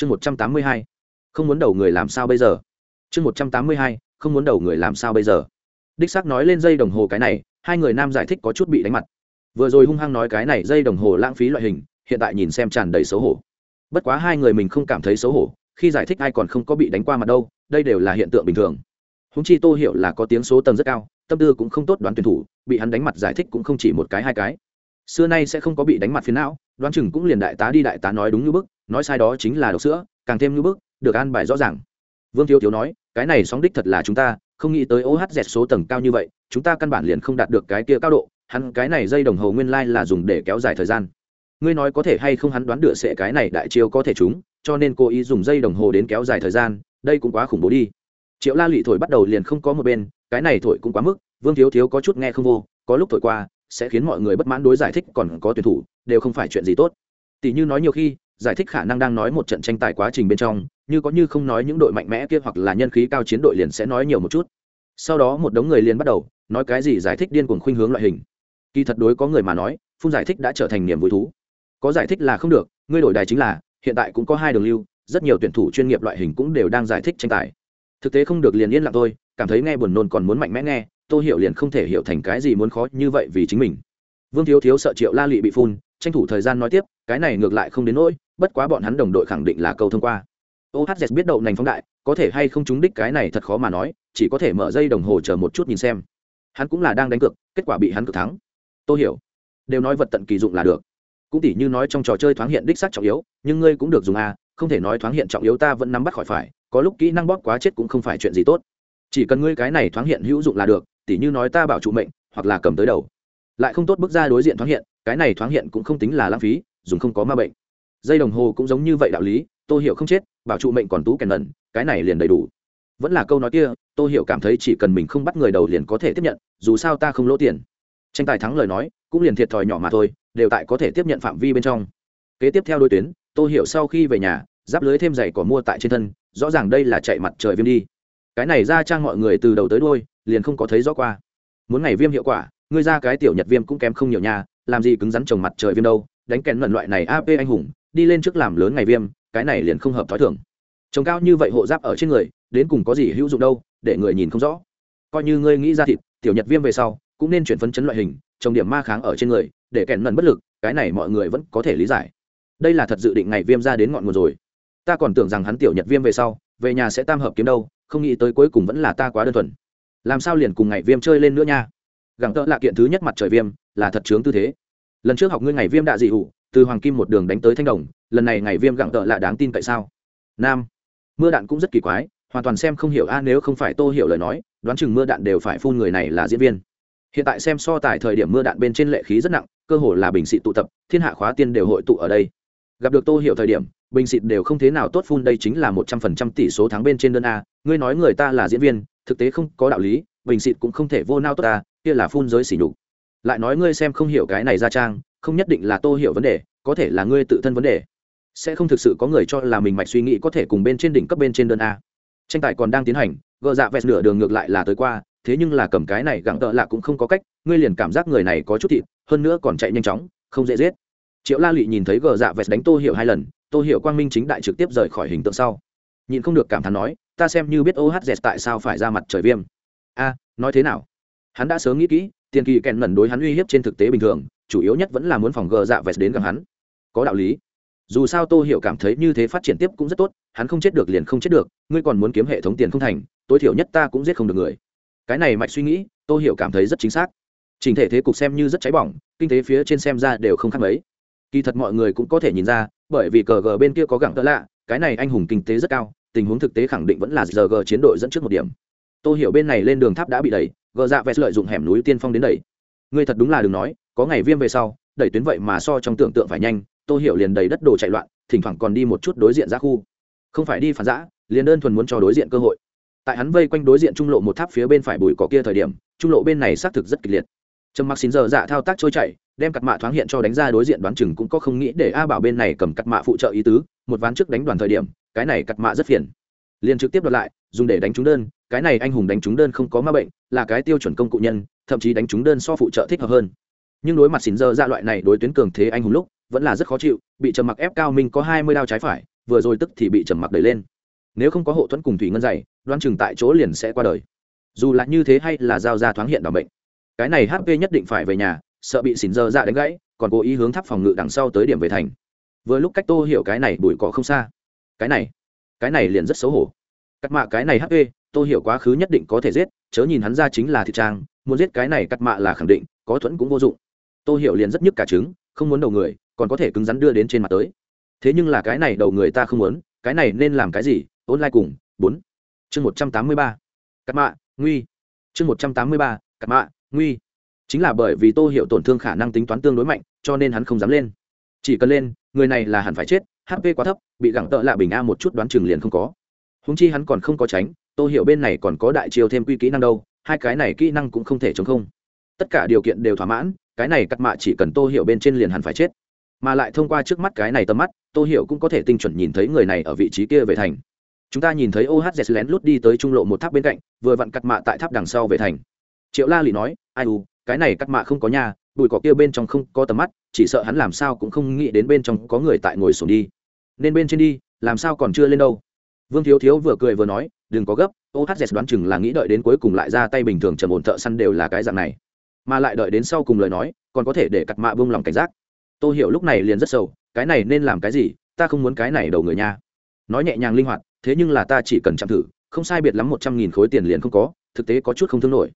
chương một trăm tám mươi hai, không muốn đầu người làm sao bây giờ? Chương một trăm tám mươi hai, không muốn đầu người làm sao bây giờ? Đích xác nói lên dây đồng hồ cái này, hai người nam giải thích có chút bị đánh mặt. Vừa rồi hung hăng nói cái này dây đồng hồ lãng phí loại hình, hiện tại nhìn xem tràn đầy xấu hổ. Bất quá hai người mình không cảm thấy xấu hổ, khi giải thích ai còn không có bị đánh qua mặt đâu, đây đều là hiện tượng bình thường. Húng chi tô hiểu là có tiếng số tầng rất cao, tâm tư cũng không tốt đoán tuyển thủ, bị hắn đánh mặt giải thích cũng không chỉ một cái hai cái. Xưa nay sẽ không có bị đánh mặt phiến não đoán chừng cũng liền đại tá đi đại tá nói đúng như bức, nói sai đó chính là độc sữa, càng thêm như bức, được an bài rõ ràng. Vương thiếu thiếu nói, cái này sóng đích thật là chúng ta, không nghĩ tới ohz số tầng cao như vậy, chúng ta căn bản liền không đạt được cái kia cao độ, hắn cái này dây đồng hồ nguyên lai là dùng để kéo dài thời gian. Ngươi nói có thể hay không hắn đoán được sẽ cái này đại chiêu có thể chúng cho nên cố ý dùng dây đồng hồ đến kéo dài thời gian, đây cũng quá khủng bố đi. Triệu la lụy thổi bắt đầu liền không có một bên, cái này thổi cũng quá mức, vương thiếu thiếu có chút nghe không vô, có lúc thổi qua, sẽ khiến mọi người bất mãn đối giải thích còn có tuyển thủ đều không phải chuyện gì tốt. Tỷ như nói nhiều khi, giải thích khả năng đang nói một trận tranh tài quá trình bên trong, như có như không nói những đội mạnh mẽ kia hoặc là nhân khí cao chiến đội liền sẽ nói nhiều một chút. Sau đó một đống người liền bắt đầu, nói cái gì giải thích điên cuồng khuynh hướng loại hình. Kỳ thật đối có người mà nói, phun giải thích đã trở thành niềm vui thú. Có giải thích là không được, ngươi đổi đài chính là, hiện tại cũng có hai đường lưu, rất nhiều tuyển thủ chuyên nghiệp loại hình cũng đều đang giải thích tranh tài. Thực tế không được liền yên lặng thôi, cảm thấy nghe buồn nôn còn muốn mạnh mẽ nghe tôi hiểu liền không thể hiểu thành cái gì muốn khó như vậy vì chính mình. Vương thiếu thiếu sợ triệu la lị bị phun tranh thủ thời gian nói tiếp, cái này ngược lại không đến nỗi, bất quá bọn hắn đồng đội khẳng định là câu thông qua. Ohz biết đậu nành phóng đại, có thể hay không trúng đích cái này thật khó mà nói, chỉ có thể mở dây đồng hồ chờ một chút nhìn xem. Hắn cũng là đang đánh cược, kết quả bị hắn cực thắng. Tôi hiểu, đều nói vật tận kỳ dụng là được. Cũng tỉ như nói trong trò chơi thoáng hiện đích sắc trọng yếu, nhưng ngươi cũng được dùng a không thể nói thoáng hiện trọng yếu ta vẫn nắm bắt khỏi phải, có lúc kỹ năng bóp quá chết cũng không phải chuyện gì tốt. Chỉ cần ngươi cái này thoáng hiện hữu dụng là được, tỉ như nói ta bảo trụ mệnh, hoặc là cầm tới đầu. Lại không tốt bước ra đối diện thoáng hiện cái này thoáng hiện cũng không tính là lãng phí, dùng không có ma bệnh. Dây đồng hồ cũng giống như vậy đạo lý tôi hiểu không chết, bảo trụ mệnh còn tú kèn lần cái này liền đầy đủ. Vẫn là câu nói kia tôi hiểu cảm thấy chỉ cần mình không bắt người đầu liền có thể tiếp nhận, dù sao ta không lỗ tiền. Tranh tài thắng lời nói, cũng liền thiệt thòi nhỏ mà thôi, đều tại có thể tiếp nhận phạm vi bên trong. Kế tiếp theo đôi tuyến tôi hiểu sau khi về nhà, giáp lưới thêm giày cỏ mua tại trên thân, rõ ràng đây là chạy mặt trời viêm đi. Cái này ra trang mọi người từ đầu tới đôi liền không có thấy rõ qua. Muốn ngày viêm hiệu quả, ngươi ra cái tiểu nhật viêm cũng kém không nhiều nha làm gì cứng rắn trồng mặt trời viêm đâu, đánh kèn mận loại này ap anh hùng, đi lên trước làm lớn ngày viêm, cái này liền không hợp thói thường. Trồng cao như vậy hộ giáp ở trên người, đến cùng có gì hữu dụng đâu, để người nhìn không rõ. Coi như ngươi nghĩ ra thịt, tiểu nhật viêm về sau, cũng nên chuyển phấn chấn loại hình, trồng điểm ma kháng ở trên người, để kèn mận bất lực, cái này mọi người vẫn có thể lý giải. Đây là thật dự định ngày viêm ra đến ngọn nguồn rồi. Ta còn tưởng rằng hắn tiểu nhật viêm về sau, về nhà sẽ tam hợp kiếm đâu, không nghĩ tới cuối cùng vẫn là ta quá đơn thuần. Làm sao liền cùng ngày viêm chơi lên nữa nha? Gẳng tợ là kiện thứ nhất mặt trời viêm là thật chướng tư thế. Lần trước học ngươi ngày viêm đạ dị hụ từ hoàng kim một đường đánh tới thanh đồng, lần này ngày viêm gặng tợ là đáng tin tại sao? Nam, mưa đạn cũng rất kỳ quái, hoàn toàn xem không hiểu a, nếu không phải tô hiểu lời nói, đoán chừng mưa đạn đều phải phun người này là diễn viên. Hiện tại xem so tài thời điểm mưa đạn bên trên lệ khí rất nặng, cơ hồ là bình xị tụ tập, thiên hạ khóa tiên đều hội tụ ở đây. Gặp được tô hiểu thời điểm, bình xịt đều không thế nào tốt phun, đây chính là một trăm phần trăm tỷ số thắng bên trên đơn a, ngươi nói người ta là diễn viên, thực tế không có đạo lý, bình xịt cũng không thể vô nao tốt ta kia là phun giới xỉ nhục lại nói ngươi xem không hiểu cái này ra trang, không nhất định là tô hiểu vấn đề, có thể là ngươi tự thân vấn đề. Sẽ không thực sự có người cho là mình mạch suy nghĩ có thể cùng bên trên đỉnh cấp bên trên đơn a. Tranh tài còn đang tiến hành gợ dạ vẹt nửa đường ngược lại là tới qua, thế nhưng là cầm cái này gặng tợ lạ cũng không có cách, ngươi liền cảm giác người này có chút thịt, hơn nữa còn chạy nhanh chóng, không dễ giết. Triệu la lụy nhìn thấy gờ dạ vẹt đánh tô hiểu hai lần, tô hiểu quang minh chính đại trực tiếp rời khỏi hình tượng sau. Nhìn không được cảm thán nói, ta xem như biết ohz tại sao phải ra mặt trời viêm. A, nói thế nào? Hắn đã sớm nghĩ kỹ tiền kỳ kèn lần đối hắn uy hiếp trên thực tế bình thường, chủ yếu nhất vẫn là muốn phòng gờ dạ vest đến gần hắn. Có đạo lý. Dù sao tô hiểu cảm thấy như thế phát triển tiếp cũng rất tốt, hắn không chết được liền không chết được, ngươi còn muốn kiếm hệ thống tiền không thành, tối thiểu nhất ta cũng giết không được người. Cái này mạch suy nghĩ, tô hiểu cảm thấy rất chính xác. Trình thể thế cục xem như rất cháy bỏng, kinh tế phía trên xem ra đều không khác mấy. Kỳ thật mọi người cũng có thể nhìn ra, bởi vì cờ gờ bên kia có gặng tợ lạ, cái này anh hùng kinh tế rất cao, tình huống thực tế khẳng định vẫn là giờ gờ chiến đội dẫn trước một điểm. Tô hiểu bên này lên đường tháp đã bị đẩy gờ dạ vẹt lợi dụng hẻm núi tiên phong đến đẩy. Ngươi thật đúng là đừng nói, có ngày viêm về sau, đẩy tuyến vậy mà so trong tưởng tượng phải nhanh tôi hiểu liền đầy đất đồ chạy loạn, thỉnh thoảng còn đi một chút đối diện ra khu. Không phải đi phản giã, liền đơn thuần muốn cho đối diện cơ hội. Tại hắn vây quanh đối diện trung lộ một tháp phía bên phải bùi cỏ kia thời điểm, trung lộ bên này xác thực rất kịch liệt. Trầm mặc xin giờ dạ thao tác trôi chảy, đem cặt mạ thoáng hiện cho đánh ra đối diện đoán chừng cũng có không nghĩ để a bảo bên này cầm cặt mạ phụ trợ ý tứ, một ván trước đánh đoàn thời điểm, cái này cặt mạ rất phiền. Liền trực tiếp đoạt lại, dùng để đánh trúng đơn cái này anh hùng đánh trúng đơn không có ma bệnh, là cái tiêu chuẩn công cụ nhân, thậm chí đánh trúng đơn so phụ trợ thích hợp hơn. Nhưng đối mặt xỉn giờ ra dạ loại này đối tuyến cường thế anh hùng lúc, vẫn là rất khó chịu, bị trầm mặc ép cao minh có hai mươi đao trái phải, vừa rồi tức thì bị trầm mặc đẩy lên. Nếu không có hộ thuẫn cùng thủy ngân dày đoan chừng tại chỗ liền sẽ qua đời. Dù là như thế hay là giao ra thoáng hiện đ bệnh cái này hp nhất định phải về nhà, sợ bị xỉn dơ ra đánh gãy, còn cố ý hướng tháp phòng ngự đằng sau tới điểm về thành. Vừa lúc cách tô hiểu cái này bụi cỏ không xa. Cái này cái này liền rất xấu hổ. Cắt mạ cái này hp Tôi hiểu quá khứ nhất định có thể giết, chớ nhìn hắn ra chính là thị trang, muốn giết cái này cắt mạ là khẳng định, có thuẫn cũng vô dụng. Tôi hiểu liền rất nhức cả trứng, không muốn đầu người, còn có thể cứng rắn đưa đến trên mặt tới. Thế nhưng là cái này đầu người ta không muốn, cái này nên làm cái gì? Ôn lai cùng, bốn. Chương một trăm tám mươi ba. Cắt mạ, nguy. Chương một trăm tám mươi ba, cắt mạ, nguy. Chính là bởi vì tô hiểu tổn thương khả năng tính toán tương đối mạnh, cho nên hắn không dám lên. Chỉ cần lên, người này là hẳn phải chết hp quá thấp, bị gẳng tợ lạ bình a một chút đoán chừng liền không có. Húng chi hắn còn không có tránh tô hiểu bên này còn có đại chiêu thêm quy kỹ năng đâu, hai cái này kỹ năng cũng không thể chống không. Tất cả điều kiện đều thỏa mãn, cái này cắt mạ chỉ cần tô hiểu bên trên liền hẳn phải chết. Mà lại thông qua trước mắt cái này tầm mắt, tô hiểu cũng có thể tinh chuẩn nhìn thấy người này ở vị trí kia về thành. Chúng ta nhìn thấy ohz lén lút đi tới trung lộ một tháp bên cạnh, vừa vặn cắt mạ tại tháp đằng sau về thành. Triệu la lị nói, ai u, cái này cắt mạ không có nhà bụi cỏ kia bên trong không có tầm mắt, chỉ sợ hắn làm sao cũng không nghĩ đến bên trong có người tại ngồi xuống đi. Nên bên trên đi, làm sao còn chưa lên đâu? Vương thiếu thiếu vừa cười vừa nói đừng có gấp ohz đoán chừng là nghĩ đợi đến cuối cùng lại ra tay bình thường trầm ổn thợ săn đều là cái dạng này. Mà lại đợi đến sau cùng lời nói, còn có thể để cặt mạ bông lòng cảnh giác. Tôi hiểu lúc này liền rất sâu cái này nên làm cái gì, ta không muốn cái này đầu người nha. Nói nhẹ nhàng linh hoạt, thế nhưng là ta chỉ cần chạm thử, không sai biệt lắm một trăm nghìn khối tiền liền không có, thực tế có chút không thương nổi.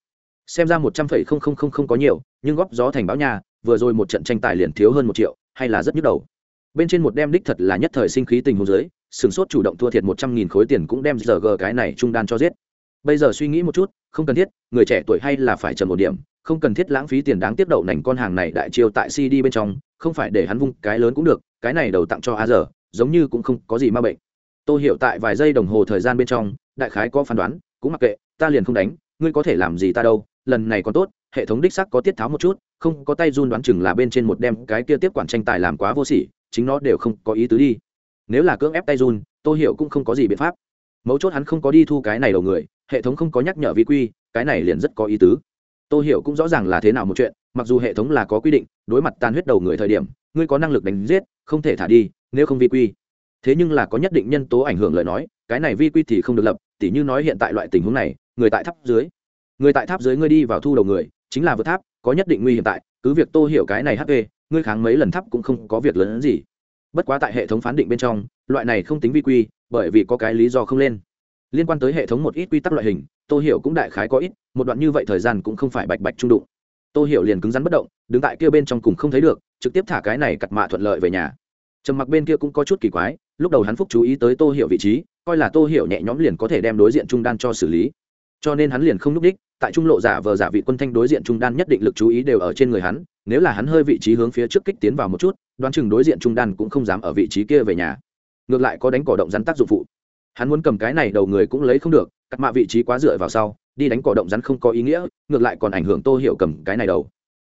Xem ra một trăm phẩy không không không không có nhiều, nhưng góp gió thành báo nhà vừa rồi một trận tranh tài liền thiếu hơn một triệu, hay là rất nhức đầu. Bên trên một đem đích thật là nhất thời sinh khí tình hồ dưới sửng sốt chủ động thua thiệt một trăm nghìn khối tiền cũng đem giờ gờ cái này trung đan cho giết. Bây giờ suy nghĩ một chút, không cần thiết, người trẻ tuổi hay là phải trầm một điểm, không cần thiết lãng phí tiền đáng tiếp đậu nành con hàng này đại chiêu tại cd bên trong, không phải để hắn vung cái lớn cũng được, cái này đầu tặng cho a giờ giống như cũng không có gì ma bệnh. Tôi hiểu tại vài giây đồng hồ thời gian bên trong, đại khái có phán đoán, cũng mặc kệ, ta liền không đánh, ngươi có thể làm gì ta đâu, lần này còn tốt, hệ thống đích sắc có tiết tháo một chút, không có tay run đoán chừng là bên trên một đem cái kia tiếp quản tranh tài làm quá vô sỉ, chính nó đều không có ý tứ đi nếu là cưỡng ép tay run tôi hiểu cũng không có gì biện pháp. Mấu chốt hắn không có đi thu cái này đầu người, hệ thống không có nhắc nhở vi quy, cái này liền rất có ý tứ. Tôi hiểu cũng rõ ràng là thế nào một chuyện, mặc dù hệ thống là có quy định, đối mặt tan huyết đầu người thời điểm, ngươi có năng lực đánh giết, không thể thả đi, nếu không vi quy. Thế nhưng là có nhất định nhân tố ảnh hưởng lời nói, cái này vi quy thì không được lập, tỉ như nói hiện tại loại tình huống này, người tại tháp dưới. Người tại tháp dưới ngươi đi vào thu đầu người, chính là vượt tháp, có nhất định nguy hiểm tại, cứ việc tô hiểu cái này hp ngươi kháng mấy lần tháp cũng không có việc lớn hơn gì bất quá tại hệ thống phán định bên trong, loại này không tính vi quy, bởi vì có cái lý do không lên. Liên quan tới hệ thống một ít quy tắc loại hình, tô hiểu cũng đại khái có ít, một đoạn như vậy thời gian cũng không phải bạch bạch trung đụng. Tô hiểu liền cứng rắn bất động, đứng tại kia bên trong cùng không thấy được, trực tiếp thả cái này cặt mạ thuận lợi về nhà. Trầm mặc bên kia cũng có chút kỳ quái, lúc đầu hắn phúc chú ý tới tô hiểu vị trí, coi là tô hiểu nhẹ nhõm liền có thể đem đối diện trung đan cho xử lý. Cho nên hắn liền không núp đích, tại trung lộ giả vờ giả vị quân thanh đối diện trung đan nhất định lực chú ý đều ở trên người hắn, nếu là hắn hơi vị trí hướng phía trước kích tiến vào một chút đoán chừng đối diện trung đan cũng không dám ở vị trí kia về nhà. Ngược lại có đánh cỏ động rắn tác dụng phụ. Hắn muốn cầm cái này đầu người cũng lấy không được, cắt mạ vị trí quá dựa vào sau, đi đánh cỏ động rắn không có ý nghĩa, ngược lại còn ảnh hưởng tô hiểu cầm cái này đầu.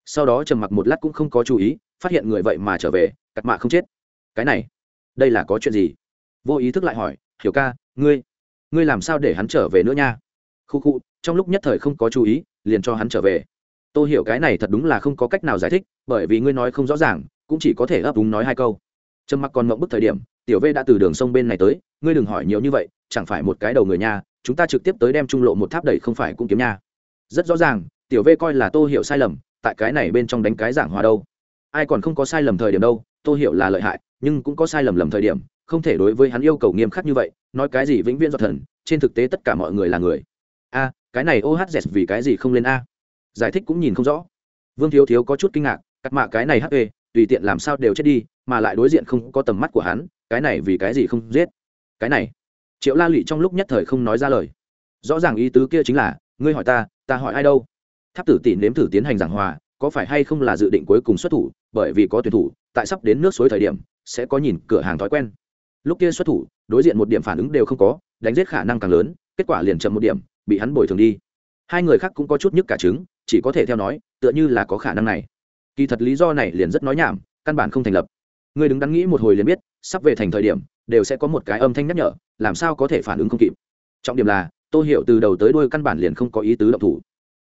Sau đó trầm mặc một lát cũng không có chú ý, phát hiện người vậy mà trở về, cắt mạ không chết. Cái này, đây là có chuyện gì? Vô ý thức lại hỏi, hiểu ca, ngươi ngươi làm sao để hắn trở về nữa nha? Khu khu, trong lúc nhất thời không có chú ý, liền cho hắn trở về. Tôi hiểu cái này thật đúng là không có cách nào giải thích, bởi vì ngươi nói không rõ ràng cũng chỉ có thể ấp úng nói hai câu. Trầm mặc còn mộng bức thời điểm, tiểu v đã từ đường sông bên này tới, ngươi đừng hỏi nhiều như vậy, chẳng phải một cái đầu người nha, chúng ta trực tiếp tới đem trung lộ một tháp đẩy không phải cũng kiếm nha. Rất rõ ràng, tiểu v coi là tô hiểu sai lầm, tại cái này bên trong đánh cái giảng hòa đâu. Ai còn không có sai lầm thời điểm đâu, tô hiểu là lợi hại, nhưng cũng có sai lầm lầm thời điểm, không thể đối với hắn yêu cầu nghiêm khắc như vậy, nói cái gì vĩnh viễn do thần, trên thực tế tất cả mọi người là người. A, cái này ohz vì cái gì không lên a? Giải thích cũng nhìn không rõ. Vương thiếu thiếu có chút kinh ngạc, cắt mạ cái này hp tùy tiện làm sao đều chết đi, mà lại đối diện không có tầm mắt của hắn, cái này vì cái gì không giết? Cái này. Triệu la lụy trong lúc nhất thời không nói ra lời. Rõ ràng ý tứ kia chính là, ngươi hỏi ta ta hỏi ai đâu? Tháp tử tỷ nếm thử tiến hành giảng hòa, có phải hay không là dự định cuối cùng xuất thủ, bởi vì có tuyển thủ, tại sắp đến nước suối thời điểm, sẽ có nhìn cửa hàng thói quen. Lúc kia xuất thủ, đối diện một điểm phản ứng đều không có, đánh giết khả năng càng lớn, kết quả liền chậm một điểm, bị hắn bồi thường đi. Hai người khác cũng có chút nhức cả trứng, chỉ có thể theo nói, tựa như là có khả năng này kỳ thật lý do này liền rất nói nhảm, căn bản không thành lập. Người đứng đắn nghĩ một hồi liền biết, sắp về thành thời điểm, đều sẽ có một cái âm thanh nhắc nhở, làm sao có thể phản ứng không kịp. Trọng điểm là tôi hiểu từ đầu tới đuôi căn bản liền không có ý tứ động thủ.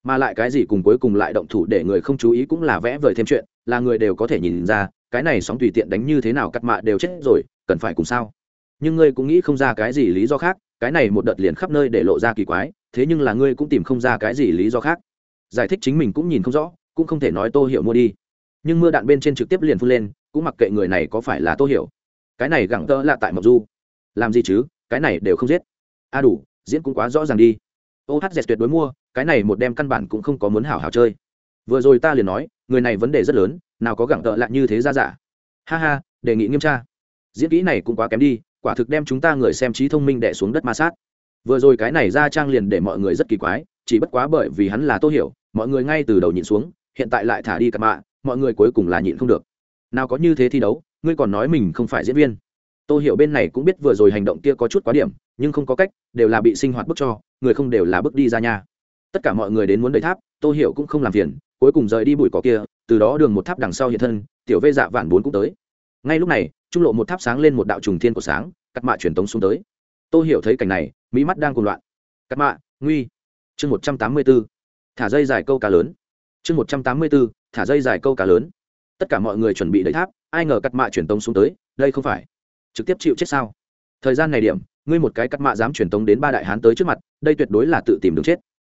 Mà lại cái gì cùng cuối cùng lại động thủ để người không chú ý cũng là vẽ vời thêm chuyện, là người đều có thể nhìn ra, cái này sóng tùy tiện đánh như thế nào cắt mạ đều chết rồi, cần phải cùng sao? Nhưng ngươi cũng nghĩ không ra cái gì lý do khác, cái này một đợt liền khắp nơi để lộ ra kỳ quái, thế nhưng là ngươi cũng tìm không ra cái gì lý do khác. Giải thích chính mình cũng nhìn không rõ cũng không thể nói tô hiểu mua đi. Nhưng mưa đạn bên trên trực tiếp liền phun lên, cũng mặc kệ người này có phải là tô hiểu. Cái này gặng tơ là tại mộc du. Làm gì chứ, cái này đều không giết. A đủ, diễn cũng quá rõ ràng đi. Ô hát dẹt tuyệt đối mua, cái này một đem căn bản cũng không có muốn hảo hảo chơi. Vừa rồi ta liền nói, người này vấn đề rất lớn, nào có gặng tợ lại như thế ra giả ha ha, đề nghị nghiêm tra. Diễn kỹ này cũng quá kém đi, quả thực đem chúng ta người xem trí thông minh đẻ xuống đất ma sát. Vừa rồi cái này ra trang liền để mọi người rất kỳ quái, chỉ bất quá bởi vì hắn là tô hiểu, mọi người ngay từ đầu nhìn xuống hiện tại lại thả đi cặp mạ, mọi người cuối cùng là nhịn không được. Nào có như thế thi đấu, ngươi còn nói mình không phải diễn viên. Tô hiểu bên này cũng biết vừa rồi hành động kia có chút quá điểm, nhưng không có cách, đều là bị sinh hoạt bức cho, người không đều là bước đi ra nhà tất cả mọi người đến muốn đầy tháp, tô hiểu cũng không làm phiền, cuối cùng rời đi bụi cỏ kia, từ đó đường một tháp đằng sau hiện thân, tiểu vê dạ vạn bốn cũng tới. Ngay lúc này, trung lộ một tháp sáng lên một đạo trùng thiên của sáng cắt mạ truyền tống xuống tới. Tô hiểu thấy cảnh này, mỹ mắt đang cuồng loạn. Cắt mạ, nguy. Chương một trăm tám mươi b ố thả dây dài câu cá lớn chương một trăm tám mươi bốn thả dây dài câu cá lớn. Tất cả mọi người chuẩn bị đẩy tháp, ai ngờ cắt mạ truyền tống xuống tới, đây không phải. Trực tiếp chịu chết sao? Thời gian này điểm, ngươi một cái cắt mạ dám truyền tống đến ba đại hán tới trước mặt, đây tuyệt đối là tự tìm đường chết.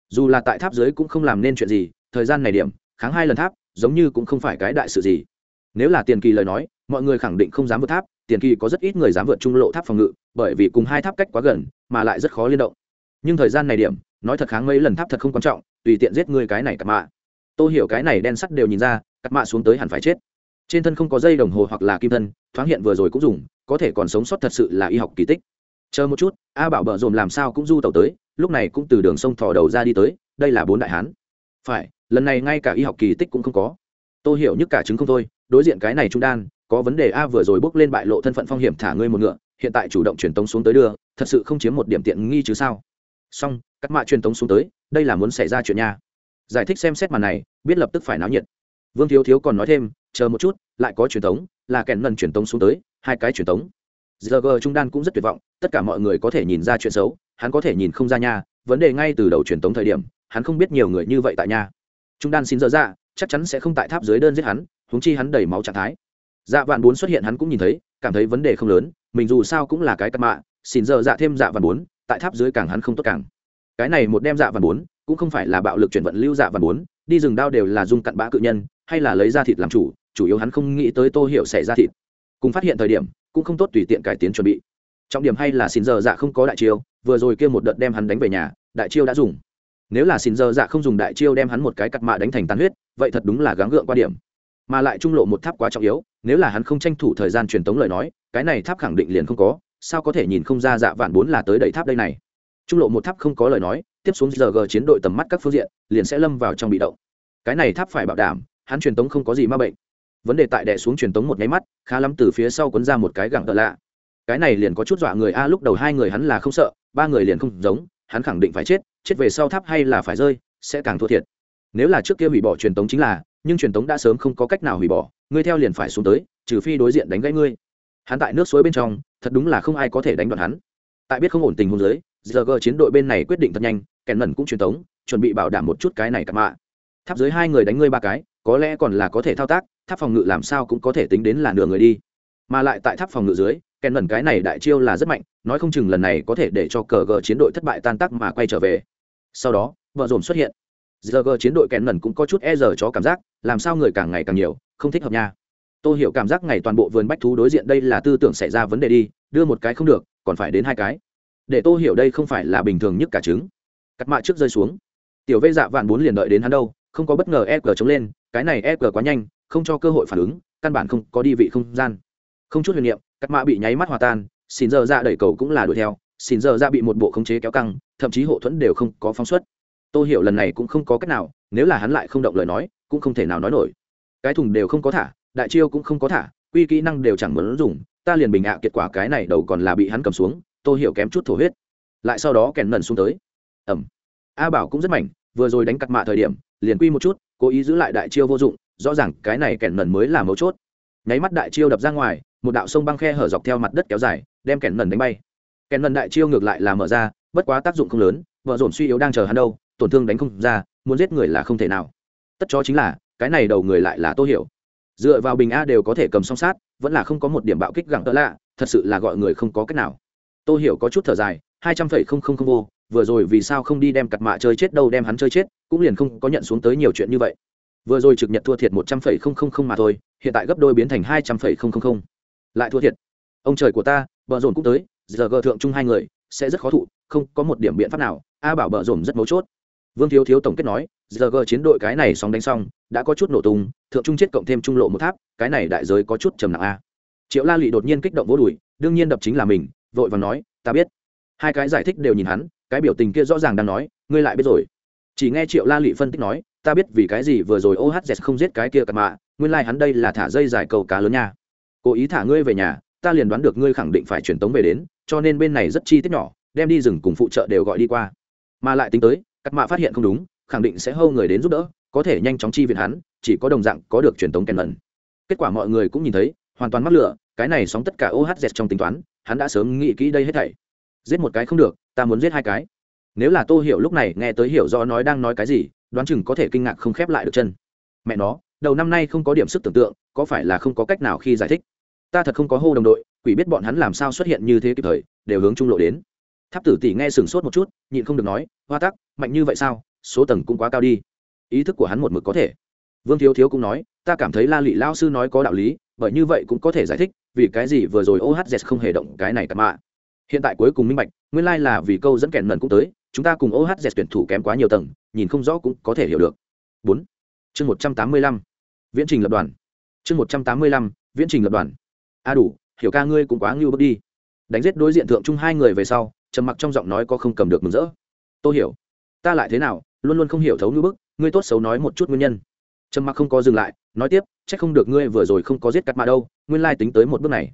Dù là tại tháp dưới cũng không làm nên chuyện gì, thời gian này điểm, kháng hai lần tháp, giống như cũng không phải cái đại sự gì. Nếu là tiền kỳ lời nói, mọi người khẳng định không dám vượt tháp, tiền kỳ có rất ít người dám vượt trung lộ tháp phòng ngự, bởi vì cùng hai tháp cách quá gần, mà lại rất khó liên động. Nhưng thời gian này điểm, nói thật kháng mấy lần tháp thật không quan trọng, tùy tiện giết người cái này cặp mạ tôi hiểu cái này đen sắt đều nhìn ra, cắt mạ xuống tới hẳn phải chết. Trên thân không có dây đồng hồ hoặc là kim thân, thoáng hiện vừa rồi cũng dùng, có thể còn sống sót thật sự là y học kỳ tích. Chờ một chút, a bảo bợ dồn làm sao cũng du tàu tới, lúc này cũng từ đường sông thò đầu ra đi tới, đây là bốn đại hán. Phải, lần này ngay cả y học kỳ tích cũng không có. Tôi hiểu nhất cả chứng không thôi, đối diện cái này trung đan, có vấn đề a vừa rồi bước lên bại lộ thân phận phong hiểm thả ngươi một ngựa, hiện tại chủ động truyền tống xuống tới đưa, thật sự không chiếm một điểm tiện nghi chứ sao. Xong, cắt mạ truyền tống xuống tới, đây là muốn xảy ra chuyện nha giải thích xem xét màn này, biết lập tức phải náo nhiệt. Vương thiếu thiếu còn nói thêm, chờ một chút, lại có truyền thống, là kèn lần truyền tống xuống tới, hai cái truyền tống giờ g trung đan cũng rất tuyệt vọng, tất cả mọi người có thể nhìn ra chuyện xấu, hắn có thể nhìn không ra nha, vấn đề ngay từ đầu truyền tống thời điểm, hắn không biết nhiều người như vậy tại nhà trung đan xin dở ra chắc chắn sẽ không tại tháp dưới đơn giết hắn, huống chi hắn đầy máu trạng thái. Dạ vạn bốn xuất hiện hắn cũng nhìn thấy, cảm thấy vấn đề không lớn, mình dù sao cũng là cái cắt mạ, xin dở dạ thêm dạ vạn bốn, tại tháp dưới càng hắn không tốt càng. Cái này một đem dạ vạn bốn cũng không phải là bạo lực chuyển vận lưu dạ vạn bốn đi rừng đao đều là dung cặn bã cự nhân, hay là lấy ra thịt làm chủ chủ yếu hắn không nghĩ tới tô hiểu xảy ra thịt. Cùng phát hiện thời điểm, cũng không tốt tùy tiện cải tiến chuẩn bị. Trọng điểm hay là xin giờ dạ không có đại chiêu, vừa rồi kia một đợt đem hắn đánh về nhà, đại chiêu đã dùng. Nếu là xin giờ dạ không dùng đại chiêu đem hắn một cái cặt mạ đánh thành tàn huyết, vậy thật đúng là gắng gượng qua điểm. Mà lại trung lộ một tháp quá trọng yếu, nếu là hắn không tranh thủ thời gian truyền tống lời nói, cái này tháp khẳng định liền không có, sao có thể nhìn không ra dạ vạn bốn là tới đầy tháp đây này? Trung lộ một tháp không có lời nói tiếp xuống giờ g chiến đội tầm mắt các phương diện, liền sẽ lâm vào trong bị động. Cái này tháp phải bảo đảm, hắn truyền tống không có gì ma bệnh. Vấn đề tại đẻ xuống truyền tống một nháy mắt, khá lắm từ phía sau quấn ra một cái gẳng tợ lạ. Cái này liền có chút dọa người a, lúc đầu hai người hắn là không sợ, ba người liền không giống, hắn khẳng định phải chết chết về sau tháp hay là phải rơi, sẽ càng thua thiệt. Nếu là trước kia hủy bỏ truyền tống chính là, nhưng truyền tống đã sớm không có cách nào hủy bỏ, ngươi theo liền phải xuống tới, trừ phi đối diện đánh gãy ngươi. Hắn tại nước suối bên trong, thật đúng là không ai có thể đánh đoạn hắn. Tại biết không ổn tình hôn giới giờ g chiến đội bên này quyết định thật nhanh kèn mẩn cũng truyền tống, chuẩn bị bảo đảm một chút cái này cặp mạ. Tháp dưới hai người đánh ngươi ba cái, có lẽ còn là có thể thao tác, tháp phòng ngự làm sao cũng có thể tính đến là nửa người đi. Mà lại tại tháp phòng ngự dưới kèn mẩn cái này đại chiêu là rất mạnh, nói không chừng lần này có thể để cho cờ gờ chiến đội thất bại tan tác mà quay trở về. Sau đó, vợ dồn xuất hiện. Giờ gờ chiến đội kèn mẩn cũng có chút e giờ cho cảm giác, làm sao người càng ngày càng nhiều, không thích hợp nha. Tôi hiểu cảm giác ngày toàn bộ vườn bách thú đối diện đây là tư tưởng xảy ra vấn đề đi, đưa một cái không được, còn phải đến hai cái. Để tôi hiểu đây không phải là bình thường nhất cả trứng cắt mạ trước rơi xuống. Tiểu vây dạ vạn bốn liền đợi đến hắn đâu, không có bất ngờ e g chống lên, cái này e g quá nhanh, không cho cơ hội phản ứng, căn bản không có đi vị không gian. Không chút huyền niệm, cắt mạ bị nháy mắt hòa tan, xin giờ ra dạ đẩy cầu cũng là đuổi theo, xin giờ ra dạ bị một bộ khống chế kéo căng, thậm chí hộ thuẫn đều không có phóng xuất. Tôi hiểu lần này cũng không có cách nào, nếu là hắn lại không động lời nói, cũng không thể nào nói nổi. Cái thùng đều không có thả, đại chiêu cũng không có thả, quy kỹ năng đều chẳng muốn dùng, ta liền bình ạ à kết quả cái này đầu còn là bị hắn cầm xuống tôi hiểu kém chút thổ huyết. Lại sau đó kèn nần xuống tới ẩm. A bảo cũng rất mạnh vừa rồi đánh cắt mạ thời điểm, liền quy một chút, cố ý giữ lại đại chiêu vô dụng, rõ ràng cái này kẻn nần mới là mấu chốt. Nháy mắt đại chiêu đập ra ngoài, một đạo sông băng khe hở dọc theo mặt đất kéo dài, đem kẻn nần đánh bay. Kẻn nần đại chiêu ngược lại là mở ra, bất quá tác dụng không lớn, vợ dồn suy yếu đang chờ hắn đâu, tổn thương đánh không ra, muốn giết người là không thể nào. Tất cho chính là, cái này đầu người lại là tô hiểu. Dựa vào bình a đều có thể cầm song sát, vẫn là không có một điểm bạo kích gẳng tợ lạ, thật sự là gọi người không có cách nào. Tô hiểu có chút thở dài, hai trăm phẩy không không không vô vừa rồi vì sao không đi đem cặt mạ chơi chết đâu, đem hắn chơi chết, cũng liền không có nhận xuống tới nhiều chuyện như vậy. Vừa rồi trực nhật thua thiệt một trăm phẩy không không không mà thôi, hiện tại gấp đôi biến thành hai trăm phẩy không không không. Lại thua thiệt. Ông trời của ta, bờ rồn cũng tới, giờ gờ thượng chung hai người, sẽ rất khó thụ, không có một điểm biện pháp nào, a bảo bờ rồn rất mấu chốt. Vương thiếu thiếu tổng kết nói, giờ gờ chiến đội cái này sóng đánh xong, đã có chút nổ tung, thượng trung chết cộng thêm trung lộ một tháp, cái này đại giới có chút trầm nặng a. Triệu la lụy đột nhiên kích động vỗ đùi, đương nhiên đập chính là mình, vội và nói, ta biết. Hai cái giải thích đều nhìn hắn cái biểu tình kia rõ ràng đang nói, ngươi lại biết rồi. Chỉ nghe triệu la lị phân tích nói, ta biết vì cái gì vừa rồi ohz không giết cái kia cặp mạ, nguyên lai hắn đây là thả dây dài cầu cá lớn nha. Cố ý thả ngươi về nhà, ta liền đoán được ngươi khẳng định phải truyền tống về đến, cho nên bên này rất chi tiết nhỏ, đem đi rừng cùng phụ trợ đều gọi đi qua. Mà lại tính tới cặp mạ phát hiện không đúng, khẳng định sẽ hâu người đến giúp đỡ, có thể nhanh chóng chi viện hắn, chỉ có đồng dạng có được truyền tống kèn lần kết quả mọi người cũng nhìn thấy, hoàn toàn mắc lửa, cái này sóng tất cả ohz trong tính toán, hắn đã sớm nghĩ kỹ đây hết thảy. Giết một cái không được ta muốn giết hai cái. Nếu là tô hiểu lúc này nghe tới hiểu rõ nói đang nói cái gì, đoán chừng có thể kinh ngạc không khép lại được chân. Mẹ nó, đầu năm nay không có điểm sức tưởng tượng, có phải là không có cách nào khi giải thích? Ta thật không có hô đồng đội, quỷ biết bọn hắn làm sao xuất hiện như thế kịp thời, đều hướng trung lộ đến. Tháp tử tỷ nghe sừng sốt một chút, nhịn không được nói, hoa tắc, mạnh như vậy sao? Số tầng cũng quá cao đi. Ý thức của hắn một mực có thể. Vương thiếu thiếu cũng nói, ta cảm thấy la lị lao sư nói có đạo lý, bởi như vậy cũng có thể giải thích, vì cái gì vừa rồi ohz không hề động cái này cặp mạ hiện tại cuối cùng minh bạch, nguyên lai là vì câu dẫn kèn nần cũng tới, chúng ta cùng ohz tuyển thủ kém quá nhiều tầng, nhìn không rõ cũng có thể hiểu được. Bốn. Chương một trăm tám mươi lăm. Viễn trình lập đoàn. Chương một trăm tám mươi lăm, viễn trình lập đoàn. A đủ, hiểu ca ngươi cũng quá ngưu bước đi. Đánh giết đối diện thượng chung hai người về sau, trầm mặc trong giọng nói có không cầm được mừng rỡ. Tôi hiểu. Ta lại thế nào, luôn luôn không hiểu thấu ngưu bức, ngươi tốt xấu nói một chút nguyên nhân. Trầm mặc không có dừng lại, nói tiếp c h ắ c không được ngươi vừa rồi không có giết cắt mà đâu, nguyên lai tính tới một bước này.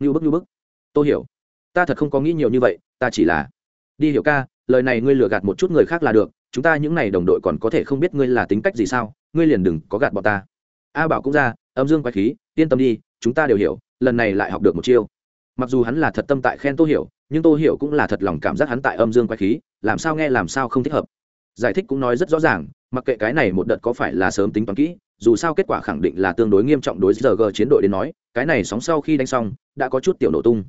Ngưu bức ngưu bức. Tôi hiểu ta thật không có nghĩ nhiều như vậy, ta chỉ là, đi hiểu ca, lời này ngươi lừa gạt một chút người khác là được, chúng ta những n à y đồng đội còn có thể không biết ngươi là tính cách gì sao, ngươi liền đừng có gạt bọn ta. A bảo cũng ra, âm dương quay khí, yên tâm đi, chúng ta đều hiểu, lần này lại học được một chiêu. Mặc dù hắn là thật tâm tại khen tô hiểu, nhưng tô hiểu cũng là thật lòng cảm giác hắn tại âm dương quay khí, làm sao nghe làm sao không thích hợp. Giải thích cũng nói rất rõ ràng, mặc kệ cái này một đợt có phải là sớm tính toán kỹ, dù sao kết quả khẳng định là tương đối nghiêm trọng đối với giờ g chiến đội đến nói, cái này sóng sau khi đánh xong, đã có chút tiểu nổ tung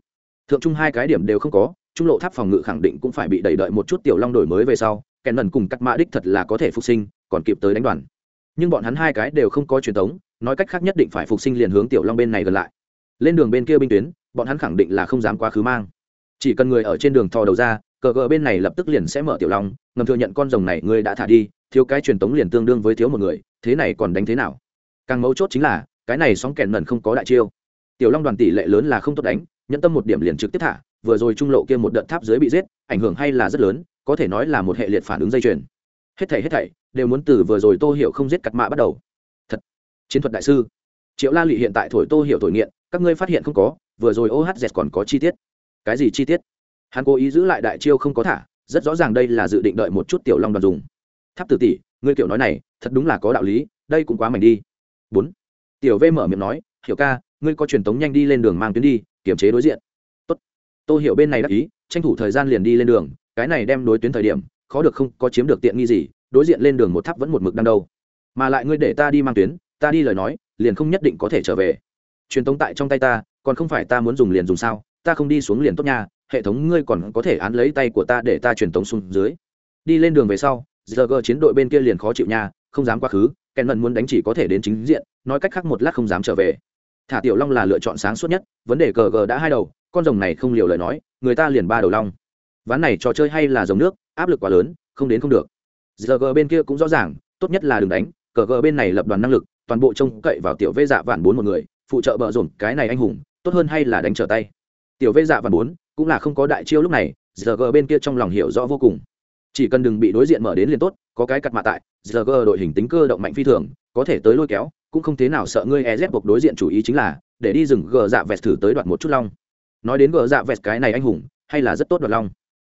thượng trung hai cái điểm đều không có, trung lộ tháp phòng ngự khẳng định cũng phải bị đẩy đợi một chút tiểu long đổi mới về sau, kèn lần cùng cắt mã đích thật là có thể phục sinh, còn kịp tới đánh đoàn. Nhưng bọn hắn hai cái đều không có truyền thống, nói cách khác nhất định phải phục sinh liền hướng tiểu long bên này gần lại. Lên đường bên kia binh tuyến, bọn hắn khẳng định là không dám quá khứ mang. Chỉ cần người ở trên đường thò đầu ra, cờ gờ bên này lập tức liền sẽ mở tiểu long, ngầm thừa nhận con rồng này ngươi đã thả đi, thiếu cái truyền tống liền tương đương với thiếu một người, thế này còn đánh thế nào? Càng mấu chốt chính là, cái này sóng kèn mần không có đại chiêu. Tiểu long đoàn tỷ lệ lớn là không tốt đánh nhẫn tâm một điểm liền trực tiếp thả, vừa rồi trung lộ kia một đợt tháp dưới bị giết, ảnh hưởng hay là rất lớn, có thể nói là một hệ liệt phản ứng dây chuyền. Hết thảy hết thảy, đều muốn từ vừa rồi tô hiểu không giết cặt mạ bắt đầu. Thật, chiến thuật đại sư. Triệu la lụy hiện tại thổi tô hiểu thổi nghiện, các ngươi phát hiện không có, vừa rồi ohz còn có chi tiết. Cái gì chi tiết? Hắn cố ý giữ lại đại chiêu không có thả, rất rõ ràng đây là dự định đợi một chút tiểu long đoàn dùng. Tháp tử tỷ, ngươi kiểu nói này, thật đúng là có đạo lý, đây cũng quá mảnh đi. Bốn. Tiểu v mở miệng nói, hiểu ca, ngươi có truyền tống nhanh đi lên đường mang tuyến đi kiểm chế đối diện. Tốt. Tôi hiểu bên này đắc ý, tranh thủ thời gian liền đi lên đường, cái này đem đối tuyến thời điểm, khó được không có chiếm được tiện nghi gì, đối diện lên đường một tháp vẫn một mực đang đâu. Mà lại ngươi để ta đi mang tuyến, ta đi lời nói, liền không nhất định có thể trở về. Truyền tống tại trong tay ta, còn không phải ta muốn dùng liền dùng sao, ta không đi xuống liền tốt nha, hệ thống ngươi còn có thể án lấy tay của ta để ta truyền tống xuống dưới. Đi lên đường về sau giờ gờ chiến đội bên kia liền khó chịu nha, không dám quá khứ kèn mận muốn đánh chỉ có thể đến chính diện, nói cách khác một lát không dám trở về thả tiểu long là lựa chọn sáng suốt nhất, vấn đề cờ gờ đã hai đầu, con rồng này không liều lời nói, người ta liền ba đầu long. Ván này trò chơi hay là dòng nước, áp lực quá lớn, không đến không được. Giờ gờ bên kia cũng rõ ràng, tốt nhất là đừng đánh, cờ gờ bên này lập đoàn năng lực, toàn bộ trông cậy vào tiểu vê dạ vạn bốn một người, phụ trợ bợ rồn cái này anh hùng, tốt hơn hay là đánh trở tay. Tiểu vê dạ vạn bốn, cũng là không có đại chiêu lúc này, giờ gờ bên kia trong lòng hiểu rõ vô cùng. Chỉ cần đừng bị đối diện mở đến liền tốt, có cái cặt mạ tại, giờ gờ đội hình tính cơ động mạnh phi thường, có thể tới lôi kéo cũng không thế nào sợ ngươi e z buộc đối diện chủ ý chính là, để đi rừng gờ dạ vẹt thử tới đoạt một chút long. Nói đến gờ dạ vẹt cái này anh hùng, hay là rất tốt đoạt long.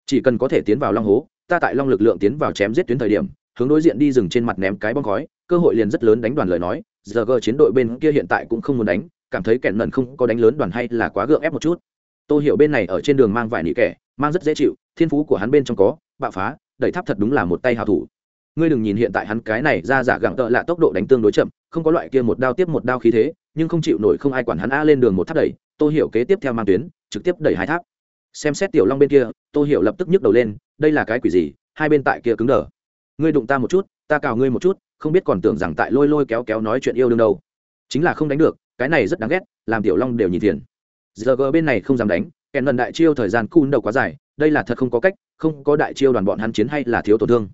Chỉ cần có thể tiến vào long hố, ta tại long lực lượng tiến vào chém giết tuyến thời điểm, hướng đối diện đi rừng trên mặt ném cái bom khói, cơ hội liền rất lớn đánh đoàn lời nói, giờ gờ chiến đội bên kia hiện tại cũng không muốn đánh, cảm thấy kẹn nần không có đánh lớn đoàn hay là quá gượng ép một chút. Tôi hiểu bên này ở trên đường mang vài nỉ kẻ, mang rất dễ chịu, thiên phú của hắn bên trong có, bạo phá, đẩy tháp thật đúng là một tay hào thủ ngươi đừng nhìn hiện tại hắn cái này ra giả gặng tợ lạ tốc độ đánh tương đối chậm, không có loại kia một đao tiếp một đao khí thế, nhưng không chịu nổi không ai quản hắn a lên đường một tháp đẩy, tô hiểu kế tiếp theo mang tuyến, trực tiếp đẩy hai tháp. Xem xét tiểu long bên kia, tô hiểu lập tức nhức đầu lên, đây là cái quỷ gì, hai bên tại kia cứng đờ. Ngươi đụng ta một chút, ta cào ngươi một chút, không biết còn tưởng rằng tại lôi lôi kéo kéo nói chuyện yêu đương đâu. Chính là không đánh được, cái này rất đáng ghét, làm tiểu long đều nhìn tiền giờ gờ bên này không dám đánh, kèn lần đại chiêu thời gian cun đầu quá dài, đây là thật không có cách, không có đại chiêu đoàn bọn hắn chiến hay là thiếu tổn thương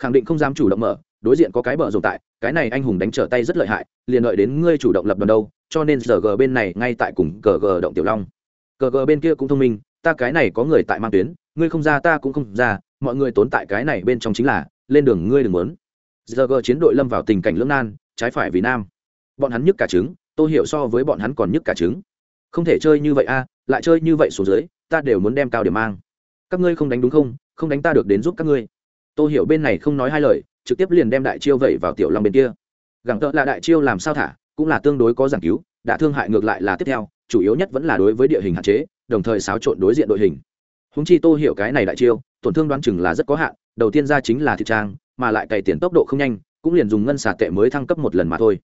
khẳng định không dám chủ động mở, đối diện có cái bờ rộng tại, cái này anh hùng đánh trở tay rất lợi hại, liền đợi đến ngươi chủ động lập đoàn đâu, cho nên giờ g bên này ngay tại cùng cờ g động tiểu long. Cờ g bên kia cũng thông minh, ta cái này có người tại mang tuyến, ngươi không ra ta cũng không ra, mọi người tốn tại cái này bên trong chính là, lên đường ngươi đừng muốn. Giờ g chiến đội lâm vào tình cảnh lưỡng nan, trái phải vì nam. Bọn hắn nhức cả trứng, tôi hiểu so với bọn hắn còn nhức cả trứng. Không thể chơi như vậy a, lại chơi như vậy xuống dưới, ta đều muốn đem cao điểm mang. Các ngươi không đánh đúng không? Không đánh ta được đến giúp các ngươi tôi hiểu bên này không nói hai lời, trực tiếp liền đem đại chiêu vẩy vào tiểu long bên kia. Gẳng tợ là đại chiêu làm sao thả, cũng là tương đối có giảng cứu, đã thương hại ngược lại là tiếp theo, chủ yếu nhất vẫn là đối với địa hình hạn chế, đồng thời xáo trộn đối diện đội hình. Húng chi tô hiểu cái này đại chiêu, tổn thương đoán chừng là rất có hạn, đầu tiên ra chính là thị trang, mà lại cày tiền tốc độ không nhanh, cũng liền dùng ngân xà tệ mới thăng cấp một lần mà thôi.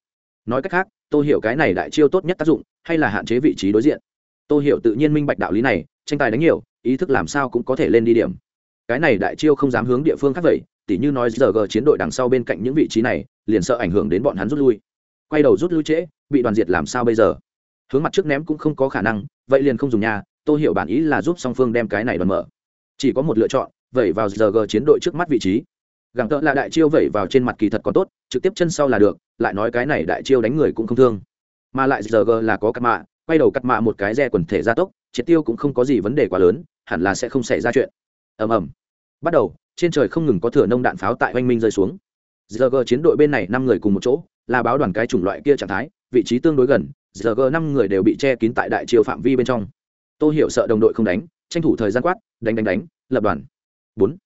Nói cách khác, tô hiểu cái này đại chiêu tốt nhất tác dụng, hay là hạn chế vị trí đối diện. Tô hiểu tự nhiên minh bạch đạo lý này, tranh tài đánh nhiều, ý thức làm sao cũng có thể lên đi điểm cái này đại chiêu không dám hướng địa phương khác vậy, tỉ như nói giờ g chiến đội đằng sau bên cạnh những vị trí này, liền sợ ảnh hưởng đến bọn hắn rút lui. Quay đầu rút lui trễ, bị đoàn diệt làm sao bây giờ? Hướng mặt trước ném cũng không có khả năng, vậy liền không dùng nhà tôi hiểu bản ý là giúp song phương đem cái này đoàn mở. Chỉ có một lựa chọn, vẩy vào giờ g chiến đội trước mắt vị trí. Gẳng tợ là đại chiêu vẩy vào trên mặt kỳ thật còn tốt, trực tiếp chân sau là được, lại nói cái này đại chiêu đánh người cũng không thương. Mà lại giờ g là có cắt mạ, quay đầu cắt mạ một cái re quần thể gia tốc, triệt tiêu cũng không có gì vấn đề quá lớn, hẳn là sẽ không xảy ra chuyện ầm ầm. Bắt đầu, trên trời không ngừng có thừa nông đạn pháo tại oanh minh rơi xuống. Giờ chiến đội bên này năm người cùng một chỗ, là báo đoàn cái chủng loại kia trạng thái, vị trí tương đối gần giờ năm người đều bị che kín tại đại chiêu phạm vi bên trong. Tôi hiểu sợ đồng đội không đánh, tranh thủ thời gian quát, đánh đánh đánh, lập đoàn. Bốn.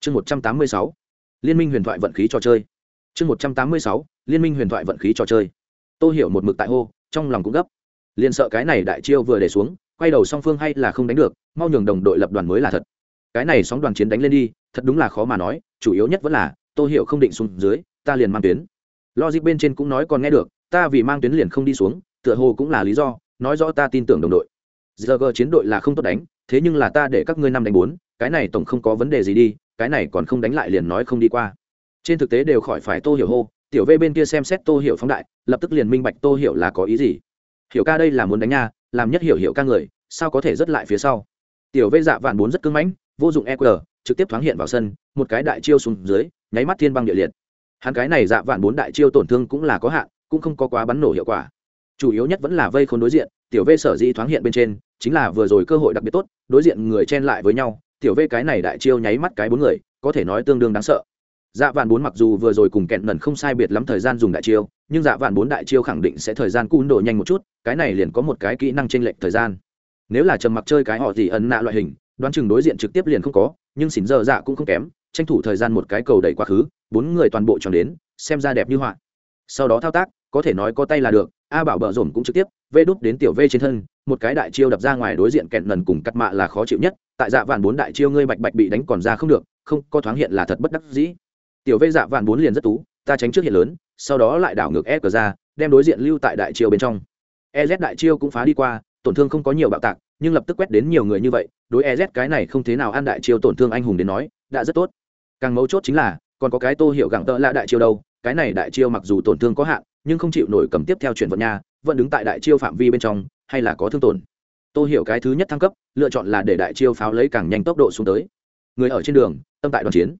Chương một trăm tám mươi sáu. Liên minh huyền thoại vận khí trò chơi. Chương một trăm tám mươi sáu. Liên minh huyền thoại vận khí trò chơi. Tôi hiểu một mực tại hô, trong lòng cũng gấp. Liền sợ cái này đại chiêu vừa để xuống, quay đầu song phương hay là không đánh được, mau nhường đồng đội lập đoàn mới là thật cái này sóng đoàn chiến đánh lên đi, thật đúng là khó mà nói, chủ yếu nhất vẫn là tôi hiểu không định xuống dưới, ta liền mang tuyến. Logic bên trên cũng nói còn nghe được, ta vì mang tuyến liền không đi xuống, tựa hồ cũng là lý do, nói rõ ta tin tưởng đồng đội. Giờ g chiến đội là không tốt đánh, thế nhưng là ta để các ngươi năm đánh bốn, cái này tổng không có vấn đề gì đi, cái này còn không đánh lại liền nói không đi qua. Trên thực tế đều khỏi phải tô hiểu hô, tiểu v bên kia xem xét tô hiểu phóng đại, lập tức liền minh bạch tô hiểu là có ý gì. Hiểu ca đây là muốn đánh nha, làm nhất hiểu hiểu ca người, sao có thể rất lại phía sau. Tiểu v dạ vạn bốn rất cưng mãnh vô dụng eq trực tiếp thoáng hiện vào sân, một cái đại chiêu xuống dưới, nháy mắt thiên băng địa liệt. Hắn cái này dạ vạn bốn đại chiêu tổn thương cũng là có hạn, cũng không có quá bắn nổ hiệu quả. Chủ yếu nhất vẫn là vây khốn đối diện, tiểu v sở dĩ thoáng hiện bên trên, chính là vừa rồi cơ hội đặc biệt tốt, đối diện người chen lại với nhau, tiểu v cái này đại chiêu nháy mắt cái bốn người, có thể nói tương đương đáng sợ. Dạ vạn bốn mặc dù vừa rồi cùng kẹn nần không sai biệt lắm thời gian dùng đại chiêu, nhưng dạ vạn bốn đại chiêu khẳng định sẽ thời gian cun đồ nhanh một chút, cái này liền có một cái kỹ năng t r ê n lệch thời gian. Nếu là trầm mặc chơi cái họ gì ấn nạ loại hình đoán chừng đối diện trực tiếp liền không có, nhưng xỉn giờ dạ cũng không kém, tranh thủ thời gian một cái cầu đẩy quá khứ, bốn người toàn bộ tròn đến, xem ra đẹp như họa. Sau đó thao tác, có thể nói có tay là được, a bảo bờ rổn cũng trực tiếp vê đút đến tiểu v trên thân, một cái đại chiêu đập ra ngoài đối diện kẹn lần cùng cắt mạ là khó chịu nhất, tại dạ vạn bốn đại chiêu ngươi bạch bạch bị đánh còn ra không được, không, có thoáng hiện là thật bất đắc dĩ. Tiểu V dạ vạn bốn liền rất tú, ta tránh trước hiện lớn, sau đó lại đảo ngược e cờ ra, đem đối diện lưu tại đại chiêu bên trong. Ez đại chiêu cũng phá đi qua, tổn thương không có nhiều bạo tạc nhưng lập tức quét đến nhiều người như vậy, đối ez cái này không thế nào ăn đại chiêu tổn thương anh hùng đến nói, đã rất tốt. Càng mấu chốt chính là, còn có cái tô hiệu gặng tợ là đại chiêu đâu, cái này đại chiêu mặc dù tổn thương có hạn, nhưng không chịu nổi cầm tiếp theo chuyển vận nha, vẫn đứng tại đại chiêu phạm vi bên trong, hay là có thương tổn. Tôi hiểu cái thứ nhất thăng cấp, lựa chọn là để đại chiêu pháo lấy càng nhanh tốc độ xuống tới. Người ở trên đường, tâm tại đoàn chiến.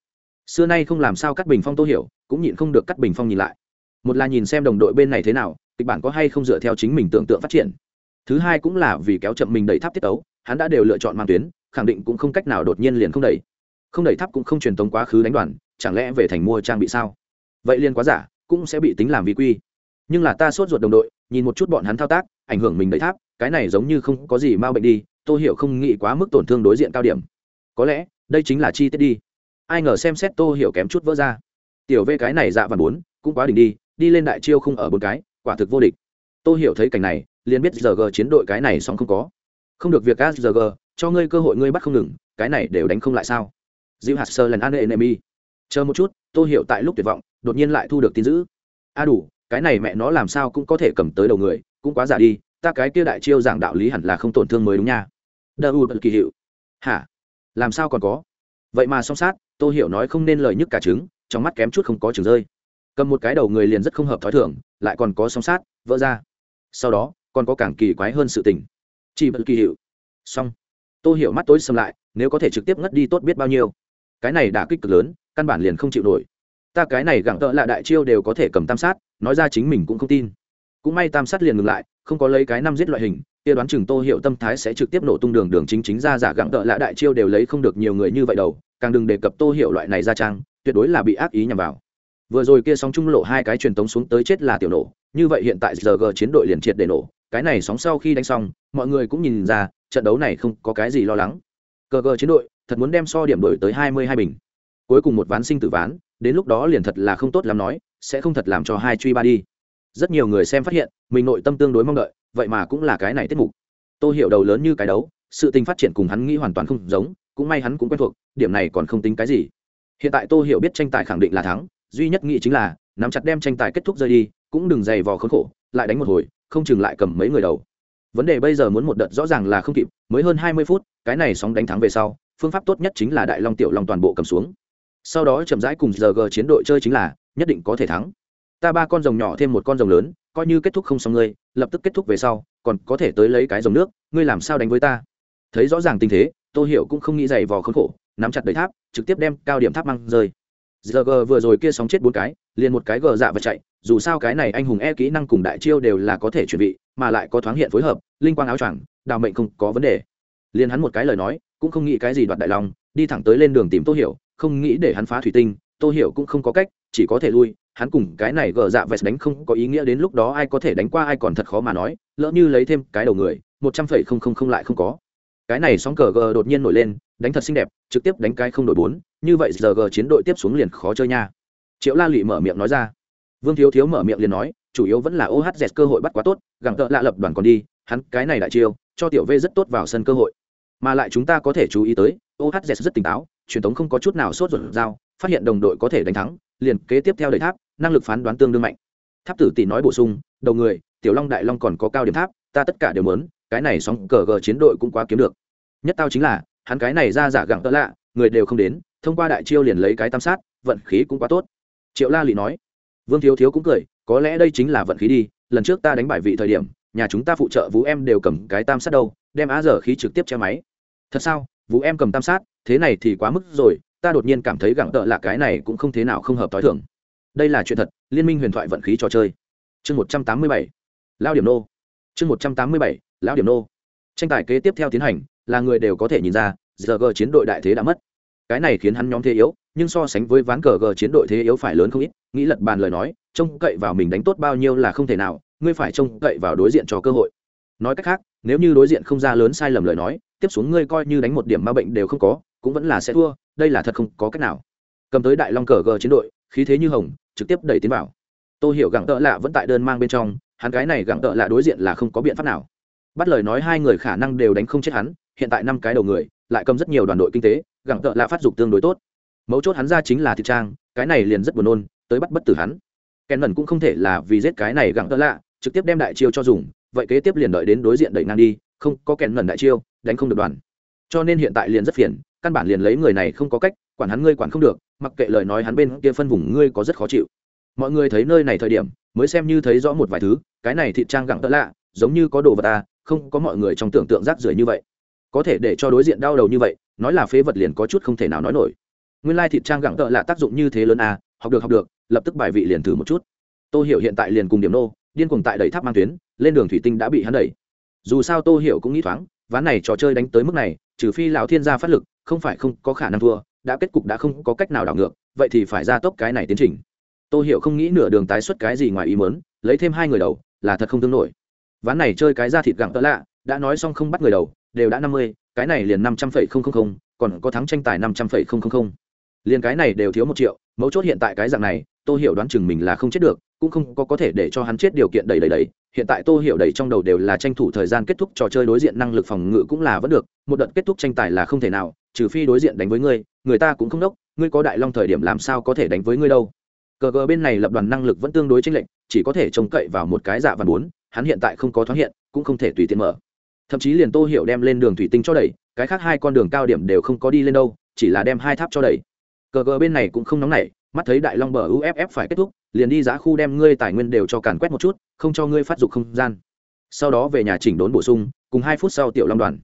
Xưa nay không làm sao cắt bình phong tôi hiểu, cũng nhịn không được cắt bình phong nhìn lại. Một là nhìn xem đồng đội bên này thế nào, kịch bản có hay không dựa theo chính mình tưởng tượng phát triển thứ hai cũng là vì kéo chậm mình đẩy tháp tiết tấu, hắn đã đều lựa chọn mang tuyến, khẳng định cũng không cách nào đột nhiên liền không đẩy. Không đẩy tháp cũng không truyền tống quá khứ đánh đoàn, chẳng lẽ về thành mua trang bị sao? Vậy liền quá giả, cũng sẽ bị tính làm vi quy. Nhưng là ta sốt ruột đồng đội, nhìn một chút bọn hắn thao tác, ảnh hưởng mình đẩy tháp, cái này giống như không có gì m a bệnh đi, tôi hiểu không nghĩ quá mức tổn thương đối diện cao điểm. Có lẽ, đây chính là chi tiết đi. Ai ngờ xem xét tô hiểu kém chút vỡ ra. Tiểu v cái này dạ và bốn, cũng quá đỉnh đi đi lên đại chiêu không ở bốn cái, quả thực vô địch. Tô hiểu thấy cảnh này liền biết giờ g chiến đội cái này xong không có. Không được việc as giờ g cho ngươi cơ hội ngươi bắt không ngừng, cái này đều đánh không lại sao? Dịu hạt sơ lần an enemy chờ một chút, tôi hiểu tại lúc tuyệt vọng, đột nhiên lại thu được tin dữ. A đủ, cái này mẹ nó làm sao cũng có thể cầm tới đầu người, cũng quá giả đi, ta cái kia đại chiêu giảng đạo lý hẳn là không tổn thương mới đúng nha. Đờ u kỳ hiệu. Hả? Làm sao còn có? Vậy mà song sát, tôi hiểu nói không nên lời nhức cả trứng, trong mắt kém chút không có trứng rơi. Cầm một cái đầu người liền rất không hợp thói thường, lại còn có song sát, vỡ ra. Sau đó còn có càng kỳ quái hơn sự tình. Chỉ bật kỳ hiệu. Xong. Tôi hiểu mắt tối xâm lại, nếu có thể trực tiếp ngất đi tốt biết bao nhiêu. Cái này đã kích cực lớn, căn bản liền không chịu nổi. Ta cái này gặng tợ là đại chiêu đều có thể cầm tam sát, nói ra chính mình cũng không tin. Cũng may tam sát liền ngừng lại, không có lấy cái năm giết loại hình, kia đoán chừng tô hiệu tâm thái sẽ trực tiếp nổ tung đường đường chính chính ra giả gặng tợ lạ đại chiêu đều lấy không được nhiều người như vậy đâu, càng đừng đề cập tô hiệu loại này ra trang, tuyệt đối là bị ác ý nhằm vào vừa rồi kia sóng trung lộ hai cái truyền tống xuống tới chết là tiểu nổ, như vậy hiện tại giờ g chiến đội liền triệt để nổ, cái này sóng sau khi đánh xong, mọi người cũng nhìn ra, trận đấu này không có cái gì lo lắng. Cờ gờ chiến đội thật muốn đem so điểm đổi tới hai mươi hai bình. Cuối cùng một ván sinh tử ván, đến lúc đó liền thật là không tốt lắm nói, sẽ không thật làm cho hai truy ba đi. Rất nhiều người xem phát hiện, mình nội tâm tương đối mong đợi, vậy mà cũng là cái này tiết mục. Tôi hiểu đầu lớn như cái đấu, sự tình phát triển cùng hắn nghĩ hoàn toàn không giống, cũng may hắn cũng quen thuộc, điểm này còn không tính cái gì. Hiện tại tôi hiểu biết tranh tài khẳng định là thắng duy nhất nghĩ chính là, nắm chặt đem tranh tài kết thúc rơi đi, cũng đừng dày vò khốn khổ, lại đánh một hồi, không chừng lại cầm mấy người đầu. Vấn đề bây giờ muốn một đợt rõ ràng là không kịp, mới hơn hai mươi phút, cái này sóng đánh thắng về sau, phương pháp tốt nhất chính là đại long tiểu long toàn bộ cầm xuống. Sau đó chậm rãi cùng giờ g chiến đội chơi chính là, nhất định có thể thắng. Ta ba con rồng nhỏ thêm một con rồng lớn, coi như kết thúc không xong ngươi, lập tức kết thúc về sau, còn có thể tới lấy cái rồng nước, ngươi làm sao đánh với ta? Thấy rõ ràng tình thế tôi hiểu cũng không nghĩ dày vò khốn khổ, nắm chặt đầy tháp, trực tiếp đem cao điểm tháp mang rơi giờ g vừa rồi kia sóng chết bốn cái, liền một cái gờ dạ và chạy, dù sao cái này anh hùng e kỹ năng cùng đại chiêu đều là có thể chuẩn bị, mà lại có thoáng hiện phối hợp, linh quang áo choàng, đào mệnh không có vấn đề. Liền hắn một cái lời nói, cũng không nghĩ cái gì đoạt đại long, đi thẳng tới lên đường tìm tô hiểu, không nghĩ để hắn phá thủy tinh, tô hiểu cũng không có cách, chỉ có thể lui, hắn cùng cái này gờ dạ vest đánh không có ý nghĩa đến lúc đó ai có thể đánh qua ai còn thật khó mà nói, lỡ như lấy thêm cái đầu người, một trăm phẩy không không không lại không có cái này sóng cờ gờ đột nhiên nổi lên, đánh thật xinh đẹp, trực tiếp đánh cái không đổi bốn, như vậy giờ g chiến đội tiếp xuống liền khó chơi nha. Triệu la lụy mở miệng nói ra. Vương thiếu thiếu mở miệng liền nói, chủ yếu vẫn là ohz cơ hội bắt quá tốt gặng tợ lạ lập đoàn còn đi, hắn cái này đại chiêu, cho tiểu v rất tốt vào sân cơ hội. Mà lại chúng ta có thể chú ý tới ohz rất tỉnh táo, truyền thống không có chút nào sốt ruột dao, phát hiện đồng đội có thể đánh thắng, liền kế tiếp theo đầy tháp, năng lực phán đoán tương đương mạnh. Tháp tử tỷ nói bổ sung, đầu người, tiểu long đại long còn có cao điểm tháp, ta tất cả đều mớn cái này sóng cờ gờ chiến đội cũng quá kiếm được. Nhất tao chính là, hắn cái này ra giả gẳng tợ lạ, người đều không đến, thông qua đại chiêu liền lấy cái tam sát, vận khí cũng quá tốt. Triệu la lị nói. Vương thiếu thiếu cũng cười, có lẽ đây chính là vận khí đi, lần trước ta đánh bại vị thời điểm, nhà chúng ta phụ trợ vũ em đều cầm cái tam sát đâu, đem á dở khí trực tiếp che máy. Thật sao? Vũ em cầm tam sát, thế này thì quá mức rồi, ta đột nhiên cảm thấy gẳng tợ là cái này cũng không thế nào không hợp t h o i thưởng đây là chuyện thật, liên minh huyền thoại vận khí trò chơi. Chương một trăm tám mươi bảy. Lao điểm nô. Chương một trăm tám mươi bảy lão điểm nô. Tranh tài kế tiếp theo tiến hành, là người đều có thể nhìn ra giờ g chiến đội đại thế đã mất. Cái này khiến hắn nhóm thế yếu, nhưng so sánh với ván cờ g chiến đội thế yếu phải lớn không ít. Nghĩ lật bàn lời nói, trông cậy vào mình đánh tốt bao nhiêu là không thể nào, ngươi phải trông cậy vào đối diện cho cơ hội. Nói cách khác, nếu như đối diện không ra lớn sai lầm lời nói, tiếp xuống ngươi coi như đánh một điểm ma bệnh đều không có, cũng vẫn là sẽ thua, đây là thật không có cách nào. Cầm tới đại long cờ g chiến đội, khí thế như hồng, trực tiếp đẩy tiến vào. Tôi hiểu gặng tợ lạ vẫn tại đơn mang bên trong, hắn cái này gặng tợ lạ đối diện là không có biện pháp nào bắt lời nói hai người khả năng đều đánh không chết hắn, hiện tại năm cái đầu người, lại cầm rất nhiều đoàn đội kinh tế gặng tợ lạ phát dục tương đối tốt. Mấu chốt hắn ra chính là thị trang, cái này liền rất buồn nôn, tới bắt bất tử hắn. Kèn mẩn cũng không thể là vì giết cái này gặng tợ lạ, trực tiếp đem đại chiêu cho dùng, vậy kế tiếp liền đợi đến đối diện đẩy ngang đi, không có kèn mẩn đại chiêu, đánh không được đoàn. Cho nên hiện tại liền rất phiền, căn bản liền lấy người này không có cách, quản hắn ngươi quản không được, mặc kệ lời nói hắn bên kia phân vùng ngươi có rất khó chịu. Mọi người thấy nơi này thời điểm, mới xem như thấy rõ một vài thứ, cái này thịt trang gặng tợ lạ, giống như có đồ vật ta không có mọi người trong tưởng tượng rác rưởi như vậy. Có thể để cho đối diện đau đầu như vậy, nói là phế vật liền có chút không thể nào nói nổi. Nguyên lai thịt trang gẳng tợ là tác dụng như thế lớn à học được học được, lập tức bài vị liền thử một chút. Tô hiểu hiện tại liền cùng điểm nô, điên cuồng tại đẩy tháp mang tuyến, lên đường thủy tinh đã bị hắn đẩy. Dù sao tô hiểu cũng nghĩ thoáng, ván này trò chơi đánh tới mức này, trừ phi lão thiên gia phát lực, không phải không có khả năng thua, đã kết cục đã không có cách nào đảo ngược, vậy thì phải ra tốc cái này tiến trình. Tô hiểu không nghĩ nửa đường tái xuất cái gì ngoài ý muốn, lấy thêm hai người đầu, là thật không tương nổi ván này chơi cái ra thịt gặng tợ lạ, đã nói xong không bắt người đầu, đều đã năm mươi, cái này liền năm trăm phẩy không không không, còn có thắng tranh tài năm trăm phẩy không không không. Liền cái này đều thiếu một triệu, mấu chốt hiện tại cái dạng này tôi hiểu đoán chừng mình là không chết được, cũng không có có thể để cho hắn chết điều kiện đầy đầy đầy. Hiện tại tôi hiểu đầy trong đầu đều là tranh thủ thời gian kết thúc trò chơi đối diện năng lực phòng ngự cũng là vẫn được, một đợt kết thúc tranh tài là không thể nào, trừ phi đối diện đánh với ngươi, người ta cũng không đốc, ngươi có đại long thời điểm làm sao có thể đánh với ngươi đâu. Cờ cờ bên này lập đoàn năng lực vẫn tương đối chênh lệch, chỉ có thể trông cậy vào một cái dạ và bốn hắn hiện tại không có thoáng hiện, cũng không thể tùy tiện mở. Thậm chí liền tô hiểu đem lên đường thủy tinh cho đẩy, cái khác hai con đường cao điểm đều không có đi lên đâu, chỉ là đem hai tháp cho đẩy. Cờ cờ bên này cũng không nóng nảy, mắt thấy đại long bờ uff phải kết thúc, liền đi giá khu đem ngươi tài nguyên đều cho càn quét một chút, không cho ngươi phát dục không gian. Sau đó về nhà chỉnh đốn bổ sung, cùng hai phút sau tiểu long đoàn.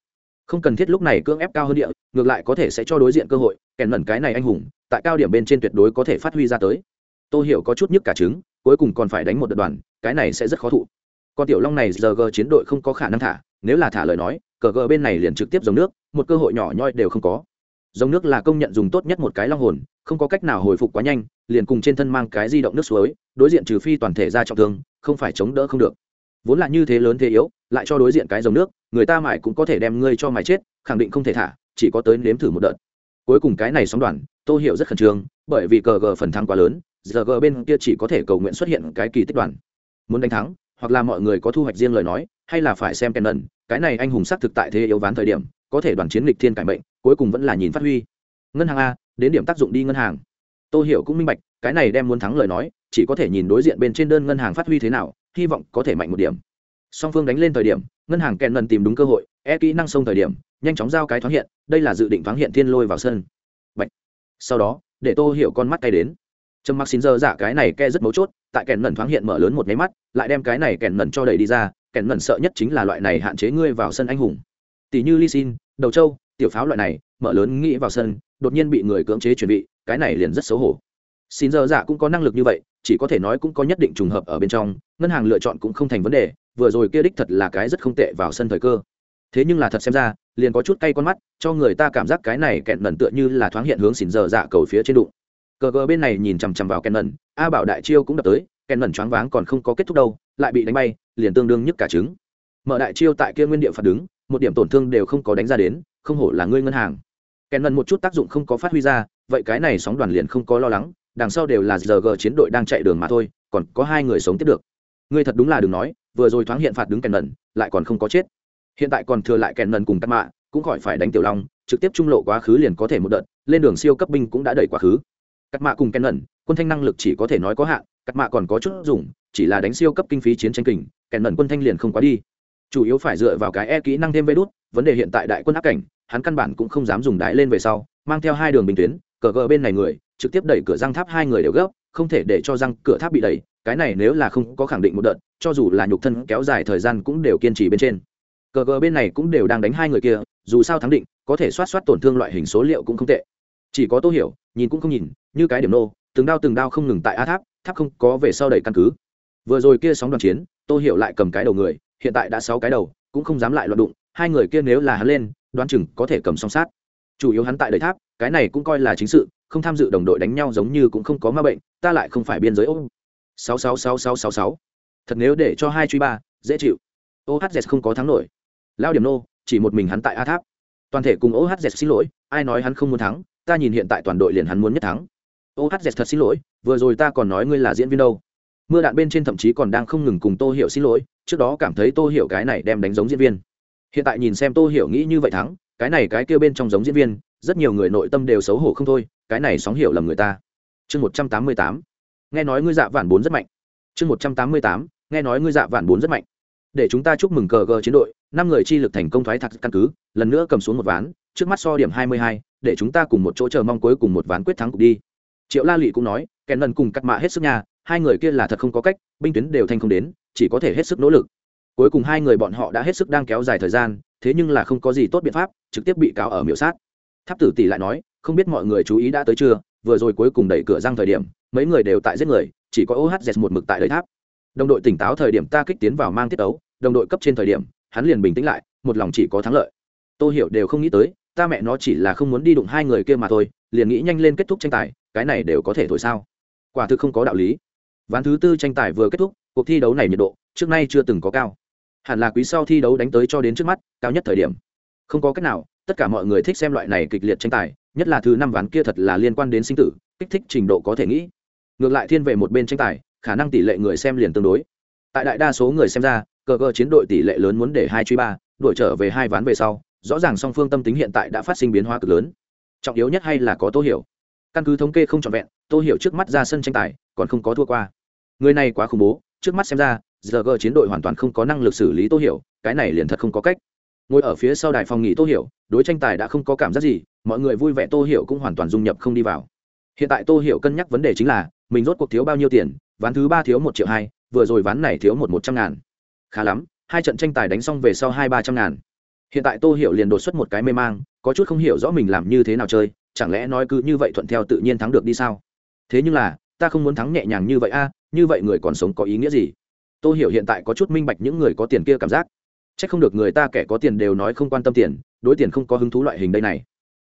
Không cần thiết lúc này cưỡng ép cao hơn địa, ngược lại có thể sẽ cho đối diện cơ hội, kèn mẩn cái này anh hùng, tại cao điểm bên trên tuyệt đối có thể phát huy ra tới. Tôi hiểu có chút nhức cả trứng, cuối cùng còn phải đánh một đợt đoàn, cái này sẽ rất khó thụ con tiểu long này giờ g chiến đội không có khả năng thả, nếu là thả lời nói, cờ g bên này liền trực tiếp dòng nước, một cơ hội nhỏ nhoi đều không có. Dòng nước là công nhận dùng tốt nhất một cái long hồn, không có cách nào hồi phục quá nhanh, liền cùng trên thân mang cái di động nước suối, đối diện trừ phi toàn thể ra trọng thương, không phải chống đỡ không được. Vốn là như thế lớn thế yếu, lại cho đối diện cái dòng nước, người ta mãi cũng có thể đem ngươi cho mải chết, khẳng định không thể thả, chỉ có tới nếm thử một đợt. Cuối cùng cái này sóng đoàn, tô hiểu rất khẩn trương, bởi vì cờ g phần thắng quá lớn, giờ g bên kia chỉ có thể cầu nguyện xuất hiện cái kỳ tích đoàn. Muốn đánh thắng hoặc là mọi người có thu hoạch riêng lời nói, hay là phải xem kèn lần cái này anh hùng xác thực tại thế yếu ván thời điểm, có thể đoàn chiến lịch thiên cải mệnh, cuối cùng vẫn là nhìn phát huy. Ngân hàng a, đến điểm tác dụng đi ngân hàng. Tôi hiểu cũng minh bạch, cái này đem muốn thắng lời nói, chỉ có thể nhìn đối diện bên trên đơn ngân hàng phát huy thế nào, hy vọng có thể mạnh một điểm. Song phương đánh lên thời điểm, ngân hàng kèn lần tìm đúng cơ hội e kỹ năng sông thời điểm, nhanh chóng giao cái thoáng hiện, đây là dự định thoáng hiện thiên lôi vào sân. Bạch. sau đó, để tô hiểu con mắt tay đến trầm mặc xin giờ giả cái này ke rất mấu chốt, tại kèn nần thoáng hiện mở lớn một máy mắt, lại đem cái này kèn nần cho đẩy đi ra, kèn nần sợ nhất chính là loại này hạn chế ngươi vào sân anh hùng. Tỷ như ly xin đầu châu, tiểu pháo loại này, mở lớn nghĩ vào sân, đột nhiên bị người cưỡng chế chuẩn bị, cái này liền rất xấu hổ. Xin giờ giả cũng có năng lực như vậy, chỉ có thể nói cũng có nhất định trùng hợp ở bên trong, ngân hàng lựa chọn cũng không thành vấn đề, vừa rồi kia đích thật là cái rất không tệ vào sân thời cơ. Thế nhưng là thật xem ra, liền có chút cay con mắt, cho người ta cảm giác cái này kẹn nần tựa như là thoáng hiện hướng xỉn giờ dạ cầu phía trên đụng cờ cờ bên này nhìn chằm chằm vào kèn nần a bảo đại chiêu cũng đập tới kèn nần choáng váng còn không có kết thúc đâu, lại bị đánh bay, liền tương đương nhức cả trứng. Mở đại chiêu tại kia nguyên địa phạt đứng, một điểm tổn thương đều không có đánh ra đến, không hổ là ngươi ngân hàng. Kèn nần một chút tác dụng không có phát huy ra, vậy cái này sóng đoàn liền không có lo lắng, đằng sau đều là giờ g chiến đội đang chạy đường mà thôi, còn có hai người sống tiếp được. Ngươi thật đúng là đừng nói, vừa rồi thoáng hiện phạt đứng kèn nần lại còn không có chết. Hiện tại còn thừa lại kèn nần cùng tắc mạ, cũng khỏi phải đánh tiểu long, trực tiếp trung lộ quá khứ liền có thể một đợt, lên đường siêu cấp binh cũng đã đẩy quá khứ cắt mạ cùng ken ẩn quân thanh năng lực chỉ có thể nói có hạn, cắt mạ còn có chút dùng, chỉ là đánh siêu cấp kinh phí chiến tranh kình ken ẩn quân thanh liền không quá đi. Chủ yếu phải dựa vào cái e kỹ năng thêm vê đốt vấn đề hiện tại đại quân áp cảnh, hắn căn bản cũng không dám dùng đại lên về sau, mang theo hai đường bình tuyến, cờ gờ bên này người, trực tiếp đẩy cửa răng tháp hai người đều gấp, không thể để cho răng cửa tháp bị đẩy, cái này nếu là không có khẳng định một đợt, cho dù là nhục thân kéo dài thời gian cũng đều kiên trì bên trên. Cờ gờ bên này cũng đều đang đánh hai người kia, dù sao thắng định, có thể soát soát tổn thương loại hình số liệu cũng không tệ chỉ có tô hiểu, nhìn cũng không nhìn, như cái điểm nô, từng đao từng đao không ngừng tại a tháp tháp không có về sau đẩy căn cứ. Vừa rồi kia sóng đoàn chiến, tô hiểu lại cầm cái đầu người, hiện tại đã sáu cái đầu, cũng không dám lại loạn đụng, hai người kia nếu là hắn lên, đoán chừng có thể cầm song sát. Chủ yếu hắn tại đầy tháp, cái này cũng coi là chính sự, không tham dự đồng đội đánh nhau giống như cũng không có ma bệnh, ta lại không phải biên giới ô sáu sáu sáu sáu sáu sáu. Thật nếu để cho hai truy ba, dễ chịu. Ohz không có thắng nổi. Lao điểm nô, chỉ một mình hắn tại a tháp. Toàn thể cùng ohz xin lỗi, ai nói hắn không muốn thắng ta nhìn hiện tại toàn đội liền hắn muốn nhất thắng. Ohz thật xin lỗi, vừa rồi ta còn nói ngươi là diễn viên đâu. Mưa đạn bên trên thậm chí còn đang không ngừng cùng tô hiểu xin lỗi, trước đó cảm thấy tô hiểu cái này đem đánh giống diễn viên. Hiện tại nhìn xem tô hiểu nghĩ như vậy thắng, cái này cái kia bên trong giống diễn viên, rất nhiều người nội tâm đều xấu hổ không thôi, cái này sóng hiểu lầm người ta. Chương một trăm tám mươi tám. Nghe nói ngươi dạ vạn bốn rất mạnh. Chương một trăm tám mươi tám. Nghe nói ngươi dạ vạn bốn rất mạnh. Để chúng ta chúc mừng cờ gờ chiến đội, năm người chi lực thành công thoái thạc căn cứ, lần nữa cầm xuống một ván, trước mắt so điểm hai mươi hai để chúng ta cùng một chỗ chờ mong cuối cùng một ván quyết thắng cục đi. Triệu la lụy cũng nói, kèn lần cùng cắt mạ hết sức nhà hai người kia là thật không có cách, binh tuyến đều thành không đến, chỉ có thể hết sức nỗ lực. Cuối cùng hai người bọn họ đã hết sức đang kéo dài thời gian, thế nhưng là không có gì tốt biện pháp, trực tiếp bị cáo ở miểu sát. Tháp tử tỷ lại nói, không biết mọi người chú ý đã tới chưa, vừa rồi cuối cùng đẩy cửa răng thời điểm, mấy người đều tại giết người, chỉ có ohz một mực tại đời tháp. Đồng đội tỉnh táo thời điểm ta kích tiến vào mang tiết ấu đồng đội cấp trên thời điểm, hắn liền bình tĩnh lại, một lòng chỉ có thắng lợi. Tôi hiểu đều không nghĩ tới ta mẹ nó chỉ là không muốn đi đụng hai người kia mà thôi, liền nghĩ nhanh lên kết thúc tranh tài, cái này đều có thể thổi sao? Quả thực không có đạo lý. Ván thứ tư tranh tài vừa kết thúc, cuộc thi đấu này nhiệt độ trước nay chưa từng có cao. Hẳn là quý sau thi đấu đánh tới cho đến trước mắt, cao nhất thời điểm. Không có cách nào, tất cả mọi người thích xem loại này kịch liệt tranh tài, nhất là thứ năm ván kia thật là liên quan đến sinh tử, kích thích trình độ có thể nghĩ. Ngược lại thiên về một bên tranh tài, khả năng tỷ lệ người xem liền tương đối. Tại đại đa số người xem ra, cờ cờ chiến đội tỷ lệ lớn muốn để hai truy ba, đuổi trở về hai ván về sau rõ ràng song phương tâm tính hiện tại đã phát sinh biến hóa cực lớn. Trọng yếu nhất hay là có tô hiểu. Căn cứ thống kê không trọn vẹn, tô hiểu trước mắt ra sân tranh tài, còn không có thua qua. Người này quá khủng bố, trước mắt xem ra giờ g chiến đội hoàn toàn không có năng lực xử lý tô hiểu, cái này liền thật không có cách. Ngồi ở phía sau đài phòng nghỉ tô hiểu, đối tranh tài đã không có cảm giác gì, mọi người vui vẻ tô hiểu cũng hoàn toàn dung nhập không đi vào. Hiện tại tô hiểu cân nhắc vấn đề chính là, mình rốt cuộc thiếu bao nhiêu tiền, ván thứ ba thiếu một triệu hai, vừa rồi ván này thiếu một một trăm ngàn. Khá lắm, hai trận tranh tài đánh xong về sau hai ba trăm ngàn hiện tại tô hiểu liền đột xuất một cái mê mang, có chút không hiểu rõ mình làm như thế nào chơi, chẳng lẽ nói cứ như vậy thuận theo tự nhiên thắng được đi sao? Thế nhưng là, ta không muốn thắng nhẹ nhàng như vậy a, như vậy người còn sống có ý nghĩa gì? Tô hiểu hiện tại có chút minh bạch những người có tiền kia cảm giác. C h ắ c không được người ta kẻ có tiền đều nói không quan tâm tiền, đối tiền không có hứng thú loại hình đây này.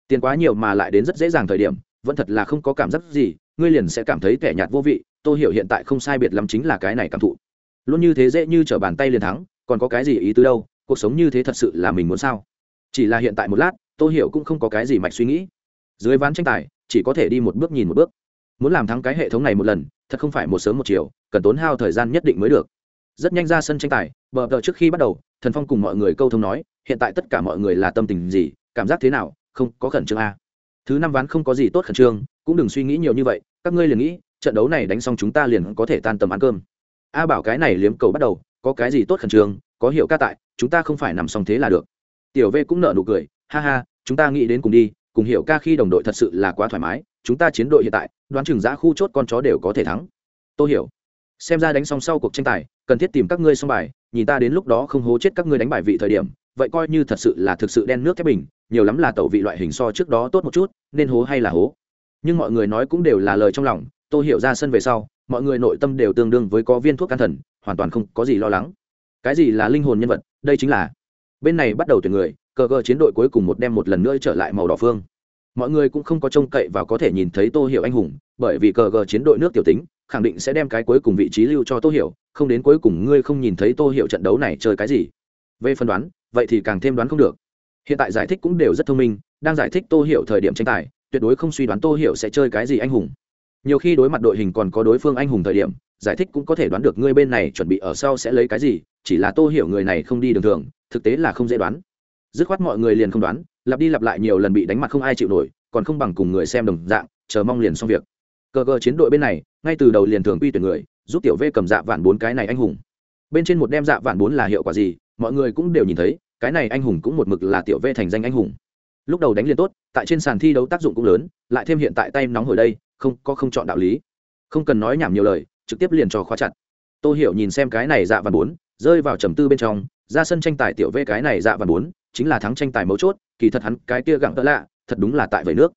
Tiền quá nhiều mà lại đến rất dễ dàng thời điểm, vẫn thật là không có cảm giác gì, ngươi liền sẽ cảm thấy kẻ nhạt vô vị, tô hiểu hiện tại không sai biệt lắm chính là cái này cảm thụ. Luôn như thế dễ như t r ở bàn tay liền thắng, còn có cái gì ý tứ đâu? Cuộc sống như thế thật sự là mình muốn sao? Chỉ là hiện tại một lát, tô hiểu cũng không có cái gì mạch suy nghĩ. Dưới ván tranh tài, chỉ có thể đi một bước nhìn một bước. Muốn làm thắng cái hệ thống này một lần, thật không phải một sớm một chiều, cần tốn hao thời gian nhất định mới được. Rất nhanh ra sân tranh tài, bờ vợ trước khi bắt đầu, thần phong cùng mọi người câu thông nói, hiện tại tất cả mọi người là tâm tình gì, cảm giác thế nào, không có khẩn trương a à. thứ năm ván không có gì tốt khẩn trương, cũng đừng suy nghĩ nhiều như vậy, các ngươi liền nghĩ, trận đấu này đánh xong chúng ta liền có thể tan tầm ăn cơm. A bảo cái này liếm cầu bắt đầu, có cái gì tốt khẩn trương, có hiểu ca tại chúng ta không phải nằm xong thế là được. Tiểu v cũng nợ nụ cười, ha ha, chúng ta nghĩ đến cùng đi, cùng hiểu ca khi đồng đội thật sự là quá thoải mái, chúng ta chiến đội hiện tại, đoán chừng giã khu chốt con chó đều có thể thắng. Tôi hiểu, xem ra đánh xong sau cuộc tranh tài, cần thiết tìm các ngươi xong bài, nhìn ta đến lúc đó không hố chết các ngươi đánh bài vị thời điểm, vậy coi như thật sự là thực sự đen nước thép bình, nhiều lắm là tẩu vị loại hình so trước đó tốt một chút, nên hố hay là hố. Nhưng mọi người nói cũng đều là lời trong lòng tôi hiểu ra sân về sau, mọi người nội tâm đều tương đương với có viên thuốc can thần, hoàn toàn không có gì lo lắng. Cái gì là linh hồn nhân vật? Đây chính là bên này bắt đầu tuyển người, cờ cờ chiến đội cuối cùng một đem một lần nữa trở lại màu đỏ phương. Mọi người cũng không có trông cậy và có thể nhìn thấy tô hiểu anh hùng, bởi vì cờ cờ chiến đội nước tiểu tính, khẳng định sẽ đem cái cuối cùng vị trí lưu cho tô hiểu, không đến cuối cùng ngươi không nhìn thấy tô hiểu trận đấu này chơi cái gì. Về phân đoán, vậy thì càng thêm đoán không được. Hiện tại giải thích cũng đều rất thông minh, đang giải thích tô hiểu thời điểm tranh tài, tuyệt đối không suy đoán tô hiểu sẽ chơi cái gì anh hùng. Nhiều khi đối mặt đội hình còn có đối phương anh hùng thời điểm giải thích cũng có thể đoán được ngươi bên này chuẩn bị ở sau sẽ lấy cái gì, chỉ là tô hiểu người này không đi đường thường, thực tế là không dễ đoán. Dứt khoát mọi người liền không đoán, lặp đi lặp lại nhiều lần bị đánh mặt không ai chịu nổi, còn không bằng cùng người xem đồng dạng, chờ mong liền xong việc. Cờ cờ chiến đội bên này, ngay từ đầu liền thường quy tuyển người, giúp tiểu v cầm dạ vạn bốn cái này anh hùng. Bên trên một đem dạ vạn bốn là hiệu quả gì, mọi người cũng đều nhìn thấy, cái này anh hùng cũng một mực là tiểu v thành danh anh hùng. Lúc đầu đánh liền tốt, tại trên sàn thi đấu tác dụng cũng lớn, lại thêm hiện tại tay nóng hồi đây, không có không chọn đạo lý. Không cần nói nhảm nhiều lời trực tiếp liền cho khóa chặt. Tô hiểu nhìn xem cái này dạ văn bốn, rơi vào trầm tư bên trong, ra sân tranh tài tiểu Vê cái này dạ văn bốn, chính là thắng tranh tài mấu chốt, kỳ thật hắn cái kia gặng đỡ lạ, thật đúng là tại vầy nước.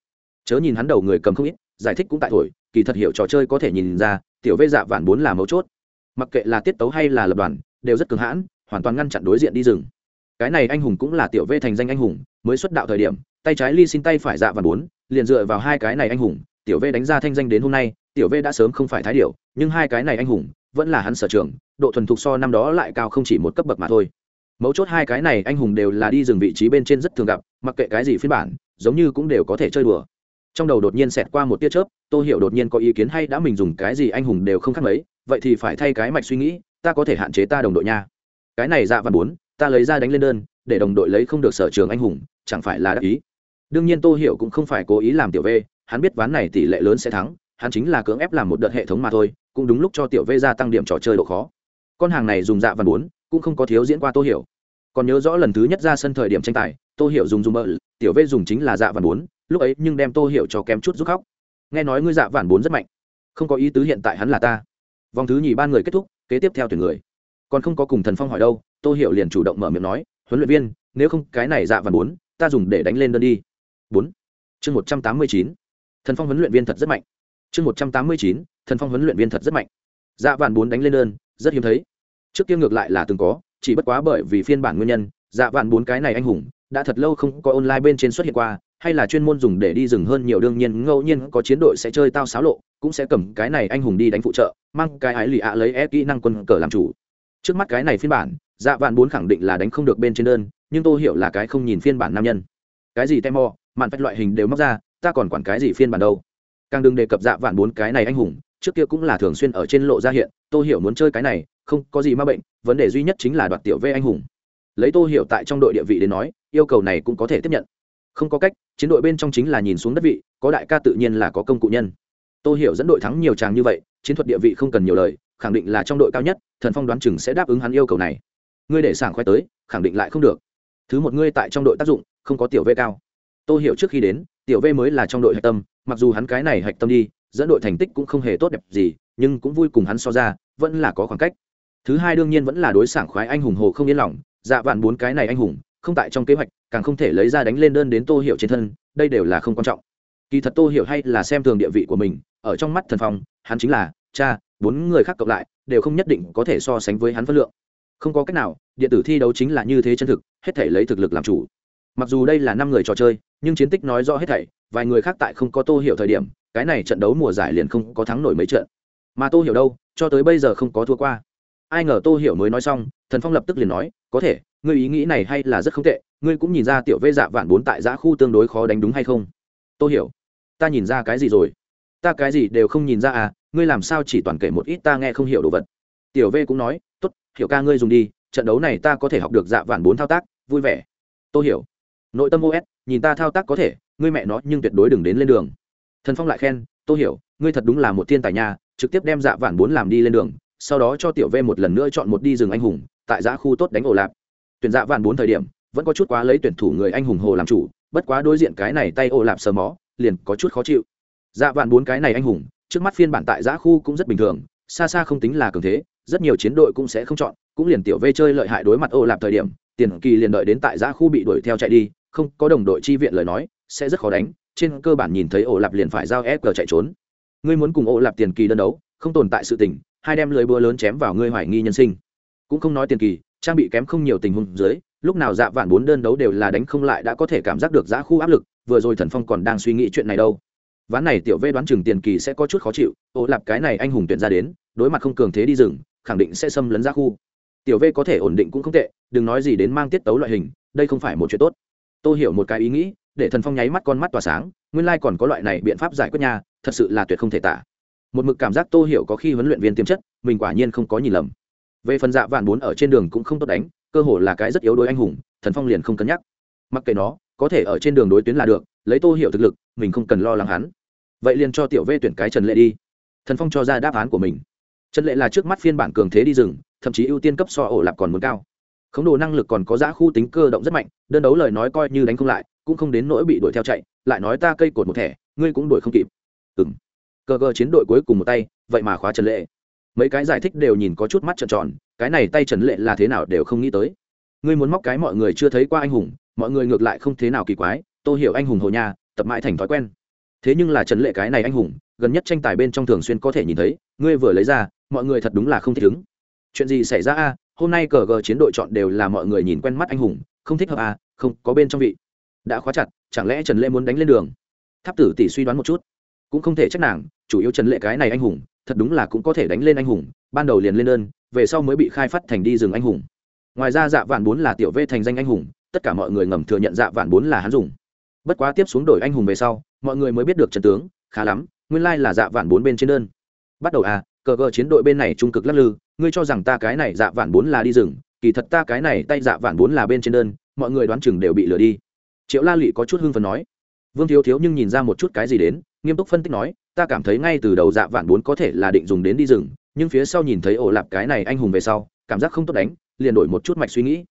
Chớ nhìn hắn đầu người cầm không ít, giải thích cũng tại thổi kỳ thật hiểu trò chơi có thể nhìn ra, tiểu Vê dạ vạn bốn là mấu chốt. Mặc kệ là tiết tấu hay là lập đoàn, đều rất cường hãn, hoàn toàn ngăn chặn đối diện đi rừng. Cái này anh hùng cũng là tiểu Vê thành danh anh hùng, mới xuất đạo thời điểm, tay trái ly xin tay phải dạ vạn bốn, liền dựa vào hai cái này anh hùng, tiểu Vê đánh ra thanh danh đến hôm nay tiểu v đã sớm không phải thái điệu nhưng hai cái này anh hùng, vẫn là hắn sở trường, độ thuần thục so năm đó lại cao không chỉ một cấp bậc mà thôi. Mấu chốt hai cái này anh hùng đều là đi dừng vị trí bên trên rất thường gặp, mặc kệ cái gì phiên bản, giống như cũng đều có thể chơi đùa. Trong đầu đột nhiên xẹt qua một tia chớp, tô hiểu đột nhiên có ý kiến hay đã mình dùng cái gì anh hùng đều không khác mấy, vậy thì phải thay cái mạch suy nghĩ, ta có thể hạn chế ta đồng đội nha. Cái này dạ và bốn, ta lấy ra đánh lên đơn, để đồng đội lấy không được sở trường anh hùng, chẳng phải là đắc ý. Đương nhiên tô hiểu cũng không phải cố ý làm tiểu v, hắn biết ván này tỷ lệ lớn sẽ thắng hắn chính là cưỡng ép làm một đợt hệ thống mà thôi, cũng đúng lúc cho tiểu v gia tăng điểm trò chơi độ khó. Con hàng này dùng dạ văn bốn, cũng không có thiếu diễn qua tô hiểu. Còn nhớ rõ lần thứ nhất ra sân thời điểm tranh tài, tô hiểu dùng dùng bợ, tiểu v dùng chính là dạ văn bốn, lúc ấy nhưng đem tô hiểu cho kém chút giúp khóc. Nghe nói ngươi dạ vản bốn rất mạnh. Không có ý tứ hiện tại hắn là ta. Vòng thứ nhì ba người kết thúc, kế tiếp theo tuyển người. Còn không có cùng thần phong hỏi đâu, tô hiểu liền chủ động mở miệng nói, huấn luyện viên, nếu không cái này dạ vản bốn, ta dùng để đánh lên đơn đi. Bốn. Chương một trăm tám mươi chín. Thần phong huấn luyện viên thật rất mạnh chương một trăm tám mươi chín thần phong huấn luyện viên thật rất mạnh. Dạ vạn bốn đánh lên đơn rất hiếm thấy. Trước kia ngược lại là từng có chỉ bất quá bởi vì phiên bản nguyên nhân dạ vạn bốn cái này anh hùng đã thật lâu không có online bên trên xuất hiện qua hay là chuyên môn dùng để đi rừng hơn nhiều đương nhiên ngẫu nhiên có chiến đội sẽ chơi tao xáo lộ cũng sẽ cầm cái này anh hùng đi đánh phụ trợ mang cái ái lì ạ lấy ép kỹ năng quân cờ làm chủ. Trước mắt cái này phiên bản dạ vạn bốn khẳng định là đánh không được bên trên đơn nhưng tôi hiểu là cái không nhìn phiên bản nam nhân. Cái gì temo, màn mạn phách loại hình đều móc ra ta còn quản cái gì phiên bản đâu? Càng đừng đề cập dạ vạn bốn cái này anh hùng, trước kia cũng là thường xuyên ở trên lộ ra hiện tôi hiểu muốn chơi cái này, không có gì ma bệnh, vấn đề duy nhất chính là đoạt tiểu v anh hùng. Lấy tô hiểu tại trong đội địa vị đến nói, yêu cầu này cũng có thể tiếp nhận. Không có cách, chiến đội bên trong chính là nhìn xuống đất vị, có đại ca tự nhiên là có công cụ nhân. Tô hiểu dẫn đội thắng nhiều tràng như vậy, chiến thuật địa vị không cần nhiều lời, khẳng định là trong đội cao nhất, thần phong đoán chừng sẽ đáp ứng hắn yêu cầu này. Ngươi để sảng khoái tới, khẳng định lại không được. Thứ một ngươi tại trong đội tác dụng, không có tiểu v cao. Tôi hiểu trước khi đến tiểu v mới là trong đội hạch tâm, mặc dù hắn cái này hạch tâm đi, dẫn đội thành tích cũng không hề tốt đẹp gì, nhưng cũng vui cùng hắn so ra, vẫn là có khoảng cách. Thứ hai đương nhiên vẫn là đối sảng khoái anh hùng hồ không yên lòng dạ vạn bốn cái này anh hùng, không tại trong kế hoạch, càng không thể lấy ra đánh lên đơn đến tô hiểu trên thân, đây đều là không quan trọng. Kỳ thật tô hiểu hay là xem thường địa vị của mình, ở trong mắt thần phong, hắn chính là cha, bốn người khác cộng lại, đều không nhất định có thể so sánh với hắn phân lượng. Không có cách nào, điện tử thi đấu chính là như thế chân thực, hết thể lấy thực lực làm chủ mặc dù đây là năm người trò chơi, nhưng chiến tích nói rõ hết thảy, vài người khác tại không có tô hiểu thời điểm, cái này trận đấu mùa giải liền không có thắng nổi mấy trận. Mà tô hiểu đâu, cho tới bây giờ không có thua qua. Ai ngờ tô hiểu mới nói xong, thần phong lập tức liền nói, có thể, ngươi ý nghĩ này hay là rất không tệ, ngươi cũng nhìn ra tiểu vê dạ vạn bốn tại giã khu tương đối khó đánh đúng hay không? Tô hiểu, ta nhìn ra cái gì rồi? Ta cái gì đều không nhìn ra à ngươi làm sao chỉ toàn kể một ít ta nghe không hiểu đồ vật? Tiểu v cũng nói, tốt, hiểu ca ngươi dùng đi, trận đấu này ta có thể học được dạ vạn bốn thao tác, vui vẻ. Tô hiểu nội tâm os nhìn ta thao tác có thể, ngươi mẹ nó nhưng tuyệt đối đừng đến lên đường. Thần phong lại khen tôi hiểu, ngươi thật đúng là một thiên tài nhà trực tiếp đem dạ vạn bốn làm đi lên đường, sau đó cho tiểu v một lần nữa chọn một đi rừng anh hùng, tại giã khu tốt đánh ổ lạp. Tuyển dạ vạn bốn thời điểm, vẫn có chút quá lấy tuyển thủ người anh hùng hồ làm chủ, bất quá đối diện cái này tay ổ lạp sờ mó, liền có chút khó chịu. Dạ vạn bốn cái này anh hùng, trước mắt phiên bản tại giã khu cũng rất bình thường, xa xa không tính là cường thế, rất nhiều chiến đội cũng sẽ không chọn, cũng liền tiểu v chơi lợi hại đối mặt ổ lạp thời điểm, tiền kỳ liền đợi đến tại giã khu bị đuổi theo chạy đi không có đồng đội chi viện lời nói, sẽ rất khó đánh, trên cơ bản nhìn thấy ổ lạp liền phải giao ép cờ chạy trốn. Ngươi muốn cùng ổ lạp tiền kỳ đơn đấu, không tồn tại sự tình, hai đem lưới búa lớn chém vào ngươi hoài nghi nhân sinh. Cũng không nói tiền kỳ, trang bị kém không nhiều tình huống dưới, lúc nào dạ vạn bốn đơn đấu đều là đánh không lại đã có thể cảm giác được giã khu áp lực, vừa rồi thần phong còn đang suy nghĩ chuyện này đâu. Ván này tiểu vê đoán chừng tiền kỳ sẽ có chút khó chịu, ổ lạp cái này anh hùng tuyển ra đến, đối mặt không cường thế đi rừng, khẳng định sẽ xâm lấn giã khu. Tiểu vê có thể ổn định cũng không tệ, đừng nói gì đến mang tiết tấu loại hình, đây không phải một chuyện tốt tôi hiểu một cái ý nghĩ để thần phong nháy mắt con mắt tỏa sáng nguyên lai còn có loại này biện pháp giải quyết nhà, thật sự là tuyệt không thể tả. Một mực cảm giác tô hiểu có khi huấn luyện viên tiềm chất mình quả nhiên không có nhìn lầm. Về phần dạ vạn bốn ở trên đường cũng không tốt đánh cơ hồ là cái rất yếu đối anh hùng thần phong liền không cân nhắc. Mặc kệ nó có thể ở trên đường đối tuyến là được lấy tô hiểu thực lực mình không cần lo lắng hắn. Vậy liền cho tiểu v tuyển cái trần lệ đi. Thần phong cho ra đáp án của mình. Trần lệ là trước mắt phiên bản cường thế đi rừng thậm chí ưu tiên cấp so ổ lạp còn muốn cao khống đồ năng lực còn có giá khu tính cơ động rất mạnh, đơn đấu lời nói coi như đánh không lại, cũng không đến nỗi bị đuổi theo chạy, lại nói ta cây cột một thẻ, ngươi cũng đuổi không kịp. Ừng cờ cờ chiến đội cuối cùng một tay, vậy mà khóa trần lệ. Mấy cái giải thích đều nhìn có chút mắt trợn tròn, cái này tay trần lệ là thế nào đều không nghĩ tới. Ngươi muốn móc cái mọi người chưa thấy qua anh hùng, mọi người ngược lại không thế nào kỳ quái tôi hiểu anh hùng hồ nhà tập mãi thành thói quen. Thế nhưng là trần lệ cái này anh hùng, gần nhất tranh tài bên trong thường xuyên có thể nhìn thấy, ngươi vừa lấy ra, mọi người thật đúng là không thích ứng chuyện gì xảy ra a? Hôm nay cờ gờ chiến đội chọn đều là mọi người nhìn quen mắt anh hùng, không thích hợp à? không, có bên trong vị. Đã khóa chặt, chẳng lẽ trần lệ muốn đánh lên đường? Tháp tử tỷ suy đoán một chút. Cũng không thể trách nàng, chủ yếu trần lệ cái này anh hùng, thật đúng là cũng có thể đánh lên anh hùng, ban đầu liền lên đơn, về sau mới bị khai phát thành đi rừng anh hùng. Ngoài ra dạ vạn bốn là tiểu Vê thành danh anh hùng, tất cả mọi người ngầm thừa nhận dạ vạn bốn là hắn dùng. Bất quá tiếp xuống đổi anh hùng về sau, mọi người mới biết được trần tướng, khá lắm, nguyên lai là dạ vạn bốn bên trên đơn. Bắt đầu à cờ gờ chiến đội bên này trung cực lắc lư, ngươi cho rằng ta cái này dạ vạn bốn là đi rừng, kỳ thật ta cái này tay dạ vạn bốn là bên trên đơn, mọi người đoán chừng đều bị lừa đi. Triệu la lụy có chút hưng phần nói. Vương thiếu thiếu nhưng nhìn ra một chút cái gì đến, nghiêm túc phân tích nói, ta cảm thấy ngay từ đầu dạ vạn bốn có thể là định dùng đến đi rừng, nhưng phía sau nhìn thấy ổ lạp cái này anh hùng về sau, cảm giác không tốt đánh, liền đổi một chút mạch suy nghĩ.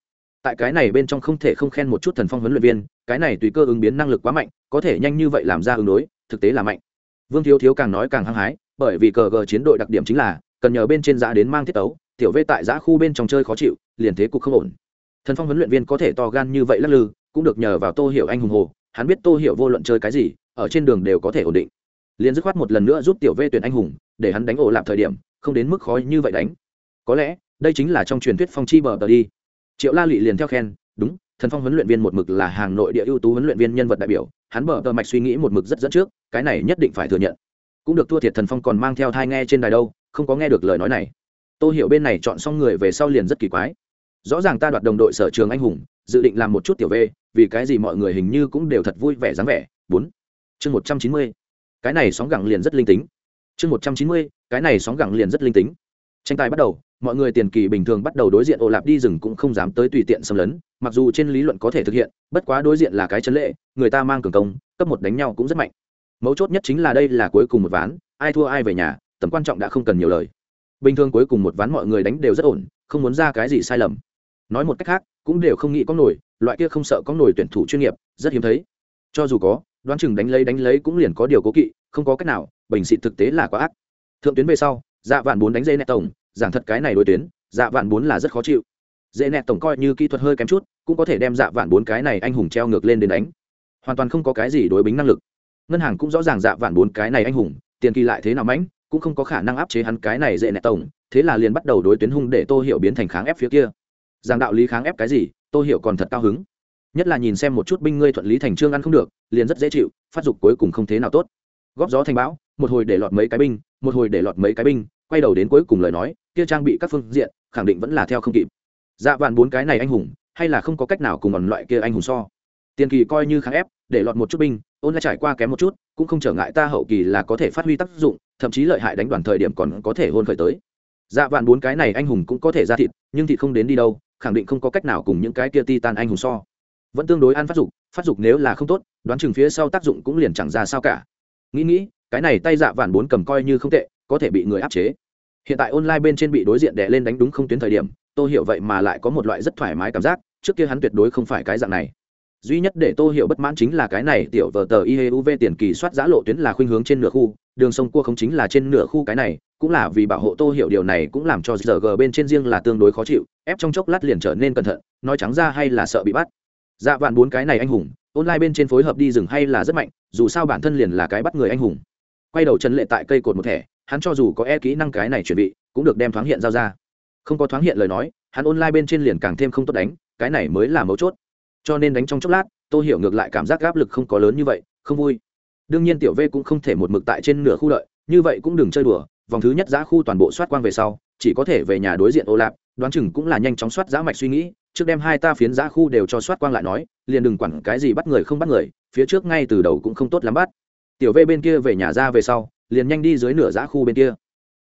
Tại cái này bên trong không thể không khen một chút thần phong huấn luyện viên, cái này tùy cơ ứng biến năng lực quá mạnh, có thể nhanh như vậy làm ra ứng đối, thực tế là mạnh. Vương thiếu thiếu càng nói càng hăng hái bởi vì cờ gờ chiến đội đặc điểm chính là, cần nhờ bên trên giã đến mang thiết tấu, tiểu v tại giã khu bên trong chơi khó chịu, liền thế cục không ổn. Thần phong huấn luyện viên có thể to gan như vậy lắc lư, cũng được nhờ vào tô hiểu anh hùng hồ, hắn biết tô hiểu vô luận chơi cái gì, ở trên đường đều có thể ổn định. Liền dứt khoát một lần nữa giúp tiểu v tuyển anh hùng, để hắn đánh ổ lạp thời điểm, không đến mức khó như vậy đánh. Có lẽ, đây chính là trong truyền thuyết phong chi bờ tờ đi. Triệu la lụy liền theo khen, đúng, thần phong huấn luyện viên một mực là hàng nội địa ưu tú huấn luyện viên nhân vật đại biểu, hắn bờ tờ mạch suy nghĩ một mực rất dẫn trước, cái này nhất định phải thừa nhận cũng được thua thiệt thần phong còn mang theo thai nghe trên đài đâu, không có nghe được lời nói này. Tôi hiểu bên này chọn xong người về sau liền rất kỳ quái. Rõ ràng ta đoạt đồng đội sở trường anh hùng, dự định làm một chút tiểu v, vì cái gì mọi người hình như cũng đều thật vui vẻ dáng vẻ. Bốn. Chương một trăm chín mươi. Cái này sóng gẳng liền rất linh tính. Chương một trăm chín mươi, cái này sóng gẳng liền rất linh tính. Tranh tài bắt đầu, mọi người tiền kỳ bình thường bắt đầu đối diện ô lạp đi rừng cũng không dám tới tùy tiện xâm lấn, mặc dù trên lý luận có thể thực hiện, bất quá đối diện là cái chấn lệ, người ta mang cường công, cấp một đánh nhau cũng rất mạnh mấu chốt nhất chính là đây là cuối cùng một ván, ai thua ai về nhà, tầm quan trọng đã không cần nhiều lời. Bình thường cuối cùng một ván mọi người đánh đều rất ổn, không muốn ra cái gì sai lầm. Nói một cách khác, cũng đều không nghĩ có nổi, loại kia không sợ có nổi tuyển thủ chuyên nghiệp, rất hiếm thấy. Cho dù có, đoán chừng đánh lấy đánh lấy cũng liền có điều cố kỵ, không có cách nào, bình xịt thực tế là quá ác. Thượng tuyến về sau dạ vạn bốn đánh dây nẹt tổng, giảng thật cái này đối tuyến dạ vạn bốn là rất khó chịu. Dễ nẹt tổng coi như kỹ thuật hơi kém chút, cũng có thể đem dạ vạn bốn cái này anh hùng treo ngược lên đến đánh. Hoàn toàn không có cái gì đối bính năng lực ngân hàng cũng rõ ràng dạ vạn bốn cái này anh hùng, tiền kỳ lại thế nào mãnh, cũng không có khả năng áp chế hắn cái này dễ nẹt tổng, thế là liền bắt đầu đối tuyến hung để tô hiểu biến thành kháng ép phía kia. Rằng đạo lý kháng ép cái gì, tô hiểu còn thật cao hứng. Nhất là nhìn xem một chút binh ngươi thuận lý thành trương ăn không được, liền rất dễ chịu, phát dục cuối cùng không thế nào tốt. Góp gió thành bão, một hồi để lọt mấy cái binh, một hồi để lọt mấy cái binh, quay đầu đến cuối cùng lời nói, kia trang bị các phương diện, khẳng định vẫn là theo không kịp. Dạ vạn bốn cái này anh hùng, hay là không có cách nào cùng còn loại kia anh hùng so tiền kỳ coi như kháng ép, để lọt một chút binh, ôn lại trải qua kém một chút, cũng không trở ngại ta hậu kỳ là có thể phát huy tác dụng, thậm chí lợi hại đánh đoàn thời điểm còn có thể hôn khởi tới. Dạ vạn bốn cái này anh hùng cũng có thể ra thịt, nhưng thịt không đến đi đâu, khẳng định không có cách nào cùng những cái kia ti tan anh hùng so. Vẫn tương đối ăn phát dục phát dục nếu là không tốt, đoán chừng phía sau tác dụng cũng liền chẳng ra sao cả. Nghĩ nghĩ, cái này tay dạ vạn bốn cầm coi như không tệ, có thể bị người áp chế. Hiện tại online bên trên bị đối diện đè lên đánh đúng không tuyến thời điểm, tôi hiểu vậy mà lại có một loại rất thoải mái cảm giác, trước kia hắn tuyệt đối không phải cái dạng này duy nhất để tô hiểu bất mãn chính là cái này tiểu vờ tờ iuv tiền kỳ soát giã lộ tuyến là khuynh hướng trên nửa khu, đường sông cua không chính là trên nửa khu cái này, cũng là vì bảo hộ tô hiểu điều này cũng làm cho giờ g bên trên riêng là tương đối khó chịu, ép trong chốc lát liền trở nên cẩn thận, nói trắng ra hay là sợ bị bắt. Dạ vạn bốn cái này anh hùng, online bên trên phối hợp đi rừng hay là rất mạnh, dù sao bản thân liền là cái bắt người anh hùng. Quay đầu trần lệ tại cây cột một thẻ, hắn cho dù có e kỹ năng cái này chuẩn bị, cũng được đem thoáng hiện giao ra. Không có thoáng hiện lời nói, hắn online bên trên liền càng thêm không tốt đánh, cái này mới là mấu chốt cho nên đánh trong chốc lát tôi hiểu ngược lại cảm giác áp lực không có lớn như vậy, không vui. Đương nhiên tiểu v cũng không thể một mực tại trên nửa khu đợi, như vậy cũng đừng chơi đùa, vòng thứ nhất giã khu toàn bộ soát quang về sau, chỉ có thể về nhà đối diện ô lạp, đoán chừng cũng là nhanh chóng soát giã mạch suy nghĩ, trước đem hai ta phiến giã khu đều cho soát quang lại nói, liền đừng quản cái gì bắt người không bắt người, phía trước ngay từ đầu cũng không tốt lắm bắt. Tiểu v bên kia về nhà ra về sau, liền nhanh đi dưới nửa giã khu bên kia.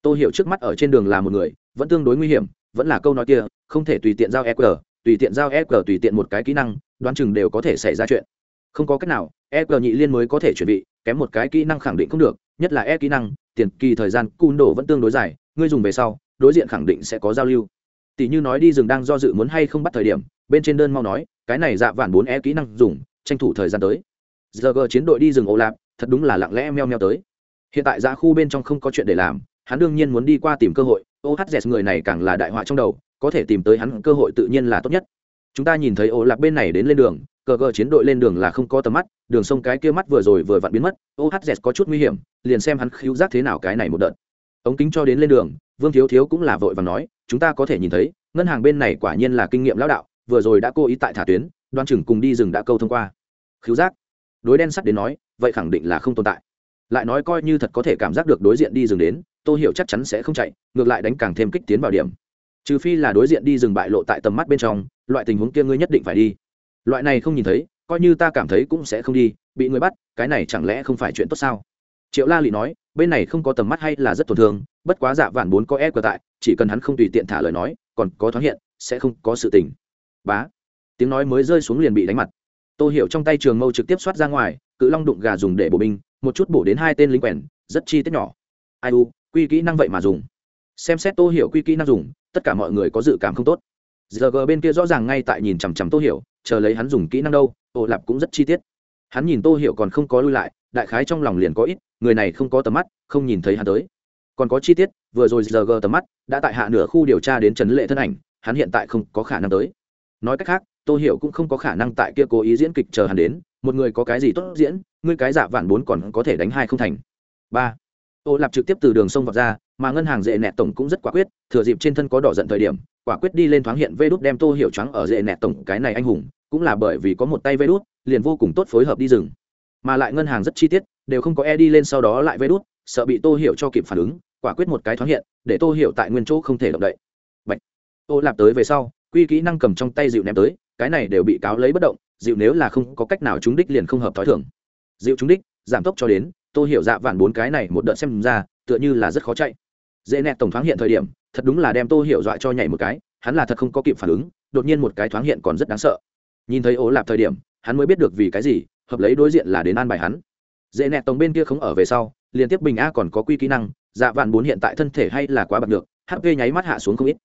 Tôi hiểu trước mắt ở trên đường là một người, vẫn tương đối nguy hiểm, vẫn là câu nói kia, không thể tùy tiện giao eq tùy tiện giao eq tùy tiện một cái kỹ năng, đoán chừng đều có thể xảy ra chuyện. Không có cách nào eq nhị liên mới có thể chuẩn bị, kém một cái kỹ năng khẳng định không được, nhất là e kỹ năng, tiền kỳ thời gian cun đổ vẫn tương đối dài, ngươi dùng về sau, đối diện khẳng định sẽ có giao lưu. Tỷ như nói đi rừng đang do dự muốn hay không bắt thời điểm, bên trên đơn mau nói, cái này dạ vạn bốn e kỹ năng dùng, tranh thủ thời gian tới. Giờ g chiến đội đi rừng ô lạp, thật đúng là lặng lẽ meo meo tới. Hiện tại dạ khu bên trong không có chuyện để làm, hắn đương nhiên muốn đi qua tìm cơ hội ohz người này càng là đại họa trong đầu có thể tìm tới hắn cơ hội tự nhiên là tốt nhất. Chúng ta nhìn thấy ô lạc bên này đến lên đường, cờ gờ chiến đội lên đường là không có tầm mắt, đường sông cái kia mắt vừa rồi vừa vặn biến mất ohz có chút nguy hiểm, liền xem hắn khiếu giác thế nào cái này một đợt. Ống kính cho đến lên đường, vương thiếu thiếu cũng là vội và nói, chúng ta có thể nhìn thấy, ngân hàng bên này quả nhiên là kinh nghiệm lão đạo, vừa rồi đã cố ý tại thả tuyến, đoan chừng cùng đi rừng đã câu thông qua. Khiếu giác. Đối đen sắt đến nói, vậy khẳng định là không tồn tại. Lại nói coi như thật có thể cảm giác được đối diện đi rừng đến tôi hiểu chắc chắn sẽ không chạy, ngược lại đánh càng thêm kích tiến vào điểm trừ phi là đối diện đi rừng bại lộ tại tầm mắt bên trong, loại tình huống kia ngươi nhất định phải đi. Loại này không nhìn thấy, coi như ta cảm thấy cũng sẽ không đi, bị người bắt, cái này chẳng lẽ không phải chuyện tốt sao? Triệu la lị nói, bên này không có tầm mắt hay là rất tổn thương, bất quá dạ vạn bốn có e cờ tại, chỉ cần hắn không tùy tiện thả lời nói, còn có thoáng hiện, sẽ không có sự tình. Bá. Tiếng nói mới rơi xuống liền bị đánh mặt. Tôi hiểu trong tay trường mâu trực tiếp xoát ra ngoài, cự long đụng gà dùng để bổ binh, một chút bổ đến hai tên lính quèn, rất chi tiết nhỏ. Ai u, quy kỹ năng vậy mà dùng. Xem xét tô hiểu quy kỹ năng dùng tất cả mọi người có dự cảm không tốt. Giờ g bên kia rõ ràng ngay tại nhìn chằm chằm tô hiểu, chờ lấy hắn dùng kỹ năng đâu, ô lạp cũng rất chi tiết. Hắn nhìn tô hiểu còn không có lui lại, đại khái trong lòng liền có ít, người này không có tầm mắt, không nhìn thấy hắn tới. Còn có chi tiết, vừa rồi giờ g tầm mắt đã tại hạ nửa khu điều tra đến trấn lệ thân ảnh, hắn hiện tại không có khả năng tới. Nói cách khác, tô hiểu cũng không có khả năng tại kia cố ý diễn kịch chờ hắn đến, một người có cái gì tốt diễn, ngươi cái giả dạ vạn bốn còn có thể đánh hai không thành. Ba. Ô lạp trực tiếp từ đường sông vọt ra mà ngân hàng dễ nẹt tổng cũng rất quả quyết, thừa dịp trên thân có đỏ giận thời điểm, quả quyết đi lên thoáng hiện vê đút đem tô hiểu trắng ở dễ nẹt tổng, cái này anh hùng, cũng là bởi vì có một tay vê đút, liền vô cùng tốt phối hợp đi rừng mà lại ngân hàng rất chi tiết, đều không có e đi lên sau đó lại vê đút, sợ bị tô hiểu cho kịp phản ứng, quả quyết một cái thoáng hiện, để tô hiểu tại nguyên chỗ không thể động đậy. Bạch. tô lạp tới về sau, quy kỹ năng cầm trong tay dịu ném tới, cái này đều bị cáo lấy bất động, dịu nếu là không có cách nào trúng đích liền không hợp thói thường. Dịu trúng đích, giảm tốc cho đến, tô hiểu dạ vạn bốn cái này một đợt xem ra, tựa như là rất khó chạy dễ nẹt tổng thoáng hiện thời điểm, thật đúng là đem tô hiểu dọa cho nhảy một cái, hắn là thật không có kịp phản ứng, đột nhiên một cái thoáng hiện còn rất đáng sợ. Nhìn thấy ố lạp thời điểm, hắn mới biết được vì cái gì, hợp lấy đối diện là đến an bài hắn. Dễ nẹt tổng bên kia không ở về sau, liên tiếp bình a còn có quy kỹ năng dạ vạn bốn hiện tại thân thể hay là quá bật được hp nháy mắt hạ xuống không ít.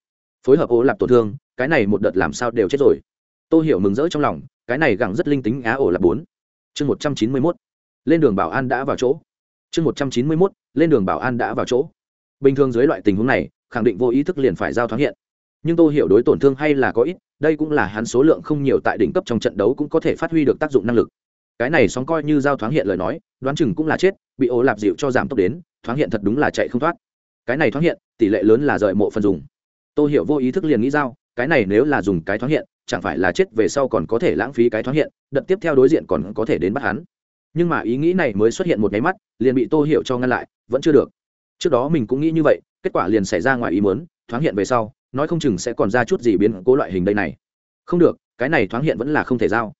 Phối hợp ố lạp tổn thương, cái này một đợt làm sao đều chết rồi. Tôi hiểu mừng rỡ trong lòng, cái này gẳng rất linh tính á ổ là bốn. Chương một trăm chín mươi mốt. Lên đường bảo an đã vào chỗ. Chương một trăm chín mươi mốt, lên đường bảo an đã vào chỗ bình thường dưới loại tình huống này, khẳng định vô ý thức liền phải giao thoáng hiện. Nhưng tôi hiểu đối tổn thương hay là có ít, đây cũng là hắn số lượng không nhiều tại đỉnh cấp trong trận đấu cũng có thể phát huy được tác dụng năng lực. Cái này sóng coi như giao thoáng hiện lời nói, đoán chừng cũng là chết, bị ố lạp dịu cho giảm tốc đến, thoáng hiện thật đúng là chạy không thoát. Cái này thoáng hiện, tỷ lệ lớn là rời mộ phần dùng. Tôi hiểu vô ý thức liền nghĩ giao, cái này nếu là dùng cái thoáng hiện, chẳng phải là chết về sau còn có thể lãng phí cái thoáng hiện, đợt tiếp theo đối diện còn có thể đến bắt hắn. Nhưng mà ý nghĩ này mới xuất hiện một nháy mắt, liền bị tô hiểu cho ngăn lại, vẫn chưa được trước đó mình cũng nghĩ như vậy, kết quả liền xảy ra ngoài ý muốn, thoáng hiện về sau, nói không chừng sẽ còn ra chút gì biến cố loại hình đây này. Không được, cái này thoáng hiện vẫn là không thể giao.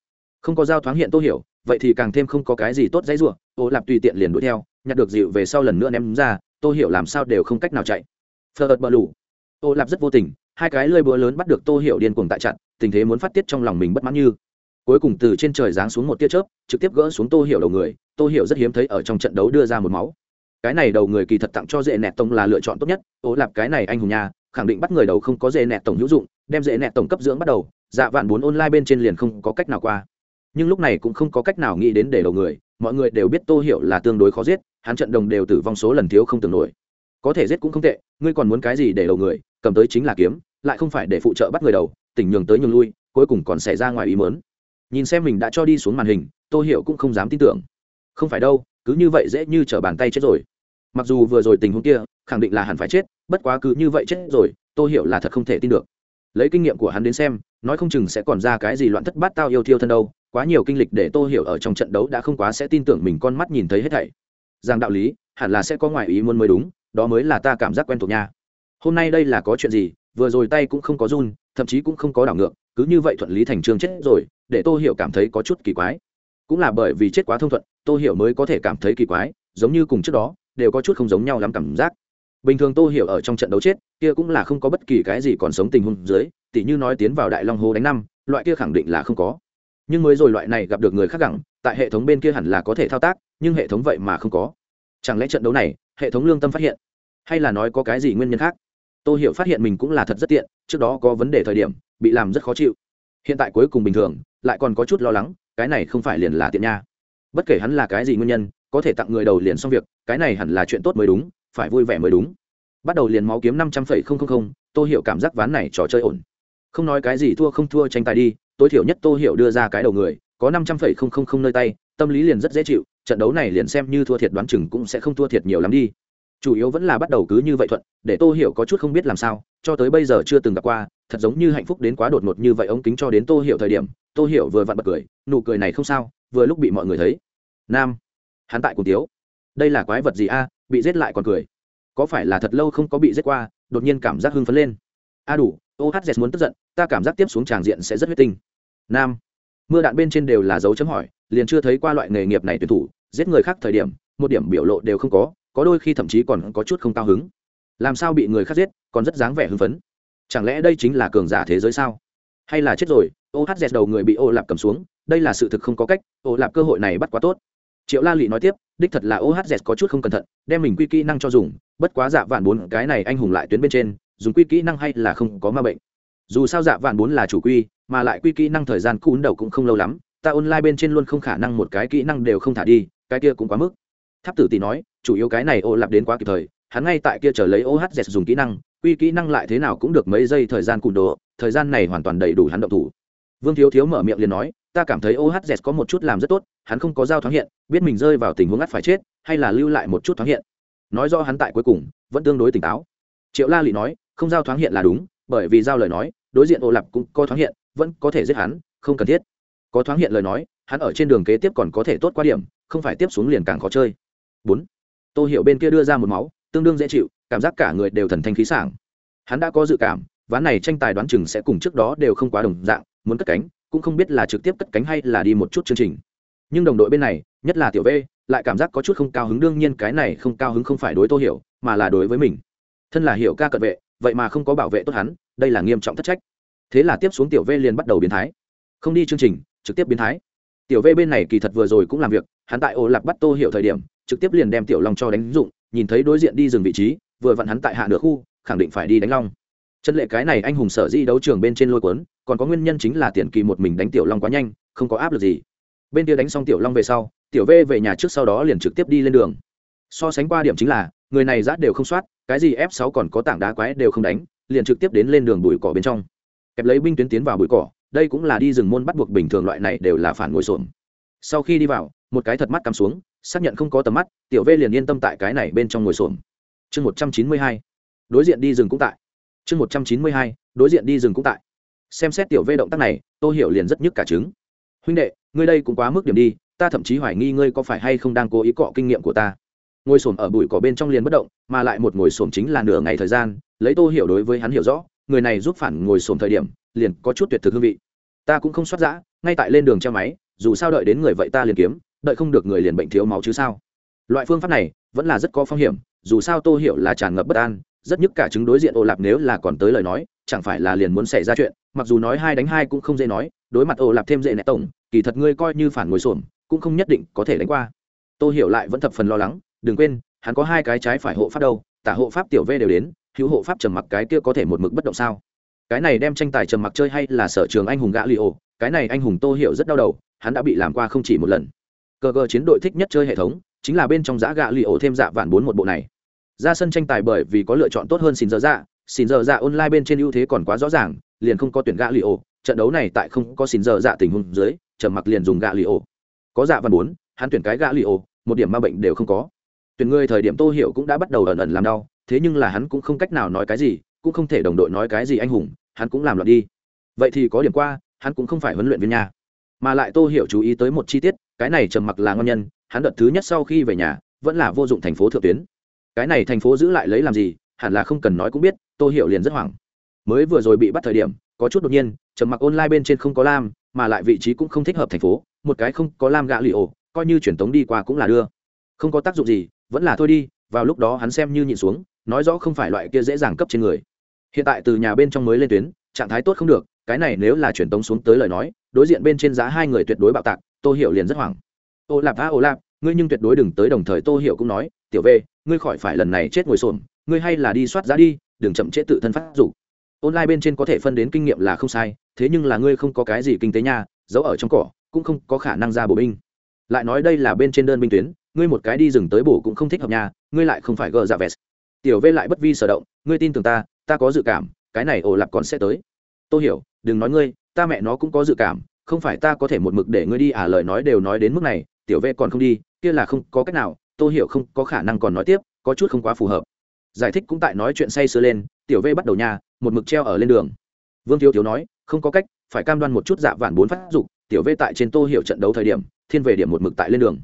Không có giao thoáng hiện tô hiểu, vậy thì càng thêm không có cái gì tốt dãy rủa, ô lạp tùy tiện liền đuổi theo, nhặt được dịu về sau lần nữa ném ra, tô hiểu làm sao đều không cách nào chạy. Phật bờ lủ ô lạp rất vô tình, hai cái lơi búa lớn bắt được tô hiểu điên cuồng tại chặn, tình thế muốn phát tiết trong lòng mình bất mãn như. Cuối cùng từ trên trời giáng xuống một tia chớp, trực tiếp gỡ xuống tô hiểu đầu người, tô hiểu rất hiếm thấy ở trong trận đấu đưa ra một máu cái này đầu người kỳ thật tặng cho dễ nẹt tông là lựa chọn tốt nhất. Ố lạp cái này anh hùng nhà khẳng định bắt người đầu không có dễ nẹt tổng hữu dụng, đem dễ nẹt tổng cấp dưỡng bắt đầu dạ vạn bốn online bên trên liền không có cách nào qua. Nhưng lúc này cũng không có cách nào nghĩ đến để đầu người, mọi người đều biết tô hiểu là tương đối khó giết, hắn trận đồng đều tử vong số lần thiếu không tưởng nổi. Có thể giết cũng không tệ, ngươi còn muốn cái gì để đầu người, cầm tới chính là kiếm, lại không phải để phụ trợ bắt người đầu tỉnh nhường tới nhường lui, cuối cùng còn xảy ra ngoài ý mớn nhìn xem mình đã cho đi xuống màn hình, tô hiểu cũng không dám tin tưởng. Không phải đâu, cứ như vậy dễ như t r ở bàn tay chết rồi mặc dù vừa rồi tình huống kia, khẳng định là hẳn phải chết, bất quá cứ như vậy chết rồi, tô hiểu là thật không thể tin được. Lấy kinh nghiệm của hắn đến xem, nói không chừng sẽ còn ra cái gì loạn thất bát tao yêu thiêu thân đâu, quá nhiều kinh lịch để tô hiểu ở trong trận đấu đã không quá sẽ tin tưởng mình con mắt nhìn thấy hết thảy. Rằng đạo lý, hẳn là sẽ có ngoại ý muốn mới đúng, đó mới là ta cảm giác quen thuộc nha. Hôm nay đây là có chuyện gì, vừa rồi tay cũng không có run, thậm chí cũng không có đảo ngược, cứ như vậy thuận lý thành trương chết rồi, để tô hiểu cảm thấy có chút kỳ quái. Cũng là bởi vì chết quá thông thuận, tô hiểu mới có thể cảm thấy kỳ quái, giống như cùng trước đó đều có chút không giống nhau lắm cảm giác. Bình thường tô hiểu ở trong trận đấu chết, kia cũng là không có bất kỳ cái gì còn sống tình huống dưới, tỉ như nói tiến vào đại long hồ đánh năm, loại kia khẳng định là không có. Nhưng mới rồi loại này gặp được người khác gẳng, tại hệ thống bên kia hẳn là có thể thao tác, nhưng hệ thống vậy mà không có. Chẳng lẽ trận đấu này, hệ thống lương tâm phát hiện? Hay là nói có cái gì nguyên nhân khác? Tô hiểu phát hiện mình cũng là thật rất tiện, trước đó có vấn đề thời điểm, bị làm rất khó chịu. Hiện tại cuối cùng bình thường, lại còn có chút lo lắng, cái này không phải liền là tiện nha. Bất kể hắn là cái gì nguyên nhân, có thể tặng người đầu liền xong việc cái này hẳn là chuyện tốt mới đúng, phải vui vẻ mới đúng. Bắt đầu liền máu kiếm năm trăm phẩy không không không, tô hiểu cảm giác ván này trò chơi ổn. Không nói cái gì thua không thua tranh tài đi, tối thiểu nhất tô hiểu đưa ra cái đầu người, có năm trăm phẩy không không không nơi tay, tâm lý liền rất dễ chịu, trận đấu này liền xem như thua thiệt đoán chừng cũng sẽ không thua thiệt nhiều lắm đi. Chủ yếu vẫn là bắt đầu cứ như vậy thuận, để tô hiểu có chút không biết làm sao, cho tới bây giờ chưa từng gặp qua, thật giống như hạnh phúc đến quá đột ngột như vậy ống kính cho đến tô hiểu thời điểm, tô hiểu vừa vặn bật cười, nụ cười này không sao, vừa lúc bị mọi người thấy. Nam, hắn tại cùng tiếu đây là quái vật gì a, bị giết lại còn cười. Có phải là thật lâu không có bị giết qua, đột nhiên cảm giác hưng phấn lên. A đủ ohz muốn tức giận, ta cảm giác tiếp xuống tràng diện sẽ rất huyết tinh. Nam, mưa đạn bên trên đều là dấu chấm hỏi, liền chưa thấy qua loại nghề nghiệp này tuyển thủ, giết người khác thời điểm, một điểm biểu lộ đều không có có đôi khi thậm chí còn có chút không cao hứng. Làm sao bị người khác giết, còn rất dáng vẻ hưng phấn. Chẳng lẽ đây chính là cường giả thế giới sao? Hay là chết rồi ohz đầu người bị ô lạp cầm xuống, đây là sự thực không có cách, ô lạp cơ hội này bắt quá tốt. Triệu la lị nói tiếp đích thật là ohz có chút không cẩn thận, đem mình quy kỹ năng cho dùng, bất quá dạ vạn bốn cái này anh hùng lại tuyến bên trên, dùng quy kỹ năng hay là không có ma bệnh. Dù sao dạ vạn bốn là chủ quy, mà lại quy kỹ năng thời gian cún đầu cũng không lâu lắm, ta online bên trên luôn không khả năng một cái kỹ năng đều không thả đi, cái kia cũng quá mức. Tháp tử tỷ nói, chủ yếu cái này ô lạp đến quá kịp thời, hắn ngay tại kia chờ lấy ohz dùng kỹ năng, quy kỹ năng lại thế nào cũng được mấy giây thời gian cùn đồ, thời gian này hoàn toàn đầy đủ hắn động thủ. Vương thiếu thiếu mở miệng liền nói ta cảm thấy ohz có một chút làm rất tốt, hắn không có giao thoáng hiện, biết mình rơi vào tình huống ngắt phải chết, hay là lưu lại một chút thoáng hiện. Nói do hắn tại cuối cùng, vẫn tương đối tỉnh táo. Triệu la lị nói, không giao thoáng hiện là đúng, bởi vì giao lời nói, đối diện ô lạp cũng có thoáng hiện, vẫn có thể giết hắn, không cần thiết. Có thoáng hiện lời nói, hắn ở trên đường kế tiếp còn có thể tốt qua điểm, không phải tiếp xuống liền càng khó chơi. Bốn. Tô hiểu bên kia đưa ra một máu, tương đương dễ chịu, cảm giác cả người đều thần thanh khí sảng. Hắn đã có dự cảm, ván này tranh tài đoán chừng sẽ cùng trước đó đều không quá đồng dạng muốn cất cánh, cũng không biết là trực tiếp cất cánh hay là đi một chút chương trình. Nhưng đồng đội bên này, nhất là tiểu v, lại cảm giác có chút không cao hứng, đương nhiên cái này không cao hứng không phải đối tô hiểu, mà là đối với mình. Thân là hiểu ca cận vệ, vậy mà không có bảo vệ tốt hắn, đây là nghiêm trọng thất trách. Thế là tiếp xuống tiểu v liền bắt đầu biến thái. Không đi chương trình, trực tiếp biến thái. Tiểu v bên này kỳ thật vừa rồi cũng làm việc, hắn tại ô lạc bắt tô hiểu thời điểm, trực tiếp liền đem tiểu long cho đánh dụng, nhìn thấy đối diện đi dừng vị trí, vừa vặn hắn tại hạ nửa khu, khẳng định phải đi đánh long chân lệ cái này anh hùng sở di đấu trường bên trên lôi cuốn, còn có nguyên nhân chính là tiền kỳ một mình đánh tiểu long quá nhanh, không có áp lực gì. Bên kia đánh xong tiểu long về sau, tiểu v về nhà trước sau đó liền trực tiếp đi lên đường. So sánh qua điểm chính là, người này rát đều không soát, cái gì f 6 còn có tảng đá quái đều không đánh, liền trực tiếp đến lên đường bụi cỏ bên trong. Kẹp lấy binh tuyến tiến vào bụi cỏ, đây cũng là đi rừng môn bắt buộc bình thường loại này đều là phản ngồi xổm. Sau khi đi vào, một cái thật mắt cắm xuống, xác nhận không có tầm mắt, tiểu v liền yên tâm tại cái này bên trong ngồi xổm. Chương một trăm chín mươi hai, đối diện đi rừng cũng tại chương một trăm chín mươi hai, đối diện đi rừng cũng tại. Xem xét tiểu vê động tác này tôi hiểu liền rất nhức cả trứng. Huynh đệ, ngươi đây cũng quá mức điểm đi, ta thậm chí hoài nghi ngươi có phải hay không đang cố ý cọ kinh nghiệm của ta. Ngồi xổm ở bụi cỏ bên trong liền bất động, mà lại một ngồi xổm chính là nửa ngày thời gian, lấy tô hiểu đối với hắn hiểu rõ, người này giúp phản ngồi xổm thời điểm, liền có chút tuyệt thực hương vị. Ta cũng không soát giã, ngay tại lên đường treo máy, dù sao đợi đến người vậy ta liền kiếm, đợi không được người liền bệnh thiếu máu chứ sao. Loại phương pháp này, vẫn là rất có phong hiểm, dù sao tô hiểu là tràn ngập bất an rất nhức cả chứng đối diện ô lạp nếu là còn tới lời nói, chẳng phải là liền muốn xảy ra chuyện, mặc dù nói hai đánh hai cũng không dễ nói, đối mặt ô lạp thêm dễ nẹ tổng, kỳ thật ngươi coi như phản ngồi xổm, cũng không nhất định có thể đánh qua. Tôi hiểu lại vẫn thập phần lo lắng, đừng quên, hắn có hai cái trái phải hộ pháp đâu, tả hộ pháp tiểu v đều đến, hữu hộ pháp trầm mặc cái kia có thể một mực bất động sao? Cái này đem tranh tài trầm mặc chơi hay là sở trường anh hùng gã li ổ cái này anh hùng tô hiểu rất đau đầu, hắn đã bị làm qua không chỉ một lần. Cờ cờ chiến đội thích nhất chơi hệ thống, chính là bên trong giã gạ li ổ thêm dạ vạn bốn một bộ này ra sân tranh tài bởi vì có lựa chọn tốt hơn xin giờ dạ xin giờ dạ online bên trên ưu thế còn quá rõ ràng, liền không có tuyển gạ li ổ. Trận đấu này tại không có xin giờ dạ tình huống dưới, trầm mặc liền dùng gạ li ổ. Có dạ văn bốn, hắn tuyển cái gạ li ổ, một điểm ma bệnh đều không có. Tuyển người thời điểm tô hiểu cũng đã bắt đầu ẩn ẩn làm đau, thế nhưng là hắn cũng không cách nào nói cái gì, cũng không thể đồng đội nói cái gì anh hùng, hắn cũng làm loạn đi. Vậy thì có điểm qua, hắn cũng không phải huấn luyện viên nhà. Mà lại tô hiểu chú ý tới một chi tiết, cái này trầm mặc là ngon nhân, hắn đợt thứ nhất sau khi về nhà, vẫn là vô dụng thành phố thượng tuyến cái này thành phố giữ lại lấy làm gì, hẳn là không cần nói cũng biết, tô hiểu liền rất hoảng. Mới vừa rồi bị bắt thời điểm, có chút đột nhiên, trầm mặc online bên trên không có lam, mà lại vị trí cũng không thích hợp thành phố, một cái không có lam gạ lì ổ, coi như truyền tống đi qua cũng là đưa. Không có tác dụng gì, vẫn là thôi đi, vào lúc đó hắn xem như nhịn xuống, nói rõ không phải loại kia dễ dàng cấp trên người. Hiện tại từ nhà bên trong mới lên tuyến, trạng thái tốt không được, cái này nếu là truyền tống xuống tới lời nói, đối diện bên trên giá hai người tuyệt đối bạo tạc, tô hiểu liền rất hoảng. Ô lạp a ô lạp, ngươi nhưng tuyệt đối đừng tới đồng thời tô hiểu cũng nói tiểu v, ngươi khỏi phải lần này chết ngồi sồn. ngươi hay là đi soát giá đi, đừng chậm trễ tự thân phát dục. Online bên trên có thể phân đến kinh nghiệm là không sai, thế nhưng là ngươi không có cái gì kinh tế nha, giấu ở trong cỏ, cũng không có khả năng ra bổ binh. Lại nói đây là bên trên đơn binh tuyến, ngươi một cái đi rừng tới bổ cũng không thích hợp nhà ngươi lại không phải gờ dạ vest tiểu v lại bất vi sở động, ngươi tin tưởng ta ta có dự cảm, cái này ổ lạp còn sẽ tới. Tôi hiểu, đừng nói ngươi, ta mẹ nó cũng có dự cảm, không phải ta có thể một mực để ngươi đi à lời nói đều nói đến mức này, tiểu v còn không đi, kia là không có cách nào tôi hiểu không có khả năng còn nói tiếp, có chút không quá phù hợp. Giải thích cũng tại nói chuyện say sưa lên, tiểu v bắt đầu nhà một mực treo ở lên đường. Vương thiếu thiếu nói, không có cách, phải cam đoan một chút dạ vạn bốn phát dục, tiểu v tại trên tô hiểu trận đấu thời điểm, thiên về điểm một mực tại lên đường.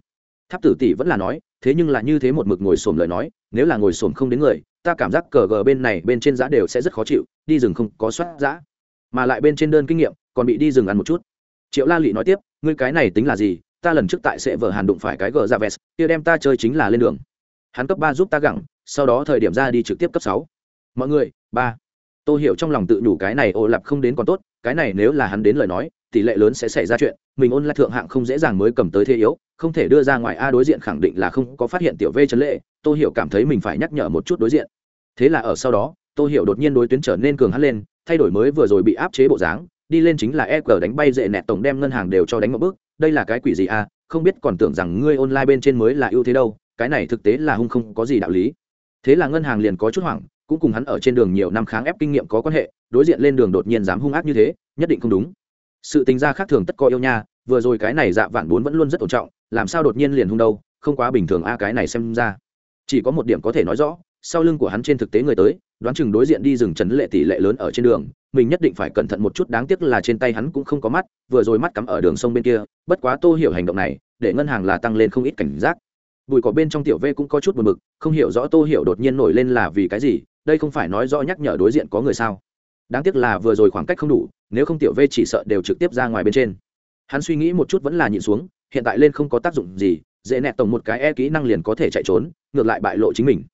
Tháp tử tỷ vẫn là nói, thế nhưng là như thế một mực ngồi xổm lời nói, nếu là ngồi xổm không đến người, ta cảm giác cờ gờ bên này bên trên giá đều sẽ rất khó chịu, đi rừng không có soát giá mà lại bên trên đơn kinh nghiệm, còn bị đi rừng ăn một chút. Triệu la lị nói tiếp, ngươi cái này tính là gì ta lần trước tại sẽ vở hàn đụng phải cái gờ ra vest kia đem ta chơi chính là lên đường. Hắn cấp ba giúp ta gẳng, sau đó thời điểm ra đi trực tiếp cấp sáu. Mọi người ba. Tôi hiểu trong lòng tự đủ cái này ô lạp không đến còn tốt cái này nếu là hắn đến lời nói tỷ lệ lớn sẽ xảy ra chuyện mình ôn lại thượng hạng không dễ dàng mới cầm tới thế yếu không thể đưa ra ngoài a đối diện khẳng định là không có phát hiện tiểu v trấn lệ tôi hiểu cảm thấy mình phải nhắc nhở một chút đối diện. Thế là ở sau đó tôi hiểu đột nhiên đối tuyến trở nên cường hắn lên thay đổi mới vừa rồi bị áp chế bộ dáng đi lên chính là e cờ đánh bay dễ nẹt tổng đem ngân hàng đều cho đánh một bước. Đây là cái quỷ gì à? không biết còn tưởng rằng ngươi online bên trên mới là ưu thế đâu. Cái này thực tế là hung không có gì đạo lý. Thế là ngân hàng liền có chút hoảng, cũng cùng hắn ở trên đường nhiều năm kháng ép kinh nghiệm có quan hệ, đối diện lên đường đột nhiên dám hung ác như thế, nhất định không đúng. Sự tính ra khác thường tất có yêu nha, vừa rồi cái này dạ vạn bốn vẫn luôn rất ổn trọng, làm sao đột nhiên liền hung đâu, không quá bình thường a, cái này xem ra. Chỉ có một điểm có thể nói rõ sau lưng của hắn trên thực tế người tới, đoán chừng đối diện đi rừng trần lệ tỷ lệ lớn ở trên đường, mình nhất định phải cẩn thận một chút, đáng tiếc là trên tay hắn cũng không có mắt, vừa rồi mắt cắm ở đường sông bên kia, bất quá tô hiểu hành động này, để ngân hàng là tăng lên không ít cảnh giác. Bụi cỏ bên trong tiểu v cũng có chút buồn bực, không hiểu rõ tô hiểu đột nhiên nổi lên là vì cái gì, đây không phải nói rõ nhắc nhở đối diện có người sao. Đáng tiếc là vừa rồi khoảng cách không đủ, nếu không tiểu v chỉ sợ đều trực tiếp ra ngoài bên trên. Hắn suy nghĩ một chút vẫn là nhịn xuống, hiện tại lên không có tác dụng gì, dễ nẹt tổng một cái e kỹ năng liền có thể chạy trốn, ngược lại bại lộ chính mình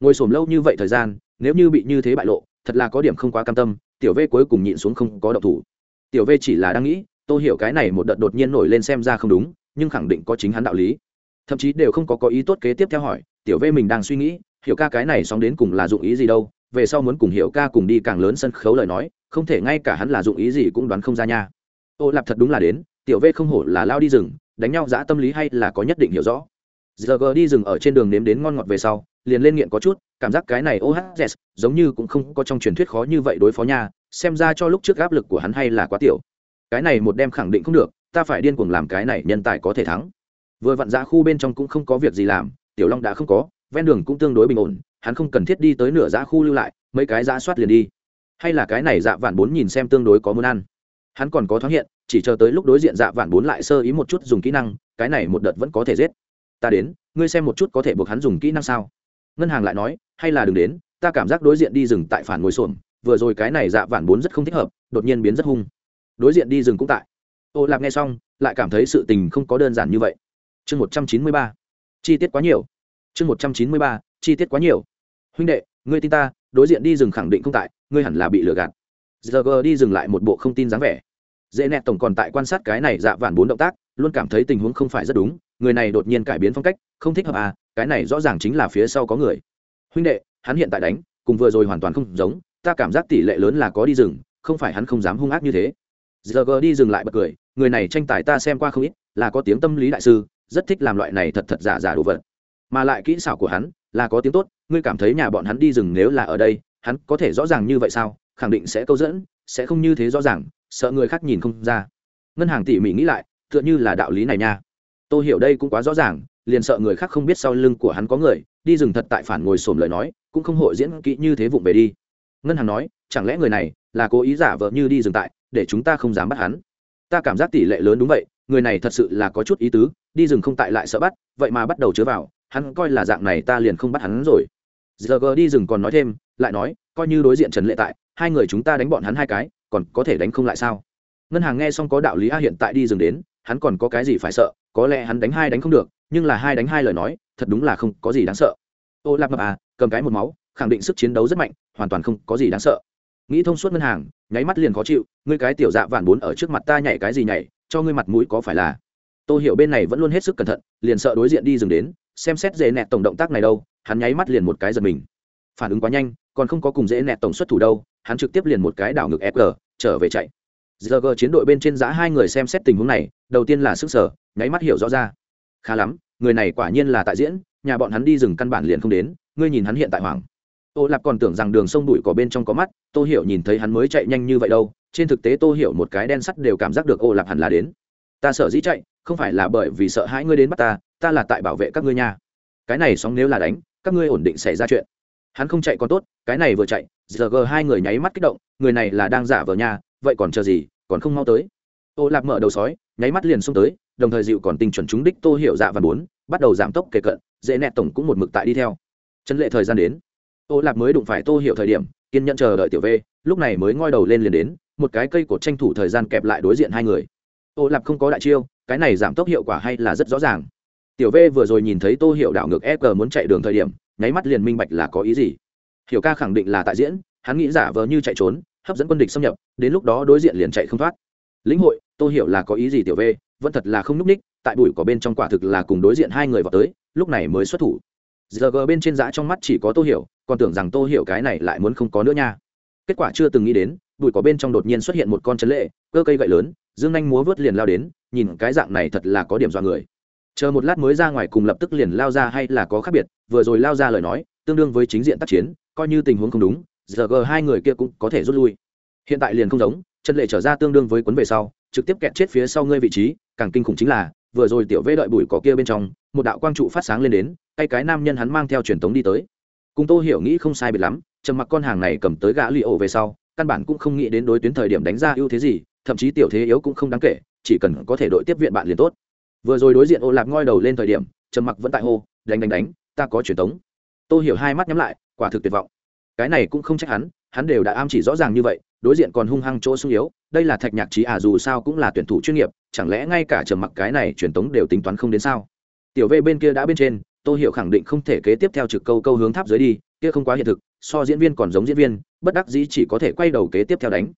ngồi xổm lâu như vậy thời gian, nếu như bị như thế bại lộ, thật là có điểm không quá cam tâm, tiểu v cuối cùng nhịn xuống không có động thủ. Tiểu v chỉ là đang nghĩ tôi hiểu cái này một đợt đột nhiên nổi lên xem ra không đúng, nhưng khẳng định có chính hắn đạo lý. Thậm chí đều không có có ý tốt kế tiếp theo hỏi, tiểu v mình đang suy nghĩ, hiểu ca cái này xong đến cùng là dụng ý gì đâu, về sau muốn cùng hiểu ca cùng đi càng lớn sân khấu lời nói, không thể ngay cả hắn là dụng ý gì cũng đoán không ra nha. Ô lạp thật đúng là đến, tiểu v không hổ là lao đi rừng, đánh nhau giã tâm lý hay là có nhất định hiểu rõ giờ g đi rừng ở trên đường nếm đến ngon ngọt về sau, liền lên nghiện có chút, cảm giác cái này ohz giống như cũng không có trong truyền thuyết khó như vậy đối phó nha, xem ra cho lúc trước áp lực của hắn hay là quá tiểu. Cái này một đêm khẳng định không được, ta phải điên cuồng làm cái này, nhân tài có thể thắng. Vừa vặn ra khu bên trong cũng không có việc gì làm, tiểu long đã không có, ven đường cũng tương đối bình ổn, hắn không cần thiết đi tới nửa giá khu lưu lại, mấy cái giá soát liền đi. Hay là cái này dạ vạn bốn nhìn xem tương đối có muốn ăn. Hắn còn có thoáng hiện, chỉ chờ tới lúc đối diện dạ vạn bốn lại sơ ý một chút dùng kỹ năng, cái này một đợt vẫn có thể giết ta đến, ngươi xem một chút có thể buộc hắn dùng kỹ năng sao? Ngân hàng lại nói, hay là đừng đến, ta cảm giác đối diện đi rừng tại phản ngồi xuồng vừa rồi cái này dạ vạn bốn rất không thích hợp, đột nhiên biến rất hung. Đối diện đi rừng cũng tại. Ô lạp nghe xong, lại cảm thấy sự tình không có đơn giản như vậy. Chương một trăm chín mươi ba. Chi tiết quá nhiều. Chương một trăm chín mươi ba, chi tiết quá nhiều. Huynh đệ, ngươi tin ta, đối diện đi rừng khẳng định không tại, ngươi hẳn là bị lừa gạt. Giờ g đi dừng lại một bộ không tin dáng vẻ. Dễ nẹ tổng còn tại quan sát cái này dạ vạn bốn động tác, luôn cảm thấy tình huống không phải rất đúng người này đột nhiên cải biến phong cách, không thích hợp à cái này rõ ràng chính là phía sau có người. Huynh đệ, hắn hiện tại đánh, cùng vừa rồi hoàn toàn không giống, ta cảm giác tỷ lệ lớn là có đi rừng, không phải hắn không dám hung ác như thế. Giờ gờ đi dừng lại bật cười, người này tranh tài ta xem qua không ít, là có tiếng tâm lý đại sư, rất thích làm loại này thật thật giả giả đồ vật. Mà lại kỹ xảo của hắn, là có tiếng tốt, ngươi cảm thấy nhà bọn hắn đi rừng nếu là ở đây, hắn có thể rõ ràng như vậy sao, khẳng định sẽ câu dẫn, sẽ không như thế rõ ràng, sợ người khác nhìn không ra. Ngân hàng tỉ mỉ nghĩ lại, tựa như là đạo lý này nha tôi hiểu đây cũng quá rõ ràng, liền sợ người khác không biết sau lưng của hắn có người, đi rừng thật tại phản ngồi xổm lời nói, cũng không hội diễn kỹ như thế vụng về đi. Ngân hàng nói, chẳng lẽ người này là cố ý giả vợ như đi rừng tại, để chúng ta không dám bắt hắn? Ta cảm giác tỷ lệ lớn đúng vậy, người này thật sự là có chút ý tứ, đi rừng không tại lại sợ bắt, vậy mà bắt đầu chứa vào, hắn coi là dạng này ta liền không bắt hắn rồi. Giờ gờ đi rừng còn nói thêm, lại nói, coi như đối diện trần lệ tại, hai người chúng ta đánh bọn hắn hai cái, còn có thể đánh không lại sao? Ngân hàng nghe xong có đạo lý a hiện tại đi rừng đến hắn còn có cái gì phải sợ, có lẽ hắn đánh hai đánh không được, nhưng là hai đánh hai lời nói, thật đúng là không có gì đáng sợ. Ô lạp mập à cầm cái một máu, khẳng định sức chiến đấu rất mạnh, hoàn toàn không có gì đáng sợ. Nghĩ thông suốt ngân hàng, nháy mắt liền khó chịu, ngươi cái tiểu dạ vạn bốn ở trước mặt ta nhảy cái gì nhảy, cho ngươi mặt mũi có phải là? Tôi hiểu bên này vẫn luôn hết sức cẩn thận, liền sợ đối diện đi dừng đến, xem xét dễ nẹt tổng động tác này đâu, hắn nháy mắt liền một cái giật mình. Phản ứng quá nhanh, còn không có cùng dễ nẹt tổng xuất thủ đâu, hắn trực tiếp liền một cái đảo ngực fg trở về chạy giờ gờ chiến đội bên trên giã hai người xem xét tình huống này, đầu tiên là sức sở, nháy mắt hiểu rõ ra. Khá lắm, người này quả nhiên là tại diễn, nhà bọn hắn đi rừng căn bản liền không đến, ngươi nhìn hắn hiện tại hoàng ô lạp còn tưởng rằng đường sông đùi có bên trong có mắt, tô hiểu nhìn thấy hắn mới chạy nhanh như vậy đâu, trên thực tế tô hiểu một cái đen sắt đều cảm giác được ô lạp hẳn là đến. Ta sợ dĩ chạy, không phải là bởi vì sợ hãi ngươi đến bắt ta ta là tại bảo vệ các ngươi nha. Cái này sóng nếu là đánh, các ngươi ổn định xảy ra chuyện. Hắn không chạy còn tốt, cái này vừa chạy giờ gờ hai người nháy mắt kích động, người này là đang giả vờ nhà vậy còn chờ gì, còn không mau tới. Ô lạp mở đầu sói, nháy mắt liền xông tới, đồng thời dịu còn tinh chuẩn chúng đích tô hiệu dạ và bốn, bắt đầu giảm tốc kề cận, dễ nẹt tổng cũng một mực tại đi theo. Chân lệ thời gian đến. Ô lạp mới đụng phải tô hiệu thời điểm, kiên nhẫn chờ đợi tiểu v, lúc này mới ngoi đầu lên liền đến, một cái cây cột tranh thủ thời gian kẹp lại đối diện hai người. Ô lạp không có đại chiêu, cái này giảm tốc hiệu quả hay là rất rõ ràng. Tiểu v vừa rồi nhìn thấy tô hiệu đảo ngược fg muốn chạy đường thời điểm, nháy mắt liền minh bạch là có ý gì. Hiểu ca khẳng định là tại diễn, hắn nghĩ giả vờ như chạy trốn hấp dẫn quân địch xâm nhập, đến lúc đó đối diện liền chạy không thoát. Lĩnh hội tô hiểu là có ý gì tiểu v, vẫn thật là không núp ních, tại bụi có bên trong quả thực là cùng đối diện hai người vào tới, lúc này mới xuất thủ. Giờ gờ bên trên giã trong mắt chỉ có tô hiểu, còn tưởng rằng tô hiểu cái này lại muốn không có nữa nha. Kết quả chưa từng nghĩ đến bụi có bên trong đột nhiên xuất hiện một con chấn lệ, cơ cây gậy lớn, dương anh múa vớt liền lao đến, nhìn cái dạng này thật là có điểm dọa người. Chờ một lát mới ra ngoài cùng lập tức liền lao ra hay là có khác biệt, vừa rồi lao ra lời nói, tương đương với chính diện tác chiến, coi như tình huống không đúng giờ g hai người kia cũng có thể rút lui. Hiện tại liền không giống chân lệ trở ra tương đương với cuốn về sau, trực tiếp kẹt chết phía sau ngươi vị trí, càng kinh khủng chính là, vừa rồi tiểu vê đợi bụi cỏ kia bên trong, một đạo quang trụ phát sáng lên đến, tay cái nam nhân hắn mang theo truyền thống đi tới. Cùng tô hiểu nghĩ không sai biệt lắm, trầm mặc con hàng này cầm tới gã li ổ về sau, căn bản cũng không nghĩ đến đối tuyến thời điểm đánh ra ưu thế gì, thậm chí tiểu thế yếu cũng không đáng kể, chỉ cần có thể đội tiếp viện bạn liền tốt. Vừa rồi đối diện ô lạc ngoi đầu lên thời điểm, trầm mặc vẫn tại hô, đánh đánh đánh, ta có truyền thống tôi hiểu hai mắt nhắm lại, quả thực tuyệt vọng cái này cũng không trách hắn hắn đều đã am chỉ rõ ràng như vậy, đối diện còn hung hăng chỗ sung yếu, đây là thạch nhạc trí à dù sao cũng là tuyển thủ chuyên nghiệp, chẳng lẽ ngay cả trầm mặc cái này truyền tống đều tính toán không đến sao? Tiểu v bên kia đã bên trên, tô hiểu khẳng định không thể kế tiếp theo trực câu câu hướng tháp dưới đi, kia không quá hiện thực, so diễn viên còn giống diễn viên, bất đắc dĩ chỉ có thể quay đầu kế tiếp theo đánh.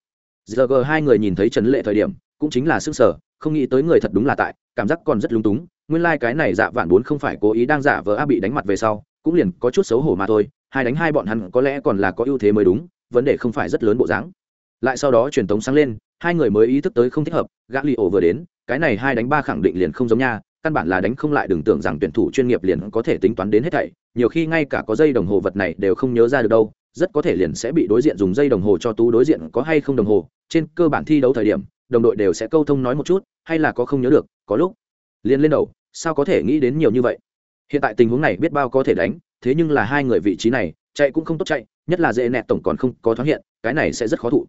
Giờ g hai người nhìn thấy trần lệ thời điểm, cũng chính là sức sở không nghĩ tới người thật đúng là tại, cảm giác còn rất lung túng, nguyên lai、like、cái này dạ vạn bốn không phải cố ý đang giả vờ a bị đánh mặt về sau, cũng liền có chút xấu hổ mà thôi hai đánh hai bọn hắn có lẽ còn là có ưu thế mới đúng, vấn đề không phải rất lớn bộ dáng. Lại sau đó truyền tống sáng lên, hai người mới ý thức tới không thích hợp gã li ổ vừa đến, cái này hai đánh ba khẳng định liền không giống nha, căn bản là đánh không lại đừng tưởng rằng tuyển thủ chuyên nghiệp liền có thể tính toán đến hết thảy, nhiều khi ngay cả có dây đồng hồ vật này đều không nhớ ra được đâu, rất có thể liền sẽ bị đối diện dùng dây đồng hồ cho tú đối diện có hay không đồng hồ, trên cơ bản thi đấu thời điểm, đồng đội đều sẽ câu thông nói một chút, hay là có không nhớ được, có lúc liền lên đầu, sao có thể nghĩ đến nhiều như vậy? Hiện tại tình huống này biết bao có thể đánh thế nhưng là hai người vị trí này, chạy cũng không tốt chạy, nhất là dễ nẹt tổng còn không có thoáng hiện, cái này sẽ rất khó thụ.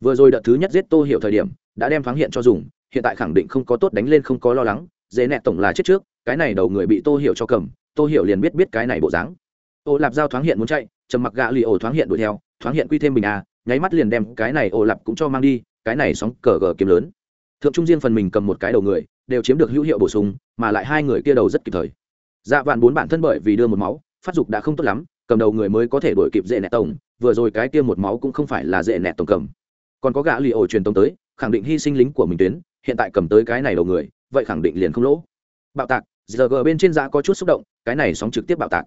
Vừa rồi đợt thứ nhất giết tô hiểu thời điểm, đã đem thoáng hiện cho dùng, hiện tại khẳng định không có tốt đánh lên không có lo lắng, dễ nẹt tổng là chết trước, cái này đầu người bị tô hiểu cho cầm, tô hiểu liền biết biết cái này bộ dáng. Ô lạp giao thoáng hiện muốn chạy, trầm mặc gạ lì ổ thoáng hiện đuổi theo, thoáng hiện quy thêm bình a, nháy mắt liền đem cái này ô lạp cũng cho mang đi, cái này sóng cờ gờ kiếm lớn. Thượng trung riêng phần mình cầm một cái đầu người, đều chiếm được hữu hiệu bổ sung, mà lại hai người kia đầu rất kịp thời. Dạ vạn bốn bản thân bởi vì đưa một máu phát dục đã không tốt lắm, cầm đầu người mới có thể đổi kịp dễ nẹt tổng, vừa rồi cái kia một máu cũng không phải là dễ nẹt tổng cầm. Còn có gã lì ổ truyền tống tới, khẳng định hy sinh lính của mình tuyến, hiện tại cầm tới cái này đầu người, vậy khẳng định liền không lỗ. Bạo tạc, giờ gờ bên trên dạ có chút xúc động, cái này sóng trực tiếp bạo tạc.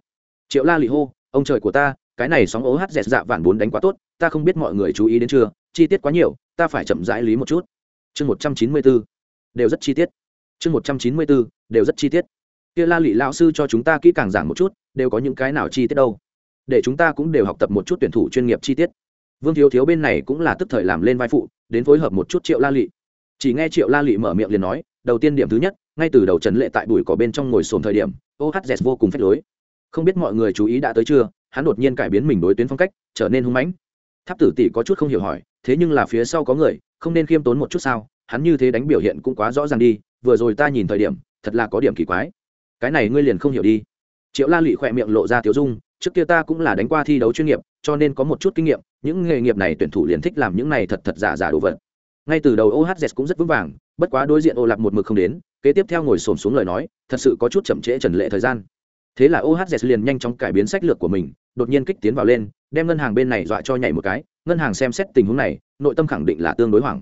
Triệu la lì hô, ông trời của ta, cái này sóng ố hát dẹt dạ vạn bốn đánh quá tốt, ta không biết mọi người chú ý đến chưa, chi tiết quá nhiều, ta phải chậm rãi lý một chút. Chương một trăm chín mươi bốn đều rất chi tiết. Chương một trăm chín mươi bốn đều rất chi tiết kia la lị lão sư cho chúng ta kỹ càng giảng một chút, đều có những cái nào chi tiết đâu. Để chúng ta cũng đều học tập một chút tuyển thủ chuyên nghiệp chi tiết. Vương thiếu thiếu bên này cũng là tức thời làm lên vai phụ, đến phối hợp một chút triệu la lị. Chỉ nghe triệu la lị mở miệng liền nói, đầu tiên điểm thứ nhất, ngay từ đầu trần lệ tại bụi cỏ bên trong ngồi sồn thời điểm ohz vô cùng phép lối. Không biết mọi người chú ý đã tới chưa, hắn đột nhiên cải biến mình đối tuyến phong cách, trở nên hung mãnh. Tháp tử tỷ có chút không hiểu hỏi, thế nhưng là phía sau có người, không nên khiêm tốn một chút sao? Hắn như thế đánh biểu hiện cũng quá rõ ràng đi, vừa rồi ta nhìn thời điểm, thật là có điểm kỳ quái cái này ngươi liền không hiểu đi. Triệu la lụy khỏe miệng lộ ra tiểu dung, trước kia ta cũng là đánh qua thi đấu chuyên nghiệp, cho nên có một chút kinh nghiệm, những nghề nghiệp này tuyển thủ liền thích làm những này thật thật giả giả đồ vật. Ngay từ đầu ohz cũng rất vững vàng, bất quá đối diện ô lạc một mực không đến, kế tiếp theo ngồi xổm xuống lời nói, thật sự có chút chậm trễ trần lệ thời gian. Thế là ohz liền nhanh chóng cải biến sách lược của mình, đột nhiên kích tiến vào lên, đem ngân hàng bên này dọa cho nhảy một cái, ngân hàng xem xét tình huống này, nội tâm khẳng định là tương đối hoảng.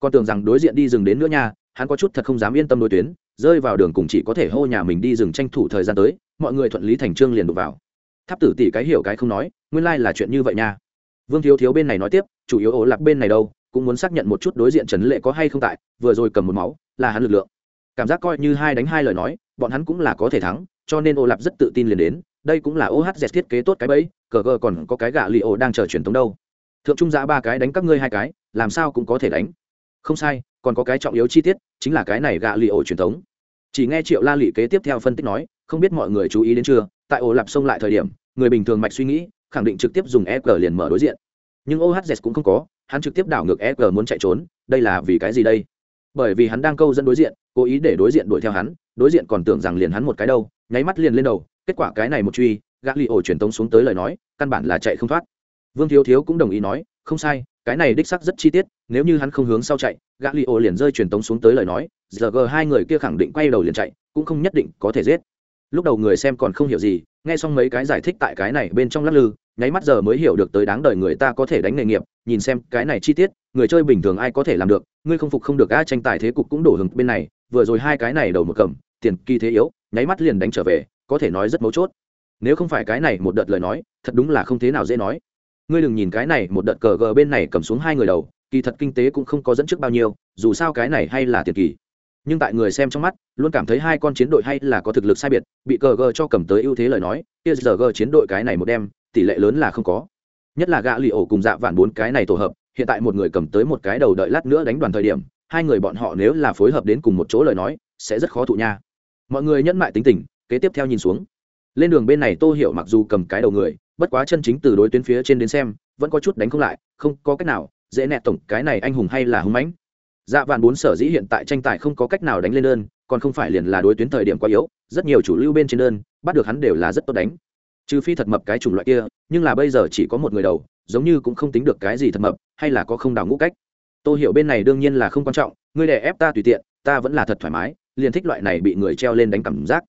Còn tưởng rằng đối diện đi dừng đến nữa nha, hắn có chút thật không dám yên tâm đối tuyến rơi vào đường cùng chỉ có thể hô nhà mình đi rừng tranh thủ thời gian tới, mọi người thuận lý thành trương liền đụng vào. Tháp tử tỷ cái hiểu cái không nói, nguyên lai、like、là chuyện như vậy nha. Vương thiếu thiếu bên này nói tiếp, chủ yếu ổ lạc bên này đâu, cũng muốn xác nhận một chút đối diện trần lệ có hay không tại, vừa rồi cầm một máu, là hắn lực lượng. Cảm giác coi như hai đánh hai lời nói, bọn hắn cũng là có thể thắng, cho nên ô lạp rất tự tin liền đến, đây cũng là ohz thiết kế tốt cái bẫy, cờ cờ còn có cái gạ lì ô đang chờ truyền thống đâu. Thượng trung giã ba cái đánh các ngươi hai cái, làm sao cũng có thể đánh. Không sai, còn có cái trọng yếu chi tiết, chính là cái này gạ lì ô truyền thống chỉ nghe triệu la lị kế tiếp theo phân tích nói, không biết mọi người chú ý đến chưa, tại ổ lạp xông lại thời điểm, người bình thường mạch suy nghĩ, khẳng định trực tiếp dùng e g liền mở đối diện. Nhưng ohz cũng không có, hắn trực tiếp đảo ngược e g muốn chạy trốn, đây là vì cái gì đây? Bởi vì hắn đang câu dẫn đối diện, cố ý để đối diện đuổi theo hắn, đối diện còn tưởng rằng liền hắn một cái đâu, nháy mắt liền lên đầu, kết quả cái này một truy, gã li ổ truyền tống xuống tới lời nói, căn bản là chạy không thoát. Vương thiếu thiếu cũng đồng ý nói, không sai, cái này đích sắc rất chi tiết nếu như hắn không hướng sau chạy gã li ô liền rơi truyền tống xuống tới lời nói giờ g hai người kia khẳng định quay đầu liền chạy, cũng không nhất định có thể giết. Lúc đầu người xem còn không hiểu gì, nghe xong mấy cái giải thích tại cái này bên trong lắc lư, nháy mắt giờ mới hiểu được tới đáng đời người ta có thể đánh nghề nghiệp, nhìn xem cái này chi tiết, người chơi bình thường ai có thể làm được, ngươi không phục không được a tranh tài thế cục cũng đổ hừng bên này, vừa rồi hai cái này đầu một cầm, tiền kỳ thế yếu, nháy mắt liền đánh trở về, có thể nói rất mấu chốt. Nếu không phải cái này một đợt lời nói, thật đúng là không thế nào dễ nói. Ngươi đừng nhìn cái này một đợt cờ gờ bên này cầm xuống hai người đầu kỳ thật kinh tế cũng không có dẫn trước bao nhiêu dù sao cái này hay là tiền kỳ. Nhưng tại người xem trong mắt luôn cảm thấy hai con chiến đội hay là có thực lực sai biệt bị cờ gờ cho cầm tới ưu thế lời nói kia giờ gờ chiến đội cái này một đêm, tỷ lệ lớn là không có. Nhất là gã lì ổ cùng dạ vạn bốn cái này tổ hợp hiện tại một người cầm tới một cái đầu đợi lát nữa đánh đoàn thời điểm hai người bọn họ nếu là phối hợp đến cùng một chỗ lời nói sẽ rất khó thụ nha. Mọi người nhẫn mại tính tình kế tiếp theo nhìn xuống. Lên đường bên này tô hiểu mặc dù cầm cái đầu người bất quá chân chính từ đối tuyến phía trên đến xem vẫn có chút đánh không lại không có cách nào dễ nẹt tổng, cái này anh hùng hay là hung mãnh? Dạ vạn bốn sở dĩ hiện tại tranh tài không có cách nào đánh lên đơn, còn không phải liền là đối tuyến thời điểm quá yếu, rất nhiều chủ lưu bên trên đơn, bắt được hắn đều là rất tốt đánh. Trừ phi thật mập cái chủng loại kia, nhưng là bây giờ chỉ có một người đầu, giống như cũng không tính được cái gì thật mập, hay là có không đào ngũ cách. Tôi hiểu bên này đương nhiên là không quan trọng, ngươi đè ép ta tùy tiện, ta vẫn là thật thoải mái, liền thích loại này bị người treo lên đánh cảm giác.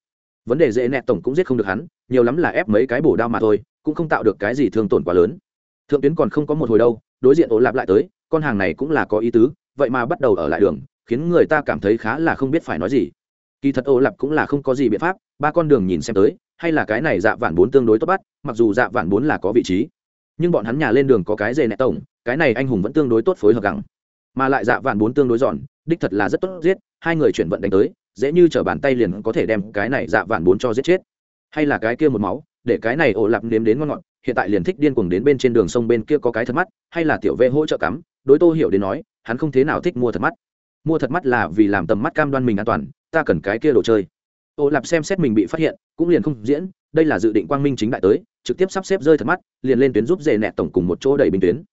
Vấn đề dễ nẹt tổng cũng giết không được hắn, nhiều lắm là ép mấy cái bổ đao mà thôi, cũng không tạo được cái gì thương tổn quá lớn. Thượng tuyến còn không có một hồi đâu đối diện ổ lạp lại tới, con hàng này cũng là có ý tứ, vậy mà bắt đầu ở lại đường, khiến người ta cảm thấy khá là không biết phải nói gì. Kỳ thật ổ lạp cũng là không có gì biện pháp, ba con đường nhìn xem tới, hay là cái này dạ vạn bốn tương đối tốt bắt, mặc dù dạ vạn bốn là có vị trí, nhưng bọn hắn nhà lên đường có cái dề nẹ tổng, cái này anh hùng vẫn tương đối tốt phối hợp gẳng mà lại dạ vạn bốn tương đối giòn, đích thật là rất tốt giết, hai người chuyển vận đánh tới, dễ như t bàn tay liền có thể đem cái này dạ vạn bốn cho giết chết. Hay là cái kia một máu, để cái này ổ lạp nếm đến ngon ngọt hiện tại liền thích điên cuồng đến bên trên đường sông bên kia có cái thật mắt, hay là tiểu vệ hỗ trợ cắm, đối tô hiểu đến nói, hắn không thế nào thích mua thật mắt. Mua thật mắt là vì làm tầm mắt cam đoan mình an toàn, ta cần cái kia đồ chơi. Ô lạp xem xét mình bị phát hiện, cũng liền không diễn, đây là dự định quang minh chính đại tới, trực tiếp sắp xếp rơi thật mắt, liền lên tuyến giúp dề nẹt tổng cùng một chỗ đẩy bình tuyến.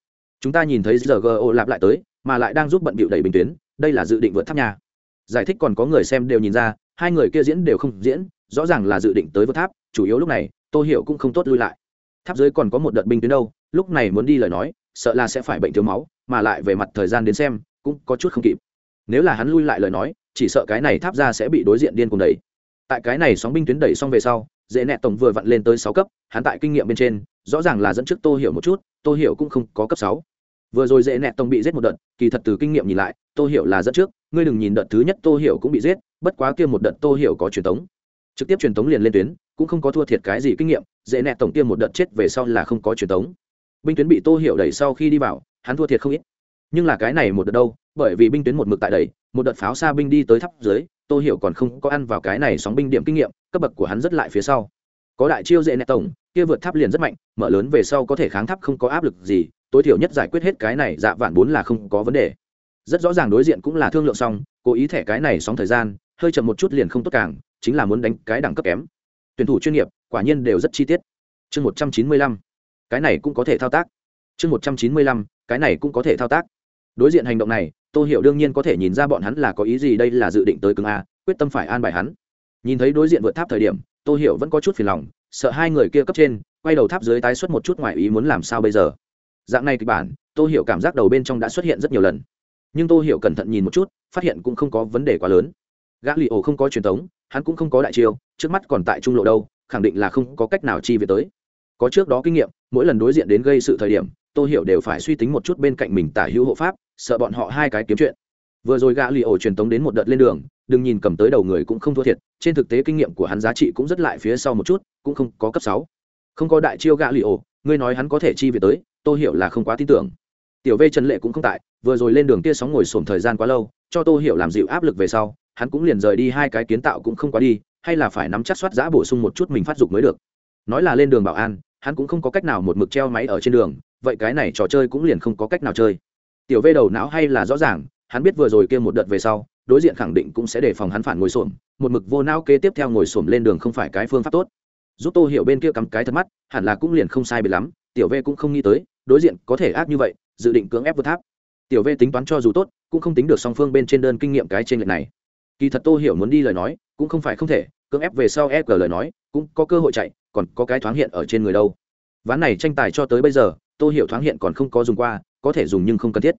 Chúng ta nhìn thấy giờ ô lạp lại tới, mà lại đang giúp bận bịu đẩy bình tuyến, đây là dự định vượt tháp nhà. Giải thích còn có người xem đều nhìn ra, hai người kia diễn đều không diễn, rõ ràng là dự định tới vượt tháp, chủ yếu lúc này, tô hiểu cũng không tốt lui lại tháp dưới còn có một đợt binh tuyến đâu, lúc này muốn đi lời nói, sợ là sẽ phải bệnh thiếu máu, mà lại về mặt thời gian đến xem, cũng có chút không kịp. Nếu là hắn lui lại lời nói, chỉ sợ cái này tháp ra sẽ bị đối diện điên cùng đẩy. Tại cái này sóng binh tuyến đẩy xong về sau, dễ nẹ tổng vừa vặn lên tới sáu cấp, hắn tại kinh nghiệm bên trên, rõ ràng là dẫn trước tô hiểu một chút, tô hiểu cũng không có cấp sáu. Vừa rồi dễ nẹ tổng bị giết một đợt, kỳ thật từ kinh nghiệm nhìn lại, tô hiểu là dẫn trước, ngươi đừng nhìn đợt thứ nhất tô hiểu cũng bị giết, bất quá kia một đợt tô hiểu có truyền thống trực tiếp truyền tống liền lên tuyến, cũng không có thua thiệt cái gì kinh nghiệm, dễ nẹ tổng tiêm một đợt chết về sau là không có truyền tống. Binh tuyến bị tô hiểu đẩy sau khi đi vào, hắn thua thiệt không ít. Nhưng là cái này một đợt đâu, bởi vì binh tuyến một mực tại đẩy một đợt pháo xa binh đi tới thắp dưới, tô hiểu còn không có ăn vào cái này sóng binh điểm kinh nghiệm, cấp bậc của hắn rất lại phía sau. Có đại chiêu dễ nẹ tổng, kia vượt tháp liền rất mạnh, mở lớn về sau có thể kháng tháp không có áp lực gì, tối thiểu nhất giải quyết hết cái này dạ vạn bốn là không có vấn đề. Rất rõ ràng đối diện cũng là thương lượng xong, cố ý thẻ cái này sóng thời gian, hơi chậm một chút liền không tốt càng chính là muốn đánh cái đẳng cấp kém. Tuyển thủ chuyên nghiệp, quả nhiên đều rất chi tiết. Chương một trăm chín mươi lăm, cái này cũng có thể thao tác. Chương một trăm chín mươi lăm, cái này cũng có thể thao tác. Đối diện hành động này tôi hiểu đương nhiên có thể nhìn ra bọn hắn là có ý gì đây là dự định tới cứng a, quyết tâm phải an bài hắn. Nhìn thấy đối diện vượt tháp thời điểm tôi hiểu vẫn có chút phiền lòng, sợ hai người kia cấp trên, quay đầu tháp dưới tái xuất một chút ngoài ý muốn làm sao bây giờ. Dạng này kịch bản tôi hiểu cảm giác đầu bên trong đã xuất hiện rất nhiều lần. Nhưng tôi hiểu cẩn thận nhìn một chút, phát hiện cũng không có vấn đề quá lớn. Gã lì ổ không có truyền thống hắn cũng không có đại chiêu, trước mắt còn tại trung lộ đâu, khẳng định là không có cách nào chi về tới. Có trước đó kinh nghiệm, mỗi lần đối diện đến gây sự thời điểm tôi hiểu đều phải suy tính một chút bên cạnh mình tả hữu hộ pháp, sợ bọn họ hai cái kiếm chuyện. Vừa rồi gã lì ổ truyền tống đến một đợt lên đường, đừng nhìn cầm tới đầu người cũng không thua thiệt, trên thực tế kinh nghiệm của hắn giá trị cũng rất lại phía sau một chút, cũng không có cấp sáu. Không có đại chiêu gã lì ổ, ngươi nói hắn có thể chi về tới tôi hiểu là không quá tin tưởng. Tiểu v trần lệ cũng không tại, vừa rồi lên đường kia sóng ngồi xổm thời gian quá lâu, cho tô hiểu làm dịu áp lực về sau hắn cũng liền rời đi, hai cái kiến tạo cũng không quá đi, hay là phải nắm chắc soát giã bổ sung một chút mình phát dục mới được. Nói là lên đường bảo an, hắn cũng không có cách nào một mực treo máy ở trên đường, vậy cái này trò chơi cũng liền không có cách nào chơi. Tiểu vê đầu não hay là rõ ràng, hắn biết vừa rồi kia một đợt về sau, đối diện khẳng định cũng sẽ đề phòng hắn phản ngồi xổm, một mực vô não kế tiếp theo ngồi xổm lên đường không phải cái phương pháp tốt. Giúp tô hiểu bên kia cắm cái thật mắt, hẳn là cũng liền không sai bị lắm, tiểu vê cũng không nghĩ tới, đối diện có thể ác như vậy, dự định cưỡng ép vượt tháp. Tiểu vê tính toán cho dù tốt, cũng không tính được song phương bên trên đơn kinh nghiệm cái trên lệch này kỳ thật tô hiểu muốn đi lời nói, cũng không phải không thể, cưỡng ép về sau e g lời nói, cũng có cơ hội chạy, còn có cái thoáng hiện ở trên người đâu. Ván này tranh tài cho tới bây giờ, tô hiểu thoáng hiện còn không có dùng qua, có thể dùng nhưng không cần thiết.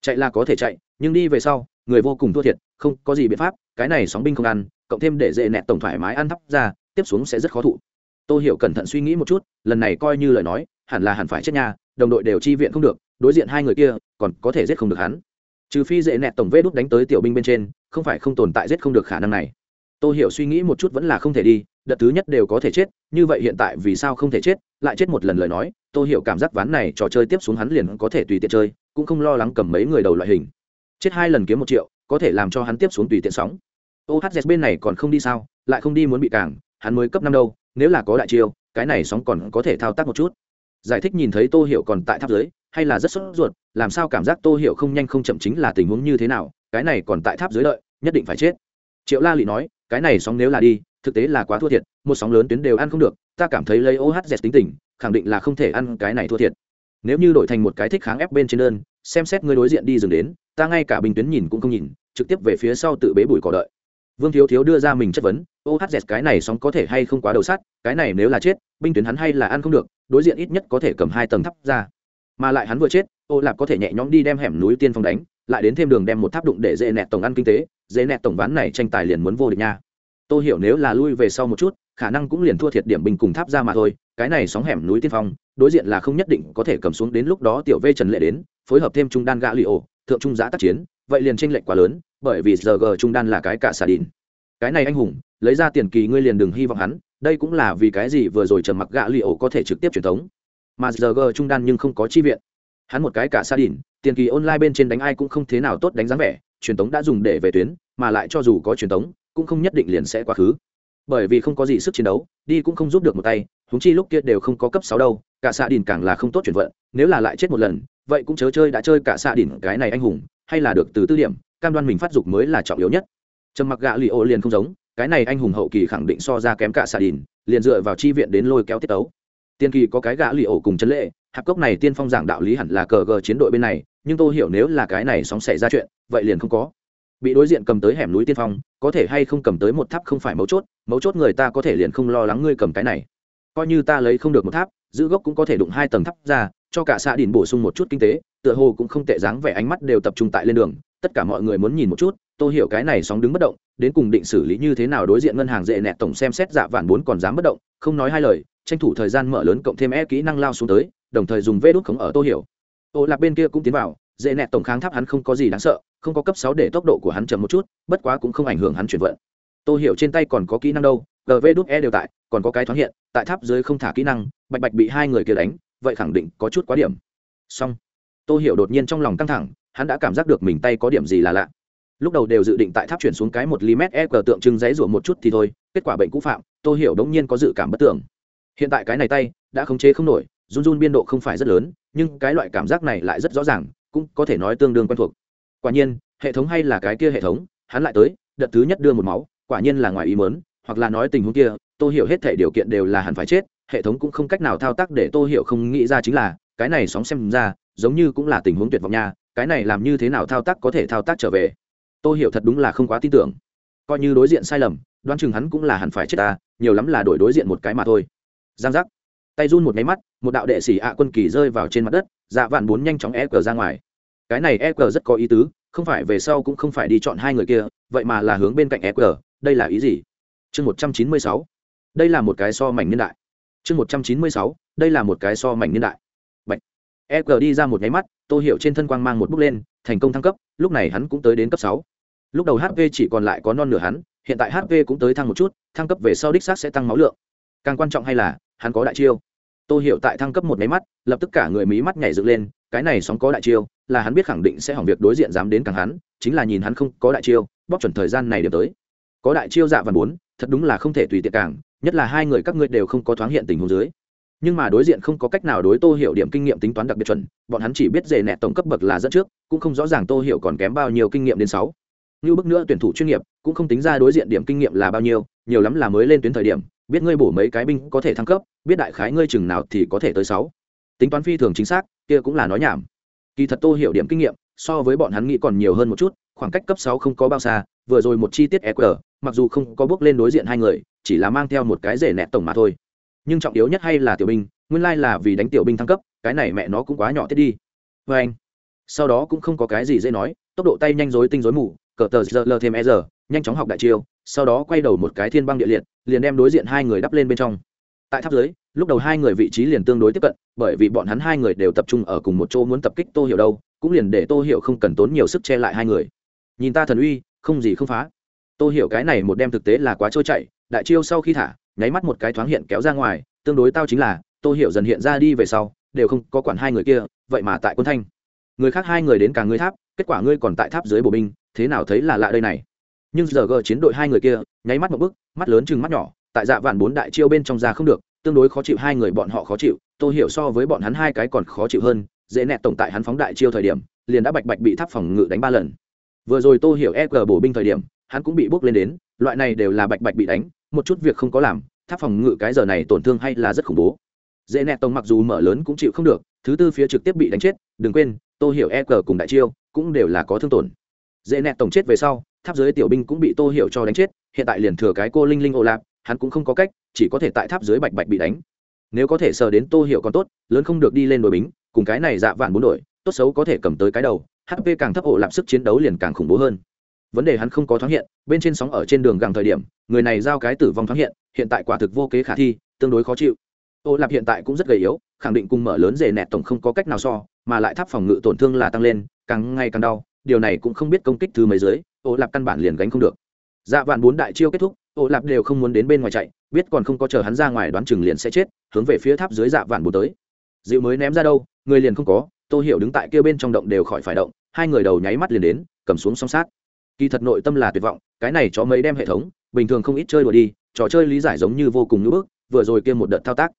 Chạy là có thể chạy, nhưng đi về sau, người vô cùng thua thiệt, không có gì biện pháp, cái này sóng binh không ăn, cộng thêm để dễ nẹt tổng thoải mái ăn thắp ra, tiếp xuống sẽ rất khó thụ. Tô hiểu cẩn thận suy nghĩ một chút, lần này coi như lời nói, hẳn là hẳn phải chết nha, đồng đội đều chi viện không được, đối diện hai người kia, còn có thể giết không được hắn trừ phi dễ nẹt tổng vê đút đánh tới tiểu binh bên trên, không phải không tồn tại giết không được khả năng này. Tôi hiểu suy nghĩ một chút vẫn là không thể đi, đợt thứ nhất đều có thể chết, như vậy hiện tại vì sao không thể chết, lại chết một lần lời nói tôi hiểu cảm giác ván này trò chơi tiếp xuống hắn liền có thể tùy tiện chơi, cũng không lo lắng cầm mấy người đầu loại hình. Chết hai lần kiếm một triệu, có thể làm cho hắn tiếp xuống tùy tiện sóng. Ohz bên này còn không đi sao, lại không đi muốn bị cảng hắn mới cấp năm đâu, nếu là có đại chiêu, cái này sóng còn có thể thao tác một chút. Giải thích nhìn thấy tô hiểu còn tại tháp dưới hay là rất sốt ruột, làm sao cảm giác tô hiểu không nhanh không chậm chính là tình huống như thế nào, cái này còn tại tháp dưới lợi, nhất định phải chết. Triệu la lị nói, cái này sóng nếu là đi, thực tế là quá thua thiệt, một sóng lớn tuyến đều ăn không được, ta cảm thấy lấy ohz tính tình, khẳng định là không thể ăn cái này thua thiệt. Nếu như đổi thành một cái thích kháng ép bên trên đơn, xem xét người đối diện đi dừng đến, ta ngay cả bình tuyến nhìn cũng không nhìn, trực tiếp về phía sau tự bế bùi cỏ đợi. Vương thiếu thiếu đưa ra mình chất vấn ohz cái này sóng có thể hay không quá đầu sắt cái này nếu là chết binh tuyến hắn hay là ăn không được, đối diện ít nhất có thể cầm hai tầng thắp ra mà lại hắn vừa chết, ô lạp có thể nhẹ nhõm đi đem hẻm núi tiên phong đánh, lại đến thêm đường đem một tháp đụng để dễ nẹt tổng ăn kinh tế, dễ nẹt tổng ván này tranh tài liền muốn vô địch nha. Tôi hiểu nếu là lui về sau một chút, khả năng cũng liền thua thiệt điểm bình cùng tháp ra mà thôi, cái này sóng hẻm núi tiên phong, đối diện là không nhất định có thể cầm xuống đến lúc đó tiểu vê trần lệ đến, phối hợp thêm trung đan gã li ổ, thượng trung giã tác chiến, vậy liền tranh lệch quá lớn, bởi vì giờ g trung đan là cái cả xà đìn. Cái này anh hùng, lấy ra tiền kỳ ngươi liền đừng hy vọng hắn, đây cũng là vì cái gì vừa rồi trầm mặc gạ li ổ có thể trực tiếp truyền thống mà giờ trung đan nhưng không có chi viện. Hắn một cái cả xa đỉnh, tiền kỳ online bên trên đánh ai cũng không thế nào tốt đánh dáng vẻ, truyền thống đã dùng để về tuyến, mà lại cho dù có truyền thống cũng không nhất định liền sẽ quá khứ. Bởi vì không có gì sức chiến đấu, đi cũng không giúp được một tay húng chi lúc kia đều không có cấp sáu đâu, cả xạ đỉnh càng là không tốt chuyển vận, nếu là lại chết một lần, vậy cũng chớ chơi đã chơi cả xạ đỉnh, cái này anh hùng, hay là được từ tư điểm, cam đoan mình phát dục mới là trọng yếu nhất. Trầm mặc gạ lì ô liền không giống, cái này anh hùng hậu kỳ khẳng định so ra kém cả xạ đỉnh, liền dựa vào chi viện đến lôi kéo tiết tấu tiên kỳ có cái gã lì ổ cùng chân lệ, hạp cốc này tiên phong giảng đạo lý hẳn là cờ gờ chiến đội bên này, nhưng tôi hiểu nếu là cái này sóng xảy ra chuyện, vậy liền không có. Bị đối diện cầm tới hẻm núi tiên phong, có thể hay không cầm tới một tháp không phải mấu chốt mấu chốt người ta có thể liền không lo lắng ngươi cầm cái này. Coi như ta lấy không được một tháp, giữ gốc cũng có thể đụng hai tầng tháp ra, cho cả xã đỉnh bổ sung một chút kinh tế, tựa hồ cũng không tệ dáng vẻ ánh mắt đều tập trung tại lên đường, tất cả mọi người muốn nhìn một chút tôi hiểu cái này sóng đứng bất động, đến cùng định xử lý như thế nào đối diện ngân hàng dễ nẹt tổng xem xét dạ vạn bốn còn dám bất động, không nói hai lời tranh thủ thời gian mở lớn cộng thêm e kỹ năng lao xuống tới, đồng thời dùng vê đốt khống ở tô hiểu. Ô lạc bên kia cũng tiến vào, dễ nẹt tổng kháng tháp hắn không có gì đáng sợ, không có cấp sáu để tốc độ của hắn chậm một chút, bất quá cũng không ảnh hưởng hắn chuyển vận. Tô hiểu trên tay còn có kỹ năng đâu gv đút e đều tại, còn có cái thoáng hiện, tại tháp dưới không thả kỹ năng, bạch bạch bị hai người kia đánh, vậy khẳng định có chút quá điểm. Xong, tô hiểu đột nhiên trong lòng căng thẳng, hắn đã cảm giác được mình tay có điểm gì là lạ. Lúc đầu đều dự định tại tháp chuyển xuống cái một lim e cờ tượng trưng giấy rủa một chút thì thôi, kết quả bệnh cũ phạm, tô hiểu đống nhiên có dự cảm bất tưởng hiện tại cái này tay đã khống chế không nổi, run run biên độ không phải rất lớn, nhưng cái loại cảm giác này lại rất rõ ràng, cũng có thể nói tương đương quen thuộc. Quả nhiên, hệ thống hay là cái kia hệ thống, hắn lại tới, đợt thứ nhất đưa một máu, quả nhiên là ngoài ý mớn hoặc là nói tình huống kia tôi hiểu hết thể điều kiện đều là hẳn phải chết, hệ thống cũng không cách nào thao tác để tôi hiểu không nghĩ ra chính là, cái này sóng xem ra, giống như cũng là tình huống tuyệt vọng nha, cái này làm như thế nào thao tác có thể thao tác trở về. Tôi hiểu thật đúng là không quá tin tưởng. Coi như đối diện sai lầm, đoán chừng hắn cũng là hẳn phải chết ta, nhiều lắm là đổi đối diện một cái mà thôi giang giác. Tay run một máy mắt, một đạo đệ sĩ ạ quân kỳ rơi vào trên mặt đất dạ vạn bốn nhanh chóng e cờ ra ngoài. Cái này e cờ rất có ý tứ, không phải về sau cũng không phải đi chọn hai người kia, vậy mà là hướng bên cạnh e cờ, đây là ý gì? Chương một trăm chín mươi sáu. Đây là một cái so mảnh niên đại. Chương một trăm chín mươi sáu, đây là một cái so mảnh niên đại. Bạch. e cờ đi ra một nháy mắt, tô hiểu trên thân quang mang một bước lên, thành công thăng cấp, lúc này hắn cũng tới đến cấp sáu. Lúc đầu hp chỉ còn lại có non nửa hắn, hiện tại hp cũng tới thăng một chút, thăng cấp về sau đích xác sẽ tăng máu lượng. Càng quan trọng hay là hắn có đại chiêu. Tôi hiểu tại thăng cấp một máy mắt, lập tức cả người mí mắt nhảy dựng lên, cái này sóng có đại chiêu, là hắn biết khẳng định sẽ hỏng việc đối diện dám đến càng hắn, chính là nhìn hắn không có đại chiêu bóc chuẩn thời gian này điểm tới. Có đại chiêu dạ và bốn, thật đúng là không thể tùy tiện càng, nhất là hai người các ngươi đều không có thoáng hiện tình huống dưới. Nhưng mà đối diện không có cách nào đối tô hiểu điểm kinh nghiệm tính toán đặc biệt chuẩn, bọn hắn chỉ biết dề nẹt tổng cấp bậc là dẫn trước, cũng không rõ ràng tô hiểu còn kém bao nhiêu kinh nghiệm đến sáu. Như bức nữa tuyển thủ chuyên nghiệp, cũng không tính ra đối diện điểm kinh nghiệm là bao nhiêu, nhiều lắm là mới lên tuyến thời điểm biết ngươi bổ mấy cái binh có thể thăng cấp, biết đại khái ngươi chừng nào thì có thể tới sáu. Tính toán phi thường chính xác, kia cũng là nói nhảm. Kỳ thật tô hiểu điểm kinh nghiệm, so với bọn hắn nghĩ còn nhiều hơn một chút, khoảng cách cấp sáu không có bao xa, vừa rồi một chi tiết eq mặc dù không có bước lên đối diện hai người, chỉ là mang theo một cái rể nẹt tổng mà thôi. Nhưng trọng yếu nhất hay là tiểu binh, nguyên lai là vì đánh tiểu binh thăng cấp, cái này mẹ nó cũng quá nhỏ tiết đi. Vê anh, sau đó cũng không có cái gì dễ nói, tốc độ tay nhanh rối tinh rối mù, cờ tờ giờ lờ thêm e giờ, nhanh chóng học đại chiêu, sau đó quay đầu một cái thiên băng địa liệt liền đem đối diện hai người đắp lên bên trong. Tại tháp dưới, lúc đầu hai người vị trí liền tương đối tiếp cận, bởi vì bọn hắn hai người đều tập trung ở cùng một chỗ muốn tập kích tô hiểu đâu, cũng liền để tô hiểu không cần tốn nhiều sức che lại hai người. Nhìn ta thần uy, không gì không phá. Tô hiểu cái này một đem thực tế là quá trôi chạy đại chiêu sau khi thả, nháy mắt một cái thoáng hiện kéo ra ngoài, tương đối tao chính là, tô hiểu dần hiện ra đi về sau, đều không có quản hai người kia, vậy mà tại quân thanh. Người khác hai người đến cả ngươi tháp, kết quả ngươi còn tại tháp dưới bộ binh, thế nào thấy là lạ đây này? Nhưng giờ gờ chiến đội hai người kia, nháy mắt một bức mắt lớn chừng mắt nhỏ, tại dạ vạn bốn đại chiêu bên trong ra không được, tương đối khó chịu hai người bọn họ khó chịu, tôi hiểu so với bọn hắn hai cái còn khó chịu hơn, dễ nẹt tổng tại hắn phóng đại chiêu thời điểm, liền đã bạch bạch bị tháp phòng ngự đánh ba lần. Vừa rồi tôi hiểu e g bổ binh thời điểm, hắn cũng bị bốc lên đến, loại này đều là bạch bạch bị đánh, một chút việc không có làm, tháp phòng ngự cái giờ này tổn thương hay là rất khủng bố. Dễ nẹt tổng mặc dù mở lớn cũng chịu không được, thứ tư phía trực tiếp bị đánh chết, đừng quên, tôi hiểu e g cùng đại chiêu cũng đều là có thương tổn. Dễ nẹt tổng chết về sau tháp dưới tiểu binh cũng bị tô hiểu cho đánh chết, hiện tại liền thừa cái cô linh linh ô lạp, hắn cũng không có cách, chỉ có thể tại tháp dưới bạch bạch bị đánh. Nếu có thể sờ đến tô hiểu còn tốt, lớn không được đi lên đội bính, cùng cái này dạ vạn bốn đội, tốt xấu có thể cầm tới cái đầu hp càng thấp ổ lạp sức chiến đấu liền càng khủng bố hơn. Vấn đề hắn không có thoáng hiện, bên trên sóng ở trên đường gặng thời điểm, người này giao cái tử vong thoáng hiện hiện tại quả thực vô kế khả thi, tương đối khó chịu. Ô lạp hiện tại cũng rất gầy yếu, khẳng định cùng mở lớn rể nẹt tổng không có cách nào so, mà lại tháp phòng ngự tổn thương là tăng lên, càng ngày càng đau, điều này cũng không biết công kích thứ mấy dưới ô lạp căn bản liền gánh không được. Dạ vạn bốn đại chiêu kết thúc, ô lạp đều không muốn đến bên ngoài chạy, biết còn không có chờ hắn ra ngoài đoán chừng liền sẽ chết, hướng về phía tháp dưới dạ vạn bốn tới. Dịu mới ném ra đâu, người liền không có tôi hiểu đứng tại kia bên trong động đều khỏi phải động, hai người đầu nháy mắt liền đến, cầm xuống song sát. Kỳ thật nội tâm là tuyệt vọng, cái này chó mấy đem hệ thống, bình thường không ít chơi đùa đi, trò chơi lý giải giống như vô cùng ngữ bức, vừa rồi kia một đợt thao tác.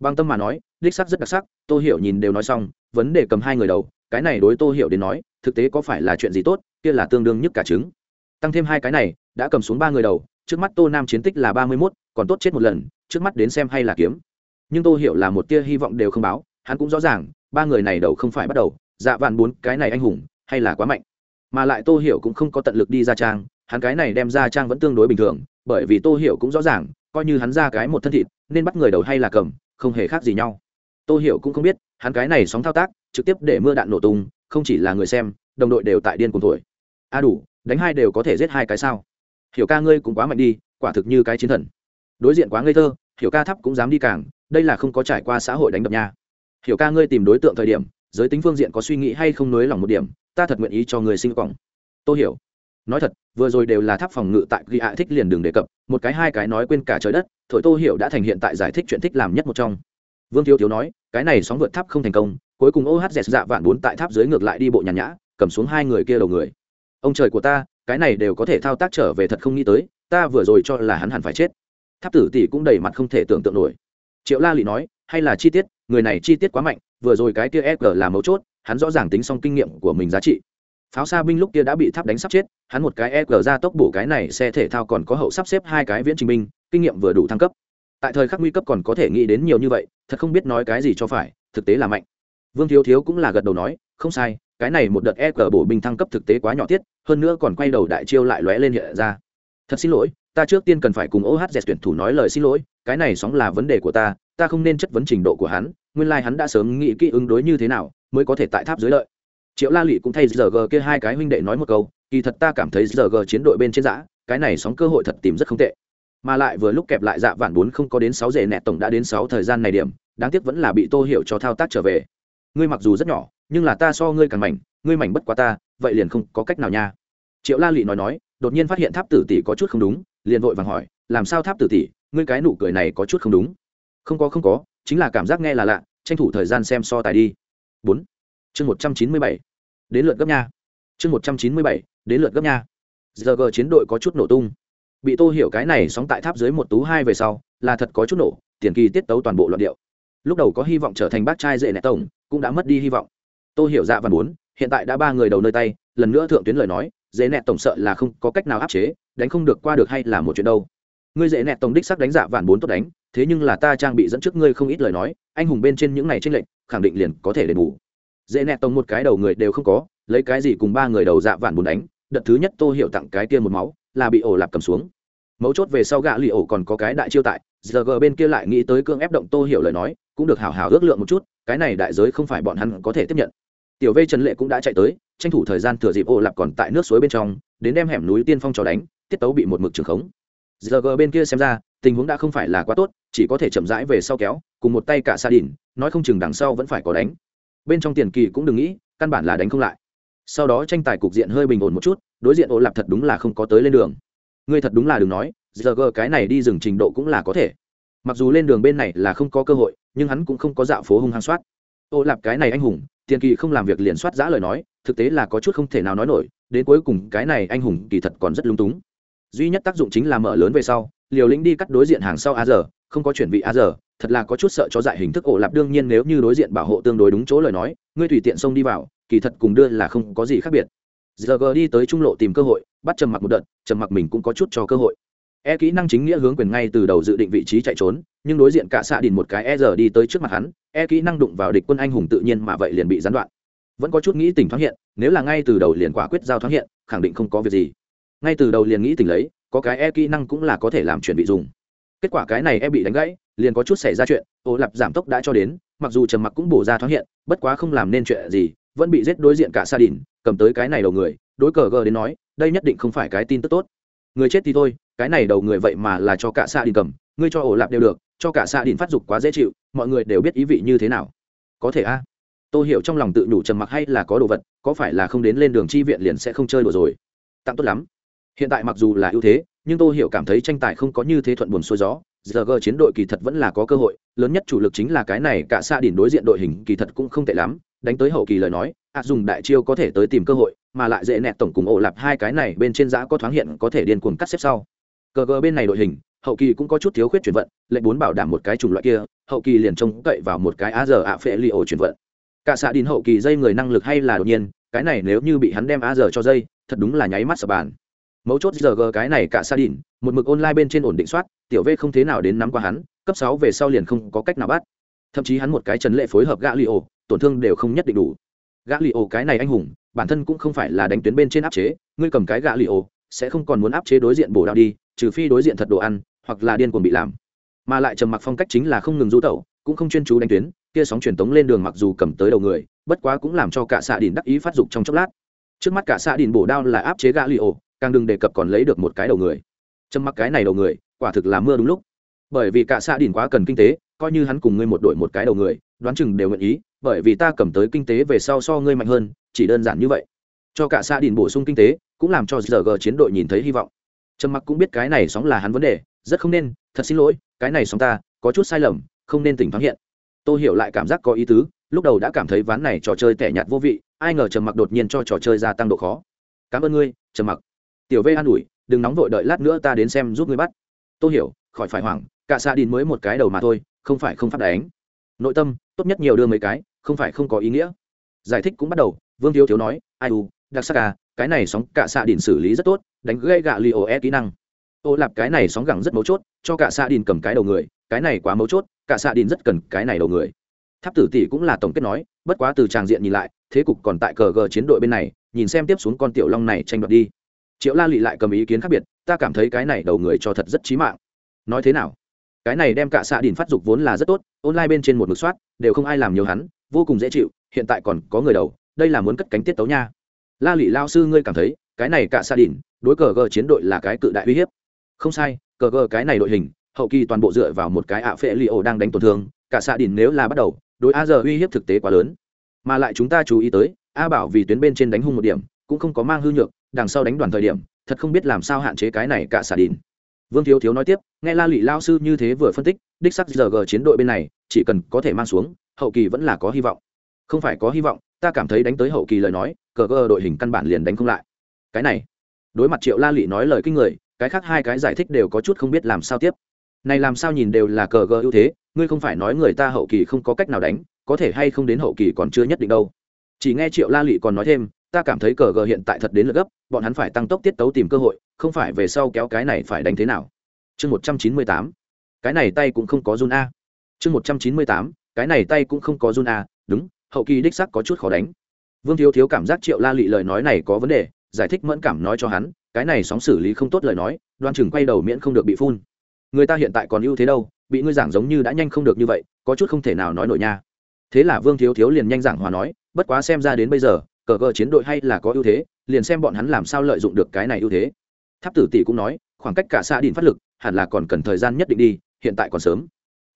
Bằng tâm mà nói, đích sắc rất đặc sắc tôi hiểu nhìn đều nói xong, vấn đề cầm hai người đầu cái này đối tôi hiểu đến nói, thực tế có phải là chuyện gì tốt, kia là tương đương nhất cả trứng. Tăng thêm hai cái này, đã cầm xuống ba người đầu, trước mắt tô nam chiến tích là ba mươi mốt, còn tốt chết một lần, trước mắt đến xem hay là kiếm. Nhưng tôi hiểu là một tia hy vọng đều không báo, hắn cũng rõ ràng, ba người này đầu không phải bắt đầu dạ vạn bốn, cái này anh hùng, hay là quá mạnh. Mà lại tô hiểu cũng không có tận lực đi ra trang, hắn cái này đem ra trang vẫn tương đối bình thường, bởi vì tô hiểu cũng rõ ràng, coi như hắn ra cái một thân thịt, nên bắt người đầu hay là cầm, không hề khác gì nhau. Tô hiểu cũng không biết, hắn cái này sóng thao tác trực tiếp để mưa đạn nổ tung, không chỉ là người xem, đồng đội đều tại điên cùng tuổi a đủ, đánh hai đều có thể giết hai cái sao? Hiểu ca ngươi cũng quá mạnh đi, quả thực như cái chiến thần. Đối diện quá ngây thơ, hiểu ca thắp cũng dám đi càng, đây là không có trải qua xã hội đánh đập nha. Hiểu ca ngươi tìm đối tượng thời điểm, giới tính phương diện có suy nghĩ hay không nới lòng một điểm, ta thật nguyện ý cho người sinh còng tôi hiểu, nói thật, vừa rồi đều là tháp phòng ngự tại ghi hạ thích liền đường đề cập, một cái hai cái nói quên cả trời đất, thổi tô hiểu đã thành hiện tại giải thích chuyện thích làm nhất một trong. Vương thiếu thiếu nói, cái này sóng vượt tháp không thành công cuối cùng ohz dạ vạn bốn tại tháp dưới ngược lại đi bộ nhàn nhã, cầm xuống hai người kia đầu người. Ông trời của ta, cái này đều có thể thao tác trở về thật không nghĩ tới, ta vừa rồi cho là hắn hẳn phải chết. Tháp tử tỷ cũng đầy mặt không thể tưởng tượng nổi. Triệu la lị nói, hay là chi tiết, người này chi tiết quá mạnh, vừa rồi cái kia e g là mấu chốt, hắn rõ ràng tính xong kinh nghiệm của mình giá trị. Pháo xa binh lúc kia đã bị tháp đánh sắp chết, hắn một cái e g ra tốc bổ cái này xe thể thao còn có hậu sắp xếp hai cái viễn trình binh, kinh nghiệm vừa đủ thăng cấp. Tại thời khắc nguy cấp còn có thể nghĩ đến nhiều như vậy, thật không biết nói cái gì cho phải, thực tế là mạnh vương thiếu thiếu cũng là gật đầu nói, không sai, cái này một đợt e cờ bổ binh thăng cấp thực tế quá nhỏ tiết, hơn nữa còn quay đầu đại chiêu lại lóe lên hiện ra. Thật xin lỗi, ta trước tiên cần phải cùng ohz tuyển thủ nói lời xin lỗi, cái này sóng là vấn đề của ta ta không nên chất vấn trình độ của hắn, nguyên lai、like、hắn đã sớm nghĩ kỹ ứng đối như thế nào, mới có thể tại tháp dưới lợi. Triệu la lụy cũng thay giờ g kia hai cái huynh đệ nói một câu, kỳ thật ta cảm thấy giờ g chiến đội bên trên giã cái này sóng cơ hội thật tìm rất không tệ. Mà lại vừa lúc kẹp lại dạ vạn bốn không có đến sáu rể nẹt tổng đã đến sáu thời gian này điểm, đáng tiếc vẫn là bị tô hiểu cho thao tác trở về ngươi mặc dù rất nhỏ, nhưng là ta so ngươi càng mảnh, ngươi mảnh bất quá ta, vậy liền không có cách nào nha. Triệu la lị nói nói, đột nhiên phát hiện tháp tử tỷ có chút không đúng, liền vội vàng hỏi, làm sao tháp tử tỷ, ngươi cái nụ cười này có chút không đúng? Không có không có, chính là cảm giác nghe là lạ, tranh thủ thời gian xem so tài đi. Bốn. Chương một trăm chín mươi bảy. Đến lượt gấp nha. Chương một trăm chín mươi bảy, đến lượt gấp nha. Giờ g chiến đội có chút nổ tung. Bị tô hiểu cái này sóng tại tháp dưới một tú hai về sau, là thật có chút nổ, tiền kỳ tiết tấu toàn bộ luận điệu. Lúc đầu có hy vọng trở thành bác trai dễ nẹ tổng cũng đã mất đi hy vọng. Tôi hiểu dạ và muốn, hiện tại đã ba người đầu nơi tay, lần nữa thượng tuyến lời nói, dễ nẹ tổng sợ là không có cách nào áp chế, đánh không được qua được hay là một chuyện đâu. Ngươi dễ nẹ tổng đích sắc đánh giả vạn bốn tốt đánh, thế nhưng là ta trang bị dẫn trước ngươi không ít lời nói, anh hùng bên trên những này tranh lệnh khẳng định liền có thể đền bù. Dễ nẹ tổng một cái đầu người đều không có, lấy cái gì cùng ba người đầu dạ vạn bốn đánh, đợt thứ nhất tô hiểu tặng cái kia một máu, là bị ổ lạp cầm xuống. Mấu chốt về sau gã lì ổ còn có cái đại chiêu tại, giờ g bên kia lại nghĩ tới cương ép động tô hiểu lời nói cũng được hào hào ước lượng một chút, cái này đại giới không phải bọn hắn có thể tiếp nhận. Tiểu vê trần lệ cũng đã chạy tới, tranh thủ thời gian thừa dịp ô lạp còn tại nước suối bên trong, đến đem hẻm núi tiên phong trò đánh, tiết tấu bị một mực trường khống. Giờ g bên kia xem ra, tình huống đã không phải là quá tốt, chỉ có thể chậm rãi về sau kéo, cùng một tay cả xa đỉn nói không chừng đằng sau vẫn phải có đánh. Bên trong tiền kỳ cũng đừng nghĩ, căn bản là đánh không lại. Sau đó tranh tài cục diện hơi bình ổn một chút, đối diện ô lạp thật đúng là không có tới lên đường. Ngươi thật đúng là đừng nói, giờ g cái này đi dừng trình độ cũng là có thể mặc dù lên đường bên này là không có cơ hội, nhưng hắn cũng không có dạo phố hung hăng soát. Ô lạp cái này anh hùng, tiền kỳ không làm việc liền soát giã lời nói, thực tế là có chút không thể nào nói nổi, đến cuối cùng cái này anh hùng kỳ thật còn rất lung túng. Duy nhất tác dụng chính là mở lớn về sau, liều lĩnh đi cắt đối diện hàng sau a giờ không có chuyển vị a giờ thật là có chút sợ cho dại hình thức ổ lạp đương nhiên nếu như đối diện bảo hộ tương đối đúng chỗ lời nói, ngươi tùy tiện xông đi vào, kỳ thật cùng đưa là không có gì khác biệt. Giờ g đi tới trung lộ tìm cơ hội, bắt trầm mặc một đợt, trầm mặc mình cũng có chút cho cơ hội e kỹ năng chính nghĩa hướng quyền ngay từ đầu dự định vị trí chạy trốn, nhưng đối diện cả xạ đình một cái e giờ đi tới trước mặt hắn e kỹ năng đụng vào địch quân anh hùng tự nhiên mà vậy liền bị gián đoạn. Vẫn có chút nghĩ tỉnh thoáng hiện, nếu là ngay từ đầu liền quả quyết giao thoáng hiện, khẳng định không có việc gì. Ngay từ đầu liền nghĩ tỉnh lấy, có cái e kỹ năng cũng là có thể làm chuyện bị dùng. Kết quả cái này e bị đánh gãy, liền có chút xảy ra chuyện, ô lạp giảm tốc đã cho đến, mặc dù trầm mặc cũng bổ ra thoáng hiện, bất quá không làm nên chuyện gì, vẫn bị giết đối diện cả xa đình cầm tới cái này đầu người, đối cờ gờ đến nói, đây nhất định không phải cái tin tức tốt. Người chết thì thôi cái này đầu người vậy mà là cho cả xạ đình cầm, ngươi cho ổ lạp đều được, cho cả xạ đình phát dục quá dễ chịu, mọi người đều biết ý vị như thế nào. Có thể a? À? tôi hiểu trong lòng tự nhủ trầm mặc hay là có đồ vật, có phải là không đến lên đường chi viện liền sẽ không chơi đùa rồi? Tặng tốt lắm. Hiện tại mặc dù là ưu thế, nhưng tôi hiểu cảm thấy tranh tài không có như thế thuận buồn xuôi gió. Giờ gờ chiến đội kỳ thật vẫn là có cơ hội, lớn nhất chủ lực chính là cái này, cả xa đỉnh đối diện đội hình kỳ thật cũng không tệ lắm. Đánh tới hậu kỳ lời nói ạ dùng đại chiêu có thể tới tìm cơ hội, mà lại dễ nẹt tổng cùng ổ lạp hai cái này bên trên giã có thoáng hiện có thể điên cuồng cắt xếp sau cờ gờ bên này đội hình, hậu kỳ cũng có chút thiếu khuyết chuyển vận, lệnh bốn bảo đảm một cái chủng loại kia, hậu kỳ liền trông cậy vào một cái á giờ ạ phệ li ổ chuyển vận. Cả xạ đìn hậu kỳ dây người năng lực hay là đột nhiên, cái này nếu như bị hắn đem á giờ cho dây, thật đúng là nháy mắt sập bàn. Mấu chốt giờ g cái này cả xạ đin một mực online bên trên ổn định soát, tiểu v không thế nào đến nắm qua hắn, cấp sáu về sau liền không có cách nào bắt. Thậm chí hắn một cái trần lệ phối hợp gã li ổ, tổn thương đều không nhất định đủ. Gã li ổ cái này anh hùng, bản thân cũng không phải là đánh tuyến bên trên áp chế, ngươi cầm cái gã li ổ, sẽ không còn muốn áp chế đối diện bổ đạo đi trừ phi đối diện thật đồ ăn, hoặc là điên cuồng bị làm. Mà lại trầm mặc phong cách chính là không ngừng du tẩu, cũng không chuyên chú đánh tuyến, kia sóng truyền tống lên đường mặc dù cầm tới đầu người, bất quá cũng làm cho cả xạ đỉnh đắc ý phát dục trong chốc lát. Trước mắt cả xạ đỉnh bổ đao là áp chế gã li ổ càng đừng đề cập còn lấy được một cái đầu người. Trầm mặc cái này đầu người, quả thực là mưa đúng lúc. Bởi vì cả xạ đỉnh quá cần kinh tế, coi như hắn cùng ngươi một đội một cái đầu người, đoán chừng đều nguyện ý, bởi vì ta cầm tới kinh tế về sau so ngươi mạnh hơn, chỉ đơn giản như vậy. Cho cả xạ đỉnh bổ sung kinh tế, cũng làm cho giờ g chiến đội nhìn thấy hy vọng trầm mặc cũng biết cái này sóng là hắn vấn đề, rất không nên, thật xin lỗi, cái này sóng ta, có chút sai lầm, không nên tỉnh thoáng hiện. Tôi hiểu lại cảm giác có ý tứ, lúc đầu đã cảm thấy ván này trò chơi tẻ nhạt vô vị, ai ngờ trầm mặc đột nhiên cho trò chơi gia tăng độ khó. Cảm ơn ngươi, trầm mặc. Tiểu v an ủi, đừng nóng vội đợi lát nữa ta đến xem giúp ngươi bắt. Tôi hiểu, khỏi phải hoảng, cả xa đìn mới một cái đầu mà thôi, không phải không phát đánh. Nội tâm, tốt nhất nhiều đưa mấy cái, không phải không có ý nghĩa. Giải thích cũng bắt đầu, vương thiếu thiếu nói, ai u, đặc sắc à cái này sóng cả xạ đìn xử lý rất tốt, đánh gây gạ li ổ e kỹ năng. Ô lạp cái này sóng gẳng rất mấu chốt, cho cả xạ đìn cầm cái đầu người, cái này quá mấu chốt cả xạ đìn rất cần cái này đầu người. Tháp tử tỷ cũng là tổng kết nói, bất quá từ tràng diện nhìn lại, thế cục còn tại cờ gờ chiến đội bên này, nhìn xem tiếp xuống con tiểu long này tranh đoạt đi. Triệu la lị lại cầm ý kiến khác biệt, ta cảm thấy cái này đầu người cho thật rất trí mạng. Nói thế nào? Cái này đem cả xạ đìn phát dục vốn là rất tốt, online bên trên một mực soát, đều không ai làm nhiều hắn, vô cùng dễ chịu, hiện tại còn có người đầu, đây là muốn cất cánh tiết tấu nha la lị lao sư, ngươi cảm thấy cái này cả xa đỉnh đối cờ gờ chiến đội là cái cự đại uy hiếp? Không sai, cờ gờ cái này đội hình, hậu kỳ toàn bộ dựa vào một cái ạ phệ li ổ đang đánh tổn thương, cả xa đỉnh nếu là bắt đầu, đối a giờ uy hiếp thực tế quá lớn. Mà lại chúng ta chú ý tới, a bảo vì tuyến bên trên đánh hung một điểm, cũng không có mang hư nhược, đằng sau đánh đoàn thời điểm, thật không biết làm sao hạn chế cái này cả xạ đìn vương thiếu thiếu nói tiếp, nghe la lụy lao sư như thế vừa phân tích, đích sắc giờ g chiến đội bên này chỉ cần có thể mang xuống, hậu kỳ vẫn là có hy vọng. Không phải có hy vọng ta cảm thấy đánh tới hậu kỳ lời nói, cờ gờ đội hình căn bản liền đánh không lại. Cái này, đối mặt triệu la lị nói lời kinh người, cái khác hai cái giải thích đều có chút không biết làm sao tiếp. Này làm sao nhìn đều là cờ gờ ưu thế, ngươi không phải nói người ta hậu kỳ không có cách nào đánh, có thể hay không đến hậu kỳ còn chưa nhất định đâu. Chỉ nghe triệu la lị còn nói thêm, ta cảm thấy cờ gờ hiện tại thật đến lượt gấp, bọn hắn phải tăng tốc tiết tấu tìm cơ hội, không phải về sau kéo cái này phải đánh thế nào. Chương một trăm chín mươi tám, cái này tay cũng không có run a. Chương một trăm chín mươi tám, cái này tay cũng không có run a, đúng hậu kỳ đích sắc có chút khó đánh. Vương thiếu thiếu cảm giác triệu la lị lời nói này có vấn đề, giải thích mẫn cảm nói cho hắn, cái này sóng xử lý không tốt lời nói, đoan chừng quay đầu miễn không được bị phun. Người ta hiện tại còn ưu thế đâu, bị ngươi giảng giống như đã nhanh không được như vậy, có chút không thể nào nói nổi nha. Thế là vương thiếu thiếu liền nhanh giảng hòa nói, bất quá xem ra đến bây giờ, cờ cờ chiến đội hay là có ưu thế, liền xem bọn hắn làm sao lợi dụng được cái này ưu thế. Tháp tử tỷ cũng nói, khoảng cách cả xa điện phát lực, hẳn là còn cần thời gian nhất định đi, hiện tại còn sớm.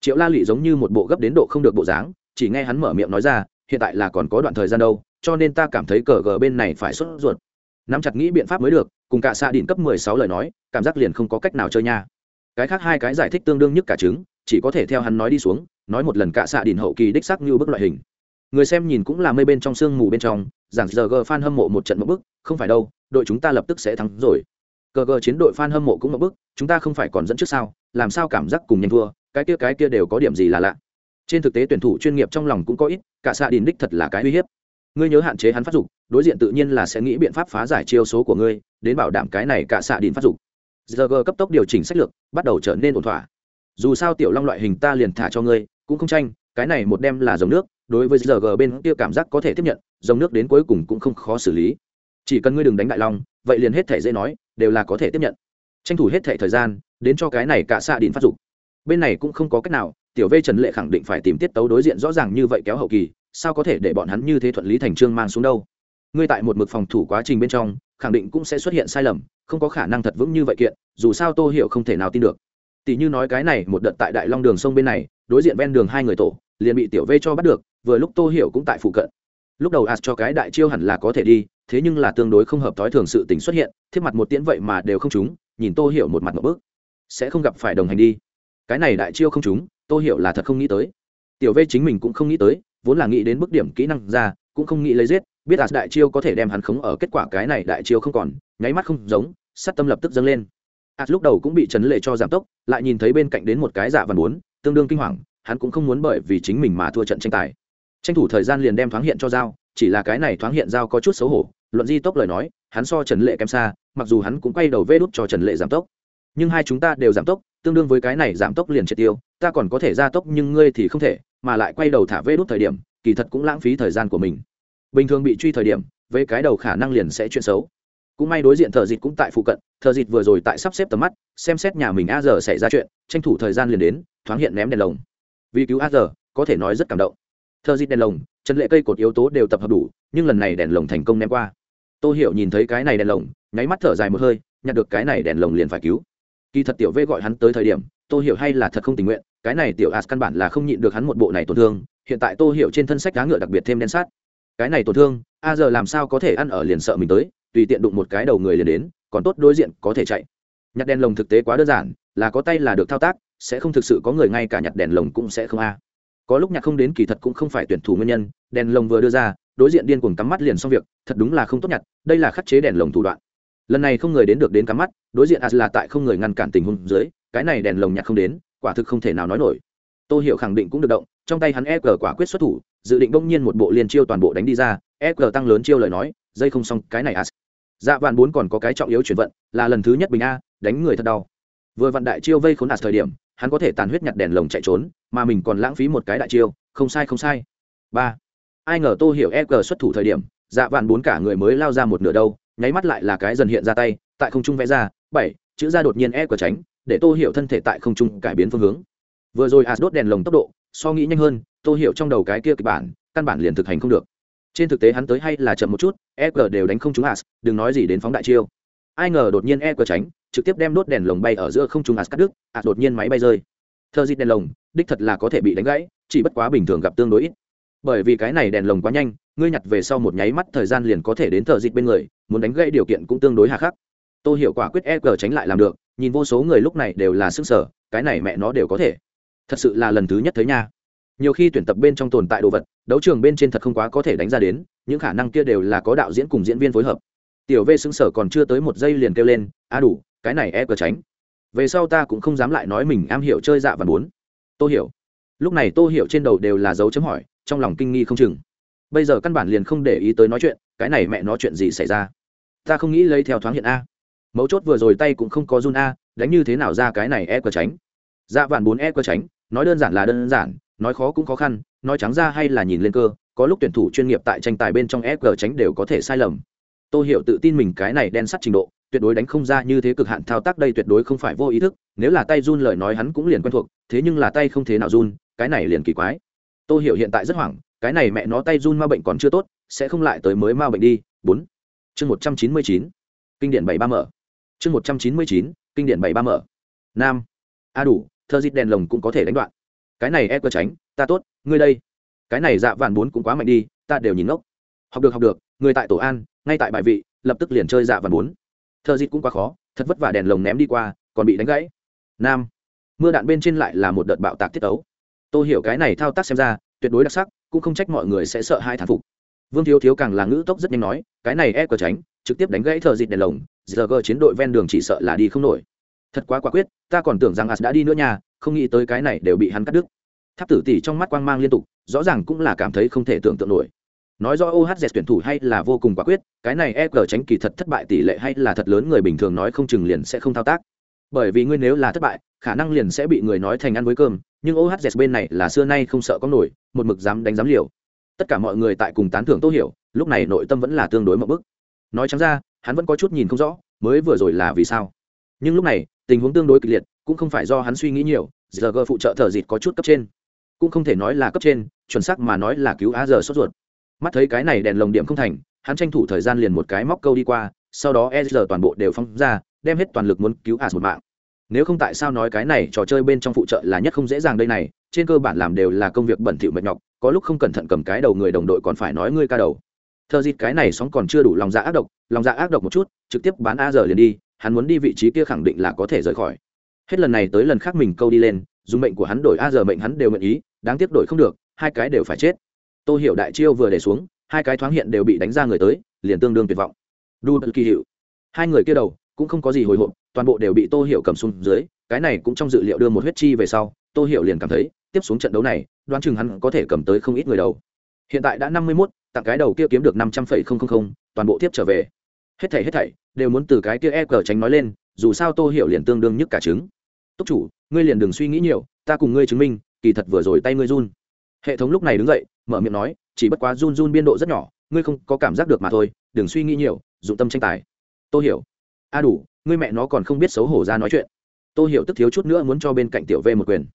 Triệu la lị giống như một bộ gấp đến độ không được bộ dáng, chỉ nghe hắn mở miệng nói ra hiện tại là còn có đoạn thời gian đâu, cho nên ta cảm thấy cờ gờ bên này phải xuất ruột. Nắm chặt nghĩ biện pháp mới được, cùng cả xạ đỉnh cấp mười sáu lời nói, cảm giác liền không có cách nào chơi nha. Cái khác hai cái giải thích tương đương nhất cả chứng chỉ có thể theo hắn nói đi xuống, nói một lần cả xạ đỉnh hậu kỳ đích xác như bức loại hình. Người xem nhìn cũng là mây bên trong sương mù bên trong, giảng giờ g fan hâm mộ một trận một bức, không phải đâu, đội chúng ta lập tức sẽ thắng rồi. Cờ gờ chiến đội fan hâm mộ cũng một bức, chúng ta không phải còn dẫn trước sao, làm sao cảm giác cùng nhanh thua, cái kia cái kia đều có điểm gì là lạ trên thực tế tuyển thủ chuyên nghiệp trong lòng cũng có ít, cả xạ đình đích thật là cái uy hiếp. Ngươi nhớ hạn chế hắn phát dục, đối diện tự nhiên là sẽ nghĩ biện pháp phá giải chiêu số của ngươi, đến bảo đảm cái này cả xạ đình phát dục. Giờ g cấp tốc điều chỉnh sách lược, bắt đầu trở nên ổn thỏa. Dù sao tiểu long loại hình ta liền thả cho ngươi, cũng không tranh, cái này một đem là dòng nước, đối với giờ g bên kia cảm giác có thể tiếp nhận dòng nước đến cuối cùng cũng không khó xử lý. Chỉ cần ngươi đừng đánh đại long, vậy liền hết thể dễ nói, đều là có thể tiếp nhận. Tranh thủ hết thể thời gian, đến cho cái này cả xạ đỉnh phát dục. Bên này cũng không có cách nào tiểu v trần lệ khẳng định phải tìm tiết tấu đối diện rõ ràng như vậy kéo hậu kỳ, sao có thể để bọn hắn như thế thuận lý thành trương mang xuống đâu? Ngươi tại một mực phòng thủ quá trình bên trong, khẳng định cũng sẽ xuất hiện sai lầm, không có khả năng thật vững như vậy kiện, dù sao tô hiểu không thể nào tin được. Tỷ như nói cái này, một đợt tại đại long đường sông bên này, đối diện ven đường hai người tổ, liền bị tiểu v cho bắt được, vừa lúc tô hiểu cũng tại phụ cận. Lúc đầu as cho cái đại chiêu hẳn là có thể đi, thế nhưng là tương đối không hợp thói thường sự tình xuất hiện, thiết mặt một tiễn vậy mà đều không trúng, nhìn tô hiểu một mặt một bước, sẽ không gặp phải đồng hành đi. Cái này đại chiêu không chúng Tôi hiểu là thật không nghĩ tới. Tiểu v chính mình cũng không nghĩ tới, vốn là nghĩ đến bức điểm kỹ năng ra, cũng không nghĩ lấy giết, biết là đại chiêu có thể đem hắn khống ở kết quả cái này đại chiêu không còn, nháy mắt không giống, sát tâm lập tức dâng lên. As lúc đầu cũng bị trấn lệ cho giảm tốc, lại nhìn thấy bên cạnh đến một cái dạ văn muốn tương đương kinh hoàng, hắn cũng không muốn bởi vì chính mình mà thua trận tranh tài. Tranh thủ thời gian liền đem thoáng hiện cho dao chỉ là cái này thoáng hiện dao có chút xấu hổ, luận di tốc lời nói, hắn so trần lệ kém xa, mặc dù hắn cũng quay đầu vê đút cho trần lệ giảm tốc. Nhưng hai chúng ta đều giảm tốc tương đương với cái này giảm tốc liền triệt tiêu, ta còn có thể gia tốc nhưng ngươi thì không thể, mà lại quay đầu thả vê đút thời điểm, kỳ thật cũng lãng phí thời gian của mình. Bình thường bị truy thời điểm với cái đầu khả năng liền sẽ chuyện xấu. Cũng may đối diện thợ dịt cũng tại phụ cận, thợ dịt vừa rồi tại sắp xếp tầm mắt, xem xét nhà mình a giờ xảy ra chuyện, tranh thủ thời gian liền đến, thoáng hiện ném đèn lồng. Vì cứu a giờ có thể nói rất cảm động. Thợ dịt đèn lồng, chân lệ cây cột yếu tố đều tập hợp đủ, nhưng lần này đèn lồng thành công ném qua. Tôi hiểu nhìn thấy cái này đèn lồng, nháy mắt thở dài một hơi, nhặt được cái này đèn lồng liền phải cứu kỳ thật tiểu v gọi hắn tới thời điểm tôi hiểu hay là thật không tình nguyện, cái này tiểu as căn bản là không nhịn được hắn một bộ này tổn thương, hiện tại tôi hiểu trên thân sách cá ngựa đặc biệt thêm đen sát. Cái này tổn thương, a giờ làm sao có thể ăn ở liền sợ mình tới, tùy tiện đụng một cái đầu người liền đến, còn tốt đối diện có thể chạy. Nhặt đèn lồng thực tế quá đơn giản, là có tay là được thao tác, sẽ không thực sự có người ngay cả nhặt đèn lồng cũng sẽ không a. Có lúc nhặt không đến kỳ thật cũng không phải tuyển thủ nguyên nhân, đèn lồng vừa đưa ra, đối diện điên cuồng cắm mắt liền xong việc, thật đúng là không tốt nhặt, đây là khắc chế đèn lồng thủ đoạn lần này không người đến được đến cắm mắt, đối diện as là tại không người ngăn cản tình huống dưới, cái này đèn lồng nhạc không đến, quả thực không thể nào nói nổi. Tô hiểu khẳng định cũng được động, trong tay hắn e g quả quyết xuất thủ, dự định bỗng nhiên một bộ liên chiêu toàn bộ đánh đi ra e g tăng lớn chiêu lời nói, dây không xong, cái này as dạ vạn bốn còn có cái trọng yếu chuyển vận, là lần thứ nhất bình a, đánh người thật đau. Vừa vạn đại chiêu vây khốn as thời điểm, hắn có thể tàn huyết nhặt đèn lồng chạy trốn, mà mình còn lãng phí một cái đại chiêu, không sai không sai. Ba. Ai ngờ tô hiểu e g xuất thủ thời điểm dạ vạn bốn cả người mới lao ra một nửa đâu nháy mắt lại là cái dần hiện ra tay, tại không trung vẽ ra, bảy, chữ ra đột nhiên e của tránh, để tô hiểu thân thể tại không trung cải biến phương hướng. Vừa rồi as đốt đèn lồng tốc độ, so nghĩ nhanh hơn, tô hiểu trong đầu cái kia kịch bản, căn bản liền thực hành không được. Trên thực tế hắn tới hay là chậm một chút e g đều đánh không trúng as đừng nói gì đến phóng đại chiêu. Ai ngờ đột nhiên e g tránh, trực tiếp đem đốt đèn lồng bay ở giữa không trung as cắt đứt as đột nhiên máy bay rơi. Thơ dịt đèn lồng, đích thật là có thể bị đánh gãy, chỉ bất quá bình thường gặp tương đối ít. Bởi vì cái này đèn lồng quá nhanh ngươi nhặt về sau một nháy mắt thời gian liền có thể đến thợ dịch bên người, muốn đánh gãy điều kiện cũng tương đối hà khắc. Tô hiểu quả quyết e g tránh lại làm được, nhìn vô số người lúc này đều là sức sở cái này mẹ nó đều có thể. Thật sự là lần thứ nhất thấy nha. Nhiều khi tuyển tập bên trong tồn tại đồ vật, đấu trường bên trên thật không quá có thể đánh ra đến, những khả năng kia đều là có đạo diễn cùng diễn viên phối hợp. Tiểu v xứng sở còn chưa tới một giây liền kêu lên, a đủ, cái này e cờ tránh. Về sau ta cũng không dám lại nói mình am hiểu chơi dạ và muốn. Tô hiểu. Lúc này tô hiểu trên đầu đều là dấu chấm hỏi, trong lòng kinh nghi không chừng bây giờ căn bản liền không để ý tới nói chuyện, cái này mẹ nói chuyện gì xảy ra? Ta không nghĩ lấy theo thoáng hiện a. Mấu chốt vừa rồi tay cũng không có run a, đánh như thế nào ra cái này e cờ tránh? Dạ vạn bốn e cờ tránh, nói đơn giản là đơn giản, nói khó cũng khó khăn, nói trắng ra hay là nhìn lên cơ, có lúc tuyển thủ chuyên nghiệp tại tranh tài bên trong e cờ tránh đều có thể sai lầm. Tôi hiểu tự tin mình cái này đen sắt trình độ, tuyệt đối đánh không ra như thế cực hạn thao tác đây tuyệt đối không phải vô ý thức, nếu là tay run lời nói hắn cũng liền quen thuộc, thế nhưng là tay không thế nào run, cái này liền kỳ quái. Tôi hiểu hiện tại rất hoảng cái này mẹ nó tay run ma bệnh còn chưa tốt, sẽ không lại tới mới ma bệnh đi. Bốn. Chương một trăm chín mươi chín. Kinh điển bảy ba mở chương một trăm chín mươi chín, kinh điển bảy ba mở nam. A đủ, thơ dịt đèn lồng cũng có thể đánh đoạn. Cái này e cơ tránh, ta tốt, ngươi đây. Cái này dạ vạn bốn cũng quá mạnh đi, ta đều nhìn ngốc. Học được học được, người tại tổ an, ngay tại bài vị, lập tức liền chơi dạ vạn bốn. Thơ dịt cũng quá khó, thật vất vả đèn lồng ném đi qua, còn bị đánh gãy. Nam. Mưa đạn bên trên lại là một đợt bạo tạc tiết tấu. Tôi hiểu cái này thao tác xem ra, tuyệt đối đặc sắc cũng không trách mọi người sẽ sợ hai thán phục. Vương thiếu thiếu càng là ngữ tốc rất nhanh nói, cái này e cờ tránh, trực tiếp đánh gãy thợ dịt đèn lồng, giờ gờ chiến đội ven đường chỉ sợ là đi không nổi. Thật quá quả quyết, ta còn tưởng rằng as đã đi nữa nha, không nghĩ tới cái này đều bị hắn cắt đứt. Tháp tử tỷ trong mắt quang mang liên tục, rõ ràng cũng là cảm thấy không thể tưởng tượng nổi. Nói do ohz tuyển thủ hay là vô cùng quả quyết, cái này e cờ tránh kỳ thật thất bại tỷ lệ hay là thật lớn người bình thường nói không chừng liền sẽ không thao tác bởi vì ngươi nếu là thất bại, khả năng liền sẽ bị người nói thành ăn với cơm, nhưng ohz bên này là xưa nay không sợ có nổi, một mực dám đánh dám liều. Tất cả mọi người tại cùng tán thưởng tô hiểu, lúc này nội tâm vẫn là tương đối mậu bức. Nói chẳng ra, hắn vẫn có chút nhìn không rõ, mới vừa rồi là vì sao. Nhưng lúc này, tình huống tương đối kịch liệt, cũng không phải do hắn suy nghĩ nhiều giờ gờ phụ trợ thợ dịt có chút cấp trên. Cũng không thể nói là cấp trên, chuẩn xác mà nói là cứu á giờ sốt ruột. Mắt thấy cái này đèn lồng điểm không thành, hắn tranh thủ thời gian liền một cái móc câu đi qua, sau đó e giờ toàn bộ đều phong ra đem hết toàn lực muốn cứu as một mạng. Nếu không tại sao nói cái này trò chơi bên trong phụ trợ là nhất không dễ dàng đây này, trên cơ bản làm đều là công việc bẩn thỉu mệt nhọc, có lúc không cẩn thận cầm cái đầu người đồng đội còn phải nói ngươi ca đầu. Thơ dịt cái này sóng còn chưa đủ lòng dạ ác độc, lòng dạ ác độc một chút, trực tiếp bán a giờ liền đi, hắn muốn đi vị trí kia khẳng định là có thể rời khỏi. Hết lần này tới lần khác mình câu đi lên, dùng mệnh của hắn đổi a giờ mệnh hắn đều nguyện ý, đáng tiếc đổi không được, hai cái đều phải chết. Tô hiểu đại chiêu vừa để xuống, hai cái thoáng hiện đều bị đánh ra người tới, liền tương đương tuyệt vọng. Đu kỳ hiệu. Hai người kia đầu cũng không có gì hồi hộp toàn bộ đều bị tô hiểu cầm xuống dưới cái này cũng trong dự liệu đưa một huyết chi về sau tô hiểu liền cảm thấy tiếp xuống trận đấu này đoán chừng hắn có thể cầm tới không ít người đầu. Hiện tại đã năm mươi 51, tặng cái đầu kia kiếm được năm trăm phẩy không không không toàn bộ tiếp trở về. Hết thảy hết thảy đều muốn từ cái kia e cờ tránh nói lên dù sao tô hiểu liền tương đương nhất cả trứng. Túc chủ ngươi liền đừng suy nghĩ nhiều ta cùng ngươi chứng minh kỳ thật vừa rồi tay ngươi run. Hệ thống lúc này đứng dậy mở miệng nói chỉ bất quá run run biên độ rất nhỏ ngươi không có cảm giác được mà thôi đừng suy nghĩ nhiều dụng tâm tranh tài. Tôi hiểu a đủ, ngươi mẹ nó còn không biết xấu hổ ra nói chuyện. Tôi hiểu tức thiếu chút nữa muốn cho bên cạnh tiểu v một quyền.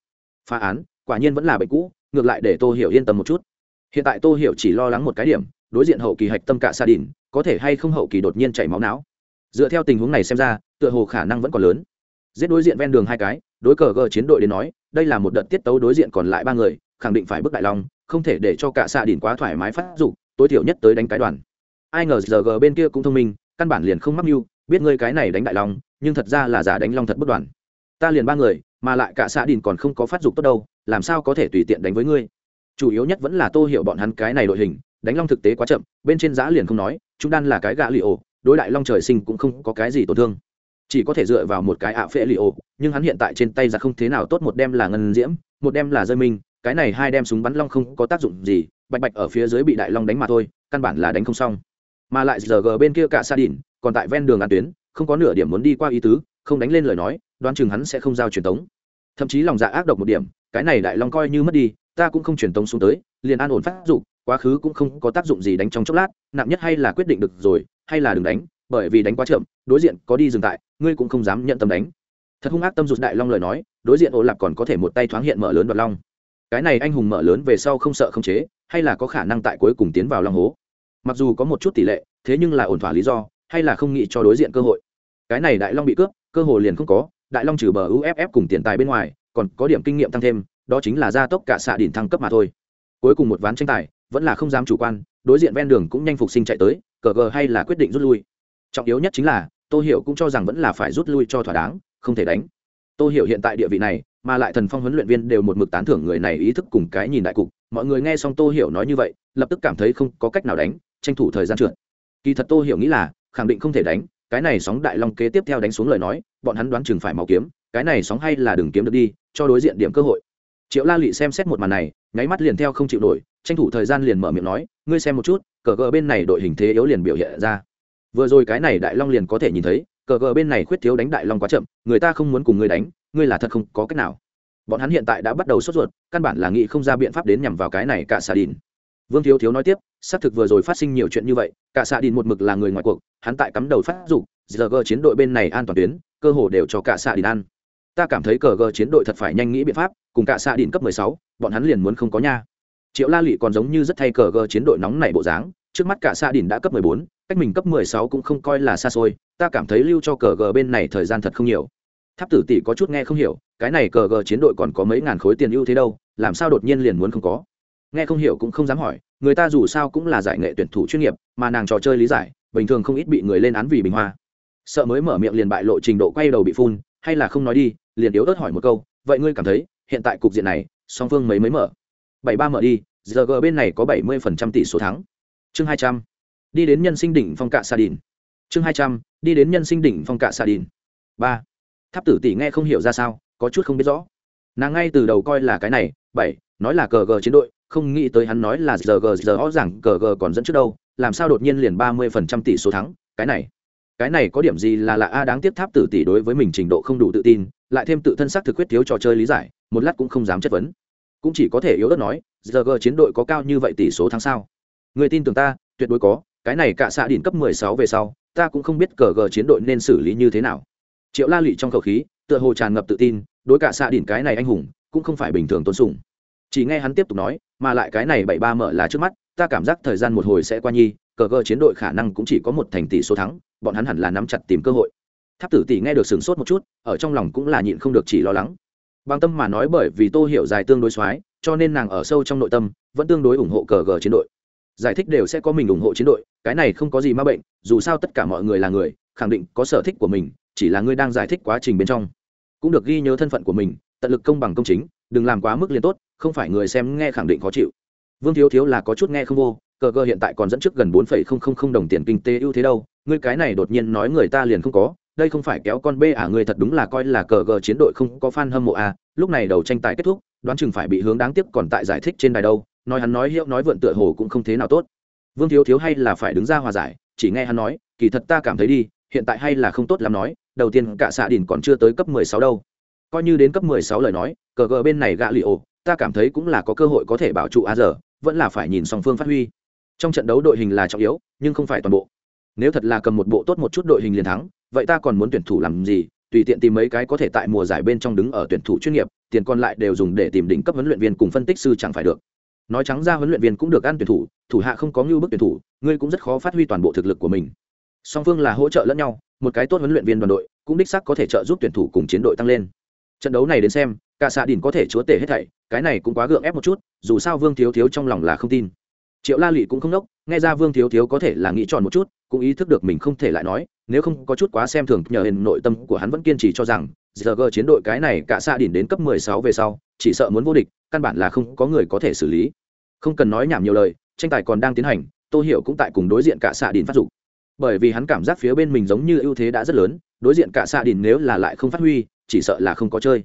Phá án, quả nhiên vẫn là bệnh cũ, ngược lại để tôi hiểu yên tâm một chút. Hiện tại tôi hiểu chỉ lo lắng một cái điểm, đối diện hậu kỳ hạch tâm cả xa đỉnh, có thể hay không hậu kỳ đột nhiên chảy máu não. Dựa theo tình huống này xem ra, tựa hồ khả năng vẫn còn lớn. Giết đối diện ven đường hai cái, đối cờ gờ chiến đội đến nói, đây là một đợt tiết tấu đối diện còn lại ba người, khẳng định phải bước đại long, không thể để cho cả xạ đỉnh quá thoải mái phát dục, tối thiểu nhất tới đánh cái đoàn. Ai ngờ giờ g bên kia cũng thông minh, căn bản liền không mắc mưu biết ngươi cái này đánh đại long, nhưng thật ra là giả đánh long thật bất đoàn. Ta liền ba người, mà lại cả xã đình còn không có phát dục tốt đâu, làm sao có thể tùy tiện đánh với ngươi? Chủ yếu nhất vẫn là tô hiểu bọn hắn cái này đội hình, đánh long thực tế quá chậm, bên trên giã liền không nói, chúng đan là cái gã li ổ, đối đại long trời sinh cũng không có cái gì tổn thương. Chỉ có thể dựa vào một cái ạ phệ li ổ, nhưng hắn hiện tại trên tay ra không thế nào tốt, một đem là ngân diễm, một đem là rơi minh, cái này hai đem súng bắn long không có tác dụng gì, bạch bạch ở phía dưới bị đại long đánh mà thôi, căn bản là đánh không xong. Mà lại giờ g bên kia cả sa đỉn còn tại ven đường an tuyến, không có nửa điểm muốn đi qua ý tứ, không đánh lên lời nói, đoán chừng hắn sẽ không giao truyền tống. Thậm chí lòng dạ ác độc một điểm, cái này đại long coi như mất đi, ta cũng không truyền tống xuống tới, liền an ổn phát dụng quá khứ cũng không có tác dụng gì đánh trong chốc lát, nặng nhất hay là quyết định được rồi, hay là đừng đánh, bởi vì đánh quá chậm, đối diện có đi dừng tại, ngươi cũng không dám nhận tâm đánh. Thật hung ác tâm rụt đại long lời nói, đối diện ô lạc còn có thể một tay thoáng hiện mở lớn đoạt long. Cái này anh hùng mở lớn về sau không sợ không chế, hay là có khả năng tại cuối cùng tiến vào long hố. Mặc dù có một chút tỷ lệ, thế nhưng là ổn thỏa lý do hay là không nghĩ cho đối diện cơ hội. Cái này đại long bị cướp, cơ hội liền không có, đại long trừ bờ uff cùng tiền tài bên ngoài, còn có điểm kinh nghiệm tăng thêm, đó chính là gia tốc cả xạ đỉnh thăng cấp mà thôi. Cuối cùng một ván tranh tài, vẫn là không dám chủ quan, đối diện ven đường cũng nhanh phục sinh chạy tới, cờ gờ hay là quyết định rút lui. Trọng yếu nhất chính là, tô hiểu cũng cho rằng vẫn là phải rút lui cho thỏa đáng, không thể đánh. Tô hiểu hiện tại địa vị này, mà lại thần phong huấn luyện viên đều một mực tán thưởng người này ý thức cùng cái nhìn đại cục, mọi người nghe xong tô hiểu nói như vậy, lập tức cảm thấy không có cách nào đánh, tranh thủ thời gian trượt. Kỳ thật tô hiểu nghĩ là khẳng định không thể đánh, cái này sóng đại long kế tiếp theo đánh xuống lời nói, bọn hắn đoán chừng phải màu kiếm, cái này sóng hay là đừng kiếm được đi, cho đối diện điểm cơ hội. Triệu la lị xem xét một màn này, nháy mắt liền theo không chịu nổi, tranh thủ thời gian liền mở miệng nói, ngươi xem một chút, cờ gờ bên này đội hình thế yếu liền biểu hiện ra. Vừa rồi cái này đại long liền có thể nhìn thấy, cờ gờ bên này khuyết thiếu đánh đại long quá chậm, người ta không muốn cùng ngươi đánh, ngươi là thật không có cách nào. Bọn hắn hiện tại đã bắt đầu sốt ruột, căn bản là nghĩ không ra biện pháp đến nhằm vào cái này cả xà đìn vương thiếu thiếu nói tiếp, xác thực vừa rồi phát sinh nhiều chuyện như vậy, cả xạ đình một mực là người ngoài cuộc, hắn tại cắm đầu phát dục giờ gờ chiến đội bên này an toàn tuyến, cơ hồ đều cho cả xạ đình ăn. Ta cảm thấy cờ gờ chiến đội thật phải nhanh nghĩ biện pháp, cùng cả xạ đình cấp mười sáu, bọn hắn liền muốn không có nha. Triệu la lị còn giống như rất thay cờ gờ chiến đội nóng này bộ dáng, trước mắt cả xạ đình đã cấp mười bốn, cách mình cấp mười sáu cũng không coi là xa xôi, ta cảm thấy lưu cho cờ gờ bên này thời gian thật không nhiều. Tháp tử tỷ có chút nghe không hiểu, cái này cờ gờ chiến đội còn có mấy ngàn khối tiền ưu thế đâu, làm sao đột nhiên liền muốn không có? Nghe không hiểu cũng không dám hỏi, người ta dù sao cũng là giải nghệ tuyển thủ chuyên nghiệp, mà nàng trò chơi lý giải, bình thường không ít bị người lên án vì bình hoa. Sợ mới mở miệng liền bại lộ trình độ quay đầu bị phun, hay là không nói đi, liền yếu ớt hỏi một câu, vậy ngươi cảm thấy, hiện tại cục diện này, song phương mấy mới mở? Bảy ba mở đi, giờ g bên này có bảy mươi phần trăm tỷ số thắng. Chương hai trăm. Đi đến nhân sinh đỉnh phong cạ sa đìn chương hai trăm, đi đến nhân sinh đỉnh phong cạ sa đìn ba. Tháp tử tỷ nghe không hiểu ra sao, có chút không biết rõ. Nàng ngay từ đầu coi là cái này, bảy, nói là cờ gờ chiến đội không nghĩ tới hắn nói là giờ gờ, giờ rõ ràng cờ gờ còn dẫn trước đâu, làm sao đột nhiên liền ba mươi phần trăm tỷ số thắng, cái này. Cái này có điểm gì là lạ a, đáng tiếc tháp tử tỷ đối với mình trình độ không đủ tự tin, lại thêm tự thân xác thực quyết thiếu trò chơi lý giải, một lát cũng không dám chất vấn. Cũng chỉ có thể yếu đất nói, giờ gờ chiến đội có cao như vậy tỷ số thắng sao? Người tin tưởng ta, tuyệt đối có, cái này cả xạ đỉnh cấp mười sáu về sau, ta cũng không biết cờ gờ chiến đội nên xử lý như thế nào. Triệu la lụy trong khẩu khí, tựa hồ tràn ngập tự tin, đối cả xạ đỉnh cái này anh hùng, cũng không phải bình thường tôn sùng chỉ nghe hắn tiếp tục nói, mà lại cái này bảy ba mở là trước mắt, ta cảm giác thời gian một hồi sẽ qua nhi, cờ gờ chiến đội khả năng cũng chỉ có một thành tỷ số thắng, bọn hắn hẳn là nắm chặt tìm cơ hội. Tháp tử tỷ nghe được sửng sốt một chút, ở trong lòng cũng là nhịn không được chỉ lo lắng. Bằng tâm mà nói bởi vì tô hiểu dài tương đối soái, cho nên nàng ở sâu trong nội tâm, vẫn tương đối ủng hộ cờ gờ chiến đội. Giải thích đều sẽ có mình ủng hộ chiến đội, cái này không có gì ma bệnh, dù sao tất cả mọi người là người, khẳng định có sở thích của mình, chỉ là ngươi đang giải thích quá trình bên trong. Cũng được ghi nhớ thân phận của mình, tận lực công bằng công chính, đừng làm quá mức liền tốt không phải người xem nghe khẳng định khó chịu. Vương thiếu thiếu là có chút nghe không vô, cờ cờ hiện tại còn dẫn trước gần bốn phẩy không không không đồng tiền kinh tế ưu thế đâu, ngươi cái này đột nhiên nói người ta liền không có, đây không phải kéo con bê à ngươi thật đúng là coi là cờ gờ chiến đội không có fan hâm mộ à lúc này đầu tranh tài kết thúc, đoán chừng phải bị hướng đáng tiếc còn tại giải thích trên đài đâu, nói hắn nói hiệu nói vượn tựa hồ cũng không thế nào tốt. Vương thiếu thiếu hay là phải đứng ra hòa giải, chỉ nghe hắn nói, kỳ thật ta cảm thấy đi, hiện tại hay là không tốt lắm nói, đầu tiên cả xạ đỉnh còn chưa tới cấp mười sáu đâu. Coi như đến cấp mười sáu lời nói, cờ gờ bên này gạ lì ổ ta cảm thấy cũng là có cơ hội có thể bảo trụ a giờ, vẫn là phải nhìn song phương phát huy. Trong trận đấu đội hình là trọng yếu, nhưng không phải toàn bộ. Nếu thật là cầm một bộ tốt một chút đội hình liền thắng, vậy ta còn muốn tuyển thủ làm gì? Tùy tiện tìm mấy cái có thể tại mùa giải bên trong đứng ở tuyển thủ chuyên nghiệp, tiền còn lại đều dùng để tìm đỉnh cấp huấn luyện viên cùng phân tích sư chẳng phải được. Nói trắng ra huấn luyện viên cũng được ăn tuyển thủ thủ hạ không có ngưu bức tuyển thủ, ngươi cũng rất khó phát huy toàn bộ thực lực của mình. Song phương là hỗ trợ lẫn nhau, một cái tốt huấn luyện viên đoàn đội, cũng đích sắc có thể trợ giúp tuyển thủ cùng chiến đội tăng lên. Trận đấu này đến xem, cả xạ đỉnh có thể chúa tể hết thảy cái này cũng quá gượng ép một chút, dù sao vương thiếu thiếu trong lòng là không tin. Triệu la lụy cũng không đốc nghe ra vương thiếu thiếu có thể là nghĩ tròn một chút, cũng ý thức được mình không thể lại nói, nếu không có chút quá xem thường, nhờ hình nội tâm của hắn vẫn kiên trì cho rằng, giờ gờ chiến đội cái này cả xa đỉnh đến cấp 16 về sau, chỉ sợ muốn vô địch, căn bản là không có người có thể xử lý. Không cần nói nhảm nhiều lời, tranh tài còn đang tiến hành, tô hiểu cũng tại cùng đối diện cả xạ đỉnh phát dục. Bởi vì hắn cảm giác phía bên mình giống như ưu thế đã rất lớn, đối diện cả xạ đỉnh nếu là lại không phát huy, chỉ sợ là không có chơi.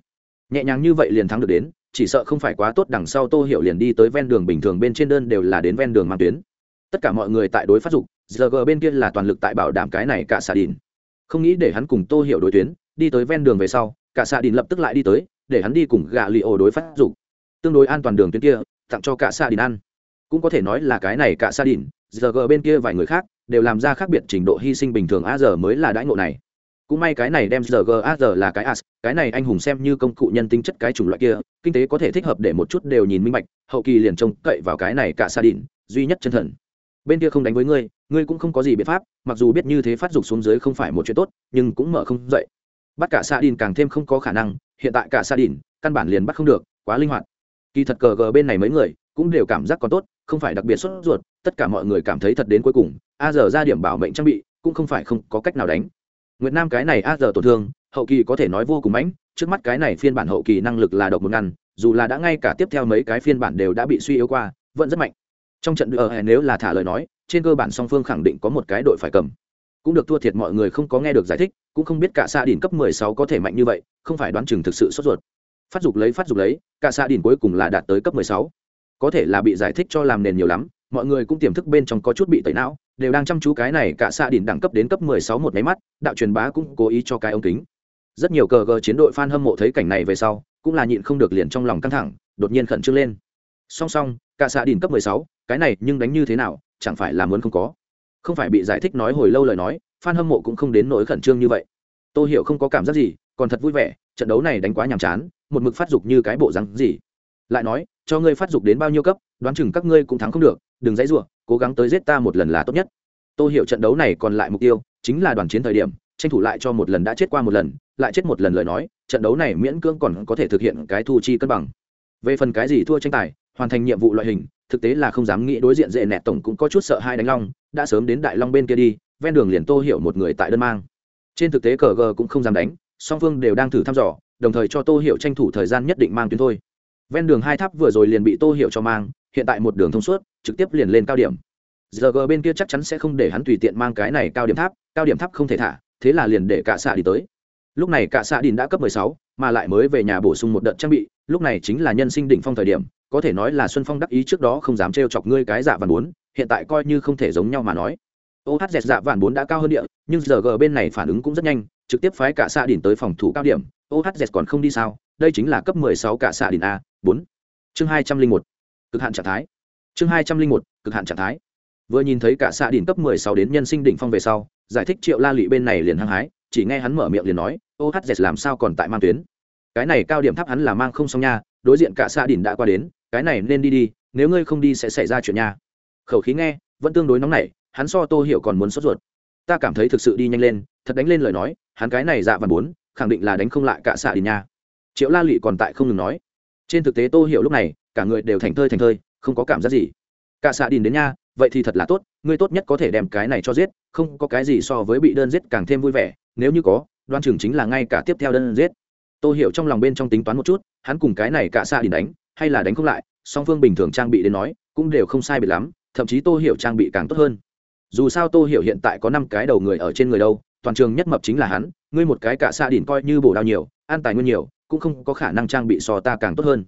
Nhẹ nhàng như vậy liền thắng được đến chỉ sợ không phải quá tốt, đằng sau tô hiểu liền đi tới ven đường bình thường, bên trên đơn đều là đến ven đường mang tuyến. Tất cả mọi người tại đối phát dục, g bên kia là toàn lực tại bảo đảm cái này cả xạ đình không nghĩ để hắn cùng tô hiểu đối tuyến, đi tới ven đường về sau, cả xạ đình lập tức lại đi tới, để hắn đi cùng gạ lì ổ đối phát dục. Tương đối an toàn đường tuyến kia, tặng cho cả xạ đình ăn. Cũng có thể nói là cái này cả xạ giờ g bên kia vài người khác, đều làm ra khác biệt trình độ hy sinh bình thường, a giờ mới là đãi ngộ này cũng may cái này đem rgaz là cái as, cái này anh hùng xem như công cụ nhân tính chất cái chủng loại kia, kinh tế có thể thích hợp để một chút đều nhìn minh bạch, hậu kỳ liền trông cậy vào cái này cả xa đỉnh duy nhất chân thần. Bên kia không đánh với ngươi ngươi cũng không có gì biện pháp, mặc dù biết như thế phát dục xuống dưới không phải một chuyện tốt, nhưng cũng mở không dậy. Bắt cả xa đỉnh càng thêm không có khả năng, hiện tại cả xa đỉnh căn bản liền bắt không được, quá linh hoạt. Kỳ thật cờ gờ bên này mấy người, cũng đều cảm giác còn tốt, không phải đặc biệt sốt ruột, tất cả mọi người cảm thấy thật đến cuối cùng, a giờ ra điểm bảo mệnh trang bị, cũng không phải không có cách nào đánh nguyệt nam cái này a giờ tổn thương, hậu kỳ có thể nói vô cùng mãnh, trước mắt cái này phiên bản hậu kỳ năng lực là độc một ngăn, dù là đã ngay cả tiếp theo mấy cái phiên bản đều đã bị suy yếu qua, vẫn rất mạnh. Trong trận ở ờ, nếu là thả lời nói, trên cơ bản song phương khẳng định có một cái đội phải cầm. Cũng được thua thiệt mọi người không có nghe được giải thích, cũng không biết cả xạ đỉnh cấp 16 có thể mạnh như vậy, không phải đoán chừng thực sự sốt ruột. Phát dục lấy, phát dục lấy, cả xạ đỉnh cuối cùng là đạt tới cấp 16. có thể là bị giải thích cho làm nền nhiều lắm mọi người cũng tiềm thức bên trong có chút bị tẩy não đều đang chăm chú cái này cả xạ đỉnh đẳng cấp đến cấp 16 một máy mắt đạo truyền bá cũng cố ý cho cái ống kính. Rất nhiều cờ gờ chiến đội fan hâm mộ thấy cảnh này về sau cũng là nhịn không được liền trong lòng căng thẳng đột nhiên khẩn trương lên. Song song cả xạ đỉnh cấp 16, cái này nhưng đánh như thế nào chẳng phải là muốn không có. Không phải bị giải thích nói hồi lâu lời nói fan hâm mộ cũng không đến nỗi khẩn trương như vậy. Tôi hiểu không có cảm giác gì còn thật vui vẻ trận đấu này đánh quá nhàm chán một mực phát dục như cái bộ rắn gì lại nói, cho ngươi phát dục đến bao nhiêu cấp, đoán chừng các ngươi cũng thắng không được, đừng dãy rủa, cố gắng tới giết ta một lần là tốt nhất. Tôi hiểu trận đấu này còn lại mục tiêu chính là đoàn chiến thời điểm, tranh thủ lại cho một lần đã chết qua một lần, lại chết một lần lời nói, trận đấu này miễn cưỡng còn có thể thực hiện cái thu chi cân bằng. Về phần cái gì thua tranh tài, hoàn thành nhiệm vụ loại hình, thực tế là không dám nghĩ đối diện dễ nẹt tổng cũng có chút sợ hai đánh long, đã sớm đến đại long bên kia đi, ven đường liền tô hiểu một người tại đơn mang. Trên thực tế cờ g cũng không dám đánh, song phương đều đang thử thăm dò, đồng thời cho tô hiểu tranh thủ thời gian nhất định mang tuyến thôi ven đường hai tháp vừa rồi liền bị tô hiểu cho mang hiện tại một đường thông suốt trực tiếp liền lên cao điểm. Giờ g bên kia chắc chắn sẽ không để hắn tùy tiện mang cái này cao điểm tháp cao điểm tháp không thể thả thế là liền để cả xạ đi tới. Lúc này cả xạ đình đã cấp 16, mà lại mới về nhà bổ sung một đợt trang bị lúc này chính là nhân sinh đỉnh phong thời điểm có thể nói là xuân phong đắc ý trước đó không dám trêu chọc ngươi cái dạ vạn bốn hiện tại coi như không thể giống nhau mà nói. Ô hát dẹt dạ vạn bốn đã cao hơn địa nhưng giờ g bên này phản ứng cũng rất nhanh trực tiếp phái cả xạ đỉnh tới phòng thủ cao điểm. Ô hát dẹt còn không đi sao đây chính là cấp 16 cả xạ đỉnh a bốn. Chương 201. cực hạn trạng thái. Chương 201. cực hạn trạng thái. Vừa nhìn thấy cả xạ đỉnh cấp 16 đến nhân sinh đỉnh phong về sau, giải thích triệu la lụy bên này liền hăng hái, chỉ nghe hắn mở miệng liền nói, ô hắt dệt làm sao còn tại mang tuyến? Cái này cao điểm tháp hắn là mang không xong nha, đối diện cả xạ đỉnh đã qua đến, cái này nên đi đi, nếu ngươi không đi sẽ xảy ra chuyện nha. Khẩu khí nghe, vẫn tương đối nóng nảy, hắn so tô hiểu còn muốn sốt ruột. Ta cảm thấy thực sự đi nhanh lên, thật đánh lên lời nói, hắn cái này dạ và muốn khẳng định là đánh không lại cả xạ đỉnh nha. Triệu la lụy còn tại không ngừng nói trên thực tế tô hiểu lúc này, cả người đều thành thơi thành thơi, không có cảm giác gì. Cả xạ đình đến nha, vậy thì thật là tốt ngươi tốt nhất có thể đem cái này cho giết, không có cái gì so với bị đơn giết càng thêm vui vẻ, nếu như có, đoan chừng chính là ngay cả tiếp theo đơn giết. Tôi hiểu trong lòng bên trong tính toán một chút, hắn cùng cái này cả xạ đình đánh, hay là đánh không lại, song phương bình thường trang bị đến nói, cũng đều không sai biệt lắm, thậm chí tô hiểu trang bị càng tốt hơn. Dù sao tô hiểu hiện tại có năm cái đầu người ở trên người đâu, toàn trường nhất mập chính là hắn, ngươi một cái cả xạ đình coi như bổ đao nhiều, an tài nguyên nhiều cũng không có khả năng trang bị so ta càng tốt hơn.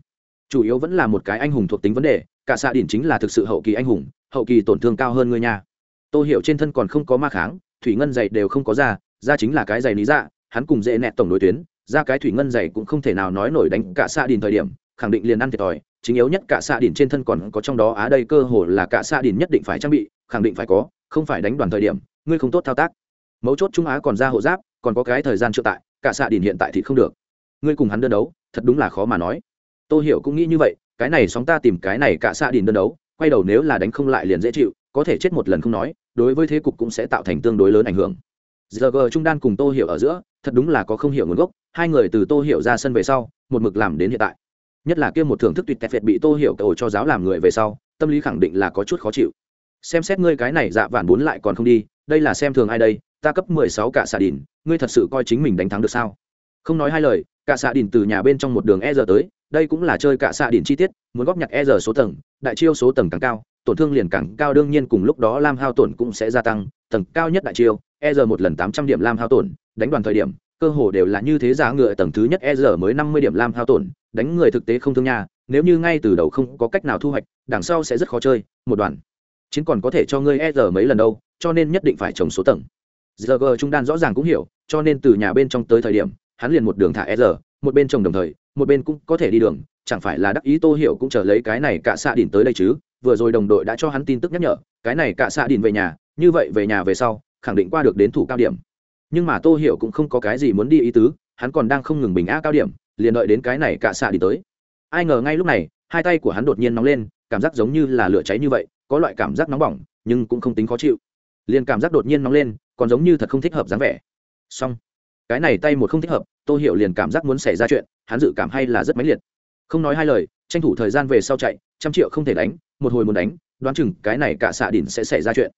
Chủ yếu vẫn là một cái anh hùng thuộc tính vấn đề, cả xạ đỉnh chính là thực sự hậu kỳ anh hùng, hậu kỳ tổn thương cao hơn ngươi nha. Tôi hiểu trên thân còn không có ma kháng, thủy ngân dày đều không có ra ra chính là cái giày lý dạ hắn cùng dễ nẹt tổng đối tuyến, ra cái thủy ngân dày cũng không thể nào nói nổi đánh cả xạ đỉnh thời điểm, khẳng định liền ăn thiệt thòi, chính yếu nhất cả xạ đỉnh trên thân còn có trong đó á đây cơ hồ là cả xạ đỉnh nhất định phải trang bị, khẳng định phải có, không phải đánh đoàn thời điểm, ngươi không tốt thao tác. Mấu chốt trung á còn ra hộ giáp, còn có cái thời gian trợ tại, cả xạ đỉnh hiện tại thì không được ngươi cùng hắn đơn đấu thật đúng là khó mà nói. Tôi hiểu cũng nghĩ như vậy cái này sóng ta tìm cái này cả xạ đình đơn đấu quay đầu nếu là đánh không lại liền dễ chịu có thể chết một lần không nói đối với thế cục cũng sẽ tạo thành tương đối lớn ảnh hưởng. Giờ g trung đan cùng tô hiểu ở giữa thật đúng là có không hiểu nguồn gốc hai người từ tô hiểu ra sân về sau một mực làm đến hiện tại. Nhất là kia một thưởng thức tuyệt tẹt bị tô hiểu cầu cho giáo làm người về sau tâm lý khẳng định là có chút khó chịu. Xem xét ngươi cái này dạ vạn bốn lại còn không đi đây là xem thường ai đây ta cấp mười sáu cả xạ đìn, ngươi thật sự coi chính mình đánh thắng được sao? Không nói hai lời cả xạ đỉnh từ nhà bên trong một đường e giờ tới, đây cũng là chơi cả xạ đỉnh chi tiết, muốn góp nhặt e giờ số tầng, đại chiêu số tầng càng cao, tổn thương liền càng cao, đương nhiên cùng lúc đó lam hao tổn cũng sẽ gia tăng, tầng cao nhất đại chiêu e giờ một lần tám trăm điểm lam hao tổn, đánh đoàn thời điểm, cơ hồ đều là như thế giá ngựa, tầng thứ nhất e giờ mới năm mươi điểm lam hao tổn, đánh người thực tế không thương nha, nếu như ngay từ đầu không có cách nào thu hoạch, đằng sau sẽ rất khó chơi, một đoàn. Chiến còn có thể cho ngươi e giờ mấy lần đâu, cho nên nhất định phải trồng số tầng. Giờ g trung đan rõ ràng cũng hiểu, cho nên từ nhà bên trong tới thời điểm hắn liền một đường thả e một bên trồng đồng thời, một bên cũng có thể đi đường, chẳng phải là đắc ý tô hiểu cũng chờ lấy cái này cả xạ đỉnh tới đây chứ? Vừa rồi đồng đội đã cho hắn tin tức nhắc nhở, cái này cả xạ đỉnh về nhà, như vậy về nhà về sau, khẳng định qua được đến thủ cao điểm. Nhưng mà tô hiểu cũng không có cái gì muốn đi ý tứ, hắn còn đang không ngừng bình a cao điểm, liền đợi đến cái này cả xạ đỉnh tới. Ai ngờ ngay lúc này, hai tay của hắn đột nhiên nóng lên, cảm giác giống như là lửa cháy như vậy, có loại cảm giác nóng bỏng, nhưng cũng không tính khó chịu. Liền cảm giác đột nhiên nóng lên, còn giống như thật không thích hợp dáng vẻ. Xong cái này tay một không thích hợp, tô hiểu liền cảm giác muốn xảy ra chuyện, hắn dự cảm hay là rất mãnh liệt. Không nói hai lời, tranh thủ thời gian về sau chạy, trăm triệu không thể đánh, một hồi muốn đánh, đoán chừng cái này cả xạ đỉnh sẽ xảy ra chuyện.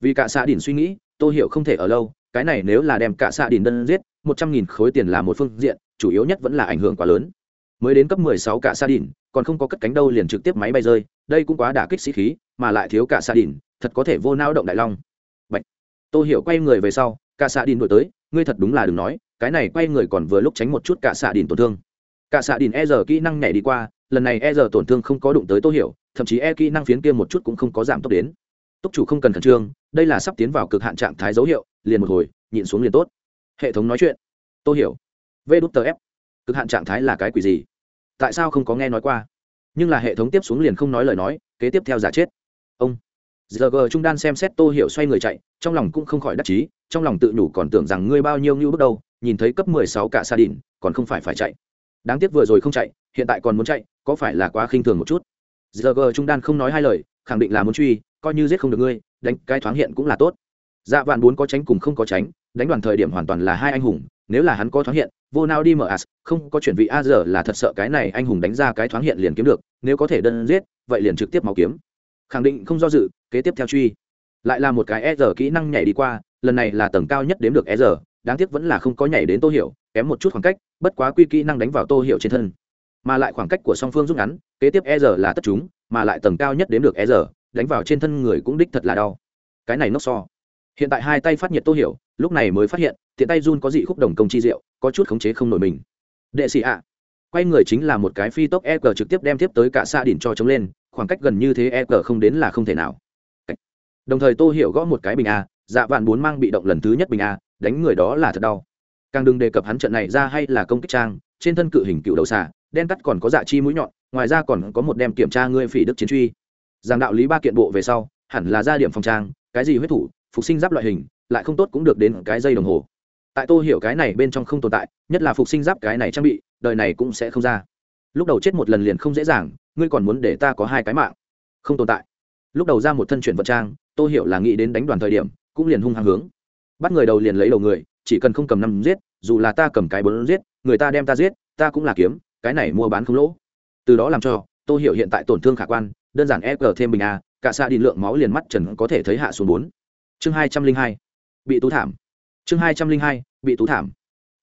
Vì cả xạ đỉnh suy nghĩ, tô hiểu không thể ở lâu, cái này nếu là đem cả xạ đỉnh đơn giết, một trăm nghìn khối tiền là một phương diện, chủ yếu nhất vẫn là ảnh hưởng quá lớn. Mới đến cấp mười sáu cả xạ đỉnh, còn không có cất cánh đâu liền trực tiếp máy bay rơi, đây cũng quá đả kích sĩ khí, mà lại thiếu cả xạ đỉnh, thật có thể vô nao động đại long. Bạch. tô hiểu quay người về sau, cả xạ đỉnh đổi tới ngươi thật đúng là đừng nói, cái này quay người còn vừa lúc tránh một chút cả xạ đìn tổn thương. Cả xạ đìn e giờ kỹ năng nhảy đi qua, lần này e giờ tổn thương không có đụng tới tô hiểu, thậm chí e kỹ năng phiến kia một chút cũng không có giảm tốc đến. Túc chủ không cần khẩn trương, đây là sắp tiến vào cực hạn trạng thái dấu hiệu, liền một hồi, nhịn xuống liền tốt. Hệ thống nói chuyện. Tôi hiểu. V đút tờ f. Cực hạn trạng thái là cái quỷ gì? Tại sao không có nghe nói qua? Nhưng là hệ thống tiếp xuống liền không nói lời nói, kế tiếp theo giả chết. Ông giờ gờ trung đan xem xét tô hiểu xoay người chạy, trong lòng cũng không khỏi đắc chí, trong lòng tự nhủ còn tưởng rằng ngươi bao nhiêu như bước đầu, nhìn thấy cấp mười sáu cả xa đỉnh, còn không phải phải chạy. Đáng tiếc vừa rồi không chạy, hiện tại còn muốn chạy, có phải là quá khinh thường một chút? Giờ gờ trung đan không nói hai lời, khẳng định là muốn truy, coi như giết không được ngươi, đánh cái thoáng hiện cũng là tốt. Dạ vạn bốn có tránh cùng không có tránh, đánh đoàn thời điểm hoàn toàn là hai anh hùng, nếu là hắn có thoáng hiện, vô nào đi mở as, không có chuyển vị a giờ là thật sợ cái này anh hùng đánh ra cái thoáng hiện liền kiếm được, nếu có thể đơn giết, vậy liền trực tiếp máu kiếm. Khẳng định không do dự kế tiếp theo truy. Lại là một cái e kỹ năng nhảy đi qua, lần này là tầng cao nhất đếm được e đáng tiếc vẫn là không có nhảy đến tô hiểu, kém một chút khoảng cách, bất quá quy kỹ năng đánh vào tô hiểu trên thân. Mà lại khoảng cách của song phương rút ngắn, kế tiếp e là tất chúng, mà lại tầng cao nhất đếm được e đánh vào trên thân người cũng đích thật là đau. Cái này nóc so. Hiện tại hai tay phát nhiệt tô hiểu, lúc này mới phát hiện, tiện tay run có dị khúc đồng công chi diệu, có chút khống chế không nổi mình. Đệ sĩ ạ. Quay người chính là một cái phi tốc e trực tiếp đem tiếp tới cả xa đỉnh cho chống lên, khoảng cách gần như thế e không đến là không thể nào đồng thời tô hiểu gõ một cái bình a dạ vạn bốn mang bị động lần thứ nhất bình a, đánh người đó là thật đau. Càng đừng đề cập hắn trận này ra hay là công kích trang, trên thân cự hình cựu đầu xà, đen cắt còn có dạ chi mũi nhọn, ngoài ra còn có một đem kiểm tra ngươi phỉ đức chiến truy. Giảng đạo lý ba kiện bộ về sau, hẳn là ra điểm phòng trang, cái gì huyết thủ, phục sinh giáp loại hình, lại không tốt cũng được đến cái dây đồng hồ. Tại tô hiểu cái này bên trong không tồn tại, nhất là phục sinh giáp cái này trang bị, đời này cũng sẽ không ra. Lúc đầu chết một lần liền không dễ dàng, ngươi còn muốn để ta có hai cái mạng. Không tồn tại. Lúc đầu ra một thân chuyển vật trang tô hiểu là nghĩ đến đánh đoàn thời điểm, cũng liền hung hăng hướng. Bắt người đầu liền lấy đầu người, chỉ cần không cầm năm giết, dù là ta cầm cái bốn giết, người ta đem ta giết, ta cũng là kiếm, cái này mua bán không lỗ. Từ đó làm cho, tô hiểu hiện tại tổn thương khả quan, đơn giản ép thêm bình a, cả xa đi lượng máu liền mắt trần có thể thấy hạ xuống bốn. Chương hai trăm linh hai, bị tú thảm. Chương hai trăm linh hai, bị tú thảm.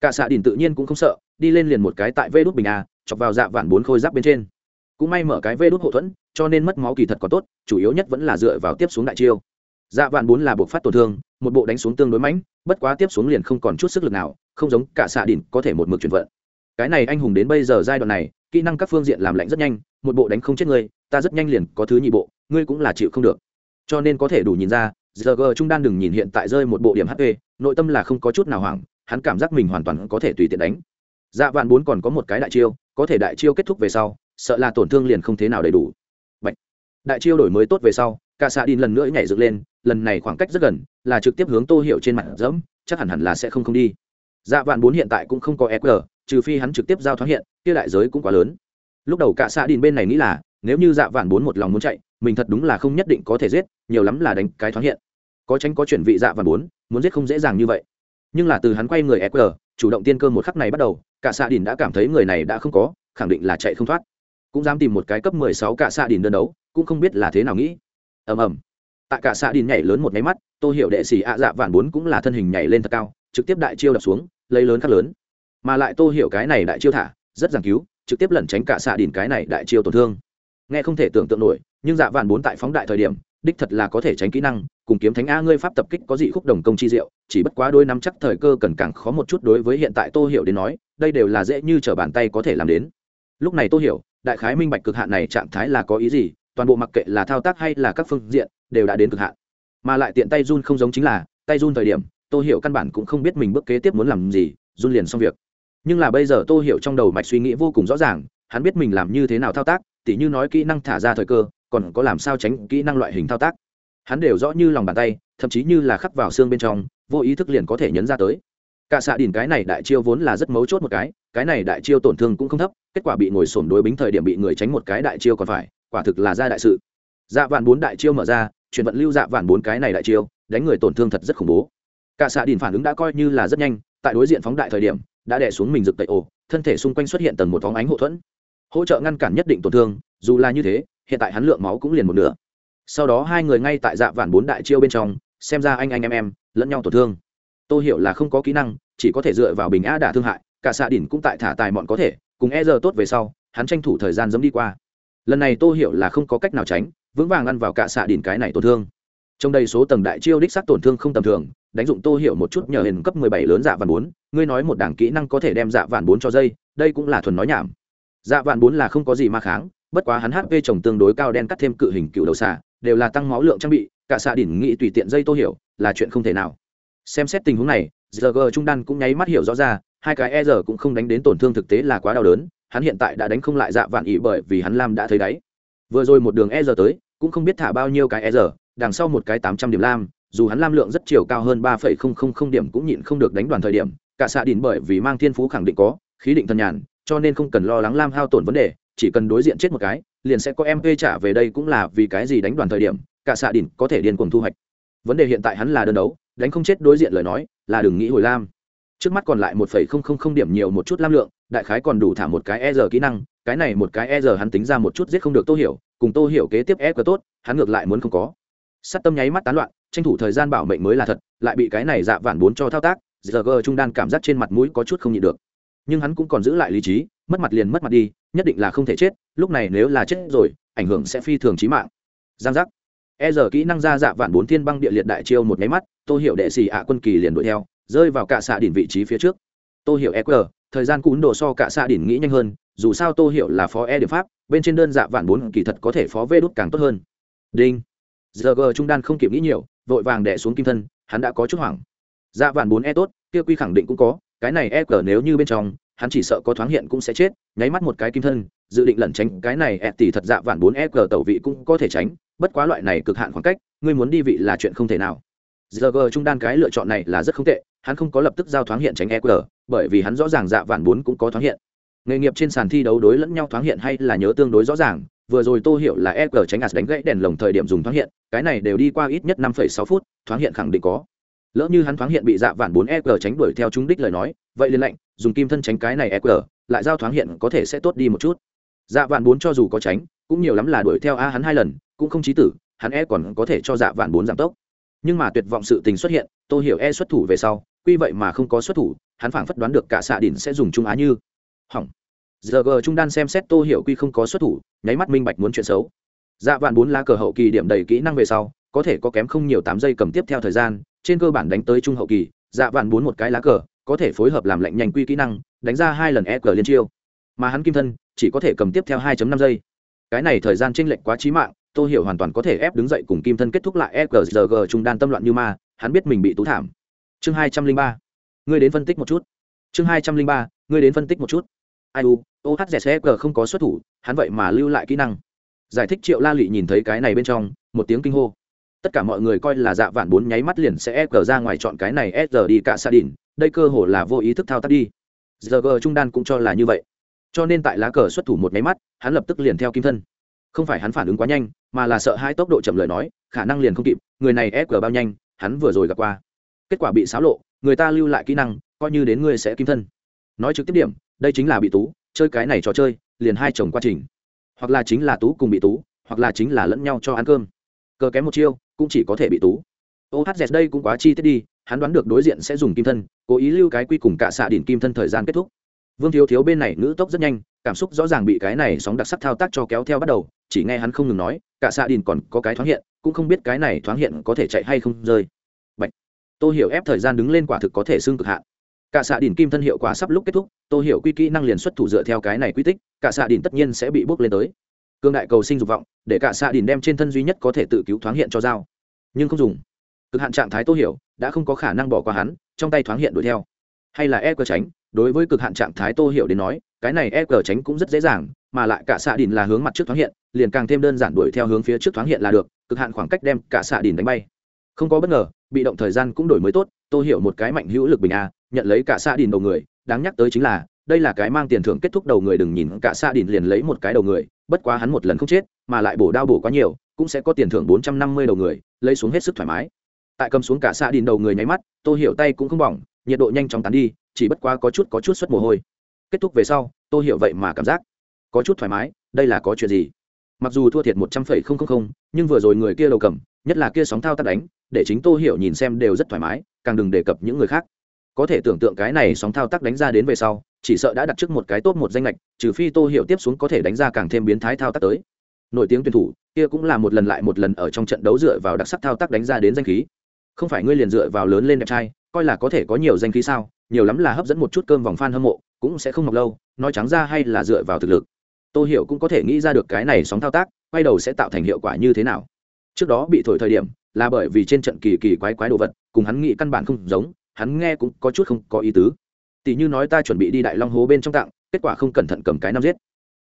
Cả xạ đình tự nhiên cũng không sợ, đi lên liền một cái tại vê đốt bình a, chọc vào dạ vạn bốn khôi giáp bên trên. Cũng may mở cái vê đốt hậu thuẫn cho nên mất máu kỳ thật có tốt, chủ yếu nhất vẫn là dựa vào tiếp xuống đại chiêu. Dạ vạn bốn là buộc phát tổn thương, một bộ đánh xuống tương đối mãnh, bất quá tiếp xuống liền không còn chút sức lực nào, không giống cả xạ đỉnh có thể một mực chuyển vận. Cái này anh hùng đến bây giờ giai đoạn này, kỹ năng các phương diện làm lạnh rất nhanh, một bộ đánh không chết ngươi ta rất nhanh liền có thứ nhị bộ, ngươi cũng là chịu không được. Cho nên có thể đủ nhìn ra giờ g trung đan đừng nhìn hiện tại rơi một bộ điểm hp nội tâm là không có chút nào hoảng, hắn cảm giác mình hoàn toàn có thể tùy tiện đánh. Dạ vạn bốn còn có một cái đại chiêu, có thể đại chiêu kết thúc về sau, sợ là tổn thương liền không thế nào đầy đủ đại chiêu đổi mới tốt về sau, cả xạ đi lần nữa nhảy dựng lên, lần này khoảng cách rất gần, là trực tiếp hướng tô hiệu trên mặt dẫm, chắc hẳn hẳn là sẽ không không đi. Dạ vạn bốn hiện tại cũng không có eq trừ phi hắn trực tiếp giao thoáng hiện, kia đại giới cũng quá lớn. Lúc đầu cả xạ đi bên này nghĩ là, nếu như dạ vạn bốn một lòng muốn chạy, mình thật đúng là không nhất định có thể giết, nhiều lắm là đánh cái thoáng hiện. Có tránh có chuyển vị dạ vạn bốn, muốn giết không dễ dàng như vậy. Nhưng là từ hắn quay người eq chủ động tiên cơ một khắc này bắt đầu, cả xạ đỉnh đã cảm thấy người này đã không có, khẳng định là chạy không thoát. Cũng dám tìm một cái cấp mười sáu cả xạ đỉnh đơn đấu cũng không biết là thế nào nghĩ. Ầm ầm. Tại cả xạ đình nhảy lớn một máy mắt tôi hiểu đệ sĩ ạ dạ vạn bốn cũng là thân hình nhảy lên thật cao, trực tiếp đại chiêu đập xuống, lấy lớn khắc lớn. Mà lại tôi hiểu cái này đại chiêu thả, rất giảng cứu, trực tiếp lẩn tránh cả xạ đình cái này đại chiêu tổn thương. Nghe không thể tưởng tượng nổi, nhưng dạ vạn bốn tại phóng đại thời điểm, đích thật là có thể tránh kỹ năng, cùng kiếm thánh a ngươi pháp tập kích có dị khúc đồng công chi diệu, chỉ bất quá đôi nắm chắc thời cơ cần càng khó một chút đối với hiện tại tô hiểu đến nói, đây đều là dễ như trở bàn tay có thể làm đến. Lúc này tô hiểu, đại khái minh bạch cực hạn này trạng thái là có ý gì toàn bộ mặc kệ là thao tác hay là các phương diện, đều đã đến cực hạn. Mà lại tiện tay run không giống chính là, tay run thời điểm Tôi hiểu căn bản cũng không biết mình bước kế tiếp muốn làm gì, run liền xong việc. Nhưng là bây giờ tôi hiểu trong đầu mạch suy nghĩ vô cùng rõ ràng, hắn biết mình làm như thế nào thao tác, tỉ như nói kỹ năng thả ra thời cơ, còn có làm sao tránh kỹ năng loại hình thao tác. Hắn đều rõ như lòng bàn tay, thậm chí như là khắc vào xương bên trong, vô ý thức liền có thể nhấn ra tới. Cả xạ đỉnh cái này đại chiêu vốn là rất mấu chốt một cái cái này đại chiêu tổn thương cũng không thấp, kết quả bị ngồi sổm đối bính thời điểm bị người tránh một cái đại chiêu còn phải quả thực là ra đại sự. Dạ vạn bốn đại chiêu mở ra, chuyển vận lưu dạ vạn bốn cái này đại chiêu, đánh người tổn thương thật rất khủng bố. Cả xạ đình phản ứng đã coi như là rất nhanh, tại đối diện phóng đại thời điểm, đã đè xuống mình rực tẩy ổ thân thể xung quanh xuất hiện tầng một phóng ánh hậu thuẫn. Hỗ trợ ngăn cản nhất định tổn thương, dù là như thế, hiện tại hắn lượng máu cũng liền một nửa. Sau đó hai người ngay tại dạ vạn bốn đại chiêu bên trong, xem ra anh anh em em, lẫn nhau tổn thương. Tôi hiểu là không có kỹ năng, chỉ có thể dựa vào bình a đả thương hại, cả xạ đỉnh cũng tại thả tài mọn có thể, cùng e giờ tốt về sau, hắn tranh thủ thời gian dẫm đi qua lần này tô hiểu là không có cách nào tránh, vững vàng ăn vào cả xạ đỉnh cái này tổn thương. Trong đây số tầng đại chiêu đích sắc tổn thương không tầm thường, đánh dụng tô hiểu một chút nhờ hình cấp mười bảy lớn dạ vạn bốn, ngươi nói một đảng kỹ năng có thể đem dạ vạn bốn cho dây, đây cũng là thuần nói nhảm. Dạ vạn bốn là không có gì ma kháng, bất quá hắn hp trồng tương đối cao đen cắt thêm cự hình cựu đầu xạ, đều là tăng máu lượng trang bị, cả xạ đỉnh nghĩ tùy tiện dây tô hiểu, là chuyện không thể nào. Xem xét tình huống này giờ g trung đan cũng nháy mắt hiểu rõ ra, hai cái e r cũng không đánh đến tổn thương thực tế là quá đau đớn hắn hiện tại đã đánh không lại dạ vạn ý bởi vì hắn lam đã thấy đáy. Vừa rồi một đường e giờ tới, cũng không biết thả bao nhiêu cái e giờ đằng sau một cái tám trăm điểm lam, dù hắn lam lượng rất chiều cao hơn ba phẩy không không không điểm cũng nhịn không được đánh đoàn thời điểm, cả xạ đỉnh bởi vì mang thiên phú khẳng định có, khí định thần nhàn, cho nên không cần lo lắng lam hao tổn vấn đề, chỉ cần đối diện chết một cái, liền sẽ có em thuê trả về đây cũng là vì cái gì đánh đoàn thời điểm, cả xạ đỉnh có thể điên cuồng thu hoạch. Vấn đề hiện tại hắn là đơn đấu, đánh không chết đối diện lời nói, là đừng nghĩ hồi lam. Trước mắt còn lại một phẩy không không không điểm nhiều một chút lam lượng đại khái còn đủ thả một cái e giờ kỹ năng, cái này một cái e giờ hắn tính ra một chút giết không được tô hiểu, cùng tô hiểu kế tiếp e cờ tốt, hắn ngược lại muốn không có. Sắt tâm nháy mắt tán loạn, tranh thủ thời gian bảo mệnh mới là thật, lại bị cái này dạ vản bốn cho thao tác giờ gờ trung đan cảm giác trên mặt mũi có chút không nhịn được. Nhưng hắn cũng còn giữ lại lý trí, mất mặt liền mất mặt đi, nhất định là không thể chết, lúc này nếu là chết rồi, ảnh hưởng sẽ phi thường trí mạng. Giang giác. E giờ kỹ năng ra dạ vạn bốn thiên băng địa liệt đại chiêu một nháy mắt, tô hiểu đệ xì ạ quân kỳ liền đuổi theo, rơi vào cả xạ đỉnh vị trí phía trước. Tô hiểu e quờ thời gian cún đồ so cả xạ đỉnh nghĩ nhanh hơn, dù sao tô hiểu là phó e điểm pháp, bên trên đơn dạ vạn bốn kỳ thật có thể phó vê đút càng tốt hơn. Đinh. Giờ g trung đan không kịp nghĩ nhiều, vội vàng đẻ xuống kim thân, hắn đã có chút hoảng. Dạ vạn bốn e tốt, kia quy khẳng định cũng có, cái này e cờ nếu như bên trong, hắn chỉ sợ có thoáng hiện cũng sẽ chết, nháy mắt một cái kim thân, dự định lẩn tránh, cái này e tỷ thật dạ vạn bốn e cờ tẩu vị cũng có thể tránh, bất quá loại này cực hạn khoảng cách, ngươi muốn đi vị là chuyện không thể nào. Giờ g trung đan cái lựa chọn này là rất không tệ, hắn không có lập tức giao thoáng hiện tránh e cờ bởi vì hắn rõ ràng dạ vạn bốn cũng có thoáng hiện. Nghề nghiệp trên sàn thi đấu đối lẫn nhau thoáng hiện hay là nhớ tương đối rõ ràng, vừa rồi tô hiểu là e g tránh ạt đánh gãy đèn lồng thời điểm dùng thoáng hiện, cái này đều đi qua ít nhất năm sáu phút, thoáng hiện khẳng định có. Lỡ như hắn thoáng hiện bị dạ vạn bốn e g tránh đuổi theo chúng đích lời nói, vậy liền lệnh dùng kim thân tránh cái này e g, lại giao thoáng hiện có thể sẽ tốt đi một chút. Dạ vạn bốn cho dù có tránh, cũng nhiều lắm là đuổi theo a hắn hai lần, cũng không chí tử, hắn e còn có thể cho dạ vạn bốn giảm tốc. Nhưng mà tuyệt vọng sự tình xuất hiện, tô hiểu e xuất thủ về sau, quy vậy mà không có xuất thủ hắn phảng phất đoán được cả xạ đỉnh sẽ dùng trung á như hỏng. Giờ g trung đan xem xét tô hiểu quy không có xuất thủ, nháy mắt minh bạch muốn chuyện xấu. Dạ vạn bốn lá cờ hậu kỳ điểm đầy kỹ năng về sau, có thể có kém không nhiều tám giây cầm tiếp theo thời gian, trên cơ bản đánh tới trung hậu kỳ dạ vạn bốn một cái lá cờ, có thể phối hợp làm lệnh nhanh quy kỹ năng, đánh ra hai lần e cờ liên chiêu. Mà hắn kim thân, chỉ có thể cầm tiếp theo 2 năm giây. Cái này thời gian chênh lệch quá chí mạng, tô hiểu hoàn toàn có thể ép đứng dậy cùng kim thân kết thúc lại e cờ g trung đan tâm loạn như ma, hắn biết mình bị tú thảm. Chương hai trăm linh ba ngươi đến phân tích một chút. Chương hai trăm linh ba, ngươi đến phân tích một chút. Ai u ohzsg không có xuất thủ, hắn vậy mà lưu lại kỹ năng. Giải thích triệu la lụy nhìn thấy cái này bên trong, một tiếng kinh hô. Tất cả mọi người coi là dạ vạn bốn nháy mắt liền sẽ e ra ngoài chọn cái này e sr đi cả xa đỉnh, đây cơ hồ là vô ý thức thao tác đi. Giờ g trung đan cũng cho là như vậy. Cho nên tại lá cờ xuất thủ một nháy mắt, hắn lập tức liền theo kim thân. Không phải hắn phản ứng quá nhanh, mà là sợ hai tốc độ chậm lời nói, khả năng liền không kịp, người này ép cờ bao nhanh, hắn vừa rồi gặp qua. Kết quả bị xáo lộ người ta lưu lại kỹ năng, coi như đến ngươi sẽ kim thân. Nói trực tiếp điểm, đây chính là bị tú, chơi cái này trò chơi, liền hai chồng quá trình. Hoặc là chính là tú cùng bị tú, hoặc là chính là lẫn nhau cho ăn cơm. Cờ kém một chiêu, cũng chỉ có thể bị tú. Ô hát dẹt đây cũng quá chi tiết đi, hắn đoán được đối diện sẽ dùng kim thân, cố ý lưu cái quy cùng cả xạ đỉnh kim thân thời gian kết thúc. Vương thiếu thiếu bên này ngữ tốc rất nhanh, cảm xúc rõ ràng bị cái này sóng đặc sắc thao tác cho kéo theo bắt đầu, chỉ nghe hắn không ngừng nói, cả xạ đỉnh còn có cái thoáng hiện, cũng không biết cái này thoáng hiện có thể chạy hay không rơi tôi hiểu ép thời gian đứng lên quả thực có thể xưng cực hạn. Cả xạ đỉnh kim thân hiệu quả sắp lúc kết thúc tôi hiểu quy kỹ năng liền xuất thủ dựa theo cái này quy tích, cả xạ đỉnh tất nhiên sẽ bị bước lên tới. Cương đại cầu sinh dục vọng, để cả xạ đỉnh đem trên thân duy nhất có thể tự cứu thoáng hiện cho dao nhưng không dùng. Cực hạn trạng thái tôi hiểu đã không có khả năng bỏ qua hắn, trong tay thoáng hiện đuổi theo. Hay là e cờ tránh, đối với cực hạn trạng thái tô hiểu đến nói, cái này e cờ tránh cũng rất dễ dàng, mà lại cả xạ đỉnh là hướng mặt trước thoáng hiện, liền càng thêm đơn giản đuổi theo hướng phía trước thoáng hiện là được, cực hạn khoảng cách đem cả xạ đỉnh đánh bay. Không có bất ngờ bị động thời gian cũng đổi mới tốt tô hiểu một cái mạnh hữu lực bình a, nhận lấy cả xa đình đầu người, đáng nhắc tới chính là, đây là cái mang tiền thưởng kết thúc đầu người đừng nhìn cả xa đình liền lấy một cái đầu người, bất quá hắn một lần không chết, mà lại bổ đao bổ quá nhiều, cũng sẽ có tiền thưởng bốn trăm năm mươi đầu người, lấy xuống hết sức thoải mái. Tại cầm xuống cả xa đình đầu người nháy mắt tô hiểu tay cũng không bỏng, nhiệt độ nhanh chóng tán đi, chỉ bất quá có chút có chút xuất mồ hôi. Kết thúc về sau, tôi hiểu vậy mà cảm giác có chút thoải mái, đây là có chuyện gì? Mặc dù thua thiệt một trăm phẩy không không không, nhưng vừa rồi người kia đầu cầm, nhất là kia sóng thao tác đánh để chính tô hiểu nhìn xem đều rất thoải mái, càng đừng đề cập những người khác. Có thể tưởng tượng cái này sóng thao tác đánh ra đến về sau, chỉ sợ đã đặt trước một cái tốt một danh lệch, trừ phi tô hiểu tiếp xuống có thể đánh ra càng thêm biến thái thao tác tới. Nổi tiếng tuyển thủ, kia cũng là một lần lại một lần ở trong trận đấu dựa vào đặc sắc thao tác đánh ra đến danh khí. Không phải ngươi liền dựa vào lớn lên đẹp trai, coi là có thể có nhiều danh khí sao? Nhiều lắm là hấp dẫn một chút cơm vòng fan hâm mộ, cũng sẽ không mọc lâu, nói trắng ra hay là dựa vào thực lực. Tô hiểu cũng có thể nghĩ ra được cái này sóng thao tác, quay đầu sẽ tạo thành hiệu quả như thế nào. Trước đó bị thổi thời điểm là bởi vì trên trận kỳ kỳ quái quái đồ vật, cùng hắn nghĩ căn bản không giống, hắn nghe cũng có chút không có ý tứ. Tỷ như nói ta chuẩn bị đi đại long hố bên trong tặng, kết quả không cẩn thận cầm cái năm giết.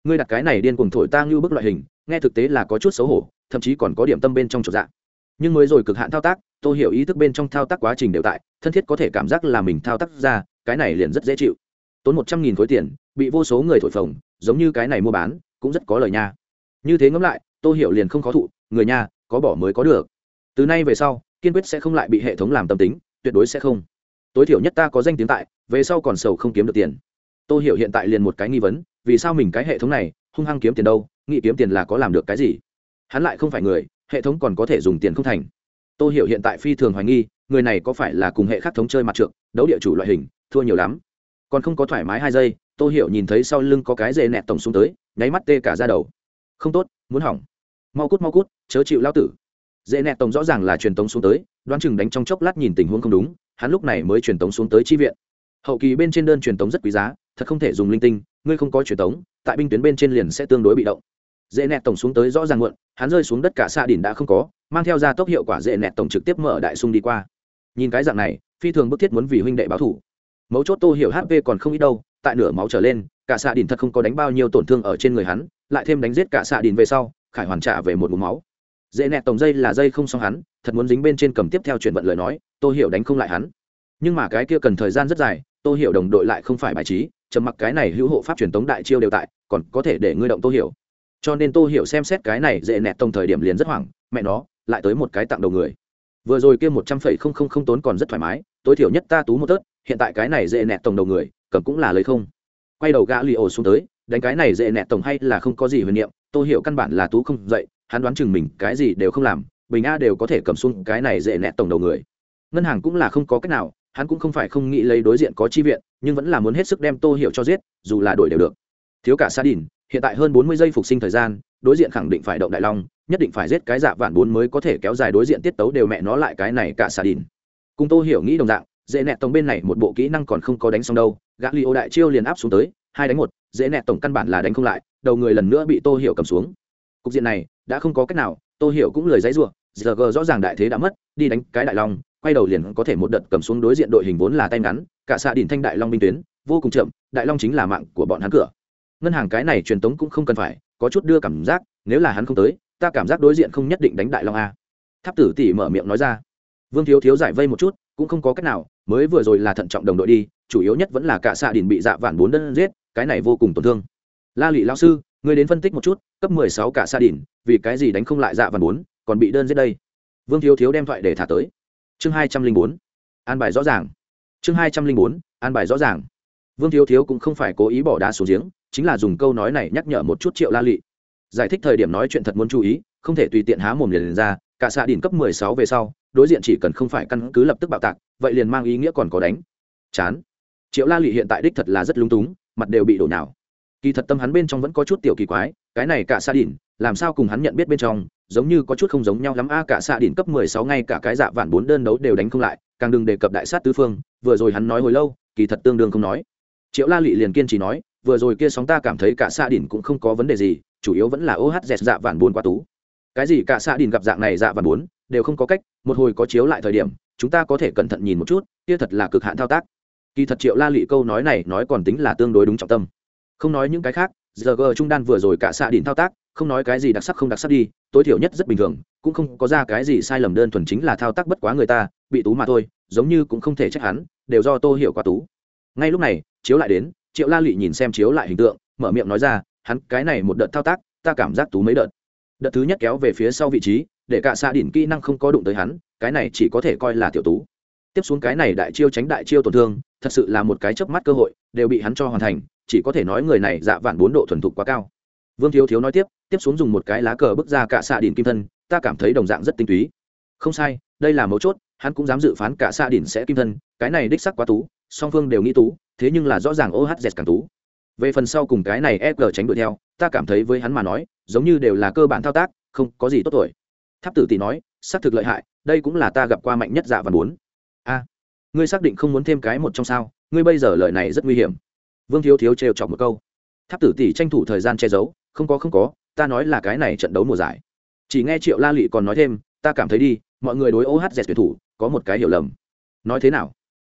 Ngươi đặt cái này điên cuồng thổi ta như bức loại hình, nghe thực tế là có chút xấu hổ, thậm chí còn có điểm tâm bên trong chỗ dạng nhưng mới rồi cực hạn thao tác, tôi hiểu ý thức bên trong thao tác quá trình đều tại, thân thiết có thể cảm giác là mình thao tác ra, cái này liền rất dễ chịu. Tốn một trăm nghìn khối tiền, bị vô số người thổi phồng, giống như cái này mua bán, cũng rất có lời nha. Như thế ngẫm lại, tôi hiểu liền không khó thụ, người nha, có bỏ mới có được từ nay về sau, kiên quyết sẽ không lại bị hệ thống làm tâm tính, tuyệt đối sẽ không. Tối thiểu nhất ta có danh tiếng tại, về sau còn sầu không kiếm được tiền. Tôi hiểu hiện tại liền một cái nghi vấn, vì sao mình cái hệ thống này, hung hăng kiếm tiền đâu, nghĩ kiếm tiền là có làm được cái gì? Hắn lại không phải người, hệ thống còn có thể dùng tiền không thành. Tôi hiểu hiện tại phi thường hoài nghi, người này có phải là cùng hệ khác thống chơi mặt trượng, đấu địa chủ loại hình, thua nhiều lắm. Còn không có thoải mái hai giây tôi hiểu nhìn thấy sau lưng có cái dề nẹt tổng xuống tới, nháy mắt tê cả ra đầu. Không tốt, muốn hỏng. Mau cút mau cút, chớ chịu lao tử dễ nẹt tổng rõ ràng là truyền tống xuống tới, đoán chừng đánh trong chốc lát nhìn tình huống không đúng, hắn lúc này mới truyền tống xuống tới chi viện. Hậu kỳ bên trên đơn truyền tống rất quý giá, thật không thể dùng linh tinh, ngươi không có truyền tống, tại binh tuyến bên trên liền sẽ tương đối bị động. Dễ nẹt tổng xuống tới rõ ràng muộn, hắn rơi xuống đất cả xa đỉnh đã không có, mang theo ra tốc hiệu quả dễ nẹt tổng trực tiếp mở đại sung đi qua. Nhìn cái dạng này, phi thường bức thiết muốn vì huynh đệ báo thủ. Mấu chốt tô hiểu hp còn không ít đâu, tại nửa máu trở lên, cả xạ đỉnh thật không có đánh bao nhiêu tổn thương ở trên người hắn, lại thêm đánh giết cả xạ đỉnh về sau, khải hoàn trả về một mũ máu dễ nẹt tổng dây là dây không xong hắn, thật muốn dính bên trên cầm tiếp theo chuyển vận lời nói, tô hiểu đánh không lại hắn. Nhưng mà cái kia cần thời gian rất dài, tô hiểu đồng đội lại không phải bài trí trầm mặc cái này hữu hộ pháp truyền tống đại chiêu đều tại, còn có thể để ngươi động tô hiểu. Cho nên tô hiểu xem xét cái này dễ nẹt tổng thời điểm liền rất hoảng, mẹ nó, lại tới một cái tặng đầu người. Vừa rồi kia một trăm phẩy không không không tốn còn rất thoải mái, tối thiểu nhất ta tú một tớt, hiện tại cái này dễ nẹt tổng đầu người, cầm cũng là lấy không. Quay đầu gã li ổ xuống tới, đánh cái này dễ nẹt tổng hay là không có gì huyền niệm tôi hiểu căn bản là tú không dậy hắn đoán chừng mình cái gì đều không làm, bình a đều có thể cầm xuống cái này dễ nẹt tổng đầu người. Ngân hàng cũng là không có cách nào, hắn cũng không phải không nghĩ lấy đối diện có chi viện, nhưng vẫn là muốn hết sức đem tô hiểu cho giết, dù là đổi đều được. Thiếu cả xa đỉnh, hiện tại hơn bốn mươi giây phục sinh thời gian, đối diện khẳng định phải động đại long, nhất định phải giết cái dạ vạn bốn mới có thể kéo dài đối diện tiết tấu đều mẹ nó lại cái này cả xa đỉnh. Cùng tô hiểu nghĩ đồng dạng, dễ nẹt tổng bên này một bộ kỹ năng còn không có đánh xong đâu, gã li ô đại chiêu liền áp xuống tới, hai đánh một, dễ nẹt tổng căn bản là đánh không lại, đầu người lần nữa bị tô hiểu cầm xuống. Cục diện này đã không có cách nào, tô hiểu cũng lời giấy ruộng giờ g rõ ràng đại thế đã mất, đi đánh cái đại long, quay đầu liền có thể một đợt cầm xuống đối diện đội hình vốn là tay ngắn, cả xạ đỉnh thanh đại long binh tuyến, vô cùng chậm, đại long chính là mạng của bọn hắn cửa. Ngân hàng cái này truyền tống cũng không cần phải, có chút đưa cảm giác, nếu là hắn không tới, ta cảm giác đối diện không nhất định đánh đại long a. Tháp tử tỷ mở miệng nói ra. Vương thiếu thiếu giải vây một chút, cũng không có cách nào, mới vừa rồi là thận trọng đồng đội đi, chủ yếu nhất vẫn là cả xạ đỉnh bị dạ vản bốn đơn giết, cái này vô cùng tổn thương. La lụy lao sư người đến phân tích một chút, cấp mười sáu cả xạ đỉnh vì cái gì đánh không lại dạ vản bốn còn bị đơn giết đây? Vương thiếu thiếu đem thoại để thả tới. Chương hai trăm linh bốn. An bài rõ ràng. Chương hai trăm linh bốn an bài rõ ràng. Vương thiếu thiếu cũng không phải cố ý bỏ đá xuống giếng chính là dùng câu nói này nhắc nhở một chút triệu la lị. Giải thích thời điểm nói chuyện thật muốn chú ý không thể tùy tiện há mồm liền, liền ra cả xạ đỉnh cấp mười sáu về sau đối diện chỉ cần không phải căn cứ lập tức bạo tạc vậy liền mang ý nghĩa còn có đánh. Chán. Triệu la lị hiện tại đích thật là rất lung túng mặt đều bị đổ nào kỳ thật tâm hắn bên trong vẫn có chút tiểu kỳ quái cái này cả xạ đỉnh, làm sao cùng hắn nhận biết bên trong, giống như có chút không giống nhau lắm. A, cả xạ đỉnh cấp mười sáu ngay cả cái dạ vạn bốn đơn đấu đều đánh không lại, càng đừng đề cập đại sát tứ phương, vừa rồi hắn nói hồi lâu, kỳ thật tương đương không nói. Triệu la lị liền kiên trì nói, vừa rồi kia sóng ta cảm thấy cả xạ đỉnh cũng không có vấn đề gì, chủ yếu vẫn là ohz dạ vạn bốn quá tú. Cái gì cả xạ đỉnh gặp dạng này dạ vạn bốn, đều không có cách, một hồi có chiếu lại thời điểm, chúng ta có thể cẩn thận nhìn một chút, kia thật là cực hạn thao tác. Kỳ thật triệu la lị câu nói này nói còn tính là tương đối đúng trọng tâm. Không nói những cái khác giờ g trung đan vừa rồi cả xạ đỉnh thao tác, không nói cái gì đặc sắc không đặc sắc đi, tối thiểu nhất rất bình thường, cũng không có ra cái gì sai lầm đơn thuần chính là thao tác bất quá người ta, bị tú mà thôi, giống như cũng không thể trách hắn, đều do tô hiểu qua tú. Ngay lúc này, chiếu lại đến, triệu la lụy nhìn xem chiếu lại hình tượng, mở miệng nói ra, hắn, cái này một đợt thao tác, ta cảm giác tú mấy đợt. Đợt thứ nhất kéo về phía sau vị trí, để cả xạ đỉnh kỹ năng không có đụng tới hắn, cái này chỉ có thể coi là tiểu tú. Tiếp xuống cái này đại chiêu tránh đại chiêu tổn thương, thật sự là một cái chớp mắt cơ hội, đều bị hắn cho hoàn thành chỉ có thể nói người này dạ vạn bốn độ thuần thục quá cao. Vương thiếu thiếu nói tiếp tiếp xuống dùng một cái lá cờ bước ra cả xạ đỉnh kim thân, ta cảm thấy đồng dạng rất tinh túy. Không sai, đây là mấu chốt, hắn cũng dám dự phán cả xạ đỉnh sẽ kim thân, cái này đích sắc quá tú, song phương đều nghĩ tú, thế nhưng là rõ ràng ohz càng tú. Về phần sau cùng cái này eg tránh đuổi theo, ta cảm thấy với hắn mà nói, giống như đều là cơ bản thao tác, không có gì tốt tuổi. Tháp tử tỷ nói, xác thực lợi hại, đây cũng là ta gặp qua mạnh nhất dạ và bốn. A, ngươi xác định không muốn thêm cái một trong sao, ngươi bây giờ lợi này rất nguy hiểm vương thiếu thiếu trêu chọc một câu. Tháp tử tỷ tranh thủ thời gian che giấu, không có không có, ta nói là cái này trận đấu mùa giải. Chỉ nghe triệu la lụy còn nói thêm, ta cảm thấy đi, mọi người đối ohz tuyển thủ, có một cái hiểu lầm. Nói thế nào?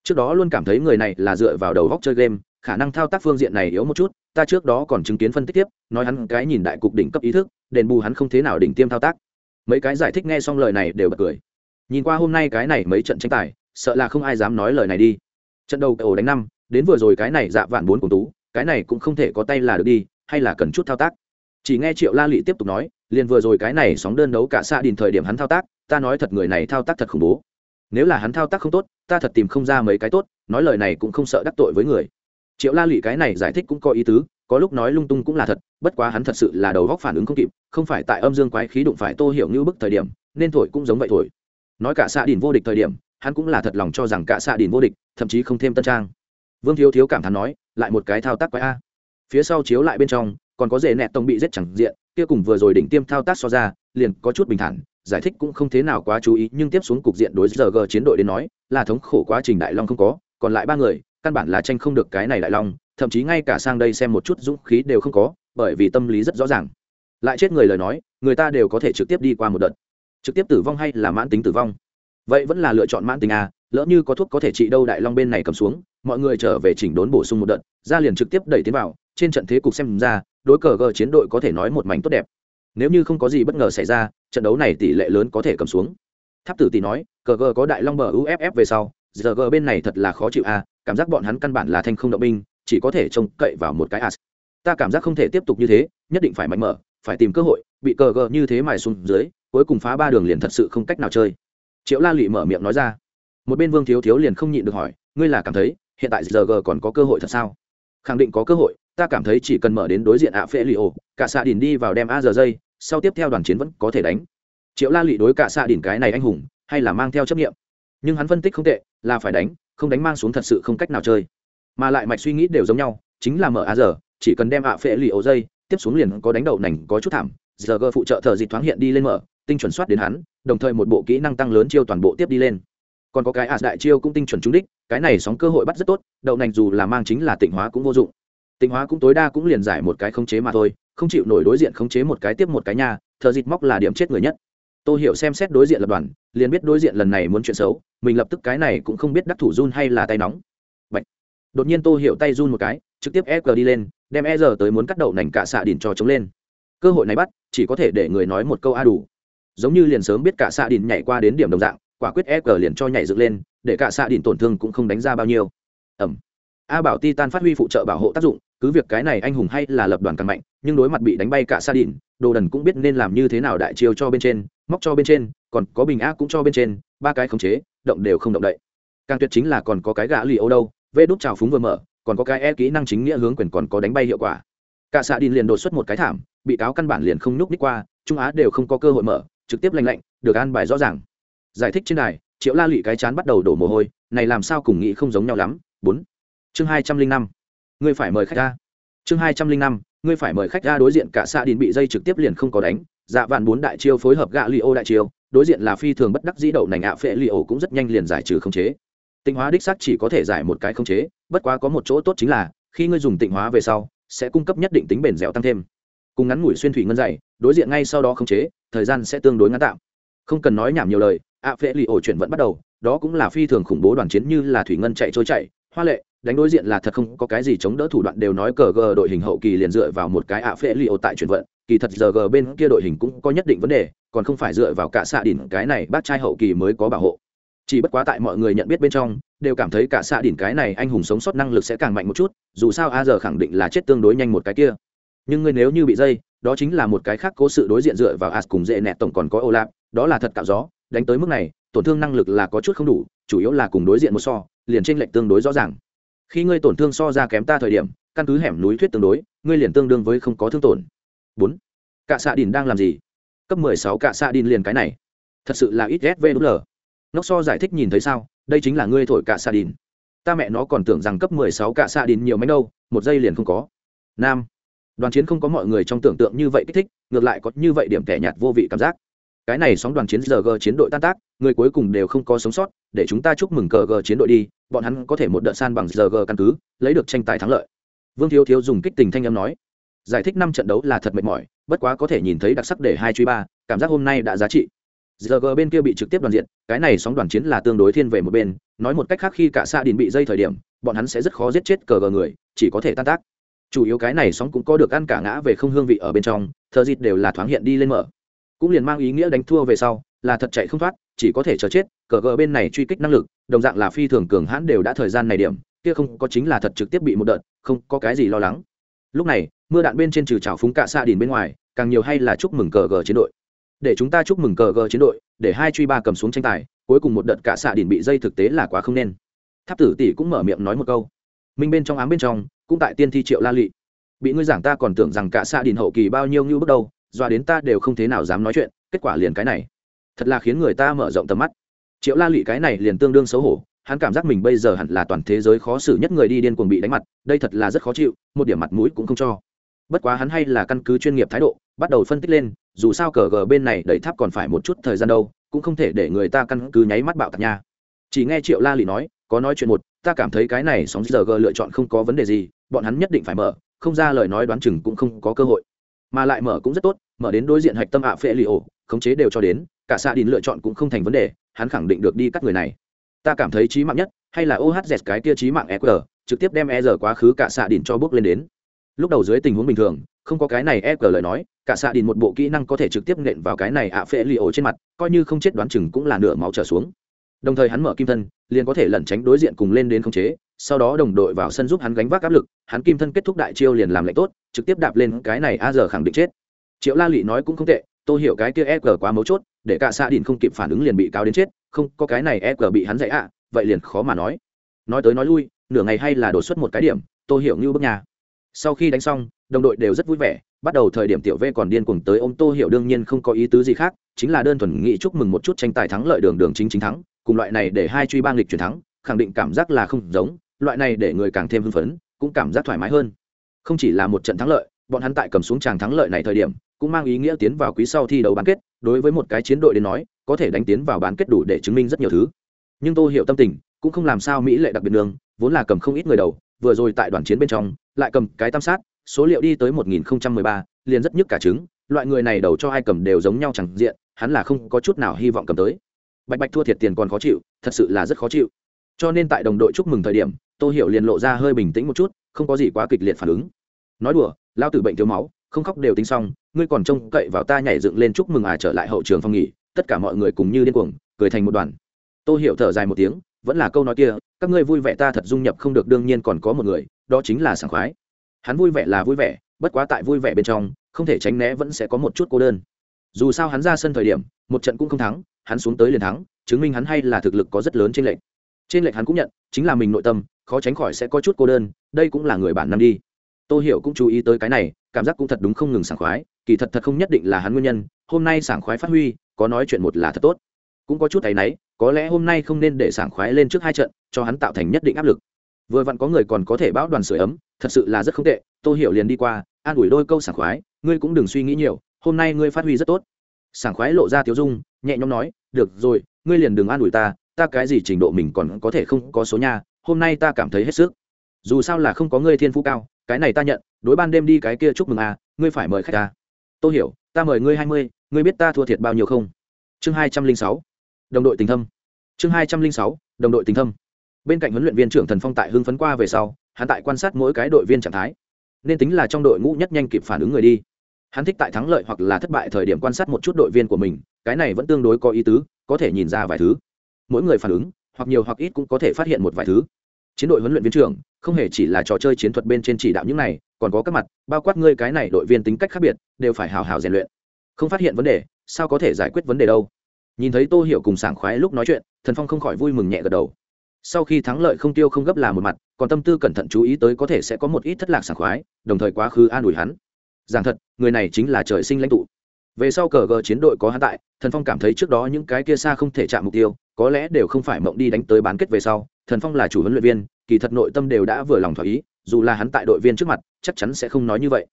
Trước đó luôn cảm thấy người này là dựa vào đầu góc chơi game, khả năng thao tác phương diện này yếu một chút, ta trước đó còn chứng kiến phân tích tiếp, nói hắn cái nhìn đại cục đỉnh cấp ý thức, đền bù hắn không thế nào đỉnh tiêm thao tác. Mấy cái giải thích nghe xong lời này đều bật cười. Nhìn qua hôm nay cái này mấy trận tranh tài, sợ là không ai dám nói lời này đi. Trận đầu ổ đánh năm đến vừa rồi cái này dạ vạn bốn cùng tú, cái này cũng không thể có tay là được đi, hay là cần chút thao tác? Chỉ nghe triệu la lị tiếp tục nói, liền vừa rồi cái này sóng đơn đấu cả xa đình thời điểm hắn thao tác, ta nói thật người này thao tác thật khủng bố. Nếu là hắn thao tác không tốt, ta thật tìm không ra mấy cái tốt, nói lời này cũng không sợ đắc tội với người. Triệu la lị cái này giải thích cũng có ý tứ, có lúc nói lung tung cũng là thật, bất quá hắn thật sự là đầu góc phản ứng không kịp, không phải tại âm dương quái khí đụng phải tô hiểu như bức thời điểm, nên thổi cũng giống vậy thổi. Nói cả xạ đình vô địch thời điểm, hắn cũng là thật lòng cho rằng cả xạ đình vô địch, thậm chí không thêm tân trang vương thiếu thiếu cảm thán nói, lại một cái thao tác quái a. Phía sau chiếu lại bên trong, còn có dễ nẹt tông bị giết chẳng diện, kia cùng vừa rồi đỉnh tiêm thao tác so ra, liền có chút bình thản, giải thích cũng không thế nào quá chú ý, nhưng tiếp xuống cục diện đối giờ g chiến đội đến nói, là thống khổ quá trình đại long không có, còn lại ba người, căn bản là tranh không được cái này đại long, thậm chí ngay cả sang đây xem một chút dũng khí đều không có, bởi vì tâm lý rất rõ ràng. Lại chết người lời nói, người ta đều có thể trực tiếp đi qua một đợt. Trực tiếp tử vong hay là mãn tính tử vong? Vậy vẫn là lựa chọn mãn tính à lỡ như có thuốc có thể trị đâu đại long bên này cầm xuống mọi người trở về chỉnh đốn bổ sung một đợt, ra liền trực tiếp đẩy tiến vào, trên trận thế cục xem ra, đối cờ gờ chiến đội có thể nói một mảnh tốt đẹp. Nếu như không có gì bất ngờ xảy ra, trận đấu này tỷ lệ lớn có thể cầm xuống. Tháp tử tỷ nói, cờ gờ có đại long bờ uff về sau, giờ gờ bên này thật là khó chịu à cảm giác bọn hắn căn bản là thanh không động binh, chỉ có thể trông cậy vào một cái as. Ta cảm giác không thể tiếp tục như thế, nhất định phải mạnh mở, phải tìm cơ hội, bị cờ gờ như thế mài xuống dưới, cuối cùng phá ba đường liền thật sự không cách nào chơi. Triệu la lụy mở miệng nói ra. Một bên vương thiếu thiếu liền không nhịn được hỏi, ngươi là cảm thấy hiện tại giờ g còn có cơ hội thật sao? Khẳng định có cơ hội, ta cảm thấy chỉ cần mở đến đối diện ạ phê li ô cả xạ đỉnh đi vào đem a giờ dây sau tiếp theo đoàn chiến vẫn có thể đánh. Triệu la lụy đối cả xạ đỉnh cái này anh hùng, hay là mang theo chấp nghiệm nhưng hắn phân tích không tệ, là phải đánh, không đánh mang xuống thật sự không cách nào chơi. Mà lại mạch suy nghĩ đều giống nhau, chính là mở a giờ chỉ cần đem ạ phệ li ô dây, tiếp xuống liền có đánh đầu nành, có chút thảm. Giờ g phụ trợ thờ dịch thoáng hiện đi lên mở, tinh chuẩn soát đến hắn, đồng thời một bộ kỹ năng tăng lớn chiêu toàn bộ tiếp đi lên còn có cái as đại chiêu cũng tinh chuẩn trúng đích, cái này sóng cơ hội bắt rất tốt, đậu nành dù là mang chính là tịnh hóa cũng vô dụng. Tịnh hóa cũng tối đa cũng liền giải một cái khống chế mà thôi, không chịu nổi đối diện khống chế một cái tiếp một cái nhà thợ dịt móc là điểm chết người nhất. Tôi hiểu xem xét đối diện lập đoàn, liền biết đối diện lần này muốn chuyện xấu, mình lập tức cái này cũng không biết đắc thủ run hay là tay nóng. Bạch. đột nhiên tôi hiểu tay run một cái, trực tiếp e đi lên, đem e giờ tới muốn cắt đậu nành cả xạ đỉnh cho chống lên. Cơ hội này bắt, chỉ có thể để người nói một câu a đủ. Giống như liền sớm biết cả xạ đỉnh nhảy qua đến điểm đồng dạng quả quyết e liền cho nhảy dựng lên, để cả xạ đỉnh tổn thương cũng không đánh ra bao nhiêu. Ẩm. A bảo titan phát huy phụ trợ bảo hộ tác dụng, cứ việc cái này anh hùng hay là lập đoàn càng mạnh, nhưng đối mặt bị đánh bay cả xạ đỉnh, đồ đần cũng biết nên làm như thế nào đại chiêu cho bên trên, móc cho bên trên, còn có bình a cũng cho bên trên, ba cái khống chế, động đều không động đậy. Càng tuyệt chính là còn có cái gã lì âu đâu, vê đút trào phúng vừa mở, còn có cái e kỹ năng chính nghĩa hướng quyền còn có đánh bay hiệu quả. Cả xạ đỉnh liền đột xuất một cái thảm, bị cáo căn bản liền không nhúc ních qua, trung á đều không có cơ hội mở, trực tiếp lành lạnh, được an bài rõ ràng giải thích trên này triệu la lụy cái chán bắt đầu đổ mồ hôi, này làm sao cùng nghĩ không giống nhau lắm. Bốn. Chương hai trăm linh năm. Ngươi phải mời khách ra. Chương hai trăm linh năm, ngươi phải mời khách ra đối diện cả xạ đình bị dây trực tiếp liền không có đánh. Dạ vạn bốn đại chiêu phối hợp gạ li ô đại chiêu, đối diện là phi thường bất đắc dĩ đậu nành ạ phệ li ô cũng rất nhanh liền giải trừ khống chế. Tịnh hóa đích xác chỉ có thể giải một cái khống chế, bất quá có một chỗ tốt chính là, khi ngươi dùng tịnh hóa về sau, sẽ cung cấp nhất định tính bền dẻo tăng thêm. Cùng ngắn ngủi xuyên thủy ngân dày, đối diện ngay sau đó khống chế, thời gian sẽ tương đối ngắn tạm. Không cần nói nhảm nhiều lời ạ phệ lì ổ chuyển vẫn bắt đầu, đó cũng là phi thường khủng bố đoàn chiến như là thủy ngân chạy trôi chạy, hoa lệ, đánh đối diện là thật không có cái gì chống đỡ thủ đoạn đều nói cờ g đội hình hậu kỳ liền dựa vào một cái ạ phệ lì ổ tại chuyển vận, kỳ thật giờ g bên kia đội hình cũng có nhất định vấn đề, còn không phải dựa vào cả xạ đỉnh cái này bác trai hậu kỳ mới có bảo hộ. Chỉ bất quá tại mọi người nhận biết bên trong, đều cảm thấy cả xạ đỉnh cái này anh hùng sống sót năng lực sẽ càng mạnh một chút, dù sao a giờ khẳng định là chết tương đối nhanh một cái kia. Nhưng ngươi nếu như bị dây đó chính là một cái khác cố sự đối diện dựa vào as cùng dễ nẹt tổng còn có ô lạp đó là thật cạo gió, đánh tới mức này, tổn thương năng lực là có chút không đủ, chủ yếu là cùng đối diện một so, liền trên lệnh tương đối rõ ràng. Khi ngươi tổn thương so ra kém ta thời điểm, căn cứ hẻm núi thuyết tương đối, ngươi liền tương đương với không có thương tổn. Bốn, cạ xạ đìn đang làm gì? Cấp mười sáu cạ xạ đìn liền cái này. Thật sự là ít ghét vê đúng lờ. Nó so giải thích nhìn thấy sao? Đây chính là ngươi thổi cạ xạ đìn. Ta mẹ nó còn tưởng rằng cấp mười sáu cạ xạ đìn nhiều mấy đâu, một giây liền không có. Nam đoàn chiến không có mọi người trong tưởng tượng như vậy kích thích, ngược lại có như vậy điểm kẻ nhạt vô vị cảm giác. Cái này sóng đoàn chiến giờ g chiến đội tan tác, người cuối cùng đều không có sống sót, để chúng ta chúc mừng cờ g chiến đội đi, bọn hắn có thể một đợt san bằng giờ g căn cứ, lấy được tranh tài thắng lợi. Vương thiếu thiếu dùng kích tình thanh âm nói, giải thích năm trận đấu là thật mệt mỏi, bất quá có thể nhìn thấy đặc sắc để hai truy ba, cảm giác hôm nay đã giá trị. Giờ g bên kia bị trực tiếp đoàn diện, cái này sóng đoàn chiến là tương đối thiên về một bên, nói một cách khác khi cả xa đình bị dây thời điểm, bọn hắn sẽ rất khó giết chết cờ g người, chỉ có thể tan tác chủ yếu cái này sóng cũng có được ăn cả ngã về không hương vị ở bên trong thợ dịt đều là thoáng hiện đi lên mở. Cũng liền mang ý nghĩa đánh thua về sau, là thật chạy không thoát, chỉ có thể chờ chết, cờ gờ bên này truy kích năng lực, đồng dạng là phi thường cường hãn đều đã thời gian này điểm, kia không có chính là thật trực tiếp bị một đợt, không có cái gì lo lắng. Lúc này, mưa đạn bên trên trừ trào phúng cạ xa đìn bên ngoài, càng nhiều hay là chúc mừng cờ gờ chiến đội. Để chúng ta chúc mừng cờ gờ chiến đội, để hai truy ba cầm xuống tranh tài, cuối cùng một đợt cạ xạ đìn bị dây thực tế là quá không nên. Tháp tử tỷ cũng mở miệng nói một câu. Minh bên trong ám bên trong cũng tại tiên thi triệu la lị. Bị ngươi giảng ta còn tưởng rằng cả xạ đình hậu kỳ bao nhiêu như bước đầu doa đến ta đều không thế nào dám nói chuyện, kết quả liền cái này. Thật là khiến người ta mở rộng tầm mắt. Triệu la lị cái này liền tương đương xấu hổ, hắn cảm giác mình bây giờ hẳn là toàn thế giới khó xử nhất người đi điên cuồng bị đánh mặt, đây thật là rất khó chịu, một điểm mặt mũi cũng không cho. Bất quá hắn hay là căn cứ chuyên nghiệp thái độ, bắt đầu phân tích lên, dù sao cờ gờ bên này đẩy tháp còn phải một chút thời gian đâu, cũng không thể để người ta căn cứ nháy mắt bạo tạc nha. Chỉ nghe triệu la lị nói, có nói chuyện một, ta cảm thấy cái này sóng giờ gờ lựa chọn không có vấn đề gì bọn hắn nhất định phải mở, không ra lời nói đoán chừng cũng không có cơ hội. Mà lại mở cũng rất tốt, mở đến đối diện hạch tâm ạ phệ li ổ, khống chế đều cho đến, cả xa đình lựa chọn cũng không thành vấn đề, hắn khẳng định được đi cắt người này. Ta cảm thấy trí mạng nhất, hay là ohz cái kia trí mạng eqr trực tiếp đem e r quá khứ cả xạ đình cho bước lên đến. Lúc đầu dưới tình huống bình thường, không có cái này eqr lời nói, cả xạ đình một bộ kỹ năng có thể trực tiếp nện vào cái này ạ phệ li ổ trên mặt, coi như không chết đoán chừng cũng là nửa máu trở xuống. Đồng thời hắn mở kim thân, liền có thể lẩn tránh đối diện cùng lên đến khống chế sau đó đồng đội vào sân giúp hắn gánh vác áp lực, hắn kim thân kết thúc đại chiêu liền làm lệnh tốt, trực tiếp đạp lên cái này a giờ khẳng định chết. Triệu la lị nói cũng không tệ, tôi hiểu cái kia e g quá mấu chốt, để cả xạ đình không kịp phản ứng liền bị cáo đến chết, không, có cái này e g bị hắn dạy ạ, vậy liền khó mà nói. Nói tới nói lui, nửa ngày hay là đột xuất một cái điểm, tôi hiểu như bước nhà. Sau khi đánh xong, đồng đội đều rất vui vẻ, bắt đầu thời điểm tiểu v còn điên cuồng tới ô m tô hiểu đương nhiên không có ý tứ gì khác, chính là đơn thuần nghĩ chúc mừng một chút tranh tài thắng lợi đường đường chính chính thắng, cùng loại này để hai truy bang lịch chuyển thắng, khẳng định cảm giác là không giống loại này để người càng thêm hưng phấn cũng cảm giác thoải mái hơn. Không chỉ là một trận thắng lợi bọn hắn tại cầm xuống tràng thắng lợi này thời điểm cũng mang ý nghĩa tiến vào quý sau thi đấu bán kết đối với một cái chiến đội đến nói có thể đánh tiến vào bán kết đủ để chứng minh rất nhiều thứ. Nhưng tôi hiểu tâm tình cũng không làm sao mỹ lệ đặc biệt đường vốn là cầm không ít người đầu vừa rồi tại đoàn chiến bên trong lại cầm cái tam sát số liệu đi tới 1013, liền rất nhức cả trứng loại người này đầu cho ai cầm đều giống nhau chẳng diện hắn là không có chút nào hy vọng cầm tới. Bạch bạch thua thiệt tiền còn khó chịu thật sự là rất khó chịu. Cho nên tại đồng đội chúc mừng thời điểm tô hiểu liền lộ ra hơi bình tĩnh một chút, không có gì quá kịch liệt phản ứng. Nói đùa, lao tử bệnh thiếu máu, không khóc đều tính xong, ngươi còn trông cậy vào ta nhảy dựng lên chúc mừng à trở lại hậu trường phong nghỉ, tất cả mọi người cùng như điên cuồng, cười thành một đoàn. Tô hiểu thở dài một tiếng, vẫn là câu nói kia, các ngươi vui vẻ ta thật dung nhập không được, đương nhiên còn có một người, đó chính là sảng khoái. Hắn vui vẻ là vui vẻ, bất quá tại vui vẻ bên trong, không thể tránh né vẫn sẽ có một chút cô đơn. Dù sao hắn ra sân thời điểm, một trận cũng không thắng, hắn xuống tới liền thắng, chứng minh hắn hay là thực lực có rất lớn trên lệnh trên lệnh hắn cũng nhận, chính là mình nội tâm, khó tránh khỏi sẽ có chút cô đơn, đây cũng là người bản năm đi. Tôi hiểu cũng chú ý tới cái này, cảm giác cũng thật đúng không ngừng sảng khoái, kỳ thật thật không nhất định là hắn nguyên nhân, hôm nay sảng khoái phát huy, có nói chuyện một là thật tốt. Cũng có chút thấy náy, có lẽ hôm nay không nên để sảng khoái lên trước hai trận, cho hắn tạo thành nhất định áp lực. Vừa vặn có người còn có thể báo đoàn sửa ấm, thật sự là rất không tệ tôi hiểu liền đi qua, an ủi đôi câu sảng khoái, ngươi cũng đừng suy nghĩ nhiều, hôm nay ngươi phát huy rất tốt. Sảng khoái lộ ra tiếu dung, nhẹ nhõm nói, được rồi, ngươi liền đừng an ủi ta ta cái gì trình độ mình còn có thể không có số nha, hôm nay ta cảm thấy hết sức. Dù sao là không có ngươi thiên phú cao, cái này ta nhận, đối ban đêm đi cái kia chúc mừng à ngươi phải mời khách à. ta tôi hiểu, ta mời ngươi hai mươi, ngươi biết ta thua thiệt bao nhiêu không? Chương hai trăm linh sáu, đồng đội tình thâm. Chương hai trăm linh sáu, đồng đội tình thâm. Bên cạnh huấn luyện viên trưởng thần phong tại hưng phấn qua về sau, hắn tại quan sát mỗi cái đội viên trạng thái. Nên tính là trong đội ngũ nhất nhanh kịp phản ứng người đi. Hắn thích tại thắng lợi hoặc là thất bại thời điểm quan sát một chút đội viên của mình, cái này vẫn tương đối có ý tứ, có thể nhìn ra vài thứ mỗi người phản ứng, hoặc nhiều hoặc ít cũng có thể phát hiện một vài thứ. Chiến đội huấn luyện viên trưởng, không hề chỉ là trò chơi chiến thuật bên trên chỉ đạo những này, còn có các mặt, bao quát ngươi cái này đội viên tính cách khác biệt, đều phải hào hào rèn luyện. Không phát hiện vấn đề, sao có thể giải quyết vấn đề đâu? Nhìn thấy tô hiểu cùng sảng khoái lúc nói chuyện, thần phong không khỏi vui mừng nhẹ gật đầu. Sau khi thắng lợi không tiêu không gấp là một mặt, còn tâm tư cẩn thận chú ý tới có thể sẽ có một ít thất lạc sảng khoái, đồng thời quá khứ an ủi hắn. Rằng thật, người này chính là trời sinh lãnh tụ về sau cờ gờ chiến đội có hắn tại, thần phong cảm thấy trước đó những cái kia xa không thể chạm mục tiêu, có lẽ đều không phải mộng đi đánh tới bán kết về sau, thần phong là chủ huấn luyện viên, kỳ thật nội tâm đều đã vừa lòng thỏa ý, dù là hắn tại đội viên trước mặt, chắc chắn sẽ không nói như vậy.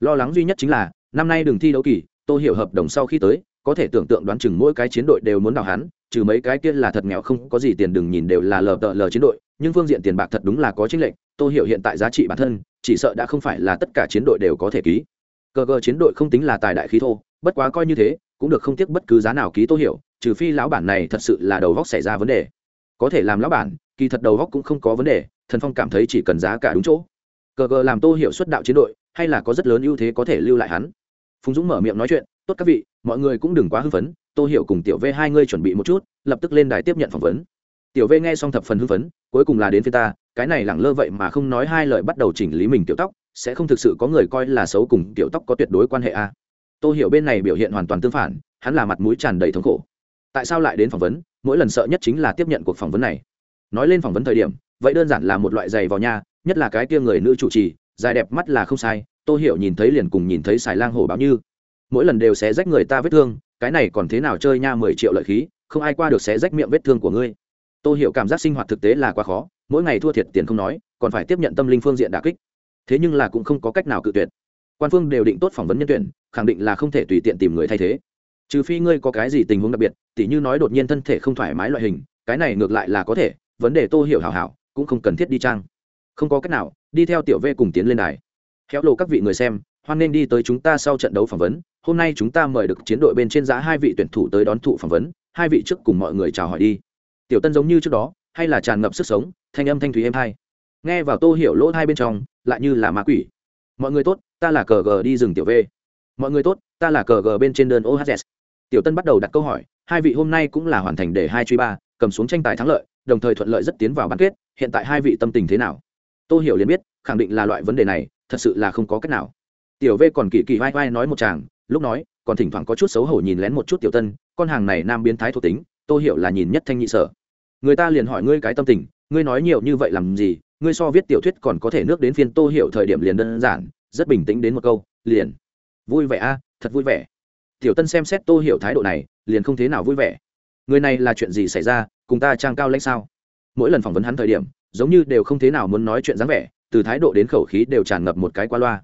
Lo lắng duy nhất chính là, năm nay đừng thi đấu kỳ, tô hiểu hợp đồng sau khi tới, có thể tưởng tượng đoán chừng mỗi cái chiến đội đều muốn đào hắn, trừ mấy cái kia là thật nghèo không có gì tiền đừng nhìn đều là lờ tợ lờ chiến đội, nhưng phương diện tiền bạc thật đúng là có chính lệnh tô hiểu hiện tại giá trị bản thân, chỉ sợ đã không phải là tất cả chiến đội đều có thể ký. Cờ cờ chiến đội không tính là tài đại khí thô bất quá coi như thế, cũng được không tiếc bất cứ giá nào ký tô hiểu, trừ phi lão bản này thật sự là đầu góc xảy ra vấn đề. Có thể làm lão bản, kỳ thật đầu góc cũng không có vấn đề, thần phong cảm thấy chỉ cần giá cả đúng chỗ. Cờ cờ làm tô hiểu xuất đạo chiến đội, hay là có rất lớn ưu thế có thể lưu lại hắn. Phùng dũng mở miệng nói chuyện, tốt các vị, mọi người cũng đừng quá hưng phấn, tô hiểu cùng tiểu v hai ngươi chuẩn bị một chút, lập tức lên đài tiếp nhận phỏng vấn. Tiểu v nghe xong thập phần hưng phấn, cuối cùng là đến phía ta, cái này lẳng lơ vậy mà không nói hai lời bắt đầu chỉnh lý mình tiểu tóc, sẽ không thực sự có người coi là xấu cùng tiểu tóc có tuyệt đối quan hệ a à. Tôi hiểu bên này biểu hiện hoàn toàn tương phản, hắn là mặt mũi tràn đầy thống khổ. Tại sao lại đến phỏng vấn? Mỗi lần sợ nhất chính là tiếp nhận cuộc phỏng vấn này. Nói lên phỏng vấn thời điểm, vậy đơn giản là một loại giày vào nhà nhất là cái kia người nữ chủ trì, dài đẹp mắt là không sai Tôi hiểu nhìn thấy liền cùng nhìn thấy xài lang hổ báo như. Mỗi lần đều sẽ rách người ta vết thương, cái này còn thế nào chơi nha, mười triệu lợi khí, không ai qua được sẽ rách miệng vết thương của ngươi. Tôi hiểu cảm giác sinh hoạt thực tế là quá khó, mỗi ngày thua thiệt tiền không nói, còn phải tiếp nhận tâm linh phương diện đà kích. Thế nhưng là cũng không có cách nào cự tuyệt quan phương đều định tốt phỏng vấn nhân tuyển, khẳng định là không thể tùy tiện tìm người thay thế. Trừ phi ngươi có cái gì tình huống đặc biệt, tỉ như nói đột nhiên thân thể không thoải mái loại hình, cái này ngược lại là có thể, vấn đề tô hiểu hảo hảo, cũng không cần thiết đi trang. Không có cách nào, đi theo tiểu v cùng tiến lên đài. Khéo lộ các vị người xem, hoan nên đi tới chúng ta sau trận đấu phỏng vấn, hôm nay chúng ta mời được chiến đội bên trên giá hai vị tuyển thủ tới đón thụ phỏng vấn, hai vị trước cùng mọi người chào hỏi đi. Tiểu tân giống như trước đó, hay là tràn ngập sức sống, thanh âm thanh thúy êm hai nghe vào tô hiểu lỗ hai bên trong, lại như là ma quỷ. Mọi người tốt ta là cờ g đi rừng tiểu v mọi người tốt, ta là cờ g bên trên đơn ohz tiểu tân bắt đầu đặt câu hỏi, hai vị hôm nay cũng là hoàn thành để hai truy ba, cầm xuống tranh tài thắng lợi, đồng thời thuận lợi rất tiến vào bán kết, hiện tại hai vị tâm tình thế nào? Tô hiểu liền biết, khẳng định là loại vấn đề này, thật sự là không có cách nào. Tiểu v còn kỳ kỳ vai vai nói một chàng, lúc nói, còn thỉnh thoảng có chút xấu hổ nhìn lén một chút tiểu tân, con hàng này nam biến thái thuộc tính, tô hiểu là nhìn nhất thanh nhị sở. Người ta liền hỏi ngươi cái tâm tình, ngươi nói nhiều như vậy làm gì, ngươi so viết tiểu thuyết còn có thể nước đến phiên tô hiểu thời điểm liền đơn giản rất bình tĩnh đến một câu, liền. Vui vẻ a, thật vui vẻ. Tiểu tân xem xét tô hiểu thái độ này, liền không thế nào vui vẻ. Người này là chuyện gì xảy ra, cùng ta trang cao lãnh sao? Mỗi lần phỏng vấn hắn thời điểm, giống như đều không thế nào muốn nói chuyện dáng vẻ, từ thái độ đến khẩu khí đều tràn ngập một cái qua loa.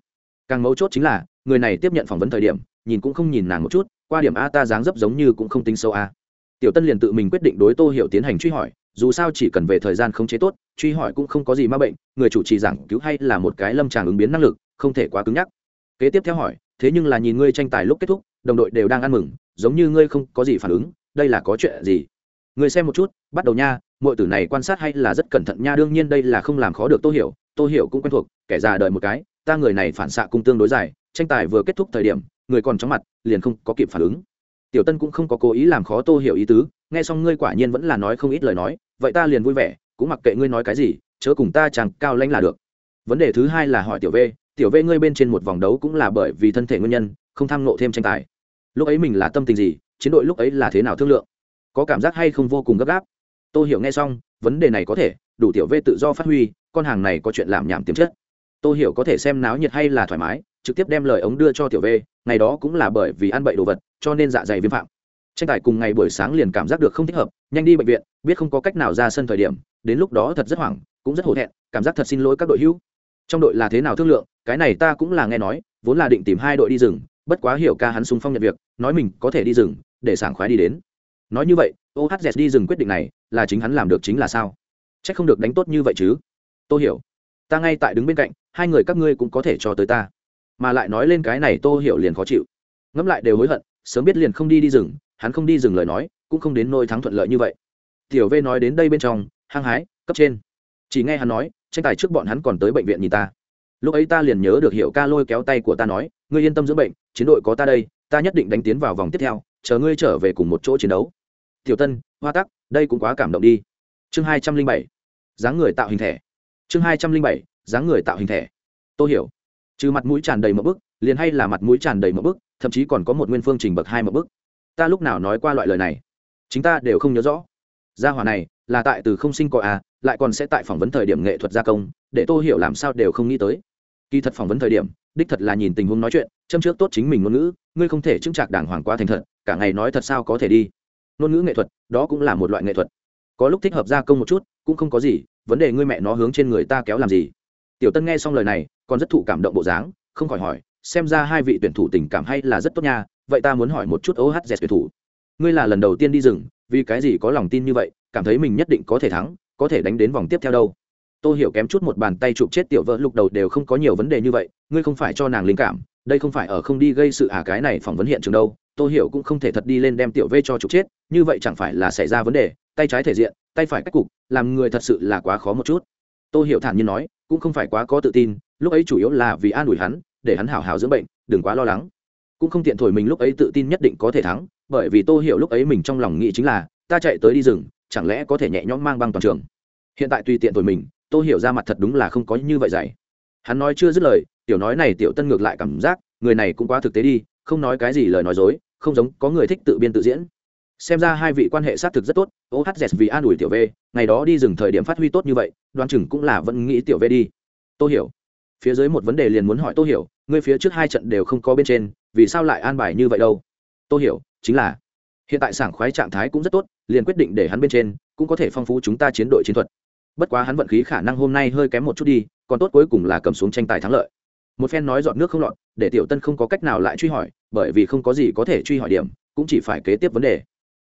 Càng mấu chốt chính là, người này tiếp nhận phỏng vấn thời điểm, nhìn cũng không nhìn nàng một chút, qua điểm a ta dáng dấp giống như cũng không tính sâu a. Tiểu tân liền tự mình quyết định đối tô hiểu tiến hành truy hỏi, dù sao chỉ cần về thời gian khống chế tốt, truy hỏi cũng không có gì ma bệnh, người chủ trì giảng cứu hay là một cái lâm tràng ứng biến năng lực không thể quá cứng nhắc. Kế tiếp theo hỏi, thế nhưng là nhìn ngươi tranh tài lúc kết thúc, đồng đội đều đang ăn mừng, giống như ngươi không có gì phản ứng, đây là có chuyện gì? Người xem một chút, bắt đầu nha mọi tử này quan sát hay là rất cẩn thận nha, đương nhiên đây là không làm khó được tô hiểu tô hiểu cũng quen thuộc, kẻ già đợi một cái, ta người này phản xạ cung tương đối dài, tranh tài vừa kết thúc thời điểm, người còn chóng mặt, liền không có kịp phản ứng. Tiểu tân cũng không có cố ý làm khó tô hiểu ý tứ, nghe xong ngươi quả nhiên vẫn là nói không ít lời nói, vậy ta liền vui vẻ, cũng mặc kệ ngươi nói cái gì, chớ cùng ta chẳng cao lãnh là được. Vấn đề thứ hai là hỏi tiểu v tiểu vệ ngươi bên trên một vòng đấu cũng là bởi vì thân thể nguyên nhân, không tham nộ thêm tranh tài. Lúc ấy mình là tâm tình gì, chiến đội lúc ấy là thế nào thương lượng? Có cảm giác hay không vô cùng gấp gáp? Tôi hiểu nghe xong, vấn đề này có thể, đủ tiểu vệ tự do phát huy, con hàng này có chuyện làm nhảm tiềm chất. Tôi hiểu có thể xem náo nhiệt hay là thoải mái, trực tiếp đem lời ống đưa cho tiểu vệ, ngày đó cũng là bởi vì ăn bậy đồ vật, cho nên dạ dày viêm phạm. Tranh tài cùng ngày buổi sáng liền cảm giác được không thích hợp, nhanh đi bệnh viện, biết không có cách nào ra sân thời điểm, đến lúc đó thật rất hoảng, cũng rất hổ thẹn, cảm giác thật xin lỗi các đội hữu trong đội là thế nào thương lượng, cái này ta cũng là nghe nói, vốn là định tìm hai đội đi rừng, bất quá hiểu ca hắn sung phong nhận việc, nói mình có thể đi rừng, để sảng khoái đi đến. Nói như vậy ohz đi rừng quyết định này, là chính hắn làm được chính là sao? C h ắ c không được đánh tốt như vậy chứ? Tôi hiểu, ta ngay tại đứng bên cạnh, hai người các ngươi cũng có thể cho tới ta. Mà lại nói lên cái này tôi hiểu liền khó chịu. Ngẫm lại đều hối hận, sớm biết liền không đi đi rừng, hắn không đi rừng lời nói, cũng không đến nôi thắng thuận lợi như vậy. Tiểu v nói đến đây bên trong, hăng hái, cấp trên. Chỉ nghe hắn nói tranh tài trước bọn hắn còn tới bệnh viện nhìn ta. Lúc ấy ta liền nhớ được hiệu ca lôi kéo tay của ta nói, ngươi yên tâm dưỡng bệnh, chiến đội có ta đây, ta nhất định đánh tiến vào vòng tiếp theo, chờ ngươi trở về cùng một chỗ chiến đấu. Tiểu tân, hoa tắc, đây cũng quá cảm động đi. Chương hai trăm linh bảy. Dáng người tạo hình thẻ. Chương hai trăm linh bảy, dáng người tạo hình thẻ. Tôi hiểu. Trừ mặt mũi tràn đầy một bức, liền hay là mặt mũi tràn đầy một bức, thậm chí còn có một nguyên phương trình bậc hai một bức. Ta lúc nào nói qua loại lời này? Chính ta đều không nhớ rõ. Gia hỏa này là tại từ không sinh có à lại còn sẽ tại phỏng vấn thời điểm nghệ thuật gia công, để tôi hiểu làm sao đều không nghĩ tới. Kỳ thật phỏng vấn thời điểm, đích thật là nhìn tình huống nói chuyện, châm trước tốt chính mình ngôn ngữ, ngươi không thể chứng chạc đàng hoàng quá thành thật, cả ngày nói thật sao có thể đi. Ngôn ngữ nghệ thuật, đó cũng là một loại nghệ thuật. Có lúc thích hợp gia công một chút, cũng không có gì, vấn đề ngươi mẹ nó hướng trên người ta kéo làm gì. Tiểu tân nghe xong lời này, còn rất thụ cảm động bộ dáng, không khỏi hỏi, xem ra hai vị tuyển thủ tình cảm hay là rất tốt nha, vậy ta muốn hỏi một chút ohz tuyển thủ. Ngươi là lần đầu tiên đi rừng, vì cái gì có lòng tin như vậy cảm thấy mình nhất định có thể thắng, có thể đánh đến vòng tiếp theo đâu. Tôi hiểu kém chút một bàn tay chụp chết tiểu vợ lục đầu đều không có nhiều vấn đề như vậy, ngươi không phải cho nàng linh cảm, đây không phải ở không đi gây sự à cái này phỏng vấn hiện trường đâu. Tôi hiểu cũng không thể thật đi lên đem tiểu v cho chụp chết, như vậy chẳng phải là xảy ra vấn đề, tay trái thể diện, tay phải cách cục, làm người thật sự là quá khó một chút. Tôi hiểu thản nhiên nói, cũng không phải quá có tự tin, lúc ấy chủ yếu là vì an ủi hắn, để hắn hảo hảo dưỡng bệnh, đừng quá lo lắng. Cũng không tiện thổi mình lúc ấy tự tin nhất định có thể thắng, bởi vì tôi hiểu lúc ấy mình trong lòng nghĩ chính là, ta chạy tới đi rừng chẳng lẽ có thể nhẹ nhõm mang băng toàn trường? Hiện tại tùy tiện thổi mình, tô hiểu ra mặt thật đúng là không có như vậy dạy. Hắn nói chưa dứt lời, tiểu nói này tiểu tân ngược lại cảm giác, người này cũng quá thực tế đi, không nói cái gì lời nói dối, không giống có người thích tự biên tự diễn. Xem ra hai vị quan hệ xác thực rất tốt ô hát dẹt vì an ủi tiểu v, ngày đó đi rừng thời điểm phát huy tốt như vậy, đoán chừng cũng là vẫn nghĩ tiểu v đi. Tô hiểu, phía dưới một vấn đề liền muốn hỏi tô hiểu, ngươi phía trước hai trận đều không có bên trên, vì sao lại an bài như vậy đâu? Tôi hiểu, chính là, hiện tại sảng khoái trạng thái cũng rất tốt liền quyết định để hắn bên trên, cũng có thể phong phú chúng ta chiến đội chiến thuật. Bất quá hắn vận khí khả năng hôm nay hơi kém một chút đi, còn tốt cuối cùng là cầm xuống tranh tài thắng lợi. Một phen nói dọn nước không lọt, để tiểu tân không có cách nào lại truy hỏi, bởi vì không có gì có thể truy hỏi điểm, cũng chỉ phải kế tiếp vấn đề.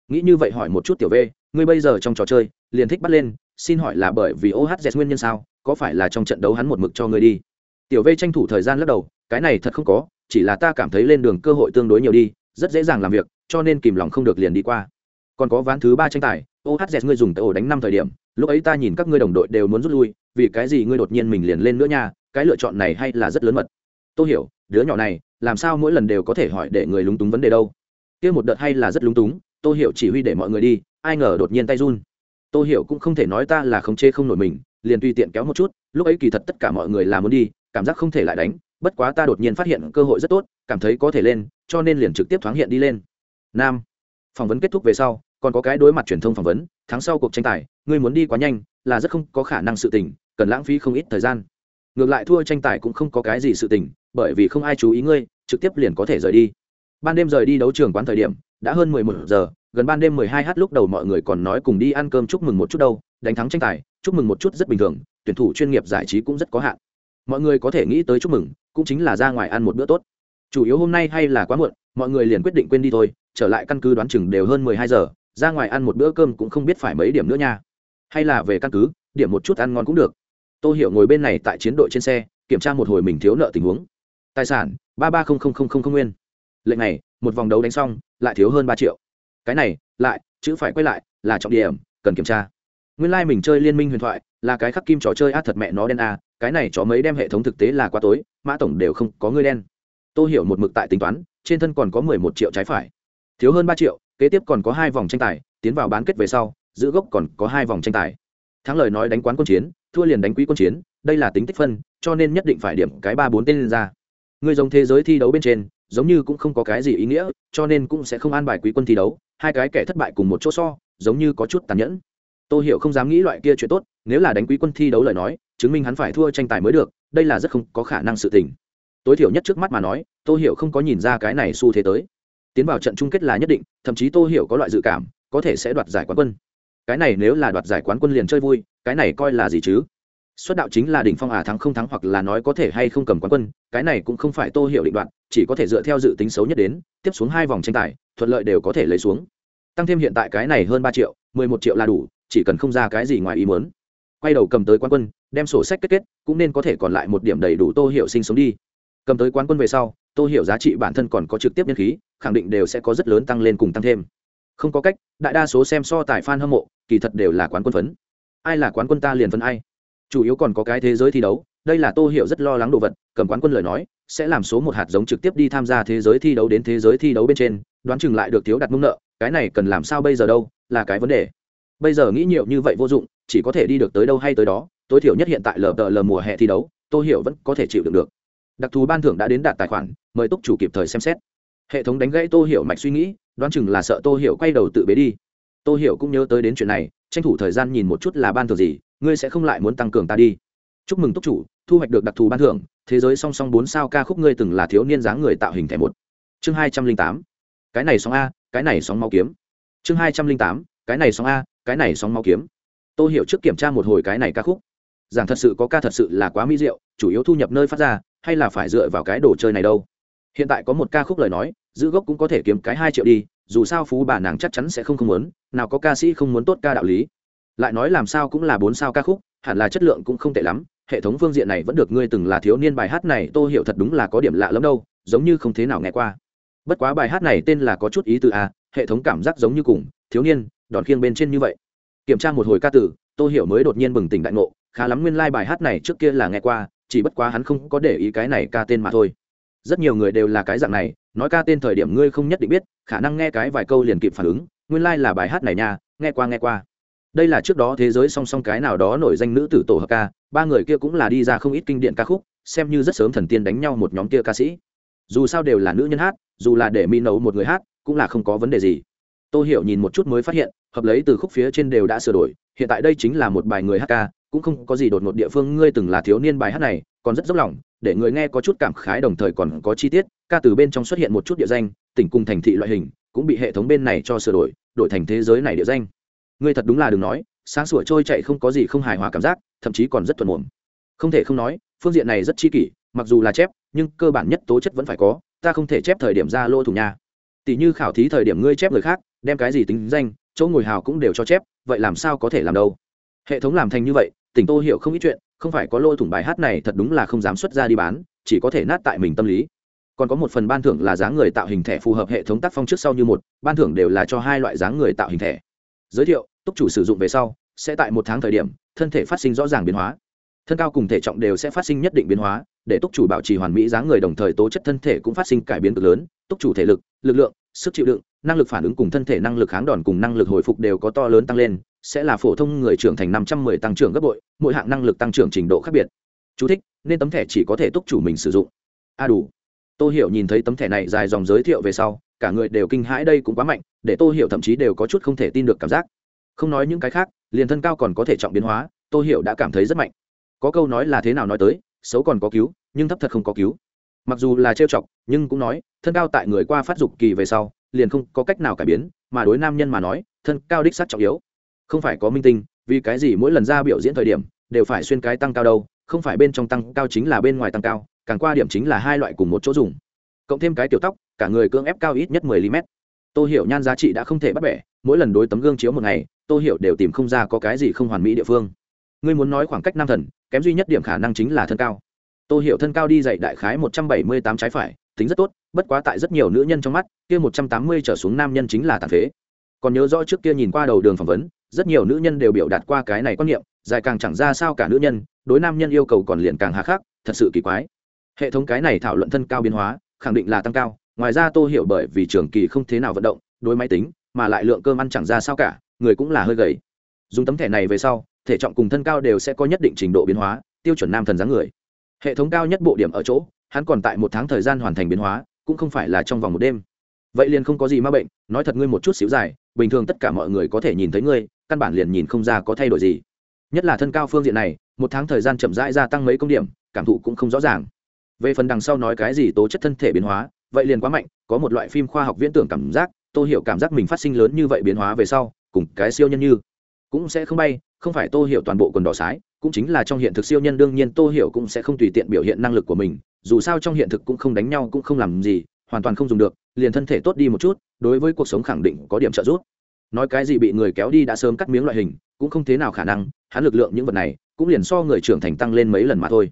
Nghĩ như vậy hỏi một chút tiểu v, ngươi bây giờ trong trò chơi, liền thích bắt lên, xin hỏi là bởi vì ohz nguyên nhân sao, có phải là trong trận đấu hắn một mực cho ngươi đi? Tiểu v tranh thủ thời gian lắc đầu, cái này thật không có, chỉ là ta cảm thấy lên đường cơ hội tương đối nhiều đi, rất dễ dàng làm việc, cho nên kìm lòng không được liền đi qua còn có ván thứ ba tranh tài ohz ngươi dùng tay ổ đánh năm thời điểm, lúc ấy ta nhìn các ngươi đồng đội đều muốn rút lui, vì cái gì ngươi đột nhiên mình liền lên nữa nha, cái lựa chọn này hay là rất lớn mật. Tôi hiểu, đứa nhỏ này, làm sao mỗi lần đều có thể hỏi để người lúng túng vấn đề đâu? Kia một đợt hay là rất lúng túng tôi hiểu chỉ huy để mọi người đi, ai ngờ đột nhiên tay run. Tôi hiểu cũng không thể nói ta là khống chế không nổi mình, liền tùy tiện kéo một chút, lúc ấy kỳ thật tất cả mọi người là muốn đi, cảm giác không thể lại đánh, bất quá ta đột nhiên phát hiện cơ hội rất tốt, cảm thấy có thể lên, cho nên liền trực tiếp thoáng hiện đi lên. Nam, phỏng vấn kết thúc về sau còn có cái đối mặt truyền thông phỏng vấn tháng sau cuộc tranh tài, ngươi muốn đi quá nhanh, là rất không có khả năng sự tình, cần lãng phí không ít thời gian. Ngược lại thua tranh tài cũng không có cái gì sự tình, bởi vì không ai chú ý ngươi, trực tiếp liền có thể rời đi. Ban đêm rời đi đấu trường quán thời điểm, đã hơn mười một giờ, gần ban đêm mười hai h lúc đầu mọi người còn nói cùng đi ăn cơm chúc mừng một chút đâu, đánh thắng tranh tài, chúc mừng một chút rất bình thường, tuyển thủ chuyên nghiệp giải trí cũng rất có hạn. Mọi người có thể nghĩ tới chúc mừng, cũng chính là ra ngoài ăn một bữa tốt. Chủ yếu hôm nay hay là quá muộn, mọi người liền quyết định quên đi thôi, trở lại căn cứ đoán chừng đều hơn mười hai giờ ra ngoài ăn một bữa cơm cũng không biết phải mấy điểm nữa nha. Hay là về căn cứ, điểm một chút ăn ngon cũng được. Tôi hiểu ngồi bên này tại chiến đội trên xe, kiểm tra một hồi mình thiếu nợ tình huống. Tài sản, ba ba không không không không không nguyên. Lệnh này, một vòng đấu đánh xong, lại thiếu hơn ba triệu. Cái này, lại, chữ phải quay lại, là trọng điểm, cần kiểm tra. Nguyên lai、like、mình chơi liên minh huyền thoại, là cái khắc kim trò chơi a thật mẹ nó đen a cái này chó mấy đem hệ thống thực tế là quá tối, mã tổng đều không có người đen. Tôi hiểu một mực tại tính toán, trên thân còn có mười một triệu trái phải. Thiếu hơn ba triệu kế tiếp còn có hai vòng tranh tài, tiến vào bán kết về sau, giữ gốc còn có hai vòng tranh tài. Thắng lời nói đánh quán quân chiến, thua liền đánh quý quân chiến, đây là tính tích phân, cho nên nhất định phải điểm cái ba bốn tên lên ra. Người giống thế giới thi đấu bên trên, giống như cũng không có cái gì ý nghĩa, cho nên cũng sẽ không an bài quý quân thi đấu, hai cái kẻ thất bại cùng một chỗ so, giống như có chút tàn nhẫn. Tôi hiểu không dám nghĩ loại kia chuyện tốt, nếu là đánh quý quân thi đấu lời nói, chứng minh hắn phải thua tranh tài mới được, đây là rất không có khả năng sự tình. Tối thiểu nhất trước mắt mà nói tôi hiểu không có nhìn ra cái này xu thế tới tiến vào trận chung kết là nhất định, thậm chí tô hiểu có loại dự cảm, có thể sẽ đoạt giải quán quân. Cái này nếu là đoạt giải quán quân liền chơi vui, cái này coi là gì chứ? Xuất đạo chính là đỉnh phong à thắng không thắng hoặc là nói có thể hay không cầm quán quân, cái này cũng không phải tô hiểu định đoạn chỉ có thể dựa theo dự tính xấu nhất đến, tiếp xuống hai vòng tranh tài, thuận lợi đều có thể lấy xuống. Tăng thêm hiện tại cái này hơn ba triệu, mười một triệu là đủ, chỉ cần không ra cái gì ngoài ý muốn. Quay đầu cầm tới quán quân, đem sổ sách kết kết, cũng nên có thể còn lại một điểm đầy đủ tô hiểu sinh sống đi. Cầm tới quán quân về sau, tô hiểu giá trị bản thân còn có trực tiếp nhân khí khẳng định đều sẽ có rất lớn tăng lên cùng tăng thêm. Không có cách, đại đa số xem so tài fan hâm mộ, kỳ thật đều là quán quân phấn. Ai là quán quân ta liền phân ai. Chủ yếu còn có cái thế giới thi đấu, đây là tô hiểu rất lo lắng đồ vật, cầm quán quân lời nói, sẽ làm số một hạt giống trực tiếp đi tham gia thế giới thi đấu đến thế giới thi đấu bên trên, đoán chừng lại được thiếu đặt mông nợ, cái này cần làm sao bây giờ đâu, là cái vấn đề. Bây giờ nghĩ nhiều như vậy vô dụng, chỉ có thể đi được tới đâu hay tới đó, tối thiểu nhất hiện tại lờ đờ lờ mùa hè thi đấu, tô hiểu vẫn có thể chịu được được. Đặc thù ban thưởng đã đến đạt tài khoản, mời túc chủ kịp thời xem xét hệ thống đánh gãy tô hiểu mạch suy nghĩ, đoán chừng là sợ tô hiểu quay đầu tự bế đi. Tô hiểu cũng nhớ tới đến chuyện này, tranh thủ thời gian nhìn một chút là ban thưởng gì, ngươi sẽ không lại muốn tăng cường ta đi. Chúc mừng túc chủ, thu hoạch được đặc thù ban thưởng, thế giới song song bốn sao ca khúc ngươi từng là thiếu niên dáng người tạo hình thẻ một. Chương hai trăm linh tám. Cái này sóng a, cái này sóng máu kiếm. Chương hai trăm linh tám. Cái này sóng a, cái này sóng máu kiếm. Tôi hiểu trước kiểm tra một hồi cái này ca khúc. Rằng thật sự có ca thật sự là quá mỹ diệu, chủ yếu thu nhập nơi phát ra, hay là phải dựa vào cái đồ chơi này đâu? Hiện tại có một ca khúc lời nói giữ gốc cũng có thể kiếm cái hai triệu đi, dù sao phú bà nàng chắc chắn sẽ không không muốn, nào có ca sĩ không muốn tốt ca đạo lý. Lại nói làm sao cũng là bốn sao ca khúc, hẳn là chất lượng cũng không tệ lắm, hệ thống phương diện này vẫn được ngươi từng là thiếu niên bài hát này, tôi hiểu thật đúng là có điểm lạ lắm đâu, giống như không thế nào nghe qua. Bất quá bài hát này tên là có chút ý từ a, hệ thống cảm giác giống như cùng, thiếu niên, đòn khiêng bên trên như vậy. Kiểm tra một hồi ca từ, tôi hiểu mới đột nhiên bừng tỉnh đại ngộ, khá lắm nguyên lai bài hát này trước kia là nghe qua, chỉ bất quá hắn không có để ý cái này ca tên mà thôi rất nhiều người đều là cái dạng này, nói ca tên thời điểm ngươi không nhất định biết, khả năng nghe cái vài câu liền kịp phản ứng, nguyên lai、like、là bài hát này nha, nghe qua nghe qua. Đây là trước đó thế giới song song cái nào đó nổi danh nữ tử tổ hợp ca, ba người kia cũng là đi ra không ít kinh điện ca khúc, xem như rất sớm thần tiên đánh nhau một nhóm kia ca sĩ. Dù sao đều là nữ nhân hát, dù là để mi nấu một người hát, cũng là không có vấn đề gì. Tôi hiểu nhìn một chút mới phát hiện, hợp lấy từ khúc phía trên đều đã sửa đổi, hiện tại đây chính là một bài người hát ca, cũng không có gì đột ngột địa phương, ngươi từng là thiếu niên bài hát này, còn rất dốc lòng để người nghe có chút cảm khái đồng thời còn có chi tiết, ca từ bên trong xuất hiện một chút địa danh, tỉnh cùng thành thị loại hình, cũng bị hệ thống bên này cho sửa đổi đổi thành thế giới này địa danh. Ngươi thật đúng là đừng nói, sáng sủa trôi chạy không có gì không hài hòa cảm giác, thậm chí còn rất thuận mồm không thể không nói, phương diện này rất chi kỷ, mặc dù là chép, nhưng cơ bản nhất tố chất vẫn phải có, ta không thể chép thời điểm ra lô thủ nhà tỷ như khảo thí thời điểm ngươi chép người khác, đem cái gì tính danh, chỗ ngồi hào cũng đều cho chép, vậy làm sao có thể làm đâu? Hệ thống làm thành như vậy, tỉnh tô hiểu không ít chuyện không phải có lôi thủng bài hát này thật đúng là không dám xuất ra đi bán, chỉ có thể nát tại mình tâm lý. Còn có một phần ban thưởng là dáng người tạo hình thẻ phù hợp hệ thống tác phong trước sau như một, ban thưởng đều là cho hai loại dáng người tạo hình thẻ. Giới thiệu, túc chủ sử dụng về sau, sẽ tại một tháng thời điểm, thân thể phát sinh rõ ràng biến hóa. Thân cao cùng thể trọng đều sẽ phát sinh nhất định biến hóa, để túc chủ bảo trì hoàn mỹ dáng người đồng thời tố chất thân thể cũng phát sinh cải biến cực lớn. Túc chủ thể lực lực lượng, sức chịu đựng, năng lực phản ứng cùng thân thể năng lực kháng đòn cùng năng lực hồi phục đều có to lớn tăng lên sẽ là phổ thông người trưởng thành năm trăm mười tăng trưởng gấp bội mỗi hạng năng lực tăng trưởng trình độ khác biệt. Chú thích, nên tấm thẻ chỉ có thể túc chủ mình sử dụng. A đủ. Tô hiểu nhìn thấy tấm thẻ này dài dòng giới thiệu về sau cả người đều kinh hãi đây cũng quá mạnh để tô hiểu thậm chí đều có chút không thể tin được cảm giác. Không nói những cái khác liền thân cao còn có thể trọng biến hóa tô hiểu đã cảm thấy rất mạnh. Có câu nói là thế nào nói tới xấu còn có cứu nhưng thấp thật không có cứu. Mặc dù là trêu chọc nhưng cũng nói thân cao tại người qua phát dục kỳ về sau liền không có cách nào cải biến mà đối nam nhân mà nói thân cao đích xác trọng yếu không phải có minh tinh, vì cái gì mỗi lần ra biểu diễn thời điểm đều phải xuyên cái tăng cao đâu, không phải bên trong tăng cao chính là bên ngoài tăng cao, càng qua điểm chính là hai loại cùng một chỗ dùng. Cộng thêm cái tiểu tóc, cả người cưỡng ép cao ít nhất mười mm tôi hiểu nhan giá trị đã không thể bắt bẻ, mỗi lần đối tấm gương chiếu một ngày tôi hiểu đều tìm không ra có cái gì không hoàn mỹ địa phương. Ngươi muốn nói khoảng cách nam thần, kém duy nhất điểm khả năng chính là thân cao. Tôi hiểu thân cao đi dậy đại khái một trăm bảy mươi tám trái phải, tính rất tốt, bất quá tại rất nhiều nữ nhân trong mắt, kia một trăm tám mươi trở xuống nam nhân chính là tàn phế. Còn nhớ rõ trước kia nhìn qua đầu đường phỏng vấn rất nhiều nữ nhân đều biểu đạt qua cái này quan niệm, dài càng chẳng ra sao cả nữ nhân, đối nam nhân yêu cầu còn liền càng hà khắc, thật sự kỳ quái. Hệ thống cái này thảo luận thân cao biến hóa, khẳng định là tăng cao, ngoài ra tô hiểu bởi vì trường kỳ không thế nào vận động, đối máy tính, mà lại lượng cơm ăn chẳng ra sao cả, người cũng là hơi gầy. Dùng tấm thẻ này về sau, thể trọng cùng thân cao đều sẽ có nhất định trình độ biến hóa, tiêu chuẩn nam thần dáng người. Hệ thống cao nhất bộ điểm ở chỗ, hắn còn tại một tháng thời gian hoàn thành biến hóa, cũng không phải là trong vòng một đêm. Vậy liền không có gì ma bệnh, nói thật ngươi một chút xíu dài, bình thường tất cả mọi người có thể nhìn thấy ngươi căn bản liền nhìn không ra có thay đổi gì. Nhất là thân cao phương diện này, một tháng thời gian chậm rãi gia tăng mấy công điểm, cảm thụ cũng không rõ ràng. Về phần đằng sau nói cái gì tố chất thân thể biến hóa, vậy liền quá mạnh, có một loại phim khoa học viễn tưởng cảm giác tôi hiểu cảm giác mình phát sinh lớn như vậy biến hóa về sau, cùng cái siêu nhân như cũng sẽ không bay, không phải tô hiểu toàn bộ quần đỏ sái, cũng chính là trong hiện thực siêu nhân đương nhiên tô hiểu cũng sẽ không tùy tiện biểu hiện năng lực của mình, dù sao trong hiện thực cũng không đánh nhau cũng không làm gì, hoàn toàn không dùng được, liền thân thể tốt đi một chút, đối với cuộc sống khẳng định có điểm trợ giúp nói cái gì bị người kéo đi đã sớm cắt miếng loại hình, cũng không thế nào khả năng, hắn lực lượng những vật này, cũng liền so người trưởng thành tăng lên mấy lần mà thôi.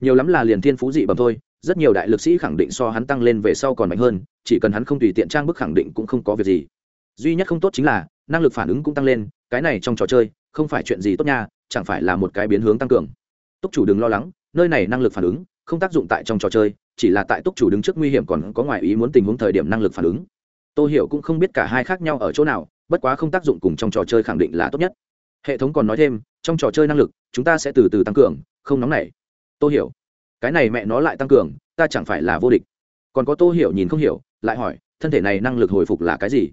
Nhiều lắm là liền thiên phú dị bẩm thôi, rất nhiều đại lực sĩ khẳng định so hắn tăng lên về sau còn mạnh hơn, chỉ cần hắn không tùy tiện trang bức khẳng định cũng không có việc gì. Duy nhất không tốt chính là, năng lực phản ứng cũng tăng lên, cái này trong trò chơi, không phải chuyện gì tốt nha, chẳng phải là một cái biến hướng tăng cường. Túc chủ đừng lo lắng, nơi này năng lực phản ứng, không tác dụng tại trong trò chơi, chỉ là tại túc chủ đứng trước nguy hiểm còn có ngoài ý muốn tình huống thời điểm năng lực phản ứng. Tôi hiểu cũng không biết cả hai khác nhau ở chỗ nào bất quá không tác dụng cùng trong trò chơi khẳng định là tốt nhất. Hệ thống còn nói thêm, trong trò chơi năng lực, chúng ta sẽ từ từ tăng cường, không nóng nảy. Tôi hiểu, cái này mẹ nó lại tăng cường, ta chẳng phải là vô địch. Còn có tô hiểu nhìn không hiểu, lại hỏi, thân thể này năng lực hồi phục là cái gì?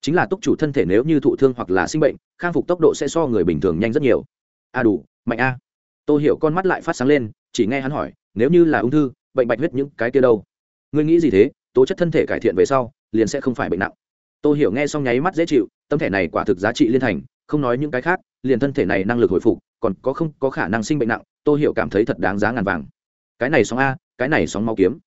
Chính là túc chủ thân thể nếu như thụ thương hoặc là sinh bệnh, khang phục tốc độ sẽ so người bình thường nhanh rất nhiều. A à đủ, mạnh a. Tô hiểu con mắt lại phát sáng lên, chỉ nghe hắn hỏi, nếu như là ung thư, bệnh bạch huyết những cái kia đâu? Ngươi nghĩ gì thế? Tố chất thân thể cải thiện về sau, liền sẽ không phải bệnh nặng. Tôi hiểu nghe xong nháy mắt dễ chịu tâm thể này quả thực giá trị liên thành, không nói những cái khác, liền thân thể này năng lực hồi phục, còn có không có khả năng sinh bệnh nặng tôi hiểu cảm thấy thật đáng giá ngàn vàng. Cái này sóng a, cái này sóng máu kiếm.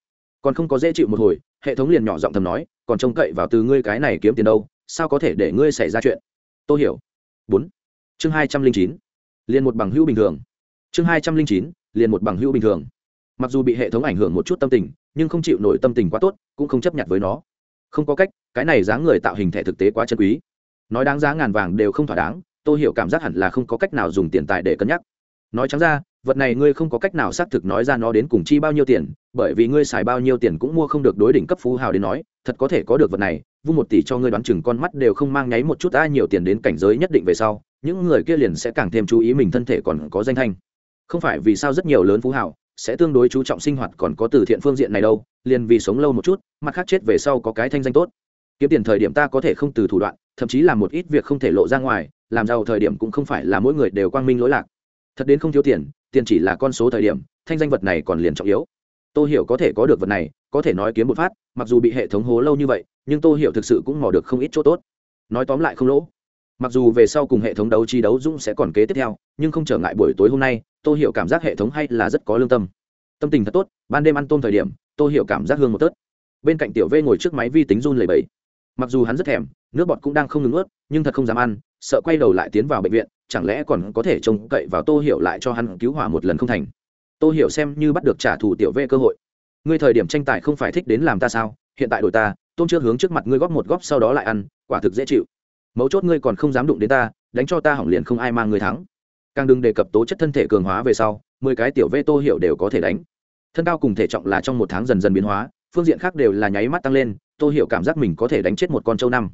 Còn không có dễ chịu một hồi, hệ thống liền nhỏ giọng thầm nói, còn trông cậy vào từ ngươi cái này kiếm tiền đâu, sao có thể để ngươi xảy ra chuyện? Tôi hiểu. Bốn. Chương hai trăm linh chín. Liền một bằng hữu bình thường. Chương hai trăm linh chín liền một bằng hữu bình thường. Mặc dù bị hệ thống ảnh hưởng một chút tâm tình, nhưng không chịu nổi tâm tình quá tốt, cũng không chấp nhận với nó không có cách, cái này dáng người tạo hình thẻ thực tế quá chân quý. Nói đáng giá ngàn vàng đều không thỏa đáng tôi hiểu cảm giác hẳn là không có cách nào dùng tiền tài để cân nhắc. Nói trắng ra, vật này ngươi không có cách nào xác thực nói ra nó đến cùng chi bao nhiêu tiền, bởi vì ngươi xài bao nhiêu tiền cũng mua không được đối đỉnh cấp phú hào đến nói, thật có thể có được vật này vung một tỷ cho ngươi đoán chừng con mắt đều không mang nháy một chút ai nhiều tiền đến cảnh giới nhất định về sau, những người kia liền sẽ càng thêm chú ý mình thân thể còn có danh thanh. Không phải vì sao rất nhiều lớn phú hào sẽ tương đối chú trọng sinh hoạt còn có từ thiện phương diện này đâu, liền vì sống lâu một chút, mặt khác chết về sau có cái thanh danh tốt. Kiếm tiền thời điểm ta có thể không từ thủ đoạn, thậm chí là một ít việc không thể lộ ra ngoài, làm giàu thời điểm cũng không phải là mỗi người đều quang minh lỗi lạc. Thật đến không thiếu tiền tiền chỉ là con số thời điểm, thanh danh vật này còn liền trọng yếu. Tô hiểu có thể có được vật này, có thể nói kiếm một phát, mặc dù bị hệ thống hố lâu như vậy, nhưng tô hiểu thực sự cũng mò được không ít chỗ tốt. Nói tóm lại không lỗ mặc dù về sau cùng hệ thống đấu trí đấu dũng sẽ còn kế tiếp theo, nhưng không trở ngại buổi tối hôm nay, tô hiểu cảm giác hệ thống hay là rất có lương tâm. Tâm tình thật tốt, ban đêm ăn tôm thời điểm, tô hiểu cảm giác hương một tớt. Bên cạnh tiểu v ngồi trước máy vi tính run lầy bẫy mặc dù hắn rất thèm, nước bọt cũng đang không ngừng ướt nhưng thật không dám ăn, sợ quay đầu lại tiến vào bệnh viện, chẳng lẽ còn có thể trông cậy vào tô hiểu lại cho hắn cứu hỏa một lần không thành. Tô hiểu xem như bắt được trả thù tiểu v cơ hội. Ngươi thời điểm tranh tài không phải thích đến làm ta sao? Hiện tại đổi ta, tôm chưa hướng trước mặt ngươi góp một góp sau đó lại ăn, quả thực dễ chịu mấu chốt ngươi còn không dám đụng đến ta, đánh cho ta hỏng liền không ai mang ngươi thắng. Càng đừng đề cập tố chất thân thể cường hóa về sau, mười cái tiểu vê tô hiểu đều có thể đánh. Thân cao cùng thể trọng là trong một tháng dần dần biến hóa, phương diện khác đều là nháy mắt tăng lên, tô hiểu cảm giác mình có thể đánh chết một con trâu năm.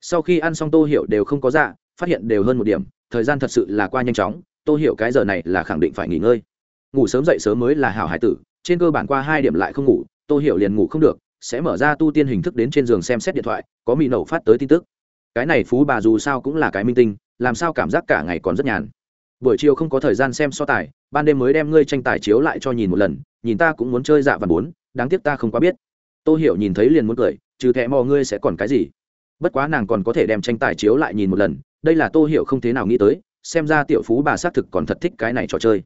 Sau khi ăn xong tô hiểu đều không có dạ phát hiện đều hơn một điểm, thời gian thật sự là qua nhanh chóng, tô hiểu cái giờ này là khẳng định phải nghỉ ngơi. Ngủ sớm dậy sớm mới là hảo hải tử, trên cơ bản qua hai điểm lại không ngủ, tô hiểu liền ngủ không được, sẽ mở ra tu tiên hình thức đến trên giường xem xét điện thoại, có mỹ nổ phát tới tin tức cái này phú bà dù sao cũng là cái minh tinh, làm sao cảm giác cả ngày còn rất nhàn. Buổi chiều không có thời gian xem so tài, ban đêm mới đem ngươi tranh tài chiếu lại cho nhìn một lần, nhìn ta cũng muốn chơi dạ và bốn, đáng tiếc ta không quá biết. Tôi hiểu nhìn thấy liền muốn cười, trừ thẹ mò ngươi sẽ còn cái gì? Bất quá nàng còn có thể đem tranh tài chiếu lại nhìn một lần, đây là tô hiểu không thế nào nghĩ tới, xem ra tiểu phú bà xác thực còn thật thích cái này trò chơi.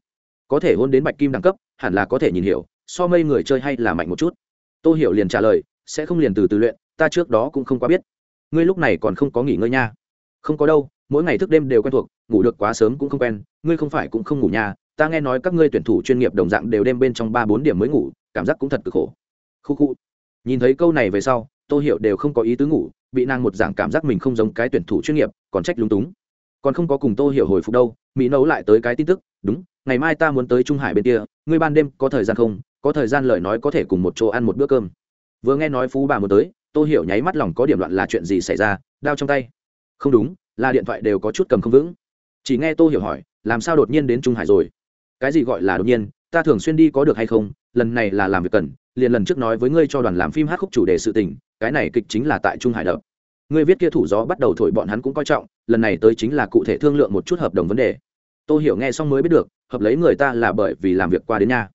Có thể hôn đến bạch kim đẳng cấp, hẳn là có thể nhìn hiểu, so mây người chơi hay là mạnh một chút. Tô hiểu liền trả lời, sẽ không liền từ từ luyện, ta trước đó cũng không quá biết ngươi lúc này còn không có nghỉ ngơi nha. Không có đâu, mỗi ngày thức đêm đều quen thuộc, ngủ được quá sớm cũng không quen, ngươi không phải cũng không ngủ nha, ta nghe nói các ngươi tuyển thủ chuyên nghiệp đồng dạng đều đêm bên trong ba bốn điểm mới ngủ, cảm giác cũng thật cực khổ. Khu khu. Nhìn thấy câu này về sau, tô hiểu đều không có ý tứ ngủ, bị nàng một dạng cảm giác mình không giống cái tuyển thủ chuyên nghiệp, còn trách lúng túng. Còn không có cùng tô hiểu hồi phục đâu, mỹ nấu lại tới cái tin tức, đúng, ngày mai ta muốn tới trung hải bên kia, ngươi ban đêm có thời gian không? Có thời gian lời nói có thể cùng một chỗ ăn một bữa cơm. Vừa nghe nói phú bà muốn tới tô hiểu nháy mắt lòng có điểm loạn là chuyện gì xảy ra, đao trong tay. Không đúng, là điện thoại đều có chút cầm không vững. Chỉ nghe tô hiểu hỏi, làm sao đột nhiên đến trung hải rồi? Cái gì gọi là đột nhiên, ta thường xuyên đi có được hay không? Lần này là làm việc cần, liền lần trước nói với ngươi cho đoàn làm phim hát khúc chủ đề sự tình, cái này kịch chính là tại trung hải đập. Ngươi viết kia thủ gió bắt đầu thổi bọn hắn cũng coi trọng, lần này tới chính là cụ thể thương lượng một chút hợp đồng vấn đề. Tôi hiểu nghe xong mới biết được, hợp lấy người ta là bởi vì làm việc qua đến nhà.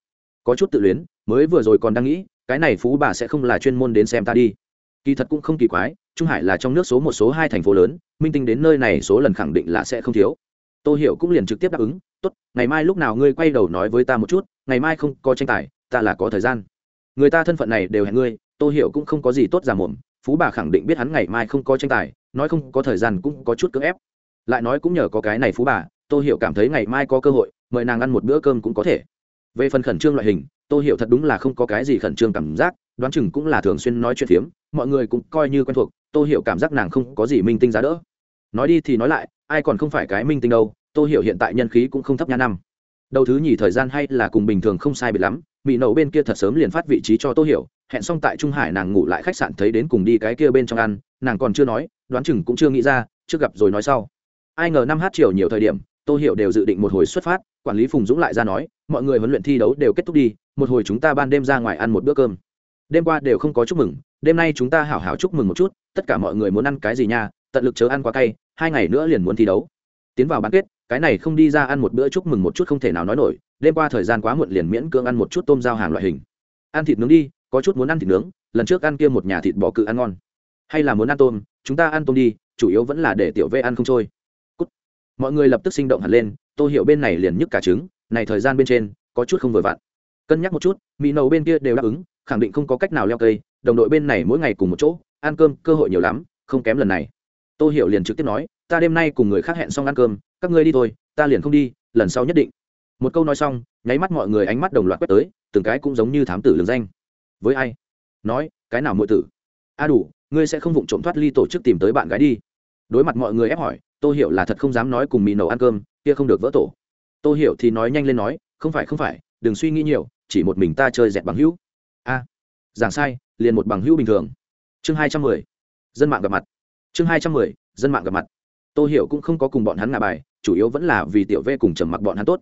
Có chút tự luyến, mới vừa rồi còn đang nghĩ, cái này phú bà sẽ không là chuyên môn đến xem ta đi kỳ thật cũng không kỳ quái, trung hải là trong nước số một số hai thành phố lớn, minh tinh đến nơi này số lần khẳng định là sẽ không thiếu. Tôi hiểu cũng liền trực tiếp đáp ứng, tốt, ngày mai lúc nào ngươi quay đầu nói với ta một chút, ngày mai không có tranh tài, ta là có thời gian. Người ta thân phận này đều hẹn ngươi tôi hiểu cũng không có gì tốt giả mồm, phú bà khẳng định biết hắn ngày mai không có tranh tài, nói không có thời gian cũng có chút cưỡng ép. Lại nói cũng nhờ có cái này phú bà tôi hiểu cảm thấy ngày mai có cơ hội, mời nàng ăn một bữa cơm cũng có thể. Về phần khẩn trương loại hình tôi hiểu thật đúng là không có cái gì khẩn trương cảm giác đoán chừng cũng là thường xuyên nói chuyện phiếm, mọi người cũng coi như quen thuộc tôi hiểu cảm giác nàng không có gì minh tinh giá đỡ. Nói đi thì nói lại, ai còn không phải cái minh tinh đâu tôi hiểu hiện tại nhân khí cũng không thấp nha năm. Đầu thứ nhì thời gian hay là cùng bình thường không sai biệt lắm, mỹ nậu bên kia thật sớm liền phát vị trí cho tôi hiểu, hẹn xong tại trung hải nàng ngủ lại khách sạn thấy đến cùng đi cái kia bên trong ăn, nàng còn chưa nói, đoán chừng cũng chưa nghĩ ra, trước gặp rồi nói sau. Ai ngờ năm h chiều nhiều thời điểm tôi hiểu đều dự định một hồi xuất phát, quản lý phùng dũng lại ra nói, mọi người huấn luyện thi đấu đều kết thúc đi, một hồi chúng ta ban đêm ra ngoài ăn một bữa cơm đêm qua đều không có chúc mừng, đêm nay chúng ta hảo hảo chúc mừng một chút, tất cả mọi người muốn ăn cái gì nha, tận lực chớ ăn quá cay, hai ngày nữa liền muốn thi đấu. Tiến vào bán kết, cái này không đi ra ăn một bữa chúc mừng một chút không thể nào nói nổi, đêm qua thời gian quá muộn liền miễn cưỡng ăn một chút tôm giao hàng loại hình. Ăn thịt nướng đi, có chút muốn ăn thịt nướng, lần trước ăn kia một nhà thịt bò cự ăn ngon. Hay là muốn ăn tôm, chúng ta ăn tôm đi, chủ yếu vẫn là để tiểu vê ăn không trôi. Cút. mọi người lập tức sinh động hẳn lên, tôi hiểu bên này liền nhức cả trứng, này thời gian bên trên, có chút không vừa vặn. Cân nhắc một chút mỹ nấu bên kia đều đáp ứng khẳng định không có cách nào leo cây, đồng đội bên này mỗi ngày cùng một chỗ, ăn cơm, cơ hội nhiều lắm, không kém lần này. Tôi hiểu liền trực tiếp nói, ta đêm nay cùng người khác hẹn xong ăn cơm, các ngươi đi thôi, ta liền không đi, lần sau nhất định. Một câu nói xong, nháy mắt mọi người ánh mắt đồng loạt quét tới, từng cái cũng giống như thám tử lường danh. Với ai? Nói, cái nào muội tử? A đủ, ngươi sẽ không vụng trộm thoát ly tổ chức tìm tới bạn gái đi. Đối mặt mọi người ép hỏi tôi hiểu là thật không dám nói cùng mì nấu ăn cơm, kia không được vỡ tổ. Tôi hiểu thì nói nhanh lên nói, không phải không phải, đừng suy nghĩ nhiều, chỉ một mình ta chơi dẹt bằng hữu a, giảng sai, liền một bằng hữu bình thường. Chương hai trăm mười, dân mạng gặp mặt. Chương hai trăm mười, dân mạng gặp mặt. Tôi hiểu cũng không có cùng bọn hắn ngạ bài, chủ yếu vẫn là vì tiểu v cùng trầm mặc bọn hắn tốt.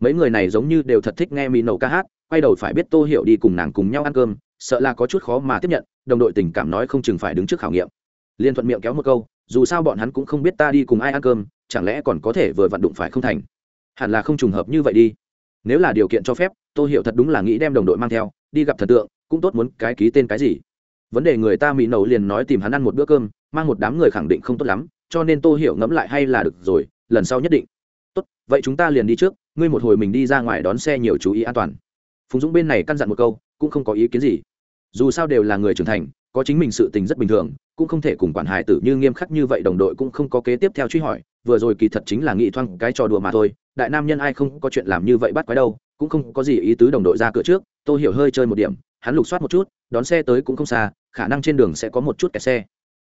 Mấy người này giống như đều thật thích nghe mỹ nầu ca hát, quay đầu phải biết tô hiểu đi cùng nàng cùng nhau ăn cơm, sợ là có chút khó mà tiếp nhận, đồng đội tình cảm nói không chừng phải đứng trước khảo nghiệm. Liên thuận miệng kéo một câu, dù sao bọn hắn cũng không biết ta đi cùng ai ăn cơm, chẳng lẽ còn có thể vừa vặn đụng phải không thành? Hẳn là không trùng hợp như vậy đi. Nếu là điều kiện cho phép tôi hiểu thật đúng là nghĩ đem đồng đội mang theo đi gặp thần tượng, cũng tốt muốn cái ký tên cái gì. Vấn đề người ta mỹ nấu liền nói tìm hắn ăn một bữa cơm, mang một đám người khẳng định không tốt lắm, cho nên tô hiểu ngẫm lại hay là được rồi, lần sau nhất định. Tốt, vậy chúng ta liền đi trước, ngươi một hồi mình đi ra ngoài đón xe nhiều chú ý an toàn. Phùng dũng bên này căn dặn một câu, cũng không có ý kiến gì. Dù sao đều là người trưởng thành, có chính mình sự tình rất bình thường cũng không thể cùng quản hài tử như nghiêm khắc như vậy, đồng đội cũng không có kế tiếp theo truy hỏi, vừa rồi kỳ thật chính là nghị thoang cái trò đùa mà thôi, đại nam nhân ai không có chuyện làm như vậy bắt quái đâu, cũng không có gì ý tứ đồng đội ra cửa trước tôi hiểu hơi chơi một điểm, hắn lục soát một chút, đón xe tới cũng không xa, khả năng trên đường sẽ có một chút kẹt xe.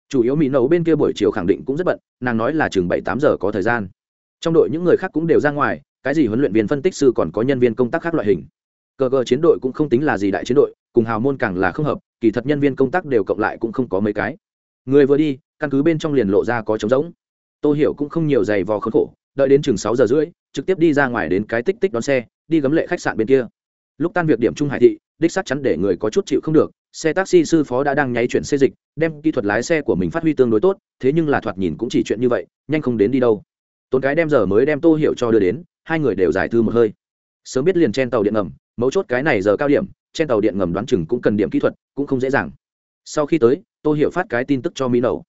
Chủ yếu mỹ nấu bên kia buổi chiều khẳng định cũng rất bận, nàng nói là chừng bảy tám giờ có thời gian. Trong đội những người khác cũng đều ra ngoài, cái gì huấn luyện viên phân tích sư còn có nhân viên công tác khác loại hình. Cờ cờ chiến đội cũng không tính là gì đại chiến đội, cùng hào môn càng là không hợp, kỳ thật nhân viên công tác đều cộng lại cũng không có mấy cái người vừa đi, căn cứ bên trong liền lộ ra có trống rỗng. Tôi hiểu cũng không nhiều giày vò khốn khổ, đợi đến chừng sáu giờ rưỡi, trực tiếp đi ra ngoài đến cái tích tích đón xe, đi gấm lệ khách sạn bên kia. Lúc tan việc điểm trung hải thị, đích xác chắn để người có chút chịu không được, xe taxi sư phó đã đang nháy chuyển xe dịch, đem kỹ thuật lái xe của mình phát huy tương đối tốt, thế nhưng là thoạt nhìn cũng chỉ chuyện như vậy, nhanh không đến đi đâu. Tốn cái đem giờ mới đem tô hiểu cho đưa đến, hai người đều giải thư một hơi. Sớm biết liền trên tàu điện ngầm, mấu chốt cái này giờ cao điểm, trên tàu điện ngầm đoán chừng cũng cần điểm kỹ thuật, cũng không dễ dàng sau khi tới, tô hiểu phát cái tin tức cho mỹ nậu.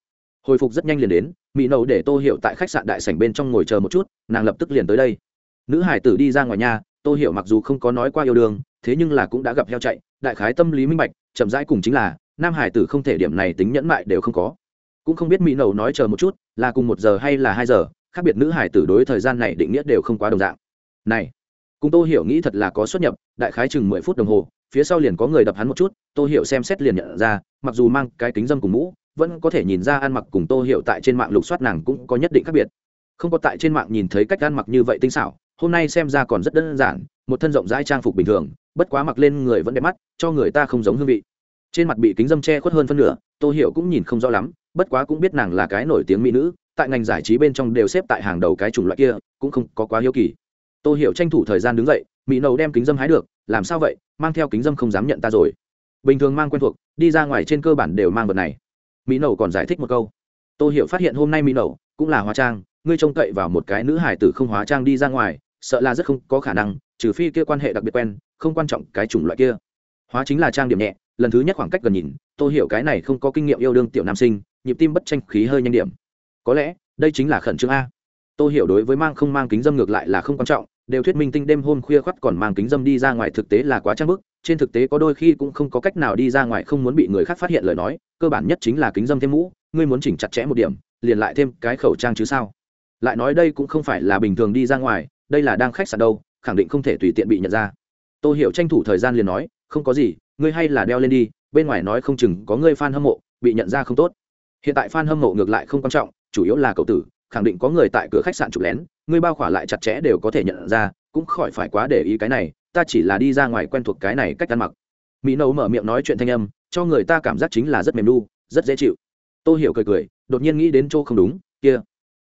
Hồi phục rất nhanh liền đến, mỹ nậu để tô hiểu tại khách sạn đại sảnh bên trong ngồi chờ một chút, nàng lập tức liền tới đây. Nữ hải tử đi ra ngoài nhà, tô hiểu mặc dù không có nói qua yêu đương, thế nhưng là cũng đã gặp heo chạy, đại khái tâm lý minh bạch, chậm rãi cùng chính là, nam hải tử không thể điểm này tính nhẫn mại đều không có. Cũng không biết mỹ nậu nói chờ một chút, là cùng một giờ hay là hai giờ, khác biệt nữ hải tử đối thời gian này định nghĩa đều không quá đồng dạng. Này, cùng tô hiểu nghĩ thật là có xuất nhập, đại khái chừng mười phút đồng hồ, phía sau liền có người đập hắn một chút tô hiểu xem xét liền nhận ra, mặc dù mang cái kính dâm cùng mũ, vẫn có thể nhìn ra ăn mặc cùng tô hiểu tại trên mạng lục soát nàng cũng có nhất định khác biệt. Không có tại trên mạng nhìn thấy cách ăn mặc như vậy tinh xảo, hôm nay xem ra còn rất đơn giản, một thân rộng rãi trang phục bình thường, bất quá mặc lên người vẫn đẹp mắt, cho người ta không giống hương vị. Trên mặt bị kính dâm che khuất hơn phân nửa, tô hiểu cũng nhìn không rõ lắm, bất quá cũng biết nàng là cái nổi tiếng mỹ nữ, tại ngành giải trí bên trong đều xếp tại hàng đầu cái chủng loại kia, cũng không có quá hiếu kỳ. Tô hiểu tranh thủ thời gian đứng dậy, mỹ nầu đem kính dâm hái được, làm sao vậy? Mang theo kính dâm không dám nhận ta rồi bình thường mang quen thuộc, đi ra ngoài trên cơ bản đều mang vật này. Mỹ nậu còn giải thích một câu. Tô hiểu phát hiện hôm nay mỹ nậu cũng là hóa trang, ngươi trông cậy vào một cái nữ hải tử không hóa trang đi ra ngoài, sợ là rất không có khả năng, trừ phi kia quan hệ đặc biệt quen, không quan trọng cái chủng loại kia. Hóa chính là trang điểm nhẹ, lần thứ nhất khoảng cách gần nhìn, tô hiểu cái này không có kinh nghiệm yêu đương tiểu nam sinh, nhịp tim bất tranh khí hơi nhanh điểm. Có lẽ, đây chính là khẩn trương a. Tô hiểu đối với mang không mang kính dâm ngược lại là không quan trọng, đều thuyết minh tinh đêm hôm khuya khoắt còn mang kính dâm đi ra ngoài thực tế là quá trang bức trên thực tế có đôi khi cũng không có cách nào đi ra ngoài không muốn bị người khác phát hiện lời nói, cơ bản nhất chính là kính dâm thêm mũ, ngươi muốn chỉnh chặt chẽ một điểm, liền lại thêm cái khẩu trang chứ sao? Lại nói đây cũng không phải là bình thường đi ra ngoài, đây là đang khách sạn đâu, khẳng định không thể tùy tiện bị nhận ra. Tôi hiểu tranh thủ thời gian liền nói, không có gì, ngươi hay là đeo lên đi, bên ngoài nói không chừng có ngươi fan hâm mộ, bị nhận ra không tốt. Hiện tại fan hâm mộ ngược lại không quan trọng, chủ yếu là cậu tử, khẳng định có người tại cửa khách sạn chụp lén, ngươi bao khỏa lại chặt chẽ đều có thể nhận ra, cũng khỏi phải quá để ý cái này ta chỉ là đi ra ngoài quen thuộc cái này cách ăn mặc. Mỹ nấu mở miệng nói chuyện thanh âm cho người ta cảm giác chính là rất mềm đu, rất dễ chịu. Tôi hiểu cười cười đột nhiên nghĩ đến chỗ không đúng kia.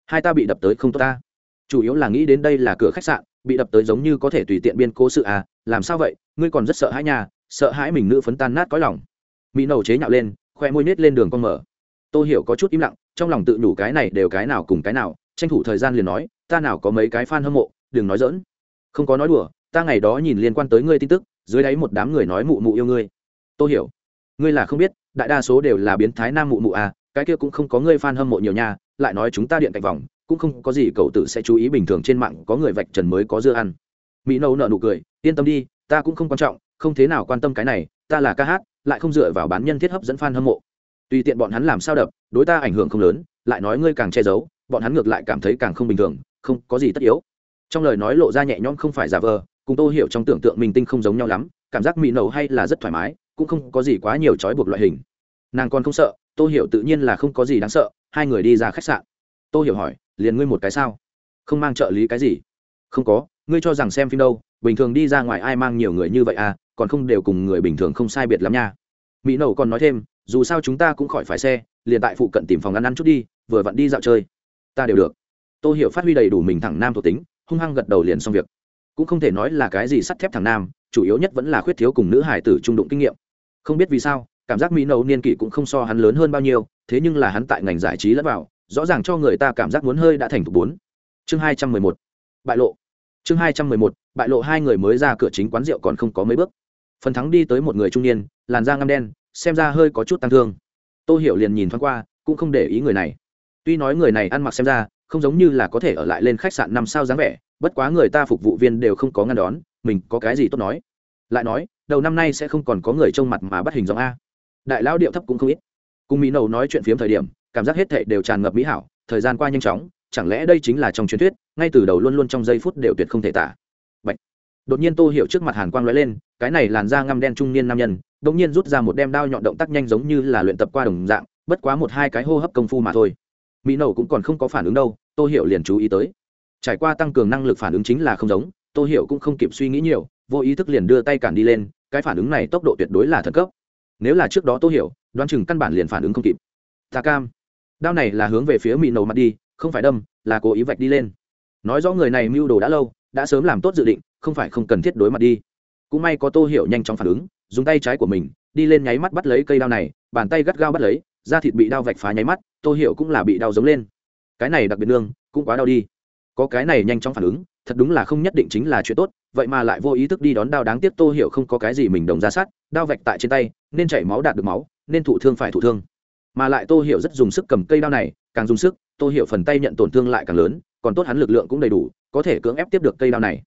Hai ta bị đập tới không tốt ta. Chủ yếu là nghĩ đến đây là cửa khách sạn bị đập tới giống như có thể tùy tiện biên cố sự à làm sao vậy ngươi còn rất sợ hãi nhà sợ hãi mình nữ phấn tan nát cõi lòng. Mỹ nầu chế nhạo lên khoe môi nết lên đường con mở. Tôi hiểu có chút im lặng trong lòng tự nhủ cái này đều cái nào cùng cái nào tranh thủ thời gian liền nói ta nào có mấy cái fan hâm mộ đừng nói dỡn không có nói đùa ta ngày đó nhìn liên quan tới ngươi tin tức, dưới đáy một đám người nói mụ mụ yêu ngươi. Tôi hiểu. Ngươi là không biết, đại đa số đều là biến thái nam mụ mụ à cái kia cũng không có ngươi fan hâm mộ nhiều nha, lại nói chúng ta điện cạnh vòng, cũng không có gì cậu tự sẽ chú ý bình thường trên mạng, có người vạch trần mới có dưa ăn. Mỹ nâu nợ nụ cười, yên tâm đi, ta cũng không quan trọng, không thế nào quan tâm cái này, ta là ca hát, lại không dựa vào bán nhân thiết hấp dẫn fan hâm mộ. Tùy tiện bọn hắn làm sao đập, đối ta ảnh hưởng không lớn, lại nói ngươi càng che giấu, bọn hắn ngược lại cảm thấy càng không bình thường, không có gì tất yếu. Trong lời nói lộ ra nhẹ nhõm không phải giả vờ cùng tô hiểu trong tưởng tượng mình tinh không giống nhau lắm, cảm giác mỹ nầu hay là rất thoải mái, cũng không có gì quá nhiều trói buộc loại hình. Nàng còn không sợ, tô hiểu tự nhiên là không có gì đáng sợ, hai người đi ra khách sạn. Tô hiểu hỏi, liền ngươi một cái sao? Không mang trợ lý cái gì? Không có, ngươi cho rằng xem phim đâu, bình thường đi ra ngoài ai mang nhiều người như vậy à còn không đều cùng người bình thường không sai biệt lắm nha. Mỹ nầu còn nói thêm, dù sao chúng ta cũng khỏi phải xe, liền tại phụ cận tìm phòng ăn ăn chút đi, vừa vặn đi dạo chơi. Ta đều được. Tô hiểu phát huy đầy đủ mình thẳng nam thuộc tính, hung hăng gật đầu liền xong việc cũng không thể nói là cái gì sắt thép thằng nam, chủ yếu nhất vẫn là khuyết thiếu cùng nữ hải tử trung đụng kinh nghiệm. Không biết vì sao, cảm giác mỹ nấu niên kỷ cũng không so hắn lớn hơn bao nhiêu, thế nhưng là hắn tại ngành giải trí lẫn vào, rõ ràng cho người ta cảm giác muốn hơi đã thành thục bốn. Chương hai trăm mười một, bại lộ. Chương hai trăm mười một, bại lộ hai người mới ra cửa chính quán rượu còn không có mấy bước. Phần thắng đi tới một người trung niên, làn da ngăm đen, xem ra hơi có chút tăng thương. Tô hiểu liền nhìn thoáng qua, cũng không để ý người này. Tuy nói người này ăn mặc xem ra, không giống như là có thể ở lại lên khách sạn năm sao dáng vẻ bất quá người ta phục vụ viên đều không có ngăn đón, mình có cái gì tốt nói? Lại nói, đầu năm nay sẽ không còn có người trông mặt mà bắt hình dòng a. Đại lão điệu thấp cũng không ít. Cùng mỹ nầu nói chuyện phiếm thời điểm, cảm giác hết thệ đều tràn ngập mỹ hảo, thời gian qua nhanh chóng, chẳng lẽ đây chính là trong truyền thuyết, ngay từ đầu luôn luôn trong giây phút đều tuyệt không thể tả. Bạch. đột nhiên tô hiểu trước mặt hàn quang lóe lên, cái này làn da ngăm đen trung niên nam nhân, đột nhiên rút ra một đem đao nhọn động tác nhanh giống như là luyện tập qua đồng dạng, bất quá một hai cái hô hấp công phu mà thôi. Mỹ nầu cũng còn không có phản ứng đâu, tô hiểu liền chú ý tới trải qua tăng cường năng lực phản ứng chính là không giống, tô hiểu cũng không kịp suy nghĩ nhiều, vô ý thức liền đưa tay cản đi lên, cái phản ứng này tốc độ tuyệt đối là thần cấp. Nếu là trước đó tô hiểu, đoán chừng căn bản liền phản ứng không kịp. Ta cam. Đao này là hướng về phía mị nầu mặt đi, không phải đâm, là cố ý vạch đi lên. Nói rõ người này mưu đồ đã lâu, đã sớm làm tốt dự định, không phải không cần thiết đối mặt đi. Cũng may có tô hiểu nhanh chóng phản ứng, dùng tay trái của mình, đi lên nháy mắt bắt lấy cây đao này, bàn tay gắt gao bắt lấy, da thịt bị đao vạch phá nháy mắt, tô hiểu cũng là bị đau giống lên. Cái này đặc biệt nương, cũng quá đau đi có cái này nhanh chóng phản ứng, thật đúng là không nhất định chính là chuyện tốt, vậy mà lại vô ý thức đi đón đao đáng tiếc tô hiểu không có cái gì mình đồng ra sát, đao vạch tại trên tay, nên chảy máu đạt được máu, nên thụ thương phải thụ thương. Mà lại tô hiểu rất dùng sức cầm cây đao này, càng dùng sức, tô hiểu phần tay nhận tổn thương lại càng lớn, còn tốt hắn lực lượng cũng đầy đủ, có thể cưỡng ép tiếp được cây đao này.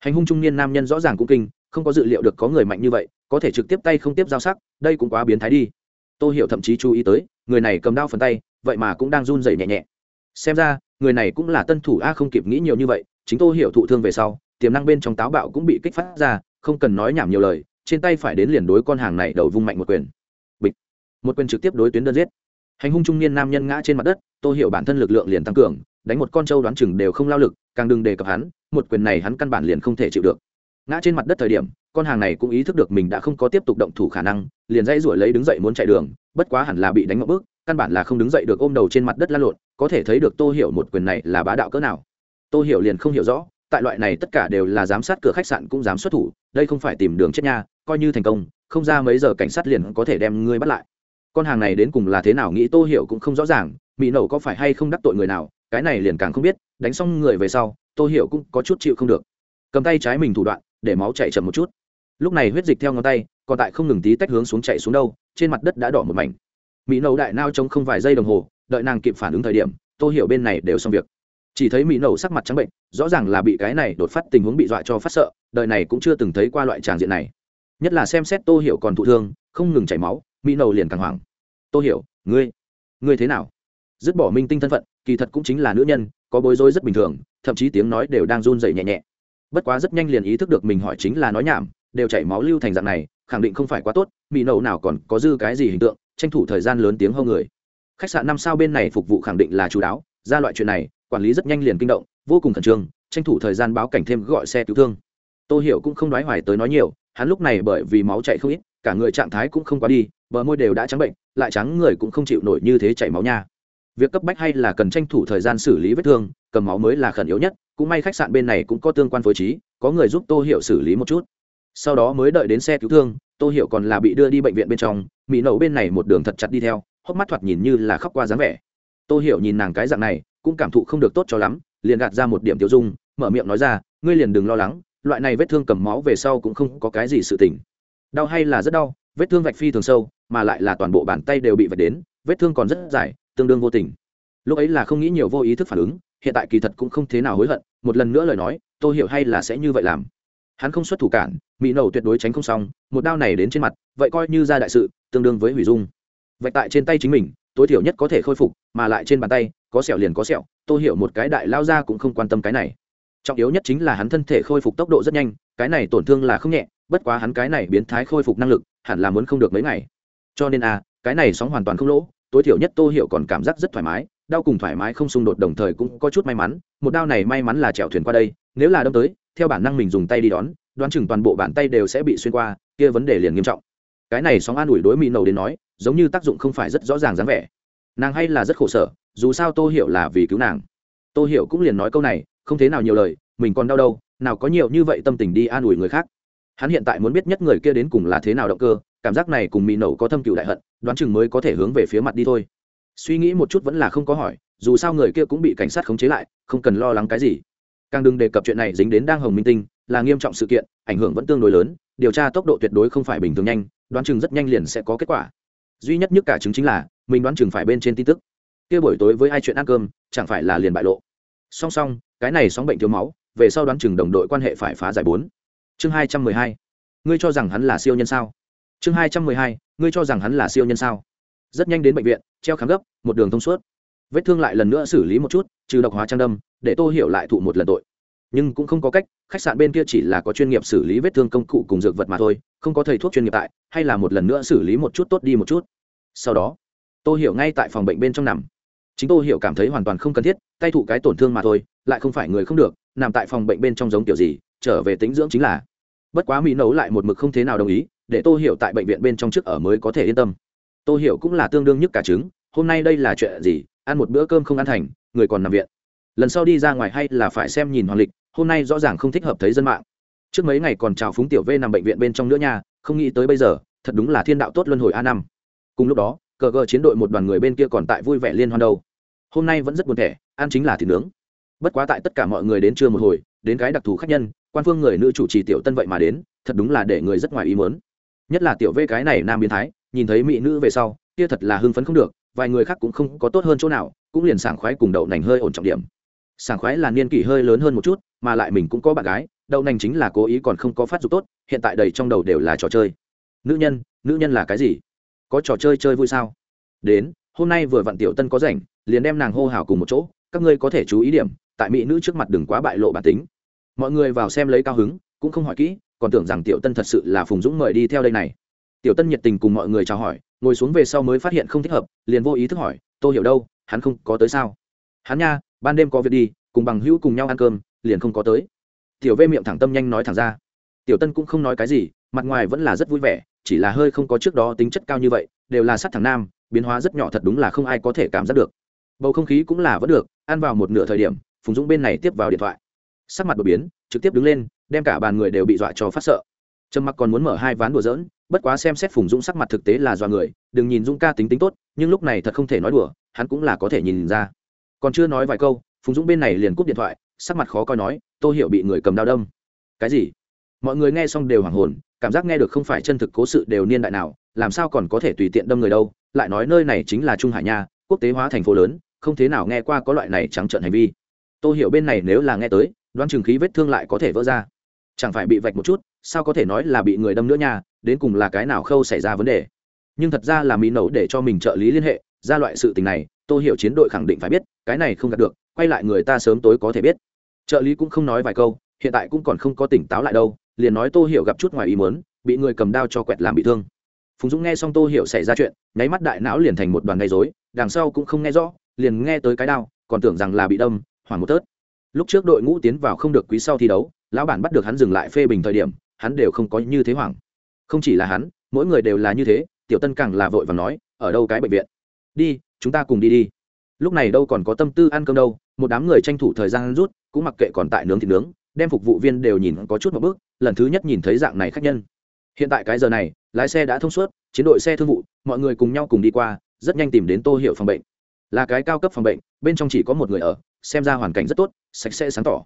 Hành hung trung niên nam nhân rõ ràng cũng kinh, không có dự liệu được có người mạnh như vậy, có thể trực tiếp tay không tiếp giao sắc, đây cũng quá biến thái đi. Tô hiểu thậm chí chú ý tới, người này cầm đao phần tay, vậy mà cũng đang run rẩy nhẹ nhẹ. Xem ra người này cũng là tân thủ a không kịp nghĩ nhiều như vậy, chính tô hiểu thụ thương về sau, tiềm năng bên trong táo bạo cũng bị kích phát ra, không cần nói nhảm nhiều lời, trên tay phải đến liền đối con hàng này đầu vung mạnh một quyền. Bịch. Một quyền trực tiếp đối tuyến đơn giết. Hành hung trung niên nam nhân ngã trên mặt đất, tô hiểu bản thân lực lượng liền tăng cường, đánh một con trâu đoán chừng đều không lao lực, càng đừng đề cập hắn, một quyền này hắn căn bản liền không thể chịu được. Ngã trên mặt đất thời điểm, con hàng này cũng ý thức được mình đã không có tiếp tục động thủ khả năng, liền dây ruổi lấy đứng dậy muốn chạy đường, bất quá hẳn là bị đánh ngậm bước, căn bản là không đứng dậy được ôm đầu trên mặt đất la lộn có thể thấy được tô hiểu một quyền này là bá đạo cỡ nào. Tô hiểu liền không hiểu rõ, tại loại này tất cả đều là giám sát cửa khách sạn cũng dám xuất thủ, đây không phải tìm đường chết nha, coi như thành công, không ra mấy giờ cảnh sát liền có thể đem ngươi bắt lại. Con hàng này đến cùng là thế nào nghĩ tô hiểu cũng không rõ ràng, mỹ nậu có phải hay không đắc tội người nào, cái này liền càng không biết, đánh xong người về sau, tô hiểu cũng có chút chịu không được. Cầm tay trái mình thủ đoạn, để máu chạy chậm một chút. Lúc này huyết dịch theo ngón tay, còn tại không ngừng tí tách hướng xuống chạy xuống đâu, trên mặt đất đã đỏ một mảnh. Mỹ nậu đại nao trong không vài giây đồng hồ đợi nàng kịp phản ứng thời điểm, tô hiểu bên này đều xong việc. Chỉ thấy mỹ nậu sắc mặt trắng bệnh, rõ ràng là bị cái này đột phát tình huống bị dọa cho phát sợ đợi này cũng chưa từng thấy qua loại tràng diện này. Nhất là xem xét tô hiểu còn thụ thương, không ngừng chảy máu, mỹ nậu liền càng hoảng. Tô hiểu, ngươi ngươi thế nào? Dứt bỏ minh tinh thân phận, kỳ thật cũng chính là nữ nhân, có bối rối rất bình thường, thậm chí tiếng nói đều đang run dậy nhẹ nhẹ. Bất quá rất nhanh liền ý thức được mình hỏi chính là nói nhảm, đều chảy máu lưu thành dạng này, khẳng định không phải quá tốt, mỹ nậu nào còn có dư cái gì hình tượng, tranh thủ thời gian lớn tiếng hâu người khách sạn năm sao bên này phục vụ khẳng định là chú đáo. Ra loại chuyện này, quản lý rất nhanh liền kinh động, vô cùng khẩn trương, tranh thủ thời gian báo cảnh thêm gọi xe cứu thương. Tô hiểu cũng không nói hoài tới nói nhiều, hắn lúc này bởi vì máu chạy không ít, cả người trạng thái cũng không quá đi, bờ môi đều đã trắng bệnh, lại trắng người cũng không chịu nổi như thế chảy máu nha. Việc cấp bách hay là cần tranh thủ thời gian xử lý vết thương, cầm máu mới là khẩn yếu nhất, cũng may khách sạn bên này cũng có tương quan phối trí, có người giúp tô hiểu xử lý một chút. Sau đó mới đợi đến xe cứu thương, tô hiểu còn là bị đưa đi bệnh viện bên trong mỹ nậu bên này một đường thật chặt đi theo hốc mắt thoạt nhìn như là khóc qua dáng vẻ. Tô hiểu nhìn nàng cái dạng này, cũng cảm thụ không được tốt cho lắm, liền gạt ra một điểm tiêu dung, mở miệng nói ra, ngươi liền đừng lo lắng, loại này vết thương cầm máu về sau cũng không có cái gì sự tỉnh đau hay là rất đau, vết thương vạch phi thường sâu, mà lại là toàn bộ bàn tay đều bị vạch đến, vết thương còn rất dài, tương đương vô tình. Lúc ấy là không nghĩ nhiều vô ý thức phản ứng, hiện tại kỳ thật cũng không thế nào hối hận, một lần nữa lời nói tôi hiểu hay là sẽ như vậy làm? Hắn không xuất thủ cản mỹ nầu tuyệt đối tránh không xong, một đao này đến trên mặt, vậy coi như ra đại sự, tương đương với hủy dung vạch tại trên tay chính mình tối thiểu nhất có thể khôi phục mà lại trên bàn tay có sẹo liền có sẹo tôi hiểu một cái đại lao ra cũng không quan tâm cái này. Trọng yếu nhất chính là hắn thân thể khôi phục tốc độ rất nhanh cái này tổn thương là không nhẹ bất quá hắn cái này biến thái khôi phục năng lực hẳn là muốn không được mấy ngày. Cho nên à, cái này sóng hoàn toàn không lỗ tối thiểu nhất tôi hiểu còn cảm giác rất thoải mái đau cùng thoải mái không xung đột đồng thời cũng có chút may mắn một đao này may mắn là chèo thuyền qua đây nếu là đâm tới theo bản năng mình dùng tay đi đón đoán chừng toàn bộ bàn tay đều sẽ bị xuyên qua kia vấn đề liền nghiêm trọng cái này sóng an ủi đối mỹ nầu đến nói, giống như tác dụng không phải rất rõ ràng dáng vẻ. Nàng hay là rất khổ sở, dù sao tô hiểu là vì cứu nàng. Tô hiểu cũng liền nói câu này, không thế nào nhiều lời, mình còn đau đâu, nào có nhiều như vậy tâm tình đi an ủi người khác. Hắn hiện tại muốn biết nhất người kia đến cùng là thế nào động cơ, cảm giác này cùng mỹ nậu có thâm cựu đại hận, đoán chừng mới có thể hướng về phía mặt đi thôi. Suy nghĩ một chút vẫn là không có hỏi, dù sao người kia cũng bị cảnh sát khống chế lại, không cần lo lắng cái gì. Càng đừng đề cập chuyện này dính đến đang hồng minh tinh, là nghiêm trọng sự kiện, ảnh hưởng vẫn tương đối lớn, điều tra tốc độ tuyệt đối không phải bình thường nhanh đoán chừng rất nhanh liền sẽ có kết quả. Duy nhất nhất cả chứng chính là, mình đoán chừng phải bên trên tin tức. Kia buổi tối với ai chuyện ăn cơm, chẳng phải là liền bại lộ. Song song, cái này sóng bệnh thiếu máu, về sau đoán chừng đồng đội quan hệ phải phá giải bốn. Chương hai trăm mười hai. Ngươi cho rằng hắn là siêu nhân sao? Chương hai trăm mười hai. Ngươi cho rằng hắn là siêu nhân sao? Rất nhanh đến bệnh viện, treo khám gấp, một đường thông suốt. Vết thương lại lần nữa xử lý một chút, trừ độc hóa trang đâm, để tô hiểu lại thụ một lần tội nhưng cũng không có cách, khách sạn bên kia chỉ là có chuyên nghiệp xử lý vết thương công cụ cùng dược vật mà thôi, không có thầy thuốc chuyên nghiệp tại, hay là một lần nữa xử lý một chút tốt đi một chút. Sau đó, tô hiểu ngay tại phòng bệnh bên trong nằm. Chính tô hiểu cảm thấy hoàn toàn không cần thiết, tay thụ cái tổn thương mà thôi, lại không phải người không được, nằm tại phòng bệnh bên trong giống kiểu gì, trở về tính dưỡng chính là. Bất quá mỹ nấu lại một mực không thế nào đồng ý, để tô hiểu tại bệnh viện bên trong trước ở mới có thể yên tâm. Tô hiểu cũng là tương đương nhất cả trứng, hôm nay đây là chuyện gì, ăn một bữa cơm không ăn thành, người còn nằm viện. Lần sau đi ra ngoài hay là phải xem nhìn hoàng lịch hôm nay rõ ràng không thích hợp thấy dân mạng. Trước mấy ngày còn chào phúng tiểu v nằm bệnh viện bên trong nữa nha, không nghĩ tới bây giờ, thật đúng là thiên đạo tốt luân hồi a năm. Cùng lúc đó, cờ gờ chiến đội một đoàn người bên kia còn tại vui vẻ liên hoan đâu. Hôm nay vẫn rất buồn thẻ, ăn chính là thịt nướng. Bất quá tại tất cả mọi người đến trưa một hồi, đến cái đặc thù khách nhân, quan phương người nữ chủ trì tiểu tân vậy mà đến, thật đúng là để người rất ngoài ý muốn. Nhất là tiểu vê cái này nam biến thái, nhìn thấy mỹ nữ về sau, kia thật là hưng phấn không được, vài người khác cũng không có tốt hơn chỗ nào, cũng liền sảng khoái cùng đậu nành hơi ổn trọng điểm. Sảng khoái là niên kỷ hơi lớn hơn một chút mà lại mình cũng có bạn gái, đậu nành chính là cố ý còn không có phát dục tốt, hiện tại đầy trong đầu đều là trò chơi. Nữ nhân nữ nhân là cái gì? Có trò chơi chơi vui sao? Đến, hôm nay vừa vặn tiểu tân có rảnh, liền đem nàng hô hào cùng một chỗ, các ngươi có thể chú ý điểm, tại mỹ nữ trước mặt đừng quá bại lộ bản tính. Mọi người vào xem lấy cao hứng, cũng không hỏi kỹ, còn tưởng rằng tiểu tân thật sự là phùng dũng mời đi theo đây này. Tiểu tân nhiệt tình cùng mọi người chào hỏi, ngồi xuống về sau mới phát hiện không thích hợp, liền vô ý thức hỏi tôi hiểu đâu? Hắn không có tới sao? Hắn nha, ban đêm có việc đi, cùng bằng hữu cùng nhau ăn cơm liền không có tới. Tiểu vê miệng thẳng tâm nhanh nói thẳng ra. Tiểu tân cũng không nói cái gì, mặt ngoài vẫn là rất vui vẻ, chỉ là hơi không có trước đó tính chất cao như vậy, đều là sắt thằng nam, biến hóa rất nhỏ thật đúng là không ai có thể cảm giác được. Bầu không khí cũng là vẫn được, ăn vào một nửa thời điểm, phùng dũng bên này tiếp vào điện thoại. Sắc mặt đột biến, trực tiếp đứng lên, đem cả bàn người đều bị dọa cho phát sợ. Trầm mặc còn muốn mở hai ván đùa dỡn bất quá xem xét phùng dũng sắc mặt thực tế là do người, đừng nhìn dũng ca tính tính tốt, nhưng lúc này thật không thể nói đùa, hắn cũng là có thể nhìn ra. Còn chưa nói vài câu, phùng dũng bên này liền cúp điện thoại sắc mặt khó coi nói, tô hiểu bị người cầm đao đâm. Cái gì? Mọi người nghe xong đều hoảng hồn, cảm giác nghe được không phải chân thực cố sự đều niên đại nào, làm sao còn có thể tùy tiện đâm người đâu, lại nói nơi này chính là trung hải nha, quốc tế hóa thành phố lớn, không thế nào nghe qua có loại này trắng trợn hành vi. Tô hiểu bên này nếu là nghe tới, đoán chừng khí vết thương lại có thể vỡ ra. Chẳng phải bị vạch một chút, sao có thể nói là bị người đâm nữa nha, đến cùng là cái nào khâu xảy ra vấn đề. Nhưng thật ra là mỹ nấu để cho mình trợ lý liên hệ, ra loại sự tình này, tô hiểu chiến đội khẳng định phải biết, cái này không gặp được, quay lại người ta sớm tối có thể biết trợ lý cũng không nói vài câu, hiện tại cũng còn không có tỉnh táo lại đâu, liền nói tô hiểu gặp chút ngoài ý muốn, bị người cầm đao cho quẹt làm bị thương. Phùng dũng nghe xong tô hiểu xảy ra chuyện, nháy mắt đại não liền thành một đoàn gây dối đằng sau cũng không nghe rõ, liền nghe tới cái đao, còn tưởng rằng là bị đâm, hoảng một tớt. Lúc trước đội ngũ tiến vào không được quý sau thi đấu, lão bản bắt được hắn dừng lại phê bình thời điểm, hắn đều không có như thế hoảng. Không chỉ là hắn, mỗi người đều là như thế, tiểu tân càng là vội và nói, ở đâu cái bệnh viện? Đi, chúng ta cùng đi đi. Lúc này đâu còn có tâm tư ăn cơm đâu, một đám người tranh thủ thời gian rút cũng mặc kệ còn tại nướng thịt nướng, đem phục vụ viên đều nhìn có chút một bước, lần thứ nhất nhìn thấy dạng này khách nhân. Hiện tại cái giờ này, lái xe đã thông suốt, chiến đội xe thương vụ, mọi người cùng nhau cùng đi qua, rất nhanh tìm đến tô hiệu phòng bệnh. Là cái cao cấp phòng bệnh, bên trong chỉ có một người ở, xem ra hoàn cảnh rất tốt, sạch sẽ sáng tỏ.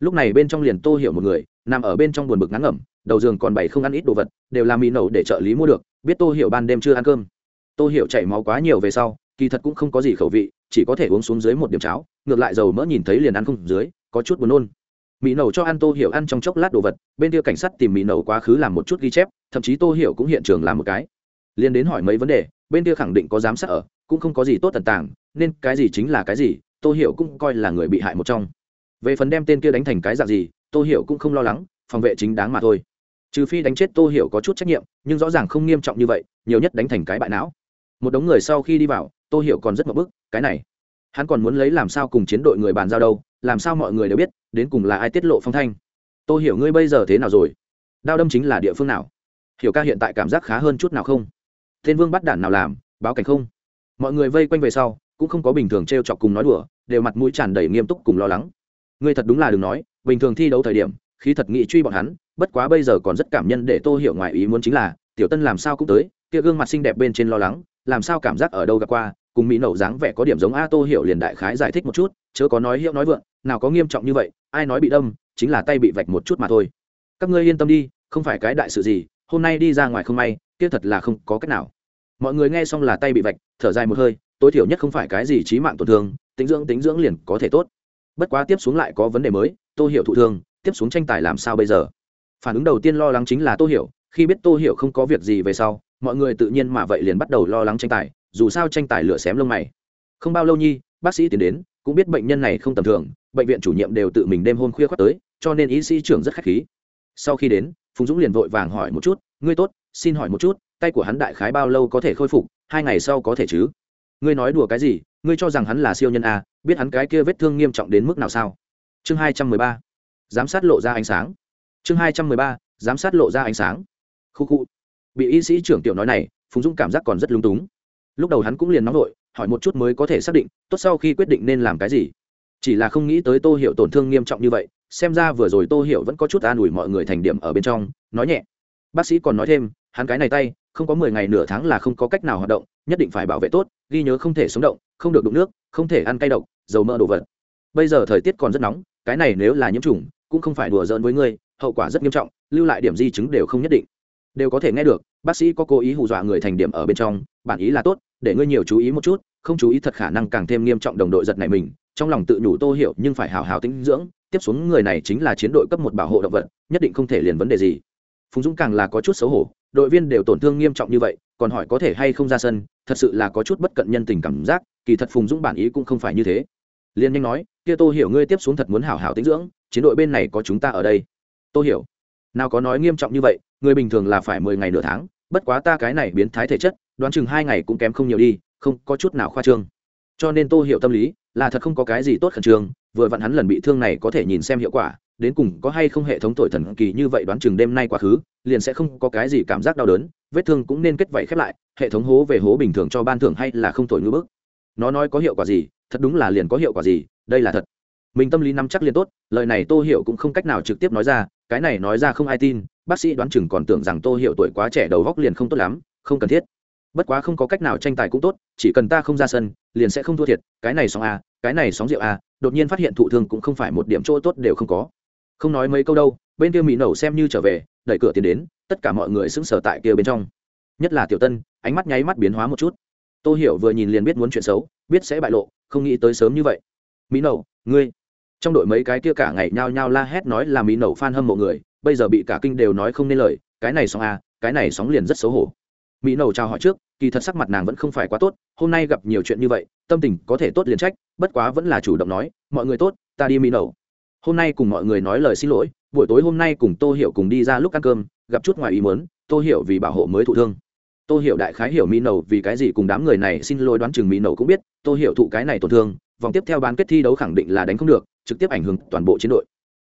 Lúc này bên trong liền tô hiểu một người, nằm ở bên trong buồn bực ngắn ngẩm, đầu giường còn bày không ăn ít đồ vật, đều là mì nổ để trợ lý mua được, biết tô hiểu ban đêm chưa ăn cơm. Tô hiểu chảy máu quá nhiều về sau, kỳ thật cũng không có gì khẩu vị, chỉ có thể uống xuống dưới một điểm cháo, ngược lại dầu mỡ nhìn thấy liền ăn không dưới có chút buồn nôn. Mỹ nầu cho ăn tô hiểu ăn trong chốc lát đồ vật, bên kia cảnh sát tìm mỹ nầu quá khứ làm một chút ghi chép, thậm chí tô hiểu cũng hiện trường làm một cái. Liền đến hỏi mấy vấn đề, bên kia khẳng định có giám sát ở, cũng không có gì tốt tận tàng, nên cái gì chính là cái gì, tô hiểu cũng coi là người bị hại một trong. Về phần đem tên kia đánh thành cái dạng gì, tô hiểu cũng không lo lắng, phòng vệ chính đáng mà thôi. Trừ phi đánh chết tô hiểu có chút trách nhiệm, nhưng rõ ràng không nghiêm trọng như vậy, nhiều nhất đánh thành cái bại não. Một đống người sau khi đi vào, tô hiểu còn rất mập bức, cái này. Hắn còn muốn lấy làm sao cùng chiến đội người bàn giao đâu làm sao mọi người đều biết, đến cùng là ai tiết lộ phong thanh? Tôi hiểu ngươi bây giờ thế nào rồi? Đao đâm chính là địa phương nào? Hiểu ca hiện tại cảm giác khá hơn chút nào không? Tên vương bắt đản nào làm, báo cảnh không? Mọi người vây quanh về sau, cũng không có bình thường t r e o chọc cùng nói đùa, đều mặt mũi tràn đầy nghiêm túc cùng lo lắng. Ngươi thật đúng là đừng nói, bình thường thi đấu thời điểm khi thật nghị truy bọn hắn, bất quá bây giờ còn rất cảm nhân để tô hiểu ngoài ý muốn chính là, tiểu tân làm sao cũng tới, kia gương mặt xinh đẹp bên trên lo lắng, làm sao cảm giác ở đâu gặp qua, cùng mỹ nậu dáng vẻ có điểm giống a tô hiểu liền đại khái giải thích một chút, chớ có nói hiệu nói vượng nào có nghiêm trọng như vậy, ai nói bị đâm, chính là tay bị vạch một chút mà thôi. Các ngươi yên tâm đi, không phải cái đại sự gì, hôm nay đi ra ngoài không may, kia thật là không có cách nào. Mọi người nghe xong là tay bị vạch, thở dài một hơi, tối thiểu nhất không phải cái gì trí mạng tổn thương, tính dưỡng tính dưỡng liền có thể tốt. Bất quá tiếp xuống lại có vấn đề mới, tô hiểu thụ thương, tiếp xuống tranh tài làm sao bây giờ? Phản ứng đầu tiên lo lắng chính là tô hiểu, khi biết tô hiểu không có việc gì về sau, mọi người tự nhiên mà vậy liền bắt đầu lo lắng tranh tài, dù sao tranh tài lửa xém lông mày. Không bao lâu nhi, bác sĩ tiến đến cũng biết bệnh nhân này không tầm thường, bệnh viện chủ nhiệm đều tự mình đêm hôm khuya khoác tới, cho nên y sĩ trưởng rất khách khí. Sau khi đến, phùng dũng liền vội vàng hỏi một chút, ngươi tốt, xin hỏi một chút, tay của hắn đại khái bao lâu có thể khôi phục, hai ngày sau có thể chứ? Ngươi nói đùa cái gì, ngươi cho rằng hắn là siêu nhân a biết hắn cái kia vết thương nghiêm trọng đến mức nào sao? Chương hai trăm mười ba, giám sát lộ ra ánh sáng. Chương hai trăm mười ba, giám sát lộ ra ánh sáng. Khu khu. Bị y sĩ trưởng tiểu nói này, phùng dũng cảm giác còn rất lung túng. Lúc đầu hắn cũng liền nóng vội hỏi một chút mới có thể xác định, tốt sau khi quyết định nên làm cái gì. Chỉ là không nghĩ tới tô hiểu tổn thương nghiêm trọng như vậy, xem ra vừa rồi tô hiểu vẫn có chút an ủi mọi người thành điểm ở bên trong, nói nhẹ. Bác sĩ còn nói thêm, hắn cái này tay, không có mười ngày nửa tháng là không có cách nào hoạt động, nhất định phải bảo vệ tốt, ghi nhớ không thể sống động, không được đụng nước, không thể ăn cay độc, dầu mỡ đồ vật. Bây giờ thời tiết còn rất nóng, cái này nếu là nhiễm trùng, cũng không phải đùa giỡn với ngươi, hậu quả rất nghiêm trọng, lưu lại điểm di chứng đều không nhất định. Đều có thể nghe được bác sĩ có cố ý hù dọa người thành điểm ở bên trong, bản ý là tốt, để ngươi nhiều chú ý một chút, không chú ý thật khả năng càng thêm nghiêm trọng đồng đội giật này mình, trong lòng tự nhủ tô hiểu nhưng phải hào hào tinh dưỡng, tiếp xuống người này chính là chiến đội cấp một bảo hộ động vật, nhất định không thể liền vấn đề gì. Phùng dũng càng là có chút xấu hổ, đội viên đều tổn thương nghiêm trọng như vậy, còn hỏi có thể hay không ra sân, thật sự là có chút bất cận nhân tình cảm giác, kỳ thật phùng dũng bản ý cũng không phải như thế. Liên nhanh nói, kia tô hiểu ngươi tiếp xuống thật muốn hảo hảo tinh dưỡng, chiến đội bên này có chúng ta ở đây. Tô hiểu, nào có nói nghiêm trọng như vậy, người bình thường là phải mười ngày nửa tháng bất quá ta cái này biến thái thể chất, đoán chừng hai ngày cũng kém không nhiều đi, không có chút nào khoa trương. Cho nên tô hiểu tâm lý, là thật không có cái gì tốt khẩn trương, vừa vặn hắn lần bị thương này có thể nhìn xem hiệu quả, đến cùng có hay không hệ thống thổi thần kỳ như vậy đoán chừng đêm nay quá khứ, liền sẽ không có cái gì cảm giác đau đớn, vết thương cũng nên kết vảy khép lại, hệ thống hố về hố bình thường cho ban thưởng hay là không thổi ngữ bức. Nó nói có hiệu quả gì, thật đúng là liền có hiệu quả gì, đây là thật. Mình tâm lý nắm chắc liền tốt, lời này tô hiểu cũng không cách nào trực tiếp nói ra, cái này nói ra không ai tin bác sĩ đoán chừng còn tưởng rằng tô hiểu tuổi quá trẻ đầu góc liền không tốt lắm, không cần thiết. Bất quá không có cách nào tranh tài cũng tốt, chỉ cần ta không ra sân, liền sẽ không thua thiệt, cái này sóng a, cái này sóng rượu a, đột nhiên phát hiện thụ thương cũng không phải một điểm chỗ tốt đều không có. Không nói mấy câu đâu, bên kia mỹ nẩu xem như trở về, đẩy cửa tiến đến, tất cả mọi người sững sờ tại kia bên trong. Nhất là tiểu tân, ánh mắt nháy mắt biến hóa một chút. Tô hiểu vừa nhìn liền biết muốn chuyện xấu, biết sẽ bại lộ, không nghĩ tới sớm như vậy. Mỹ nẩu, ngươi. Trong đội mấy cái kia cả ngày nhao nhao la hét nói là mỹ nẩu f hâm mộ người bây giờ bị cả kinh đều nói không nên lời, cái này sóng a, cái này sóng liền rất xấu hổ. Mỹ nầu chào hỏi trước, kỳ thật sắc mặt nàng vẫn không phải quá tốt, hôm nay gặp nhiều chuyện như vậy, tâm tình có thể tốt liền trách, bất quá vẫn là chủ động nói, mọi người tốt, ta đi mỹ nầu. Hôm nay cùng mọi người nói lời xin lỗi, buổi tối hôm nay cùng tô hiểu cùng đi ra lúc ăn cơm, gặp chút ngoài ý muốn, tô hiểu vì bảo hộ mới thụ thương. Tô hiểu đại khái hiểu mỹ nầu vì cái gì cùng đám người này xin lỗi đoán chừng mỹ nầu cũng biết, tô hiểu thụ cái này tổn thương, vòng tiếp theo bán kết thi đấu khẳng định là đánh không được, trực tiếp ảnh hưởng toàn bộ chiến đội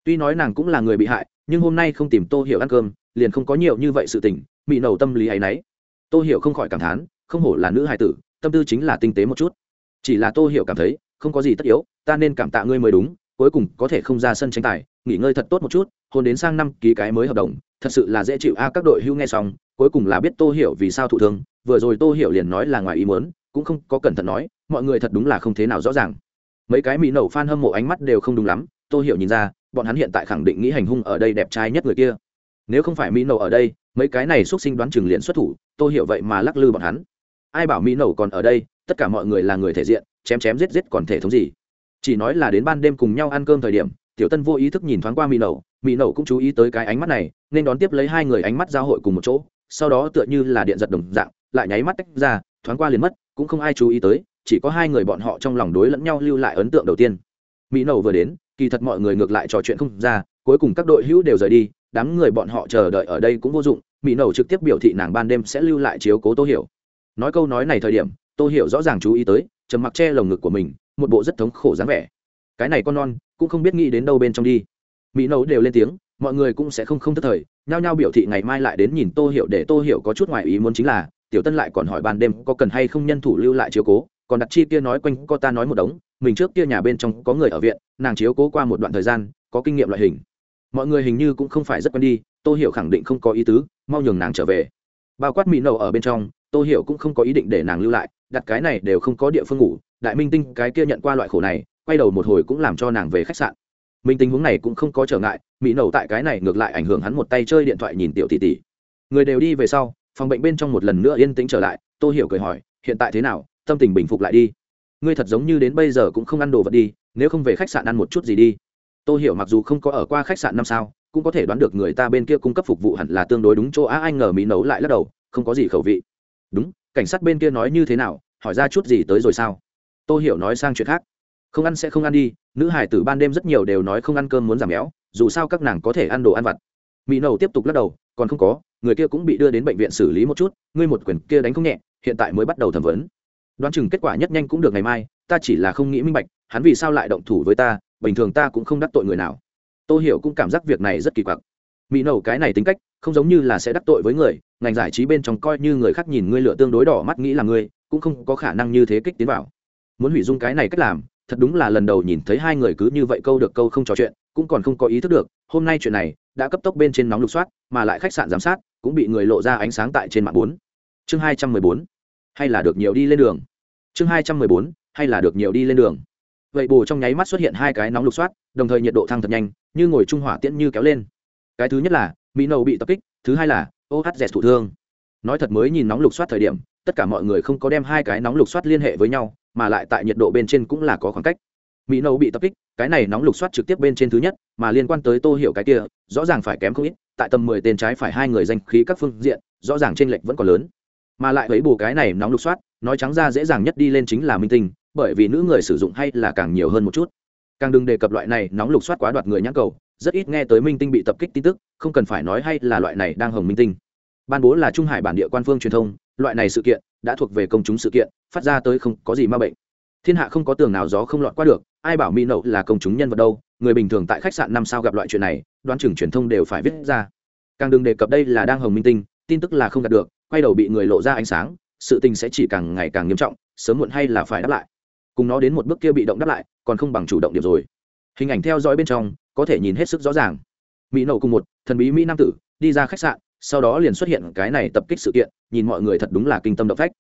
tuy nói nàng cũng là người bị hại, nhưng hôm nay không tìm tô hiểu ăn cơm, liền không có nhiều như vậy sự tình, mị nầu tâm lý ấy nấy tô hiểu không khỏi cảm thán, không hổ là nữ hài tử, tâm tư chính là tinh tế một chút. Chỉ là tô hiểu cảm thấy, không có gì tất yếu, ta nên cảm tạ ngươi mới đúng, cuối cùng có thể không ra sân tranh tài, nghỉ ngơi thật tốt một chút, hôn đến sang năm ký cái mới hợp đồng, thật sự là dễ chịu. A, các đội hưu nghe xong, cuối cùng là biết tô hiểu vì sao thụ thương, vừa rồi tô hiểu liền nói là ngoài ý muốn, cũng không có cẩn thận nói, mọi người thật đúng là không thế nào rõ ràng. Mấy cái mỹ nẩu fan hâm mộ ánh mắt đều không đúng lắm, tô hiểu nhìn ra bọn hắn hiện tại khẳng định nghĩ hành hung ở đây đẹp trai nhất người kia. Nếu không phải mỹ nẩu ở đây, mấy cái này xuất sinh đoán chừng liền xuất thủ tôi hiểu vậy mà lắc lư bọn hắn. Ai bảo mỹ nẩu còn ở đây, tất cả mọi người là người thể diện, chém chém giết giết còn thể thống gì? Chỉ nói là đến ban đêm cùng nhau ăn cơm thời điểm, tiểu tân vô ý thức nhìn thoáng qua mỹ nẩu mỹ nẩu cũng chú ý tới cái ánh mắt này, nên đón tiếp lấy hai người ánh mắt giao hội cùng một chỗ, sau đó tựa như là điện giật đồng dạng, lại nháy mắt tách ra, thoáng qua liền mất, cũng không ai chú ý tới, chỉ có hai người bọn họ trong lòng đối lẫn nhau lưu lại ấn tượng đầu tiên. Mỹ nẩu vừa đến kỳ thật mọi người ngược lại trò chuyện không ra, cuối cùng các đội hữu đều rời đi, đám người bọn họ chờ đợi ở đây cũng vô dụng, mỹ nầu trực tiếp biểu thị nàng ban đêm sẽ lưu lại chiếu cố tô hiểu. Nói câu nói này thời điểm, tô hiểu rõ ràng chú ý tới, trầm mặc che lồng ngực của mình, một bộ rất thống khổ dáng vẻ. Cái này con non, cũng không biết nghĩ đến đâu bên trong đi. Mỹ nấu đều lên tiếng, mọi người cũng sẽ không không thất thời, nhao nhao biểu thị ngày mai lại đến nhìn tô hiểu để tô hiểu có chút ngoài ý muốn chính là, tiểu tân lại còn hỏi ban đêm có cần hay không nhân thủ lưu lại chiếu cố, còn đặt chi kia nói quanh có ta nói một đống mình trước kia nhà bên trong có người ở viện, nàng chiếu cố qua một đoạn thời gian, có kinh nghiệm loại hình. Mọi người hình như cũng không phải rất quen đi, tô hiểu khẳng định không có ý tứ, mau nhường nàng trở về. Bao quát mỹ nầu ở bên trong, tô hiểu cũng không có ý định để nàng lưu lại, đặt cái này đều không có địa phương ngủ, đại minh tinh cái kia nhận qua loại khổ này, quay đầu một hồi cũng làm cho nàng về khách sạn. Minh tình huống này cũng không có trở ngại, mỹ nầu tại cái này ngược lại ảnh hưởng hắn một tay chơi điện thoại nhìn tiểu tỷ tỷ. Người đều đi về sau, phòng bệnh bên trong một lần nữa yên tĩnh trở lại, tô hiểu cười hỏi, hiện tại thế nào? Tâm tình bình phục lại đi ngươi thật giống như đến bây giờ cũng không ăn đồ vật đi, nếu không về khách sạn ăn một chút gì đi. Tôi hiểu mặc dù không có ở qua khách sạn năm sao, cũng có thể đoán được người ta bên kia cung cấp phục vụ hẳn là tương đối đúng chỗ. Á anh ngờ mỹ nấu lại lắc đầu, không có gì khẩu vị. Đúng, cảnh sát bên kia nói như thế nào, hỏi ra chút gì tới rồi sao? Tôi hiểu nói sang chuyện khác. Không ăn sẽ không ăn đi, nữ hải tử ban đêm rất nhiều đều nói không ăn cơm muốn giảm béo, dù sao các nàng có thể ăn đồ ăn vặt. Mỹ nầu tiếp tục lắc đầu, còn không có, người kia cũng bị đưa đến bệnh viện xử lý một chút, ngươi một quyền kia đánh không nhẹ, hiện tại mới bắt đầu thẩm vấn đoán chừng kết quả nhất nhanh cũng được ngày mai, ta chỉ là không nghĩ minh bạch, hắn vì sao lại động thủ với ta, bình thường ta cũng không đắc tội người nào. Tôi hiểu cũng cảm giác việc này rất kỳ quặc. Mỹ nầu cái này tính cách, không giống như là sẽ đắc tội với người, ngành giải trí bên trong coi như người khác nhìn ngươi lựa tương đối đỏ mắt nghĩ là ngươi, cũng không có khả năng như thế kích tiến vào. Muốn hủy dung cái này cách làm, thật đúng là lần đầu nhìn thấy hai người cứ như vậy câu được câu không trò chuyện, cũng còn không có ý thức được, hôm nay chuyện này đã cấp tốc bên trên nóng lục soát, mà lại khách sạn giám sát cũng bị người lộ ra ánh sáng tại trên mạng bốn. Chương hai trăm mười bốn hay là được nhiều đi lên đường? Chương hai trăm mười bốn, hay là được nhiều đi lên đường? Vậy bù trong nháy mắt xuất hiện hai cái nóng lục soát, đồng thời nhiệt độ thăng thật nhanh, như ngồi trung hỏa tiễn như kéo lên. Cái thứ nhất là, mỹ nầu bị tập kích, thứ hai là ohz thụ thương. Nói thật mới nhìn nóng lục soát thời điểm, tất cả mọi người không có đem hai cái nóng lục soát liên hệ với nhau, mà lại tại nhiệt độ bên trên cũng là có khoảng cách. Mỹ nâu bị tập kích, cái này nóng lục soát trực tiếp bên trên thứ nhất, mà liên quan tới tô hiểu cái kia, rõ ràng phải kém không ít, tại tầm mười tên trái phải hai người danh khí các phương diện, rõ ràng trên lệch vẫn còn lớn mà lại thấy bù cái này nóng lục soát, nói trắng ra dễ dàng nhất đi lên chính là minh tinh, bởi vì nữ người sử dụng hay là càng nhiều hơn một chút. Càng đừng đề cập loại này nóng lục soát quá đoạt người nhãn cầu, rất ít nghe tới minh tinh bị tập kích tin tức, không cần phải nói hay là loại này đang hồng minh tinh. Ban bố là trung hải bản địa quan phương truyền thông, loại này sự kiện đã thuộc về công chúng sự kiện, phát ra tới không có gì ma bệnh. Thiên hạ không có tường nào gió không lọt qua được, ai bảo mỹ nậu là công chúng nhân vật đâu, người bình thường tại khách sạn năm sao gặp loại chuyện này, đoán chừng truyền thông đều phải viết ra. Càng đừng đề cập đây là đang hồng minh tinh, tin tức là không đạt được quay đầu bị người lộ ra ánh sáng, sự tình sẽ chỉ càng ngày càng nghiêm trọng, sớm muộn hay là phải đáp lại. Cùng nó đến một bước kia bị động đáp lại, còn không bằng chủ động điểm rồi. Hình ảnh theo dõi bên trong, có thể nhìn hết sức rõ ràng. Mỹ nậu cùng một, thần bí mỹ nam tử, đi ra khách sạn, sau đó liền xuất hiện cái này tập kích sự kiện, nhìn mọi người thật đúng là kinh tâm động phách.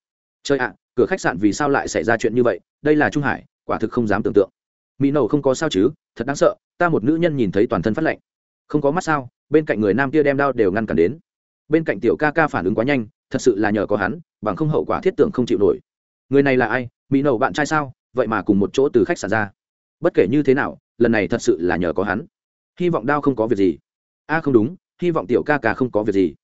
Chơi ạ, cửa khách sạn vì sao lại xảy ra chuyện như vậy? Đây là trung hải, quả thực không dám tưởng tượng. Mỹ nầu không có sao chứ, thật đáng sợ, ta một nữ nhân nhìn thấy toàn thân phát lạnh. Không có mắt sao, bên cạnh người nam kia đem đao đều ngăn cản đến. Bên cạnh tiểu ca ca phản ứng quá nhanh thật sự là nhờ có hắn, bằng không hậu quả thiết tưởng không chịu nổi. Người này là ai? Mỹ nầu bạn trai sao? Vậy mà cùng một chỗ từ khách sạn ra. Bất kể như thế nào, lần này thật sự là nhờ có hắn. Hy vọng đao không có việc gì. A, không đúng, hy vọng tiểu ca ca không có việc gì.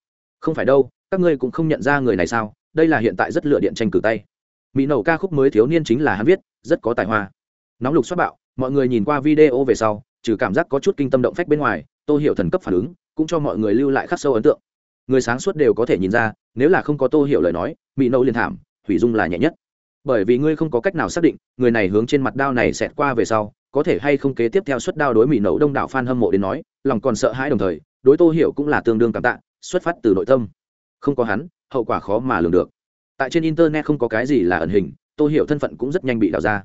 Không phải đâu, các ngươi cũng không nhận ra người này sao? Đây là hiện tại rất lựa điện tranh cử tay. Mỹ nầu ca khúc mới thiếu niên chính là hắn viết, rất có tài hoa. Nóng lục xuất bạo, mọi người nhìn qua video về sau, trừ cảm giác có chút kinh tâm động phách bên ngoài tôi hiểu thần cấp phản ứng, cũng cho mọi người lưu lại khắc sâu ấn tượng người sáng suốt đều có thể nhìn ra, nếu là không có tô hiểu lời nói mỹ nâu liền thảm, hủy dung là nhẹ nhất. Bởi vì ngươi không có cách nào xác định, người này hướng trên mặt đao này xẹt qua về sau, có thể hay không kế tiếp theo suất đao đối mỹ nấu đông đảo f a n hâm mộ đến nói, lòng còn sợ hãi đồng thời, đối tô hiểu cũng là tương đương cảm tạ, xuất phát từ nội tâm. Không có hắn, hậu quả khó mà lường được. Tại trên internet không có cái gì là ẩn hình, tô hiểu thân phận cũng rất nhanh bị đào ra.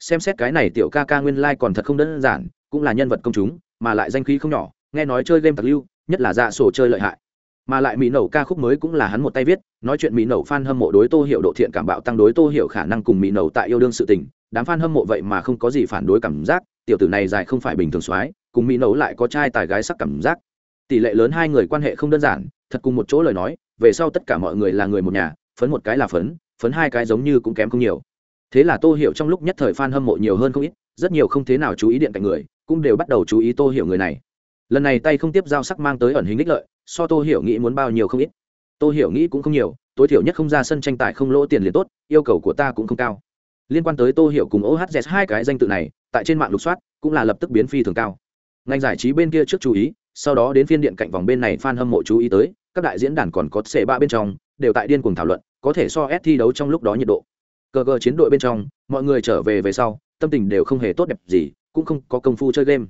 Xem xét cái này tiểu ca ca nguyên lai、like、còn thật không đơn giản, cũng là nhân vật công chúng, mà lại danh khí không nhỏ, nghe nói chơi game tặc lưu, nhất là dạ sổ chơi lợi hại mà lại mỹ nẩu ca khúc mới cũng là hắn một tay viết, nói chuyện mỹ nẩu f a n hâm mộ đối tô hiệu độ thiện cảm bạo tăng đối tô hiệu khả năng cùng mỹ nẩu tại yêu đương sự tình, đám f a n hâm mộ vậy mà không có gì phản đối cảm giác, tiểu tử này dài không phải bình thường soái, cùng mỹ nẩu lại có trai tài gái sắc cảm giác. Tỷ lệ lớn hai người quan hệ không đơn giản, thật cùng một chỗ lời nói, về sau tất cả mọi người là người một nhà, phấn một cái là phấn phấn hai cái giống như cũng kém không nhiều. Thế là tô hiểu trong lúc nhất thời f a n hâm mộ nhiều hơn không ít, rất nhiều không thế nào chú ý điện cạnh người, cũng đều bắt đầu chú ý tô hiểu người này lần này tay không tiếp giao sắc mang tới ẩn hình đích lợi, so tô hiểu nghĩ muốn bao nhiêu không ít. Tô hiểu nghĩ cũng không nhiều, tối thiểu nhất không ra sân tranh tài không lỗ tiền liền tốt, yêu cầu của ta cũng không cao. Liên quan tới tô hiểu cùng ohz hai cái danh tự này, tại trên mạng lục soát, cũng là lập tức biến phi thường cao. Ngành giải trí bên kia trước chú ý, sau đó đến phiên điện cạnh vòng bên này f a n hâm mộ chú ý tới, các đại diễn đàn còn có c ba bên trong, đều tại điên cuồng thảo luận, có thể so s thi đấu trong lúc đó nhiệt độ. Cờ cờ chiến đội bên trong, mọi người trở về về sau, tâm tình đều không hề tốt đẹp gì, cũng không có công phu chơi game.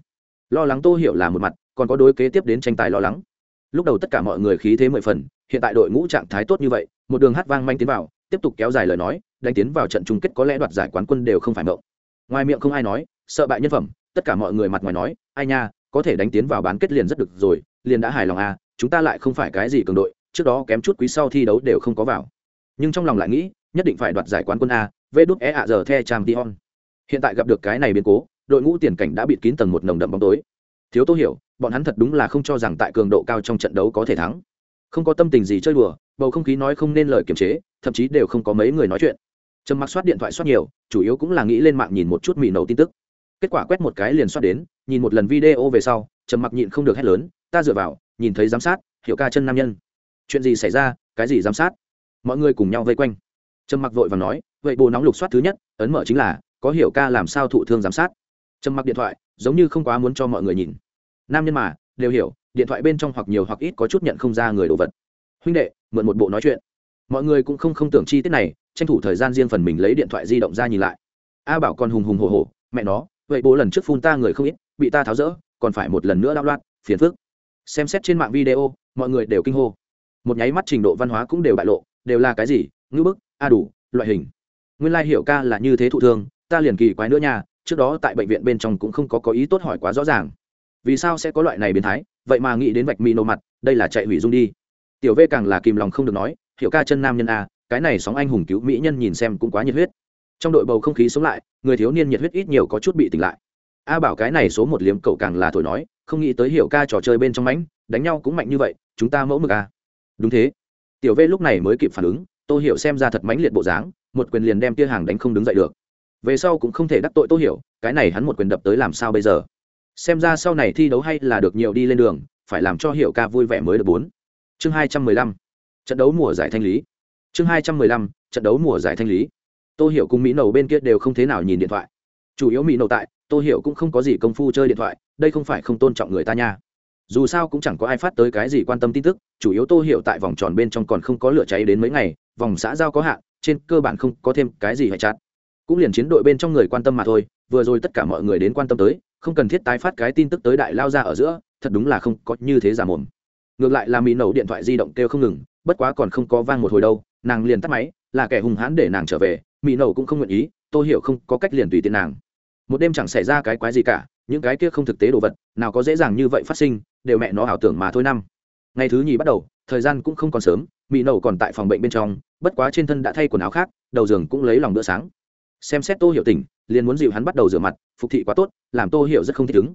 Lo lắng tô hiểu là một mặt còn có đối kế tiếp đến tranh tài lo lắng. Lúc đầu tất cả mọi người khí thế mười phần, hiện tại đội ngũ trạng thái tốt như vậy, một đường hát vang manh tiến vào, tiếp tục kéo dài lời nói, đánh tiến vào trận chung kết có lẽ đoạt giải quán quân đều không phải mộng. Ngoài miệng không ai nói, sợ bại nhân phẩm, tất cả mọi người mặt ngoài nói, ai nha, có thể đánh tiến vào bán kết liền rất được rồi, liền đã hài lòng à chúng ta lại không phải cái gì cường đội, trước đó kém chút quý sau thi đấu đều không có vào. Nhưng trong lòng lại nghĩ, nhất định phải đoạt giải quán quân a vê đúc e ạ giờ the trang t hiện tại gặp được cái này biến cố, đội ngũ tiền cảnh đã bịt kín tầng một nồng đậm bóng tối thiếu tô hiểu, bọn hắn thật đúng là không cho rằng tại cường độ cao trong trận đấu có thể thắng. Không có tâm tình gì chơi đùa, bầu không khí nói không nên lời kiềm chế, thậm chí đều không có mấy người nói chuyện. Trầm mặc soát điện thoại soát nhiều, chủ yếu cũng là nghĩ lên mạng nhìn một chút mì nấu tin tức. Kết quả quét một cái liền soát đến, nhìn một lần video về sau, trầm mặc nhịn không được hét lớn, ta dựa vào, nhìn thấy giám sát hiệu ca chân nam nhân. Chuyện gì xảy ra, cái gì giám sát? Mọi người cùng nhau vây quanh. Trầm mặc vội và nói, vậy bồ nóng lục soát thứ nhất, ấn mở chính là, có hiểu ca làm sao thụ thương giám sát? Trầm mặc điện thoại giống như không quá muốn cho mọi người nhìn. Nam nhân mà, đều hiểu, điện thoại bên trong hoặc nhiều hoặc ít có chút nhận không ra người đồ vật. Huynh đệ, mượn một bộ nói chuyện. Mọi người cũng không không tưởng chi tiết này, tranh thủ thời gian riêng phần mình lấy điện thoại di động ra nhìn lại. A bảo còn hùng hùng hồ hồ mẹ nó, vậy bố lần trước phun ta người không ít, bị ta tháo rỡ, còn phải một lần nữa đau loạn, phiền phức. Xem xét trên mạng video, mọi người đều kinh hô. Một nháy mắt trình độ văn hóa cũng đều bại lộ, đều là cái gì ngữ bức, a đủ, loại hình. Nguyên lai hiểu ca là như thế thụ thương, ta liền kỳ quái nữa nha trước đó tại bệnh viện bên trong cũng không có có ý tốt hỏi quá rõ ràng. Vì sao sẽ có loại này biến thái? Vậy mà nghĩ đến vạch mi nổ mặt, đây là chạy hủy dung đi. Tiểu v càng là kìm lòng không được nói, hiểu ca chân nam nhân a cái này sóng anh hùng cứu mỹ nhân nhìn xem cũng quá nhiệt huyết. Trong đội bầu không khí sống lại, người thiếu niên nhiệt huyết ít nhiều có chút bị tỉnh lại. A bảo cái này số một liếm cậu càng là thổi nói, không nghĩ tới hiểu ca trò chơi bên trong mãnh, đánh nhau cũng mạnh như vậy, chúng ta mẫu mực a đúng thế. Tiểu v lúc này mới kịp phản ứng, tô hiểu xem ra thật mãnh liệt bộ dáng, một quyền liền đem tia hàng đánh không đứng dậy được về sau cũng không thể đắc tội tô hiểu, cái này hắn một quyền đập tới làm sao bây giờ? Xem ra sau này thi đấu hay là được nhiều đi lên đường, phải làm cho hiểu ca vui vẻ mới được bốn. Chương hai trăm mười lăm. Trận đấu mùa giải thanh lý. Chương hai trăm mười lăm, trận đấu mùa giải thanh lý. Tô hiểu cùng mỹ nầu bên kia đều không thế nào nhìn điện thoại. Chủ yếu mỹ nầu tại, tô hiểu cũng không có gì công phu chơi điện thoại, đây không phải không tôn trọng người ta nha. Dù sao cũng chẳng có ai phát tới cái gì quan tâm tin tức, chủ yếu tô hiểu tại vòng tròn bên trong còn không có lửa cháy đến mấy ngày, vòng xã giao có hạn, trên cơ bản không có thêm cái gì phải chặt cũng liền chiến đội bên trong người quan tâm mà thôi, vừa rồi tất cả mọi người đến quan tâm tới, không cần thiết tái phát cái tin tức tới đại lao ra ở giữa, thật đúng là không có như thế giả mồm. Ngược lại là mỹ nẩu điện thoại di động kêu không ngừng, bất quá còn không có vang một hồi đâu, nàng liền tắt máy, là kẻ hung hãn để nàng trở về, mỹ nầu cũng không nguyện ý, tôi hiểu không có cách liền tùy tiện nàng. Một đêm chẳng xảy ra cái quái gì cả, những cái kia không thực tế đồ vật, nào có dễ dàng như vậy phát sinh, đều mẹ nó ảo tưởng mà thôi năm. Ngày thứ nhì bắt đầu, thời gian cũng không còn sớm, mỹ nầu còn tại phòng bệnh bên trong, bất quá trên thân đã thay quần áo khác, đầu giường cũng lấy lòng bữa sáng xem xét tô hiểu tỉnh liền muốn dịu hắn bắt đầu rửa mặt, phục thị quá tốt, làm tô hiểu rất không thích ứng.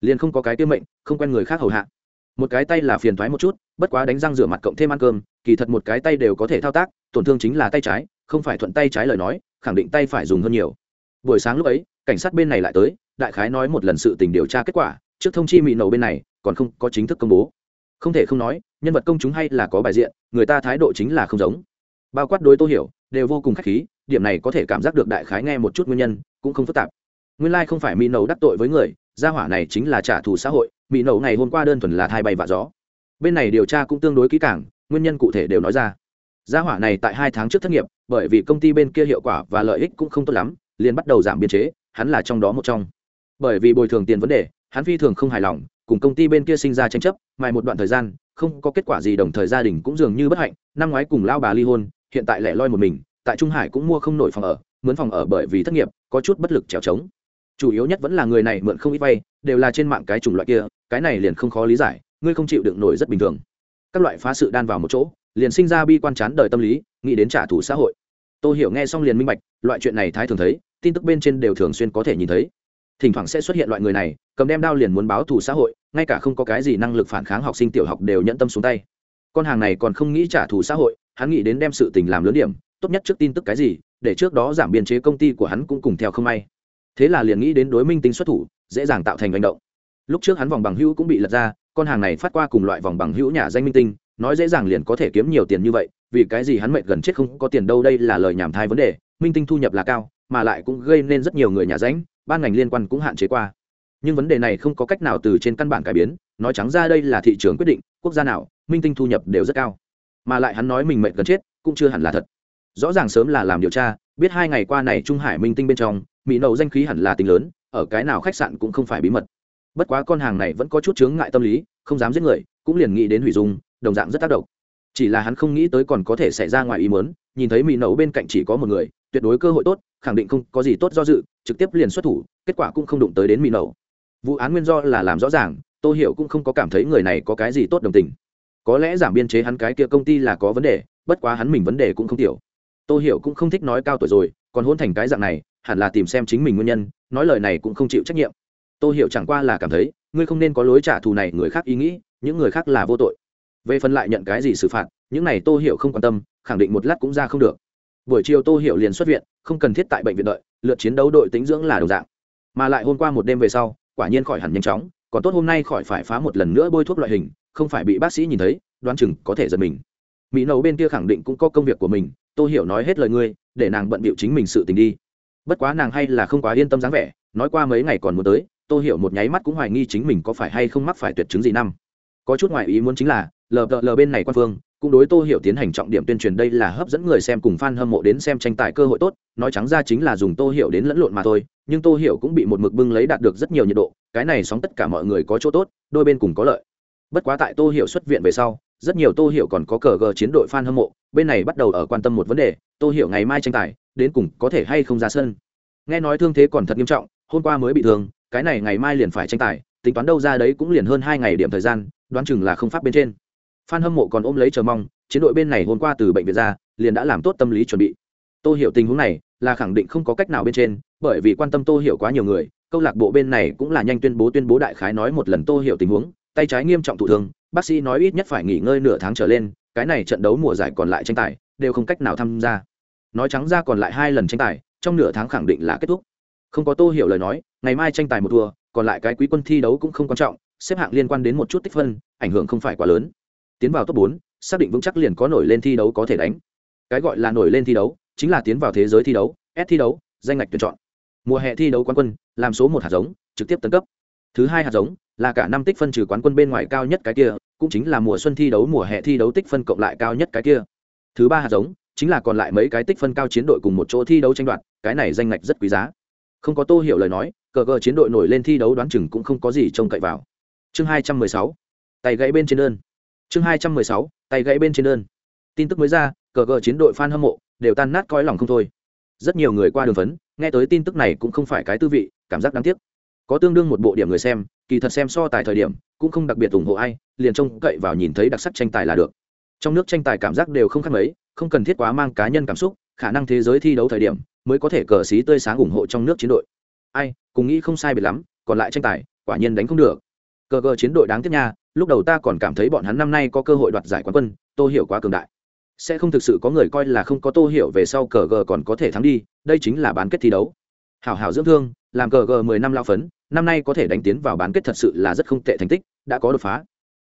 Liền không có cái tiêu mệnh, không quen người khác hầu hạ. Một cái tay là phiền thoái một chút, bất quá đánh răng rửa mặt cộng thêm ăn cơm, kỳ thật một cái tay đều có thể thao tác, tổn thương chính là tay trái, không phải thuận tay trái lời nói, khẳng định tay phải dùng hơn nhiều. Buổi sáng lúc ấy, cảnh sát bên này lại tới, đại khái nói một lần sự tình điều tra kết quả, trước thông chi mỹ nầu bên này, còn không có chính thức công bố. Không thể không nói, nhân vật công chúng hay là có bài diện, người ta thái độ chính là không giống. Bao quát đối tô hiểu, đều vô cùng khách khí điểm này có thể cảm giác được đại khái nghe một chút nguyên nhân, cũng không phức tạp. Nguyên lai like không phải mỹ nầu đắc tội với người, gia hỏa này chính là trả thù xã hội mỹ nầu ngày hôm qua đơn thuần là thai bay vạ gió. Bên này điều tra cũng tương đối kỹ càng, nguyên nhân cụ thể đều nói ra. Gia hỏa này tại hai tháng trước thất nghiệp, bởi vì công ty bên kia hiệu quả và lợi ích cũng không tốt lắm, liền bắt đầu giảm biên chế, hắn là trong đó một trong. Bởi vì bồi thường tiền vấn đề, hắn phi thường không hài lòng, cùng công ty bên kia sinh ra tranh chấp, mài một đoạn thời gian, không có kết quả gì, đồng thời gia đình cũng dường như bất hạnh, năm ngoái cùng lao bà ly hôn, hiện tại lẻ loi một mình tại trung hải cũng mua không nổi phòng ở, mướn phòng ở bởi vì thất nghiệp, có chút bất lực trèo trống. Chủ yếu nhất vẫn là người này mượn không ít vay, đều là trên mạng cái chủng loại kia, cái này liền không khó lý giải, ngươi không chịu đựng nổi rất bình thường. Các loại phá sự đan vào một chỗ, liền sinh ra bi quan chán đời tâm lý, nghĩ đến trả thù xã hội. Tôi hiểu nghe xong liền minh bạch, loại chuyện này thái thường thấy, tin tức bên trên đều thường xuyên có thể nhìn thấy. Thỉnh thoảng sẽ xuất hiện loại người này, cầm đem đao liền muốn báo thù xã hội, ngay cả không có cái gì năng lực phản kháng học sinh tiểu học đều nhận tâm xuống tay. Con hàng này còn không nghĩ trả thù xã hội, hắn nghĩ đến đem sự tình làm lớn điểm tốt nhất trước tin tức cái gì, để trước đó giảm biên chế công ty của hắn cũng cùng theo không may. Thế là liền nghĩ đến đối minh tính xuất thủ, dễ dàng tạo thành hành động. Lúc trước hắn vòng bằng hữu cũng bị lật ra, con hàng này phát qua cùng loại vòng bằng hữu nhà danh minh tinh, nói dễ dàng liền có thể kiếm nhiều tiền như vậy, vì cái gì hắn mệt gần chết không có tiền đâu đây là lời nhảm thai vấn đề, minh tinh thu nhập là cao, mà lại cũng gây nên rất nhiều người nhà ránh, ban ngành liên quan cũng hạn chế qua. Nhưng vấn đề này không có cách nào từ trên căn bản cải biến, nói trắng ra đây là thị trường quyết định, quốc gia nào, minh tinh thu nhập đều rất cao. Mà lại hắn nói mình mệt gần chết, cũng chưa hẳn là thật rõ ràng sớm là làm điều tra, biết hai ngày qua này trung hải minh tinh bên trong, mỹ nậu danh khí hẳn là tính lớn, ở cái nào khách sạn cũng không phải bí mật. Bất quá con hàng này vẫn có chút chướng ngại tâm lý, không dám giết người, cũng liền nghĩ đến hủy dung, đồng dạng rất tác động. Chỉ là hắn không nghĩ tới còn có thể xảy ra ngoài ý muốn, nhìn thấy mỹ nậu bên cạnh chỉ có một người, tuyệt đối cơ hội tốt, khẳng định không có gì tốt do dự, trực tiếp liền xuất thủ, kết quả cũng không đụng tới đến mỹ nậu. Vụ án nguyên do là làm rõ ràng, tô hiểu cũng không có cảm thấy người này có cái gì tốt đồng tình. Có lẽ giảm biên chế hắn cái kia công ty là có vấn đề, bất quá hắn mình vấn đề cũng không tiểu tô hiểu cũng không thích nói cao tuổi rồi, còn hôn thành cái dạng này, hẳn là tìm xem chính mình nguyên nhân, nói lời này cũng không chịu trách nhiệm. Tô hiểu chẳng qua là cảm thấy, ngươi không nên có lối trả thù này, người khác ý nghĩ, những người khác là vô tội. Về phần lại nhận cái gì xử phạt, những này tô hiểu không quan tâm, khẳng định một lát cũng ra không được. Buổi chiều tô hiểu liền xuất viện, không cần thiết tại bệnh viện đợi, lượt chiến đấu đội tính dưỡng là đồng dạng. Mà lại hôm qua một đêm về sau, quả nhiên khỏi hẳn nhanh chóng, còn tốt hôm nay khỏi phải phá một lần nữa bôi thuốc loại hình, không phải bị bác sĩ nhìn thấy, đoán chừng có thể giật mình. Mỹ nấu bên kia khẳng định cũng có công việc của mình tô hiểu nói hết lời ngươi, để nàng bận bịu chính mình sự tình đi. Bất quá nàng hay là không quá yên tâm dáng vẻ, nói qua mấy ngày còn muốn tới, tô hiểu một nháy mắt cũng hoài nghi chính mình có phải hay không mắc phải tuyệt chứng gì năm. Có chút ngoại ý muốn chính là, lờ lờ bên này quan phương, cũng đối tô hiểu tiến hành trọng điểm tuyên truyền đây là hấp dẫn người xem cùng fan hâm mộ đến xem tranh tài cơ hội tốt, nói trắng ra chính là dùng tô hiểu đến lẫn lộn mà thôi, nhưng tô hiểu cũng bị một mực bưng lấy đạt được rất nhiều nhiệt độ, cái này sóng tất cả mọi người có chỗ tốt, đôi bên cùng có lợi. Bất quá tại tô hiểu xuất viện về sau, rất nhiều tô hiểu còn có cờ gờ chiến đội fan hâm mộ bên này bắt đầu ở quan tâm một vấn đề tô hiểu ngày mai tranh tài đến cùng có thể hay không ra sân nghe nói thương thế còn thật nghiêm trọng hôm qua mới bị thương cái này ngày mai liền phải tranh tài tính toán đâu ra đấy cũng liền hơn hai ngày điểm thời gian đoán chừng là không pháp bên trên Phan hâm mộ còn ôm lấy chờ mong, chiến đội bên này hôm qua từ bệnh viện ra, liền đã làm tốt tâm lý chuẩn bị. Tô hiểu tình huống này, là khẳng định không có cách nào bên trên, bởi vì quan tâm Tô hiểu quá nhiều người, câu lạc bộ bên này cũng là nhanh tuyên bố tuyên bố đại khái nói một lần tô hiểu tình huống tay trái nghiêm trọng thụ thương bác sĩ nói ít nhất phải nghỉ ngơi nửa tháng trở lên cái này trận đấu mùa giải còn lại tranh tài, đều không cách nào tham gia. Nói trắng ra còn lại hai lần tranh tài, trong nửa tháng khẳng định là kết thúc. Không có tô hiểu lời nói, ngày mai tranh tài một thua, còn lại cái quý quân thi đấu cũng không quan trọng, xếp hạng liên quan đến một chút tích phân, ảnh hưởng không phải quá lớn. Tiến vào top bốn, xác định vững chắc liền có nổi lên thi đấu có thể đánh. Cái gọi là nổi lên thi đấu, chính là tiến vào thế giới thi đấu, s thi đấu, danh ngạch tuyển chọn. Mùa hè thi đấu quán quân, làm số một hạt giống, trực tiếp tấn cấp. Thứ hai hạt giống, là cả năm tích phân trừ quán quân bên ngoài cao nhất cái kia cũng chính là mùa xuân thi đấu, mùa hè thi đấu tích phân cộng lại cao nhất cái kia. Thứ ba hạt giống, chính là còn lại mấy cái tích phân cao chiến đội cùng một chỗ thi đấu tranh đoạt, cái này danh ngạch rất quý giá. Không có tô hiểu lời nói, cờ cờ chiến đội nổi lên thi đấu đoán chừng cũng không có gì trông cậy vào. Chương hai trăm mười sáu, tay gãy bên trên đơn. Chương hai trăm mười sáu, tay gãy bên trên đơn. Tin tức mới ra, cờ cờ chiến đội f a n hâm mộ, đều tan nát coi lòng không thôi. Rất nhiều người qua đường phấn, nghe tới tin tức này cũng không phải cái tư vị, cảm giác đáng tiếc. Có tương đương một bộ điểm người xem, kỳ thật xem so tài thời điểm cũng không đặc biệt ủng hộ ai, liền trông cậy vào nhìn thấy đặc sắc tranh tài là được. Trong nước tranh tài cảm giác đều không khác mấy, không cần thiết quá mang cá nhân cảm xúc, khả năng thế giới thi đấu thời điểm mới có thể cờ xí tươi sáng ủng hộ trong nước chiến đội. Ai, cùng nghĩ không sai biệt lắm, còn lại tranh tài, quả nhiên đánh không được. Cờ cờ chiến đội đáng tiếc nha, lúc đầu ta còn cảm thấy bọn hắn năm nay có cơ hội đoạt giải quán quân tôi hiểu quá cường đại. Sẽ không thực sự có người coi là không có tô hiểu về sau cờ gờ còn có thể thắng đi, đây chính là bán kết thi đấu. Hảo hảo dưỡng thương, làm cờ gờ mười năm lao phấn, năm nay có thể đánh tiến vào bán kết thật sự là rất không tệ thành tích đã có đột phá.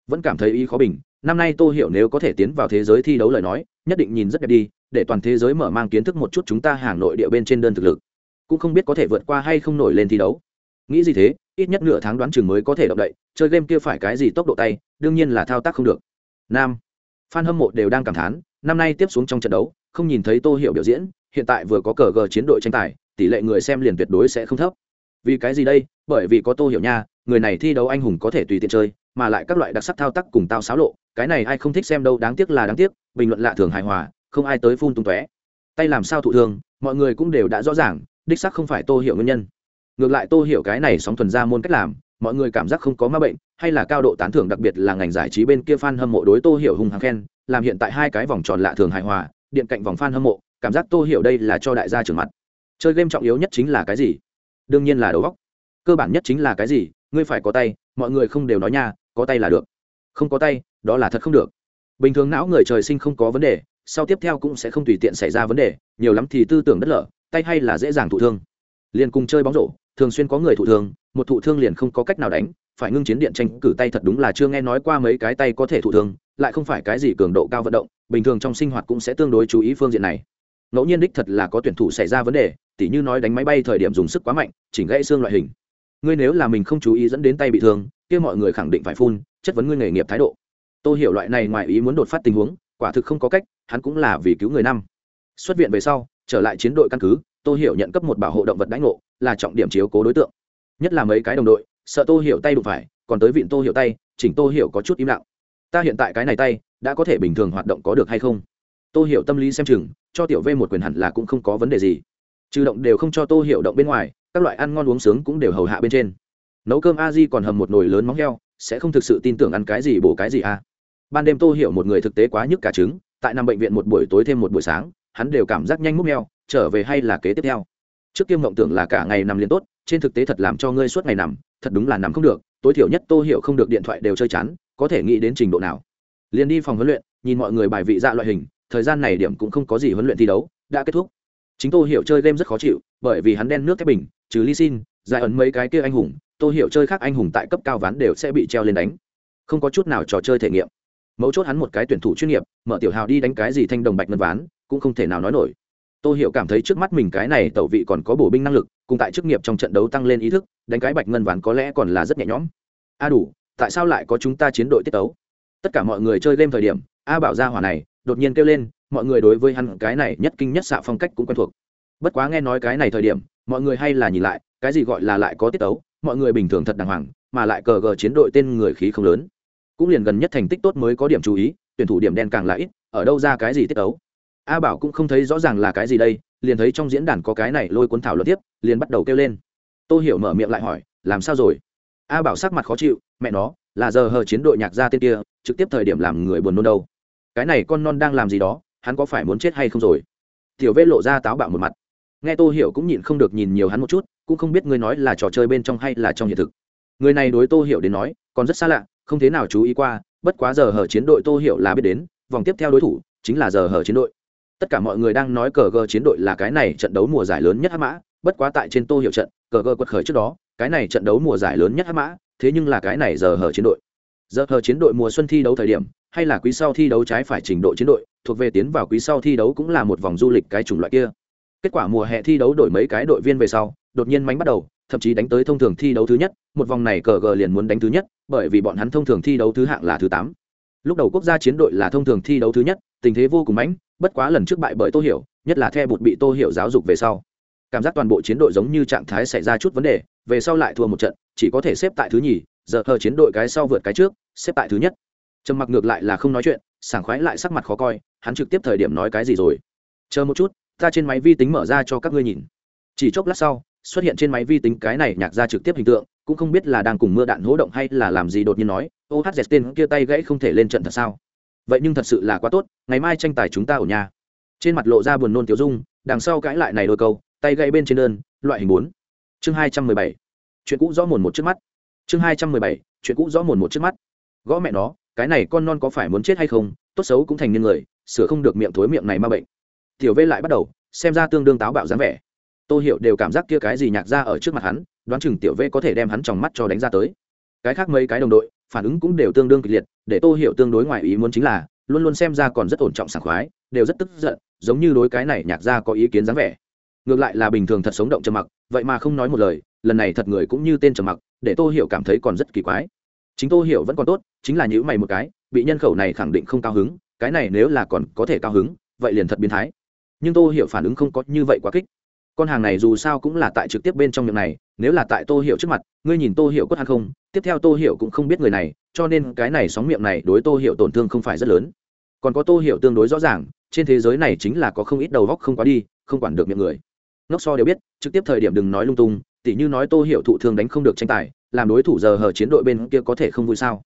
Vẫn cảm thấy ý khó bình, năm nay tô hiểu nếu có thể tiến vào thế giới thi đấu lời nói, nhất định nhìn rất đẹp đi, để toàn thế giới mở mang kiến thức một chút chúng ta hàng nội địa bên trên đơn thực lực. Cũng không biết có thể vượt qua hay không nổi lên thi đấu. Nghĩ gì thế, ít nhất nửa tháng đoán chừng mới có thể động đậy, chơi game kia phải cái gì tốc độ tay, đương nhiên là thao tác không được. Nam, fan hâm mộ đều đang cảm thán, năm nay tiếp xuống trong trận đấu, không nhìn thấy tô hiểu biểu diễn, hiện tại vừa có cờ gờ chiến đội tranh tài, tỷ lệ người xem liền tuyệt đối sẽ không thấp. Vì cái gì đây? Bởi vì có tô hiểu nha người này thi đấu anh hùng có thể tùy tiện chơi, mà lại các loại đặc sắc thao tác cùng tao xáo lộ, cái này ai không thích xem đâu, đáng tiếc là đáng tiếc, bình luận lạ thường hài hòa, không ai tới phun tung tóe. Tay làm sao thụ thương, mọi người cũng đều đã rõ ràng, đích sắc không phải tô hiểu nguyên nhân. Ngược lại tô hiểu cái này sóng thuần ra môn cách làm, mọi người cảm giác không có ma bệnh, hay là cao độ tán thưởng đặc biệt là ngành giải trí bên kia fan hâm mộ đối tô hiểu hùng hăng khen, làm hiện tại hai cái vòng tròn lạ thường hài hòa, điện cạnh vòng fan hâm mộ, cảm giác tô hiểu đây là cho đại gia trưởng mặt. Chơi game trọng yếu nhất chính là cái gì? Đương nhiên là đầu góc cơ bản nhất chính là cái gì? Ngươi phải có tay, mọi người không đều nói nha, có tay là được. Không có tay, đó là thật không được. Bình thường não người trời sinh không có vấn đề, sau tiếp theo cũng sẽ không tùy tiện xảy ra vấn đề, nhiều lắm thì tư tưởng đất lở, tay hay là dễ dàng thụ thương. Liền cùng chơi bóng rổ, thường xuyên có người thụ thương, một thụ thương liền không có cách nào đánh, phải ngưng chiến điện tranh cử tay thật đúng là chưa nghe nói qua mấy cái tay có thể thụ thương, lại không phải cái gì cường độ cao vận động, bình thường trong sinh hoạt cũng sẽ tương đối chú ý phương diện này. Ngẫu nhiên đích thật là có tuyển thủ xảy ra vấn đề, tỉ như nói đánh máy bay thời điểm dùng sức quá mạnh, chỉnh gãy xương loại hình ngươi nếu là mình không chú ý dẫn đến tay bị thương, kia mọi người khẳng định phải phun, chất vấn ngươi nghề nghiệp thái độ. Tôi hiểu loại này ngoài ý muốn đột phát tình huống, quả thực không có cách, hắn cũng là vì cứu người năm. Xuất viện về sau, trở lại chiến đội căn cứ tôi hiểu nhận cấp một bảo hộ động vật đánh ngộ, là trọng điểm chiếu cố đối tượng. Nhất là mấy cái đồng đội, sợ tôi hiểu tay đụng phải, còn tới viện tôi hiểu tay, chỉnh tôi hiểu có chút im lặng. Ta hiện tại cái này tay, đã có thể bình thường hoạt động có được hay không? Tôi hiểu tâm lý xem chừng, cho tiểu v một quyền hẳn là cũng không có vấn đề gì. Trừ động đều không cho tôi hiểu động bên ngoài các loại ăn ngon uống sướng cũng đều hầu hạ bên trên. Nấu cơm a di còn hầm một nồi lớn móng heo, sẽ không thực sự tin tưởng ăn cái gì bổ cái gì a ban đêm tô hiểu một người thực tế quá nhức cả trứng, tại nằm bệnh viện một buổi tối thêm một buổi sáng, hắn đều cảm giác nhanh múc heo trở về hay là kế tiếp theo. Trước kia mộng tưởng là cả ngày nằm liền tốt, trên thực tế thật làm cho ngươi suốt ngày nằm, thật đúng là nằm không được, tối thiểu nhất tô hiểu không được điện thoại đều chơi chán, có thể nghĩ đến trình độ nào. Liền đi phòng huấn luyện, nhìn mọi người bài vị dạ loại hình, thời gian này điểm cũng không có gì huấn luyện thi đấu, đã kết thúc chính tô hiểu chơi game rất khó chịu, bởi vì hắn đen nước thép bình, trừ ly xin giải ẩn mấy cái kia anh hùng, tô hiểu chơi khác anh hùng tại cấp cao ván đều sẽ bị treo lên đánh. Không có chút nào trò chơi thể nghiệm. Mấu chốt hắn một cái tuyển thủ chuyên nghiệp, mở tiểu hào đi đánh cái gì thanh đồng bạch ngân ván, cũng không thể nào nói nổi. Tô hiểu cảm thấy trước mắt mình cái này tẩu vị còn có bổ binh năng lực, cùng tại chức nghiệp trong trận đấu tăng lên ý thức, đánh cái bạch ngân ván có lẽ còn là rất nhẹ nhõm. A đủ, tại sao lại có chúng ta chiến đội tiết tấu? Tất cả mọi người chơi game thời điểm, a bảo ra hỏa này đột nhiên kêu lên, mọi người đối với hắn cái này nhất kinh nhất xạ phong cách cũng quen thuộc. Bất quá nghe nói cái này thời điểm, mọi người hay là nhìn lại, cái gì gọi là lại có tiết tấu, mọi người bình thường thật đàng hoàng, mà lại cờ gờ chiến đội tên người khí không lớn. Cũng liền gần nhất thành tích tốt mới có điểm chú ý, tuyển thủ điểm đen càng là ít, ở đâu ra cái gì tiết tấu? A bảo cũng không thấy rõ ràng là cái gì đây, liền thấy trong diễn đàn có cái này lôi cuốn thảo luận tiếp, liền bắt đầu kêu lên. Tôi hiểu mở miệng lại hỏi, làm sao rồi? A bảo sắc mặt khó chịu, mẹ nó, là giờ hờ chiến đội nhạc gia tên kia, trực tiếp thời điểm làm người buồn nôn đâu cái này con non đang làm gì đó, hắn có phải muốn chết hay không rồi? Tiểu vê lộ ra táo bạo một mặt. Nghe tô hiểu cũng nhịn không được nhìn nhiều hắn một chút, cũng không biết ngươi nói là trò chơi bên trong hay là trong hiện thực. Người này đối tô hiểu đến nói, còn rất xa lạ, không thế nào chú ý qua, bất quá giờ hở chiến đội tô hiểu là biết đến, vòng tiếp theo đối thủ chính là giờ hở chiến đội. Tất cả mọi người đang nói cờ gờ chiến đội là cái này trận đấu mùa giải lớn nhất hắc mã, bất quá tại trên tô hiểu trận, cờ gờ quật khởi trước đó, cái này trận đấu mùa giải lớn nhất hắc mã, thế nhưng là cái này giờ hở chiến đội. Giờ hở chiến đội mùa xuân thi đấu thời điểm hay là quý sau thi đấu trái phải trình độ chiến đội, thuộc về tiến vào quý sau thi đấu cũng là một vòng du lịch cái chủng loại kia. Kết quả mùa hè thi đấu đổi mấy cái đội viên về sau, đột nhiên mánh bắt đầu, thậm chí đánh tới thông thường thi đấu thứ nhất, một vòng này cờ gờ liền muốn đánh thứ nhất, bởi vì bọn hắn thông thường thi đấu thứ hạng là thứ tám. Lúc đầu quốc gia chiến đội là thông thường thi đấu thứ nhất, tình thế vô cùng mãnh, bất quá lần trước bại bởi tô hiểu, nhất là the bụt bị tô hiểu giáo dục về sau. Cảm giác toàn bộ chiến đội giống như trạng thái xảy ra chút vấn đề, về sau lại thua một trận, chỉ có thể xếp tại thứ nhì, giờ hờ chiến đội cái sau vượt cái trước, xếp tại thứ nhất trầm mặc ngược lại là không nói chuyện, sảng khoái lại sắc mặt khó coi, hắn trực tiếp thời điểm nói cái gì rồi? Chờ một chút, ta trên máy vi tính mở ra cho các ngươi nhìn. Chỉ chốc lát sau, xuất hiện trên máy vi tính cái này nhạc ra trực tiếp hình tượng, cũng không biết là đang cùng mưa đạn hố động hay là làm gì đột nhiên nói, ô, hát dẹt tên kia tay gãy không thể lên trận thật sao? Vậy nhưng thật sự là quá tốt, ngày mai tranh tài chúng ta ở nhà. Trên mặt lộ ra buồn nôn tiểu dung, đằng sau cãi lại này đôi câu, tay gãy bên trên đơn, loại hình bốn. Chương hai trăm mười bảy. Chuyện cũ rõ mồn một trước mắt. Chương hai trăm mười bảy. Chuyện cũ rõ mồn một trước mắt. Gõ mẹ nó cái này con non có phải muốn chết hay không, tốt xấu cũng thành niên người, sửa không được miệng thối miệng này ma bệnh. Tiểu vê lại bắt đầu, xem ra tương đương táo bạo dáng vẻ. Tôi hiểu đều cảm giác kia cái gì nhạc ra ở trước mặt hắn, đoán chừng tiểu vê có thể đem hắn trong mắt cho đánh ra tới. Cái khác mấy cái đồng đội, phản ứng cũng đều tương đương kịch liệt, để tô hiểu tương đối ngoài ý muốn chính là, luôn luôn xem ra còn rất ổn trọng sảng khoái, đều rất tức giận, giống như đối cái này nhạc ra có ý kiến dáng vẻ. Ngược lại là bình thường thật sống động trầm mặc, vậy mà không nói một lời, lần này thật người cũng như tên trầm mặc, để tô hiểu cảm thấy còn rất kỳ quái chính tô hiểu vẫn còn tốt, chính là nhữ mày một cái, bị nhân khẩu này khẳng định không cao hứng, cái này nếu là còn có thể cao hứng, vậy liền thật biến thái. Nhưng tô hiểu phản ứng không có như vậy quá kích. Con hàng này dù sao cũng là tại trực tiếp bên trong miệng này, nếu là tại tô hiểu trước mặt, ngươi nhìn tô hiểu cốt hay không, tiếp theo tô hiểu cũng không biết người này, cho nên cái này sóng miệng này đối tô hiểu tổn thương không phải rất lớn. Còn có tô hiểu tương đối rõ ràng, trên thế giới này chính là có không ít đầu góc không quá đi, không quản được miệng người ngốc so đều biết, trực tiếp thời điểm đừng nói lung tung, tỉ như nói tô hiểu thụ thường đánh không được tranh tài, làm đối thủ giờ hờ chiến đội bên kia có thể không vui sao?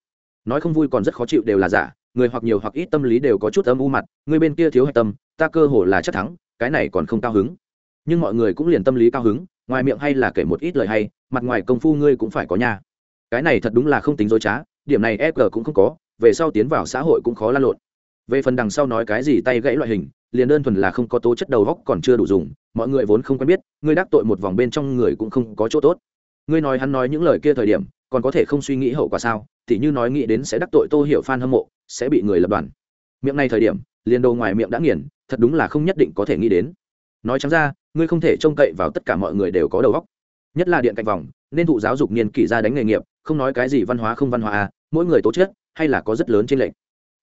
Nói không vui còn rất khó chịu đều là giả, người hoặc nhiều hoặc ít tâm lý đều có chút âm u mặt, người bên kia thiếu hạch tâm, ta cơ hồ là chắc thắng, cái này còn không cao hứng. Nhưng mọi người cũng liền tâm lý cao hứng, ngoài miệng hay là kể một ít lời hay, mặt ngoài công phu ngươi cũng phải có nha. Cái này thật đúng là không tính dối trá, điểm này e g cũng không có, về sau tiến vào xã hội cũng khó lan lộn về phần đằng sau nói cái gì tay gãy loại hình, liền đơn thuần là không có tố chất đầu góc còn chưa đủ dùng, mọi người vốn không quen biết ngươi đắc tội một vòng bên trong người cũng không có chỗ tốt. Ngươi nói hắn nói những lời kia thời điểm, còn có thể không suy nghĩ hậu quả sao? Thì như nói nghĩ đến sẽ đắc tội tô hiểu f a n hâm mộ, sẽ bị người lập đoàn. Miệng này thời điểm, liền đồ ngoài miệng đã nghiền, thật đúng là không nhất định có thể nghĩ đến. Nói chẳng ra, ngươi không thể trông cậy vào tất cả mọi người đều có đầu góc nhất là điện cạnh vòng, nên thụ giáo dục niên kỷ ra đánh nghề nghiệp, không nói cái gì văn hóa không văn hóa à mỗi người tố chất, hay là có rất lớn trên lệnh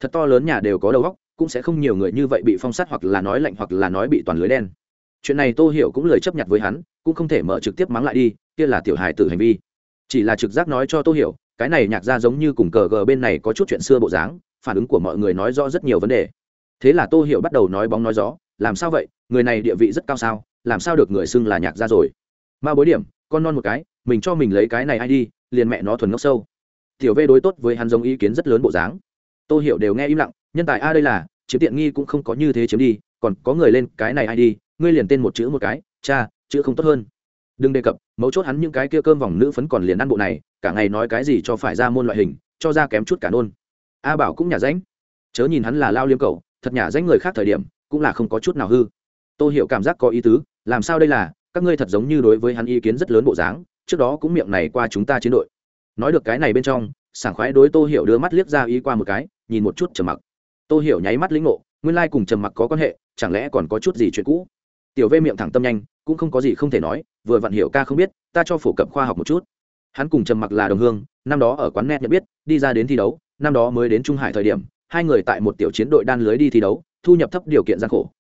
thật to lớn nhà đều có đầu óc, cũng sẽ không nhiều người như vậy bị phong sát hoặc là nói lạnh hoặc là nói bị toàn lưới đen. Chuyện này tô hiểu cũng lời chấp nhận với hắn, cũng không thể mở trực tiếp mắng lại đi, kia là tiểu hài tử hành vi. Chỉ là trực giác nói cho tô hiểu, cái này nhạc ra giống như cùng cờ gờ bên này có chút chuyện xưa bộ dáng, phản ứng của mọi người nói rõ rất nhiều vấn đề. Thế là tô hiểu bắt đầu nói bóng nói gió, làm sao vậy? Người này địa vị rất cao sao? Làm sao được người xưng là nhạc ra rồi? Ma bối điểm, con non một cái, mình cho mình lấy cái này ai đi, liền mẹ nó thuần ngốc sâu. Tiểu v đối tốt với hắn giống ý kiến rất lớn bộ dáng. Tôi hiểu đều nghe im lặng, nhân tài a đây là, chiếm tiện nghi cũng không có như thế chiếm đi, còn có người lên cái này ai đi, ngươi liền tên một chữ một cái, cha, chữ không tốt hơn. Đừng đề cập, mấu chốt hắn những cái kia cơm vòng nữ phấn còn liền ăn bộ này, cả ngày nói cái gì cho phải ra môn loại hình, cho ra kém chút cả nôn. A bảo cũng nhà ránh. Chớ nhìn hắn là lao liêm cầu thật nhà ránh người khác thời điểm, cũng là không có chút nào hư. Tôi hiểu cảm giác có ý tứ, làm sao đây là, các ngươi thật giống như đối với hắn ý kiến rất lớn bộ dáng, trước đó cũng miệng này qua chúng ta chiến đội. Nói được cái này bên trong, sảng khoái đối tô hiểu đưa mắt liếc ra ý qua một cái nhìn một chút trầm mặc. Tô hiểu nháy mắt lĩnh ngộ, nguyên lai cùng trầm mặc có quan hệ, chẳng lẽ còn có chút gì chuyện cũ? Tiểu vê miệng thẳng tâm nhanh, cũng không có gì không thể nói, vừa vặn hiểu ca không biết, ta cho phổ cập khoa học một chút. Hắn cùng trầm mặc là đồng hương, năm đó ở quán net nhận biết, đi ra đến thi đấu, năm đó mới đến trung hải thời điểm, hai người tại một tiểu chiến đội đan lưới đi thi đấu, thu nhập thấp điều kiện gian khổ.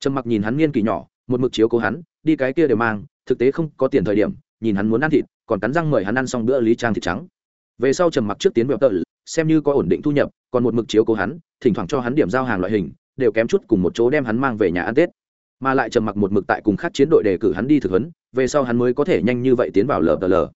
Trầm mặc nhìn hắn niên kỳ nhỏ, một mực chiếu cố hắn, đi cái kia đều mang, thực tế không có tiền thời điểm, nhìn hắn muốn ăn thịt, còn cắn răng mời hắn ăn xong bữa lý trang thịt trắng. Về sau trầm mặc trước tiến vẹo tợ xem như có ổn định thu nhập, còn một mực chiếu cố hắn, thỉnh thoảng cho hắn điểm giao hàng loại hình, đều kém chút cùng một chỗ đem hắn mang về nhà ăn tết. Mà lại trầm mặc một mực tại cùng khác chiến đội đề cử hắn đi thực huấn, về sau hắn mới có thể nhanh như vậy tiến vào lờ lờ.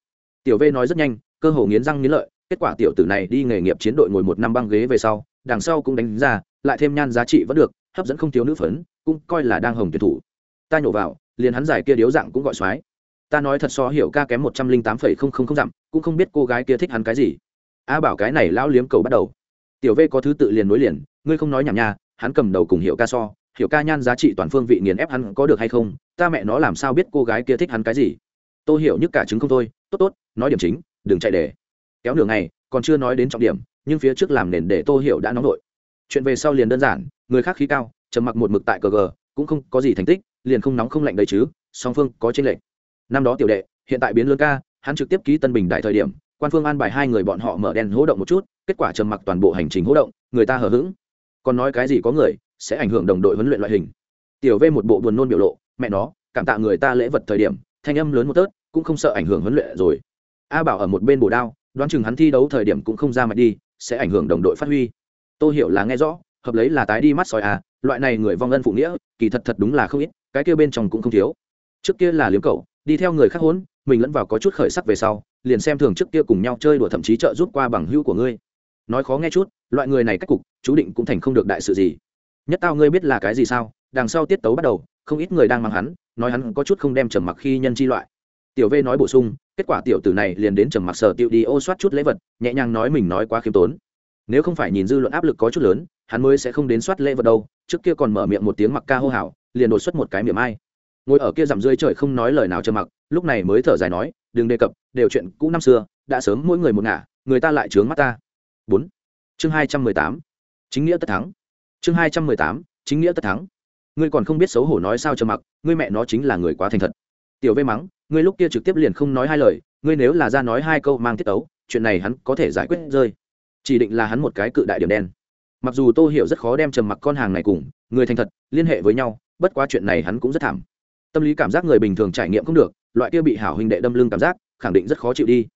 Tiểu v nói rất nhanh, cơ hồ nghiến răng nghiến lợi, kết quả tiểu tử này đi nghề nghiệp chiến đội ngồi một năm băng ghế về sau, đằng sau cũng đánh ra, lại thêm nhan giá trị vẫn được, hấp dẫn không thiếu nữ phấn, cũng coi là đang hồng tuyệt thủ. Ta nhổ vào, liền hắn giải kia điếu dạng cũng gọi soái ta nói thật so hiểu ca kém một trăm linh tám phẩy không không không dặm, cũng không biết cô gái kia thích hắn cái gì a bảo cái này lão liếm cầu bắt đầu. Tiểu v có thứ tự liền nối liền, ngươi không nói nhảm nha, hắn cầm đầu cùng hiểu ca so, hiểu ca nhan giá trị toàn phương vị nghiền ép hắn có được hay không, ta mẹ nó làm sao biết cô gái kia thích hắn cái gì. Tôi hiểu nhất cả chứng không thôi, tốt tốt, nói điểm chính, đừng chạy để. Kéo nửa ngày, còn chưa nói đến trọng điểm, nhưng phía trước làm nền để tô hiểu đã nóng nổi chuyện về sau liền đơn giản, người khác khí cao, trầm mặc một mực tại cờ gờ cũng không có gì thành tích, liền không nóng không lạnh đấy chứ, song phương có trên lệnh năm đó tiểu đệ, hiện tại biến lớn ca, hắn trực tiếp ký tân bình đại thời điểm quan phương an bài hai người bọn họ mở đèn hố động một chút, kết quả trầm mặc toàn bộ hành trình hố động, người ta hờ hững. Còn nói cái gì có người, sẽ ảnh hưởng đồng đội huấn luyện loại hình. Tiểu v một bộ buồn nôn biểu lộ, mẹ nó, cảm tạ người ta lễ vật thời điểm, thanh âm lớn một tớt, cũng không sợ ảnh hưởng huấn luyện rồi. A bảo ở một bên bổ đao, đoán chừng hắn thi đấu thời điểm cũng không ra mặt đi, sẽ ảnh hưởng đồng đội phát huy. Tôi hiểu là nghe rõ, hợp lấy là tái đi mắt soi à loại này người vong ân phụ nghĩa, kỳ thật thật đúng là không ít, cái kia bên trong cũng không thiếu. Trước kia là liếm cậu đi theo người khác hốn, mình lẫn vào có chút khởi sắc về sau, liền xem thường trước kia cùng nhau chơi đùa thậm chí trợ giúp qua bằng hữu của ngươi. Nói khó nghe chút, loại người này cách cục, chú định cũng thành không được đại sự gì. Nhất tao ngươi biết là cái gì sao? Đằng sau tiết tấu bắt đầu, không ít người đang mang hắn, nói hắn có chút không đem trầm mặc khi nhân chi loại. Tiểu v nói bổ sung, kết quả tiểu tử này liền đến trầm mặc sở tiệu đi ô soát chút lễ vật, nhẹ nhàng nói mình nói quá khiêm tốn. Nếu không phải nhìn dư luận áp lực có chút lớn, hắn mới sẽ không đến soát lễ vật đâu, trước kia còn mở miệng một tiếng mặc ca hô hào, liền đột xuất một cái miệng ai ngồi ở kia giảm rơi trời không nói lời nào trầm mặc, lúc này mới thở dài nói, đừng đề cập, đều chuyện cũ năm xưa, đã sớm mỗi người một ngả, người ta lại trướng mắt ta. Bốn. Chương hai trăm mười tám. Chính nghĩa tất thắng. Chương hai trăm mười tám, chính nghĩa tất thắng. Ngươi còn không biết xấu hổ nói sao trầm mặc, ngươi mẹ nó chính là người quá thành thật. Tiểu Vê mắng, ngươi lúc kia trực tiếp liền không nói hai lời, ngươi nếu là ra nói hai câu mang tiết tấu, chuyện này hắn có thể giải quyết rơi. Chỉ định là hắn một cái cự đại điểm đen. Mặc dù tô hiểu rất khó đem trầm mặc con hàng này cùng, người thành thật, liên hệ với nhau, bất quá chuyện này hắn cũng rất thảm tâm lý cảm giác người bình thường trải nghiệm không được, loại kia bị hảo huynh đệ đâm lưng cảm giác, khẳng định rất khó chịu đi.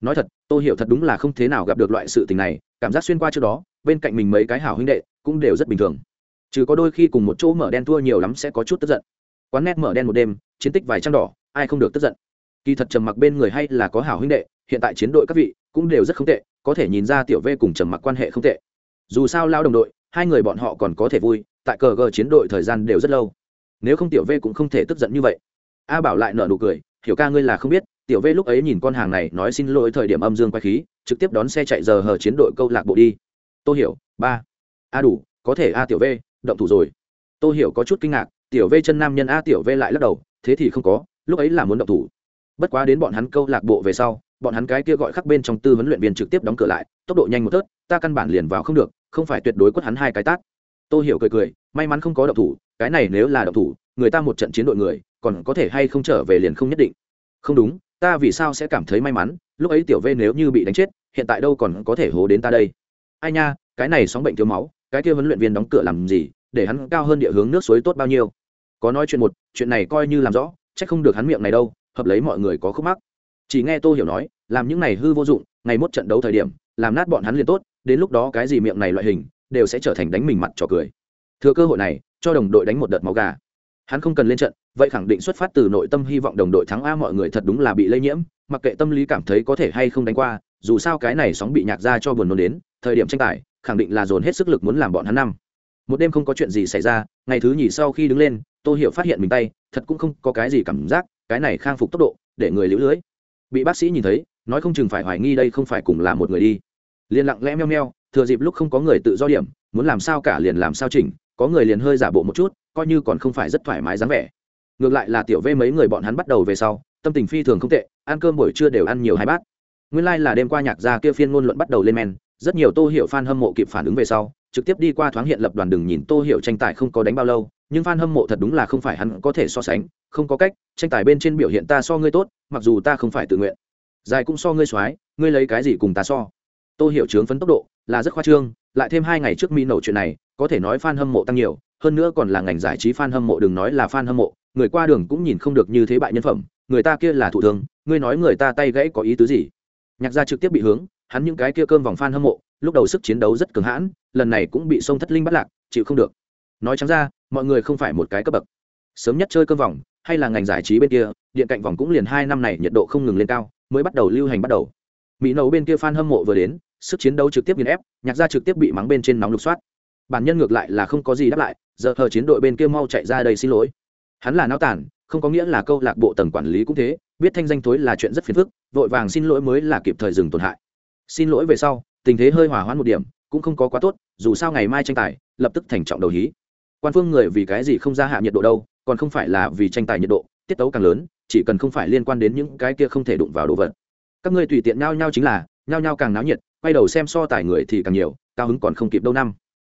Nói thật, tôi hiểu thật đúng là không thế nào gặp được loại sự tình này, cảm giác xuyên qua trước đó, bên cạnh mình mấy cái hảo huynh đệ cũng đều rất bình thường. Trừ có đôi khi cùng một chỗ mở đen thua nhiều lắm sẽ có chút tức giận. Quán nét mở đen một đêm, chiến tích vài trang đỏ, ai không được tức giận. Kỳ thật trầm mặc bên người hay là có hảo huynh đệ, hiện tại chiến đội các vị cũng đều rất không tệ, có thể nhìn ra tiểu v cùng trầm mặc quan hệ không tệ. Dù sao lao đồng đội, hai người bọn họ còn có thể vui, tại cờ gờ chiến đội thời gian đều rất lâu nếu không tiểu v cũng không thể tức giận như vậy. A bảo lại nở nụ cười, hiểu ca ngươi là không biết, tiểu v lúc ấy nhìn con hàng này nói xin lỗi thời điểm âm dương quay khí, trực tiếp đón xe chạy giờ hờ chiến đội câu lạc bộ đi. Tôi hiểu, ba. A đủ, có thể a tiểu v, động thủ rồi. Tôi hiểu có chút kinh ngạc, tiểu v chân nam nhân a tiểu v lại lắc đầu, thế thì không có, lúc ấy là muốn động thủ. Bất quá đến bọn hắn câu lạc bộ về sau, bọn hắn cái kia gọi khắc bên trong tư vấn luyện viên trực tiếp đóng cửa lại, tốc độ nhanh một tớt, ta căn bản liền vào không được, không phải tuyệt đối quất hắn hai cái tát. Tôi hiểu cười cười, may mắn không có động thủ cái này nếu là động thủ, người ta một trận chiến đội người, còn có thể hay không trở về liền không nhất định. Không đúng, ta vì sao sẽ cảm thấy may mắn, lúc ấy tiểu v nếu như bị đánh chết, hiện tại đâu còn có thể hố đến ta đây. Ai nha, cái này sóng bệnh thiếu máu, cái kia huấn luyện viên đóng cửa làm gì, để hắn cao hơn địa hướng nước suối tốt bao nhiêu? Có nói chuyện một, chuyện này coi như làm rõ, chắc không được hắn miệng này đâu, hợp lấy mọi người có khúc mắc. Chỉ nghe tô hiểu nói, làm những này hư vô dụng, ngày mốt trận đấu thời điểm, làm nát bọn hắn liền tốt, đến lúc đó cái gì miệng này loại hình, đều sẽ trở thành đánh mình mặt trò cười thừa cơ hội này, cho đồng đội đánh một đợt máu gà. Hắn không cần lên trận, vậy khẳng định xuất phát từ nội tâm hy vọng đồng đội thắng a mọi người thật đúng là bị lây nhiễm, mặc kệ tâm lý cảm thấy có thể hay không đánh qua, dù sao cái này sóng bị nhạc ra cho buồn nôn đến, thời điểm tranh tài, khẳng định là dồn hết sức lực muốn làm bọn hắn năm. Một đêm không có chuyện gì xảy ra, ngày thứ nhì sau khi đứng lên, tô hiểu phát hiện mình tay, thật cũng không có cái gì cảm giác, cái này khang phục tốc độ, để người lũ lưới. Bị bác sĩ nhìn thấy, nói không chừng phải hoài nghi đây không phải cùng là một người đi. Liền lặng lẽ meo meo, thừa dịp lúc không có người tự do điểm, muốn làm sao cả liền làm sao chỉnh có người liền hơi giả bộ một chút, coi như còn không phải rất thoải mái dáng vẻ. Ngược lại là tiểu vê mấy người bọn hắn bắt đầu về sau, tâm tình phi thường không tệ, ăn cơm buổi trưa đều ăn nhiều hai bát. Nguyên lai、like、là đêm qua nhạc gia kia phiên ngôn luận bắt đầu lên men, rất nhiều tô hiệu f a n hâm mộ kịp phản ứng về sau, trực tiếp đi qua thoáng hiện lập đoàn đừng nhìn tô hiệu tranh tài không có đánh bao lâu, nhưng f a n hâm mộ thật đúng là không phải hắn có thể so sánh, không có cách, tranh tài bên trên biểu hiện ta so ngươi tốt, mặc dù ta không phải tự nguyện. Dài cũng so ngươi soái, ngươi lấy cái gì cùng ta so? Tô hiệu trướng phấn tốc độ, là rất khoa trương, lại thêm hai ngày trước mi nổ chuyện này có thể nói fan hâm mộ tăng nhiều, hơn nữa còn là ngành giải trí fan hâm mộ, đừng nói là fan hâm mộ. Người qua đường cũng nhìn không được như thế bại nhân phẩm. Người ta kia là thủ thường, ngươi nói người ta tay gãy có ý tứ gì? Nhạc gia trực tiếp bị hướng, hắn những cái kia cơm vòng fan hâm mộ, lúc đầu sức chiến đấu rất cường hãn, lần này cũng bị sông thất linh bắt lạc, chịu không được. Nói trắng ra, mọi người không phải một cái cấp bậc. Sớm nhất chơi cơm vòng, hay là ngành giải trí bên kia, điện cạnh vòng cũng liền hai năm này nhiệt độ không ngừng lên cao, mới bắt đầu lưu hành bắt đầu. Mỹ nấu bên kia fan hâm mộ vừa đến, sức chiến đấu trực tiếp nghiền ép, nhạc gia trực tiếp bị mắng bên trên nóng lục soát bản nhân ngược lại là không có gì đáp lại, giờ hờ chiến đội bên kia mau chạy ra đây xin lỗi. Hắn là náo tản, không có nghĩa là câu lạc bộ tầng quản lý cũng thế, biết thanh danh thối là chuyện rất phiền phức, vội vàng xin lỗi mới là kịp thời dừng tổn hại. Xin lỗi về sau, tình thế hơi hòa hoãn một điểm, cũng không có quá tốt, dù sao ngày mai tranh tài, lập tức thành trọng đầu hí. Quan phương người vì cái gì không gia hạ nhiệt độ đâu, còn không phải là vì tranh tài nhiệt độ, tiết tấu càng lớn, chỉ cần không phải liên quan đến những cái kia không thể đụng vào đồ vật. Các ngươi tùy tiện nhau nhau chính là nhau nhau càng náo nhiệt, quay đầu xem so tài người thì càng nhiều, cao hứng còn không kịp đâu năm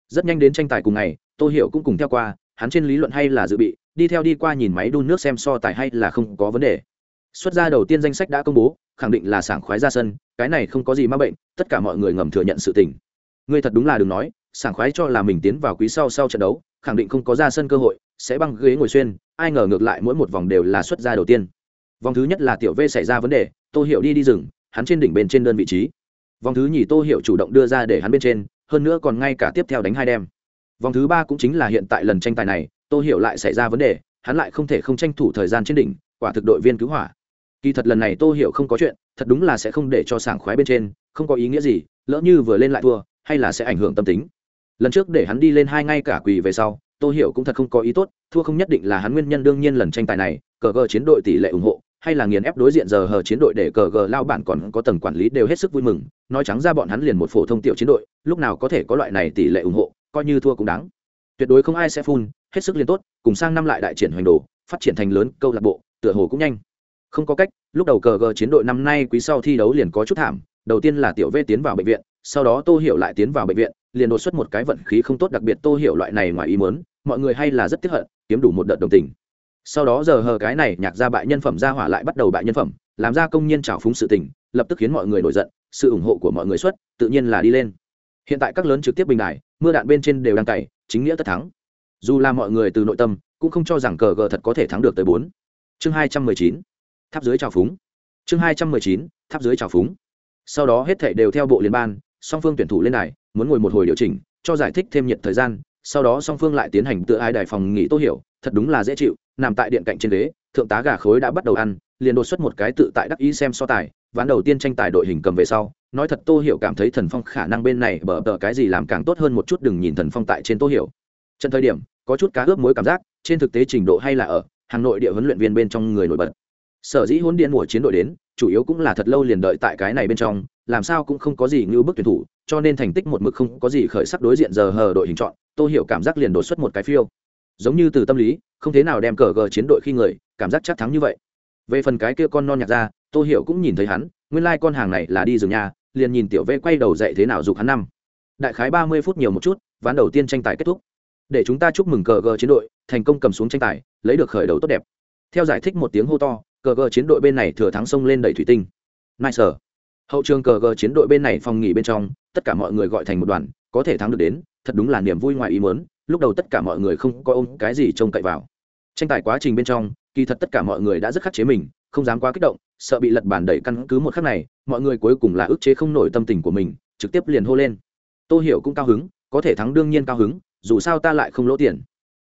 rất nhanh đến tranh tài cùng ngày, tô hiểu cũng cùng theo qua, hắn trên lý luận hay là dự bị, đi theo đi qua nhìn máy đun nước xem so tài hay là không có vấn đề. Xuất ra đầu tiên danh sách đã công bố, khẳng định là sảng khoái ra sân, cái này không có gì m a bệnh, tất cả mọi người ngầm thừa nhận sự tình. Ngươi thật đúng là đừng nói, sảng khoái cho là mình tiến vào quý sau sau trận đấu, khẳng định không có ra sân cơ hội, sẽ băng ghế ngồi xuyên, ai ngờ ngược lại mỗi một vòng đều là xuất ra đầu tiên. Vòng thứ nhất là tiểu v xảy ra vấn đề, tô hiểu đi đi rừng, hắn trên đỉnh bên trên đơn vị trí. Vòng thứ nhì tô hiểu chủ động đưa ra để hắn bên trên hơn nữa còn ngay cả tiếp theo đánh hai đem. Vòng thứ ba cũng chính là hiện tại lần tranh tài này, tô hiểu lại xảy ra vấn đề, hắn lại không thể không tranh thủ thời gian trên đỉnh, quả thực đội viên cứu hỏa. Kỳ thật lần này tô hiểu không có chuyện, thật đúng là sẽ không để cho sảng khoái bên trên, không có ý nghĩa gì, lỡ như vừa lên lại thua, hay là sẽ ảnh hưởng tâm tính. Lần trước để hắn đi lên hai ngay cả quỳ về sau, tô hiểu cũng thật không có ý tốt, thua không nhất định là hắn nguyên nhân đương nhiên lần tranh tài này, cờ gờ chiến đội tỷ lệ ủng hộ hay là nghiền ép đối diện giờ hờ chiến đội để cờ gờ lao bản còn có tầng quản lý đều hết sức vui mừng, nói trắng ra bọn hắn liền một phổ thông tiểu chiến đội, lúc nào có thể có loại này tỷ lệ ủng hộ, coi như thua cũng đáng. Tuyệt đối không ai sẽ phun, hết sức liên tốt, cùng sang năm lại đại triển hoành đồ, phát triển thành lớn, câu lạc bộ, tựa hồ cũng nhanh. Không có cách, lúc đầu cờ gờ chiến đội năm nay quý sau thi đấu liền có chút thảm, đầu tiên là tiểu v tiến vào bệnh viện, sau đó tô hiểu lại tiến vào bệnh viện, liền đột xuất một cái vận khí không tốt, đặc biệt tô hiểu loại này ngoài ý muốn, mọi người hay là rất tiếc hận, kiếm đủ một đợt đồng tình sau đó giờ hờ cái này nhạc ra bại nhân phẩm ra hỏa lại bắt đầu bại nhân phẩm, làm ra công nhân trào phúng sự tình, lập tức khiến mọi người nổi giận, sự ủng hộ của mọi người xuất, tự nhiên là đi lên. Hiện tại các lớn trực tiếp bình đài, mưa đạn bên trên đều đang cày, chính nghĩa tất thắng. Dù là mọi người từ nội tâm, cũng không cho rằng cờ gờ thật có thể thắng được tới bốn. Chương hai trăm mười chín, tháp dưới trào phúng. Chương hai trăm mười chín, tháp dưới trào phúng. Sau đó hết thảy đều theo bộ liên ban song phương tuyển thủ lên đài, muốn ngồi một hồi điều chỉnh, cho giải thích thêm nhiệt thời gian, sau đó song phương lại tiến hành tự ai đài phòng nghỉ tô hiểu, thật đúng là dễ chịu nằm tại điện cạnh trên ghế, thượng tá gà khối đã bắt đầu ăn, liền đột xuất một cái tự tại đắc ý xem so tài, ván đầu tiên tranh tài đội hình cầm về sau, nói thật tô hiểu cảm thấy thần phong khả năng bên này bờ tờ cái gì làm càng tốt hơn một chút đừng nhìn thần phong tại trên tô hiểu. Trận thời điểm, có chút cá ướp mối cảm giác, trên thực tế trình độ hay là ở, hà nội địa huấn luyện viên bên trong người nổi bật. Sở dĩ huấn điện mùa chiến đội đến, chủ yếu cũng là thật lâu liền đợi tại cái này bên trong, làm sao cũng không có gì như bức tuyển thủ, cho nên thành tích một mực không có gì khởi sắc đối diện giờ hờ đội hình chọn, tô hiểu cảm giác liền đột xuất một cái phiêu giống như từ tâm lý, không thế nào đem cờ gờ chiến đội khi người, cảm giác chắc thắng như vậy. Về phần cái kia con non nhạc ra tô hiểu cũng nhìn thấy hắn, nguyên lai、like、con hàng này là đi rừng nhà, liền nhìn tiểu v quay đầu dậy thế nào giục hắn năm. Đại khái ba mươi phút nhiều một chút, ván đầu tiên tranh tài kết thúc. Để chúng ta chúc mừng cờ gờ chiến đội, thành công cầm xuống tranh tài, lấy được khởi đầu tốt đẹp. Theo giải thích một tiếng hô to, cờ gờ chiến đội bên này thừa thắng sông lên đẩy thủy tinh. Nice hậu trường cờ gờ chiến đội bên này phòng nghỉ bên trong, tất cả mọi người gọi thành một đoàn, có thể thắng được đến, thật đúng là niềm vui ngoài ý muốn lúc đầu tất cả mọi người không có ôm cái gì trông cậy vào. Tranh tài quá trình bên trong, kỳ thật tất cả mọi người đã rất khắc chế mình, không dám quá kích động, sợ bị lật bàn đẩy căn cứ một khắc này, mọi người cuối cùng là ức chế không nổi tâm tình của mình, trực tiếp liền hô lên. Tôi hiểu cũng cao hứng, có thể thắng đương nhiên cao hứng, dù sao ta lại không lỗ tiền.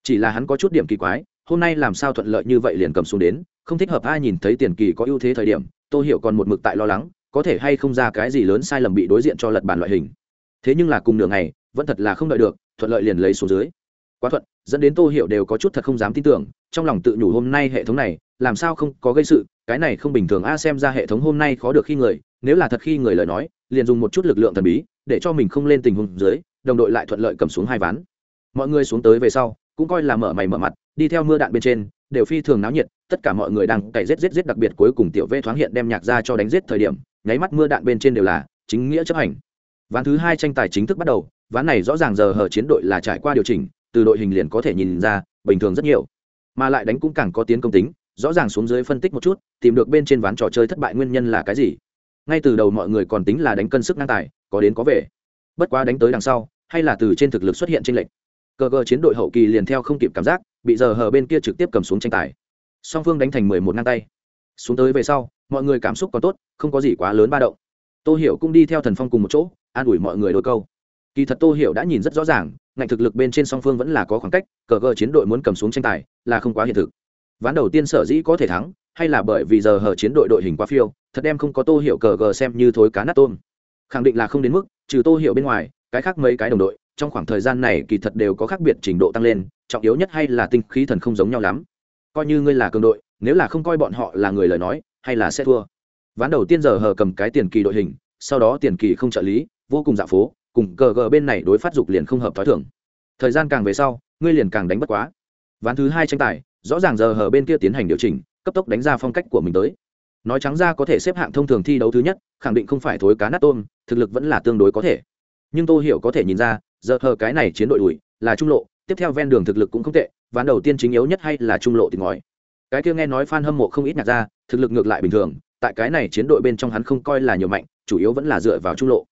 Chỉ là hắn có chút điểm kỳ quái, hôm nay làm sao thuận lợi như vậy liền cầm xuống đến, không thích hợp ai nhìn thấy tiền kỳ có ưu thế thời điểm Tôi hiểu còn một mực tại lo lắng, có thể hay không ra cái gì lớn sai lầm bị đối diện cho lật bàn loại hình. Thế nhưng là cùng nửa ngày, vẫn thật là không đợi được thuận lợi liền lấy xuống dưới. Quá thuận, dẫn đến tô hiểu đều có chút thật không dám tin tưởng, trong lòng tự nhủ hôm nay hệ thống này, làm sao không có gây sự, cái này không bình thường a, xem ra hệ thống hôm nay khó được khi người, nếu là thật khi người lời nói, liền dùng một chút lực lượng thần bí, để cho mình không lên tình huống dưới, đồng đội lại thuận lợi cầm xuống hai ván. Mọi người xuống tới về sau, cũng coi là mở mày mở mặt, đi theo mưa đạn bên trên, đều phi thường náo nhiệt, tất cả mọi người đang cày rết rết rết đặc biệt cuối cùng tiểu vê thoáng hiện đem nhạc ra cho đánh rết thời điểm, nháy mắt mưa đạn bên trên đều là chính nghĩa chấp hành. Ván thứ hai tranh tài chính thức bắt đầu ván này rõ ràng giờ hở chiến đội là trải qua điều chỉnh, từ đội hình liền có thể nhìn ra, bình thường rất nhiều. Mà lại đánh cũng càng có tiến công tính, rõ ràng xuống dưới phân tích một chút, tìm được bên trên ván trò chơi thất bại nguyên nhân là cái gì. Ngay từ đầu mọi người còn tính là đánh cân sức năng tài, có đến có về. Bất quá đánh tới đằng sau, hay là từ trên thực lực xuất hiện tranh lệch. Cờ cờ chiến đội hậu kỳ liền theo không kịp cảm giác, bị giờ hờ bên kia trực tiếp cầm xuống tranh tài. Song phương đánh thành mười một ngang tay. Xuống tới về sau, mọi người cảm xúc còn tốt, không có gì quá lớn ba động. Tô hiểu cũng đi theo thần phong cùng một chỗ, an ủi mọi người đôi câu kỳ thật tô hiểu đã nhìn rất rõ ràng, ngành thực lực bên trên song phương vẫn là có khoảng cách, cờ gờ chiến đội muốn cầm xuống tranh tài là không quá hiện thực. Ván đầu tiên sở dĩ có thể thắng, hay là bởi vì giờ hờ chiến đội đội hình quá phiêu, thật đem không có tô hiểu cờ gờ xem như thối cá nát tôm. Khẳng định là không đến mức, trừ tô hiểu bên ngoài, cái khác mấy cái đồng đội, trong khoảng thời gian này kỳ thật đều có khác biệt trình độ tăng lên, trọng yếu nhất hay là tinh khí thần không giống nhau lắm. Coi như ngươi là cường đội, nếu là không coi bọn họ là người lời nói, hay là sẽ thua. Ván đầu tiên giờ hờ cầm cái tiền kỳ đội hình, sau đó tiền kỳ không trợ lý, vô cùng dạ phố cùng cờ gờ bên này đối phát dục liền không hợp t h ó i thưởng thời gian càng về sau, ngươi liền càng đánh bất quá. Ván thứ hai tranh tài, rõ ràng giờ hờ bên kia tiến hành điều chỉnh, cấp tốc đánh ra phong cách của mình tới. Nói trắng ra có thể xếp hạng thông thường thi đấu thứ nhất, khẳng định không phải thối cá nát tôm, thực lực vẫn là tương đối có thể. Nhưng tôi hiểu có thể nhìn ra, giờ hờ cái này chiến đội đuổi, là trung lộ, tiếp theo ven đường thực lực cũng không tệ, ván đầu tiên chính yếu nhất hay là trung lộ tìm ngói cái kia nghe nói f a n hâm mộ không ít nhạc ra, thực lực ngược lại bình thường, tại cái này chiến đội bên trong hắn không coi là nhiều mạnh, chủ yếu vẫn là dựa vào trung lộ.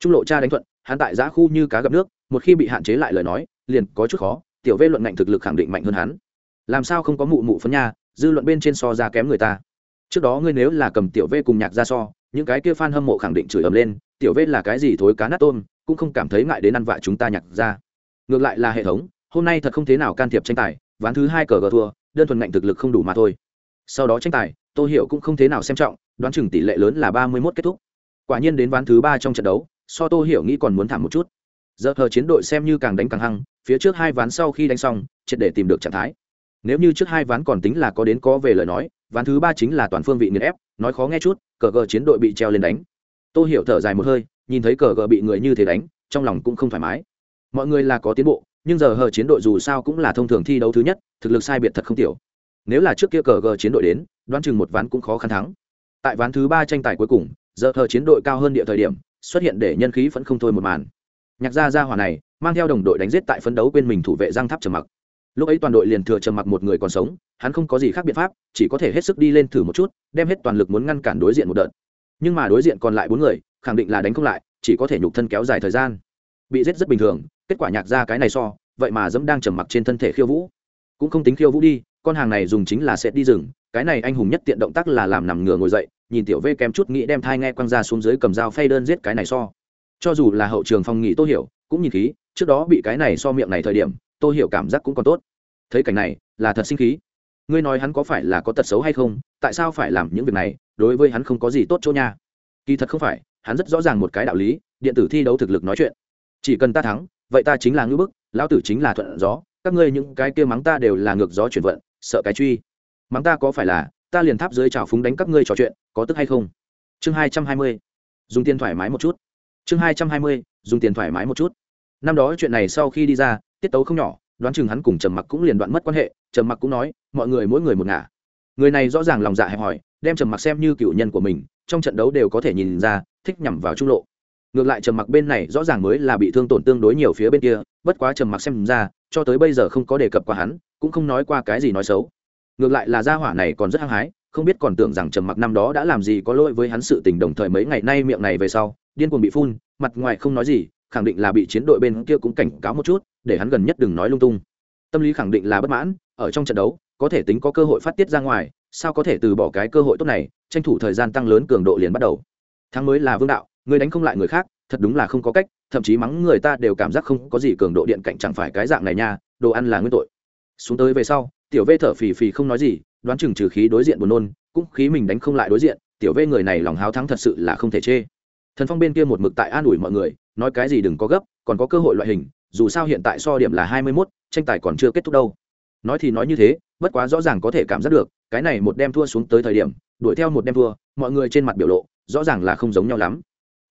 Trung lộ cha đánh thuận hắn tại giã khu như cá gặp nước, một khi bị hạn chế lại lời nói, liền có chút khó, tiểu vê luận ngạnh thực lực khẳng định mạnh hơn hắn. Làm sao không có mụ mụ phấn nha, dư luận bên trên so ra kém người ta. Trước đó ngươi nếu là cầm tiểu vê cùng nhạc ra so, những cái kia f a n hâm mộ khẳng định chửi ầm lên, tiểu vê là cái gì thối cá nát tôm, cũng không cảm thấy ngại đến ăn vạ chúng ta nhạc ra. Ngược lại là hệ thống, hôm nay thật không thế nào can thiệp tranh tài, ván thứ hai cờ gờ thua, đơn thuần ngạnh thực lực không đủ mà thôi. Sau đó tranh tài tôi hiểu cũng không thế nào xem trọng, đoán chừng tỷ lệ lớn là ba mươi mốt kết thúc. Quả nhiên đến ván thứ ba trong trận đấu so tô hiểu nghĩ còn muốn thảm một chút. Giờ hờ chiến đội xem như càng đánh càng hăng, phía trước hai ván sau khi đánh xong, triệt để tìm được trạng thái. Nếu như trước hai ván còn tính là có đến có về lời nói, ván thứ ba chính là toàn phương vị nghiền ép, nói khó nghe chút, cờ gờ chiến đội bị treo lên đánh. Tô hiểu thở dài một hơi, nhìn thấy cờ gờ bị người như thế đánh, trong lòng cũng không thoải mái. Mọi người là có tiến bộ, nhưng giờ hờ chiến đội dù sao cũng là thông thường thi đấu thứ nhất, thực lực sai biệt thật không tiểu. Nếu là trước kia cờ gờ chiến đội đến, đoán chừng một ván cũng khó khăn thắng. Tại ván thứ ba tranh tài cuối cùng, giờ hờ chiến đội cao hơn địa thời điểm xuất hiện để nhân khí vẫn không thôi một màn. Nhạc gia gia hỏa này mang theo đồng đội đánh giết tại phấn đấu bên mình thủ vệ giang tháp trầm mặc. Lúc ấy toàn đội liền thừa trầm mặc một người còn sống, hắn không có gì khác biện pháp, chỉ có thể hết sức đi lên thử một chút, đem hết toàn lực muốn ngăn cản đối diện một đợt. Nhưng mà đối diện còn lại bốn người, khẳng định là đánh không lại, chỉ có thể nhục thân kéo dài thời gian. Bị giết rất bình thường, kết quả nhạc ra cái này so, vậy mà dẫm đang trầm mặc trên thân thể khiêu vũ. Cũng không tính khiêu vũ đi, con hàng này dùng chính là sẽ đi rừng, cái này anh hùng nhất tiện động tác là làm nằm ngửa ngồi dậy nhìn tiểu v kém chút nghĩ đem thai nghe quăng ra xuống dưới cầm dao phay đơn giết cái này so. Cho dù là hậu trường phòng nghỉ tô hiểu, cũng nhìn khí, trước đó bị cái này so miệng này thời điểm, tô hiểu cảm giác cũng còn tốt. Thấy cảnh này, là thật sinh khí. Ngươi nói hắn có phải là có tật xấu hay không, tại sao phải làm những việc này, đối với hắn không có gì tốt chỗ nha. Kỳ thật không phải, hắn rất rõ ràng một cái đạo lý, điện tử thi đấu thực lực nói chuyện. Chỉ cần ta thắng, vậy ta chính là ngưỡng bức, lão tử chính là thuận gió, các ngươi những cái kia mắng ta đều là ngược gió chuyển vận, sợ cái truy. Mắng ta có phải là ta liền tháp dưới trào phúng đánh các ngươi trò chuyện, có tức hay không? Chương hai trăm hai mươi, dùng tiền thoải mái một chút. Chương hai trăm hai mươi, dùng tiền thoải mái một chút. Năm đó chuyện này sau khi đi ra, tiết tấu không nhỏ, đoán chừng hắn cùng trầm mặc cũng liền đoạn mất quan hệ, trầm mặc cũng nói, mọi người mỗi người một ngả. Người này rõ ràng lòng dạ hẹp hòi, đem trầm mặc xem như cựu nhân của mình, trong trận đấu đều có thể nhìn ra, thích nhằm vào trung lộ. Ngược lại trầm mặc bên này rõ ràng mới là bị thương tổn tương đối nhiều phía bên kia, bất quá trầm mặc xem ra, cho tới bây giờ không có đề cập qua hắn, cũng không nói qua cái gì nói xấu ngược lại là gia hỏa này còn rất hăng hái, không biết còn tưởng rằng trầm mặc năm đó đã làm gì có lỗi với hắn sự tình đồng thời mấy ngày nay miệng này về sau, điên cuồng bị phun, mặt ngoài không nói gì, khẳng định là bị chiến đội bên kia cũng cảnh cáo một chút, để hắn gần nhất đừng nói lung tung. Tâm lý khẳng định là bất mãn, ở trong trận đấu, có thể tính có cơ hội phát tiết ra ngoài, sao có thể từ bỏ cái cơ hội tốt này, tranh thủ thời gian tăng lớn cường độ liền bắt đầu. Thắng mới là vương đạo người đánh không lại người khác, thật đúng là không có cách, thậm chí mắng người ta đều cảm giác không có gì cường độ điện cạnh chẳng phải cái dạng này nha, đồ ăn là nguyên tội. Xuống tới về sau tiểu vê thở phì phì không nói gì, đoán chừng trừ khí đối diện buồn nôn, cũng khí mình đánh không lại đối diện, tiểu vê người này lòng háo thắng thật sự là không thể chê. Thần phong bên kia một mực tại an ủi mọi người, nói cái gì đừng có gấp, còn có cơ hội loại hình, dù sao hiện tại so điểm là hai mươi mốt, tranh tài còn chưa kết thúc đâu. Nói thì nói như thế, bất quá rõ ràng có thể cảm giác được, cái này một đem thua xuống tới thời điểm, đuổi theo một đem thua, mọi người trên mặt biểu lộ, rõ ràng là không giống nhau lắm.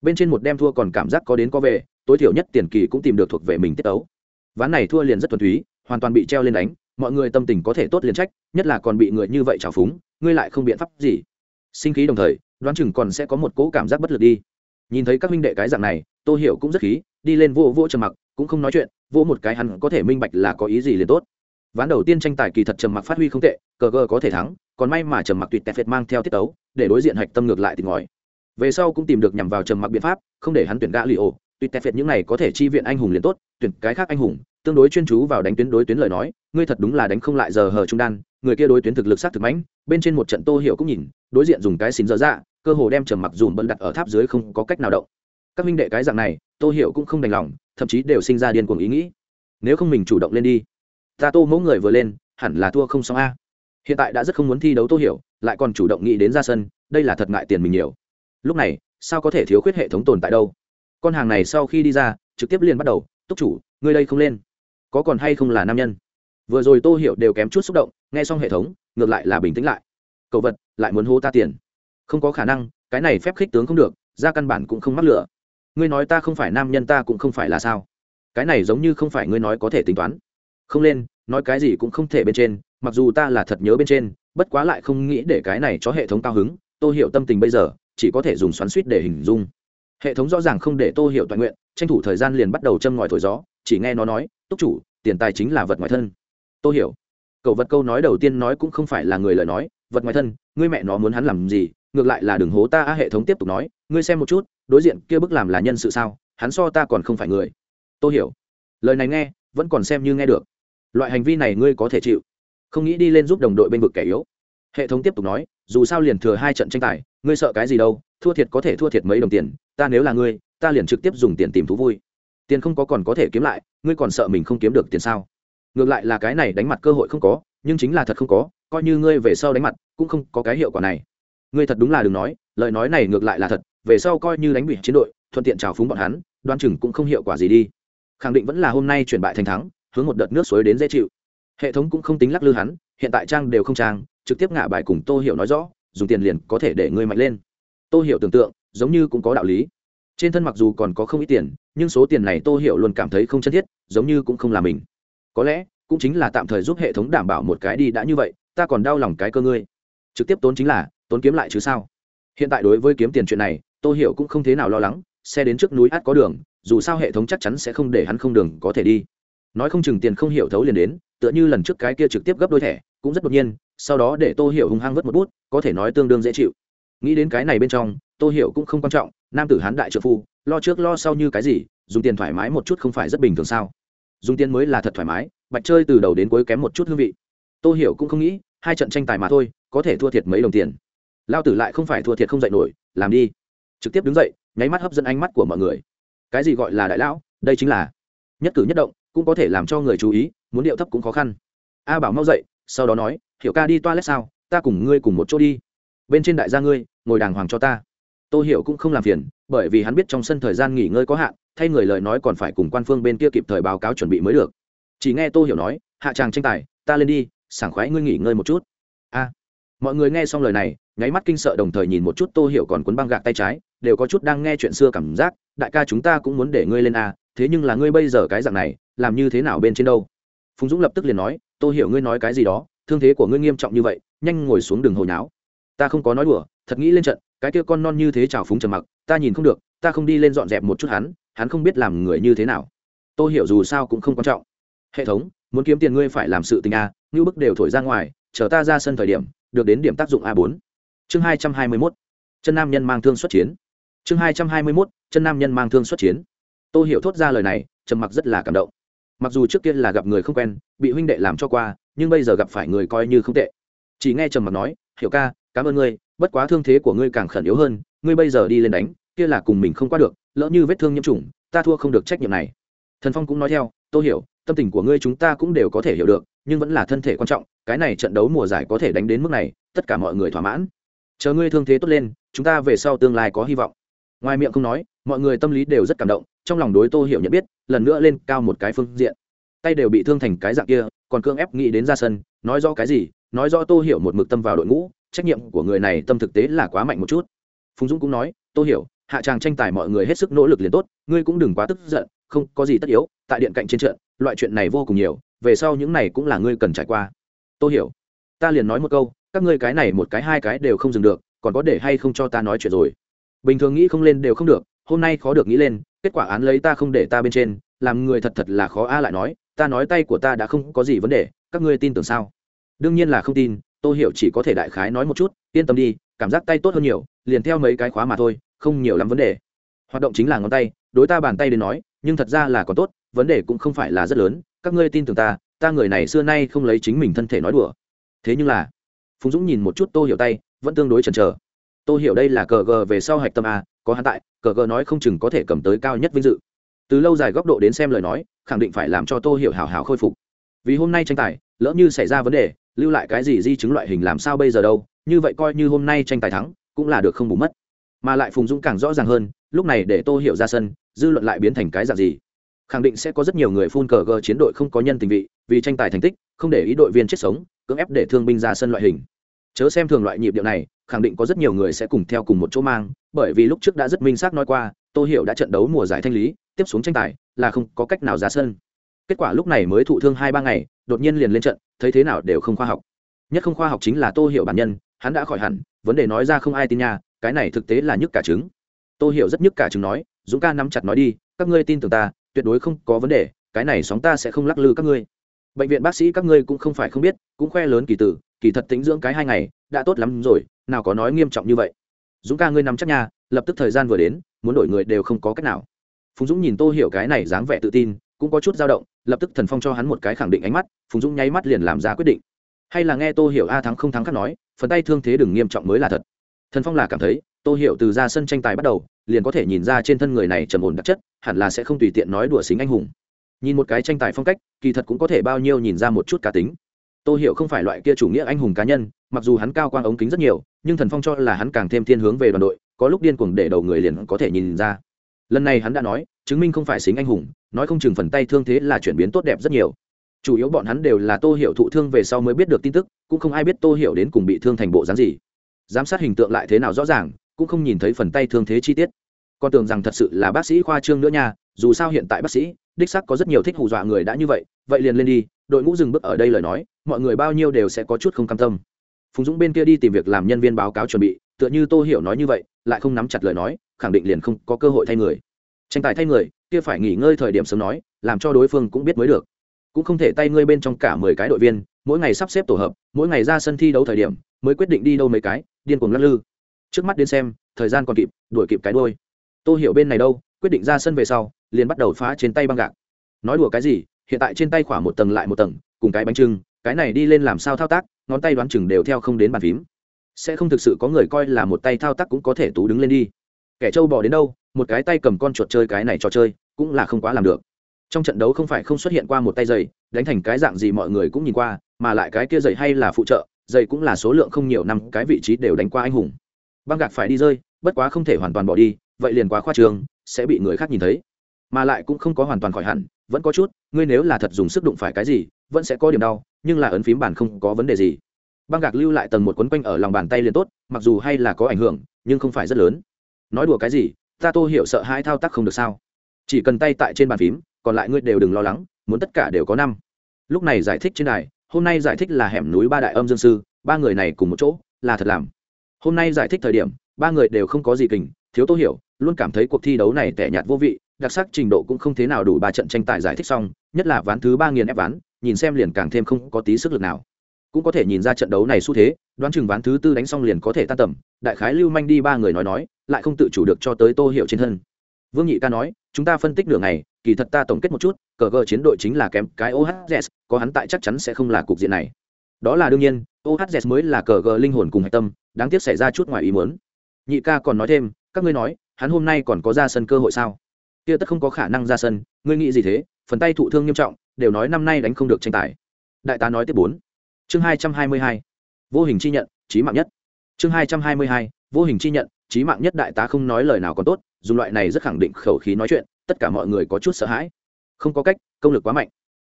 Bên trên một đem thua còn cảm giác có đến có về, tối thiểu nhất tiền kỳ cũng tìm được thuộc về mình tiết ấu ván này thua liền rất thuần túy, hoàn toàn bị treo lên đánh mọi người tâm tình có thể tốt liền trách, nhất là còn bị người như vậy trào phúng, ngươi lại không biện pháp gì. Sinh khí đồng thời, đoán chừng còn sẽ có một cỗ cảm giác bất lực đi. Nhìn thấy các minh đệ cái dạng này tôi hiểu cũng rất khí, đi lên vô vô trầm mặc, cũng không nói chuyện vô một cái hắn có thể minh bạch là có ý gì liền tốt. Ván đầu tiên tranh tài kỳ thật trầm mặc phát huy không tệ, cờ gờ có thể thắng, còn may mà trầm mặc tuyệt tẹt phệt mang theo tiết tấu, để đối diện hạch tâm ngược lại thì ngòi về sau cũng tìm được nhằm vào trầm mặc biện pháp, không để hắn tuyển gã li ổ. Tuyệt tẹt phệt những này có thể chi viện anh hùng liền tốt, tuyển cái khác anh hùng tương đối chuyên chú vào đánh tuyến đối tuyến lời nói, ngươi thật đúng là đánh không lại giờ hờ trung đan, người kia đối tuyến thực lực sát thực mãnh, bên trên một trận tô hiểu cũng nhìn, đối diện dùng cái xin dở dạ cơ hồ đem trầm mặc dùm bận đặt ở tháp dưới không có cách nào động. Các minh đệ cái dạng này, tô hiểu cũng không đành lòng, thậm chí đều sinh ra điên cuồng ý nghĩ. Nếu không mình chủ động lên đi, ta tô mẫu người vừa lên, hẳn là thua không xong a. Hiện tại đã rất không muốn thi đấu tô hiểu, lại còn chủ động nghĩ đến ra sân, đây là thật ngại tiền mình nhiều. Lúc này, sao có thể thiếu khuyết hệ thống tồn tại đâu? Con hàng này sau khi đi ra, trực tiếp liền bắt đầu, túc chủ, ngươi đây không lên có còn hay không là nam nhân? Vừa rồi tô hiểu đều kém chút xúc động, nghe xong hệ thống, ngược lại là bình tĩnh lại. Cậu vật, lại muốn hô ta tiền. Không có khả năng, cái này phép khích tướng không được, ra căn bản cũng không mắc lửa. Ngươi nói ta không phải nam nhân ta cũng không phải là sao? Cái này giống như không phải ngươi nói có thể tính toán. Không lên, nói cái gì cũng không thể bên trên, mặc dù ta là thật nhớ bên trên, bất quá lại không nghĩ để cái này cho hệ thống cao hứng. Tô hiểu tâm tình bây giờ, chỉ có thể dùng xoắn suýt để hình dung. Hệ thống rõ ràng không để tô hiểu toàn nguyện, tranh thủ thời gian liền bắt đầu châm ngòi thổi gió chỉ nghe nó nói, túc chủ, tiền tài chính là vật ngoài thân. Tôi hiểu. Cậu vật câu nói đầu tiên nói cũng không phải là người lời nói, vật ngoài thân, ngươi mẹ nó muốn hắn làm gì, ngược lại là đừng hố ta a hệ thống tiếp tục nói, ngươi xem một chút, đối diện kia bức làm là nhân sự sao, hắn so ta còn không phải người. Tôi hiểu. Lời này nghe, vẫn còn xem như nghe được. Loại hành vi này ngươi có thể chịu, không nghĩ đi lên giúp đồng đội bên vực kẻ yếu. Hệ thống tiếp tục nói, dù sao liền thừa hai trận tranh tài, ngươi sợ cái gì đâu, thua thiệt có thể thua thiệt mấy đồng tiền, ta nếu là ngươi, ta liền trực tiếp dùng tiền tìm thú vui tiền không có còn có thể kiếm lại, ngươi còn sợ mình không kiếm được tiền sao? Ngược lại là cái này đánh mặt cơ hội không có, nhưng chính là thật không có, coi như ngươi về sau đánh mặt, cũng không có cái hiệu quả này. Ngươi thật đúng là đừng nói, lời nói này ngược lại là thật, về sau coi như đánh bị chiến đội, thuận tiện trào phúng bọn hắn, đoan chừng cũng không hiệu quả gì đi. Khẳng định vẫn là hôm nay chuyển bại thành thắng, hướng một đợt nước suối đến dễ chịu. Hệ thống cũng không tính lắc lư hắn, hiện tại trang đều không trang, trực tiếp ngả bài cùng tô hiểu nói rõ, dùng tiền liền có thể để ngươi mạnh lên. Tô hiểu tưởng tượng, giống như cũng có đạo lý trên thân mặc dù còn có không ít tiền, nhưng số tiền này tô hiểu luôn cảm thấy không chân thiết, giống như cũng không là mình. Có lẽ, cũng chính là tạm thời giúp hệ thống đảm bảo một cái đi đã như vậy, ta còn đau lòng cái cơ ngươi. Trực tiếp tốn chính là, tốn kiếm lại chứ sao? Hiện tại đối với kiếm tiền chuyện này, tô hiểu cũng không thế nào lo lắng, xe đến trước núi át có đường, dù sao hệ thống chắc chắn sẽ không để hắn không đường có thể đi. Nói không chừng tiền không hiểu thấu liền đến, tựa như lần trước cái kia trực tiếp gấp đôi thẻ, cũng rất đột nhiên, sau đó để tô hiểu hung hăng vớt một bút, có thể nói tương đương dễ chịu. Nghĩ đến cái này bên trong, tô hiểu cũng không quan trọng nam tử hán đại trợ phu, lo trước lo sau như cái gì, dùng tiền thoải mái một chút không phải rất bình thường sao? Dùng tiền mới là thật thoải mái, bạch chơi từ đầu đến cuối kém một chút hương vị. Tôi hiểu cũng không nghĩ, hai trận tranh tài mà thôi, có thể thua thiệt mấy đồng tiền. Lao tử lại không phải thua thiệt không dạy nổi, làm đi. Trực tiếp đứng dậy, nháy mắt hấp dẫn ánh mắt của mọi người. Cái gì gọi là đại lão, đây chính là nhất cử nhất động, cũng có thể làm cho người chú ý, muốn điệu thấp cũng khó khăn. A bảo mau dậy, sau đó nói, hiểu ca đi toilet sao? Ta cùng ngươi cùng một chỗ đi. Bên trên đại gia ngươi, ngồi đàng hoàng cho ta tô hiểu cũng không làm phiền, bởi vì hắn biết trong sân thời gian nghỉ ngơi có hạn, thay người lời nói còn phải cùng quan phương bên kia kịp thời báo cáo chuẩn bị mới được. Chỉ nghe tô hiểu nói, hạ tràng tranh tài, ta lên đi, sảng khoái ngươi nghỉ ngơi một chút. A. Mọi người nghe xong lời này, nháy mắt kinh sợ đồng thời nhìn một chút tô hiểu còn cuốn băng gạc tay trái, đều có chút đang nghe chuyện xưa cảm giác, đại ca chúng ta cũng muốn để ngươi lên a, thế nhưng là ngươi bây giờ cái dạng này, làm như thế nào bên trên đâu? Phùng dũng lập tức liền nói, tô hiểu ngươi nói cái gì đó, thương thế của ngươi nghiêm trọng như vậy, nhanh ngồi xuống đường hồi náo ta không có nói đùa, thật nghĩ lên trận cái kia con non như thế trào phúng trầm mặc, ta nhìn không được, ta không đi lên dọn dẹp một chút hắn hắn không biết làm người như thế nào. Tôi hiểu dù sao cũng không quan trọng. Hệ thống, muốn kiếm tiền ngươi phải làm sự tình a, như bức đều thổi ra ngoài, chờ ta ra sân thời điểm, được đến điểm tác dụng a bốn. Chương hai trăm hai mươi mốt, chân nam nhân mang thương xuất chiến. Chương hai trăm hai mươi mốt, chân nam nhân mang thương xuất chiến. Tôi hiểu thốt ra lời này, trầm mặc rất là cảm động. Mặc dù trước kia là gặp người không quen, bị huynh đệ làm cho qua, nhưng bây giờ gặp phải người coi như không tệ. Chỉ nghe trầm mặc nói, hiểu ca, cảm ơn ngươi bất quá thương thế của ngươi càng khẩn yếu hơn, ngươi bây giờ đi lên đánh, kia là cùng mình không qua được, lỡ như vết thương nhiễm trùng, ta thua không được trách nhiệm này. Thần phong cũng nói theo tôi hiểu, tâm tình của ngươi chúng ta cũng đều có thể hiểu được, nhưng vẫn là thân thể quan trọng, cái này trận đấu mùa giải có thể đánh đến mức này, tất cả mọi người thỏa mãn. Chờ ngươi thương thế tốt lên, chúng ta về sau tương lai có hy vọng. Ngoài miệng không nói, mọi người tâm lý đều rất cảm động, trong lòng đối tô hiểu nhận biết, lần nữa lên cao một cái phương diện. Tay đều bị thương thành cái dạng kia, còn cương ép nghĩ đến ra sân, nói rõ cái gì, nói rõ tô hiểu một mực tâm vào đội ngũ trách nhiệm của người này tâm thực tế là quá mạnh một chút. Phùng dũng cũng nói tôi hiểu, hạ tràng tranh tài mọi người hết sức nỗ lực liền tốt, ngươi cũng đừng quá tức giận, không có gì tất yếu, tại điện cạnh trên trận, loại chuyện này vô cùng nhiều, về sau những này cũng là ngươi cần trải qua. Tôi hiểu, ta liền nói một câu, các ngươi cái này một cái hai cái đều không dừng được, còn có để hay không cho ta nói chuyện rồi? Bình thường nghĩ không lên đều không được, hôm nay khó được nghĩ lên, kết quả án lấy ta không để ta bên trên, làm người thật thật là khó a lại nói, ta nói tay của ta đã không có gì vấn đề, các ngươi tin tưởng sao? Đương nhiên là không tin tôi hiểu chỉ có thể đại khái nói một chút, yên tâm đi, cảm giác tay tốt hơn nhiều, liền theo mấy cái khóa mà thôi, không nhiều lắm vấn đề. Hoạt động chính là ngón tay, đối ta bàn tay đến nói, nhưng thật ra là còn tốt, vấn đề cũng không phải là rất lớn, các ngươi tin tưởng ta ta người này xưa nay không lấy chính mình thân thể nói đùa. Thế nhưng là, phùng dũng nhìn một chút tô hiểu tay, vẫn tương đối chần chờ. Tô hiểu đây là cờ gờ về sau hạch tâm a, có hắn tại, cờ gờ nói không chừng có thể cầm tới cao nhất vinh dự. Từ lâu dài góc độ đến xem lời nói, khẳng định phải làm cho tô hiểu hào hào khôi phục. Vì hôm nay tranh tài, lỡ như xảy ra vấn đề lưu lại cái gì di chứng loại hình làm sao bây giờ đâu, như vậy coi như hôm nay tranh tài thắng, cũng là được không bù mất. Mà lại phùng dũng càng rõ ràng hơn, lúc này để tô hiểu ra sân, dư luận lại biến thành cái dạng gì? Khẳng định sẽ có rất nhiều người phun cờ gờ chiến đội không có nhân tình vị, vì tranh tài thành tích, không để ý đội viên chết sống, cưỡng ép để thương binh ra sân loại hình. Chớ xem thường loại nhịp điệu này, khẳng định có rất nhiều người sẽ cùng theo cùng một chỗ mang, bởi vì lúc trước đã rất minh xác nói qua, tô hiểu đã trận đấu mùa giải thanh lý, tiếp xuống tranh tài là không có cách nào ra sân kết quả lúc này mới thụ thương hai ba ngày, đột nhiên liền lên trận, thấy thế nào đều không khoa học. Nhất không khoa học chính là tô hiểu bản nhân, hắn đã khỏi hẳn, vấn đề nói ra không ai tin nha, cái này thực tế là nhức cả trứng. Tô hiểu rất nhức cả trứng nói, dũng ca nắm chặt nói đi, các ngươi tin tưởng ta, tuyệt đối không có vấn đề, cái này sóng ta sẽ không lắc lư các ngươi. Bệnh viện bác sĩ các ngươi cũng không phải không biết, cũng khoe lớn kỳ tử, kỳ thật tính dưỡng cái hai ngày, đã tốt lắm rồi, nào có nói nghiêm trọng như vậy. Dũng ca ngươi nắm chắc nha, lập tức thời gian vừa đến, muốn đổi người đều không có cách nào. Phùng dũng nhìn tô hiểu cái này dáng vẻ tự tin cũng có chút dao động, lập tức thần phong cho hắn một cái khẳng định ánh mắt, phùng dũng nháy mắt liền làm ra quyết định. Hay là nghe tô hiểu a thắng không thắng khác nói, phần tay thương thế đừng nghiêm trọng mới là thật. Thần phong là cảm thấy, tô hiểu từ ra sân tranh tài bắt đầu, liền có thể nhìn ra trên thân người này trầm ổn đặc chất, hẳn là sẽ không tùy tiện nói đùa xính anh hùng. Nhìn một cái tranh tài phong cách, kỳ thật cũng có thể bao nhiêu nhìn ra một chút cá tính. Tô hiểu không phải loại kia chủ nghĩa anh hùng cá nhân, mặc dù hắn cao quang ống kính rất nhiều, nhưng thần phong cho là hắn càng thêm thiên hướng về đoàn đội, có lúc điên cuồng để đầu người liền có thể nhìn ra. Lần này hắn đã nói, chứng minh không phải xính anh hùng nói không chừng phần tay thương thế là chuyển biến tốt đẹp rất nhiều. Chủ yếu bọn hắn đều là tô hiểu thụ thương về sau mới biết được tin tức, cũng không ai biết tô hiểu đến cùng bị thương thành bộ dáng gì. Giám sát hình tượng lại thế nào rõ ràng, cũng không nhìn thấy phần tay thương thế chi tiết. Con tưởng rằng thật sự là bác sĩ khoa trương nữa nha, dù sao hiện tại bác sĩ, đích sắc có rất nhiều thích hù dọa người đã như vậy vậy liền lên đi, đội ngũ dừng bước ở đây lời nói, mọi người bao nhiêu đều sẽ có chút không cam tâm. Phùng dũng bên kia đi tìm việc làm nhân viên báo cáo chuẩn bị, tựa như tô hiểu nói như vậy, lại không nắm chặt lời nói, khẳng định liền không có cơ hội thay người. Tranh tài thay người kia phải nghỉ ngơi thời điểm sớm nói, làm cho đối phương cũng biết mới được. Cũng không thể tay ngươi bên trong cả mười cái đội viên, mỗi ngày sắp xếp tổ hợp, mỗi ngày ra sân thi đấu thời điểm, mới quyết định đi đâu mấy cái, điên cuồng lắc lư. Trước mắt đến xem, thời gian còn kịp, đuổi kịp cái đôi tô hiểu bên này đâu, quyết định ra sân về sau, liền bắt đầu phá trên tay băng gạc. Nói đùa cái gì, hiện tại trên tay khoảng một tầng lại một tầng, cùng cái bánh trưng, cái này đi lên làm sao thao tác, ngón tay đoán chừng đều theo không đến bàn phím. Sẽ không thực sự có người coi là một tay thao tác cũng có thể tú đứng lên đi. Kẻ trâu bò đến đâu, một cái tay cầm con chuột chơi cái này trò chơi cũng là không quá làm được. Trong trận đấu không phải không xuất hiện qua một tay giày, đánh thành cái dạng gì mọi người cũng nhìn qua, mà lại cái kia giày hay là phụ trợ, giày cũng là số lượng không nhiều năm, cái vị trí đều đánh qua anh hùng. Băng gạc phải đi rơi, bất quá không thể hoàn toàn bỏ đi, vậy liền quá khoa trường sẽ bị người khác nhìn thấy. Mà lại cũng không có hoàn toàn khỏi hẳn, vẫn có chút, ngươi nếu là thật dùng sức đụng phải cái gì, vẫn sẽ có điểm đau, nhưng là ấn phím bàn không có vấn đề gì. Băng gạc lưu lại tầng một quấn quanh ở lòng bàn tay liền tốt, mặc dù hay là có ảnh hưởng, nhưng không phải rất lớn. Nói đùa cái gì, ta tô hiểu sợ hai thao tác không được sao? Chỉ cần tay tại trên bàn phím, còn lại ngươi đều đừng lo lắng, muốn tất cả đều có năm. Lúc này giải thích trên đài, hôm nay giải thích là hẻm núi ba đại âm dương sư, ba người này cùng một chỗ, là thật làm. Hôm nay giải thích thời điểm, ba người đều không có gì kình, thiếu tô hiểu, luôn cảm thấy cuộc thi đấu này tẻ nhạt vô vị, đặc sắc trình độ cũng không thế nào đủ ba trận tranh tài giải thích xong, nhất là ván thứ ba nghìn ép ván, nhìn xem liền càng thêm không có tí sức lực nào. Cũng có thể nhìn ra trận đấu này xu thế, đoán chừng ván thứ tư đánh xong liền có thể tan tầm, đại khái lưu manh đi ba người nói nói, lại không tự chủ được cho tới tô hiệu trên thân vương nhị ca nói, chúng ta phân tích nửa ngày, kỳ thật ta tổng kết một chút, cờ gờ chiến đội chính là kém cái ohz có hắn tại chắc chắn sẽ không là cục diện này. Đó là đương nhiên ohz mới là cờ gờ linh hồn cùng hạch tâm, đáng tiếc xảy ra chút ngoài ý muốn. Nhị ca còn nói thêm, các ngươi nói, hắn hôm nay còn có ra sân cơ hội sao? Kia tất không có khả năng ra sân, ngươi nghĩ gì thế? Phần tay thụ thương nghiêm trọng, đều nói năm nay đánh không được tranh tài. Đại tá nói tiếp bốn. Chương hai trăm hai mươi hai. Vô hình chi nhận trí mạng nhất. Chương hai trăm hai mươi hai. Vô hình chi nhận trí mạng nhất đại tá không nói lời nào còn tốt, dùng loại này rất khẳng định khẩu khí nói chuyện, tất cả mọi người có chút sợ hãi. Không có cách, công lực quá mạnh.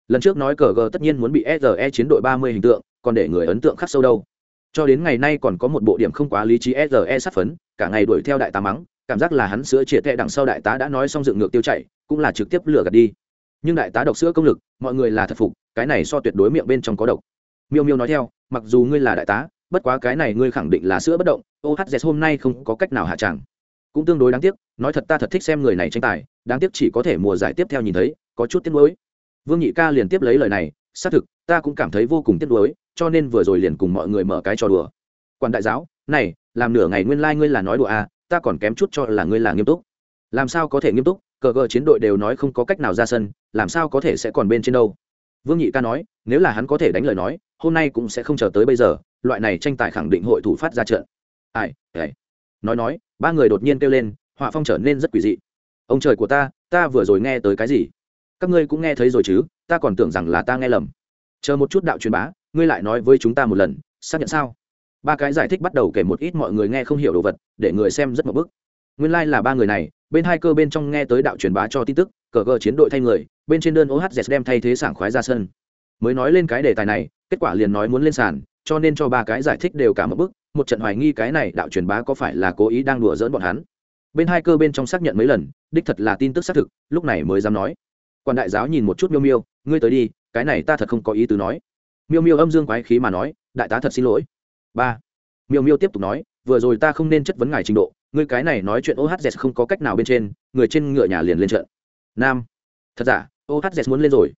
Lần trước nói cờ g tất nhiên muốn bị SRE chiến đội ba mươi hình tượng, còn để người ấn tượng khắc sâu đâu. Cho đến ngày nay còn có một bộ điểm không quá lý trí SRE sát phấn, cả ngày đuổi theo đại tá mắng, cảm giác là hắn sữa triệt tệ đằng sau đại tá đã nói xong dựng ngược tiêu chạy, cũng là trực tiếp lừa gạt đi. Nhưng đại tá độc sữa công lực, mọi người là thật phục, cái này so tuyệt đối miệng bên trong có độc. Miêu miêu nói theo, mặc dù ngươi là đại tá, bất quá cái này ngươi khẳng định là sữa bất động ohz hôm nay không có cách nào hạ tràng. Cũng tương đối đáng tiếc, nói thật ta thật thích xem người này tranh tài, đáng tiếc chỉ có thể mùa giải tiếp theo nhìn thấy, có chút tiếc nuối. Vương nhị ca liền tiếp lấy lời này, xác thực, ta cũng cảm thấy vô cùng tiếc nuối, cho nên vừa rồi liền cùng mọi người mở cái trò đùa. Quan đại giáo, này, làm nửa ngày nguyên lai、like、ngươi là nói đùa à ta còn kém chút cho là ngươi là nghiêm túc. Làm sao có thể nghiêm túc, cờ cờ chiến đội đều nói không có cách nào ra sân, làm sao có thể sẽ còn bên trên đâu. Vương nhị ca nói, nếu là hắn có thể đánh lời nói, hôm nay cũng sẽ không chờ tới bây giờ, loại này tranh tài khẳng định hội thủ phát ra trận ai ai. Nói nói, ba người đột nhiên kêu lên, họa phong trở nên rất quỷ dị. Ông trời của ta ta vừa rồi nghe tới cái gì? Các ngươi cũng nghe thấy rồi chứ, ta còn tưởng rằng là ta nghe lầm. Chờ một chút đạo truyền bá, ngươi lại nói với chúng ta một lần, xác nhận sao? Ba cái giải thích bắt đầu kể một ít mọi người nghe không hiểu đồ vật, để người xem rất một bức. Nguyên lai、like、là ba người này, bên hai cơ bên trong nghe tới đạo truyền bá cho tin tức, cờ cờ chiến đội thay người, bên trên đơn ohz đem thay thế sảng khoái ra sân. Mới nói lên cái đề tài này, kết quả liền nói muốn lên sàn, cho nên cho ba cái giải thích đều cả một bức một trận hoài nghi cái này đạo truyền bá có phải là cố ý đang đùa dỡn bọn hắn. Bên hai cơ bên trong xác nhận mấy lần, đích thật là tin tức xác thực, lúc này mới dám nói. Quan đại giáo nhìn một chút miêu miêu, ngươi tới đi, cái này ta thật không có ý tứ nói. Miêu miêu âm dương quái khí mà nói, đại tá thật xin lỗi. Ba. Miêu miêu tiếp tục nói, vừa rồi ta không nên chất vấn ngài trình độ, ngươi cái này nói chuyện ohz không có cách nào bên trên, người trên ngựa nhà liền lên trận. Nam. Thật giả ohz muốn lên rồi.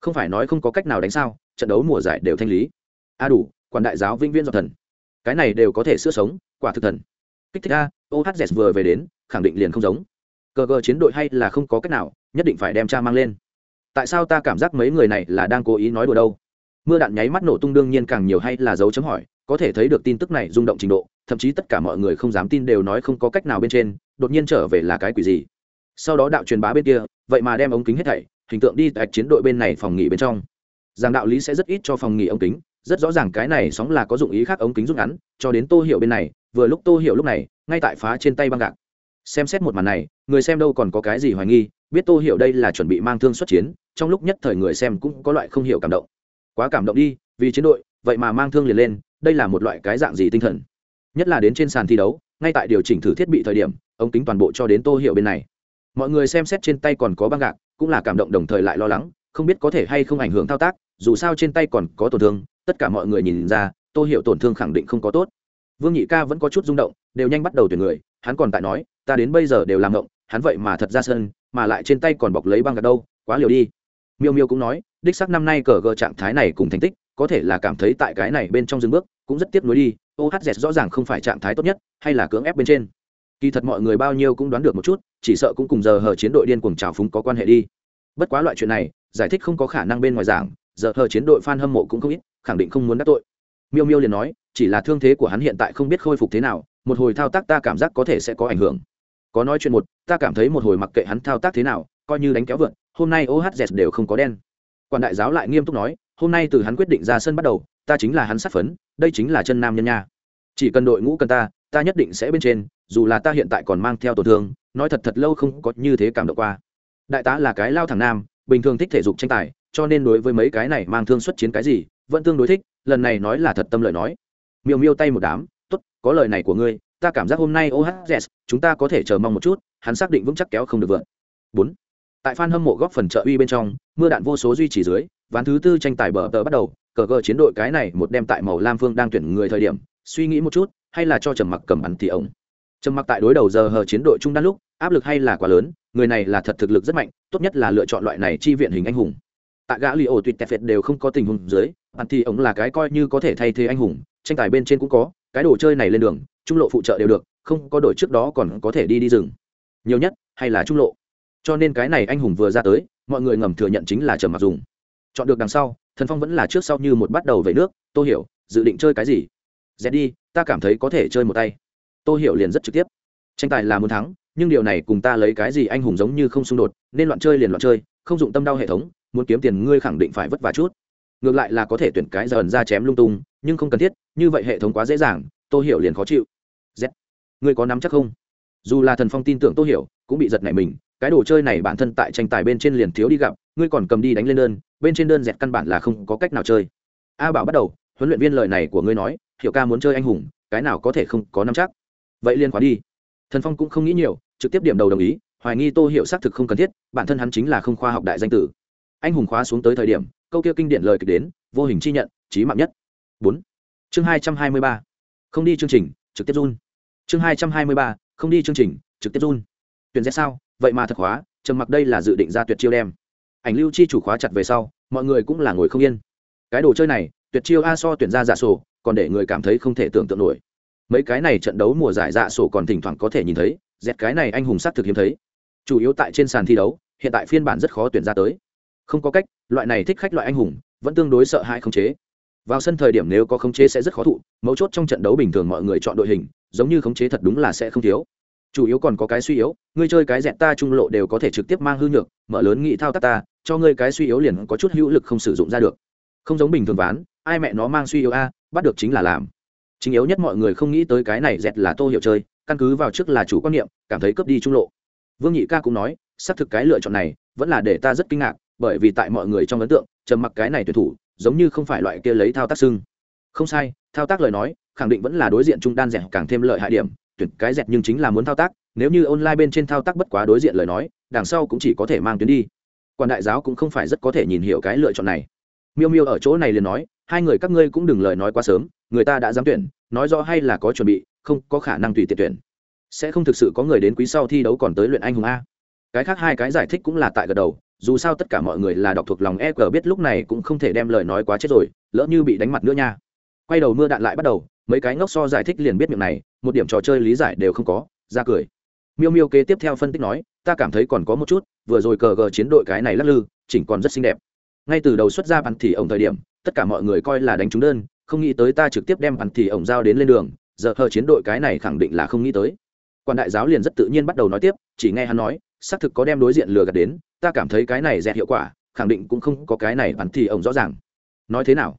Không phải nói không có cách nào đánh sao, trận đấu mùa giải đều thanh lý. A đủ, quan đại giáo vĩnh viên dọc thần cái này đều có thể sửa sống, quả thực thần. Kích thích a ohz vừa về đến, khẳng định liền không giống. Cờ cờ chiến đội hay là không có cách nào, nhất định phải đem cha mang lên. Tại sao ta cảm giác mấy người này là đang cố ý nói đùa đâu? Mưa đạn nháy mắt nổ tung đương nhiên càng nhiều hay là dấu chấm hỏi, có thể thấy được tin tức này rung động trình độ, thậm chí tất cả mọi người không dám tin đều nói không có cách nào bên trên, đột nhiên trở về là cái quỷ gì? Sau đó đạo truyền bá bên kia, vậy mà đem ống kính hết thảy, hình tượng đi tại chiến đội bên này phòng nghỉ bên trong. Rằng đạo lý sẽ rất ít cho phòng nghỉ ống kính rất rõ ràng cái này sóng là có dụng ý khác ống kính rút ngắn, cho đến tô hiểu bên này, vừa lúc tô hiểu lúc này, ngay tại phá trên tay băng gạc. Xem xét một màn này, người xem đâu còn có cái gì hoài nghi, biết tô hiểu đây là chuẩn bị mang thương xuất chiến, trong lúc nhất thời người xem cũng có loại không hiểu cảm động. Quá cảm động đi, vì chiến đội, vậy mà mang thương liền lên, đây là một loại cái dạng gì tinh thần? Nhất là đến trên sàn thi đấu, ngay tại điều chỉnh thử thiết bị thời điểm, ống kính toàn bộ cho đến tô hiểu bên này. Mọi người xem xét trên tay còn có băng gạc, cũng là cảm động đồng thời lại lo lắng, không biết có thể hay không ảnh hưởng thao tác, dù sao trên tay còn có tổn thương tất cả mọi người nhìn ra tôi hiểu tổn thương khẳng định không có tốt. Vương nhị ca vẫn có chút rung động, đều nhanh bắt đầu tuyển người, hắn còn tại nói, ta đến bây giờ đều làm động hắn vậy mà thật ra sân, mà lại trên tay còn bọc lấy băng gạc đâu, quá liều đi. Miêu miêu cũng nói, đích sắc năm nay cờ gờ trạng thái này cùng thành tích, có thể là cảm thấy tại cái này bên trong dừng bước, cũng rất tiếc nuối đi ohz rõ ràng không phải trạng thái tốt nhất, hay là cưỡng ép bên trên. Kỳ thật mọi người bao nhiêu cũng đoán được một chút, chỉ sợ cũng cùng giờ hờ chiến đội điên cuồng trào phúng có quan hệ đi. Bất quá loại chuyện này, giải thích không có khả năng bên ngoài giảng, giờ hờ chiến đội f a n hâm mộ cũng không ít khẳng định không muốn đắc tội. Miêu miêu liền nói, chỉ là thương thế của hắn hiện tại không biết khôi phục thế nào, một hồi thao tác ta cảm giác có thể sẽ có ảnh hưởng. Có nói chuyện một, ta cảm thấy một hồi mặc kệ hắn thao tác thế nào, coi như đánh kéo vượn, hôm nay ohz đều không có đen. Quan đại giáo lại nghiêm túc nói, hôm nay từ hắn quyết định ra sân bắt đầu, ta chính là hắn sát phấn, đây chính là chân nam nhân nha. Chỉ cần đội ngũ cần ta ta nhất định sẽ bên trên, dù là ta hiện tại còn mang theo tổn thương, nói thật thật lâu không có như thế cảm động qua. Đại tá là cái lao thẳng nam, bình thường thích thể dục tranh tài, cho nên đối với mấy cái này mang thương xuất chiến cái gì vẫn tương đối thích, lần này nói là thật tâm lời nói. Miêu miêu tay một đám, tốt, có lời này của ngươi, ta cảm giác hôm nay ohz chúng ta có thể chờ mong một chút, hắn xác định vững chắc kéo không được vượt. Bốn, tại fan hâm mộ góp phần trợ uy bên trong, mưa đạn vô số duy trì dưới, ván thứ tư tranh tài bờ tờ bắt đầu, cờ cờ chiến đội cái này một đem tại màu lam phương đang tuyển người thời điểm, suy nghĩ một chút, hay là cho trầm mặc cầm bắn thì ổng trầm mặc tại đối đầu giờ hờ chiến đội trung đan lúc, áp lực hay là quá lớn, người này là thật thực lực rất mạnh, tốt nhất là lựa chọn loại này chi viện hình anh hùng. Tại gã li ổ tuyệt tẹp phệt đều không có tình huống dưới bắn thì ổng là cái coi như có thể thay thế anh hùng, tranh tài bên trên cũng có, cái đồ chơi này lên đường, trung lộ phụ trợ đều được, không có đội trước đó còn có thể đi đi rừng. Nhiều nhất, hay là trung lộ. Cho nên cái này anh hùng vừa ra tới, mọi người ngầm thừa nhận chính là trầm mặc dùng. Chọn được đằng sau, thần phong vẫn là trước sau như một bắt đầu về nước tôi hiểu, dự định chơi cái gì? Dẹp đi, ta cảm thấy có thể chơi một tay. Tôi hiểu liền rất trực tiếp. Tranh tài là muốn thắng, nhưng điều này cùng ta lấy cái gì anh hùng giống như không xung đột, nên loạn chơi liền loạn chơi, không dụng tâm đau hệ thống, muốn kiếm tiền ngươi khẳng định phải vất vả chút ngược lại là có thể tuyển cái dần ra chém lung tung, nhưng không cần thiết, như vậy hệ thống quá dễ dàng tôi hiểu liền khó chịu. Z, ngươi có nắm chắc không? Dù là thần phong tin tưởng tôi hiểu, cũng bị giật nảy mình, cái đồ chơi này bản thân tại tranh tài bên trên liền thiếu đi gặp, ngươi còn cầm đi đánh lên đơn, bên trên đơn dẹt căn bản là không có cách nào chơi. A bảo bắt đầu, huấn luyện viên lời này của ngươi nói hiệu ca muốn chơi anh hùng, cái nào có thể không có nắm chắc? Vậy liên khóa đi. Thần phong cũng không nghĩ nhiều, trực tiếp điểm đầu đồng ý, hoài nghi tô Hiểu xác thực không cần thiết, bản thân hắn chính là không khoa học đại danh tử. Anh hùng khóa xuống tới thời điểm câu kia kinh điển lời kịch đến, vô hình chi nhận trí mạng nhất. Bốn. Chương hai trăm hai mươi ba. Không đi chương trình, trực tiếp run. Chương hai trăm hai mươi ba, không đi chương trình, trực tiếp run. Tuyển rẽ sao? Vậy mà thật khóa, trầm mặc đây là dự định ra tuyệt chiêu đem. Ảnh lưu chi chủ khóa chặt về sau, mọi người cũng là ngồi không yên. Cái đồ chơi này, tuyệt chiêu a so tuyển ra giả sổ, còn để người cảm thấy không thể tưởng tượng nổi. Mấy cái này trận đấu mùa giải dạ sổ còn thỉnh thoảng có thể nhìn thấy dẹt cái này anh hùng sắc thực hiếm thấy. Chủ yếu tại trên sàn thi đấu, hiện tại phiên bản rất khó tuyển ra tới không có cách, loại này thích khách loại anh hùng, vẫn tương đối sợ hãi khống chế. Vào sân thời điểm nếu có khống chế sẽ rất khó thụ, mấu chốt trong trận đấu bình thường mọi người chọn đội hình, giống như khống chế thật đúng là sẽ không thiếu. Chủ yếu còn có cái suy yếu, ngươi chơi cái dẹt ta trung lộ đều có thể trực tiếp mang hư nhược, mở lớn nghị thao tác ta, cho ngươi cái suy yếu liền có chút hữu lực không sử dụng ra được. Không giống bình thường ván, ai mẹ nó mang suy yếu a, bắt được chính là làm. Chính yếu nhất mọi người không nghĩ tới cái này dẹt là tô hiệu chơi, căn cứ vào trước là chủ quan niệm, cảm thấy cướp đi trung lộ. Vương nhị ca cũng nói, xác thực cái lựa chọn này, vẫn là để ta rất kinh ngạc bởi vì tại mọi người trong ấn tượng, trầm mặc cái này tuyển thủ, giống như không phải loại kia lấy thao tác xưng. Không sai, thao tác lời nói, khẳng định vẫn là đối diện trung đan dẹp càng thêm lợi hại điểm, tuyển cái dẹt nhưng chính là muốn thao tác, nếu như online bên trên thao tác bất quá đối diện lời nói, đằng sau cũng chỉ có thể mang tuyến đi. Quan đại giáo cũng không phải rất có thể nhìn hiểu cái lựa chọn này. Miêu miêu ở chỗ này liền nói, hai người các ngươi cũng đừng lời nói quá sớm, người ta đã dám tuyển, nói rõ hay là có chuẩn bị, không có khả năng tùy tiện tuyển. Sẽ không thực sự có người đến quý sau thi đấu còn tới luyện anh hùng a. Cái khác hai cái giải thích cũng là tại gật đầu dù sao tất cả mọi người là đọc thuộc lòng e g biết lúc này cũng không thể đem lời nói quá chết rồi, lỡ như bị đánh mặt nữa nha. Quay đầu mưa đạn lại bắt đầu, mấy cái ngốc so giải thích liền biết miệng này, một điểm trò chơi lý giải đều không có, ra cười. Miêu miêu kế tiếp theo phân tích nói, ta cảm thấy còn có một chút, vừa rồi cờ gờ chiến đội cái này lắc lư, chỉnh còn rất xinh đẹp. Ngay từ đầu xuất ra bắn thì ổng thời điểm, tất cả mọi người coi là đánh trúng đơn, không nghĩ tới ta trực tiếp đem bắn thì ổng giao đến lên đường, giờ hờ chiến đội cái này khẳng định là không nghĩ tới. Quan đại giáo liền rất tự nhiên bắt đầu nói tiếp, chỉ nghe hắn nói xác thực có đem đối diện lừa gạt đến, ta cảm thấy cái này dẹt hiệu quả, khẳng định cũng không có cái này bắn thì ổng rõ ràng. Nói thế nào?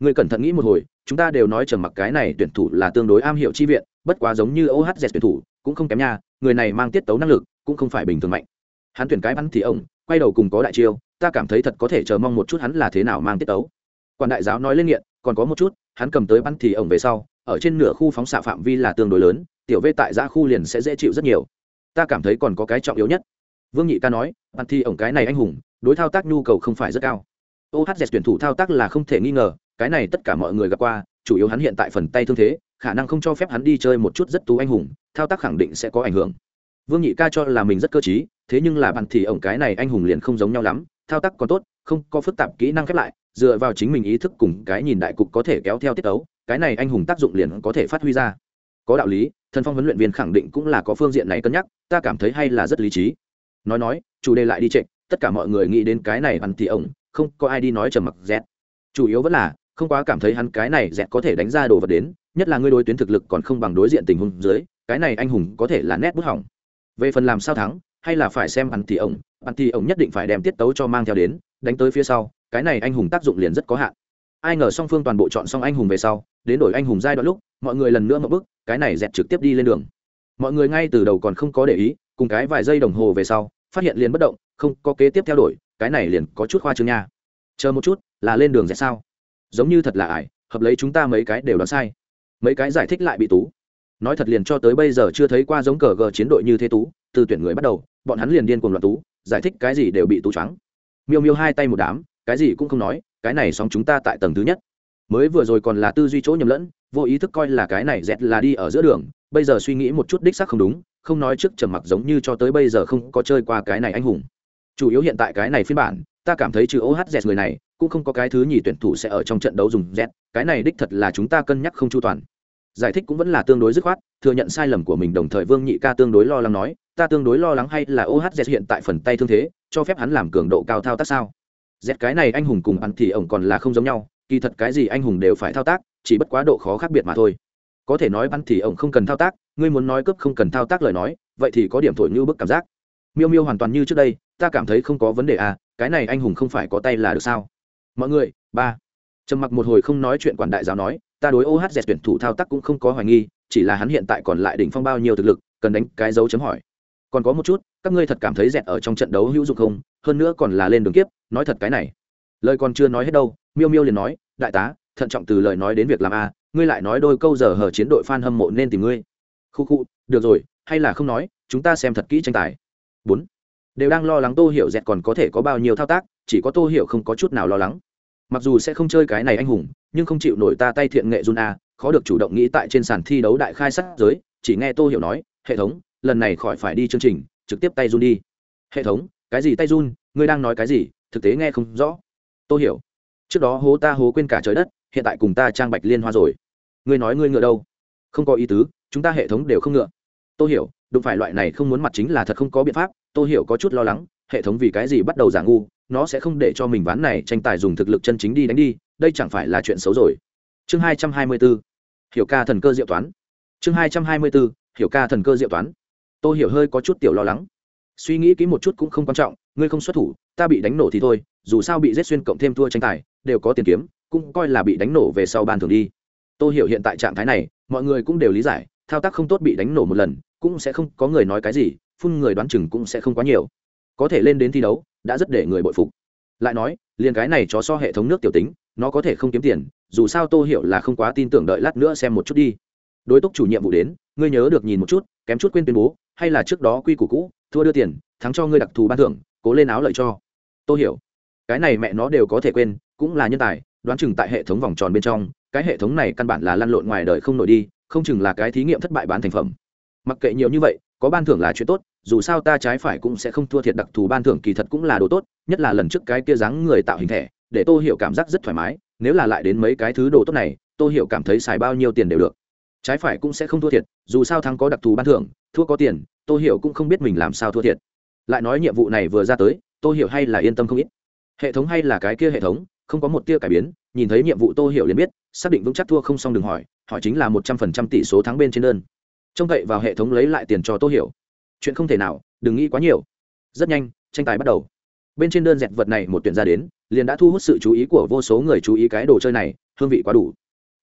Người cẩn thận nghĩ một hồi, chúng ta đều nói trầm mặc cái này tuyển thủ là tương đối am hiểu chi viện, bất quá giống như ohz tuyển thủ, cũng không kém nha, người này mang tiết tấu năng lực, cũng không phải bình thường mạnh. Hắn tuyển cái bắn thì ổng quay đầu cùng có đại chiêu, ta cảm thấy thật có thể chờ mong một chút hắn là thế nào mang tiết tấu. Quan đại giáo nói lên nghiện, còn có một chút, hắn cầm tới bắn thì ổng về sau, ở trên nửa khu phóng xạ phạm vi là tương đối lớn, tiểu v tại giã khu liền sẽ dễ chịu rất nhiều ta cảm thấy còn có cái trọng yếu nhất. Vương nhị ca nói, bạn thi ổng cái này anh hùng, đối thao tác nhu cầu không phải rất cao. Ohz tuyển thủ thao tác là không thể nghi ngờ, cái này tất cả mọi người gặp qua, chủ yếu hắn hiện tại phần tay thương thế, khả năng không cho phép hắn đi chơi một chút rất tú anh hùng, thao tác khẳng định sẽ có ảnh hưởng. Vương nhị ca cho là mình rất cơ t thế nhưng là bạn thì ổng cái này anh hùng liền không giống nhau lắm, thao tác còn tốt, không có phức tạp kỹ năng khép lại, dựa vào chính mình ý thức cùng cái nhìn đại cục có thể kéo theo tiết ấu, cái này anh hùng tác dụng liền có thể phát huy ra có đạo lý, thần phong huấn luyện viên khẳng định cũng là có phương diện này cân nhắc, ta cảm thấy hay là rất lý trí. Nói nói, chủ đề lại đi trịnh, tất cả mọi người nghĩ đến cái này hắn thì ổng, không có ai đi nói trầm mặc dẹt. Chủ yếu vẫn là, không quá cảm thấy hắn cái này dẹt có thể đánh ra đồ vật đến, nhất là ngươi đối tuyến thực lực còn không bằng đối diện tình huống dưới, cái này anh hùng có thể là nét bút hỏng. Về phần làm sao thắng, hay là phải xem hắn thì ổng hắn thì ổng nhất định phải đem tiết tấu cho mang theo đến, đánh tới phía sau, cái này anh hùng tác dụng liền rất có hạn ai ngờ song phương toàn bộ chọn xong anh hùng về sau, đến đổi anh hùng giai đoạn lúc, mọi người lần nữa một bước, cái này dẹt trực tiếp đi lên đường. Mọi người ngay từ đầu còn không có để ý, cùng cái vài giây đồng hồ về sau, phát hiện liền bất động, không có kế tiếp theo đổi, cái này liền có chút khoa trương nha. Chờ một chút, là lên đường dẹt sao? Giống như thật là ải, hợp lấy chúng ta mấy cái đều đoán sai. Mấy cái giải thích lại bị tú. Nói thật liền cho tới bây giờ chưa thấy qua giống cờ gờ chiến đội như thế tú, từ tuyển người bắt đầu, bọn hắn liền điên cuồng loạn tú, giải thích cái gì đều bị tú trắng miêu miêu hai tay một đám, cái gì cũng không nói cái này sóng chúng ta tại tầng thứ nhất. Mới vừa rồi còn là tư duy chỗ nhầm lẫn, vô ý thức coi là cái này dẹt là đi ở giữa đường, bây giờ suy nghĩ một chút đích xác không đúng, không nói trước trầm mặc giống như cho tới bây giờ không có chơi qua cái này anh hùng. Chủ yếu hiện tại cái này phiên bản, ta cảm thấy trừ ohz người này, cũng không có cái thứ nhì tuyển thủ sẽ ở trong trận đấu dùng z, cái này đích thật là chúng ta cân nhắc không chu toàn. Giải thích cũng vẫn là tương đối dứt khoát, thừa nhận sai lầm của mình đồng thời vương nhị ca tương đối lo lắng nói, ta tương đối lo lắng hay là ohz hiện tại phần tay thương thế, cho phép hắn làm cường độ cao thao tác sao? Dẹt cái này anh hùng cùng ăn thì ổng còn là không giống nhau, kỳ thật cái gì anh hùng đều phải thao tác, chỉ bất quá độ khó khác biệt mà thôi. Có thể nói ăn thì ổng không cần thao tác, ngươi muốn nói cướp không cần thao tác lời nói, vậy thì có điểm thổi như bức cảm giác. Miêu miêu hoàn toàn như trước đây, ta cảm thấy không có vấn đề à cái này anh hùng không phải có tay là được sao? Mọi người, ba. Trầm mặc một hồi không nói chuyện quản đại giáo nói, ta đối ohz tuyển thủ thao tác cũng không có hoài nghi, chỉ là hắn hiện tại còn lại đỉnh phong bao nhiêu thực lực, cần đánh cái dấu chấm hỏi còn có một chút, các ngươi thật cảm thấy dẹt ở trong trận đấu hữu dụng không? Hơn nữa còn là lên đường kiếp, nói thật cái này. Lời còn chưa nói hết đâu, miêu miêu liền nói, đại tá, thận trọng từ lời nói đến việc làm a, ngươi lại nói đôi câu giờ hở chiến đội f a n hâm mộ nên tìm ngươi. Khu khu, được rồi, hay là không nói, chúng ta xem thật kỹ tranh tài. Bốn. Đều đang lo lắng tô hiểu dẹt còn có thể có bao nhiêu thao tác, chỉ có tô hiểu không có chút nào lo lắng. Mặc dù sẽ không chơi cái này anh hùng, nhưng không chịu nổi ta tay thiện nghệ jun a, khó được chủ động nghĩ tại trên sàn thi đấu đại khai sát giới, chỉ nghe tô hiểu nói, hệ thống lần này khỏi phải đi chương trình, trực tiếp tay run đi. Hệ thống, cái gì tay run? Ngươi đang nói cái gì? Thực tế nghe không rõ. Tôi hiểu, trước đó hố ta hố quên cả trời đất, hiện tại cùng ta trang bạch liên hoa rồi. Ngươi nói ngươi ngựa đâu? Không có ý tứ, chúng ta hệ thống đều không ngựa. Tôi hiểu, đụng phải loại này không muốn mặt chính là thật không có biện pháp. Tôi hiểu có chút lo lắng, hệ thống vì cái gì bắt đầu giả ngu? Nó sẽ không để cho mình ván này tranh tài dùng thực lực chân chính đi đánh đi, đây chẳng phải là chuyện xấu rồi. Chương hai trăm hai mươi bốn hiểu ca thần cơ diệu toán. Chương hai trăm hai mươi bốn hiểu ca thần cơ diệu toán tô hiểu hơi có chút tiểu lo lắng. Suy nghĩ kỹ một chút cũng không quan trọng, ngươi không xuất thủ, ta bị đánh nổ thì thôi, dù sao bị giết xuyên cộng thêm thua tranh tài, đều có tiền kiếm, cũng coi là bị đánh nổ về sau ban thường đi. Tôi hiểu hiện tại trạng thái này, mọi người cũng đều lý giải, thao tác không tốt bị đánh nổ một lần, cũng sẽ không có người nói cái gì, phun người đoán chừng cũng sẽ không quá nhiều. Có thể lên đến thi đấu, đã rất để người bội phục. Lại nói, liền cái này chó so hệ thống nước tiểu tính, nó có thể không kiếm tiền, dù sao tô hiểu là không quá tin tưởng đợi lát nữa xem một chút đi. Đối túc chủ nhiệm vụ đến ngươi nhớ được nhìn một chút, kém chút quên tuyên bố, hay là trước đó quy củ cũ, thua đưa tiền, thắng cho ngươi đặc thù ban thưởng, cố lên áo lợi cho. Tôi hiểu. Cái này mẹ nó đều có thể quên, cũng là nhân tài, đoán chừng tại hệ thống vòng tròn bên trong, cái hệ thống này căn bản là lăn lộn ngoài đời không nổi đi, không chừng là cái thí nghiệm thất bại bán thành phẩm. Mặc kệ nhiều như vậy, có ban thưởng là chuyện tốt, dù sao ta trái phải cũng sẽ không thua thiệt đặc thù ban thưởng kỳ thật cũng là đồ tốt, nhất là lần trước cái kia dáng người tạo hình thẻ, để tôi hiểu cảm giác rất thoải mái, nếu là lại đến mấy cái thứ đồ tốt này, tôi hiểu cảm thấy xài bao nhiêu tiền đều được trái phải cũng sẽ không thua thiệt, dù sao thắng có đặc thù ban thưởng, thua có tiền, tô hiểu cũng không biết mình làm sao thua thiệt. Lại nói nhiệm vụ này vừa ra tới, tô hiểu hay là yên tâm không ít. Hệ thống hay là cái kia hệ thống, không có một tia cải biến, nhìn thấy nhiệm vụ tô hiểu liền biết, xác định vững chắc thua không xong đừng hỏi hỏi chính là một trăm phần trăm tỷ số thắng bên trên đơn. Trông cậy vào hệ thống lấy lại tiền cho tô hiểu. Chuyện không thể nào, đừng nghĩ quá nhiều. Rất nhanh, tranh tài bắt đầu. Bên trên đơn dẹt vật này một tuyển ra đến, liền đã thu hút sự chú ý của vô số người chú ý cái đồ chơi này, hương vị quá đủ.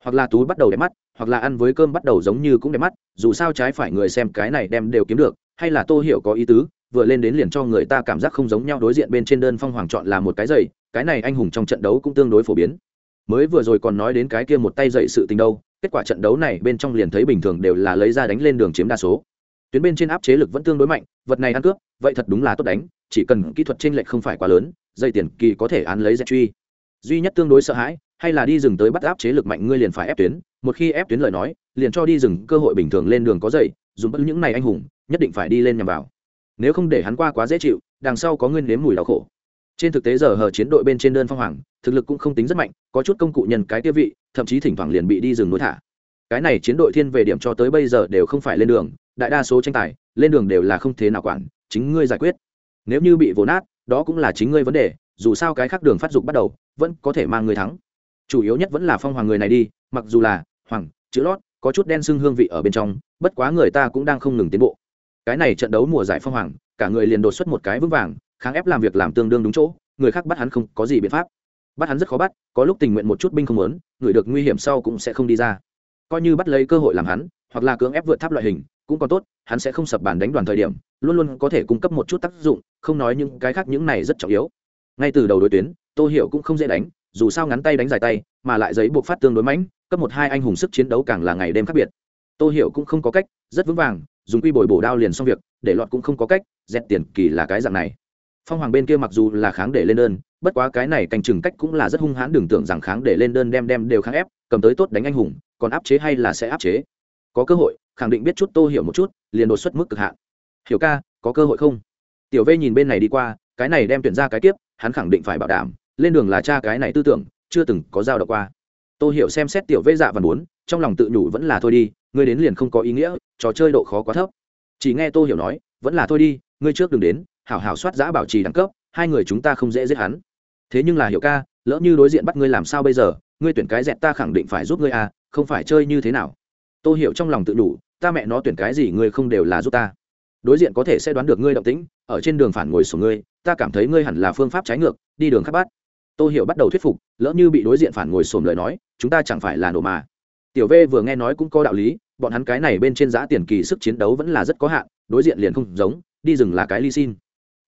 Hoặc là tú bắt đầu đẹp mắt hoặc là ăn với cơm bắt đầu giống như cũng đẹp mắt, dù sao trái phải người xem cái này đem đều kiếm được, hay là tô hiểu có ý tứ, vừa lên đến liền cho người ta cảm giác không giống nhau đối diện bên trên đơn phong hoàng chọn là một cái giày, cái này anh hùng trong trận đấu cũng tương đối phổ biến. Mới vừa rồi còn nói đến cái kia một tay dậy sự tình đâu, kết quả trận đấu này bên trong liền thấy bình thường đều là lấy ra đánh lên đường chiếm đa số. Tuyến bên trên áp chế lực vẫn tương đối mạnh, vật này ăn cướp, vậy thật đúng là tốt đánh, chỉ cần kỹ thuật t r ê n lệch không phải quá lớn dây tiền kỳ có thể án lấy dẹp truy duy nhất tương đối sợ hãi hay là đi rừng tới bắt áp chế lực mạnh ngươi liền phải ép tuyến, một khi ép tuyến lời nói, liền cho đi rừng cơ hội bình thường lên đường có dậy, dùng bất những này anh hùng, nhất định phải đi lên nhằm vào. Nếu không để hắn qua quá dễ chịu, đằng sau có nguyên nếm mùi đau khổ. Trên thực tế giờ hờ chiến đội bên trên đơn phong hoàng, thực lực cũng không tính rất mạnh, có chút công cụ nhân cái tiêu vị, thậm chí thỉnh thoảng liền bị đi rừng núi thả. Cái này chiến đội thiên về điểm cho tới bây giờ đều không phải lên đường, đại đa số tranh tài, lên đường đều là không thế nào quản, chính ngươi giải quyết. Nếu như bị vồ nát, đó cũng là chính ngươi vấn đề, dù sao cái khác đường phát dục bắt đầu, vẫn có thể mang người thắng chủ yếu nhất vẫn là phong hoàng người này đi, mặc dù là hoàng, chữ lót, có chút đen sưng hương vị ở bên trong, bất quá người ta cũng đang không ngừng tiến bộ. Cái này trận đấu mùa giải phong hoàng, cả người liền đột xuất một cái vững vàng, kháng ép làm việc làm tương đương đúng chỗ, người khác bắt hắn không có gì biện pháp. Bắt hắn rất khó bắt, có lúc tình nguyện một chút binh không lớn người được nguy hiểm sau cũng sẽ không đi ra. Coi như bắt lấy cơ hội làm hắn, hoặc là cưỡng ép vượt tháp loại hình, cũng còn tốt, hắn sẽ không sập bàn đánh đoàn thời điểm, luôn luôn có thể cung cấp một chút tác dụng, không nói những cái khác, những này rất trọng yếu. Ngay từ đầu đối tuyến, tô hiểu cũng không dễ đánh dù sao ngắn tay đánh dài tay, mà lại giấy buộc phát tương đối mãnh, cấp một hai anh hùng sức chiến đấu càng là ngày đêm khác biệt. Tô hiểu cũng không có cách, rất vững vàng, dùng quy bồi bổ đao liền xong việc, để lọt cũng không có cách, dẹt tiền kỳ là cái dạng này. Phong hoàng bên kia mặc dù là kháng để lên đơn, bất quá cái này canh chừng cách cũng là rất hung hãn đừng tưởng rằng kháng để lên đơn đem đem đều kháng ép, cầm tới tốt đánh anh hùng, còn áp chế hay là sẽ áp chế. Có cơ hội, khẳng định biết chút tô hiểu một chút, liền đột xuất mức cực hạn. Hiểu ca, có cơ hội không? Tiểu v nhìn bên này đi qua, cái này đem tuyển ra cái tiếp hắn khẳng định phải bảo đảm lên đường là cha cái này tư tưởng, chưa từng có giao đọc qua. Tôi hiểu xem xét tiểu vây dạ và muốn trong lòng tự nhủ vẫn là thôi đi, ngươi đến liền không có ý nghĩa, trò chơi độ khó quá thấp. Chỉ nghe tôi hiểu nói, vẫn là thôi đi, ngươi trước đừng đến, hảo hảo soát giã bảo trì đẳng cấp, hai người chúng ta không dễ giết hắn. Thế nhưng là hiểu ca, lỡ như đối diện bắt ngươi làm sao bây giờ, ngươi tuyển cái dẹt ta khẳng định phải giúp ngươi à không phải chơi như thế nào. Tôi hiểu trong lòng tự đủ ta mẹ nó tuyển cái gì ngươi không đều là giúp ta. Đối diện có thể sẽ đoán được ngươi động tĩnh, ở trên đường phản ngồi sổ ngươi, ta cảm thấy ngươi hẳn là phương pháp trái ngược, đi đường khắp bắt tôi hiểu bắt đầu thuyết phục, lỡ như bị đối diện phản ngồi sồn lời nói, chúng ta chẳng phải là nổ mà. Tiểu v vừa nghe nói cũng có đạo lý, bọn hắn cái này bên trên giá tiền kỳ sức chiến đấu vẫn là rất có hạn, đối diện liền không giống, đi rừng là cái ly xin.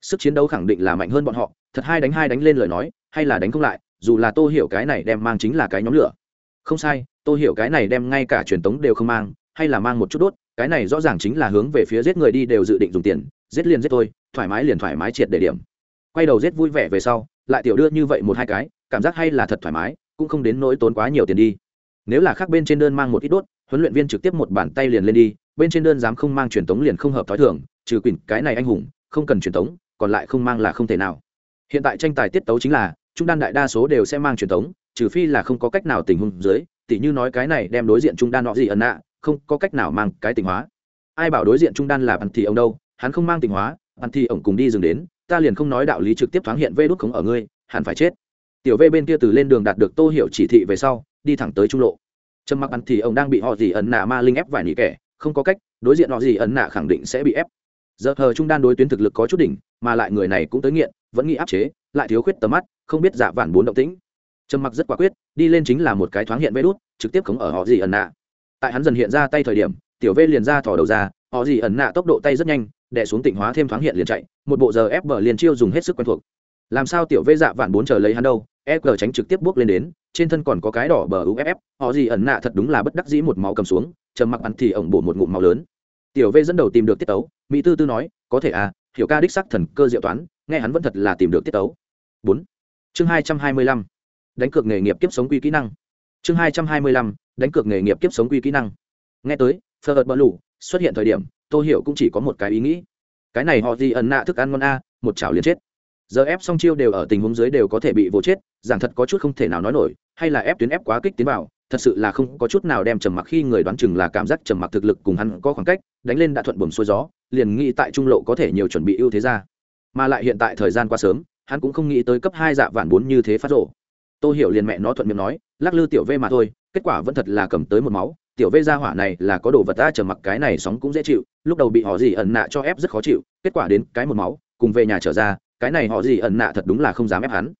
Sức chiến đấu khẳng định là mạnh hơn bọn họ, thật hai đánh hai đánh lên lời nói, hay là đánh không lại, dù là tô hiểu cái này đem mang chính là cái nhóm lửa. Không sai, tô hiểu cái này đem ngay cả truyền tống đều không mang, hay là mang một chút đốt, cái này rõ ràng chính là hướng về phía giết người đi đều dự định dùng tiền, giết liền giết tôi thoải mái liền thoải mái triệt để điểm. Quay đầu giết vui vẻ về sau lại tiểu đưa như vậy một hai cái, cảm giác hay là thật thoải mái, cũng không đến nỗi tốn quá nhiều tiền đi. Nếu là khác bên trên đơn mang một ít đốt, huấn luyện viên trực tiếp một bàn tay liền lên đi, bên trên đơn dám không mang truyền tống liền không hợp thói thường, trừ quỳnh, cái này anh hùng, không cần truyền tống, còn lại không mang là không thể nào. Hiện tại tranh tài tiết tấu chính là, trung đan đại đa số đều sẽ mang truyền tống, trừ phi là không có cách nào tình huống dưới, tỉ như nói cái này đem đối diện trung đan nọ gì ẩn nạ, không có cách nào mang cái tình hóa. Ai bảo đối diện trung đan là bàn thì ông đâu, hắn không mang tình hóa bàn thì ổng cùng đi dừng đến ta liền không nói đạo lý trực tiếp thoáng hiện vê đốt khống ở ngươi, hẳn phải chết. Tiểu vê bên kia từ lên đường đạt được tô hiểu chỉ thị về sau, đi thẳng tới trung lộ. Trầm mặc ăn thì ông đang bị họ gì ẩn nạ ma linh ép vài nỉ kẻ, không có cách, đối diện họ gì ẩn nạ khẳng định sẽ bị ép. Giờ hờ trung đan đối tuyến thực lực có chút đỉnh, mà lại người này cũng tới nghiện, vẫn nghĩ áp chế, lại thiếu khuyết tầm mắt, không biết dạ giả vản bốn động tĩnh. Trầm mặc rất quả quyết, đi lên chính là một cái thoáng hiện vê đốt trực tiếp khống ở họ gì ẩn nạ. Tại hắn dần hiện ra tay thời điểm, tiểu vê liền ra thò đầu ra, họ gì ẩn nạ tốc độ tay rất nhanh đè xuống tịnh hóa thêm thoáng hiện liền chạy, một bộ giờ ép bờ liền chiêu dùng hết sức quen thuộc. Làm sao tiểu vê dạ vạn bốn chờ lấy hắn đâu e g tránh trực tiếp bước lên đến, trên thân còn có cái đỏ bờ uff họ gì ẩn nạ thật đúng là bất đắc dĩ một máu cầm xuống, trầm mặc ăn thì ổng bổ một ngụm máu lớn. Tiểu vê dẫn đầu tìm được tiết tấu, mỹ tư tư nói, có thể à hiểu ca đích sắc thần cơ diệu toán, nghe hắn vẫn thật là tìm được tiết tấu. Bốn. Chương hai trăm hai mươi lăm. Đánh cược nghề nghiệp kiếp sống quy kỹ năng. Chương hai trăm hai mươi lăm, đánh cược nghề nghiệp kiếp sống quy kỹ năng. Nghe tới phờ ợt bờ lủ xuất hiện thời điểm tôi hiểu cũng chỉ có một cái ý nghĩ. Cái này họ gì ẩn nạ thức ăn ngon a, một chảo liền chết. Giờ ép xong chiêu đều ở tình huống dưới đều có thể bị vô chết, giảng thật có chút không thể nào nói nổi, hay là ép tuyến ép quá kích tiến vào, thật sự là không có chút nào đem trầm mặc khi người đoán chừng là cảm giác trầm mặc thực lực cùng hắn có khoảng cách, đánh lên đã thuận buồm xuôi gió, liền nghĩ tại trung lộ có thể nhiều chuẩn bị ưu thế ra. Mà lại hiện tại thời gian quá sớm, hắn cũng không nghĩ tới cấp hai dạ vạn bốn như thế phát rộ tôi hiểu liền mẹ nó thuận miệng nói, lắc lư tiểu v mà thôi, kết quả vẫn thật là cầm tới một máu tiểu Vê gia hỏa này là có đồ vật ta trầm mặc cái này sóng cũng dễ chịu, lúc đầu bị họ gì ẩn nạ cho ép rất khó chịu, kết quả đến cái một máu, cùng về nhà trở ra, cái này họ gì ẩn nạ thật đúng là không dám ép hắn.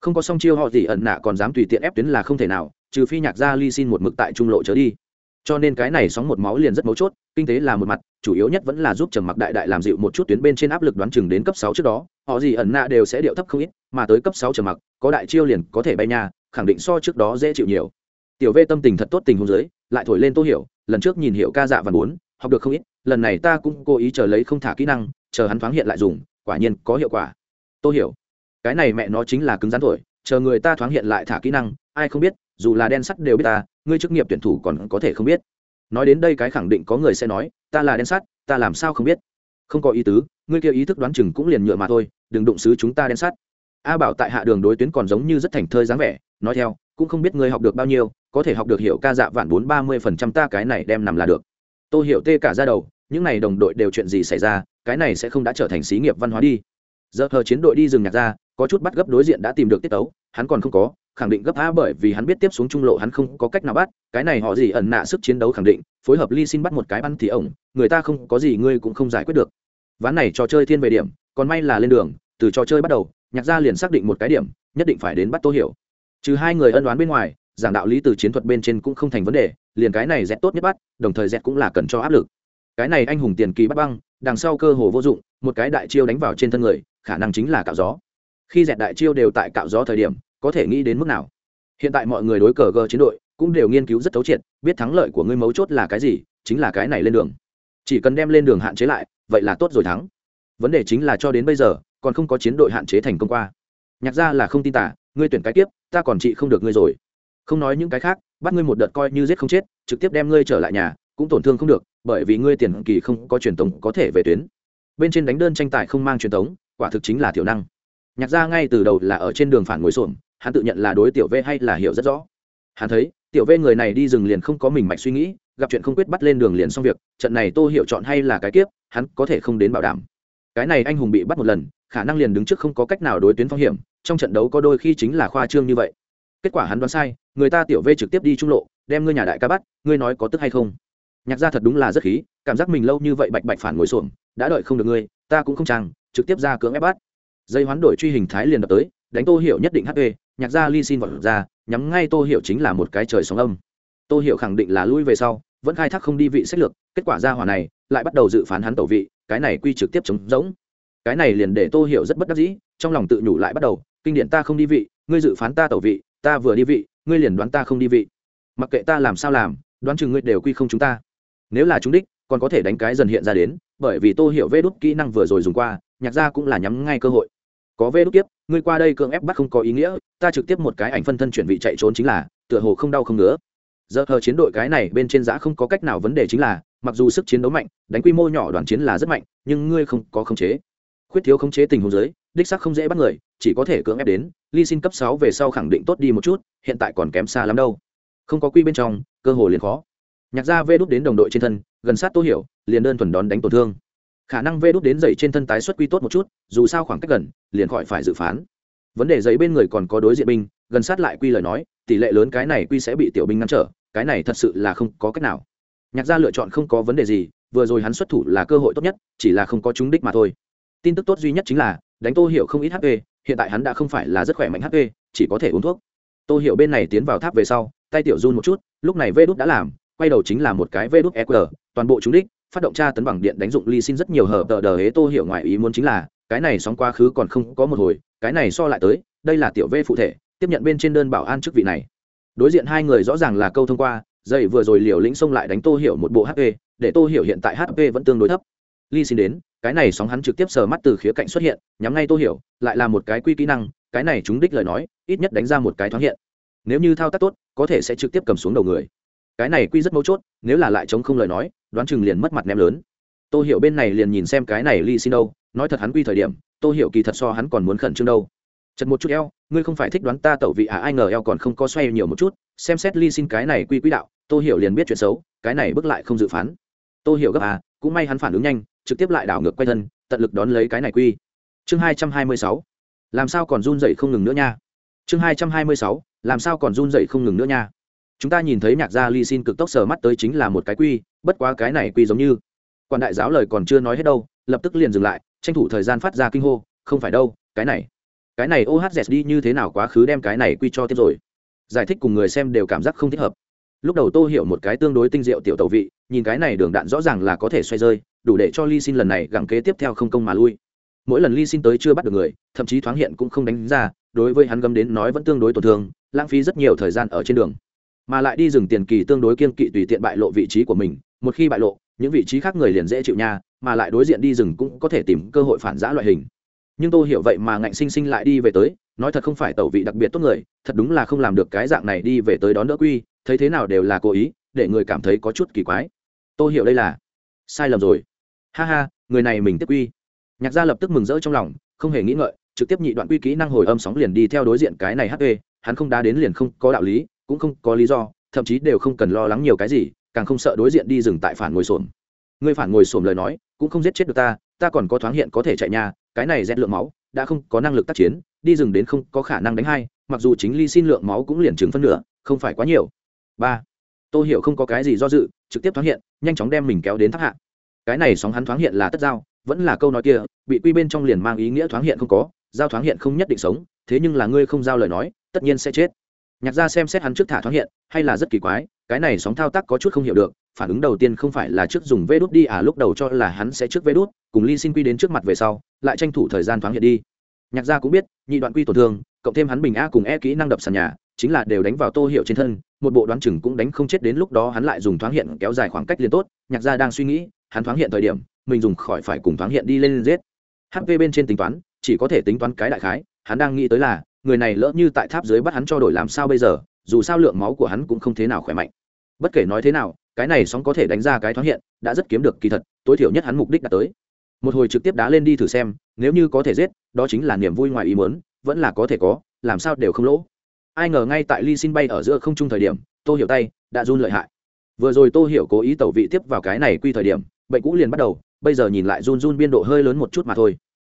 Không có song chiêu họ gì ẩn nạ còn dám tùy tiện ép tuyến là không thể nào, trừ phi nhạc gia ly xin một mực tại trung lộ trở đi. Cho nên cái này sóng một máu liền rất mấu chốt, kinh tế là một mặt, chủ yếu nhất vẫn là giúp trầm mặc đại đại làm dịu một chút tuyến bên trên áp lực đoán chừng đến cấp sáu trước đó, họ gì ẩn nạ đều sẽ điệu thấp không ít, mà tới cấp sáu trầm mặc, có đại chiêu liền có thể bay nha, khẳng định so trước đó dễ chịu nhiều tiểu v tâm tình thật tốt tình hôn giới lại thổi lên tô hiểu, lần trước nhìn hiệu ca dạ và bốn, học được không ít, lần này ta cũng cố ý chờ lấy không thả kỹ năng, chờ hắn thoáng hiện lại dùng, quả nhiên có hiệu quả. Tô hiểu, cái này mẹ nó chính là cứng rắn thổi, chờ người ta thoáng hiện lại thả kỹ năng, ai không biết, dù là đen sắt đều biết ta, ngươi chức nghiệp tuyển thủ còn có thể không biết. Nói đến đây cái khẳng định có người sẽ nói, ta là đen sắt, ta làm sao không biết? Không có ý tứ, ngươi kia ý thức đoán chừng cũng liền nhựa mà thôi, đừng đụng xứ chúng ta đen sắt. A bảo tại hạ đường đối tuyến còn giống như rất thành thơi dáng vẻ, nói theo, cũng không biết ngươi học được bao nhiêu có thể học được hiểu ca dạ vạn bốn ba mươi phần trăm ta cái này đem nằm là được. Tôi hiểu tê cả ra đầu, những này đồng đội đều chuyện gì xảy ra, cái này sẽ không đã trở thành xí nghiệp văn hóa đi. Giờ hờ chiến đội đi rừng nhạc ra, có chút bắt gấp đối diện đã tìm được tiết tấu, hắn còn không có, khẳng định gấp a bởi vì hắn biết tiếp xuống trung lộ hắn không có cách nào bắt, cái này họ gì ẩn nạ sức chiến đấu khẳng định, phối hợp ly xin bắt một cái ăn thì ổng, người ta không có gì ngươi cũng không giải quyết được. Ván này trò chơi thiên về điểm, còn may là lên đường, từ trò chơi bắt đầu, nhạc gia liền xác định một cái điểm, nhất định phải đến bắt tô hiểu. Trừ hai người ân đoán bên ngoài giảng đạo lý từ chiến thuật bên trên cũng không thành vấn đề, liền cái này dẹt tốt nhất bắt, đồng thời dẹt cũng là cần cho áp lực. Cái này anh hùng tiền kỳ bắt băng, đằng sau cơ hồ vô dụng, một cái đại chiêu đánh vào trên thân người, khả năng chính là cạo gió. Khi dẹt đại chiêu đều tại cạo gió thời điểm, có thể nghĩ đến mức nào? Hiện tại mọi người đối cờ gờ chiến đội cũng đều nghiên cứu rất thấu triệt, biết thắng lợi của ngươi mấu chốt là cái gì, chính là cái này lên đường. Chỉ cần đem lên đường hạn chế lại, vậy là tốt rồi thắng. Vấn đề chính là cho đến bây giờ, còn không có chiến đội hạn chế thành công qua. Nhạc ra là không tin tả ngươi tuyển cái tiếp, ta còn trị không được ngươi rồi không nói những cái khác, bắt ngươi một đợt coi như giết không chết, trực tiếp đem ngươi trở lại nhà, cũng tổn thương không được, bởi vì ngươi tiền kỳ không có truyền thống có thể về tuyến. Bên trên đánh đơn tranh tài không mang truyền thống quả thực chính là thiểu năng. Nhạc ra ngay từ đầu là ở trên đường phản ngồi xổm, hắn tự nhận là đối tiểu v hay là hiểu rất rõ. Hắn thấy, tiểu v người này đi rừng liền không có mình mạch suy nghĩ, gặp chuyện không quyết bắt lên đường liền xong việc, trận này tô hiểu chọn hay là cái kiếp, hắn có thể không đến bảo đảm. Cái này anh hùng bị bắt một lần, khả năng liền đứng trước không có cách nào đối tuyến phong hiểm, trong trận đấu có đôi khi chính là khoa trương như vậy. Kết quả hắn đoán sai người ta tiểu vê trực tiếp đi trung lộ, đem ngươi nhà đại ca bắt, ngươi nói có tức hay không? Nhạc gia thật đúng là rất khí, cảm giác mình lâu như vậy bạch bạch phản ngồi xuồng đã đợi không được ngươi, ta cũng không trang trực tiếp ra cưỡng ép bắt. Dây hoán đổi truy hình thái liền đập tới, đánh tô hiểu nhất định hp nhạc gia ly xin vật ra, nhắm ngay tô hiểu chính là một cái trời sóng âm. Tô hiểu khẳng định là lui về sau, vẫn khai thác không đi vị sách lược, kết quả ra hỏa này, lại bắt đầu dự phán hắn tẩu vị, cái này quy trực tiếp chống giống cái này liền để tô hiểu rất bất đắc dĩ, trong lòng tự nhủ lại bắt đầu, kinh điển ta không đi vị, ngươi dự phán ta tẩu vị, ta vừa đi vị ngươi liền đoán ta không đi vị. Mặc kệ ta làm sao làm, đoán chừng ngươi đều quy không chúng ta. Nếu là chúng đích, còn có thể đánh cái dần hiện ra đến, bởi vì tô hiểu vê đúc kỹ năng vừa rồi dùng qua, nhạc ra cũng là nhắm ngay cơ hội. Có vê đúc tiếp, ngươi qua đây cưỡng ép bắt không có ý nghĩa, ta trực tiếp một cái ảnh phân thân chuyển vị chạy trốn chính là, tựa hồ không đau không nữa giờ hờ chiến đội cái này bên trên giã không có cách nào vấn đề chính là, mặc dù sức chiến đấu mạnh, đánh quy mô nhỏ đoàn chiến là rất mạnh, nhưng ngươi không có khống chế khuyết thiếu khống chế tình huống giới, đích sắc không dễ bắt người, chỉ có thể cưỡng ép đến, ly xin cấp sáu về sau khẳng định tốt đi một chút, hiện tại còn kém xa lắm đâu. Không có quy bên trong, cơ hội liền khó. Nhạc Gia vê đút đến đồng đội trên thân, gần sát tô hiểu, liền đơn thuần đón đánh tổn thương. Khả năng vê đút đến dậy trên thân tái xuất quy tốt một chút, dù sao khoảng cách gần, liền khỏi phải dự phán. Vấn đề giấy bên người còn có đối diện binh, gần sát lại quy lời nói, tỷ lệ lớn cái này quy sẽ bị tiểu binh ngăn trở, cái này thật sự là không có cách nào. Nhạc gia lựa chọn không có vấn đề gì, vừa rồi hắn xuất thủ là cơ hội tốt nhất, chỉ là không có trúng đích mà thôi tin tức tốt duy nhất chính là, đánh tô hiểu không ít hp hiện tại hắn đã không phải là rất khỏe mạnh hp chỉ có thể uống thuốc. Tô hiểu bên này tiến vào tháp về sau, tay tiểu run một chút, lúc này vê đút đã làm, quay đầu chính là một cái vê đút eq toàn bộ chúng đích, phát động tra tấn bằng điện đánh dụng ly xin rất nhiều hở tờ đờ hế tô hiểu ngoài ý muốn chính là, cái này sóng quá khứ còn không có một hồi, cái này so lại tới, đây là tiểu v phụ thể, tiếp nhận bên trên đơn bảo an chức vị này. Đối diện hai người rõ ràng là câu thông qua, dậy vừa rồi liều lĩnh xông lại đánh tô hiểu một bộ hp để tô hiểu hiện tại hp vẫn tương đối thấp ly xin đến, cái này sóng hắn trực tiếp sờ mắt từ khía cạnh xuất hiện, nhắm ngay tô hiểu, lại là một cái quy kỹ năng, cái này chúng đích lời nói, ít nhất đánh ra một cái thoáng hiện. Nếu như thao tác tốt, có thể sẽ trực tiếp cầm xuống đầu người. Cái này quy rất mấu chốt, nếu là lại chống không lời nói, đoán chừng liền mất mặt ném lớn. Tô hiểu bên này liền nhìn xem cái này ly xin đâu, nói thật hắn quy thời điểm, tô hiểu kỳ thật so hắn còn muốn khẩn trương đâu. Chật một chút eo, ngươi không phải thích đoán ta tẩu vị à ai ngờ eo còn không có xoay nhiều một chút, xem xét ly xin cái này quy quy đạo, tô hiểu liền biết chuyện xấu, cái này bước lại không dự phán. Tô hiểu gấp à cũng may hắn phản ứng nhanh trực tiếp lại đảo ngược quay thân, tận lực đón lấy cái này quy. Chương hai trăm hai mươi sáu. Làm sao còn run dậy không ngừng nữa nha? Chương hai trăm hai mươi sáu. Làm sao còn run dậy không ngừng nữa nha? Chúng ta nhìn thấy nhạc gia ly xin cực tốc sờ mắt tới chính là một cái quy, bất quá cái này quy giống như. Quan đại giáo lời còn chưa nói hết đâu, lập tức liền dừng lại, tranh thủ thời gian phát ra kinh hô, không phải đâu, cái này. Cái này ohz đi như thế nào quá khứ đem cái này quy cho tiếp rồi. Giải thích cùng người xem đều cảm giác không thích hợp. Lúc đầu tô hiểu một cái tương đối tinh diệu tiểu tẩu vị, nhìn cái này đường đạn rõ ràng là có thể xoay rơi đủ để cho ly xin lần này gặng kế tiếp theo không công mà lui. Mỗi lần ly xin tới chưa bắt được người, thậm chí thoáng hiện cũng không đánh ra, đối với hắn gấm đến nói vẫn tương đối tổn thương, lãng phí rất nhiều thời gian ở trên đường. Mà lại đi dừng tiền kỳ tương đối kiên kỵ tùy tiện bại lộ vị trí của mình, một khi bại lộ, những vị trí khác người liền dễ chịu nha, mà lại đối diện đi rừng cũng có thể tìm cơ hội phản giã loại hình. Nhưng tôi hiểu vậy mà ngạnh sinh sinh lại đi về tới, nói thật không phải tẩu vị đặc biệt tốt người, thật đúng là không làm được cái dạng này đi về tới đón đỡ quy, thấy thế nào đều là cố ý, để người cảm thấy có chút kỳ quái. Tôi hiểu đây là sai lầm rồi ha ha, người này mình tiếp quy. Nhạc gia lập tức mừng rỡ trong lòng, không hề nghĩ ngợi, trực tiếp nhị đoạn quy kỹ năng hồi âm sóng liền đi theo đối diện cái này hp hắn không đá đến liền không có đạo lý, cũng không có lý do, thậm chí đều không cần lo lắng nhiều cái gì, càng không sợ đối diện đi dừng tại phản ngồi xổm. Người phản ngồi xổm lời nói, cũng không giết chết được ta ta còn có thoáng hiện có thể chạy nhà cái này rét lượng máu, đã không có năng lực tác chiến, đi dừng đến không có khả năng đánh hai, mặc dù chính ly xin lượng máu cũng liền chừng phân nửa, không phải quá nhiều. Ba tôi hiểu không có cái gì do dự, trực tiếp thoáng hiện, nhanh chóng đem mình kéo đến tháp hạ cái này sóng hắn thoáng hiện là tất giao, vẫn là câu nói kia, bị quy bên trong liền mang ý nghĩa thoáng hiện không có, giao thoáng hiện không nhất định sống, thế nhưng là ngươi không giao lời nói, tất nhiên sẽ chết. Nhạc gia xem xét hắn trước thả thoáng hiện, hay là rất kỳ quái, cái này sóng thao tác có chút không hiểu được, phản ứng đầu tiên không phải là trước dùng vê đút đi à lúc đầu cho là hắn sẽ trước vê đút, cùng ly xin quy đến trước mặt về sau, lại tranh thủ thời gian thoáng hiện đi. Nhạc gia cũng biết, nhị đoạn quy tổn thương, cộng thêm hắn bình a cùng e kỹ năng đập sàn nhà, chính là đều đánh vào tô hiệu trên thân, một bộ đoán chừng cũng đánh không chết đến lúc đó hắn lại dùng thoáng hiện kéo dài khoảng cách liền tốt, nhạc gia đang suy nghĩ hắn thoáng hiện thời điểm, mình dùng khỏi phải cùng thoáng hiện đi lên giết. Hp bên trên tính toán, chỉ có thể tính toán cái đại khái, hắn đang nghĩ tới là, người này lỡ như tại tháp dưới bắt hắn cho đổi làm sao bây giờ, dù sao lượng máu của hắn cũng không thế nào khỏe mạnh. Bất kể nói thế nào, cái này sóng có thể đánh ra cái thoáng hiện, đã rất kiếm được kỳ thật, tối thiểu nhất hắn mục đích đã tới. Một hồi trực tiếp đá lên đi thử xem, nếu như có thể giết, đó chính là niềm vui ngoài ý muốn, vẫn là có thể có, làm sao đều không lỗ. Ai ngờ ngay tại ly xin bay ở giữa không trung thời điểm, tô hiểu tay đã run lợi hại. Vừa rồi tô hiểu cố ý tẩu vị tiếp vào cái này quy thời điểm bệnh cũ liền bắt đầu, bây giờ nhìn lại run run biên độ hơi lớn một chút mà thôi.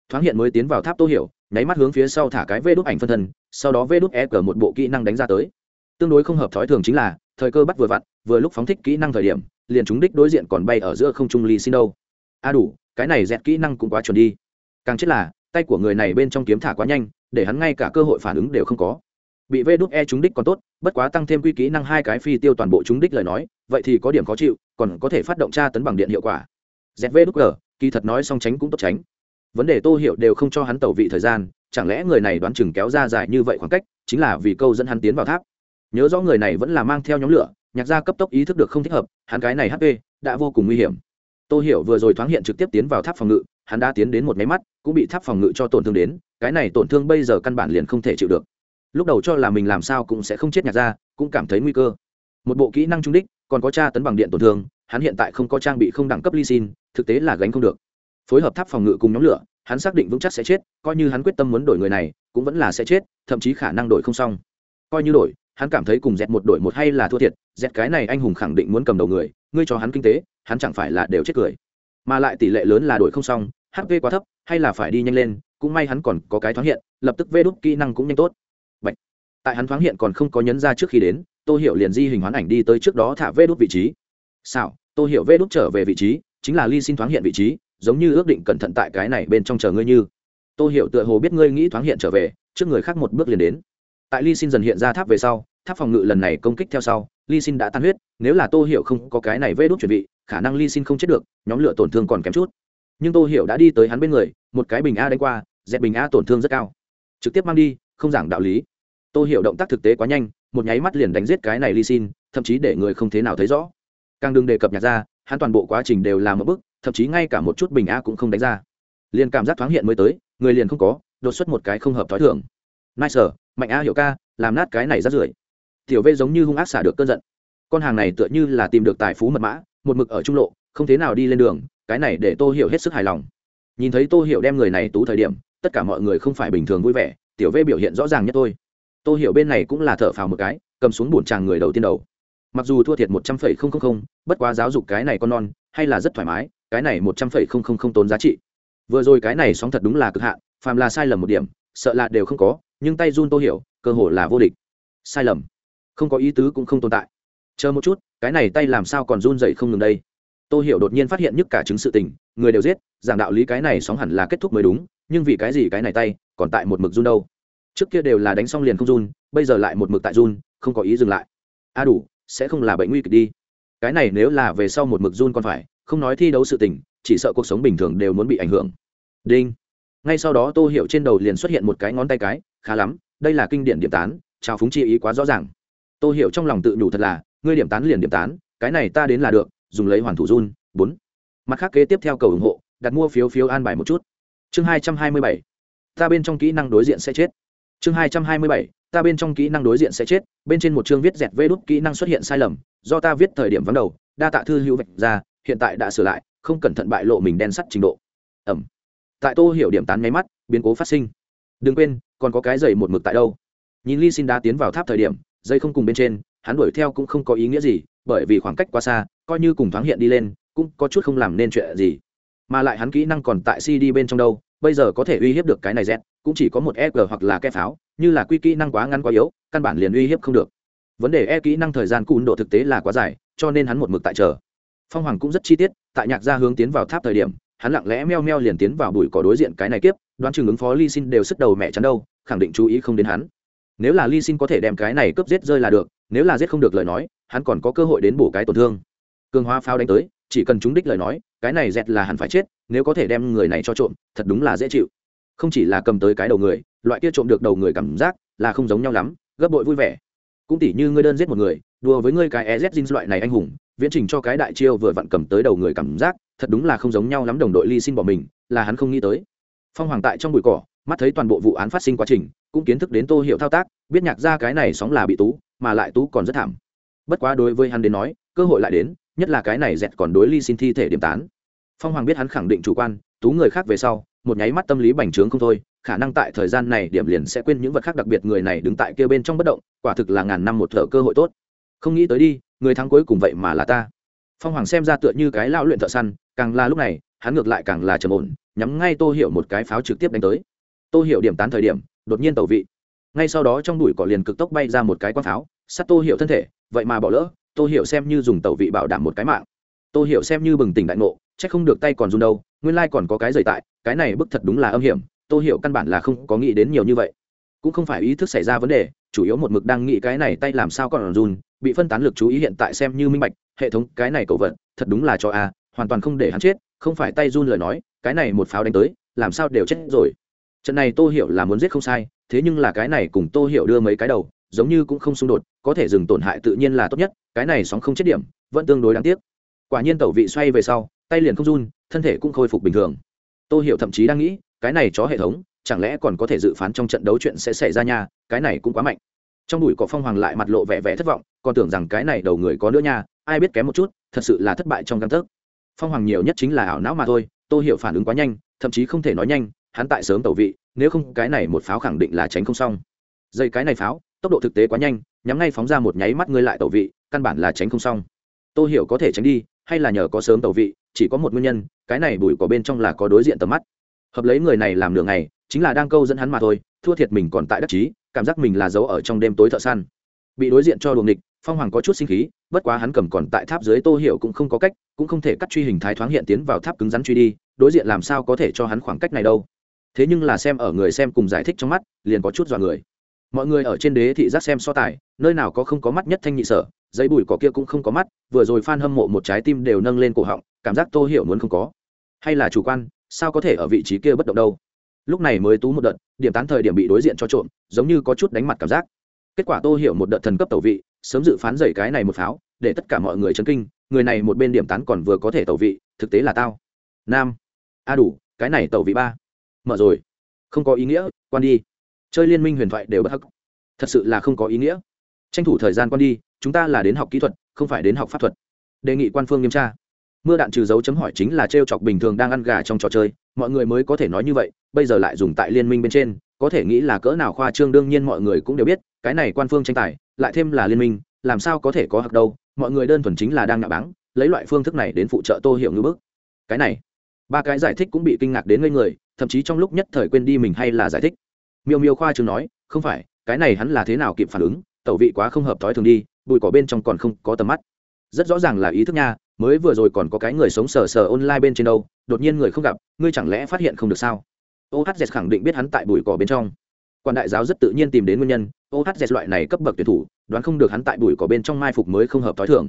Thoáng hiện mới tiến vào tháp tô hiểu, nháy mắt hướng phía sau thả cái vê đúc ảnh phân thân, sau đó vê đúc e cờ một bộ kỹ năng đánh ra tới. Tương đối không hợp thói thường chính là, thời cơ bắt vừa vặn, vừa lúc phóng thích kỹ năng thời điểm, liền chúng đích đối diện còn bay ở giữa không trung ly xin đâu. A à đủ, cái này dẹt kỹ năng cũng quá chuẩn đi. Càng chết là, tay của người này bên trong kiếm thả quá nhanh, để hắn ngay cả cơ hội phản ứng đều không có bị vê đút e trúng đích còn tốt, bất quá tăng thêm quy kỹ năng hai cái phi tiêu toàn bộ trúng đích lời nói, vậy thì có điểm khó chịu, còn có thể phát động tra tấn bằng điện hiệu quả. Zv đúc g, kỳ thật nói song tránh cũng tốt tránh. Vấn đề tô hiệu đều không cho hắn tẩu vị thời gian, chẳng lẽ người này đoán chừng kéo ra dài như vậy khoảng cách, chính là vì câu dẫn hắn tiến vào tháp. Nhớ rõ người này vẫn là mang theo nhóm lửa, nhạc gia cấp tốc ý thức được không thích hợp, hắn cái này hp đã vô cùng nguy hiểm. Tô hiểu vừa rồi thoáng hiện trực tiếp tiến vào tháp phòng ngự, hắn đã tiến đến một máy mắt, cũng bị tháp phòng ngự cho tổn thương đến, cái này tổn thương bây giờ căn bản liền không thể chịu được lúc đầu cho là mình làm sao cũng sẽ không chết nhạc ra, cũng cảm thấy nguy cơ. Một bộ kỹ năng trung đích còn có tra tấn bằng điện tổn thương hắn hiện tại không có trang bị không đẳng cấp ly xin thực tế là gánh không được. Phối hợp tháp phòng ngự cùng nhóm lửa hắn xác định vững chắc sẽ chết coi như hắn quyết tâm muốn đổi người này cũng vẫn là sẽ chết thậm chí khả năng đổi không xong. Coi như đổi hắn cảm thấy cùng dẹt một đổi một hay là thua thiệt dẹt cái này anh hùng khẳng định muốn cầm đầu người ngươi cho hắn kinh tế hắn chẳng phải là đều chết cười. Mà lại tỷ lệ lớn là đổi không xong hp quá thấp hay là phải đi nhanh lên cũng may hắn còn có cái thoáng hiện lập tức vê đúc kỹ năng cũng nhanh tốt tại hắn thoáng hiện còn không có nhấn ra trước khi đến, tô hiểu liền di hình hoán ảnh đi tới trước đó thả vê đốt vị trí. Sao tô hiểu vê đốt trở về vị trí, chính là ly xin thoáng hiện vị trí, giống như ước định cẩn thận tại cái này bên trong chờ ngươi như. Tô hiểu tựa hồ biết ngươi nghĩ thoáng hiện trở về, trước người khác một bước liền đến. Tại ly xin dần hiện ra tháp về sau, tháp phòng ngự lần này công kích theo sau, ly xin đã tan huyết, nếu là tô hiểu không có cái này vê đốt chuẩn bị, khả năng ly xin không chết được, nhóm lửa tổn thương còn kém chút. Nhưng tô hiểu đã đi tới hắn bên người, một cái bình a đánh qua, dẹp bình a tổn thương rất cao. Trực tiếp mang đi, không giảng đạo lý tôi hiểu động tác thực tế quá nhanh một nháy mắt liền đánh giết cái này ly xin thậm chí để người không thế nào thấy rõ. Càng đừng đề cập nhạc ra hắn toàn bộ quá trình đều làm một bước, thậm chí ngay cả một chút bình a cũng không đánh ra. Liền cảm giác thoáng hiện mới tới người liền không có đột xuất một cái không hợp t h ó i thưởng nai sở mạnh a hiểu ca làm nát cái này rát rưởi. Tiểu v giống như hung ác xả được cơn giận. Con hàng này tựa như là tìm được tài phú mật mã một mực ở trung lộ không thế nào đi lên đường cái này để tô hiểu hết sức hài lòng. Nhìn thấy tô hiểu đem người này tú thời điểm tất cả mọi người không phải bình thường vui vẻ tiểu v biểu hiện rõ ràng nhất thôi. Tôi hiểu bên này cũng là thở phào một cái, cầm xuống bổn tràng người đầu tiên đầu. Mặc dù thua thiệt một trăm phẩy không không không, bất quá giáo dục cái này con non, hay là rất thoải mái, cái này một trăm phẩy không không không tốn giá trị. Vừa rồi cái này sóng thật đúng là cực hạn, phàm là sai lầm một điểm, sợ là đều không có, nhưng tay run tôi hiểu, cơ hội là vô địch. Sai lầm. Không có ý tứ cũng không tồn tại. Chờ một chút, cái này tay làm sao còn run dậy không ngừng đây? Tôi hiểu đột nhiên phát hiện nhất cả chứng sự tình, người đều giết, giảng đạo lý cái này sóng hẳn là kết thúc mới đúng, nhưng vì cái gì cái này tay còn tại một mực run đâu? Trước kia đều là đánh xong liền không run, bây giờ lại một mực tại run, không có ý dừng lại. A à đủ, sẽ không là bệnh nguy kịch đi. Cái này nếu là về sau một mực run còn phải, không nói thi đấu sự tình, chỉ sợ cuộc sống bình thường đều muốn bị ảnh hưởng. Đinh. Ngay sau đó tô hiểu trên đầu liền xuất hiện một cái ngón tay cái, khá lắm, đây là kinh điển điểm tán chào phúng chi ý quá rõ ràng. Tô hiểu trong lòng tự đủ thật là, ngươi điểm tán liền điểm tán, cái này ta đến là được, dùng lấy hoàn thủ run, bốn. Mặt khác kế tiếp theo cầu ủng hộ, đặt mua phiếu phiếu an bài một chút. Chương hai trăm hai mươi bảy. Ta bên trong kỹ năng đối diện sẽ chết chương hai trăm hai mươi bảy, ta bên trong kỹ năng đối diện sẽ chết, bên trên một chương viết dẹt vê đốt kỹ năng xuất hiện sai lầm, do ta viết thời điểm vắng đầu, đa tạ thư hữu vạch ra, hiện tại đã sửa lại, không cẩn thận bại lộ mình đen sắt trình độ. Ẩm. Tại tô hiểu điểm tán nháy mắt, biến cố phát sinh. Đừng quên, còn có cái giày một mực tại đâu. Nhìn ly xin đá tiến vào tháp thời điểm dây không cùng bên trên, hắn đuổi theo cũng không có ý nghĩa gì, bởi vì khoảng cách quá xa, coi như cùng thoáng hiện đi lên, cũng có chút không làm nên chuyện gì. Mà lại hắn kỹ năng còn tại cd bên trong đâu, bây giờ có thể uy hiếp được cái này dẹt cũng chỉ có một e g hoặc là ke pháo, như là quy kỹ năng quá ngắn quá yếu, căn bản liền uy hiếp không được. Vấn đề e kỹ năng thời gian cùn độ thực tế là quá dài, cho nên hắn một mực tại chờ. Phong hoàng cũng rất chi tiết, tại nhạc gia hướng tiến vào tháp thời điểm, hắn lặng lẽ meo meo liền tiến vào bụi cỏ đối diện cái này kiếp, đoán chừng ứng phó ly xin đều sức đầu mẹ chắn đâu, khẳng định chú ý không đến hắn. Nếu là ly xin có thể đem cái này cướp giết rơi là được, nếu là giết không được lời nói, hắn còn có cơ hội đến bổ cái tổn thương. Cường hoa pháo đánh tới, chỉ cần chúng đích lời nói, cái này dẹt là hắn phải chết, nếu có thể đem người này cho trộm, thật đúng là dễ chịu không chỉ là cầm tới cái đầu người, loại kia trộm được đầu người cảm giác là không giống nhau lắm, gấp bội vui vẻ. Cũng tỉ như ngươi đơn giết một người, đùa với ngươi cái ez zin loại này anh hùng, viễn trình cho cái đại chiêu vừa vặn cầm tới đầu người cảm giác, thật đúng là không giống nhau lắm đồng đội ly xin bỏ mình, là hắn không nghĩ tới. Phong hoàng tại trong bụi cỏ, mắt thấy toàn bộ vụ án phát sinh quá trình, cũng kiến thức đến tô hiệu thao tác, biết nhạc ra cái này sóng là bị tú, mà lại tú còn rất thảm. Bất quá đối với hắn đến nói, cơ hội lại đến, nhất là cái này dẹt còn đối ly xin thi thể điểm tán. Phong hoàng biết hắn khẳng định chủ quan tú người khác về sau, một nháy mắt tâm lý bành trướng không thôi, khả năng tại thời gian này điểm liền sẽ quên những vật khác đặc biệt người này đứng tại kia bên trong bất động, quả thực là ngàn năm một thợ cơ hội tốt. Không nghĩ tới đi, người thắng cuối cùng vậy mà là ta. Phong hoàng xem ra tựa như cái lão luyện thợ săn, càng là lúc này, hắn ngược lại càng là trầm ổn, nhắm ngay tô hiểu một cái pháo trực tiếp đánh tới. Tô hiểu điểm tán thời điểm, đột nhiên tẩu vị. Ngay sau đó trong đùi cỏ liền cực tốc bay ra một cái quang pháo, sát tô hiểu thân thể, vậy mà bỏ lỡ, tô hiểu xem như dùng tẩu vị bảo đảm một cái mạng. Tô hiểu xem như bừng tỉnh đại ngộ chắc không được tay còn run đâu, nguyên lai còn có cái dày tại, cái này bức thật đúng là âm hiểm, tô hiểu căn bản là không có nghĩ đến nhiều như vậy. Cũng không phải ý thức xảy ra vấn đề, chủ yếu một mực đang nghĩ cái này tay làm sao còn run, bị phân tán lực chú ý hiện tại xem như minh bạch, hệ thống cái này cậu vật, thật đúng là cho a, hoàn toàn không để hắn chết, không phải tay run lời nói, cái này một pháo đánh tới, làm sao đều chết rồi. Trận này tô hiểu là muốn giết không sai, thế nhưng là cái này cùng tô hiểu đưa mấy cái đầu, giống như cũng không xung đột, có thể dừng tổn hại tự nhiên là tốt nhất, cái này sóng không chết điểm, vẫn tương đối đáng tiếc. Quả nhiên tẩu vị xoay về sau tay liền không run, thân thể cũng khôi phục bình thường. Tô hiểu thậm chí đang nghĩ, cái này chó hệ thống, chẳng lẽ còn có thể dự phán trong trận đấu chuyện sẽ xảy ra nha, cái này cũng quá mạnh. Trong đùi cỏ phong hoàng lại mặt lộ vẻ vẻ thất vọng, còn tưởng rằng cái này đầu người có nữa nha, ai biết kém một chút, thật sự là thất bại trong căn thức. phong hoàng nhiều nhất chính là ảo não mà thôi, tô hiểu phản ứng quá nhanh, thậm chí không thể nói nhanh, hắn tại sớm tẩu vị, nếu không cái này một pháo khẳng định là tránh không xong. Dây cái này pháo, tốc độ thực tế quá nhanh, nhắm ngay phóng ra một nháy mắt ngươi lại tẩu vị, căn bản là tránh không xong. Tô hiểu có thể tránh đi, hay là nhờ có sớm tẩu vị chỉ có một nguyên nhân, cái này bùi có bên trong là có đối diện tầm mắt. Hợp lấy người này làm nửa ngày, chính là đang câu dẫn hắn mà thôi, thua thiệt mình còn tại đắc chí, cảm giác mình là giấu ở trong đêm tối thợ săn. Bị đối diện cho đuồng địch phong hoàng có chút sinh khí, bất quá hắn cầm còn tại tháp dưới tô hiểu cũng không có cách, cũng không thể cắt truy hình thái thoáng hiện tiến vào tháp cứng rắn truy đi, đối diện làm sao có thể cho hắn khoảng cách này đâu. Thế nhưng là xem ở người xem cùng giải thích trong mắt, liền có chút dọa người mọi người ở trên đế thị giác xem so tài, nơi nào có không có mắt nhất thanh nhị sở, giấy bùi cỏ kia cũng không có mắt, vừa rồi f hâm mộ một trái tim đều nâng lên cổ họng, cảm giác tô hiểu muốn không có. Hay là chủ quan, sao có thể ở vị trí kia bất động đâu? Lúc này mới tú một đợt, điểm tán thời điểm bị đối diện cho trộm, giống như có chút đánh mặt cảm giác. Kết quả tô hiểu một đợt thần cấp tẩu vị, sớm dự phán dày cái này một pháo, để tất cả mọi người chấn kinh, người này một bên điểm tán còn vừa có thể tẩu vị, thực tế là tao. Nam. A đủ, cái này tẩu vị ba. Mở rồi. Không có ý nghĩa, quan đi chơi liên minh huyền thoại đều bất hắc. Thật sự là không có ý nghĩa. Tranh thủ thời gian quan đi, chúng ta là đến học kỹ thuật, không phải đến học pháp thuật. Đề nghị quan phương nghiêm tra. Mưa đạn trừ dấu chấm hỏi chính là t r e o chọc bình thường đang ăn gà trong trò chơi, mọi người mới có thể nói như vậy, bây giờ lại dùng tại liên minh bên trên, có thể nghĩ là cỡ nào khoa trương đương nhiên mọi người cũng đều biết, cái này quan phương tranh tài, lại thêm là liên minh, làm sao có thể có hặc đâu, mọi người đơn thuần chính là đang nạ báng, lấy loại phương thức này đến phụ trợ tô hiệu ngữ bức cái này, ba cái giải thích cũng bị kinh ngạc đến ngây người, thậm chí trong lúc nhất thời quên đi mình hay là giải thích miêu miêu khoa chừng nói, không phải, cái này hắn là thế nào kịp phản ứng, tẩu vị quá không hợp thói thường đi, bụi cỏ bên trong còn không có tầm mắt. Rất rõ ràng là ý thức nha, mới vừa rồi còn có cái người sống sờ sờ online bên trên đâu, đột nhiên người không gặp, ngươi chẳng lẽ phát hiện không được sao? Ohz khẳng định biết hắn tại bụi cỏ bên trong. Quan đại giáo rất tự nhiên tìm đến nguyên nhân ohz loại này cấp bậc tuyển thủ, đoán không được hắn tại bụi cỏ bên trong mai phục mới không hợp t h i thường.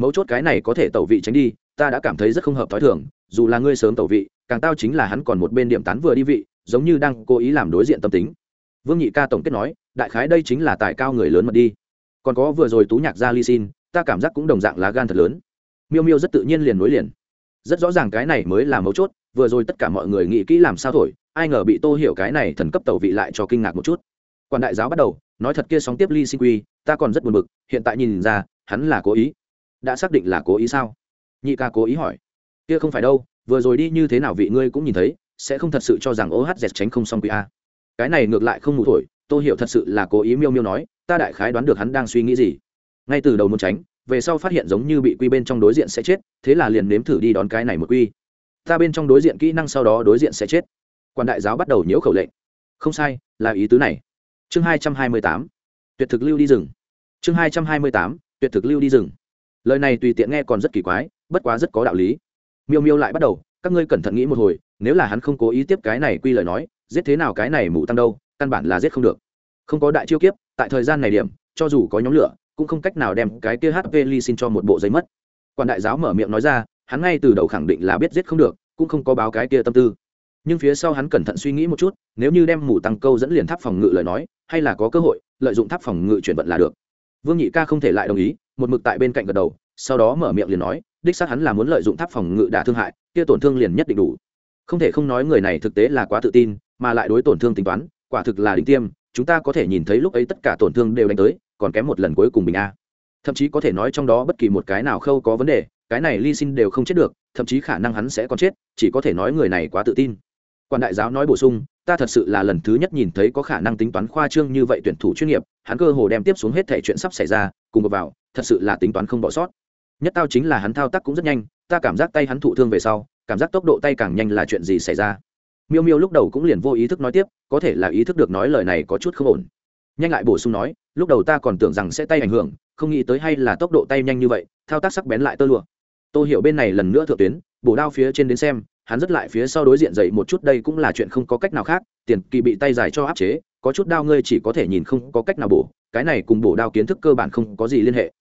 Mấu chốt cái này có thể tẩu vị tránh đi, ta đã cảm thấy rất không hợp t h i thường, dù là ngươi sớm tẩu vị, càng tao chính là hắn còn một bên điểm tán vừa đi vị giống như đang cố ý làm đối diện tâm tính. Vương nhị ca tổng kết nói, đại khái đây chính là tài cao người lớn mật đi. Còn có vừa rồi tú nhạc ra ly xin, ta cảm giác cũng đồng dạng lá gan thật lớn. Miêu miêu rất tự nhiên liền nối liền. Rất rõ ràng cái này mới là mấu chốt, vừa rồi tất cả mọi người nghĩ kỹ làm sao thổi, ai ngờ bị tô hiểu cái này thần cấp tẩu vị lại cho kinh ngạc một chút. Quan đại giáo bắt đầu, nói thật kia sóng tiếp ly xin quy, ta còn rất buồn bực, hiện tại nhìn ra, hắn là cố ý. Đã xác định là cố ý sao? Nhị ca cố ý hỏi. Kia không phải đâu, vừa rồi đi như thế nào vị ngươi cũng nhìn thấy sẽ không thật sự cho rằng ohz tránh không xong quy a. Cái này ngược lại không mù thổi tôi hiểu thật sự là cố ý miêu miêu nói, ta đại khái đoán được hắn đang suy nghĩ gì. Ngay từ đầu muốn tránh, về sau phát hiện giống như bị quy bên trong đối diện sẽ chết, thế là liền nếm thử đi đón cái này một quy. Ta bên trong đối diện kỹ năng sau đó đối diện sẽ chết. Quan đại giáo bắt đầu nhiễu khẩu lệnh. Không sai, là ý tứ này. Chương hai trăm hai mươi tám. Tuyệt thực lưu đi rừng. Chương hai trăm hai mươi tám. Tuyệt thực lưu đi rừng. Lời này tùy tiện nghe còn rất kỳ quái, bất quá rất có đạo lý. Miêu miêu lại bắt đầu, các ngươi cẩn thận nghĩ một hồi nếu là hắn không cố ý tiếp cái này quy lời nói, giết thế nào cái này mụ tăng đâu, căn bản là giết không được. Không có đại chiêu kiếp, tại thời gian này điểm, cho dù có nhóm lửa, cũng không cách nào đem cái kia hp ly xin cho một bộ giấy mất. Quan đại giáo mở miệng nói ra, hắn ngay từ đầu khẳng định là biết giết không được, cũng không có báo cái kia tâm tư. Nhưng phía sau hắn cẩn thận suy nghĩ một chút, nếu như đem mù tăng câu dẫn liền tháp phòng ngự lời nói, hay là có cơ hội, lợi dụng tháp phòng ngự chuyển vận là được. Vương nhị ca không thể lại đồng ý, một mực tại bên cạnh gật đầu, sau đó mở miệng liền nói, đích xác hắn là muốn lợi dụng tháp phòng ngự đả thương hại, kia tổn thương liền nhất định đủ không thể không nói người này thực tế là quá tự tin mà lại đối tổn thương tính toán quả thực là đỉnh tiêm chúng ta có thể nhìn thấy lúc ấy tất cả tổn thương đều đánh tới còn kém một lần cuối cùng bình a. Thậm chí có thể nói trong đó bất kỳ một cái nào khâu có vấn đề cái này ly xin đều không chết được thậm chí khả năng hắn sẽ còn chết chỉ có thể nói người này quá tự tin. Quan đại giáo nói bổ sung ta thật sự là lần thứ nhất nhìn thấy có khả năng tính toán khoa trương như vậy tuyển thủ chuyên nghiệp hắn cơ hồ đem tiếp xuống hết thể chuyện sắp xảy ra cùng vào, vào thật sự là tính toán không bỏ sót. Nhất tao chính là hắn thao tác cũng rất nhanh ta cảm giác tay hắn thụ thương về sau cảm giác tốc độ tay càng nhanh là chuyện gì xảy ra? Miêu miêu lúc đầu cũng liền vô ý thức nói tiếp, có thể là ý thức được nói lời này có chút không ổn. Nhanh lại bổ sung nói, lúc đầu ta còn tưởng rằng sẽ tay ảnh hưởng, không nghĩ tới hay là tốc độ tay nhanh như vậy, thao tác sắc bén lại tơ lụa. Tôi hiểu bên này lần nữa thượng tuyến, bổ đao phía trên đến xem, hắn rất lại phía sau đối diện dậy một chút đây cũng là chuyện không có cách nào khác, tiền kỳ bị tay dài cho áp chế, có chút đao ngươi chỉ có thể nhìn không có cách nào bổ, cái này cùng bổ đao kiến thức cơ bản không có gì liên hệ.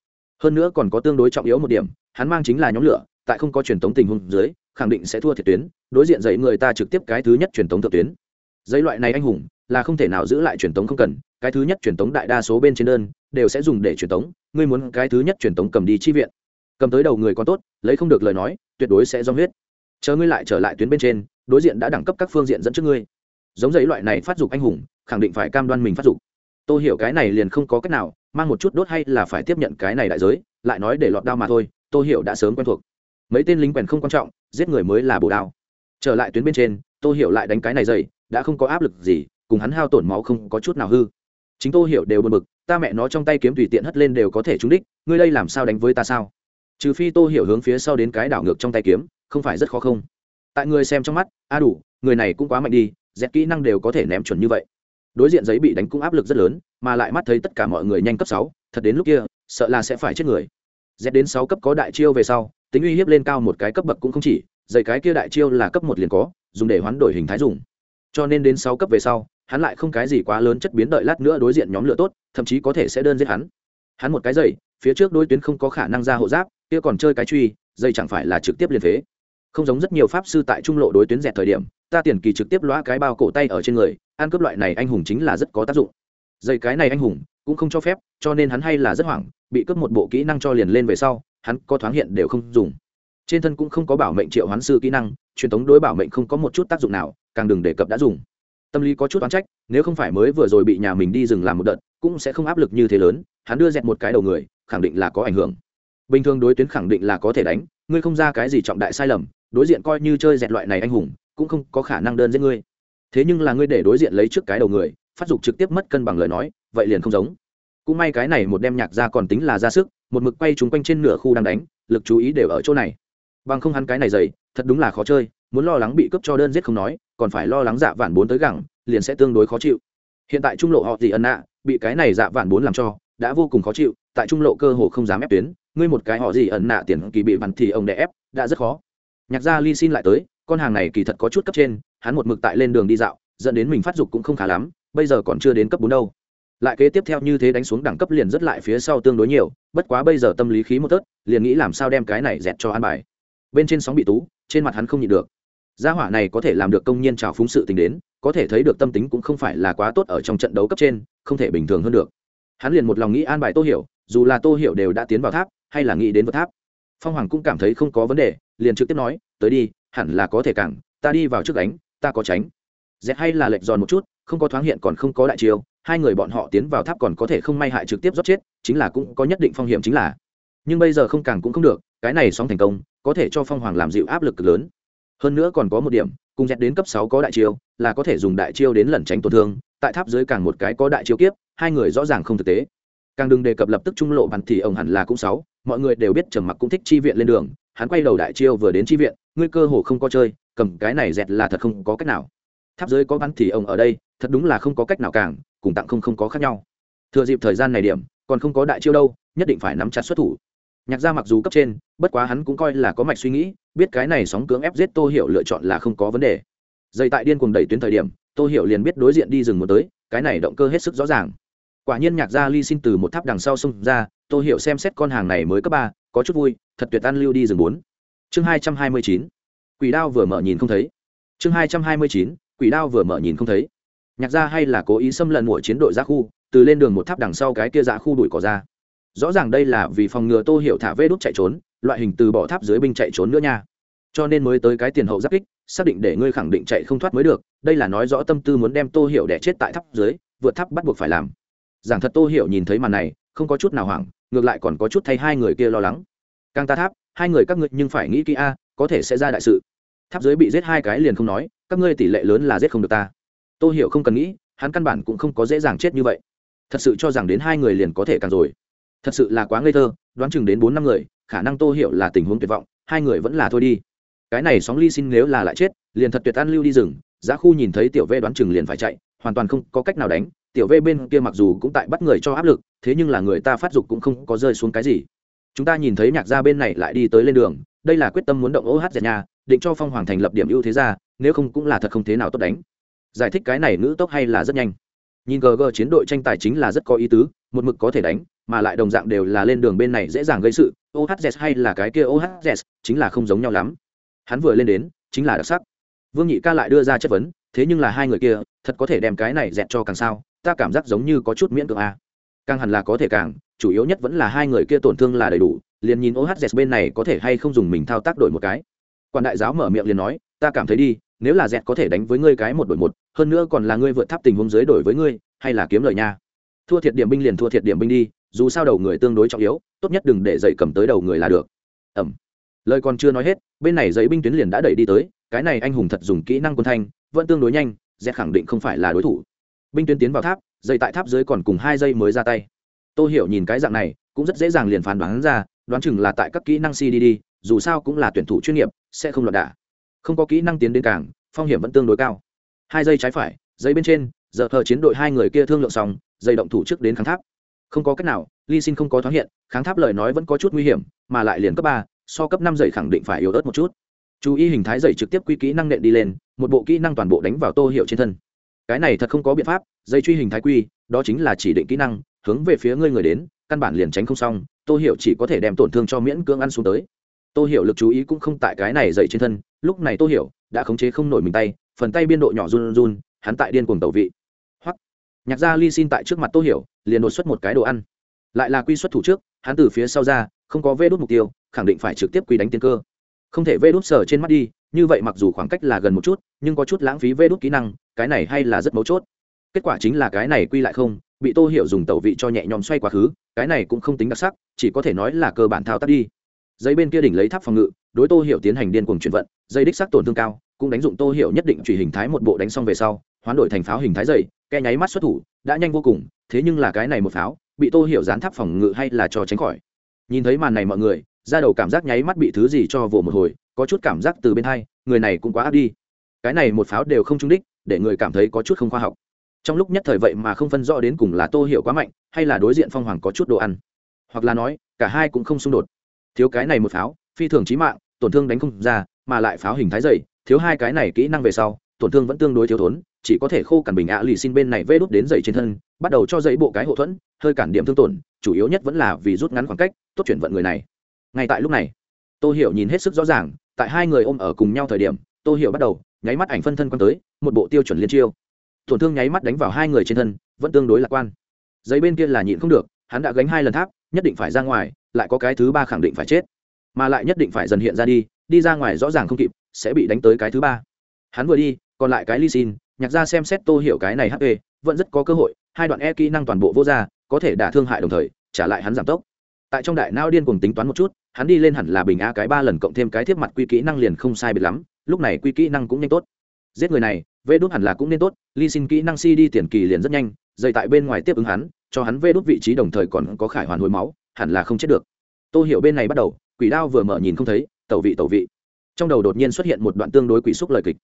Hơn nữa còn có tương đối trọng yếu một điểm, hắn mang chính là nhóm lửa, tại không có truyền thống tình huống dưới khẳng định sẽ thua thiệt tuyến, đối diện giấy người ta trực tiếp cái thứ nhất truyền thống thượng tuyến. Giấy loại này anh hùng, là không thể nào giữ lại truyền thống không cần, cái thứ nhất truyền thống đại đa số bên trên đơn, đều sẽ dùng để truyền thống ngươi muốn cái thứ nhất truyền thống cầm đi chi viện. Cầm tới đầu người còn tốt, lấy không được lời nói, tuyệt đối sẽ do huyết. Chờ ngươi lại trở lại tuyến bên trên, đối diện đã đẳng cấp các phương diện dẫn trước ngươi. Giống giấy loại này phát dục anh hùng, khẳng định phải cam đoan mình phát dục. Tôi hiểu cái này liền không có cách nào, mang một chút đốt hay là phải tiếp nhận cái này đại giới, lại nói để lọt đao mà thôi, tôi hiểu đã sớm quen thuộc mấy tên lính quèn không quan trọng, giết người mới là bổ đao. Trở lại tuyến bên trên tôi hiểu lại đánh cái này dày đã không có áp lực gì, cùng hắn hao tổn máu không có chút nào hư. Chính tôi hiểu đều buồn bực, ta mẹ nó trong tay kiếm tùy tiện hất lên đều có thể trúng đích, ngươi đây làm sao đánh với ta sao? Trừ phi tôi hiểu hướng phía sau đến cái đảo ngược trong tay kiếm, không phải rất khó không? Tại người xem trong mắt, a đủ, người này cũng quá mạnh đi dẹp kỹ năng đều có thể ném chuẩn như vậy. Đối diện giấy bị đánh cũng áp lực rất lớn, mà lại mắt thấy tất cả mọi người nhanh cấp sáu, thật đến lúc kia, sợ là sẽ phải chết người dẹp đến sáu cấp có đại chiêu về sau, tính uy hiếp lên cao một cái cấp bậc cũng không chỉ, dạy cái kia đại chiêu là cấp một liền có, dùng để hoán đổi hình thái dùng. Cho nên đến sáu cấp về sau, hắn lại không cái gì quá lớn chất biến đợi lát nữa đối diện nhóm lửa tốt, thậm chí có thể sẽ đơn giết hắn. Hắn một cái dày phía trước đối tuyến không có khả năng ra hộ giáp, kia còn chơi cái truy dây chẳng phải là trực tiếp liền phế. Không giống rất nhiều pháp sư tại trung lộ đối tuyến dẹt thời điểm, ta tiền kỳ trực tiếp loa cái bao cổ tay ở trên người, ăn cướp loại này anh hùng chính là rất có tác dụng. Dây cái này anh hùng cũng không cho phép, cho nên hắn hay là rất hoảng, bị cướp một bộ kỹ năng cho liền lên về sau, hắn có thoáng hiện đều không dùng. Trên thân cũng không có bảo mệnh triệu hoán sư kỹ năng, truyền thống đối bảo mệnh không có một chút tác dụng nào, càng đừng đề cập đã dùng. Tâm lý có chút oán trách, nếu không phải mới vừa rồi bị nhà mình đi dừng làm một đợt, cũng sẽ không áp lực như thế lớn, hắn đưa dẹt một cái đầu người, khẳng định là có ảnh hưởng. Bình thường đối tuyến khẳng định là có thể đánh, ngươi không ra cái gì trọng đại sai lầm, đối diện coi như chơi dẹt loại này anh hùng, cũng không có khả năng đơn giết ngươi. Thế nhưng là ngươi để đối diện lấy trước cái đầu người phát dục trực tiếp mất cân bằng lời nói, vậy liền không giống. Cũng may cái này một đem nhạc ra còn tính là ra sức, một mực quay chúng quanh trên nửa khu đang đánh, lực chú ý đều ở chỗ này. Bằng không hắn cái này dày, thật đúng là khó chơi, muốn lo lắng bị cướp cho đơn giết không nói, còn phải lo lắng dạ vạn bốn tới gẳng, liền sẽ tương đối khó chịu. Hiện tại trung lộ họ gì ân nạ, bị cái này dạ vạn bốn làm cho, đã vô cùng khó chịu, tại trung lộ cơ hồ không dám ép tuyến, ngươi một cái họ gì ẩn nạ tiền kỳ bị bắn thì ông đè ép, đã rất khó. Nhạc gia ly xin lại tới, con hàng này kỳ thật có chút cấp trên, hắn một mực tại lên đường đi dạo, dẫn đến mình phát dục cũng không khá lắm bây giờ còn chưa đến cấp bốn đâu. Lại kế tiếp theo như thế đánh xuống đẳng cấp liền rất lại phía sau tương đối nhiều, bất quá bây giờ tâm lý khí một tớt, liền nghĩ làm sao đem cái này dẹt cho an bài. Bên trên sóng bị tú, trên mặt hắn không nhịn được. Gia hỏa này có thể làm được công nhân trào phúng sự tình đến, có thể thấy được tâm tính cũng không phải là quá tốt ở trong trận đấu cấp trên, không thể bình thường hơn được. Hắn liền một lòng nghĩ an bài tô hiểu, dù là tô hiểu đều đã tiến vào tháp, hay là nghĩ đến vượt tháp. Phong hoàng cũng cảm thấy không có vấn đề, liền trực tiếp nói, tới đi, hẳn là có thể cản ta đi vào trước đánh ta có tránh. Dẹt hay là lệch giòn một chút không có thoáng hiện còn không có đại chiêu, hai người bọn họ tiến vào tháp còn có thể không may hại trực tiếp rót chết, chính là cũng có nhất định phong hiểm chính là. Nhưng bây giờ không càng cũng không được, cái này sóng thành công, có thể cho phong hoàng làm dịu áp lực lớn. Hơn nữa còn có một điểm, cùng dẹt đến cấp sáu có đại chiêu, là có thể dùng đại chiêu đến lẩn tránh tổn thương, tại tháp dưới càng một cái có đại chiêu kiếp, hai người rõ ràng không thực tế. Càng đừng đề cập lập tức trung lộ bắn thì ông hẳn là cũng sáu, mọi người đều biết trầm mặc cũng thích chi viện lên đường, hắn quay đầu đại chiêu vừa đến chi viện, ngươi cơ hồ không có chơi, cầm cái này dẹt là thật không có cách nào. Tháp dưới có bắn thì ông ở đây thật đúng là không có cách nào càng, cùng tặng không không có khác nhau. Thừa dịp thời gian này điểm, còn không có đại chiêu đâu, nhất định phải nắm chặt xuất thủ. Nhạc gia mặc dù cấp trên, bất quá hắn cũng coi là có mạch suy nghĩ, biết cái này sóng cưỡng ép giết tô hiểu lựa chọn là không có vấn đề. Dày tại điên cuồng đẩy tuyến thời điểm, tô hiểu liền biết đối diện đi rừng một tới, cái này động cơ hết sức rõ ràng. Quả nhiên nhạc gia ly xin từ một tháp đằng sau xông ra, tô hiểu xem xét con hàng này mới cấp ba, có chút vui, thật tuyệt an lưu đi rừng bốn. Chương hai trăm hai mươi chín, quỷ đao vừa mở nhìn không thấy. Chương hai trăm hai mươi chín, quỷ đao vừa mở nhìn không thấy nhạc gia hay là cố ý xâm lận mỗi chiến đội ra khu, từ lên đường một tháp đằng sau cái kia dạ khu đuổi cỏ ra. Rõ ràng đây là vì phòng ngừa tô hiểu thả vê đúc chạy trốn, loại hình từ bỏ tháp dưới binh chạy trốn nữa nha. Cho nên mới tới cái tiền hậu giáp kích, xác định để ngươi khẳng định chạy không thoát mới được, đây là nói rõ tâm tư muốn đem tô hiểu đẻ chết tại tháp dưới, vượt tháp bắt buộc phải làm. Giảng thật tô hiểu nhìn thấy màn này, không có chút nào hoảng, ngược lại còn có chút thay hai người kia lo lắng. Càng ta tháp, hai người các ngươi nhưng phải nghĩ kỹ a, có thể sẽ ra đại sự. Tháp dưới bị giết hai cái liền không nói, các ngươi tỷ lệ lớn là giết không được ta tô hiểu không cần nghĩ, hắn căn bản cũng không có dễ dàng chết như vậy. Thật sự cho rằng đến hai người liền có thể càng rồi. Thật sự là quá ngây thơ, đoán chừng đến bốn năm người, khả năng tô hiểu là tình huống tuyệt vọng, hai người vẫn là thôi đi. Cái này sóng ly xin nếu là lại chết, liền thật tuyệt ăn lưu đi rừng, giá khu nhìn thấy tiểu vê đoán chừng liền phải chạy, hoàn toàn không có cách nào đánh, tiểu vê bên kia mặc dù cũng tại bắt người cho áp lực, thế nhưng là người ta phát dục cũng không có rơi xuống cái gì. Chúng ta nhìn thấy nhạc gia bên này lại đi tới lên đường, đây là quyết tâm muốn động ô hát dẹt nhà định cho phong hoàng thành lập điểm ưu thế ra, nếu không cũng là thật không thế nào tốt đánh giải thích cái này ngữ tốc hay là rất nhanh. Nhìn gg chiến đội tranh tài chính là rất có ý tứ, một mực có thể đánh, mà lại đồng dạng đều là lên đường bên này dễ dàng gây sự. Ohz hay là cái kia ohz chính là không giống nhau lắm. Hắn vừa lên đến, chính là đặc sắc. Vương nhị ca lại đưa ra chất vấn, thế nhưng là hai người kia, thật có thể đem cái này dẹt cho càng sao? Ta cảm giác giống như có chút miễn cưỡng a. Càng hẳn là có thể càng, chủ yếu nhất vẫn là hai người kia tổn thương là đầy đủ, liền nhìn ohz bên này có thể hay không dùng mình thao tác đổi một cái. Quan đại giáo mở miệng liền nói, ta cảm thấy đi nếu là dẹt có thể đánh với ngươi cái một đổi một, hơn nữa còn là ngươi vượt tháp tình huống dưới đổi với ngươi, hay là kiếm lời nha. Thua thiệt điểm binh liền thua thiệt điểm binh đi, dù sao đầu người tương đối trọng yếu, tốt nhất đừng để dậy cầm tới đầu người là được. Ẩm. Lời còn chưa nói hết, bên này giấy binh tuyến liền đã đẩy đi tới, cái này anh hùng thật dùng kỹ năng quân thanh, vẫn tương đối nhanh, dẹt khẳng định không phải là đối thủ. Binh tuyến tiến vào tháp, dậy tại tháp dưới còn cùng hai giây mới ra tay. Tôi hiểu nhìn cái dạng này, cũng rất dễ dàng liền phán đoán ra, đoán chừng là tại các kỹ năng cdd dù sao cũng là tuyển thủ chuyên nghiệp, sẽ không loạn đả không có kỹ năng tiến đến cảng, phong hiểm vẫn tương đối cao. Hai giây trái phải giấy bên trên, giờ thờ chiến đội hai người kia thương lượng xong, dây động thủ trước đến kháng tháp. Không có cách nào ly xin không có thoáng hiện, kháng tháp lời nói vẫn có chút nguy hiểm, mà lại liền cấp ba, so cấp năm dậy khẳng định phải yếu ớt một chút. Chú ý hình thái dậy trực tiếp quy kỹ năng nện đi lên, một bộ kỹ năng toàn bộ đánh vào tô hiệu trên thân. Cái này thật không có biện pháp, dây truy hình thái quy, đó chính là chỉ định kỹ năng, hướng về phía ngươi người đến, căn bản liền tránh không xong, tô hiệu chỉ có thể đem tổn thương cho miễn cưỡng ăn xuống tới. Tô hiểu lực chú ý cũng không tại cái này dậy trên thân lúc này tô hiểu đã khống chế không nổi mình tay, phần tay biên độ nhỏ run run, hắn tại điên cuồng tẩu vị. Hoặc nhạc gia ly xin tại trước mặt tô hiểu, liền đột xuất một cái đồ ăn. Lại là quy xuất thủ trước, hắn từ phía sau ra, không có vê đốt mục tiêu, khẳng định phải trực tiếp quy đánh tiên cơ. Không thể vê đốt sở trên mắt đi, như vậy mặc dù khoảng cách là gần một chút, nhưng có chút lãng phí vê đốt kỹ năng, cái này hay là rất mấu chốt. Kết quả chính là cái này quy lại không, bị tô hiểu dùng tẩu vị cho nhẹ nhõm xoay quá khứ, cái này cũng không tính đặc sắc, chỉ có thể nói là cơ bản thao tác đi. Giấy bên kia đỉnh lấy tháp phòng ngự đối tô hiểu tiến hành điên cuồng chuyển vận, dây đích sắc tổn thương cao, cũng đánh dụng tô hiểu nhất định truy hình thái một bộ đánh xong về sau, hoán đổi thành pháo hình thái dày, ke nháy mắt xuất thủ, đã nhanh vô cùng, thế nhưng là cái này một pháo, bị tô hiểu dán tháp phòng ngự hay là cho tránh khỏi. Nhìn thấy màn này mọi người, ra đầu cảm giác nháy mắt bị thứ gì cho vồ một hồi, có chút cảm giác từ bên hai, người này cũng quá áp đi. Cái này một pháo đều không trúng đích, để người cảm thấy có chút không khoa học. Trong lúc nhất thời vậy mà không phân rõ đến cùng là tô hiểu quá mạnh, hay là đối diện phong hoàng có chút đồ ăn. Hoặc là nói, cả hai cũng không xung đột. Thiếu cái này một pháo, phi thường trí mạng tổn thương đánh không ra, mà lại pháo hình thái dày, thiếu hai cái này kỹ năng về sau, tổn thương vẫn tương đối thiếu thốn, chỉ có thể khô cản bình ạ lì xin bên này vê đút đến dày trên thân, bắt đầu cho dãy bộ cái hậu thuẫn, hơi cản điểm thương tổn, chủ yếu nhất vẫn là vì rút ngắn khoảng cách, tốt chuyển vận người này. Ngay tại lúc này, tô hiểu nhìn hết sức rõ ràng, tại hai người ôm ở cùng nhau thời điểm, tô hiểu bắt đầu, nháy mắt ảnh phân thân quan tới, một bộ tiêu chuẩn liên chiêu. Tổn thương nháy mắt đánh vào hai người trên thân, vẫn tương đối lạc quan. Giấy bên kia là nhịn không được, hắn đã gánh hai lần tháp, nhất định phải ra ngoài, lại có cái thứ ba khẳng định phải chết mà lại nhất định phải dần hiện ra đi đi ra ngoài rõ ràng không kịp, sẽ bị đánh tới cái thứ ba. Hắn vừa đi, còn lại cái ly xin nhạc ra xem xét tô hiểu cái này hp vẫn rất có cơ hội, hai đoạn e kỹ năng toàn bộ vô ra có thể đả thương hại đồng thời, trả lại hắn giảm tốc. Tại trong đại nao điên cùng tính toán một chút, hắn đi lên hẳn là bình a cái ba lần cộng thêm cái tiếp mặt quy kỹ năng liền không sai biệt lắm, lúc này quy kỹ năng cũng nhanh tốt. Giết người này, vê đốt hẳn là cũng nên tốt ly xin kỹ năng si đi tiền kỳ liền rất nhanh dày tại bên ngoài tiếp ứng hắn, cho hắn vê đốt vị trí đồng thời còn có khải hoàn hồi máu, hẳn là không chết được. Tô hiểu bên này bắt đầu quỷ đao vừa mở nhìn không thấy, tẩu vị tẩu vị. Trong đầu đột nhiên xuất hiện một đoạn tương đối quỷ xúc lời kịch.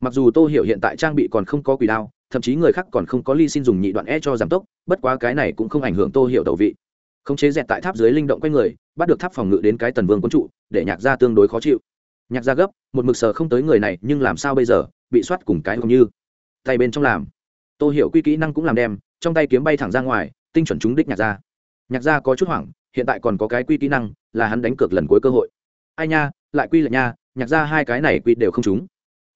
Mặc dù tô hiểu hiện tại trang bị còn không có quỷ đao, thậm chí người khác còn không có ly xin dùng nhị đoạn e cho giảm tốc, bất quá cái này cũng không ảnh hưởng tô hiểu tẩu vị. Khống chế dẹt tại tháp dưới linh động quanh người, bắt được tháp phòng ngự đến cái tần vương quân trụ, để nhạc ra tương đối khó chịu. Nhạc ra gấp, một mực sờ không tới người này, nhưng làm sao bây giờ, bị soát cùng cái không như. Tay bên trong làm. Tô hiểu quy kỹ năng cũng làm đem, trong tay kiếm bay thẳng ra ngoài, tinh chuẩn trúng đích nhạc ra nhạc ra có chút hoảng, hiện tại còn có cái quy kỹ năng là hắn đánh cược lần cuối cơ hội. Ai nha, lại quy lại nha, nhạc ra hai cái này quy đều không trúng.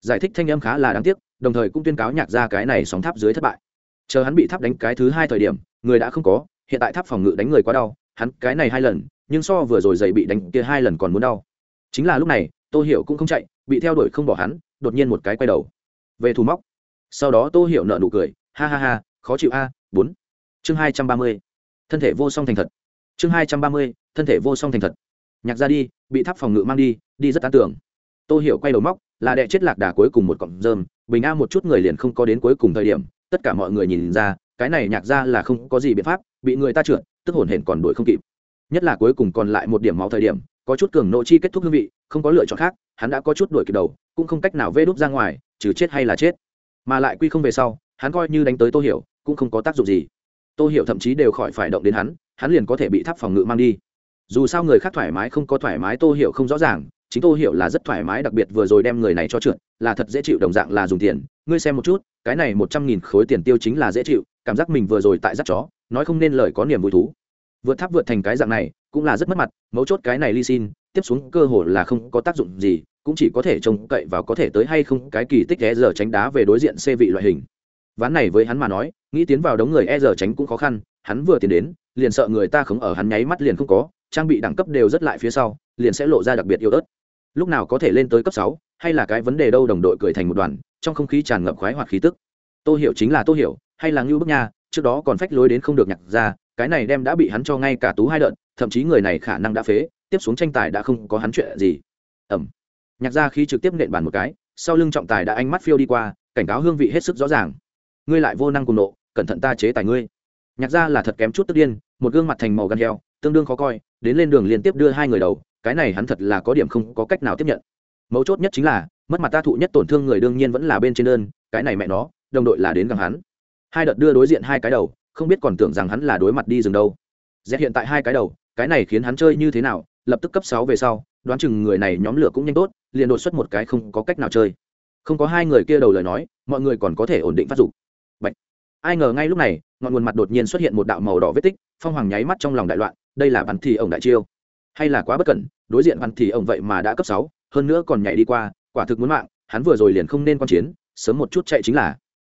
Giải thích thanh âm khá là đáng tiếc, đồng thời cũng tuyên cáo nhạc ra cái này sóng tháp dưới thất bại. Chờ hắn bị tháp đánh cái thứ hai thời điểm, người đã không có, hiện tại tháp phòng ngự đánh người quá đau, hắn cái này hai lần, nhưng so vừa rồi dậy bị đánh kia hai lần còn muốn đau. Chính là lúc này, tô hiểu cũng không chạy, bị theo đuổi không bỏ hắn, đột nhiên một cái quay đầu. Về thủ móc. Sau đó tô hiểu nợ nụ cười, ha ha ha, khó chịu a, bốn. Chương hai trăm ba mươi. Thân thể vô song thành thật chương hai trăm ba mươi, thân thể vô song thành thật. Nhạc ra đi, bị tháp phòng ngự mang đi đi rất tán tưởng. Tô hiểu quay đầu móc, là đệ chết lạc đà cuối cùng một cọng rơm, bình a một chút người liền không có đến cuối cùng thời điểm, tất cả mọi người nhìn ra, cái này nhạc ra là không có gì biện pháp, bị người ta trượt, tức hồn hển còn đuổi không kịp. Nhất là cuối cùng còn lại một điểm máu thời điểm, có chút cường nộ chi kết thúc hương vị, không có lựa chọn khác, hắn đã có chút đuổi kịp đầu, cũng không cách nào vê đúc ra ngoài, trừ chết hay là chết. Mà lại quy không về sau, hắn coi như đánh tới tô hiểu, cũng không có tác dụng gì. Tô hiểu thậm chí đều khỏi phải động đến hắn hắn liền có thể bị tháp phòng ngự mang đi. Dù sao người khác thoải mái không có thoải mái tô hiểu không rõ ràng, chính tô hiểu là rất thoải mái, đặc biệt vừa rồi đem người này cho trượt, là thật dễ chịu, đồng dạng là dùng tiền. Ngươi xem một chút, cái này một trăm nghìn khối tiền tiêu chính là dễ chịu, cảm giác mình vừa rồi tại dắt chó, nói không nên lời có niềm vui thú. Vượt tháp vượt thành cái dạng này, cũng là rất mất mặt, mấu chốt cái này ly xin tiếp xuống cơ hội là không có tác dụng gì, cũng chỉ có thể trông cậy vào có thể tới hay không, cái kỳ tích e giờ tránh đá về đối diện xê vị loại hình. Ván này với hắn mà nói, nghĩ tiến vào đống người e giờ tránh cũng khó khăn, hắn vừa tiến đến liền sợ người ta không ở hắn nháy mắt liền không có, trang bị đẳng cấp đều rất lại phía sau, liền sẽ lộ ra đặc biệt yếu ớt. Lúc nào có thể lên tới cấp sáu, hay là cái vấn đề đâu đồng đội cười thành một đoàn, trong không khí tràn ngập khoái hoặc khí tức. Tô hiểu chính là tô hiểu, hay là ngưu bức nha, trước đó còn phách lối đến không được nhặt ra, cái này đem đã bị hắn cho ngay cả tú hai đợt, thậm chí người này khả năng đã phế, tiếp xuống tranh tài đã không có hắn chuyện gì. Ẩm. Nhạc ra khi trực tiếp nện bàn một cái, sau lưng trọng tài đã ánh mắt phiêu đi qua, cảnh cáo hương vị hết sức rõ ràng. Ngươi lại vô năng cùng nộ, cẩn thận ta chế tài ngươi nhạc ra là thật kém chút tức điên, một gương mặt thành màu gan heo, tương đương khó coi, đến lên đường liên tiếp đưa hai người đầu, cái này hắn thật là có điểm không có cách nào tiếp nhận. Mấu chốt nhất chính là, mất mặt ta thụ nhất tổn thương người đương nhiên vẫn là bên trên đơn, cái này mẹ nó, đồng đội là đến gần hắn. Hai đợt đưa đối diện hai cái đầu, không biết còn tưởng rằng hắn là đối mặt đi rừng đâu. Dẹp hiện tại hai cái đầu, cái này khiến hắn chơi như thế nào, lập tức cấp sáu về sau, đoán chừng người này nhóm lửa cũng nhanh tốt, liền đột xuất một cái không có cách nào chơi. Không có hai người kia đầu lời nói, mọi người còn có thể ổn định phát dục. Bạch. ai ngờ ngay lúc này ngọn nguồn mặt đột nhiên xuất hiện một đạo màu đỏ vết tích phong hoàng nháy mắt trong lòng đại loạn đây là bắn thì ổng đại chiêu. Hay là quá bất cẩn đối diện bắn thì ổng vậy mà đã cấp sáu hơn nữa còn nhảy đi qua quả thực muốn mạng hắn vừa rồi liền không nên quan chiến sớm một chút chạy chính là.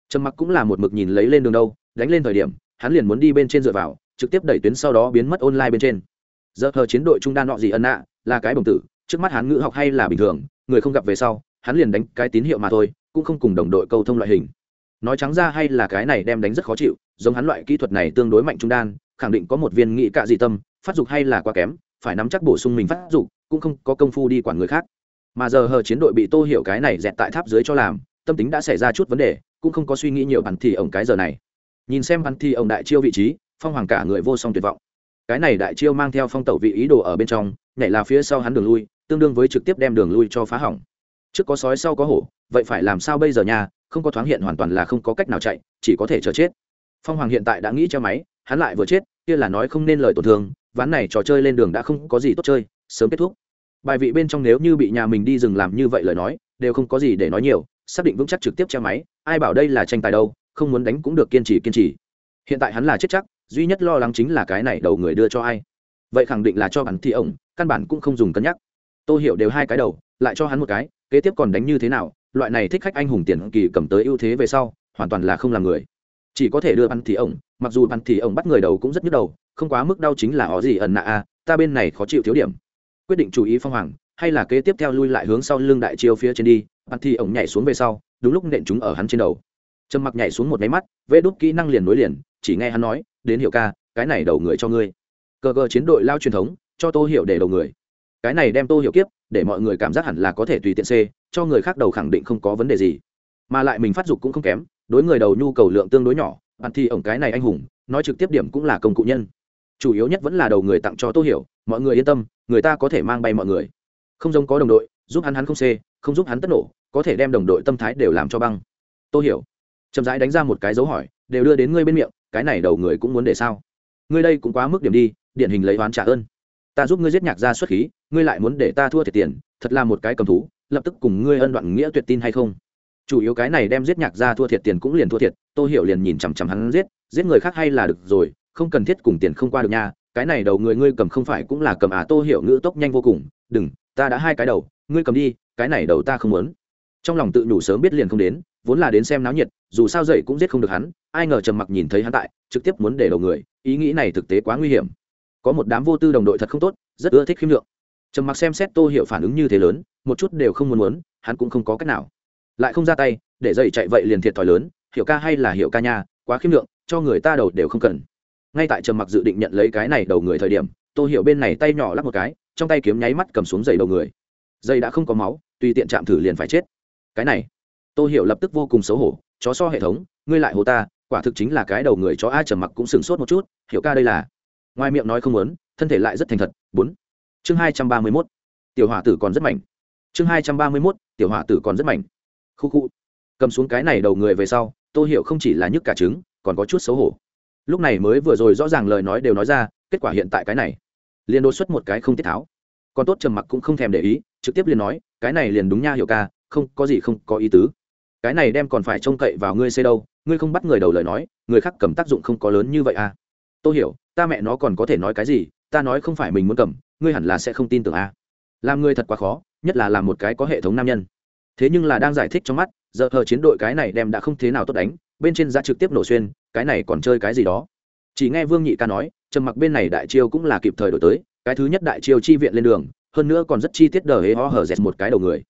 Trầm mặc cũng là một mực nhìn lấy lên đường đâu đánh lên thời điểm hắn liền muốn đi bên trên dựa vào trực tiếp đẩy tuyến sau đó biến mất online bên trên. Giờ thờ chiến đội trung đan nọ gì ân ạ, là cái bồng tử trước mắt hắn ngữ học hay là bình thường người không gặp về sau hắn liền đánh cái tín hiệu mà thôi cũng không cùng đồng đội câu thông loại hình nói trắng ra hay là cái này đem đánh rất khó chịu, giống hắn loại kỹ thuật này tương đối mạnh trung đan, khẳng định có một viên nghị cạ dị tâm, phát dục hay là quá kém, phải nắm chắc bổ sung mình phát dục, cũng không có công phu đi quản người khác. Mà giờ hờ chiến đội bị tô hiểu cái này dẹt tại tháp dưới cho làm, tâm tính đã xảy ra chút vấn đề, cũng không có suy nghĩ nhiều bắn thì ổng cái giờ này. Nhìn xem bắn thì ổng đại chiêu vị trí, phong hoàng cả người vô song tuyệt vọng. Cái này đại chiêu mang theo phong tẩu vị ý đồ ở bên trong, nhảy là phía sau hắn đường lui, tương đương với trực tiếp đem đường lui cho phá hỏng trước có sói sau có hổ, vậy phải làm sao bây giờ nhà không có thoáng hiện hoàn toàn là không có cách nào chạy, chỉ có thể chờ chết. Phong hoàng hiện tại đã nghĩ cho máy, hắn lại vừa chết, kia là nói không nên lời tổn thương, ván này trò chơi lên đường đã không có gì tốt chơi, sớm kết thúc. Bài vị bên trong nếu như bị nhà mình đi rừng làm như vậy lời nói, đều không có gì để nói nhiều, xác định vững chắc trực tiếp che máy, ai bảo đây là tranh tài đâu, không muốn đánh cũng được kiên trì kiên trì. Hiện tại hắn là chết chắc, duy nhất lo lắng chính là cái này đầu người đưa cho ai. Vậy khẳng định là cho bản thi ổng, căn bản cũng không dùng cân nhắc. Tôi hiểu đều hai cái đầu lại cho hắn một cái, kế tiếp còn đánh như thế nào, loại này thích khách anh hùng tiền kỳ cầm tới ưu thế về sau, hoàn toàn là không làm người. Chỉ có thể đưa bắn thì ổng, mặc dù bắn thì ổng bắt người đầu cũng rất nhức đầu, không quá mức đau chính là ó gì ẩn nạ a, ta bên này khó chịu thiếu điểm. Quyết định chú ý phong hoàng, hay là kế tiếp theo lui lại hướng sau lưng đại chiêu phía trên đi, bắn thì ổng nhảy xuống về sau, đúng lúc nện chúng ở hắn trên đầu. Trầm mặc nhảy xuống một máy mắt vẽ đốt kỹ năng liền nối liền, chỉ nghe hắn nói, đến hiệu ca, cái này đầu người cho ngươi. Cờ cờ chiến đội lao truyền thống, cho tô hiểu để đầu người. Cái này đem tô hiểu kiếp để mọi người cảm giác hẳn là có thể tùy tiện c cho người khác đầu khẳng định không có vấn đề gì. Mà lại mình phát dục cũng không kém, đối người đầu nhu cầu lượng tương đối nhỏ, bạn thì ổng cái này anh hùng, nói trực tiếp điểm cũng là công cụ nhân. Chủ yếu nhất vẫn là đầu người tặng cho tô hiểu, mọi người yên tâm, người ta có thể mang bay mọi người. Không giống có đồng đội, giúp hắn hắn không xê, không giúp hắn tất nổ, có thể đem đồng đội tâm thái đều làm cho băng. Tô hiểu, chậm rãi đánh ra một cái dấu hỏi, đều đưa đến ngươi bên miệng, cái này đầu người cũng muốn để sao? Ngươi đây cũng quá mức điểm đi, điển hình lấy oán trả ơn. Ta giúp ngươi giết nhạc ra xuất khí ngươi lại muốn để ta thua thiệt tiền, thật là một cái cầm thú, lập tức cùng ngươi ân đoạn nghĩa tuyệt tin hay không? Chủ yếu cái này đem giết nhạc ra thua thiệt tiền cũng liền thua thiệt, tô hiểu liền nhìn chằm chằm hắn giết giết người khác hay là được rồi, không cần thiết cùng tiền không qua được nha, cái này đầu người ngươi cầm không phải cũng là cầm à? Tô hiểu ngữ tốc nhanh vô cùng, đừng, ta đã hai cái đầu, ngươi cầm đi, cái này đầu ta không muốn. Trong lòng tự nhủ sớm biết liền không đến, vốn là đến xem náo nhiệt, dù sao dậy cũng giết không được hắn, ai ngờ trầm mặc nhìn thấy hắn tại, trực tiếp muốn để đầu người, ý nghĩ này thực tế quá nguy hiểm. Có một đám vô tư đồng đội thật không tốt, rất ưa thích khiêm lượng trầm mặc xem xét tô hiểu phản ứng như thế lớn, một chút đều không muốn muốn, hắn cũng không có cách nào. Lại không ra tay, để dậy chạy vậy liền thiệt thòi lớn, hiểu ca hay là hiểu ca nha, quá khiêm lượng, cho người ta đầu đều không cần. Ngay tại trầm mặc dự định nhận lấy cái này đầu người thời điểm, tô hiểu bên này tay nhỏ lắp một cái, trong tay kiếm nháy mắt cầm xuống dây đầu người. Dây đã không có máu, tùy tiện chạm thử liền phải chết. Cái này, tô hiểu lập tức vô cùng xấu hổ, chó so hệ thống, ngươi lại hồ ta, quả thực chính là cái đầu người chó ai trầm mặc cũng sừng sốt một chút, hiểu ca đây là. Ngoài miệng nói không muốn, thân thể lại rất thành thật, bốn chương hai trăm ba mươi mốt, tiểu hỏa tử còn rất mạnh chương hai trăm ba mươi mốt, tiểu hỏa tử còn rất mạnh khu khu. Cầm xuống cái này đầu người về sau, tô hiểu không chỉ là nhức cả trứng, còn có chút xấu hổ. Lúc này mới vừa rồi rõ ràng lời nói đều nói ra, kết quả hiện tại cái này. Liền đột xuất một cái không tiết tháo. Còn tốt trầm mặc cũng không thèm để ý, trực tiếp liền nói, cái này liền đúng nha hiểu ca, không, có gì không có ý tứ. Cái này đem còn phải trông cậy vào ngươi xây đâu, ngươi không bắt người đầu lời nói, người khác cầm tác dụng không có lớn như vậy à. Tôi hiểu, ta mẹ nó còn có thể nói cái gì, ta nói không phải mình muốn cầm ngươi hẳn là sẽ không tin tưởng à làm người thật quá khó, nhất là làm một cái có hệ thống nam nhân. Thế nhưng là đang giải thích trong mắt, giờ hờ chiến đội cái này đem đã không thế nào tốt đánh, bên trên ra trực tiếp nổ xuyên, cái này còn chơi cái gì đó? Chỉ nghe vương nhị ca nói, trầm mặc bên này đại chiêu cũng là kịp thời đổi tới, cái thứ nhất đại chiêu chi viện lên đường, hơn nữa còn rất chi tiết đờ hế ho hở dẹt một cái đầu người.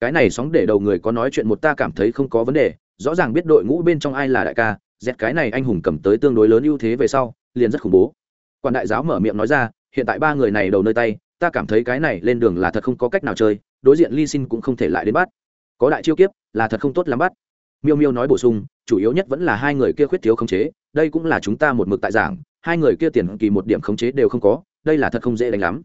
Cái này sóng để đầu người có nói chuyện một ta cảm thấy không có vấn đề, rõ ràng biết đội ngũ bên trong ai là đại ca, dẹt cái này anh hùng cầm tới tương đối lớn ưu thế về sau, liền rất khủng bố. Quan đại giáo mở miệng nói ra hiện tại ba người này đầu nơi tay, ta cảm thấy cái này lên đường là thật không có cách nào chơi, đối diện ly xin cũng không thể lại đến bắt. Có đại chiêu kiếp, là thật không tốt lắm bắt. Miêu miêu nói bổ sung, chủ yếu nhất vẫn là hai người kia khuyết thiếu khống chế, đây cũng là chúng ta một mực tại giảng, hai người kia tiền kỳ một điểm khống chế đều không có, đây là thật không dễ đánh lắm.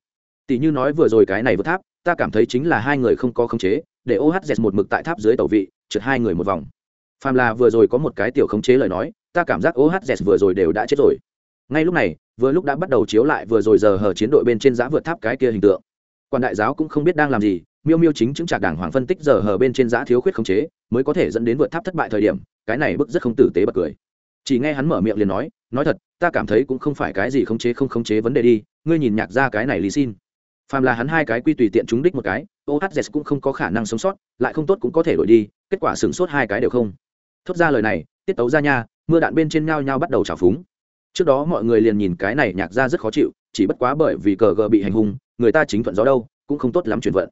Tỷ như nói vừa rồi cái này vượt tháp, ta cảm thấy chính là hai người không có khống chế, để ohz một mực tại tháp dưới tàu vị, trượt hai người một vòng. Phàm là vừa rồi có một cái tiểu khống chế lời nói, ta cảm giác ohz vừa rồi đều đã chết rồi. Ngay lúc này vừa lúc đã bắt đầu chiếu lại vừa rồi giờ hờ chiến đội bên trên giá vượt tháp cái kia hình tượng. Quan đại giáo cũng không biết đang làm gì, miêu miêu chính chứng trạc đảng hoàng phân tích giờ hờ bên trên giá thiếu khuyết khống chế, mới có thể dẫn đến vượt tháp thất bại thời điểm, cái này bức rất không tử tế bật cười. Chỉ nghe hắn mở miệng liền nói nói thật, ta cảm thấy cũng không phải cái gì khống chế không khống chế vấn đề đi, ngươi nhìn nhạc ra cái này lý xin. Phàm là hắn hai cái quy tùy tiện trúng đích một cái ohz cũng không có khả năng sống sót, lại không tốt cũng có thể đổi đi, kết quả sửng sốt hai cái đều không. Thốt ra lời này, tiết tấu ra nha, mưa đạn bên trên nhau nhau bắt đầu trào phúng trước đó mọi người liền nhìn cái này nhạc ra rất khó chịu, chỉ bất quá bởi vì cờ gờ bị hành hung, người ta chính thuận gió đâu, cũng không tốt lắm chuyển vận.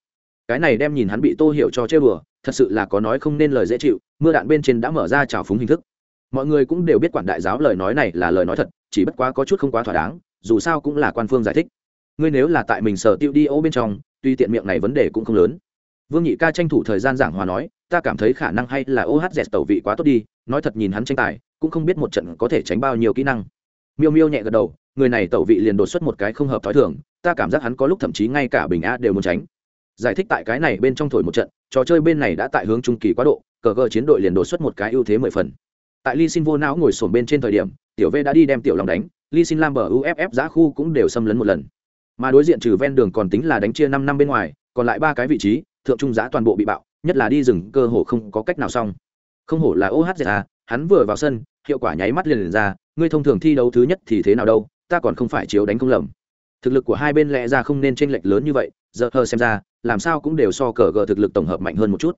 Cái này đem nhìn hắn bị tô hiểu cho chơi bừa, thật sự là có nói không nên lời dễ chịu, mưa đạn bên trên đã mở ra trào phúng hình thức. Mọi người cũng đều biết quản đại giáo lời nói này là lời nói thật, chỉ bất quá có chút không quá thỏa đáng, dù sao cũng là quan phương giải thích. Ngươi nếu là tại mình sở tiêu đi ô bên trong, tuy tiện miệng này vấn đề cũng không lớn. Vương nhị ca tranh thủ thời gian giảng hòa nói, ta cảm thấy khả năng hay là ohz tẩu vị quá tốt đi, nói thật nhìn hắn tranh tài, cũng không biết một trận có thể tránh bao nhiêu kỹ năng miêu miêu nhẹ gật đầu người này tẩu vị liền đột xuất một cái không hợp t h ó i thường ta cảm giác hắn có lúc thậm chí ngay cả bình a đều muốn tránh. Giải thích tại cái này bên trong thổi một trận trò chơi bên này đã tại hướng trung kỳ quá độ cờ gờ chiến đội liền đột xuất một cái ưu thế mười phần. Tại ly xin vô não ngồi sổm bên trên thời điểm tiểu v đã đi đem tiểu lòng đánh ly xin lam bờ uff giá khu cũng đều xâm lấn một lần. Mà đối diện trừ ven đường còn tính là đánh chia năm năm bên ngoài còn lại ba cái vị trí thượng trung giá toàn bộ bị bạo nhất là đi rừng cơ hồ không có cách nào xong. Không hổ là ohza hắn vừa vào sân hiệu quả nháy mắt liền, liền ra ngươi thông thường thi đấu thứ nhất thì thế nào đâu, ta còn không phải chiếu đánh không lầm. Thực lực của hai bên lẽ ra không nên chênh lệch lớn như vậy, giờ hờ xem ra, làm sao cũng đều so cờ gờ thực lực tổng hợp mạnh hơn một chút.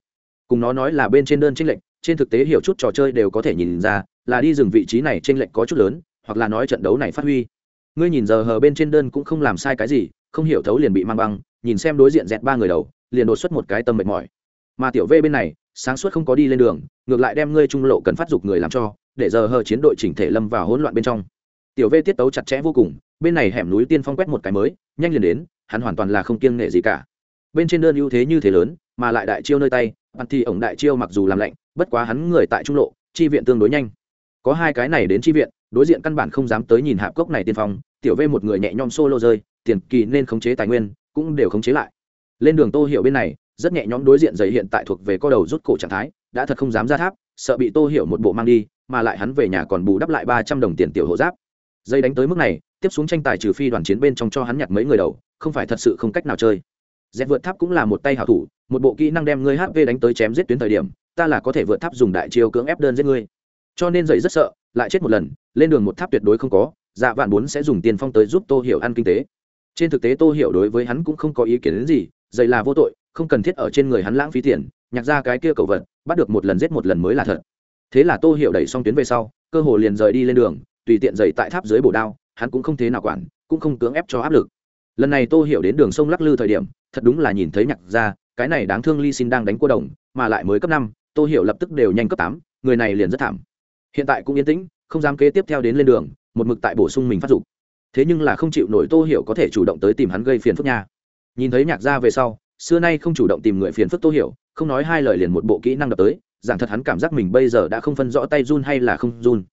Cùng nó nói là bên trên đơn chênh lệch, trên thực tế hiểu chút trò chơi đều có thể nhìn ra, là đi dừng vị trí này chênh lệch có chút lớn, hoặc là nói trận đấu này phát huy. Ngươi nhìn giờ hờ bên trên đơn cũng không làm sai cái gì, không hiểu thấu liền bị mang băng, nhìn xem đối diện dẹt ba người đầu, liền đột xuất một cái tâm mệt mỏi. Mà tiểu v bên này, sáng suốt không có đi lên đường, ngược lại đem ngươi trung lộ cần phát dục người làm cho để giờ hờ chiến đội chỉnh thể lâm vào hỗn loạn bên trong. Tiểu v tiết tấu chặt chẽ vô cùng, bên này hẻm núi tiên phong quét một cái mới, nhanh liền đến, hắn hoàn toàn là không kiêng nghệ gì cả. Bên trên đơn ưu thế như thế lớn, mà lại đại chiêu nơi tay bắn thì ổng đại chiêu mặc dù làm lạnh, bất quá hắn người tại trung lộ, chi viện tương đối nhanh. Có hai cái này đến chi viện, đối diện căn bản không dám tới nhìn hạp cốc này tiên phong, tiểu v một người nhẹ nhom solo rơi, tiền kỳ nên khống chế tài nguyên, cũng đều khống chế lại. Lên đường tô hiểu bên này, rất nhẹ nhõm đối diện giày hiện tại thuộc về co đầu rút cổ trạng thái, đã thật không dám ra tháp, sợ bị tô hiểu một bộ mang đi mà lại hắn về nhà còn bù đắp lại ba trăm đồng tiền tiểu hộ giáp. Dây đánh tới mức này, tiếp xuống tranh tài trừ phi đoàn chiến bên trong cho hắn nhặt mấy người đầu, không phải thật sự không cách nào chơi. Dẹp vượt tháp cũng là một tay hảo thủ, một bộ kỹ năng đem ngươi hp đánh tới chém giết tuyến thời điểm, ta là có thể vượt tháp dùng đại chiêu cưỡng ép đơn giết ngươi. Cho nên dậy rất sợ, lại chết một lần, lên đường một tháp tuyệt đối không có dạ vạn bốn sẽ dùng tiền phong tới giúp tô hiểu ăn kinh tế. Trên thực tế tô hiểu đối với hắn cũng không có ý kiến đến gì, dậy là vô tội, không cần thiết ở trên người hắn lãng phí tiền, nhặt ra cái kia cầu vật, bắt được một lần giết một lần mới là thật thế là tô hiểu đẩy xong tuyến về sau, cơ hồ liền rời đi lên đường, tùy tiện dậy tại tháp dưới bổ đao, hắn cũng không thế nào quản, cũng không cưỡng ép cho áp lực. Lần này tô hiểu đến đường sông lắc lư thời điểm, thật đúng là nhìn thấy nhạc ra cái này đáng thương ly xin đang đánh cô đồng, mà lại mới cấp năm, tô hiểu lập tức đều nhanh cấp tám, người này liền rất thảm. Hiện tại cũng yên tĩnh, không dám kế tiếp theo đến lên đường, một mực tại bổ sung mình phát dục. Thế nhưng là không chịu nổi tô hiểu có thể chủ động tới tìm hắn gây phiền phức nha. Nhìn thấy nhạc gia về sau, xưa nay không chủ động tìm người phiền phức tô hiểu, không nói hai lời liền một bộ kỹ năng đập tới giảng thật hắn cảm giác mình bây giờ đã không phân rõ tay run hay là không run.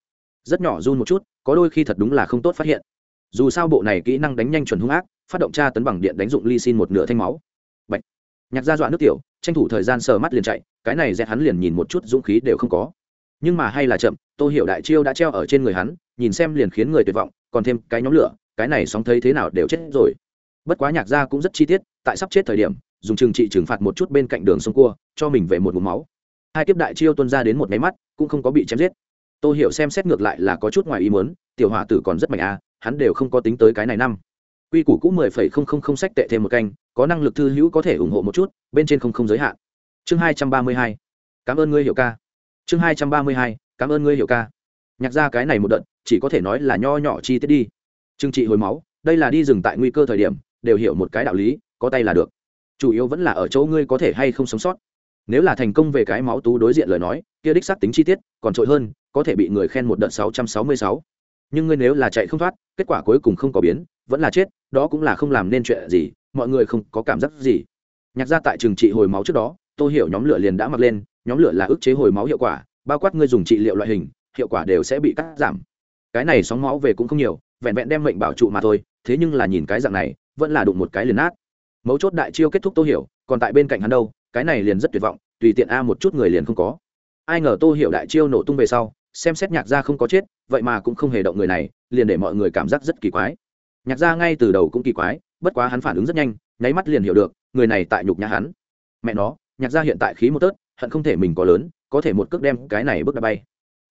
Rất nhỏ run một chút, có đôi khi thật đúng là không tốt phát hiện. Dù sao bộ này kỹ năng đánh nhanh chuẩn hung ác, phát động tra tấn bằng điện đánh dụng ly xin một nửa thanh máu. Bạch. nhạc gia dọa nước tiểu, tranh thủ thời gian sờ mắt liền chạy, cái này dẹt hắn liền nhìn một chút dũng khí đều không có. Nhưng mà hay là chậm tôi hiểu đại chiêu đã treo ở trên người hắn, nhìn xem liền khiến người tuyệt vọng, còn thêm cái nhóm lửa, cái này sóng thấy thế nào đều chết rồi. Bất quá nhạc gia cũng rất chi tiết, tại sắp chết thời điểm, dùng trừng trị trừng phạt một chút bên cạnh đường sông cua, cho mình về một vùng máu hai kiếp đại chiêu tuân ra đến một máy mắt, cũng không có bị chém giết. Tôi hiểu xem xét ngược lại là có chút ngoài ý muốn, tiểu hỏa tử còn rất mạnh à hắn đều không có tính tới cái này năm. Quy củ cũ mười phẩy không không không sách tệ thêm một canh, có năng lực thư hữu có thể ủng hộ một chút, bên trên không không giới hạn. Chương hai trăm ba mươi hai. Cảm ơn ngươi hiểu ca. Chương hai trăm ba mươi hai. Cảm ơn ngươi hiểu ca. Nhạc ra cái này một đợt, chỉ có thể nói là nho nhỏ chi tiết đi. Trừng trị hồi máu, đây là đi dừng tại nguy cơ thời điểm, đều hiểu một cái đạo lý, có tay là được. Chủ yếu vẫn là ở chỗ ngươi có thể hay không sống sót nếu là thành công về cái máu tú đối diện lời nói, kia đích xác tính chi tiết còn trội hơn, có thể bị người khen một đợt sáu trăm sáu mươi sáu. Nhưng ngươi nếu là chạy không thoát, kết quả cuối cùng không có biến, vẫn là chết, đó cũng là không làm nên chuyện gì, mọi người không có cảm giác gì. Nhạc ra tại trường trị hồi máu trước đó tôi hiểu nhóm lửa liền đã mặc lên, nhóm lửa là ức chế hồi máu hiệu quả, bao quát ngươi dùng trị liệu loại hình, hiệu quả đều sẽ bị cắt giảm. Cái này sóng máu về cũng không nhiều, vẹn vẹn đem mệnh bảo trụ mà thôi, thế nhưng là nhìn cái dạng này, vẫn là đụng một cái liền nát. Mấu chốt đại chiêu kết thúc tô hiểu, còn tại bên cạnh hắn đâu cái này liền rất tuyệt vọng, tùy tiện a một chút người liền không có. Ai ngờ tô hiểu đại chiêu nổ tung về sau, xem xét nhạc gia không có chết, vậy mà cũng không hề động người này, liền để mọi người cảm giác rất kỳ quái. Nhạc gia ngay từ đầu cũng kỳ quái, bất quá hắn phản ứng rất nhanh, nháy mắt liền hiểu được, người này tại nhục nhà hắn. Mẹ nó, nhạc gia hiện tại khí một tớt, hận không thể mình có lớn, có thể một cước đem cái này bước đã bay.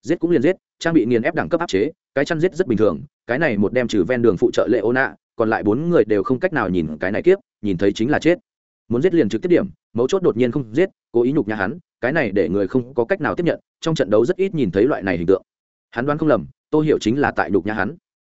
Giết cũng liền giết, trang bị nghiền ép đẳng cấp áp chế, cái chăn giết rất bình thường, cái này một đem trừ ven đường phụ trợ lệ ô nạ còn lại bốn người đều không cách nào nhìn cái này kiếp, nhìn thấy chính là chết muốn giết liền trực tiếp điểm, mấu chốt đột nhiên không giết, cố ý nhục nhà hắn, cái này để người không có cách nào tiếp nhận, trong trận đấu rất ít nhìn thấy loại này hình tượng. Hắn đoán không lầm, tô hiểu chính là tại nhục nhà hắn.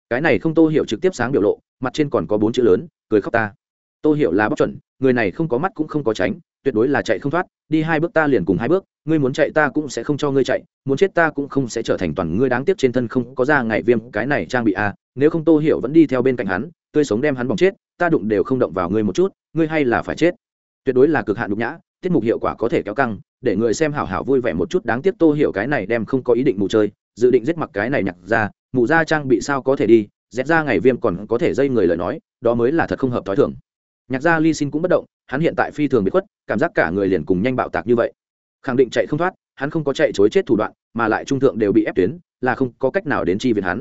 Cái này không tô hiểu trực tiếp sáng biểu lộ, mặt trên còn có bốn chữ lớn, cười khóc ta. Tô hiểu là bóc chuẩn, người này không có mắt cũng không có tránh, tuyệt đối là chạy không thoát, đi hai bước ta liền cùng hai bước, ngươi muốn chạy ta cũng sẽ không cho ngươi chạy, muốn chết ta cũng không sẽ trở thành toàn ngươi đáng tiếc trên thân không có ra ngày viêm, cái này trang bị a nếu không tô hiểu vẫn đi theo bên cạnh hắn tươi sống đem hắn bỏng chết, ta đụng đều không động vào ngươi một chút, ngươi hay là phải chết. Tuyệt đối là cực hạn nhục nhã, tiết mục hiệu quả có thể kéo căng, để người xem hảo hảo vui vẻ một chút, đáng tiếc tô hiểu cái này đem không có ý định mù chơi, dự định giết mặc cái này nhặt ra, mù ra trang bị sao có thể đi dẹp ra ngày viêm còn có thể dây người lời nói, đó mới là thật không hợp t h o i thường. Nhạc gia ly xin cũng bất động, hắn hiện tại phi thường bị khuất, cảm giác cả người liền cùng nhanh bạo tạc như vậy. Khẳng định chạy không thoát, hắn không có chạy chối chết thủ đoạn, mà lại trung thượng đều bị ép tuyến, là không có cách nào đến chi viện hắn.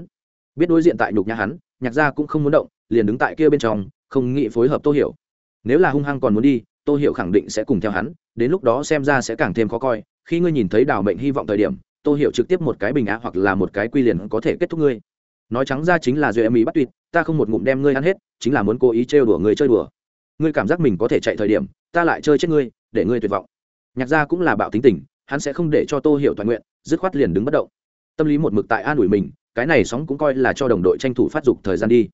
Biết đối diện tại nhục nhã hắn nhạc gia cũng không muốn động liền đứng tại kia bên trong, không nghĩ phối hợp tô hiểu. Nếu là hung hăng còn muốn đi, tô hiểu khẳng định sẽ cùng theo hắn, đến lúc đó xem ra sẽ càng thêm khó coi. Khi ngươi nhìn thấy đào mệnh hy vọng thời điểm, tô hiểu trực tiếp một cái bình á hoặc là một cái quy liền có thể kết thúc ngươi. Nói trắng ra chính là duy em ý bắt tuyệt, ta không một ngụm đem ngươi ăn hết, chính là muốn cố ý trêu đùa người chơi đùa. Ngươi cảm giác mình có thể chạy thời điểm, ta lại chơi chết ngươi, để ngươi tuyệt vọng. Nhạc gia cũng là bạo tính tình, hắn sẽ không để cho tô hiểu toàn nguyện, dứt khoát liền đứng bất động. Tâm lý một mực tại an ủi mình, cái này sóng cũng coi là cho đồng đội tranh thủ phát dục thời gian đi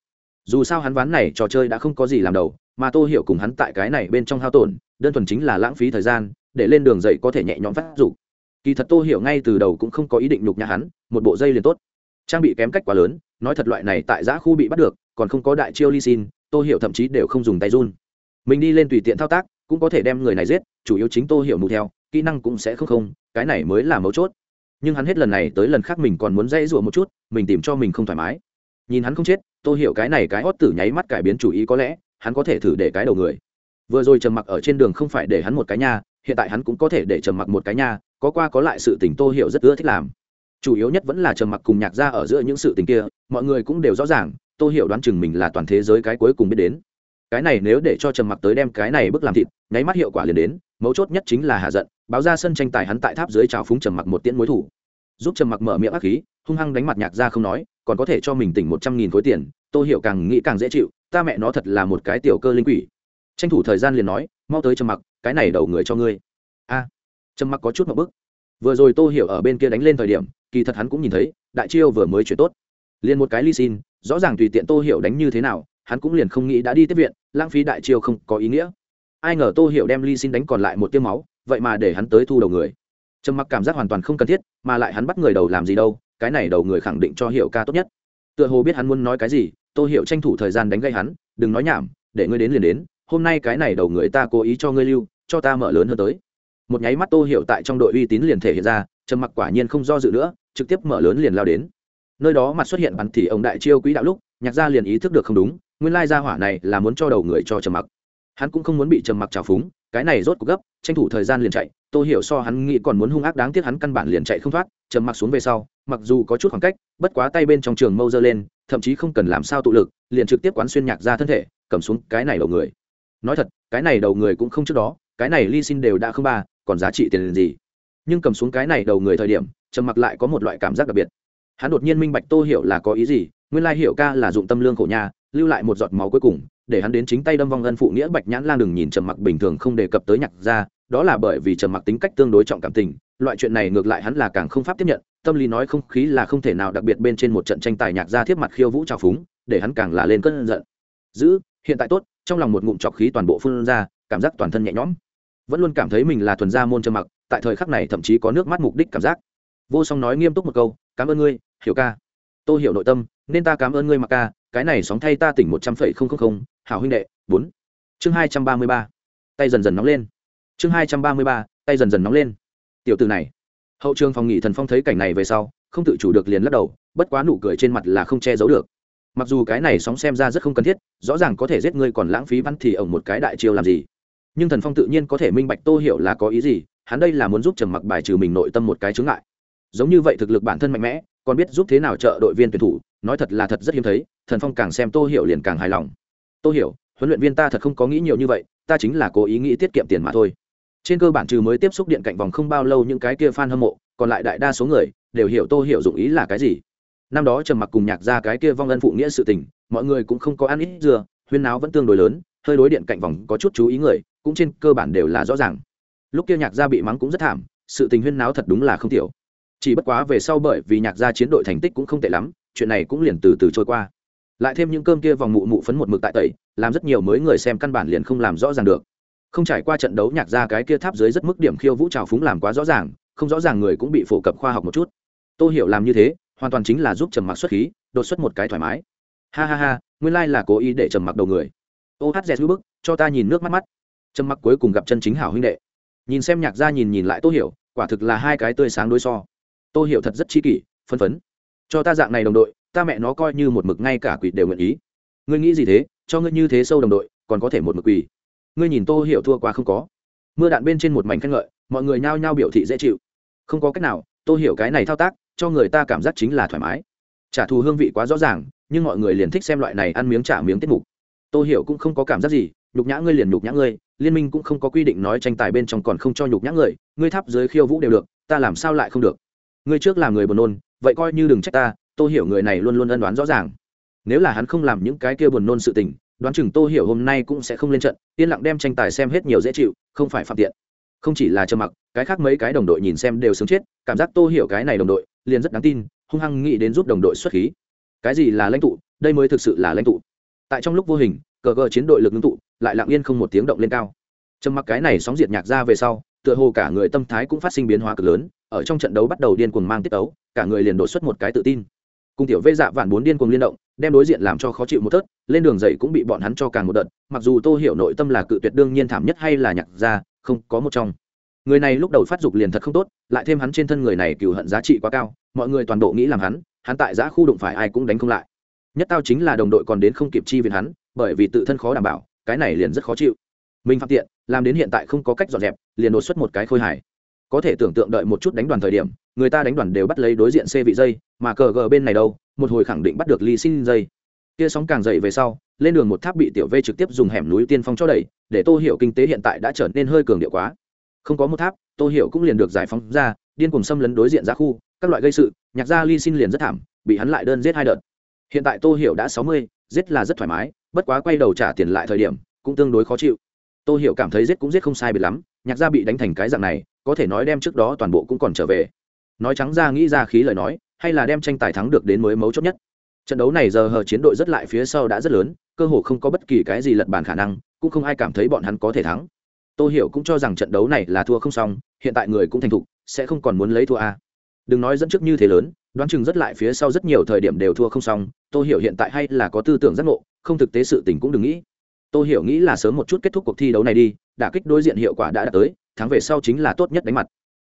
dù sao hắn ván này trò chơi đã không có gì làm đầu, mà tô hiểu cùng hắn tại cái này bên trong hao tổn, đơn thuần chính là lãng phí thời gian, để lên đường dậy có thể nhẹ nhõm phát dục. Kỳ thật tô hiểu ngay từ đầu cũng không có ý định nhục nhã hắn, một bộ dây liền tốt. Trang bị kém cách quá lớn, nói thật loại này tại giã khu bị bắt được, còn không có đại chiêu ly xin, tô hiểu thậm chí đều không dùng tay run. Mình đi lên tùy tiện thao tác, cũng có thể đem người này giết, chủ yếu chính tô hiểu mù theo, kỹ năng cũng sẽ không không, cái này mới là mấu chốt. Nhưng hắn hết lần này tới lần khác mình còn muốn dây rủa một chút, mình tìm cho mình không thoải mái nhìn hắn không chết, tô hiểu cái này cái hót tử nháy mắt cải biến chủ ý có lẽ, hắn có thể thử để cái đầu người. Vừa rồi trầm mặc ở trên đường không phải để hắn một cái nha, hiện tại hắn cũng có thể để trầm mặc một cái nha, có qua có lại sự tình tô hiểu rất ưa thích làm. Chủ yếu nhất vẫn là trầm mặc cùng nhạc ra ở giữa những sự tình kia, mọi người cũng đều rõ ràng, tô hiểu đoán chừng mình là toàn thế giới cái cuối cùng biết đến. Cái này nếu để cho trầm mặc tới đem cái này bước làm thịt, nháy mắt hiệu quả liền đến, mấu chốt nhất chính là hạ giận, báo ra sân tranh tài hắn tại tháp dưới trào phúng trầm mặc một tiễn mối thủ giúp trầm mặc mở miệng ác khí, hung hăng đánh mặt nhạc ra không nói, còn có thể cho mình tỉnh một trăm nghìn khối tiền, tô hiểu càng nghĩ càng dễ chịu, ta mẹ nó thật là một cái tiểu cơ linh quỷ. Tranh thủ thời gian liền nói, mau tới trầm mặc, cái này đầu người cho ngươi. A, trầm mặc có chút một bức. Vừa rồi tô hiểu ở bên kia đánh lên thời điểm, kỳ thật hắn cũng nhìn thấy, đại chiêu vừa mới chuyển tốt. Liền một cái ly xin, rõ ràng tùy tiện tô hiểu đánh như thế nào, hắn cũng liền không nghĩ đã đi tiếp viện, lãng phí đại chiêu không có ý nghĩa. Ai ngờ tô hiểu đem ly xin đánh còn lại một tiêu máu, vậy mà để hắn tới thu đầu người trầm mặc cảm giác hoàn toàn không cần thiết, mà lại hắn bắt người đầu làm gì đâu, cái này đầu người khẳng định cho hiệu ca tốt nhất. Tựa hồ biết hắn muốn nói cái gì, tô hiểu tranh thủ thời gian đánh gây hắn, đừng nói nhảm, để ngươi đến liền đến, hôm nay cái này đầu người ta cố ý cho ngươi lưu, cho ta mở lớn hơn tới. Một nháy mắt tô hiểu tại trong đội uy tín liền thể hiện ra, trầm mặc quả nhiên không do dự nữa, trực tiếp mở lớn liền lao đến. Nơi đó mặt xuất hiện bắn thì ông đại chiêu quỹ đạo lúc, nhạc gia liền ý thức được không đúng, nguyên lai gia hỏa này là muốn cho đầu người cho trầm mặc. Hắn cũng không muốn bị trầm mặc trào phúng, cái này rốt cuộc gấp, tranh thủ thời gian liền chạy tô hiểu so hắn nghĩ còn muốn hung ác đáng tiếc hắn căn bản liền chạy không thoát, trầm mặc xuống về sau, mặc dù có chút khoảng cách, bất quá tay bên trong trường mâu giơ lên, thậm chí không cần làm sao tụ lực, liền trực tiếp quán xuyên nhạc ra thân thể, cầm xuống cái này đầu người. Nói thật, cái này đầu người cũng không trước đó, cái này ly xin đều đã không ba, còn giá trị tiền gì. Nhưng cầm xuống cái này đầu người thời điểm, trầm mặc lại có một loại cảm giác đặc biệt. Hắn đột nhiên minh bạch tô hiểu là có ý gì, nguyên lai hiểu ca là dụng tâm lương khổ nha lưu lại một giọt máu cuối cùng, để hắn đến chính tay đâm vong ân phụ nghĩa bạch nhãn lang đừng nhìn trầm mặc bình thường không đề cập tới nhạc ra đó là bởi vì trầm mặc tính cách tương đối trọng cảm tình, loại chuyện này ngược lại hắn là càng không pháp tiếp nhận, tâm lý nói không khí là không thể nào đặc biệt bên trên một trận tranh tài nhạc ra thiếp mặt khiêu vũ trào phúng, để hắn càng là lên cơn giận. Giữ hiện tại tốt. Trong lòng một ngụm trọc khí toàn bộ phun ra, cảm giác toàn thân nhẹ nhõm. Vẫn luôn cảm thấy mình là thuần gia môn trầm mặc, tại thời khắc này thậm chí có nước mắt mục đích cảm giác. Vô song nói nghiêm túc một câu, cảm ơn ngươi, hiểu ca. Tôi hiểu nội tâm, nên ta cảm ơn ngươi mặc ca, cái này sóng thay ta tỉnh một trăm phẩy không không không, hảo huynh đệ, bốn. Chương hai trăm ba mươi ba. Tay dần dần nóng lên chương hai trăm ba mươi ba, tay dần dần nóng lên. Tiểu từ này. Hậu trường phòng nghỉ thần phong thấy cảnh này về sau, không tự chủ được liền lắc đầu, bất quá nụ cười trên mặt là không che giấu được. Mặc dù cái này sóng xem ra rất không cần thiết, rõ ràng có thể giết ngươi còn lãng phí văn thì ổng một cái đại chiêu làm gì. Nhưng thần phong tự nhiên có thể minh bạch tô hiểu là có ý gì, hắn đây là muốn giúp trầm mặc bài trừ mình nội tâm một cái chướng ngại. Giống như vậy thực lực bản thân mạnh mẽ, còn biết giúp thế nào trợ đội viên tuyển thủ, nói thật là thật rất hiếm thấy, thần phong càng xem tô hiểu liền càng hài lòng. Tô hiểu, huấn luyện viên ta thật không có nghĩ nhiều như vậy, ta chính là cố ý nghĩ tiết kiệm tiền mà thôi trên cơ bản trừ mới tiếp xúc điện cạnh vòng không bao lâu những cái kia fan hâm mộ, còn lại đại đa số người đều hiểu tô hiểu dụng ý là cái gì. Năm đó trầm mặc cùng nhạc ra cái kia vong ân phụ nghĩa sự tình, mọi người cũng không có ăn ít dưa, huyên náo vẫn tương đối lớn, hơi đối điện cạnh vòng có chút chú ý người, cũng trên cơ bản đều là rõ ràng. Lúc kia nhạc gia bị mắng cũng rất thảm, sự tình huyên náo thật đúng là không tiểu. Chỉ bất quá về sau bởi vì nhạc gia chiến đội thành tích cũng không tệ lắm, chuyện này cũng liền từ từ trôi qua. Lại thêm những cơm kia vòng mụ mụ phấn một mực tại tẩy, làm rất nhiều mới người xem căn bản liền không làm rõ ràng được không trải qua trận đấu nhạc ra cái kia tháp dưới rất mức điểm khiêu vũ trào phúng làm quá rõ ràng, không rõ ràng người cũng bị phổ cập khoa học một chút. Tôi hiểu làm như thế, hoàn toàn chính là giúp trầm mặc xuất khí, đột xuất một cái thoải mái. Ha ha ha, nguyên lai、like、là cố ý để trầm mặc đầu người. Ô hát dẹt bức, cho ta nhìn nước mắt mắt. Trầm mặc cuối cùng gặp chân chính hảo huynh đệ. Nhìn xem nhạc ra nhìn nhìn lại tôi hiểu, quả thực là hai cái tươi sáng đối so. Tôi hiểu thật rất chi kỷ, phân phấn. Cho ta dạng này đồng đội, ta mẹ nó coi như một mực ngay cả quỷ đều nguyện ý. Ngươi nghĩ gì thế? Cho ngươi như thế sâu đồng đội, còn có thể một mực quỷ ngươi nhìn tô hiểu thua qua không có. Mưa đạn bên trên một mảnh khen ngợi, mọi người nhao nhao biểu thị dễ chịu. Không có cách nào, tô hiểu cái này thao tác, cho người ta cảm giác chính là thoải mái. Trả thù hương vị quá rõ ràng, nhưng mọi người liền thích xem loại này ăn miếng trả miếng tiết mục. Tô hiểu cũng không có cảm giác gì, nhục nhã ngươi liền nhục nhã ngươi, liên minh cũng không có quy định nói tranh tài bên trong còn không cho nhục nhã người, ngươi thắp dưới khiêu vũ đều được, ta làm sao lại không được? Ngươi trước làm người buồn nôn, vậy coi như đừng trách ta, tô hiểu người này luôn luôn ân đoán rõ ràng. Nếu là hắn không làm những cái kia buồn nôn sự tình đoán chừng tô hiểu hôm nay cũng sẽ không lên trận, yên lặng đem tranh tài xem hết nhiều dễ chịu, không phải phạm tiện. Không chỉ là trầm mặc, cái khác mấy cái đồng đội nhìn xem đều sướng chết, cảm giác tô hiểu cái này đồng đội, liền rất đáng tin, hung hăng nghĩ đến giúp đồng đội xuất khí. Cái gì là lãnh tụ, đây mới thực sự là lãnh tụ. Tại trong lúc vô hình, cờ cờ chiến đội lực ngưng tụ, lại lặng yên không một tiếng động lên cao. Trầm mặc cái này sóng diệt nhạc ra về sau, tựa hồ cả người tâm thái cũng phát sinh biến hóa cực lớn, ở trong trận đấu bắt đầu điên cuồng mang tiết ấu cả người liền đột xuất một cái tự tin. Cùng tiểu vây dạ vạn bốn điên cuồng liên động đem đối diện làm cho khó chịu một tớt lên đường dậy cũng bị bọn hắn cho càng một đợt, mặc dù tô hiểu nội tâm là cự tuyệt đương nhiên thảm nhất hay là nhạc ra, không có một trong. Người này lúc đầu phát dục liền thật không tốt, lại thêm hắn trên thân người này cừu hận giá trị quá cao, mọi người toàn bộ nghĩ làm hắn hắn tại giã khu đụng phải ai cũng đánh không lại. Nhất tao chính là đồng đội còn đến không kịp chi viện hắn, bởi vì tự thân khó đảm bảo, cái này liền rất khó chịu. Mình phạm tiện, làm đến hiện tại không có cách dọn dẹp, liền đột xuất một cái khôi hài. Có thể tưởng tượng đợi một chút đánh đoàn thời điểm, người ta đánh đoàn đều bắt lấy đối diện c vị dây, mà cờ gờ bên này đâu một hồi khẳng định bắt được ly xin dây kia sóng càng dậy về sau, lên đường một tháp bị tiểu v trực tiếp dùng hẻm núi tiên phong cho đẩy, để tô hiểu kinh tế hiện tại đã trở nên hơi cường điệu quá. Không có một tháp, tô hiểu cũng liền được giải phóng ra, điên cùng xâm lấn đối diện ra khu, các loại gây sự, nhạc gia ly xin liền rất thảm, bị hắn lại đơn giết hai đợt. Hiện tại tô hiểu đã sáu mươi, giết là rất thoải mái, bất quá quay đầu trả tiền lại thời điểm, cũng tương đối khó chịu. Tô hiểu cảm thấy giết cũng giết không sai biệt lắm, nhạc gia bị đánh thành cái dạng này, có thể nói đem trước đó toàn bộ cũng còn trở về. Nói trắng ra nghĩ ra khí lời nói hay là đem tranh tài thắng được đến mới mấu chốt nhất. Trận đấu này giờ hờ chiến đội rất lại phía sau đã rất lớn, cơ hồ không có bất kỳ cái gì lật bàn khả năng, cũng không ai cảm thấy bọn hắn có thể thắng. Tôi hiểu cũng cho rằng trận đấu này là thua không xong, hiện tại người cũng thành thục, sẽ không còn muốn lấy thua a. Đừng nói dẫn trước như thế lớn, đoán chừng rất lại phía sau rất nhiều thời điểm đều thua không xong tôi hiểu hiện tại hay là có tư tưởng giác ngộ, không thực tế sự tình cũng đừng nghĩ. Tôi hiểu nghĩ là sớm một chút kết thúc cuộc thi đấu này đi, đả kích đối diện hiệu quả đã đạt tới, thắng về sau chính là tốt nhất đánh mặt.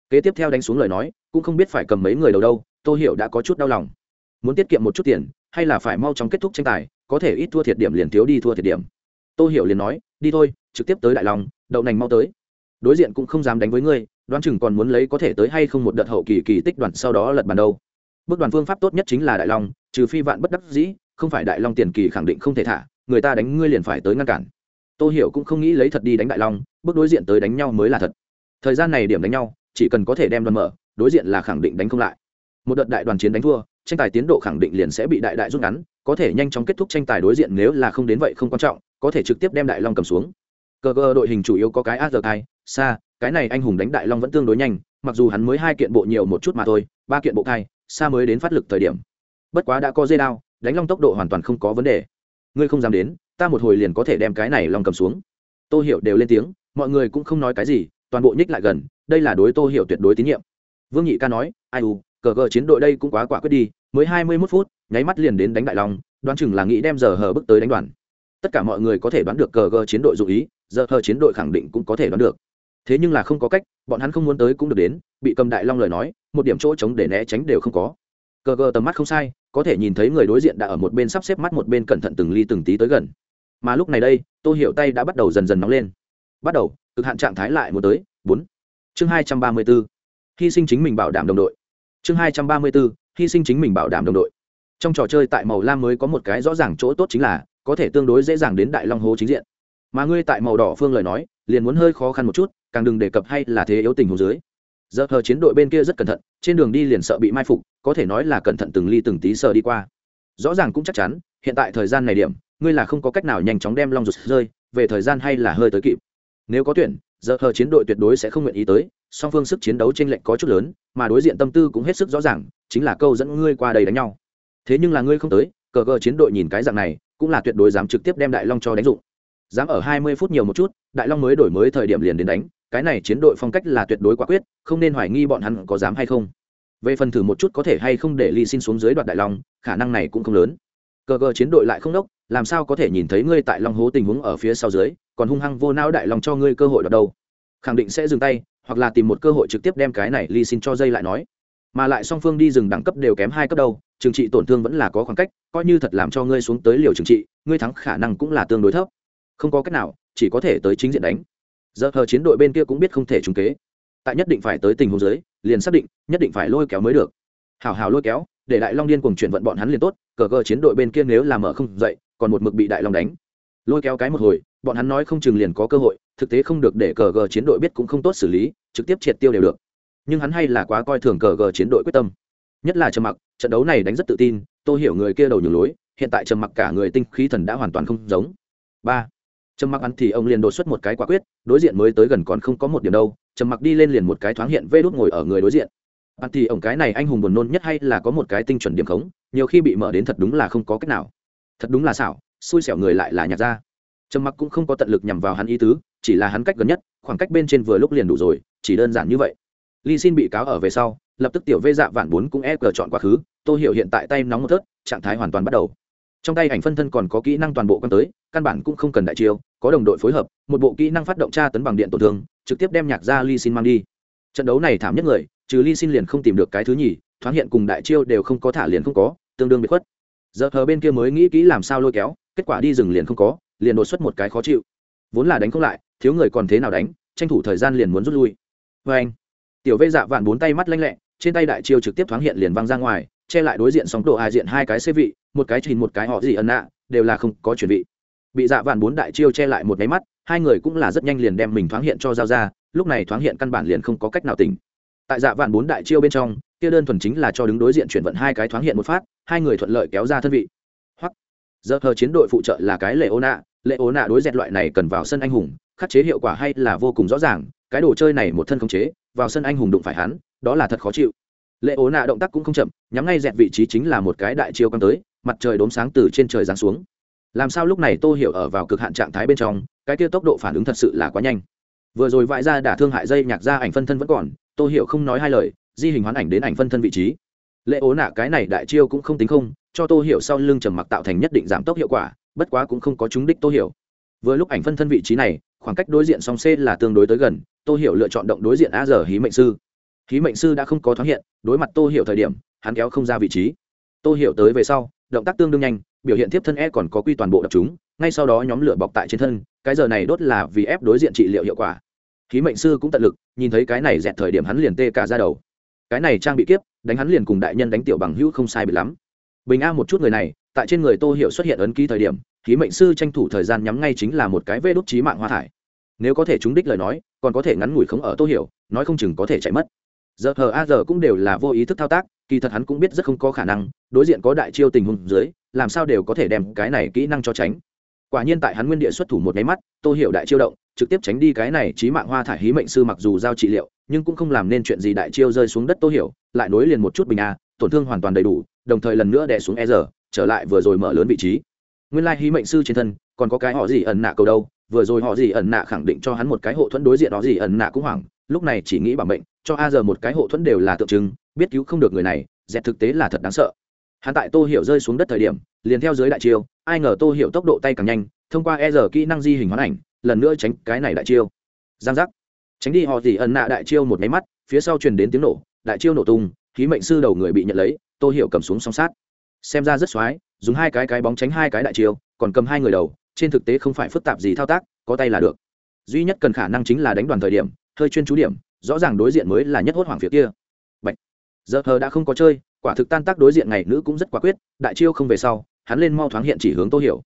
Kế tiếp theo đánh xuống lời nói, cũng không biết phải cầm mấy người đầu đâu Tô hiểu đã có chút đau lòng. Muốn tiết kiệm một chút tiền, hay là phải mau chóng kết thúc tranh tài, có thể ít thua thiệt điểm liền thiếu đi thua thiệt điểm. Tô hiểu liền nói, đi thôi, trực tiếp tới đại long, đậu nành mau tới. Đối diện cũng không dám đánh với ngươi, đoán chừng còn muốn lấy có thể tới hay không một đợt hậu kỳ kỳ tích đoàn sau đó lật bàn đâu. Bước đoàn phương pháp tốt nhất chính là đại long, trừ phi vạn bất đắc dĩ, không phải đại long tiền kỳ khẳng định không thể thả, người ta đánh ngươi liền phải tới ngăn cản. Tôi hiểu cũng không nghĩ lấy thật đi đánh đại long, bước đối diện tới đánh nhau mới là thật. Thời gian này điểm đánh nhau, chỉ cần có thể đem đoàn mở, đối diện là khẳng định đánh không lại một đợt đại đoàn chiến đánh thua, tranh tài tiến độ khẳng định liền sẽ bị đại đại rút ngắn, có thể nhanh chóng kết thúc tranh tài đối diện nếu là không đến vậy không quan trọng, có thể trực tiếp đem đại long cầm xuống. Cờ cờ đội hình chủ yếu có cái azờ kai xa cái này anh hùng đánh đại long vẫn tương đối nhanh, mặc dù hắn mới hai kiện bộ nhiều một chút mà thôi, ba kiện bộ thai xa mới đến phát lực thời điểm. Bất quá đã có dây đao, đánh long tốc độ hoàn toàn không có vấn đề. Ngươi không dám đến, ta một hồi liền có thể đem cái này long cầm xuống. Tô hiểu đều lên tiếng, mọi người cũng không nói cái gì, toàn bộ nhích lại gần, đây là đối tô hiểu tuyệt đối tín nhiệm. Vương nhị ca nói, ai u cờ cờ chiến đội đây cũng quá quả quyết đi mới hai mươi mốt phút nháy mắt liền đến đánh đại long đoán chừng là nghĩ đem giờ hờ bước tới đánh đoàn. Tất cả mọi người có thể đoán được cờ cờ chiến đội dụ ý giờ hờ chiến đội khẳng định cũng có thể đoán được. Thế nhưng là không có cách bọn hắn không muốn tới cũng được đến bị cầm đại long lời nói một điểm chỗ trống để né tránh đều không có. Cờ cờ tầm mắt không sai có thể nhìn thấy người đối diện đã ở một bên sắp xếp mắt một bên cẩn thận từng ly từng tí tới gần. Mà lúc này đây tô hiểu tay đã bắt đầu dần dần nóng lên. Bắt đầu cực hạn trạng thái lại một tới bốn. Chương hai trăm ba mươi bốn, hy sinh chính mình bảo đảm đồng đội chương hai trăm ba mươi bốn hy sinh chính mình bảo đảm đồng đội. Trong trò chơi tại màu lam mới có một cái rõ ràng chỗ tốt chính là, có thể tương đối dễ dàng đến đại long hố chính diện. Mà ngươi tại màu đỏ phương lời nói, liền muốn hơi khó khăn một chút, càng đừng đề cập hay là thế yếu tình hồ dưới. Giờ hờ chiến đội bên kia rất cẩn thận, trên đường đi liền sợ bị mai phục, có thể nói là cẩn thận từng ly từng tí sợ đi qua. Rõ ràng cũng chắc chắn, hiện tại thời gian này điểm, ngươi là không có cách nào nhanh chóng đem long rụt rơi, về thời gian hay là hơi tới kịp. Nếu có tuyển, giờ hờ chiến đội tuyệt đối sẽ không nguyện ý tới song phương sức chiến đấu t r ê n lệch có chút lớn, mà đối diện tâm tư cũng hết sức rõ ràng, chính là câu dẫn ngươi qua đây đánh nhau. Thế nhưng là ngươi không tới, cờ cờ chiến đội nhìn cái dạng này, cũng là tuyệt đối dám trực tiếp đem đại long cho đánh dụng. Dám ở hai mươi phút nhiều một chút, đại long mới đổi mới thời điểm liền đến đánh, cái này chiến đội phong cách là tuyệt đối quả quyết, không nên hoài nghi bọn hắn có dám hay không. Về phần thử một chút có thể hay không để ly xin xuống dưới đoạt đại long, khả năng này cũng không lớn. Cờ cờ chiến đội lại không đốc, làm sao có thể nhìn thấy ngươi tại long hố tình huống ở phía sau dưới, còn hung hăng vô não đại long cho ngươi cơ hội đoạt đâu khẳng định sẽ dừng tay hoặc là tìm một cơ hội trực tiếp đem cái này ly xin cho dây lại nói. Mà lại song phương đi rừng đẳng cấp đều kém hai cấp đâu, trừng trị tổn thương vẫn là có khoảng cách, coi như thật làm cho ngươi xuống tới liều trừng trị, ngươi thắng khả năng cũng là tương đối thấp. Không có cách nào, chỉ có thể tới chính diện đánh. Giờ hờ chiến đội bên kia cũng biết không thể trúng kế. Tại nhất định phải tới tình huống giới liền xác định, nhất định phải lôi kéo mới được. Hào hào lôi kéo, để đại long điên cùng chuyển vận bọn hắn liền tốt, cờ cờ chiến đội bên kia nếu làm mở không dậy, còn một mực bị đại long đánh. Lôi kéo cái một hồi bọn hắn nói không chừng liền có cơ hội, thực tế không được để cờ gờ chiến đội biết cũng không tốt xử lý, trực tiếp triệt tiêu đều được. Nhưng hắn hay là quá coi thường cờ gờ chiến đội quyết tâm. Nhất là trầm mặc, trận đấu này đánh rất tự tin tôi hiểu người kia đầu nhường lối, hiện tại trầm mặc cả người tinh khí thần đã hoàn toàn không giống. Ba, trầm mặc ăn thì ông liền đột xuất một cái quả quyết, đối diện mới tới gần còn không có một điểm đâu, trầm mặc đi lên liền một cái thoáng hiện vê đốt ngồi ở người đối diện. Ăn thì ông cái này anh hùng buồn nôn nhất hay là có một cái tinh chuẩn điểm khống, nhiều khi bị mở đến thật đúng là không có cách nào. Thật đúng là xảo, xui xẻo người lại là nhạc ra trầm mặc cũng không có tận lực nhằm vào hắn ý tứ, chỉ là hắn cách gần nhất, khoảng cách bên trên vừa lúc liền đủ rồi, chỉ đơn giản như vậy. Ly xin bị cáo ở về sau, lập tức tiểu vê dạ vạn bốn cũng e cờ chọn quá khứ, tô hiểu hiện tại tay nóng một thớt, trạng thái hoàn toàn bắt đầu. Trong tay ảnh phân thân còn có kỹ năng toàn bộ quan tới, căn bản cũng không cần đại chiêu, có đồng đội phối hợp, một bộ kỹ năng phát động tra tấn bằng điện tổn thương, trực tiếp đem nhạc ra ly xin mang đi. Trận đấu này thảm nhất người, trừ ly xin liền không tìm được cái thứ nhì, thoáng hiện cùng đại chiêu đều không có thả liền không có, tương đương bị khuất. Giờ thờ bên kia mới nghĩ kỹ làm sao lôi kéo, kết quả đi rừng liền không có liền đột xuất một cái khó chịu. Vốn là đánh không lại, thiếu người còn thế nào đánh, tranh thủ thời gian liền muốn rút lui. Vê anh, tiểu vê dạ vạn bốn tay mắt lanh lẹ, trên tay đại chiêu trực tiếp thoáng hiện liền văng ra ngoài, che lại đối diện sóng độ hai diện hai cái xê vị, một cái chìm một cái họ gì ẩn nạ, đều là không có chuẩn bị. Bị dạ vạn bốn đại chiêu che lại một máy mắt, hai người cũng là rất nhanh liền đem mình thoáng hiện cho giao ra, lúc này thoáng hiện căn bản liền không có cách nào tỉnh. Tại dạ vạn bốn đại chiêu bên trong, kia đơn thuần chính là cho đứng đối diện chuyển vận hai cái thoáng hiện một phát, hai người thuận lợi kéo ra thân vị giờ hờ chiến đội phụ trợ là cái lệ ô nạ lệ ô nạ đối dẹt loại này cần vào sân anh hùng, khắc chế hiệu quả hay là vô cùng rõ ràng, cái đồ chơi này một thân khống chế, vào sân anh hùng đụng phải hắn, đó là thật khó chịu. Lệ ố nạ động tác cũng không chậm, nhắm ngay dẹt vị trí chính là một cái đại chiêu căng tới, mặt trời đốm sáng từ trên trời giáng xuống. Làm sao lúc này tô hiểu ở vào cực hạn trạng thái bên trong, cái kia tốc độ phản ứng thật sự là quá nhanh. Vừa rồi vãi ra đả thương hại dây nhạc ra ảnh phân thân vẫn còn, tô hiểu không nói hai lời, di hình hoán ảnh đến ảnh phân thân vị trí lệ ố nạ cái này đại chiêu cũng không tính không, cho tô hiểu sau lưng trầm mặc tạo thành nhất định giảm tốc hiệu quả, bất quá cũng không có chúng đích tô hiểu. Vừa lúc ảnh phân thân vị trí này, khoảng cách đối diện song c là tương đối tới gần, tô hiểu lựa chọn động đối diện a giờ hí mệnh sư. Hí mệnh sư đã không có thoáng hiện, đối mặt tô hiểu thời điểm, hắn kéo không ra vị trí. Tô hiểu tới về sau, động tác tương đương nhanh, biểu hiện tiếp thân e còn có quy toàn bộ đập chúng, ngay sau đó nhóm lửa bọc tại trên thân, cái giờ này đốt là vì ép đối diện trị liệu hiệu quả. Khí mệnh sư cũng tận lực, nhìn thấy cái này dẹt thời điểm hắn liền tê cả ra đầu cái này trang bị kiếp, đánh hắn liền cùng đại nhân đánh tiểu bằng hữu không sai bị lắm. Bình a một chút người này, tại trên người tô hiệu xuất hiện ấn ký thời điểm, khí mệnh sư tranh thủ thời gian nhắm ngay chính là một cái vê đốt trí mạng hoa thải. Nếu có thể trúng đích lời nói, còn có thể ngắn ngủi không ở tô hiểu, nói không chừng có thể chạy mất. Giờ hờ a giờ cũng đều là vô ý thức thao tác, kỳ thật hắn cũng biết rất không có khả năng, đối diện có đại chiêu tình huống dưới, làm sao đều có thể đem cái này kỹ năng cho tránh. Quả nhiên tại hắn nguyên địa xuất thủ một máy mắt, tô hiểu đại chiêu động trực tiếp tránh đi cái này trí mạng hoa thải hí mệnh sư mặc dù giao trị liệu, nhưng cũng không làm nên chuyện gì đại chiêu rơi xuống đất tô hiểu, lại nối liền một chút bình a, tổn thương hoàn toàn đầy đủ, đồng thời lần nữa đè xuống e giờ trở lại vừa rồi mở lớn vị trí. Nguyên lai like hí mệnh sư trên thân, còn có cái họ gì ẩn nạ cầu đâu, vừa rồi họ gì ẩn nạ khẳng định cho hắn một cái hộ thuẫn đối diện đó gì ẩn nạ cũng hoảng, lúc này chỉ nghĩ bảo mệnh, cho a giờ một cái hộ thuẫn đều là tượng trưng, biết cứu không được người này, dẹt thực tế là thật đáng sợ. Hắn tại tô hiểu rơi xuống đất thời điểm, liền theo dưới đại chiêu, ai ngờ tô hiểu tốc độ tay càng nhanh, thông qua e giờ kỹ năng di hình hoán ảnh lần nữa tránh cái này đại chiêu. Giang giác. Tránh đi, họ gì ẩn nạ đại chiêu một máy mắt, phía sau truyền đến tiếng nổ, đại chiêu nổ tung, khí mệnh sư đầu người bị nhận lấy, tô hiểu cầm xuống song sát. Xem ra rất xoái, dùng hai cái cái bóng tránh hai cái đại chiêu, còn cầm hai người đầu, trên thực tế không phải phức tạp gì thao tác, có tay là được. Duy nhất cần khả năng chính là đánh đoàn thời điểm, hơi chuyên chú điểm, rõ ràng đối diện mới là nhất hốt hoảng phía kia. Bạch. giờ thờ đã không có chơi, quả thực tan tác đối diện ngày nữ cũng rất quả quyết, đại chiêu không về sau, hắn lên mau thoáng hiện chỉ hướng tô hiểu.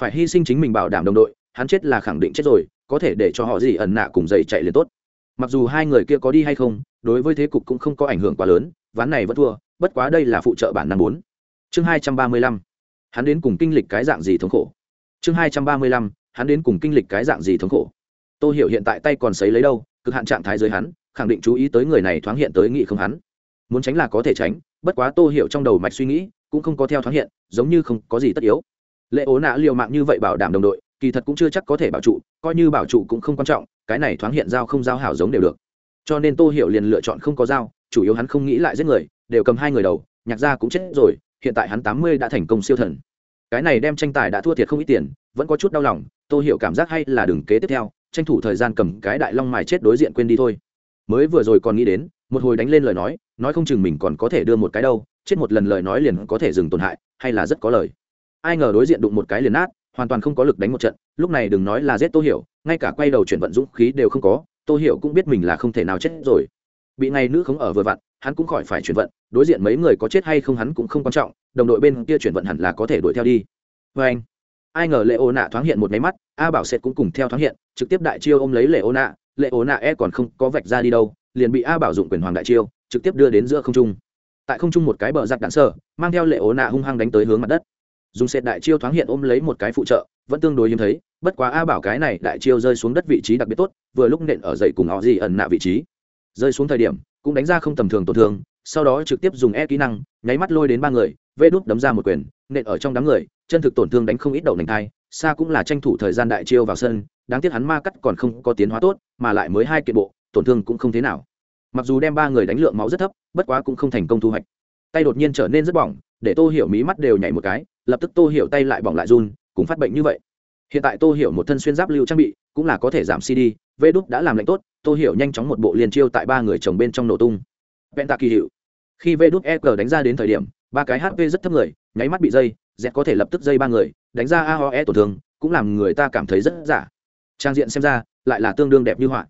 Phải hy sinh chính mình bảo đảm đồng đội hắn chết là khẳng định chết rồi, có thể để cho họ gì ẩn nạ cùng dậy chạy liền tốt. Mặc dù hai người kia có đi hay không, đối với thế cục cũng không có ảnh hưởng quá lớn, ván này vẫn thua, bất quá đây là phụ trợ bản năm bốn. Chương hai trăm ba mươi lăm. Hắn đến cùng kinh lịch cái dạng gì thống khổ? Chương hai trăm ba mươi lăm. Hắn đến cùng kinh lịch cái dạng gì thống khổ? Tôi hiểu hiện tại tay còn sấy lấy đâu, cực hạn trạng thái dưới hắn, khẳng định chú ý tới người này thoáng hiện tới nghị không hắn. Muốn tránh là có thể tránh, bất quá tô hiểu trong đầu mạch suy nghĩ cũng không có theo thoáng hiện, giống như không có gì tất yếu. Lệ ố nạ liều mạng như vậy bảo đảm đồng đội kỳ thật cũng chưa chắc có thể bảo trụ coi như bảo trụ cũng không quan trọng cái này thoáng hiện dao không dao hảo giống đều được. Cho nên tô hiểu liền lựa chọn không có dao, chủ yếu hắn không nghĩ lại giết người đều cầm hai người đầu nhạc gia cũng chết rồi hiện tại hắn tám mươi đã thành công siêu thần. Cái này đem tranh tài đã thua thiệt không ít tiền vẫn có chút đau lòng tô hiểu cảm giác hay là đừng kế tiếp theo tranh thủ thời gian cầm cái đại long mài chết đối diện quên đi thôi. Mới vừa rồi còn nghĩ đến một hồi đánh lên lời nói nói không chừng mình còn có thể đưa một cái đâu chết một lần lời nói liền có thể dừng tổn hại hay là rất có lời. Ai ngờ đối diện đụng một cái liền nát hoàn toàn không có lực đánh một trận, lúc này đừng nói là giết tô hiểu, ngay cả quay đầu chuyển vận dũng khí đều không có, tô hiểu cũng biết mình là không thể nào chết rồi. Bị ngày nữ không ở vừa vặn, hắn cũng khỏi phải chuyển vận, đối diện mấy người có chết hay không hắn cũng không quan trọng, đồng đội bên kia chuyển vận hẳn là có thể đuổi theo đi. Vê anh, ai ngờ lệ ô nạ thoáng hiện một máy mắt, a bảo sệt cũng cùng theo thoáng hiện, trực tiếp đại chiêu ôm lấy lệ ô nạ lệ ô nạ e còn không có vạch ra đi đâu, liền bị a bảo dụng quyền hoàng đại chiêu, trực tiếp đưa đến giữa không trung. Tại không trung một cái bờ giặc đạn sở mang theo lệ ố nạ hung hăng đánh tới hướng mặt đất dùng sệt đại chiêu thoáng hiện ôm lấy một cái phụ trợ, vẫn tương đối hiếm thấy, bất quá a bảo cái này đại chiêu rơi xuống đất vị trí đặc biệt tốt, vừa lúc nện ở dậy cùng họ gì ẩn nạ vị trí. Rơi xuống thời điểm, cũng đánh ra không tầm thường tổn thương, sau đó trực tiếp dùng e kỹ năng, nháy mắt lôi đến ba người, vê đút đấm ra một quyền, nện ở trong đám người, chân thực tổn thương đánh không ít đầu nành thai, xa cũng là tranh thủ thời gian đại chiêu vào sân, đáng tiếc hắn ma cắt còn không có tiến hóa tốt, mà lại mới hai kiện bộ, tổn thương cũng không thế nào. Mặc dù đem ba người đánh lượng máu rất thấp, bất quá cũng không thành công thu hoạch. Tay đột nhiên trở nên rất bỏng, để tô hiểu mí mắt đều nhảy một cái lập tức tô hiểu tay lại bỏng lại run, cùng phát bệnh như vậy. Hiện tại tô hiểu một thân xuyên giáp lưu trang bị, cũng là có thể giảm cd vê đúc đã làm lạnh tốt, tô hiểu nhanh chóng một bộ liền chiêu tại ba người chồng bên trong nổ tung. Vẹn tạ kỳ hiệu. Khi vê đúc e g đánh ra đến thời điểm, ba cái hp rất thấp người, nháy mắt bị dây, z có thể lập tức dây ba người, đánh ra aoe tổn thương, cũng làm người ta cảm thấy rất giả. Trang diện xem ra, lại là tương đương đẹp như họa.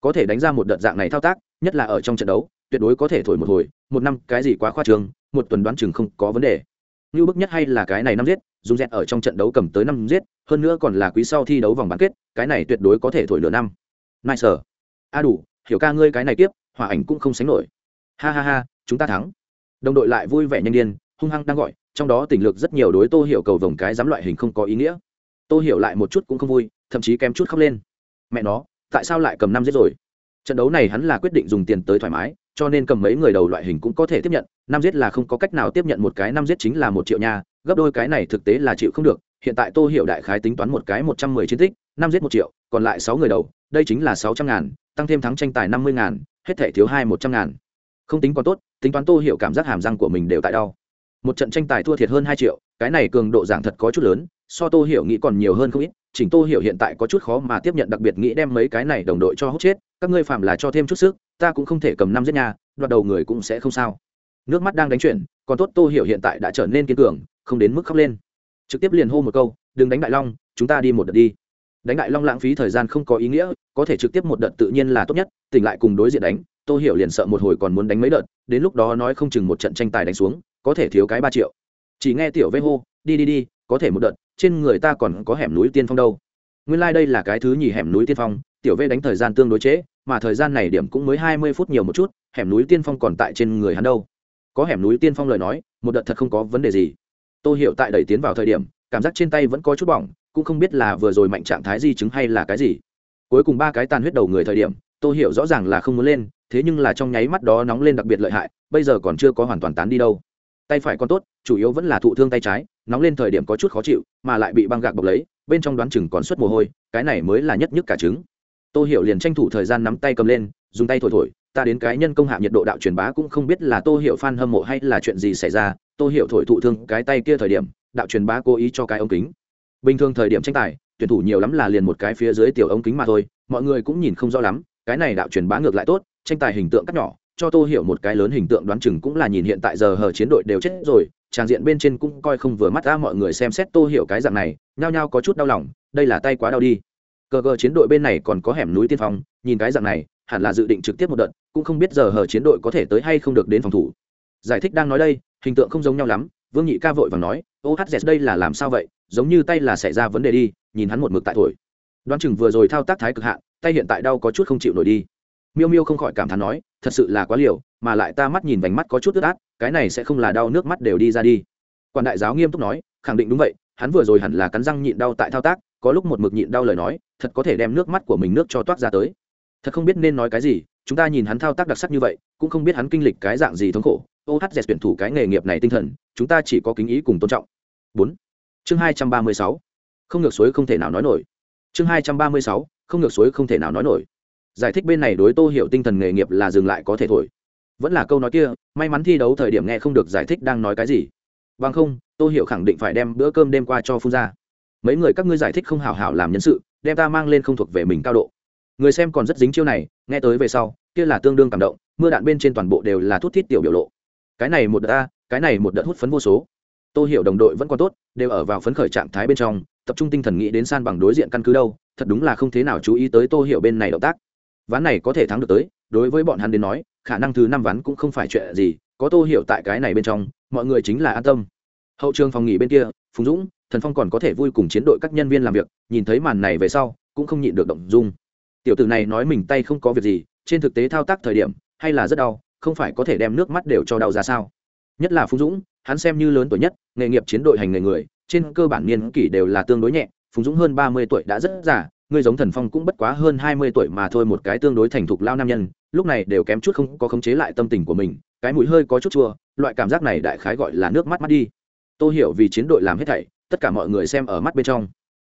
Có thể đánh ra một đợt dạng này thao tác, nhất là ở trong trận đấu, tuyệt đối có thể thổi một hồi, một năm cái gì quá khoa trường một tuần đoán chừng không có vấn đề như bức nhất hay là cái này năm giết, dùng dẹt ở trong trận đấu cầm tới năm giết, hơn nữa còn là quý sau thi đấu vòng bán kết, cái này tuyệt đối có thể thổi lửa năm. Nai sở a đủ, hiểu ca ngươi cái này tiếp, hòa ảnh cũng không sánh nổi. Ha ha ha, chúng ta thắng. Đồng đội lại vui vẻ nhanh điên, hung hăng đang gọi, trong đó tình lực rất nhiều đối tô hiểu cầu vòng cái dám loại hình không có ý nghĩa. Tô hiểu lại một chút cũng không vui, thậm chí kém chút khóc lên. Mẹ nó, tại sao lại cầm năm giết rồi? Trận đấu này hắn là quyết định dùng tiền tới thoải mái, cho nên cầm mấy người đầu loại hình cũng có thể tiếp nhận, năm giết là không có cách nào tiếp nhận một cái năm giết chính là một triệu nha, gấp đôi cái này thực tế là chịu không được, hiện tại tô hiểu đại khái tính toán một cái một trăm mười chiến tích, năm giết một triệu, còn lại sáu người đầu, đây chính là sáu trăm ngàn, tăng thêm thắng tranh tài năm mươi ngàn, hết thể thiếu hai một trăm ngàn. Không tính còn tốt, tính toán tô hiểu cảm giác hàm răng của mình đều tại đau. Một trận tranh tài thua thiệt hơn hai triệu, cái này cường độ giảm thật có chút lớn, so tô hiểu nghĩ còn nhiều hơn không ít, chỉnh tô hiểu hiện tại có chút khó mà tiếp nhận, đặc biệt nghĩ đem mấy cái này đồng đội cho hốt chết các ngươi phạm là cho thêm chút sức, ta cũng không thể cầm năm giết nhà, đoạt đầu người cũng sẽ không sao. Nước mắt đang đánh chuyển, còn tốt tô hiểu hiện tại đã trở nên kiên cường, không đến mức khóc lên. Trực tiếp liền hô một câu, đừng đánh đại long, chúng ta đi một đợt đi. Đánh đại long lãng phí thời gian không có ý nghĩa, có thể trực tiếp một đợt tự nhiên là tốt nhất, tỉnh lại cùng đối diện đánh, tô hiểu liền sợ một hồi còn muốn đánh mấy đợt, đến lúc đó nói không chừng một trận tranh tài đánh xuống, có thể thiếu cái ba triệu. Chỉ nghe tiểu vây hô, đi đi đi, có thể một đợt, trên người ta còn có hẻm núi tiên phong đâu. Nguyên lai、like、đây là cái thứ nhì hẻm núi tiên phong tiểu vây đánh thời gian tương đối chế, mà thời gian này điểm cũng mới hai mươi phút nhiều một chút hẻm núi tiên phong còn tại trên người hắn đâu. Có hẻm núi tiên phong lời nói một đợt thật không có vấn đề gì. Tô hiểu tại đẩy tiến vào thời điểm cảm giác trên tay vẫn có chút bỏng cũng không biết là vừa rồi mạnh trạng thái di chứng hay là cái gì. Cuối cùng ba cái tàn huyết đầu người thời điểm tô hiểu rõ ràng là không muốn lên thế nhưng là trong nháy mắt đó nóng lên đặc biệt lợi hại bây giờ còn chưa có hoàn toàn tán đi đâu. Tay phải còn tốt chủ yếu vẫn là thụ thương tay trái nóng lên thời điểm có chút khó chịu mà lại bị băng gạc bọc lấy bên trong đoán chừng còn suất mồ hôi cái này mới là nhất nhất cả trứng tô hiểu liền tranh thủ thời gian nắm tay cầm lên, dùng tay thổi thổi, ta đến cái nhân công hạ nhiệt độ đạo truyền bá cũng không biết là tô hiểu fan hâm mộ hay là chuyện gì xảy ra, tô hiểu thổi thụ thương cái tay kia thời điểm, đạo truyền bá cố ý cho cái ống kính. Bình thường thời điểm tranh tài, tuyển thủ nhiều lắm là liền một cái phía dưới tiểu ống kính mà thôi, mọi người cũng nhìn không rõ lắm, cái này đạo truyền bá ngược lại tốt, tranh tài hình tượng cắt nhỏ, cho tô hiểu một cái lớn hình tượng đoán chừng cũng là nhìn hiện tại giờ hờ chiến đội đều chết rồi, tràng diện bên trên cũng coi không vừa mắt ra mọi người xem xét tô hiểu cái dạng này, nhao nhao có chút đau lòng, đây là tay quá đau đi cờ cờ chiến đội bên này còn có hẻm núi tiên phong, nhìn cái dạng này, hẳn là dự định trực tiếp một đợt, cũng không biết giờ hờ chiến đội có thể tới hay không được đến phòng thủ. Giải thích đang nói đây, hình tượng không giống nhau lắm, vương nhị ca vội và nói, ô hát đây là làm sao vậy? Giống như tay là xảy ra vấn đề đi, nhìn hắn một mực tại thổi. Đoán chừng vừa rồi thao tác thái cực hạn, tay hiện tại đau có chút không chịu nổi đi. Miêu miêu không khỏi cảm thán nói, thật sự là quá liều, mà lại ta mắt nhìn vành mắt có chút ướt át, cái này sẽ không là đau nước mắt đều đi ra đi. Quan đại giáo nghiêm túc nói, khẳng định đúng vậy, hắn vừa rồi hẳn là cắn răng nhịn đau tại thao tác có lúc một mực nhịn đau lời nói, thật có thể đem nước mắt của mình nước cho toát ra tới. Thật không biết nên nói cái gì, chúng ta nhìn hắn thao tác đặc sắc như vậy, cũng không biết hắn kinh lịch cái dạng gì thống khổ. Ô hát dẹt tuyển thủ cái nghề nghiệp này tinh thần, chúng ta chỉ có kính ý cùng tôn trọng. Bốn. Chương hai trăm ba mươi sáu. Không ngược suối không thể nào nói nổi. Chương hai trăm ba mươi sáu, không ngược suối không thể nào nói nổi. Giải thích bên này đối tô hiểu tinh thần nghề nghiệp là dừng lại có thể thổi. Vẫn là câu nói kia, may mắn thi đấu thời điểm nghe không được giải thích đang nói cái gì. Vâng không, tô hiểu khẳng định phải đem bữa cơm đêm qua cho phun ra mấy người các ngươi giải thích không hào hảo làm nhân sự đem ta mang lên không thuộc về mình cao độ. Người xem còn rất dính chiêu này nghe tới về sau kia là tương đương cảm động mưa đạn bên trên toàn bộ đều là thuốc thiết tiểu biểu lộ. Cái này một đợt a, cái này một đợt hút phấn vô số. Tô hiểu đồng đội vẫn còn tốt đều ở vào phấn khởi trạng thái bên trong tập trung tinh thần nghĩ đến san bằng đối diện căn cứ đâu thật đúng là không thế nào chú ý tới tô hiểu bên này động tác. Ván này có thể thắng được tới đối với bọn hắn đến nói khả năng thứ năm ván cũng không phải chuyện gì có tô hiểu tại cái này bên trong mọi người chính là an tâm. Hậu trường phòng nghỉ bên kia phùng dũng thần phong còn có thể vui cùng chiến đội các nhân viên làm việc, nhìn thấy màn này về sau, cũng không nhịn được động dung. Tiểu tử này nói mình tay không có việc gì, trên thực tế thao tác thời điểm, hay là rất đau, không phải có thể đem nước mắt đều cho đau ra sao? Nhất là phùng dũng, hắn xem như lớn tuổi nhất, nghề nghiệp chiến đội hành nghề người, trên cơ bản niên kỷ đều là tương đối nhẹ, phùng dũng hơn ba mươi tuổi đã rất già, người giống thần phong cũng bất quá hơn hai mươi tuổi mà thôi, một cái tương đối thành thục lao nam nhân, lúc này đều kém chút không có khống chế lại tâm tình của mình, cái mũi hơi có chút chua, loại cảm giác này đại khái gọi là nước mắt mắt đi. Tôi hiểu vì chiến đội làm hết thảy tất cả mọi người xem ở mắt bên trong.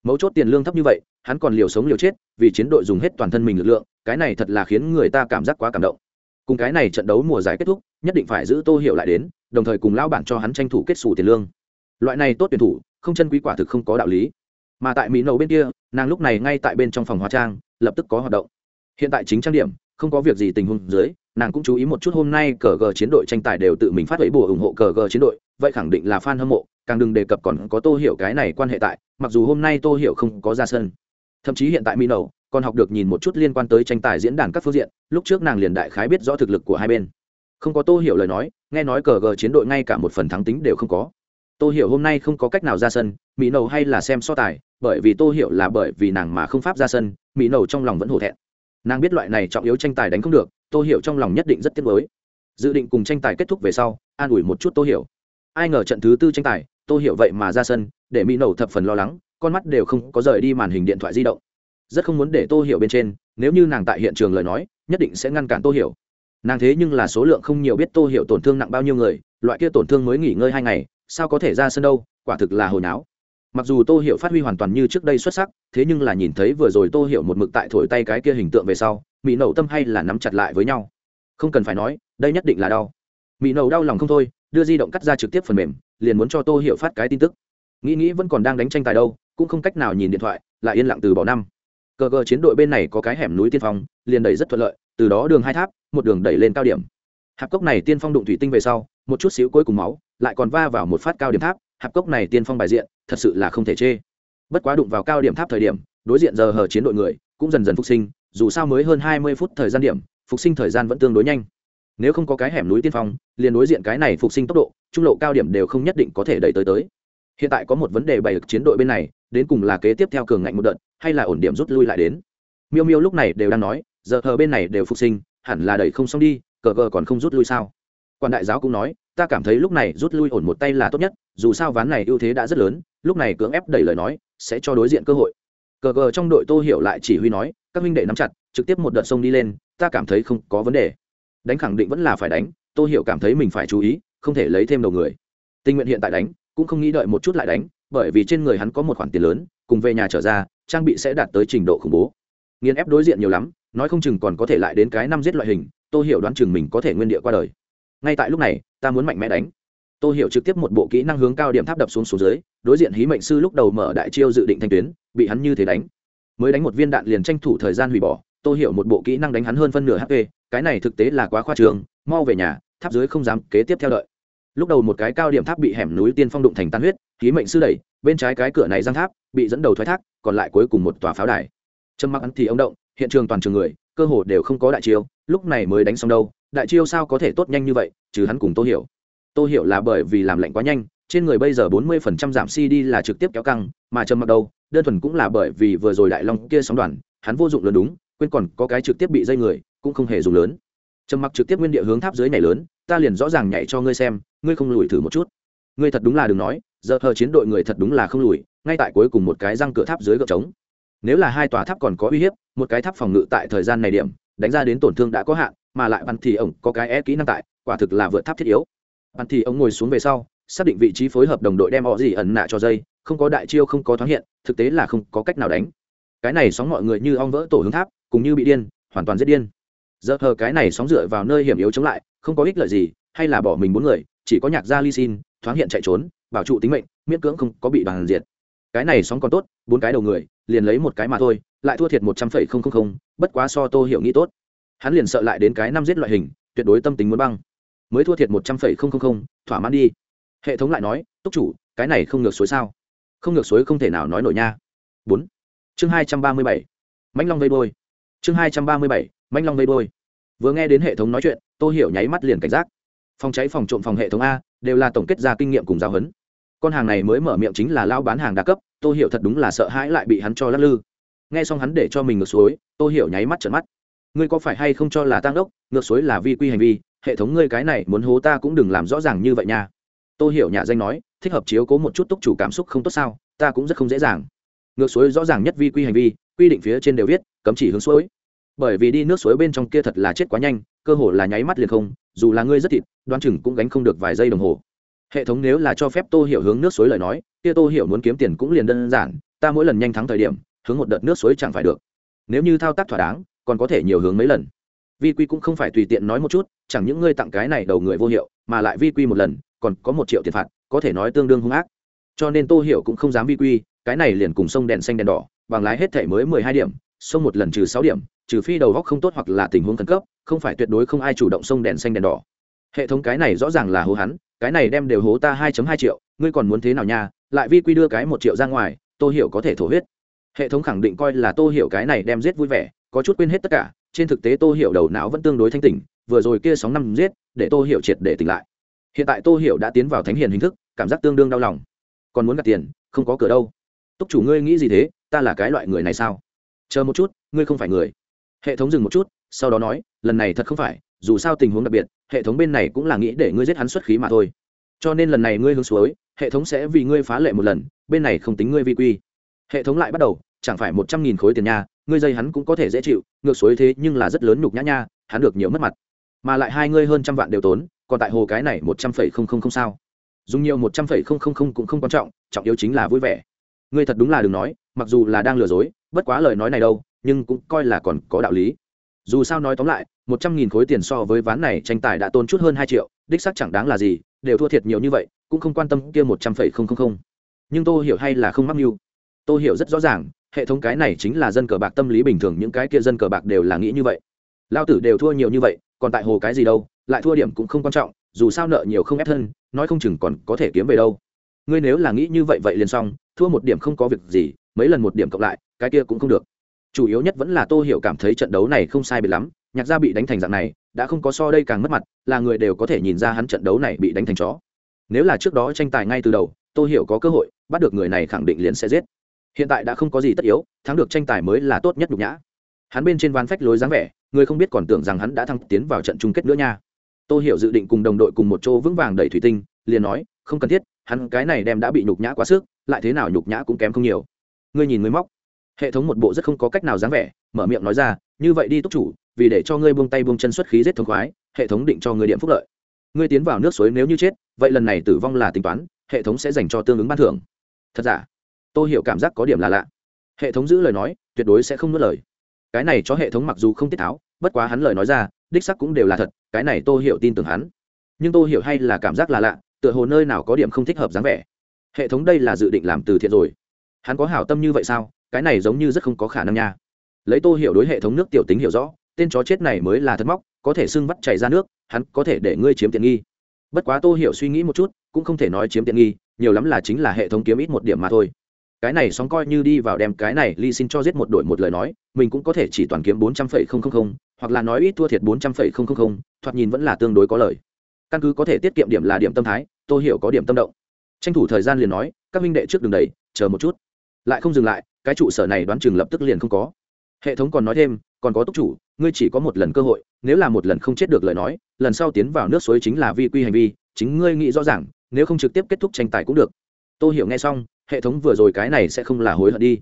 Mấu chốt tiền lương thấp như vậy, hắn còn liều sống liều chết, vì chiến đội dùng hết toàn thân mình lực lượng, cái này thật là khiến người ta cảm giác quá cảm động. Cùng cái này trận đấu mùa giải kết thúc, nhất định phải giữ tô hiệu lại đến, đồng thời cùng lao bản cho hắn tranh thủ kết xù tiền lương. Loại này tốt tuyển thủ, không chân quý quả thực không có đạo lý. Mà tại mỹ nầu bên kia, nàng lúc này ngay tại bên trong phòng hóa trang, lập tức có hoạt động. Hiện tại chính trang điểm, không có việc gì tình huống dưới nàng cũng chú ý một chút hôm nay cờ gờ chiến đội tranh tài đều tự mình phát lấy bùa ủng hộ cờ gờ chiến đội, vậy khẳng định là fan hâm mộ, càng đừng đề cập còn có tô hiểu cái này quan hệ tại, mặc dù hôm nay tô hiểu không có ra sân. Thậm chí hiện tại mỹ nầu còn học được nhìn một chút liên quan tới tranh tài diễn đàn các phương diện, lúc trước nàng liền đại khái biết rõ thực lực của hai bên. Không có tô hiểu lời nói, nghe nói cờ gờ chiến đội ngay cả một phần thắng tính đều không có. Tô hiểu hôm nay không có cách nào ra sân mỹ nầu hay là xem so tài, bởi vì tô hiểu là bởi vì nàng mà không pháp ra sân mỹ nầu trong lòng vẫn hổ thẹn. Nàng biết loại này trọng yếu tranh tài đánh không được tô hiểu trong lòng nhất định rất tiếc nuối. Dự định cùng tranh tài kết thúc về sau, an ủi một chút tô hiểu. Ai ngờ trận thứ tư tranh tài, tô hiểu vậy mà ra sân, để mỹ Nổ thập phần lo lắng, con mắt đều không có rời đi màn hình điện thoại di động. Rất không muốn để tô hiểu bên trên, nếu như nàng tại hiện trường lời nói, nhất định sẽ ngăn cản tô hiểu. Nàng thế nhưng là số lượng không nhiều biết tô hiểu tổn thương nặng bao nhiêu người, loại kia tổn thương mới nghỉ ngơi hai ngày, sao có thể ra sân đâu, quả thực là hồi náo. Mặc dù tô hiểu phát huy hoàn toàn như trước đây xuất sắc, thế nhưng là nhìn thấy vừa rồi tô hiểu một mực tại thổi tay cái kia hình tượng về sau mỹ nậu tâm hay là nắm chặt lại với nhau? Không cần phải nói, đây nhất định là đau. Mỹ nậu đau lòng không thôi, đưa di động cắt ra trực tiếp phần mềm, liền muốn cho tô hiểu phát cái tin tức. Nghĩ nghĩ vẫn còn đang đánh tranh tài đâu, cũng không cách nào nhìn điện thoại, lại yên lặng từ bỏ năm. Cờ cờ chiến đội bên này có cái hẻm núi tiên phong, liền đẩy rất thuận lợi, từ đó đường hai tháp, một đường đẩy lên cao điểm. Hạp cốc này tiên phong đụng thủy tinh về sau, một chút xíu cuối cùng máu, lại còn va vào một phát cao điểm tháp. Hạp cốc này tiên phong bài diện, thật sự là không thể chê. Bất quá đụng vào cao điểm tháp thời điểm, đối diện giờ hờ chiến đội người, cũng dần dần phục sinh dù sao mới hơn hai mươi phút thời gian điểm, phục sinh thời gian vẫn tương đối nhanh. Nếu không có cái hẻm núi tiên phong, liền đối diện cái này phục sinh tốc độ, trung lộ cao điểm đều không nhất định có thể đẩy tới tới. Hiện tại có một vấn đề bày chiến đội bên này, đến cùng là kế tiếp theo cường ngạnh một đợt, hay là ổn điểm rút lui lại đến. Miêu miêu lúc này đều đang nói, giờ hờ bên này đều phục sinh, hẳn là đẩy không xong đi, cờ cờ còn không rút lui sao? Quan đại giáo cũng nói, ta cảm thấy lúc này rút lui ổn một tay là tốt nhất, dù sao ván này ưu thế đã rất lớn, lúc này cưỡng ép đẩy lời nói, sẽ cho đối diện cơ hội. Cờ cờ trong đội tô hiểu lại chỉ huy nói các huynh đệ nắm chặt, trực tiếp một đợt sông đi lên, ta cảm thấy không có vấn đề. Đánh khẳng định vẫn là phải đánh, tô hiểu cảm thấy mình phải chú ý, không thể lấy thêm đầu người. Tình nguyện hiện tại đánh, cũng không nghĩ đợi một chút lại đánh, bởi vì trên người hắn có một khoản tiền lớn, cùng về nhà trở ra, trang bị sẽ đạt tới trình độ khủng bố. Nghiên ép đối diện nhiều lắm, nói không chừng còn có thể lại đến cái năm giết loại hình, tô hiểu đoán chừng mình có thể nguyên địa qua đời. Ngay tại lúc này, ta muốn mạnh mẽ đánh. Tô hiểu trực tiếp một bộ kỹ năng hướng cao điểm tháp đập xuống xuống dưới, đối diện hí mệnh sư lúc đầu mở đại chiêu dự định thanh tuyến, bị hắn như thế đánh mới đánh một viên đạn liền tranh thủ thời gian hủy bỏ. Tôi hiểu một bộ kỹ năng đánh hắn hơn phân nửa hp cái này thực tế là quá khoa trường, mau về nhà, tháp dưới không dám kế tiếp theo đợi. Lúc đầu một cái cao điểm tháp bị hẻm núi tiên phong đụng thành tan huyết, khí mệnh sư đẩy, bên trái cái cửa này giang tháp bị dẫn đầu thoái thác, còn lại cuối cùng một tòa pháo đài. Trâm mặc ăn thì ông động, hiện trường toàn trường người, cơ hồ đều không có đại chiêu, lúc này mới đánh xong đâu, đại chiêu sao có thể tốt nhanh như vậy, trừ hắn cùng tô hiểu. Tô hiểu là bởi vì làm lạnh quá nhanh trên người bây giờ bốn mươi phần trăm giảm cd là trực tiếp kéo căng, mà trầm mặc đâu đơn thuần cũng là bởi vì vừa rồi đại long kia sóng đoàn, hắn vô dụng lớn đúng, quên còn có cái trực tiếp bị dây người, cũng không hề dùng lớn. Trầm mặc trực tiếp nguyên địa hướng tháp dưới nhảy lớn, ta liền rõ ràng nhảy cho ngươi xem, ngươi không lùi thử một chút. Ngươi thật đúng là đừng nói, giờ hờ chiến đội người thật đúng là không lùi, ngay tại cuối cùng một cái răng cửa tháp dưới gập trống. Nếu là hai tòa tháp còn có uy hiếp, một cái tháp phòng ngự tại thời gian này điểm, đánh ra đến tổn thương đã có hạn, mà lại văn thì ổng có cái é kỹ năng tại, quả thực là vượt tháp thiết yếu. Văn thì ông ngồi xuống về sau xác định vị trí phối hợp đồng đội đem họ gì ẩn nạ cho dây, không có đại chiêu không có thoáng hiện, thực tế là không có cách nào đánh. Cái này sóng mọi người như ong vỡ tổ hướng tháp, cùng như bị điên, hoàn toàn giết điên. Giờ hờ cái này sóng dựa vào nơi hiểm yếu chống lại, không có ích lợi gì, hay là bỏ mình bốn người, chỉ có nhạc gia ly xin, thoáng hiện chạy trốn, bảo trụ tính mệnh, miễn cưỡng không có bị đoàn diệt. Cái này sóng còn tốt, bốn cái đầu người, liền lấy một cái mà thôi, lại thua thiệt một trăm phẩy không không không, bất quá so tô hiểu nghĩ tốt. Hắn liền sợ lại đến cái năm giết loại hình, tuyệt đối tâm tính muốn băng. Mới thua thiệt một trăm phẩy không không không, thỏa mãn đi hệ thống lại nói, túc chủ, cái này không ngược suối sao? Không ngược suối không thể nào nói nổi nha. Bốn. Chương hai trăm ba mươi bảy. Mãnh long vây bôi. Chương hai trăm ba mươi bảy, mãnh long vây bôi. Vừa nghe đến hệ thống nói chuyện, tô hiểu nháy mắt liền cảnh giác. Phòng cháy phòng trộm phòng hệ thống a, đều là tổng kết ra kinh nghiệm cùng giáo huấn. Con hàng này mới mở miệng chính là lao bán hàng đa cấp, tô hiểu thật đúng là sợ hãi lại bị hắn cho lắc lư. Nghe xong hắn để cho mình ngược suối, tô hiểu nháy mắt trợn mắt. Ngươi có phải hay không cho là tăng đốc, ngược suối là vi quy hành vi, hệ thống ngươi cái này muốn hố ta cũng đừng làm rõ ràng như vậy nha. Tôi hiểu nhà danh nói, thích hợp chiếu cố một chút túc chủ cảm xúc không tốt sao? Ta cũng rất không dễ dàng. Ngược suối rõ ràng nhất vi quy hành vi, quy định phía trên đều viết, cấm chỉ hướng suối bởi vì đi nước suối bên trong kia thật là chết quá nhanh, cơ hồ là nháy mắt liền không, dù là ngươi rất thịt đoan chừng cũng gánh không được vài giây đồng hồ. Hệ thống nếu là cho phép tô hiểu hướng nước suối lời nói, kia tô hiểu muốn kiếm tiền cũng liền đơn giản, ta mỗi lần nhanh thắng thời điểm, hướng một đợt nước suối chẳng phải được. Nếu như thao tác thỏa đáng, còn có thể nhiều hướng mấy lần. Vi quy cũng không phải tùy tiện nói một chút, chẳng những ngươi tặng cái này đầu người vô hiệu, mà lại vi quy một lần còn có một triệu tiền phạt, có thể nói tương đương hung ác. Cho nên tô hiểu cũng không dám vi quy, cái này liền cùng sông đèn xanh đèn đỏ, bằng lái hết thể mới mười hai điểm, sông một lần trừ sáu điểm, trừ phi đầu góc không tốt hoặc là tình huống khẩn cấp, không phải tuyệt đối không ai chủ động sông đèn xanh đèn đỏ. Hệ thống cái này rõ ràng là hố hắn, cái này đem đều hố ta hai hai triệu, ngươi còn muốn thế nào nha? Lại vi quy đưa cái một triệu ra ngoài, tô hiểu có thể thổ huyết. Hệ thống khẳng định coi là tô hiểu cái này đem giết vui vẻ, có chút quên hết tất cả, trên thực tế tô hiểu đầu não vẫn tương đối thanh tỉnh, vừa rồi kia sóng năm giết, để tô hiểu triệt để tỉnh lại hiện tại tô hiểu đã tiến vào thánh hiền hình thức, cảm giác tương đương đau lòng. Còn muốn gạt tiền, không có cửa đâu. Túc chủ ngươi nghĩ gì thế? Ta là cái loại người này sao? Chờ một chút, ngươi không phải người. Hệ thống dừng một chút, sau đó nói, lần này thật không phải, dù sao tình huống đặc biệt, hệ thống bên này cũng là nghĩ để ngươi giết hắn xuất khí mà thôi. Cho nên lần này ngươi hướng suối, hệ thống sẽ vì ngươi phá lệ một lần, bên này không tính ngươi vi quy. Hệ thống lại bắt đầu, chẳng phải một trăm nghìn khối tiền nha, ngươi dây hắn cũng có thể dễ chịu, ngược suối thế nhưng là rất lớn nhục nhã nha, hắn được nhiều mất mặt. Mà lại hai ngươi hơn trăm vạn đều tốn còn tại hồ cái này một trăm phẩy không không không sao. Dùng nhiều một trăm phẩy không không không cũng không quan trọng trọng yếu chính là vui vẻ. Ngươi thật đúng là đừng nói, mặc dù là đang lừa dối, bất quá lời nói này đâu, nhưng cũng coi là còn có đạo lý. Dù sao nói tóm lại, một trăm nghìn khối tiền so với ván này tranh tài đã tôn chút hơn hai triệu, đích sắc chẳng đáng là gì, đều thua thiệt nhiều như vậy, cũng không quan tâm kia một trăm phẩy không không không. Nhưng tôi hiểu hay là không mắc mưu. Tôi hiểu rất rõ ràng, hệ thống cái này chính là dân cờ bạc tâm lý bình thường, những cái kia dân cờ bạc đều là nghĩ như vậy. Lao tử đều thua nhiều như vậy, còn tại hồ cái gì đâu lại thua điểm cũng không quan trọng, dù sao nợ nhiều không ép thân, nói không chừng còn có thể kiếm về đâu. Ngươi nếu là nghĩ như vậy vậy liền xong, thua một điểm không có việc gì, mấy lần một điểm cộng lại, cái kia cũng không được. Chủ yếu nhất vẫn là tô hiểu cảm thấy trận đấu này không sai biệt lắm, nhạc gia bị đánh thành dạng này, đã không có so đây càng mất mặt, là người đều có thể nhìn ra hắn trận đấu này bị đánh thành chó. Nếu là trước đó tranh tài ngay từ đầu, tô hiểu có cơ hội, bắt được người này khẳng định liền sẽ giết. Hiện tại đã không có gì tất yếu, thắng được tranh tài mới là tốt nhất nhục nhã. Hắn bên trên ván phách lối dáng vẻ, người không biết còn tưởng rằng hắn đã thăng tiến vào trận chung kết nữa nha. Tôi hiểu dự định cùng đồng đội cùng một chỗ vững vàng đẩy thủy tinh, liền nói, không cần thiết, hắn cái này đem đã bị nhục nhã quá sức, lại thế nào nhục nhã cũng kém không nhiều. Ngươi nhìn ngươi móc. Hệ thống một bộ rất không có cách nào dáng vẻ, mở miệng nói ra, như vậy đi túc chủ, vì để cho ngươi buông tay buông chân xuất khí rất thống khoái, hệ thống định cho ngươi điểm phúc lợi. Ngươi tiến vào nước suối nếu như chết, vậy lần này tử vong là tính toán, hệ thống sẽ dành cho tương ứng ban thưởng. Thật giả? Tôi hiểu cảm giác có điểm là lạ. Hệ thống giữ lời nói, tuyệt đối sẽ không nuốt lời. Cái này cho hệ thống mặc dù không tiết tháo, bất quá hắn lời nói ra, đích sắc cũng đều là thật cái này tô hiểu tin tưởng hắn. Nhưng tô hiểu hay là cảm giác là lạ, tựa hồ nơi nào có điểm không thích hợp dáng vẻ. Hệ thống đây là dự định làm từ thiện rồi. Hắn có hảo tâm như vậy sao? Cái này giống như rất không có khả năng nha. Lấy tô hiểu đối hệ thống nước tiểu tính hiểu rõ, tên chó chết này mới là thật móc, có thể sưng vắt chảy ra nước, hắn có thể để ngươi chiếm tiện nghi. Bất quá tô hiểu suy nghĩ một chút, cũng không thể nói chiếm tiện nghi, nhiều lắm là chính là hệ thống kiếm ít một điểm mà thôi cái này sóng coi như đi vào đem cái này ly xin cho giết một đội một lời nói, mình cũng có thể chỉ toàn kiếm bốn trăm phẩy không không không, hoặc là nói ít thua thiệt bốn trăm phẩy không không không, thoạt nhìn vẫn là tương đối có lời. Căn cứ có thể tiết kiệm điểm là điểm tâm thái, tô hiểu có điểm tâm động. Tranh thủ thời gian liền nói, các minh đệ trước đường đầy chờ một chút. Lại không dừng lại, cái trụ sở này đoán chừng lập tức liền không có. Hệ thống còn nói thêm, còn có túc chủ, ngươi chỉ có một lần cơ hội, nếu là một lần không chết được lời nói, lần sau tiến vào nước suối chính là vi quy hành vi, chính ngươi nghĩ rõ ràng, nếu không trực tiếp kết thúc tranh tài cũng được. Tôi hiểu nghe xong hệ thống vừa rồi cái này sẽ không là hối hận đi.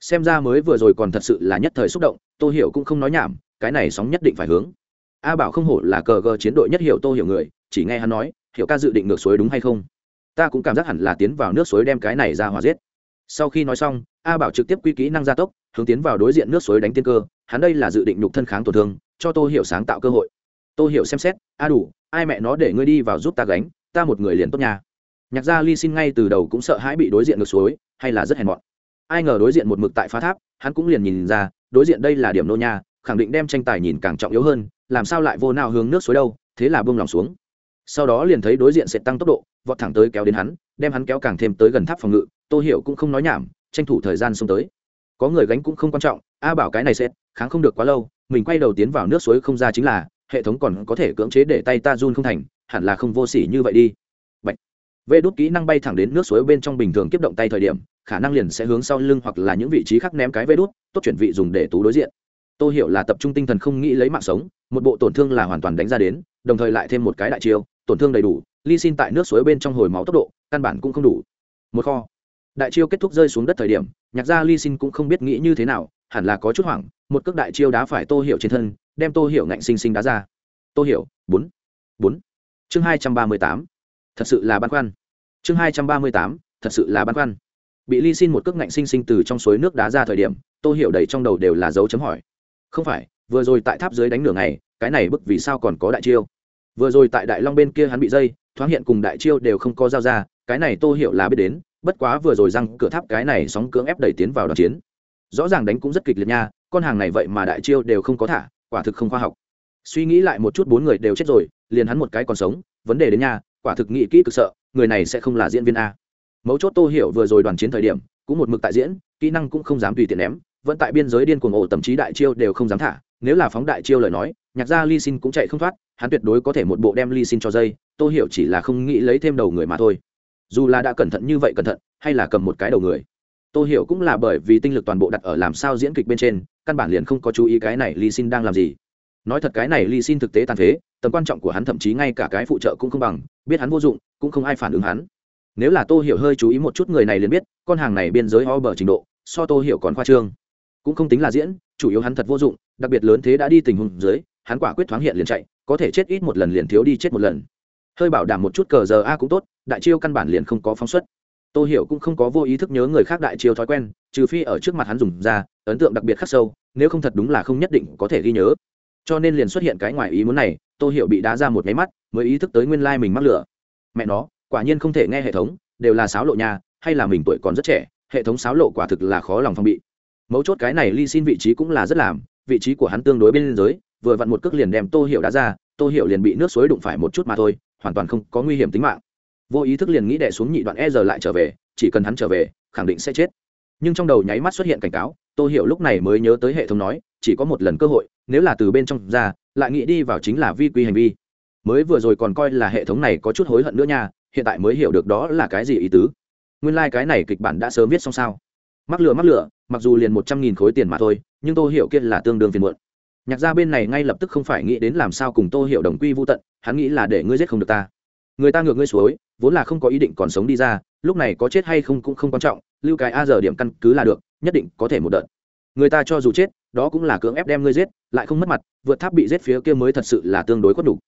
Xem ra mới vừa rồi còn thật sự là nhất thời xúc động tôi hiểu cũng không nói nhảm, cái này sóng nhất định phải hướng. A bảo không hổ là cờ gờ chiến đội nhất hiểu tôi hiểu người, chỉ nghe hắn nói, hiểu ca dự định ngược suối đúng hay không? Ta cũng cảm giác hẳn là tiến vào nước suối đem cái này ra hỏa giết. Sau khi nói xong, a bảo trực tiếp quy kỹ năng gia tốc, hướng tiến vào đối diện nước suối đánh tiên cơ, hắn đây là dự định nhục thân kháng tổn thương, cho tô hiểu sáng tạo cơ hội. Tô hiểu xem xét, a đủ, ai mẹ nó để ngươi đi vào giúp ta gánh, ta một người liền tốt nhà nhạc gia ly xin ngay từ đầu cũng sợ hãi bị đối diện ngược suối, hay là rất hèn mọn. Ai ngờ đối diện một mực tại phá tháp, hắn cũng liền nhìn ra, đối diện đây là điểm nô nha, khẳng định đem tranh tài nhìn càng trọng yếu hơn, làm sao lại vô nào hướng nước suối đâu, thế là buông lòng xuống. Sau đó liền thấy đối diện sẽ tăng tốc độ, vọt thẳng tới kéo đến hắn, đem hắn kéo càng thêm tới gần tháp phòng ngự, tô hiểu cũng không nói nhảm, tranh thủ thời gian xông tới. Có người gánh cũng không quan trọng, a bảo cái này sẽ, kháng không được quá lâu, mình quay đầu tiến vào nước suối không ra chính là, hệ thống còn có thể cưỡng chế để tay ta run không thành, hẳn là không vô sỉ như vậy đi vê đốt kỹ năng bay thẳng đến nước suối bên trong bình thường kiếp động tay thời điểm, khả năng liền sẽ hướng sau lưng hoặc là những vị trí khác ném cái vê đốt, tốt chuyển vị dùng để tú đối diện. Tôi hiểu là tập trung tinh thần không nghĩ lấy mạng sống, một bộ tổn thương là hoàn toàn đánh ra đến, đồng thời lại thêm một cái đại chiêu, tổn thương đầy đủ, ly xin tại nước suối bên trong hồi máu tốc độ, căn bản cũng không đủ. Một kho. Đại chiêu kết thúc rơi xuống đất thời điểm, nhạc gia ly xin cũng không biết nghĩ như thế nào, hẳn là có chút hoảng, một cước đại chiêu đá phải Tô Hiểu trên thân, đem Tô Hiểu ngạnh sinh sinh đá ra. Tô Hiểu, bốn, bốn. Chương hai trăm ba mươi tám thật sự là băn khoăn. Chương hai trăm ba mươi tám, thật sự là băn khoăn. Bị ly xin một cước ngạnh sinh sinh từ trong suối nước đá ra thời điểm tôi hiểu đầy trong đầu đều là dấu chấm hỏi. Không phải, vừa rồi tại tháp dưới đánh nửa ngày, cái này bức vì sao còn có đại chiêu? Vừa rồi tại đại long bên kia hắn bị dây, thoáng hiện cùng đại chiêu đều không có dao ra, cái này tôi hiểu là biết đến, bất quá vừa rồi răng cửa tháp cái này sóng cưỡng ép đẩy tiến vào đoàn chiến. Rõ ràng đánh cũng rất kịch liệt nha, con hàng này vậy mà đại chiêu đều không có thả, quả thực không khoa học. Suy nghĩ lại một chút bốn người đều chết rồi, liền hắn một cái còn sống, vấn đề đến nha quả thực nghĩ kỹ cực sợ, người này sẽ không là diễn viên a. Mấu chốt tô hiểu vừa rồi đoàn chiến thời điểm, cũng một mực tại diễn, kỹ năng cũng không dám tùy tiện ném, vẫn tại biên giới điên cuồng ổ tậm trí đại chiêu đều không dám thả, nếu là phóng đại chiêu lời nói, nhạc gia ly xin cũng chạy không thoát, hắn tuyệt đối có thể một bộ đem ly xin cho dây, tô hiểu chỉ là không nghĩ lấy thêm đầu người mà thôi. Dù là đã cẩn thận như vậy cẩn thận, hay là cầm một cái đầu người. Tô hiểu cũng là bởi vì tinh lực toàn bộ đặt ở làm sao diễn kịch bên trên, căn bản liền không có chú ý cái này ly xin đang làm gì. Nói thật cái này ly xin thực tế tàn phế, tầm quan trọng của hắn thậm chí ngay cả cái phụ trợ cũng không bằng biết hắn vô dụng, cũng không ai phản ứng hắn. Nếu là tô hiểu hơi chú ý một chút người này liền biết, con hàng này biên giới ho bờ trình độ, so tô hiểu còn khoa trương. Cũng không tính là diễn, chủ yếu hắn thật vô dụng, đặc biệt lớn thế đã đi tình huống dưới, hắn quả quyết thoáng hiện liền chạy, có thể chết ít một lần liền thiếu đi chết một lần. Hơi bảo đảm một chút cờ giờ a cũng tốt, đại chiêu căn bản liền không có phóng xuất. Tô hiểu cũng không có vô ý thức nhớ người khác đại chiêu thói quen, trừ phi ở trước mặt hắn dùng ra, ấn tượng đặc biệt khắc sâu, nếu không thật đúng là không nhất định có thể ghi nhớ. Cho nên liền xuất hiện cái ngoài ý muốn này tô hiểu bị đá ra một máy mắt, mới ý thức tới nguyên lai mình mắc lửa. Mẹ nó, quả nhiên không thể nghe hệ thống, đều là sáo lộ nhà hay là mình tuổi còn rất trẻ, hệ thống sáo lộ quả thực là khó lòng phong bị. Mấu chốt cái này ly xin vị trí cũng là rất làm, vị trí của hắn tương đối bên giới vừa vặn một cước liền đem tô hiểu đá ra, tô hiểu liền bị nước suối đụng phải một chút mà thôi, hoàn toàn không có nguy hiểm tính mạng. Vô ý thức liền nghĩ đẻ xuống nhị đoạn e giờ lại trở về, chỉ cần hắn trở về, khẳng định sẽ chết. Nhưng trong đầu nháy mắt xuất hiện cảnh cáo, tô hiểu lúc này mới nhớ tới hệ thống nói, chỉ có một lần cơ hội, nếu là từ bên trong ra lại nghĩ đi vào chính là vi quy hành vi. Mới vừa rồi còn coi là hệ thống này có chút hối hận nữa nha, hiện tại mới hiểu được đó là cái gì ý tứ. Nguyên lai、like、cái này kịch bản đã sớm viết xong sao. Mắc lửa mắc lửa mặc dù liền một trăm nghìn khối tiền mà thôi, nhưng tô hiểu kia là tương đương phiền muộn. Nhạc gia bên này ngay lập tức không phải nghĩ đến làm sao cùng tô hiểu đồng quy vô tận, hắn nghĩ là để ngươi giết không được ta. Người ta ngược ngươi suối, vốn là không có ý định còn sống đi ra, lúc này có chết hay không cũng không quan trọng, lưu cái a giờ điểm căn cứ là được, nhất định có thể một đợt. Người ta cho dù chết đó cũng là cưỡng ép đem ngươi giết, lại không mất mặt, vượt tháp bị giết phía kia mới thật sự là tương đối khuất đủ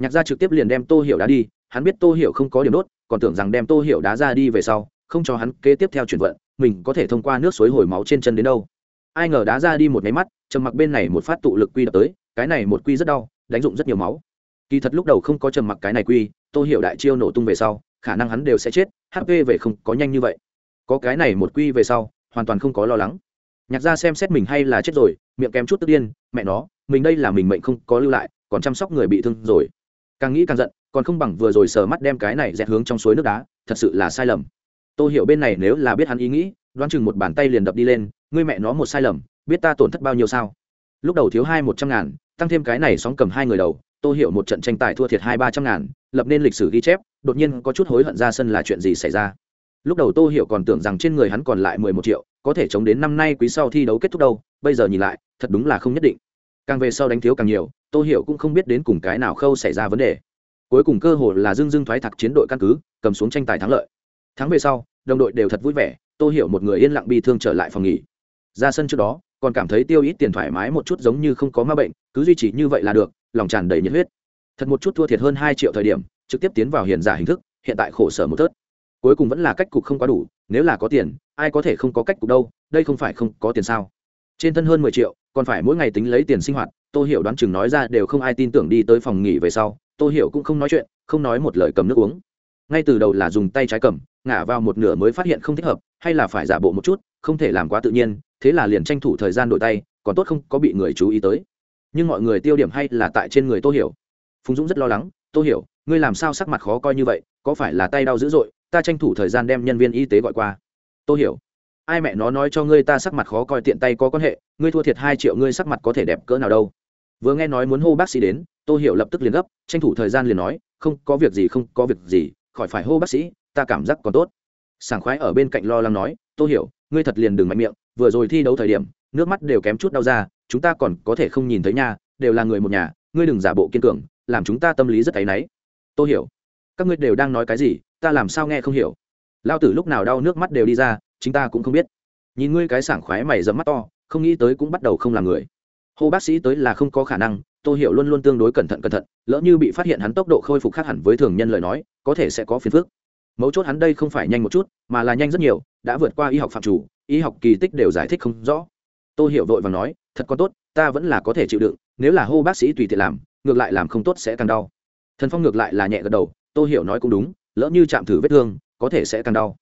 nhạc gia trực tiếp liền đem tô hiểu đá đi, hắn biết tô hiểu không có điểm đốt, còn tưởng rằng đem tô hiểu đá ra đi về sau, không cho hắn kế tiếp theo chuyển vận, mình có thể thông qua nước suối hồi máu trên chân đến đâu. Ai ngờ đá ra đi một máy mắt, trầm mặc bên này một phát tụ lực quy đập tới, cái này một quy rất đau, đánh dụng rất nhiều máu. Kỳ thật lúc đầu không có trầm mặc cái này quy, tô hiểu đại chiêu nổ tung về sau, khả năng hắn đều sẽ chết hp về không có nhanh như vậy. Có cái này một quy về sau, hoàn toàn không có lo lắng nhạc gia xem xét mình hay là chết rồi, miệng kém chút tức điên, mẹ nó, mình đây là mình mệnh không có lưu lại, còn chăm sóc người bị thương rồi. Càng nghĩ càng giận, còn không bằng vừa rồi sờ mắt đem cái này dẹt hướng trong suối nước đá, thật sự là sai lầm. Tôi hiểu bên này nếu là biết hắn ý nghĩ, đoán chừng một bàn tay liền đập đi lên, ngươi mẹ nó một sai lầm, biết ta tổn thất bao nhiêu sao? Lúc đầu thiếu hai một trăm ngàn, tăng thêm cái này sóng cầm hai người đầu tôi hiểu một trận tranh tài thua thiệt hai ba trăm ngàn, lập nên lịch sử ghi chép, đột nhiên có chút hối hận ra sân là chuyện gì xảy ra. Lúc đầu tôi hiểu còn tưởng rằng trên người hắn còn lại mười một triệu có thể chống đến năm nay quý sau thi đấu kết thúc đâu, bây giờ nhìn lại, thật đúng là không nhất định. Càng về sau đánh thiếu càng nhiều, tô hiểu cũng không biết đến cùng cái nào khâu xảy ra vấn đề. Cuối cùng cơ hội là dưng dưng thoái thạc chiến đội căn cứ, cầm xuống tranh tài thắng lợi. Thắng về sau, đồng đội đều thật vui vẻ, tô hiểu một người yên lặng bi thương trở lại phòng nghỉ. Ra sân trước đó, còn cảm thấy tiêu ít tiền thoải mái một chút giống như không có ma bệnh, cứ duy trì như vậy là được, lòng tràn đầy nhiệt huyết. Thật một chút thua thiệt hơn hai triệu thời điểm, trực tiếp tiến vào hiền giả hình thức, hiện tại khổ sở một tớt cuối cùng vẫn là cách cục không quá đủ, nếu là có tiền, ai có thể không có cách cục đâu, đây không phải không có tiền sao? Trên thân hơn mười triệu, còn phải mỗi ngày tính lấy tiền sinh hoạt tôi hiểu đoán chừng nói ra đều không ai tin tưởng đi tới phòng nghỉ về sau tôi hiểu cũng không nói chuyện, không nói một lời cầm nước uống. Ngay từ đầu là dùng tay trái cầm, ngả vào một nửa mới phát hiện không thích hợp, hay là phải giả bộ một chút, không thể làm quá tự nhiên, thế là liền tranh thủ thời gian đổi tay, còn tốt không có bị người chú ý tới. Nhưng mọi người tiêu điểm hay là tại trên người tôi hiểu. Phùng dũng rất lo lắng tôi hiểu, ngươi làm sao sắc mặt khó coi như vậy, có phải là tay đau dữ dội ta tranh thủ thời gian đem nhân viên y tế gọi qua. Tôi hiểu. Ai mẹ nó nói cho ngươi ta sắc mặt khó coi tiện tay có quan hệ, ngươi thua thiệt hai triệu ngươi sắc mặt có thể đẹp cỡ nào đâu. Vừa nghe nói muốn hô bác sĩ đến tôi hiểu lập tức liền gấp, tranh thủ thời gian liền nói, không, có việc gì, không, có việc gì, khỏi phải hô bác sĩ, ta cảm giác còn tốt. Sảng khoái ở bên cạnh lo lắng nói tôi hiểu, ngươi thật liền đừng mạnh miệng, vừa rồi thi đấu thời điểm, nước mắt đều kém chút đau ra, chúng ta còn có thể không nhìn thấy nhà đều là người một nhà, ngươi đừng giả bộ kiên cường, làm chúng ta tâm lý rất áy náy. Tôi hiểu. Các ngươi đều đang nói cái gì ta làm sao nghe không hiểu? Lao tử lúc nào đau nước mắt đều đi ra, chính ta cũng không biết. Nhìn ngươi cái sảng khoái mày dẫm mắt to, không nghĩ tới cũng bắt đầu không làm người. Hô bác sĩ tới là không có khả năng, tô hiểu luôn luôn tương đối cẩn thận cẩn thận, lỡ như bị phát hiện hắn tốc độ khôi phục khác hẳn với thường nhân lời nói, có thể sẽ có phiền phức. Mấu chốt hắn đây không phải nhanh một chút, mà là nhanh rất nhiều, đã vượt qua y học phạm chủ, y học kỳ tích đều giải thích không rõ. Tô hiểu vội và nói, thật có tốt, ta vẫn là có thể chịu đựng, nếu là hô bác sĩ tùy tiện làm, ngược lại làm không tốt sẽ càng đau. Thần phong ngược lại là nhẹ gật đầu, tô hiểu nói cũng đúng lỡ như chạm thử vết thương, có thể sẽ càng đau.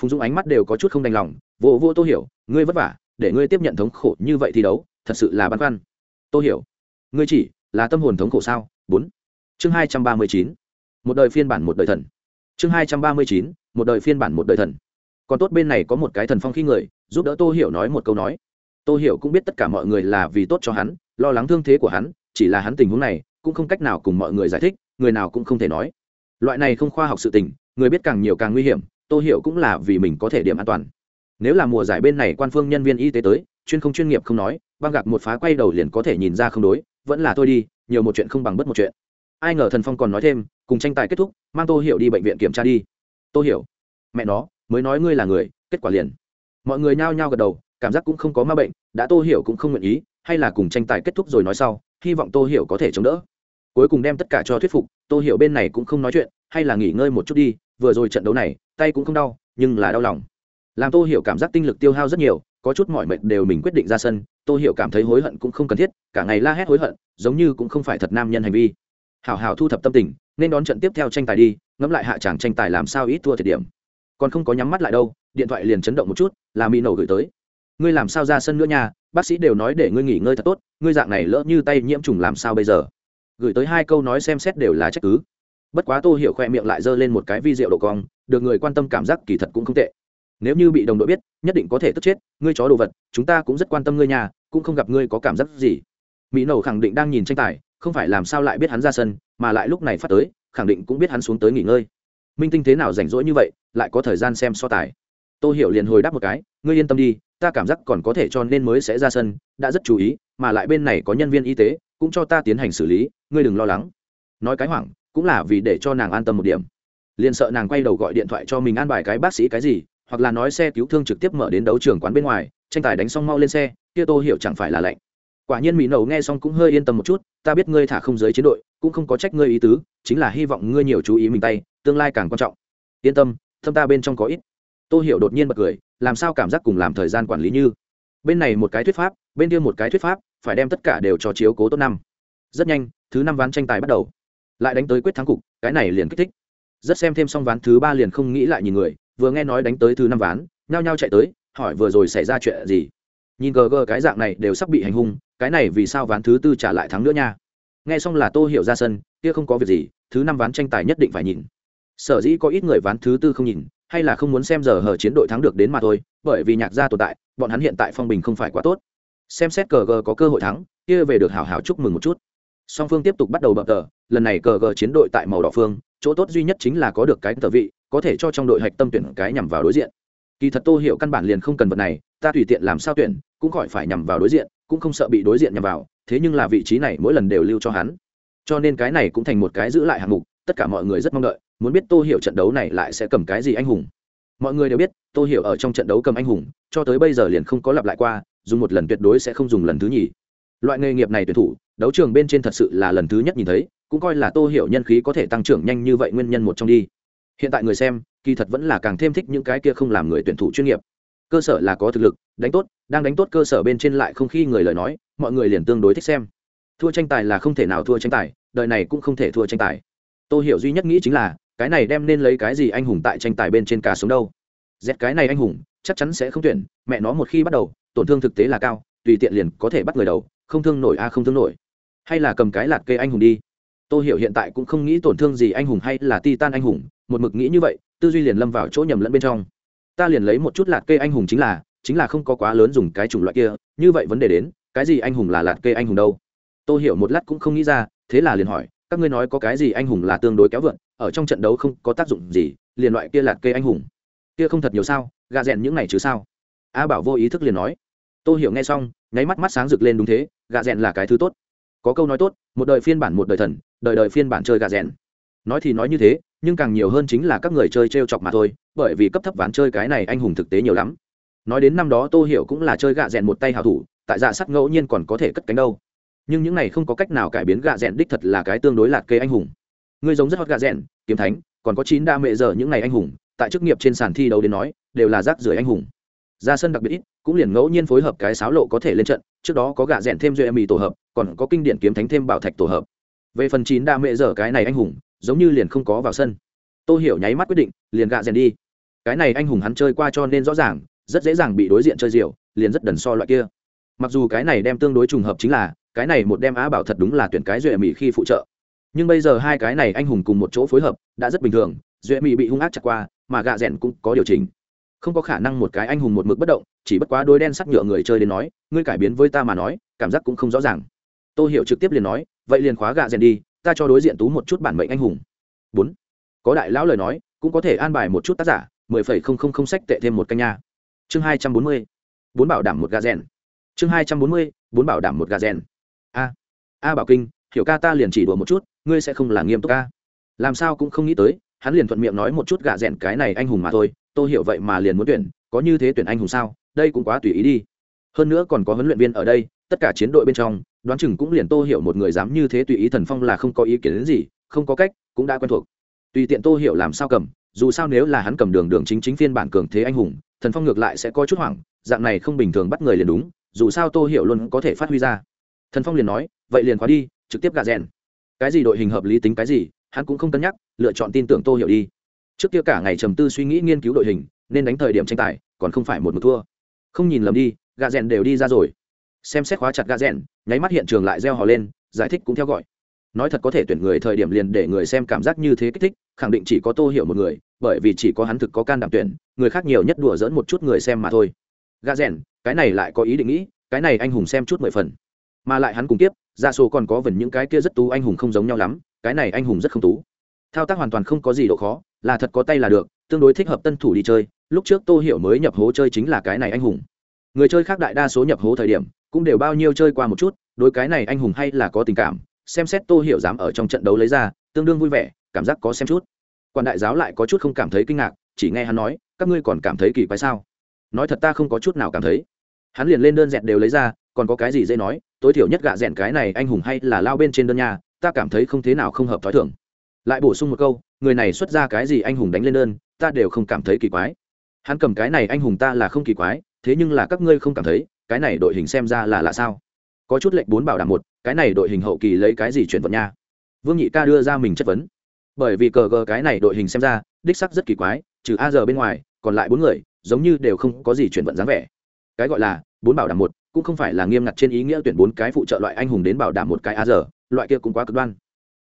Phùng dũng ánh mắt đều có chút không đành lòng, vô vô, tô hiểu, ngươi vất vả, để ngươi tiếp nhận thống khổ như vậy thi đấu, thật sự là băn khoăn. Tô hiểu, ngươi chỉ là tâm hồn thống khổ sao? Bốn. Chương hai trăm ba mươi chín. Một đời phiên bản một đời thần. Chương hai trăm ba mươi chín, một đời phiên bản một đời thần. Còn tốt bên này có một cái thần phong khi người, giúp đỡ tô hiểu nói một câu nói. Tô hiểu cũng biết tất cả mọi người là vì tốt cho hắn, lo lắng thương thế của hắn, chỉ là hắn tình huống này, cũng không cách nào cùng mọi người giải thích, người nào cũng không thể nói loại này không khoa học sự tình, người biết càng nhiều càng nguy hiểm, tô hiểu cũng là vì mình có thể điểm an toàn. Nếu là mùa giải bên này quan phương nhân viên y tế tới, chuyên không chuyên nghiệp không nói, băng gạc một phá quay đầu liền có thể nhìn ra không đối, vẫn là tôi đi, nhiều một chuyện không bằng bất một chuyện. Ai ngờ thần phong còn nói thêm, cùng tranh tài kết thúc, mang tô hiểu đi bệnh viện kiểm tra đi. Tô hiểu, mẹ nó, mới nói ngươi là người, kết quả liền. Mọi người nhao nhao gật đầu, cảm giác cũng không có ma bệnh, đã tô hiểu cũng không nguyện ý, hay là cùng tranh tài kết thúc rồi nói sau, hy vọng tô hiểu có thể chống đỡ cuối cùng đem tất cả cho thuyết phục, tô hiểu bên này cũng không nói chuyện, hay là nghỉ ngơi một chút đi, vừa rồi trận đấu này, tay cũng không đau, nhưng là đau lòng. Làm tô hiểu cảm giác tinh lực tiêu hao rất nhiều, có chút mọi mệt đều mình quyết định ra sân, tô hiểu cảm thấy hối hận cũng không cần thiết, cả ngày la hét hối hận, giống như cũng không phải thật nam nhân hành vi. Hảo hảo thu thập tâm tình, nên đón trận tiếp theo tranh tài đi, ngẫm lại hạ tràng tranh tài làm sao ít thua thiệt điểm. Còn không có nhắm mắt lại đâu, điện thoại liền chấn động một chút là mỹ nổ gửi tới. Ngươi làm sao ra sân nữa nha, bác sĩ đều nói để ngươi nghỉ ngơi thật tốt, ngươi dạng này lỡ như tay nhiễm trùng làm sao bây giờ? Gửi tới hai câu nói xem xét đều là trách cứ. Bất quá tô hiểu khoe miệng lại giơ lên một cái vi rượu độ cong, được người quan tâm cảm giác kỳ thật cũng không tệ. Nếu như bị đồng đội biết, nhất định có thể tức chết, ngươi chó đồ vật, chúng ta cũng rất quan tâm ngươi nhà, cũng không gặp ngươi có cảm giác gì. Mỹ nổ khẳng định đang nhìn tranh tài, không phải làm sao lại biết hắn ra sân, mà lại lúc này phát tới, khẳng định cũng biết hắn xuống tới nghỉ ngơi. Minh tinh thế nào rảnh rỗi như vậy, lại có thời gian xem so tài. Tôi hiểu liền hồi đáp một cái, ngươi yên tâm đi, ta cảm giác còn có thể cho nên mới sẽ ra sân, đã rất chú ý, mà lại bên này có nhân viên y tế cũng cho ta tiến hành xử lý, ngươi đừng lo lắng. Nói cái hoảng, cũng là vì để cho nàng an tâm một điểm. Liền sợ nàng quay đầu gọi điện thoại cho mình an bài cái bác sĩ cái gì, hoặc là nói xe cứu thương trực tiếp mở đến đấu trường quán bên ngoài, tranh tài đánh xong mau lên xe, kia tô hiểu chẳng phải là lạnh. Quả nhiên mỹ nầu nghe xong cũng hơi yên tâm một chút, ta biết ngươi thả không giới chiến đội, cũng không có trách ngươi ý tứ, chính là hy vọng ngươi nhiều chú ý mình tay, tương lai càng quan trọng. Yên tâm, thâm ta bên trong có ít. Tô hiểu đột nhiên bật cười, làm sao cảm giác cùng làm thời gian quản lý như? Bên này một cái thuyết pháp, bên kia một cái thuyết pháp phải đem tất cả đều cho chiếu cố tốt năm. Rất nhanh, thứ năm ván tranh tài bắt đầu. Lại đánh tới quyết thắng cục, cái này liền kích thích. Rất xem thêm xong ván thứ ba liền không nghĩ lại nhìn người, vừa nghe nói đánh tới thứ năm ván, nhao nhao chạy tới, hỏi vừa rồi xảy ra chuyện gì. Nhìn gờ gờ cái dạng này đều sắp bị hành hung, cái này vì sao ván thứ tư trả lại thắng nữa nha? Nghe xong là tô hiểu ra sân, kia không có việc gì, thứ năm ván tranh tài nhất định phải nhìn. Sở dĩ có ít người ván thứ tư không nhìn, hay là không muốn xem giờ hờ chiến đội thắng được đến mà thôi, bởi vì nhạc gia tồn tại, bọn hắn hiện tại phong bình không phải quá tốt xem xét cờ gờ có cơ hội thắng, kia về được hảo hảo chúc mừng một chút. Song phương tiếp tục bắt đầu bập tờ, lần này cờ gờ chiến đội tại màu đỏ phương, chỗ tốt duy nhất chính là có được cái tờ vị, có thể cho trong đội hạch tâm tuyển cái nhằm vào đối diện. Kỳ thật tô hiểu căn bản liền không cần vật này, ta tùy tiện làm sao tuyển, cũng khỏi phải nhằm vào đối diện, cũng không sợ bị đối diện nhằm vào, thế nhưng là vị trí này mỗi lần đều lưu cho hắn. Cho nên cái này cũng thành một cái giữ lại hạng mục, tất cả mọi người rất mong đợi, muốn biết tô hiểu trận đấu này lại sẽ cầm cái gì anh hùng. Mọi người đều biết, tô hiểu ở trong trận đấu cầm anh hùng, cho tới bây giờ liền không có lặp lại qua dùng một lần tuyệt đối sẽ không dùng lần thứ nhì. Loại nghề nghiệp này tuyển thủ, đấu trường bên trên thật sự là lần thứ nhất nhìn thấy, cũng coi là tô hiểu nhân khí có thể tăng trưởng nhanh như vậy nguyên nhân một trong đi. Hiện tại người xem, kỳ thật vẫn là càng thêm thích những cái kia không làm người tuyển thủ chuyên nghiệp. Cơ sở là có thực lực, đánh tốt, đang đánh tốt cơ sở bên trên lại không khi người lời nói, mọi người liền tương đối thích xem. Thua tranh tài là không thể nào thua tranh tài, đời này cũng không thể thua tranh tài. Tôi hiểu duy nhất nghĩ chính là, cái này đem nên lấy cái gì anh hùng tại tranh tài bên trên cả sống đâu? Dẹt cái này anh hùng, chắc chắn sẽ không tuyển, mẹ nó một khi bắt đầu tổn thương thực tế là cao, tùy tiện liền có thể bắt người đầu, không thương nổi a, không thương nổi. Hay là cầm cái lạt kê anh hùng đi. Tôi hiểu hiện tại cũng không nghĩ tổn thương gì anh hùng hay là ti tan anh hùng, một mực nghĩ như vậy, tư duy liền lâm vào chỗ nhầm lẫn bên trong. Ta liền lấy một chút lạt kê anh hùng chính là chính là không có quá lớn dùng cái chủng loại kia, như vậy vấn đề đến, cái gì anh hùng là lạt kê anh hùng đâu? Tôi hiểu một lát cũng không nghĩ ra, thế là liền hỏi, các ngươi nói có cái gì anh hùng là tương đối kéo vượn, ở trong trận đấu không có tác dụng gì, liền loại kia lạt kê anh hùng. Kia không thật nhiều sao gà rèn những này chứ sao? A bảo vô ý thức liền nói tôi hiểu nghe xong, nháy mắt mắt sáng rực lên đúng thế gà rèn là cái thứ tốt. Có câu nói tốt, một đời phiên bản một đời thần, đời đời phiên bản chơi gà rèn. Nói thì nói như thế, nhưng càng nhiều hơn chính là các người chơi t r e o chọc mà thôi, bởi vì cấp thấp ván chơi cái này anh hùng thực tế nhiều lắm. Nói đến năm đó tô hiểu cũng là chơi gạ rèn một tay hào thủ, tại dạ sắt ngẫu nhiên còn có thể cất cánh đâu. Nhưng những này không có cách nào cải biến gạ rèn đích thật là cái tương đối lạc kê anh hùng. Người giống rất hot gạ rèn, kiếm thánh, còn có chín đa mệ giờ những này anh hùng, tại chức nghiệp trên sàn thi đấu đến nói, đều là rác rưởi anh hùng. Ra sân đặc biệt ít cũng liền ngẫu nhiên phối hợp cái sáo lộ có thể lên trận, trước đó có gạ rèn thêm duy mì tổ hợp, còn có kinh điển kiếm thánh thêm bảo thạch tổ hợp. Về phần chín đa mệ giờ cái này anh hùng, giống như liền không có vào sân. Tô hiểu nháy mắt quyết định, liền gạ rèn đi. Cái này anh hùng hắn chơi qua cho nên rõ ràng, rất dễ dàng bị đối diện chơi diều, liền rất đần so loại kia. Mặc dù cái này đem tương đối trùng hợp chính là, cái này một đem á bảo thật đúng là tuyển cái duệ mỹ khi phụ trợ. Nhưng bây giờ hai cái này anh hùng cùng một chỗ phối hợp, đã rất bình thường, duệ mỹ bị hung ác chặt qua, mà gạ rèn cũng có điều chỉnh không có khả năng một cái anh hùng một mực bất động, chỉ bất quá đôi đen sắc nhựa người chơi đến nói, ngươi cải biến với ta mà nói, cảm giác cũng không rõ ràng. Tôi hiểu trực tiếp liền nói, vậy liền khóa gạ rèn đi, ta cho đối diện tú một chút bản mệnh anh hùng. Bốn. Có đại lão lời nói, cũng có thể an bài một chút tác giả, mười phẩy không không không sách tệ thêm một canh nha. Chương hai trăm bốn mươi, bốn bảo đảm một gà rèn. Chương hai trăm bốn mươi, bốn bảo đảm một gà rèn. A. A bảo kinh, hiểu ca ta liền chỉ đùa một chút, ngươi sẽ không là nghiêm túc ca. Làm sao cũng không nghĩ tới, hắn liền thuận miệng nói một chút gà rèn cái này anh hùng mà thôi tôi hiểu vậy mà liền muốn tuyển, có như thế tuyển anh hùng sao? Đây cũng quá tùy ý đi. Hơn nữa còn có huấn luyện viên ở đây, tất cả chiến đội bên trong, đoán chừng cũng liền tô hiểu một người dám như thế tùy ý thần phong là không có ý kiến đến gì, không có cách, cũng đã quen thuộc. Tùy tiện tô hiểu làm sao cầm, dù sao nếu là hắn cầm đường đường chính chính phiên bản cường thế anh hùng, thần phong ngược lại sẽ có chút hoảng, dạng này không bình thường bắt người liền đúng, dù sao tô hiểu luôn có thể phát huy ra. Thần phong liền nói, vậy liền khóa đi, trực tiếp gạ rèn. Cái gì đội hình hợp lý tính cái gì, hắn cũng không cân nhắc, lựa chọn tin tưởng tô hiểu đi trước kia cả ngày trầm tư suy nghĩ nghiên cứu đội hình, nên đánh thời điểm tranh tài, còn không phải một một thua. Không nhìn lầm đi gà rèn đều đi ra rồi. Xem xét khóa chặt gà rèn, nháy mắt hiện trường lại reo hò lên, giải thích cũng theo gọi. Nói thật có thể tuyển người thời điểm liền để người xem cảm giác như thế kích thích, khẳng định chỉ có tô hiểu một người, bởi vì chỉ có hắn thực có can đảm tuyển, người khác nhiều nhất đùa dỡn một chút người xem mà thôi. Gà rèn, cái này lại có ý định nghĩ, cái này anh hùng xem chút mười phần. Mà lại hắn cùng tiếp, ra số còn có vần những cái kia rất tú anh hùng không giống nhau lắm, cái này anh hùng rất không tú thao tác hoàn toàn không có gì độ khó, là thật có tay là được, tương đối thích hợp tân thủ đi chơi. Lúc trước tô hiểu mới nhập hố chơi chính là cái này anh hùng. Người chơi khác đại đa số nhập hố thời điểm, cũng đều bao nhiêu chơi qua một chút, đối cái này anh hùng hay là có tình cảm, xem xét tô hiểu dám ở trong trận đấu lấy ra, tương đương vui vẻ, cảm giác có xem chút. Quan đại giáo lại có chút không cảm thấy kinh ngạc, chỉ nghe hắn nói, các ngươi còn cảm thấy kỳ quái sao? Nói thật ta không có chút nào cảm thấy. Hắn liền lên đơn dẹn đều lấy ra, còn có cái gì dễ nói, tối thiểu nhất gạ dẹn cái này anh hùng hay là lao bên trên đơn nhà ta cảm thấy không thế nào không hợp thói thường lại bổ sung một câu, người này xuất ra cái gì anh hùng đánh lên đơn, ta đều không cảm thấy kỳ quái. Hắn cầm cái này anh hùng ta là không kỳ quái, thế nhưng là các ngươi không cảm thấy, cái này đội hình xem ra là lạ sao? Có chút lệnh bốn bảo đảm một, cái này đội hình hậu kỳ lấy cái gì chuyển vận nha? Vương nhị ca đưa ra mình chất vấn. Bởi vì cờ gờ cái này đội hình xem ra, đích sắc rất kỳ quái, trừ a giờ bên ngoài, còn lại bốn người, giống như đều không có gì chuyển vận dáng vẻ. Cái gọi là, bốn bảo đảm một, cũng không phải là nghiêm ngặt trên ý nghĩa tuyển bốn cái phụ trợ loại anh hùng đến bảo đảm một cái a giờ loại kia cũng quá cực đoan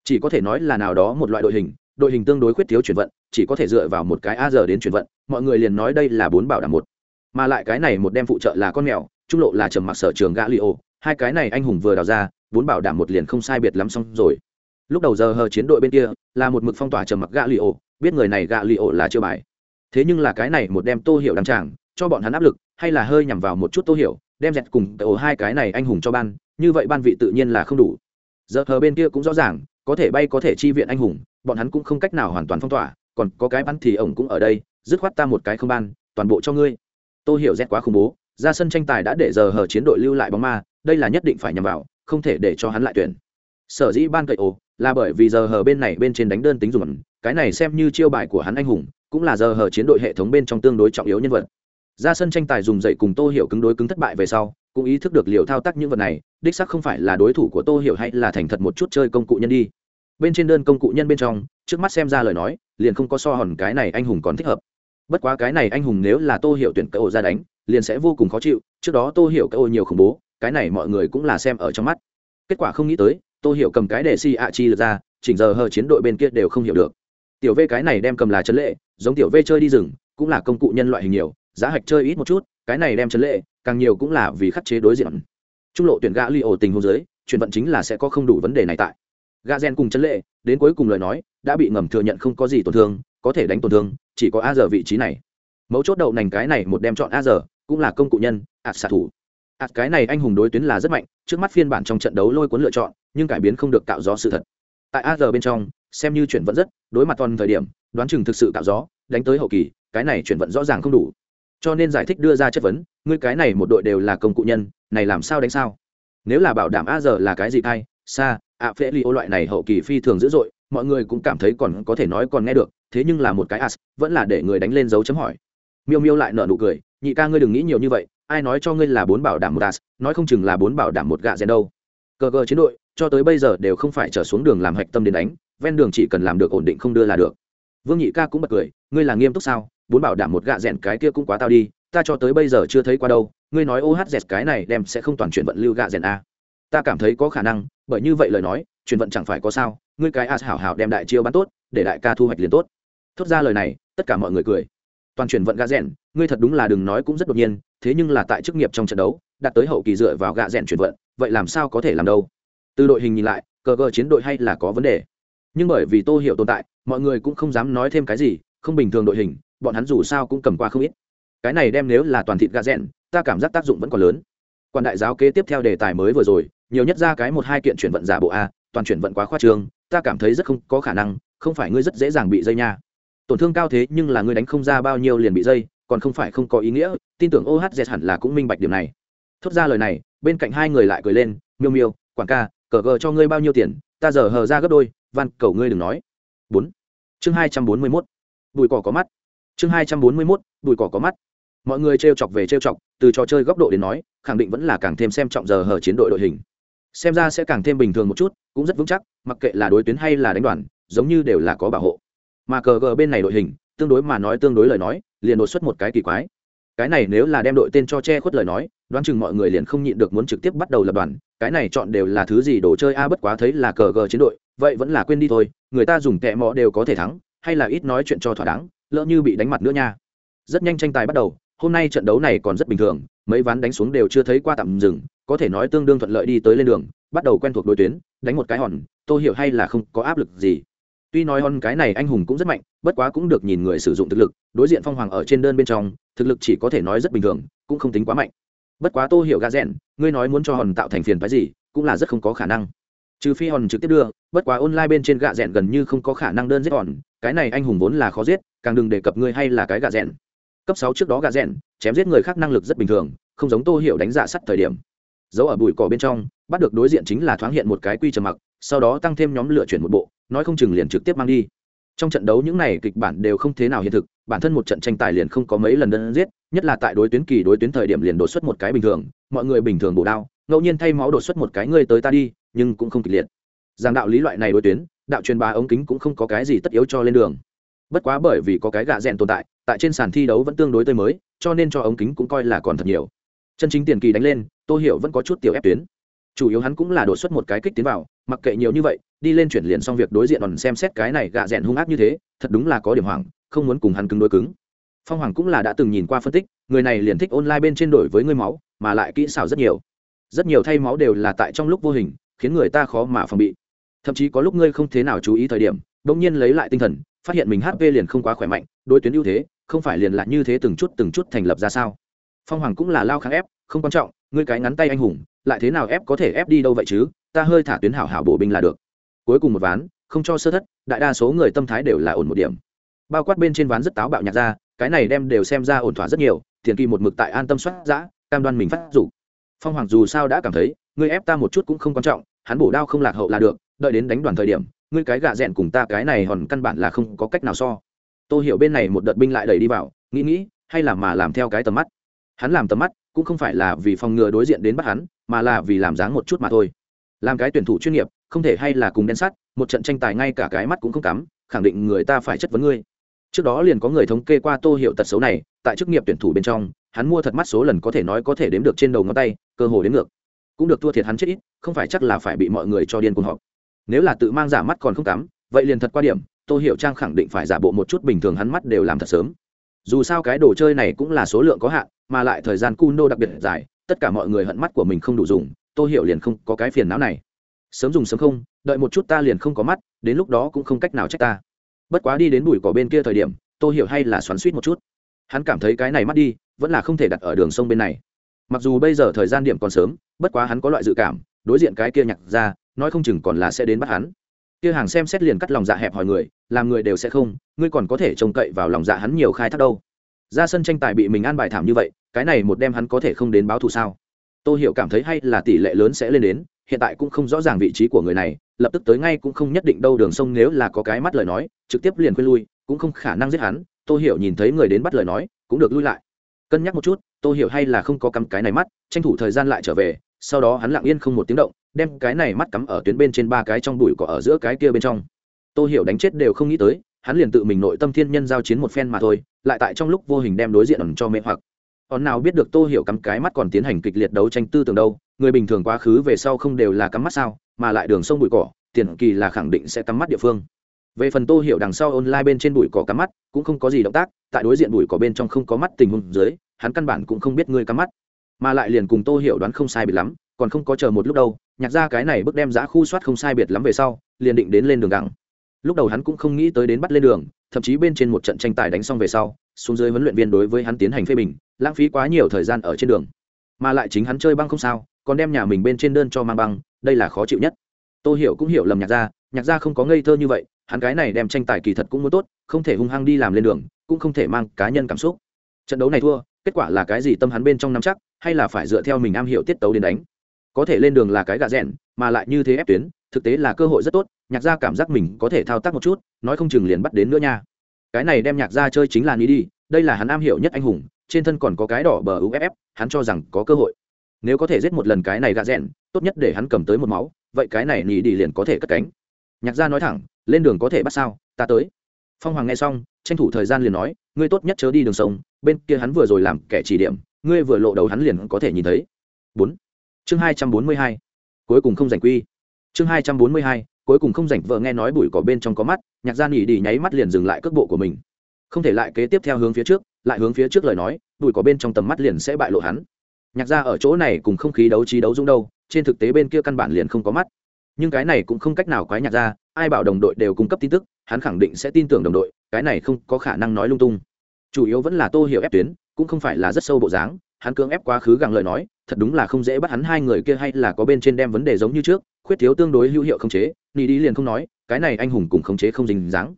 chỉ có thể nói là nào đó một loại đội hình đội hình tương đối khuyết thiếu chuyển vận, chỉ có thể dựa vào một cái a giờ đến chuyển vận, mọi người liền nói đây là bốn bảo đảm một. Mà lại cái này một đem phụ trợ là con mèo, trung lộ là trầm mặc sở trường gã li ô hai cái này anh hùng vừa đào ra, bốn bảo đảm một liền không sai biệt lắm xong rồi. Lúc đầu giờ hờ chiến đội bên kia, là một mực phong tỏa trầm mặc gã li ô biết người này gã li ô là chưa bài. Thế nhưng là cái này một đem tô hiểu đăng tràng, cho bọn hắn áp lực, hay là hơi nhằm vào một chút tô hiểu, đem dẹt cùng ổ hai cái này anh hùng cho ban, như vậy ban vị tự nhiên là không đủ. Giờ hờ bên kia cũng rõ ràng có thể bay có thể chi viện anh hùng, bọn hắn cũng không cách nào hoàn toàn phong tỏa, còn có cái bắn thì ổng cũng ở đây, dứt khoát ta một cái không ban, toàn bộ cho ngươi. Tô hiểu rét quá khủng bố, ra sân tranh tài đã để giờ hờ chiến đội lưu lại bóng ma, đây là nhất định phải nhằm vào, không thể để cho hắn lại tuyển. Sở dĩ ban cậy ồ, là bởi vì giờ hờ bên này bên trên đánh đơn tính dùng cái này xem như chiêu bài của hắn anh hùng, cũng là giờ hờ chiến đội hệ thống bên trong tương đối trọng yếu nhân vật. Ra sân tranh tài dùng dậy cùng tô hiểu cứng đối cứng thất bại về sau, cũng ý thức được liệu thao tác những vật này đích sắc không phải là đối thủ của tô hiểu hay là thành thật một chút chơi công cụ nhân đi. Bên trên đơn công cụ nhân bên trong, trước mắt xem ra lời nói, liền không có so hòn cái này anh hùng còn thích hợp. Bất quá cái này anh hùng nếu là tô hiểu tuyển cái ổ ra đánh, liền sẽ vô cùng khó chịu, trước đó tô hiểu cái ổ nhiều khủng bố, cái này mọi người cũng là xem ở trong mắt. Kết quả không nghĩ tới, tô hiểu cầm cái để si ạ chi lượt ra, chỉnh giờ hờ chiến đội bên kia đều không hiểu được. Tiểu v cái này đem cầm là chấn lệ, giống tiểu v chơi đi rừng, cũng là công cụ nhân loại hình nhiều, giá hạch chơi ít một chút, cái này đem chấn lệ, càng nhiều cũng là vì khắc chế đối diện trung lộ tuyển gã li ổ tình hôn giới chuyển vận chính là sẽ có không đủ vấn đề này tại. Gã gen cùng chân lệ, đến cuối cùng lời nói, đã bị ngầm thừa nhận không có gì tổn thương, có thể đánh tổn thương, chỉ có a giờ vị trí này. Mấu chốt đậu nành cái này một đem chọn a giờ cũng là công cụ nhân, ạt xạ thủ. Ạt cái này anh hùng đối tuyến là rất mạnh, trước mắt phiên bản trong trận đấu lôi cuốn lựa chọn, nhưng cải biến không được tạo gió sự thật. Tại a giờ bên trong, xem như chuyển vận rất, đối mặt toàn thời điểm, đoán chừng thực sự tạo gió, đánh tới hậu kỳ, cái này chuyển vận rõ ràng không đủ. Cho nên giải thích đưa ra chất vấn, ngươi cái này một đội đều là công cụ nhân này làm sao đánh sao? Nếu là bảo đảm a giờ là cái gì thay xa ạ phễ li ô loại này hậu kỳ phi thường dữ dội, mọi người cũng cảm thấy còn có thể nói còn nghe được, thế nhưng là một cái as, vẫn là để người đánh lên dấu chấm hỏi. Miêu miêu lại nở nụ cười, nhị ca ngươi đừng nghĩ nhiều như vậy, ai nói cho ngươi là bốn bảo đảm một as, nói không chừng là bốn bảo đảm một gạ rèn đâu. Cờ cờ chiến đội, cho tới bây giờ đều không phải trở xuống đường làm hạch tâm đến đánh, ven đường chỉ cần làm được ổn định không đưa là được. Vương nhị ca cũng bật cười, ngươi là nghiêm túc sao? Bốn bảo đảm một gạ rèn cái kia cũng quá tao đi, ta cho tới bây giờ chưa thấy qua đâu ngươi nói ohz cái này đem sẽ không toàn chuyển vận lưu gạ rèn a. Ta cảm thấy có khả năng, bởi như vậy lời nói, chuyển vận chẳng phải có sao, ngươi cái as hảo hảo đem đại chiêu bán tốt, để đại ca thu hoạch liền tốt. Thốt ra lời này, tất cả mọi người cười. Toàn chuyển vận gạ rèn, ngươi thật đúng là đừng nói cũng rất đột nhiên, thế nhưng là tại chức nghiệp trong trận đấu, đạt tới hậu kỳ dựa vào gạ rèn chuyển vận, vậy làm sao có thể làm đâu? Từ đội hình nhìn lại, cờ cờ chiến đội hay là có vấn đề. Nhưng bởi vì tô hiểu tồn tại, mọi người cũng không dám nói thêm cái gì, không bình thường đội hình, bọn hắn dù sao cũng cầm qua không ít. Cái này đem nếu là toàn thịt gà rẽn ta cảm giác tác dụng vẫn còn lớn. Quan đại giáo kế tiếp theo đề tài mới vừa rồi, nhiều nhất ra cái một hai kiện chuyển vận giả bộ a, toàn chuyển vận quá khoa trương, ta cảm thấy rất không có khả năng, không phải ngươi rất dễ dàng bị dây nha. Tổn thương cao thế nhưng là ngươi đánh không ra bao nhiêu liền bị dây, còn không phải không có ý nghĩa, tin tưởng ohz hẳn là cũng minh bạch điểm này. Thốt ra lời này, bên cạnh hai người lại cười lên, miêu miêu quảng ca, cờ gờ cho ngươi bao nhiêu tiền, ta giờ hờ ra gấp đôi, van cầu ngươi đừng nói. Bốn. Chương hai trăm bốn mươi mốt. Bụi cỏ có mắt. Chương hai trăm bốn mươi mốt bụi cỏ có mắt mọi người trêu chọc về trêu chọc, từ trò chơi góc độ đến nói, khẳng định vẫn là càng thêm xem trọng giờ hở chiến đội đội hình. Xem ra sẽ càng thêm bình thường một chút, cũng rất vững chắc, mặc kệ là đối tuyến hay là đánh đoàn, giống như đều là có bảo hộ. Mà cờ gờ bên này đội hình, tương đối mà nói tương đối lời nói, liền đột xuất một cái kỳ quái. Cái này nếu là đem đội tên cho che khuất lời nói, đoán chừng mọi người liền không nhịn được muốn trực tiếp bắt đầu lập đoàn, cái này chọn đều là thứ gì đồ chơi a, bất quá thấy là cờ gờ chiến đội, vậy vẫn là quên đi thôi, người ta dùng tệ mọ đều có thể thắng, hay là ít nói chuyện cho thỏa đáng, lỡ như bị đánh mặt nữa nha. Rất nhanh tranh tài bắt đầu hôm nay trận đấu này còn rất bình thường, mấy ván đánh xuống đều chưa thấy qua tạm dừng, có thể nói tương đương thuận lợi đi tới lên đường, bắt đầu quen thuộc đối tuyến, đánh một cái hòn tôi hiểu hay là không có áp lực gì. Tuy nói hòn cái này anh hùng cũng rất mạnh, bất quá cũng được nhìn người sử dụng thực lực, đối diện phong hoàng ở trên đơn bên trong, thực lực chỉ có thể nói rất bình thường, cũng không tính quá mạnh. Bất quá tô hiểu gà rẽn ngươi nói muốn cho hòn tạo thành phiền phái gì, cũng là rất không có khả năng. Trừ phi hòn trực tiếp đưa, bất quá online bên trên gạ rẽn gần như không có khả năng đơn giết hòn, cái này anh hùng vốn là khó giết, càng đừng đề cập ngươi hay là cái gạ rẽn cấp sáu trước đó gạ rèn, chém giết người khác năng lực rất bình thường không giống tô hiểu đánh giả sắt thời điểm. Giấu ở bụi cỏ bên trong bắt được đối diện chính là thoáng hiện một cái quy trầm mặc sau đó tăng thêm nhóm lựa chuyển một bộ nói không chừng liền trực tiếp mang đi. Trong trận đấu những này kịch bản đều không thế nào hiện thực bản thân một trận tranh tài liền không có mấy lần đơn giết nhất là tại đối tuyến kỳ đối tuyến thời điểm liền đột xuất một cái bình thường mọi người bình thường bổ đao ngẫu nhiên thay máu đột xuất một cái ngươi tới ta đi nhưng cũng không kịch liệt. Giảng đạo lý loại này đối tuyến đạo truyền bá ống kính cũng không có cái gì tất yếu cho lên đường. Bất quá bởi vì có cái gạ rèn tồn tại tại trên sàn thi đấu vẫn tương đối tươi mới, cho nên cho ống kính cũng coi là còn thật nhiều. Chân chính tiền kỳ đánh lên, tô hiểu vẫn có chút tiểu ép tuyến. Chủ yếu hắn cũng là đột xuất một cái kích tiến vào, mặc kệ nhiều như vậy, đi lên chuyển liền xong việc đối diện còn xem xét cái này gạ rẽn hung ác như thế, thật đúng là có điểm hoảng, không muốn cùng hắn cứng đối cứng. Phong hoàng cũng là đã từng nhìn qua phân tích, người này liền thích online bên trên đổi với người máu, mà lại kỹ xảo rất nhiều. Rất nhiều thay máu đều là tại trong lúc vô hình, khiến người ta khó mà phòng bị. Thậm chí có lúc ngươi không thế nào chú ý thời điểm, bỗng nhiên lấy lại tinh thần, phát hiện mình hp liền không quá khỏe mạnh, đối tuyến ưu thế không phải liền là như thế từng chút từng chút thành lập ra sao? Phong hoàng cũng là lao kháng ép, không quan trọng, ngươi cái ngắn tay anh hùng, lại thế nào ép có thể ép đi đâu vậy chứ? Ta hơi thả tuyến hảo hảo bổ binh là được. Cuối cùng một ván, không cho sơ thất, đại đa số người tâm thái đều là ổn một điểm. Bao quát bên trên ván rất táo bạo nhạc ra, cái này đem đều xem ra ổn thỏa rất nhiều, tiền kỳ một mực tại an tâm soát giã, cam đoan mình phát rủ phong hoàng dù sao đã cảm thấy, ngươi ép ta một chút cũng không quan trọng, hắn bổ đao không lạc hậu là được, đợi đến đánh đoàn thời điểm, ngươi cái gạ rẽn cùng ta cái này hòn căn bản là không có cách nào so tôi hiểu bên này một đợt binh lại đẩy đi vào, nghĩ nghĩ, hay là mà làm theo cái tầm mắt. Hắn làm tầm mắt cũng không phải là vì phòng ngừa đối diện đến bắt hắn, mà là vì làm dáng một chút mà thôi. Làm cái tuyển thủ chuyên nghiệp, không thể hay là cùng đen sắt, một trận tranh tài ngay cả cái mắt cũng không cắm, khẳng định người ta phải chất vấn ngươi. Trước đó liền có người thống kê qua tô hiệu tật xấu này, tại chức nghiệp tuyển thủ bên trong, hắn mua thật mắt số lần có thể nói có thể đếm được trên đầu ngón tay, cơ hồ đến ngược. Cũng được thua thiệt hắn chết ít, không phải chắc là phải bị mọi người cho điên cuồng họp. Nếu là tự mang giả mắt còn không cắm, vậy liền thật qua điểm tô hiểu trang khẳng định phải giả bộ một chút bình thường hắn mắt đều làm thật sớm. Dù sao cái đồ chơi này cũng là số lượng có hạn, mà lại thời gian cu nô đặc biệt dài, tất cả mọi người hận mắt của mình không đủ dùng, tô hiểu liền không có cái phiền não này. Sớm dùng sớm không, đợi một chút ta liền không có mắt, đến lúc đó cũng không cách nào trách ta. Bất quá đi đến bụi cỏ bên kia thời điểm, tô hiểu hay là xoắn suýt một chút. Hắn cảm thấy cái này mắt đi, vẫn là không thể đặt ở đường sông bên này. Mặc dù bây giờ thời gian điểm còn sớm, bất quá hắn có loại dự cảm, đối diện cái kia nhặt ra, nói không chừng còn là sẽ đến bắt hắn kia hàng xem xét liền cắt lòng dạ hẹp hỏi người, làm người đều sẽ không, ngươi còn có thể trông cậy vào lòng dạ hắn nhiều khai thác đâu. Ra sân tranh tài bị mình an bài thảm như vậy, cái này một đêm hắn có thể không đến báo thù sao? Tô hiểu cảm thấy hay là tỷ lệ lớn sẽ lên đến, hiện tại cũng không rõ ràng vị trí của người này, lập tức tới ngay cũng không nhất định đâu đường sông nếu là có cái mắt lời nói, trực tiếp liền khuyên lui, cũng không khả năng giết hắn, tô hiểu nhìn thấy người đến bắt lời nói, cũng được lui lại. Cân nhắc một chút, tô hiểu hay là không có cắm cái này mắt, tranh thủ thời gian lại trở về, sau đó hắn lặng yên không một tiếng động đem cái này mắt cắm ở tuyến bên trên ba cái trong bụi cỏ ở giữa cái kia bên trong. Tô hiểu đánh chết đều không nghĩ tới, hắn liền tự mình nội tâm thiên nhân giao chiến một phen mà thôi, lại tại trong lúc vô hình đem đối diện ẩn cho mê hoặc. Còn nào biết được tô hiểu cắm cái mắt còn tiến hành kịch liệt đấu tranh tư tưởng đâu, người bình thường quá khứ về sau không đều là cắm mắt sao, mà lại đường sông bụi cỏ, tiền kỳ là khẳng định sẽ cắm mắt địa phương. Về phần tô hiểu đằng sau online bên trên bụi cỏ cắm mắt, cũng không có gì động tác, tại đối diện bụi cỏ bên trong không có mắt tình huống dưới, hắn căn bản cũng không biết ngươi cắm mắt. Mà lại liền cùng tô hiểu đoán không sai bị lắm còn không có chờ một lúc đâu, nhạc ra cái này bước đem giá khu soát không sai biệt lắm về sau, liền định đến lên đường gặng. Lúc đầu hắn cũng không nghĩ tới đến bắt lên đường, thậm chí bên trên một trận tranh tài đánh xong về sau, xuống dưới huấn luyện viên đối với hắn tiến hành phê bình, lãng phí quá nhiều thời gian ở trên đường. Mà lại chính hắn chơi băng không sao, còn đem nhà mình bên trên đơn cho mang băng, đây là khó chịu nhất. Tôi hiểu cũng hiểu lầm nhạc gia nhạc gia không có ngây thơ như vậy, hắn cái này đem tranh tài kỳ thật cũng muốn tốt, không thể hung hăng đi làm lên đường, cũng không thể mang cá nhân cảm xúc. Trận đấu này thua, kết quả là cái gì tâm hắn bên trong nắm chắc, hay là phải dựa theo mình am hiểu tiết tấu đến đánh có thể lên đường là cái gà rèn, mà lại như thế ép tuyến, thực tế là cơ hội rất tốt, nhạc gia cảm giác mình có thể thao tác một chút, nói không chừng liền bắt đến nữa nha. Cái này đem nhạc gia chơi chính là ní đi đây là hắn am hiểu nhất anh hùng, trên thân còn có cái đỏ bờ uff hắn cho rằng có cơ hội. Nếu có thể giết một lần cái này gà rèn, tốt nhất để hắn cầm tới một máu, vậy cái này nỉ đi liền có thể cất cánh. Nhạc gia nói thẳng, lên đường có thể bắt sao, ta tới. Phong hoàng nghe xong, tranh thủ thời gian liền nói, ngươi tốt nhất chớ đi đường sông, bên kia hắn vừa rồi làm kẻ chỉ điểm, ngươi vừa lộ đầu hắn liền có thể nhìn thấy. Bốn chương hai trăm bốn mươi hai, cuối cùng không giành quy. Chương hai trăm bốn mươi hai, cuối cùng không rảnh vợ nghe nói bụi cỏ bên trong có mắt, nhạc gia nỉ đi nháy mắt liền dừng lại cước bộ của mình. Không thể lại kế tiếp theo hướng phía trước, lại hướng phía trước lời nói, bụi cỏ bên trong tầm mắt liền sẽ bại lộ hắn. Nhạc gia ở chỗ này cùng không khí đấu trí đấu dũng đâu, trên thực tế bên kia căn bản liền không có mắt. Nhưng cái này cũng không cách nào quái nhạc gia, ai bảo đồng đội đều cung cấp tin tức, hắn khẳng định sẽ tin tưởng đồng đội, cái này không có khả năng nói lung tung. Chủ yếu vẫn là tô hiểu ép tuyến, cũng không phải là rất sâu bộ dáng hắn cưỡng ép quá khứ gặng lời nói, thật đúng là không dễ bắt hắn hai người kia hay là có bên trên đem vấn đề giống như trước, khuyết thiếu tương đối hữu hiệu khống chế, ni đi liền không nói, cái này anh hùng cùng khống chế không dính dáng.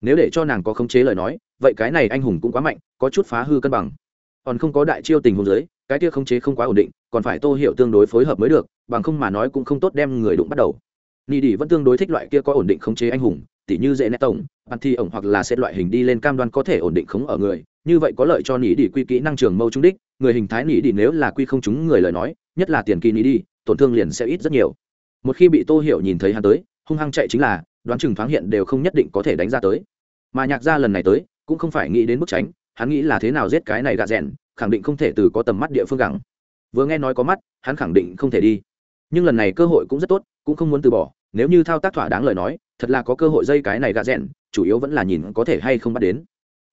Nếu để cho nàng có khống chế lời nói, vậy cái này anh hùng cũng quá mạnh, có chút phá hư cân bằng. Còn không có đại chiêu tình huống giới, cái kia khống chế không quá ổn định, còn phải tô hiệu tương đối phối hợp mới được, bằng không mà nói cũng không tốt đem người đụng bắt đầu. Ni đi vẫn tương đối thích loại kia có ổn định khống chế anh hùng, tỉ như dễ nét tổng ăn thi ổng hoặc là xét loại hình đi lên cam đoan có thể ổn định khống ở người như vậy có lợi cho nỉ đi quy kỹ năng trường mâu trung đích, người hình thái nỉ đi nếu là quy không chúng người lời nói, nhất là tiền kỳ nỉ đi tổn thương liền sẽ ít rất nhiều. Một khi bị tô hiểu nhìn thấy hắn tới, hung hăng chạy chính là, đoán chừng thoáng hiện đều không nhất định có thể đánh ra tới. Mà nhạc gia lần này tới, cũng không phải nghĩ đến bức tránh, hắn nghĩ là thế nào giết cái này gạ rẽn khẳng định không thể từ có tầm mắt địa phương gắng. Vừa nghe nói có mắt, hắn khẳng định không thể đi. Nhưng lần này cơ hội cũng rất tốt, cũng không muốn từ bỏ, nếu như thao tác thỏa đáng lời nói, thật là có cơ hội dây cái này gạ rẽn chủ yếu vẫn là nhìn có thể hay không bắt đến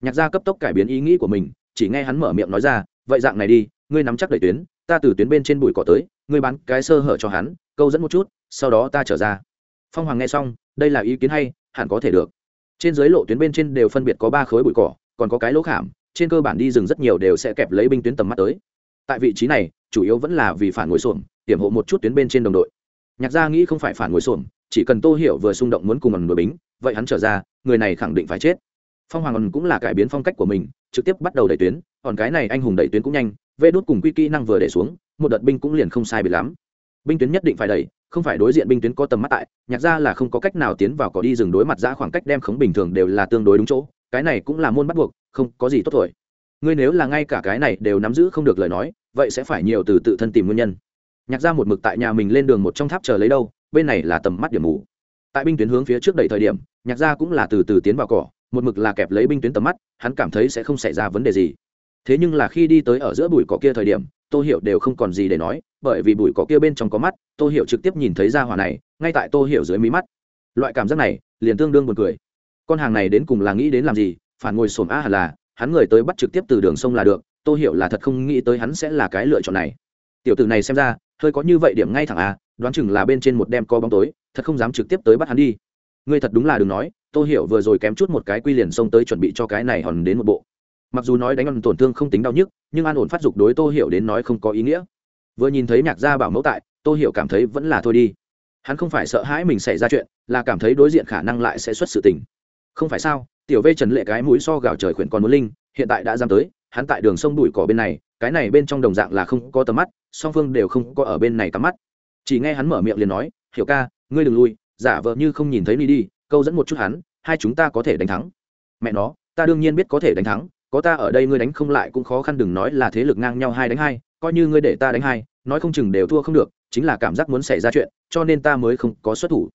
nhạc gia cấp tốc cải biến ý nghĩ của mình, chỉ nghe hắn mở miệng nói ra, vậy dạng này đi, ngươi nắm chắc đầy tuyến, ta từ tuyến bên trên bụi cỏ tới, ngươi bán cái sơ hở cho hắn, câu dẫn một chút, sau đó ta trở ra. Phong hoàng nghe xong, đây là ý kiến hay, hẳn có thể được. Trên dưới lộ tuyến bên trên đều phân biệt có ba khối bụi cỏ, còn có cái lỗ khảm, trên cơ bản đi rừng rất nhiều đều sẽ kẹp lấy binh tuyến tầm mắt tới. Tại vị trí này, chủ yếu vẫn là vì phản ngồi xuồng hiểm hộ một chút tuyến bên trên đồng đội. Nhạc gia nghĩ không phải phản ngồi xuồng chỉ cần tô hiểu vừa xung động muốn cùng ẩn đuổi bính, vậy hắn trở ra, người này khẳng định phải chết phong hoàng ẩn cũng là cải biến phong cách của mình, trực tiếp bắt đầu đẩy tuyến, còn cái này anh hùng đẩy tuyến cũng nhanh, vê đốt cùng quy kỹ năng vừa để xuống, một đợt binh cũng liền không sai bị lắm. Binh tuyến nhất định phải đẩy, không phải đối diện binh tuyến có tầm mắt tại, nhạc ra là không có cách nào tiến vào cỏ đi rừng đối mặt ra khoảng cách đem khống bình thường đều là tương đối đúng chỗ, cái này cũng là môn bắt buộc, không có gì tốt thổi ngươi nếu là ngay cả cái này đều nắm giữ không được lời nói, vậy sẽ phải nhiều từ tự thân tìm nguyên nhân. Nhạc ra một mực tại nhà mình lên đường một trong tháp chờ lấy đâu, bên này là tầm mắt điểm mù. Tại binh tuyến hướng phía trước đẩy thời điểm, nhạc ra cũng là từ từ tiến vào cỏ một mực là kẹp lấy binh tuyến tầm mắt, hắn cảm thấy sẽ không xảy ra vấn đề gì. Thế nhưng là khi đi tới ở giữa bụi cỏ kia thời điểm, tô hiểu đều không còn gì để nói, bởi vì bụi cỏ kia bên trong có mắt, tô hiểu trực tiếp nhìn thấy ra hỏa này, ngay tại tô hiểu dưới mí mắt. Loại cảm giác này, liền tương đương buồn cười. Con hàng này đến cùng là nghĩ đến làm gì, phản ngồi xổm a hẳn là, hắn người tới bắt trực tiếp từ đường sông là được, tô hiểu là thật không nghĩ tới hắn sẽ là cái lựa chọn này. Tiểu tử này xem ra, hơi có như vậy điểm ngay thẳng a, đoán chừng là bên trên một đem co bóng tối, thật không dám trực tiếp tới bắt hắn đi. Ngươi thật đúng là đừng nói tô hiểu vừa rồi kém chút một cái quy liền xông tới chuẩn bị cho cái này hòn đến một bộ. Mặc dù nói đánh ăn tổn thương không tính đau nhức, nhưng an ổn phát dục đối tô hiểu đến nói không có ý nghĩa. Vừa nhìn thấy nhạc gia bảo mẫu tại, tô hiểu cảm thấy vẫn là thôi đi. Hắn không phải sợ hãi mình xảy ra chuyện, là cảm thấy đối diện khả năng lại sẽ xuất sự tình. Không phải sao, tiểu vê trần lệ cái mũi so gào trời khuyển còn muốn linh, hiện tại đã dám tới, hắn tại đường sông đùi cỏ bên này, cái này bên trong đồng dạng là không có tầm mắt, song phương đều không có ở bên này tắm mắt. Chỉ nghe hắn mở miệng liền nói, hiểu ca, ngươi đừng lui, giả vờ như không nhìn thấy đi đi câu dẫn một chút hắn, hai chúng ta có thể đánh thắng. Mẹ nó, ta đương nhiên biết có thể đánh thắng, có ta ở đây ngươi đánh không lại cũng khó khăn đừng nói là thế lực ngang nhau hai đánh hai, coi như ngươi để ta đánh hai, nói không chừng đều thua không được, chính là cảm giác muốn xảy ra chuyện, cho nên ta mới không có xuất thủ.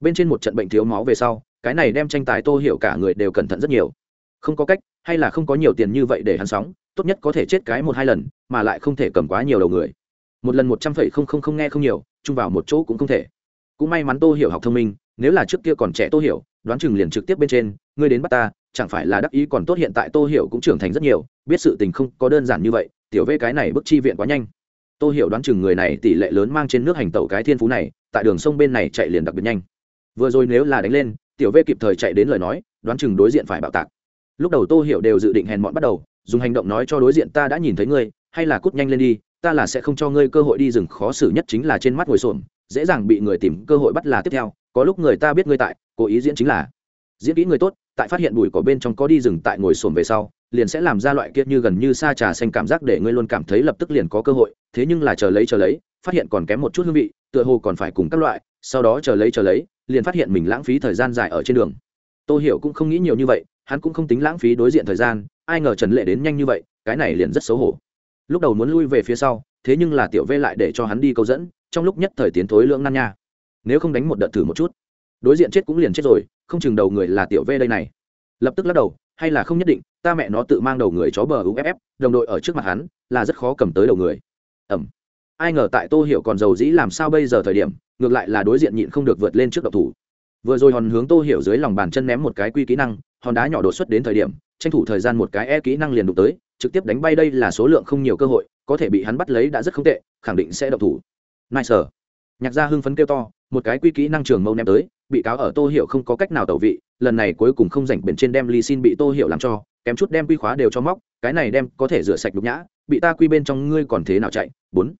Bên trên một trận bệnh thiếu máu về sau, cái này đem tranh tài tô hiểu cả người đều cẩn thận rất nhiều. Không có cách, hay là không có nhiều tiền như vậy để hắn sóng, tốt nhất có thể chết cái một hai lần, mà lại không thể cầm quá nhiều đầu người. Một lần một trăm phẩy không không không nghe không nhiều, chung vào một chỗ cũng không thể. Cũng may mắn tô hiểu học thông minh nếu là trước kia còn trẻ tô hiểu, đoán chừng liền trực tiếp bên trên, ngươi đến bắt ta, chẳng phải là đắc ý còn tốt hiện tại tô hiểu cũng trưởng thành rất nhiều, biết sự tình không có đơn giản như vậy, tiểu vê cái này bức chi viện quá nhanh. Tô hiểu đoán chừng người này tỷ lệ lớn mang trên nước hành tẩu cái thiên phú này, tại đường sông bên này chạy liền đặc biệt nhanh. Vừa rồi nếu là đánh lên, tiểu vê kịp thời chạy đến lời nói, đoán chừng đối diện phải bạo tạc. Lúc đầu tô hiểu đều dự định hèn mọn bắt đầu, dùng hành động nói cho đối diện ta đã nhìn thấy ngươi, hay là cút nhanh lên đi, ta là sẽ không cho ngươi cơ hội đi rừng, khó xử nhất chính là trên mắt ngồi xổm, dễ dàng bị người tìm cơ hội bắt là tiếp theo có lúc người ta biết ngươi tại, cố ý diễn chính là. Diễn kỹ người tốt, tại phát hiện bụi cỏ bên trong có đi rừng tại ngồi xổm về sau, liền sẽ làm ra loại kiệt như gần như sa trà xanh cảm giác để ngươi luôn cảm thấy lập tức liền có cơ hội, thế nhưng là chờ lấy chờ lấy, phát hiện còn kém một chút hương vị, tựa hồ còn phải cùng các loại, sau đó chờ lấy chờ lấy, liền phát hiện mình lãng phí thời gian dài ở trên đường. Tô hiểu cũng không nghĩ nhiều như vậy, hắn cũng không tính lãng phí đối diện thời gian, ai ngờ trần lệ đến nhanh như vậy, cái này liền rất xấu hổ. Lúc đầu muốn lui về phía sau, thế nhưng là tiểu vê lại để cho hắn đi câu dẫn, trong lúc nhất thời tiến thối lưỡng nan nha nếu không đánh một đợt thử một chút, đối diện chết cũng liền chết rồi, không chừng đầu người là tiểu v đây này. Lập tức lắc đầu, hay là không nhất định, ta mẹ nó tự mang đầu người chó bờ uff đồng đội ở trước mặt hắn, là rất khó cầm tới đầu người. Ẩm. Ai ngờ tại tô hiểu còn giàu dĩ làm sao bây giờ thời điểm, ngược lại là đối diện nhịn không được vượt lên trước độc thủ. Vừa rồi hòn hướng tô hiểu dưới lòng bàn chân ném một cái quy kỹ năng, hòn đá nhỏ đột xuất đến thời điểm, tranh thủ thời gian một cái e kỹ năng liền đụng tới, trực tiếp đánh bay đây là số lượng không nhiều cơ hội, có thể bị hắn bắt lấy đã rất không tệ, khẳng định sẽ độc thủ. Nice. Nhạc gia hưng phấn kêu to một cái quy kỹ năng trường mâu ném tới, bị cáo ở tô hiệu không có cách nào tẩu vị, lần này cuối cùng không rảnh bền trên đem ly xin bị tô hiệu làm cho, kém chút đem quy khóa đều cho móc, cái này đem có thể rửa sạch nhục nhã, bị ta quy bên trong ngươi còn thế nào chạy? Bốn.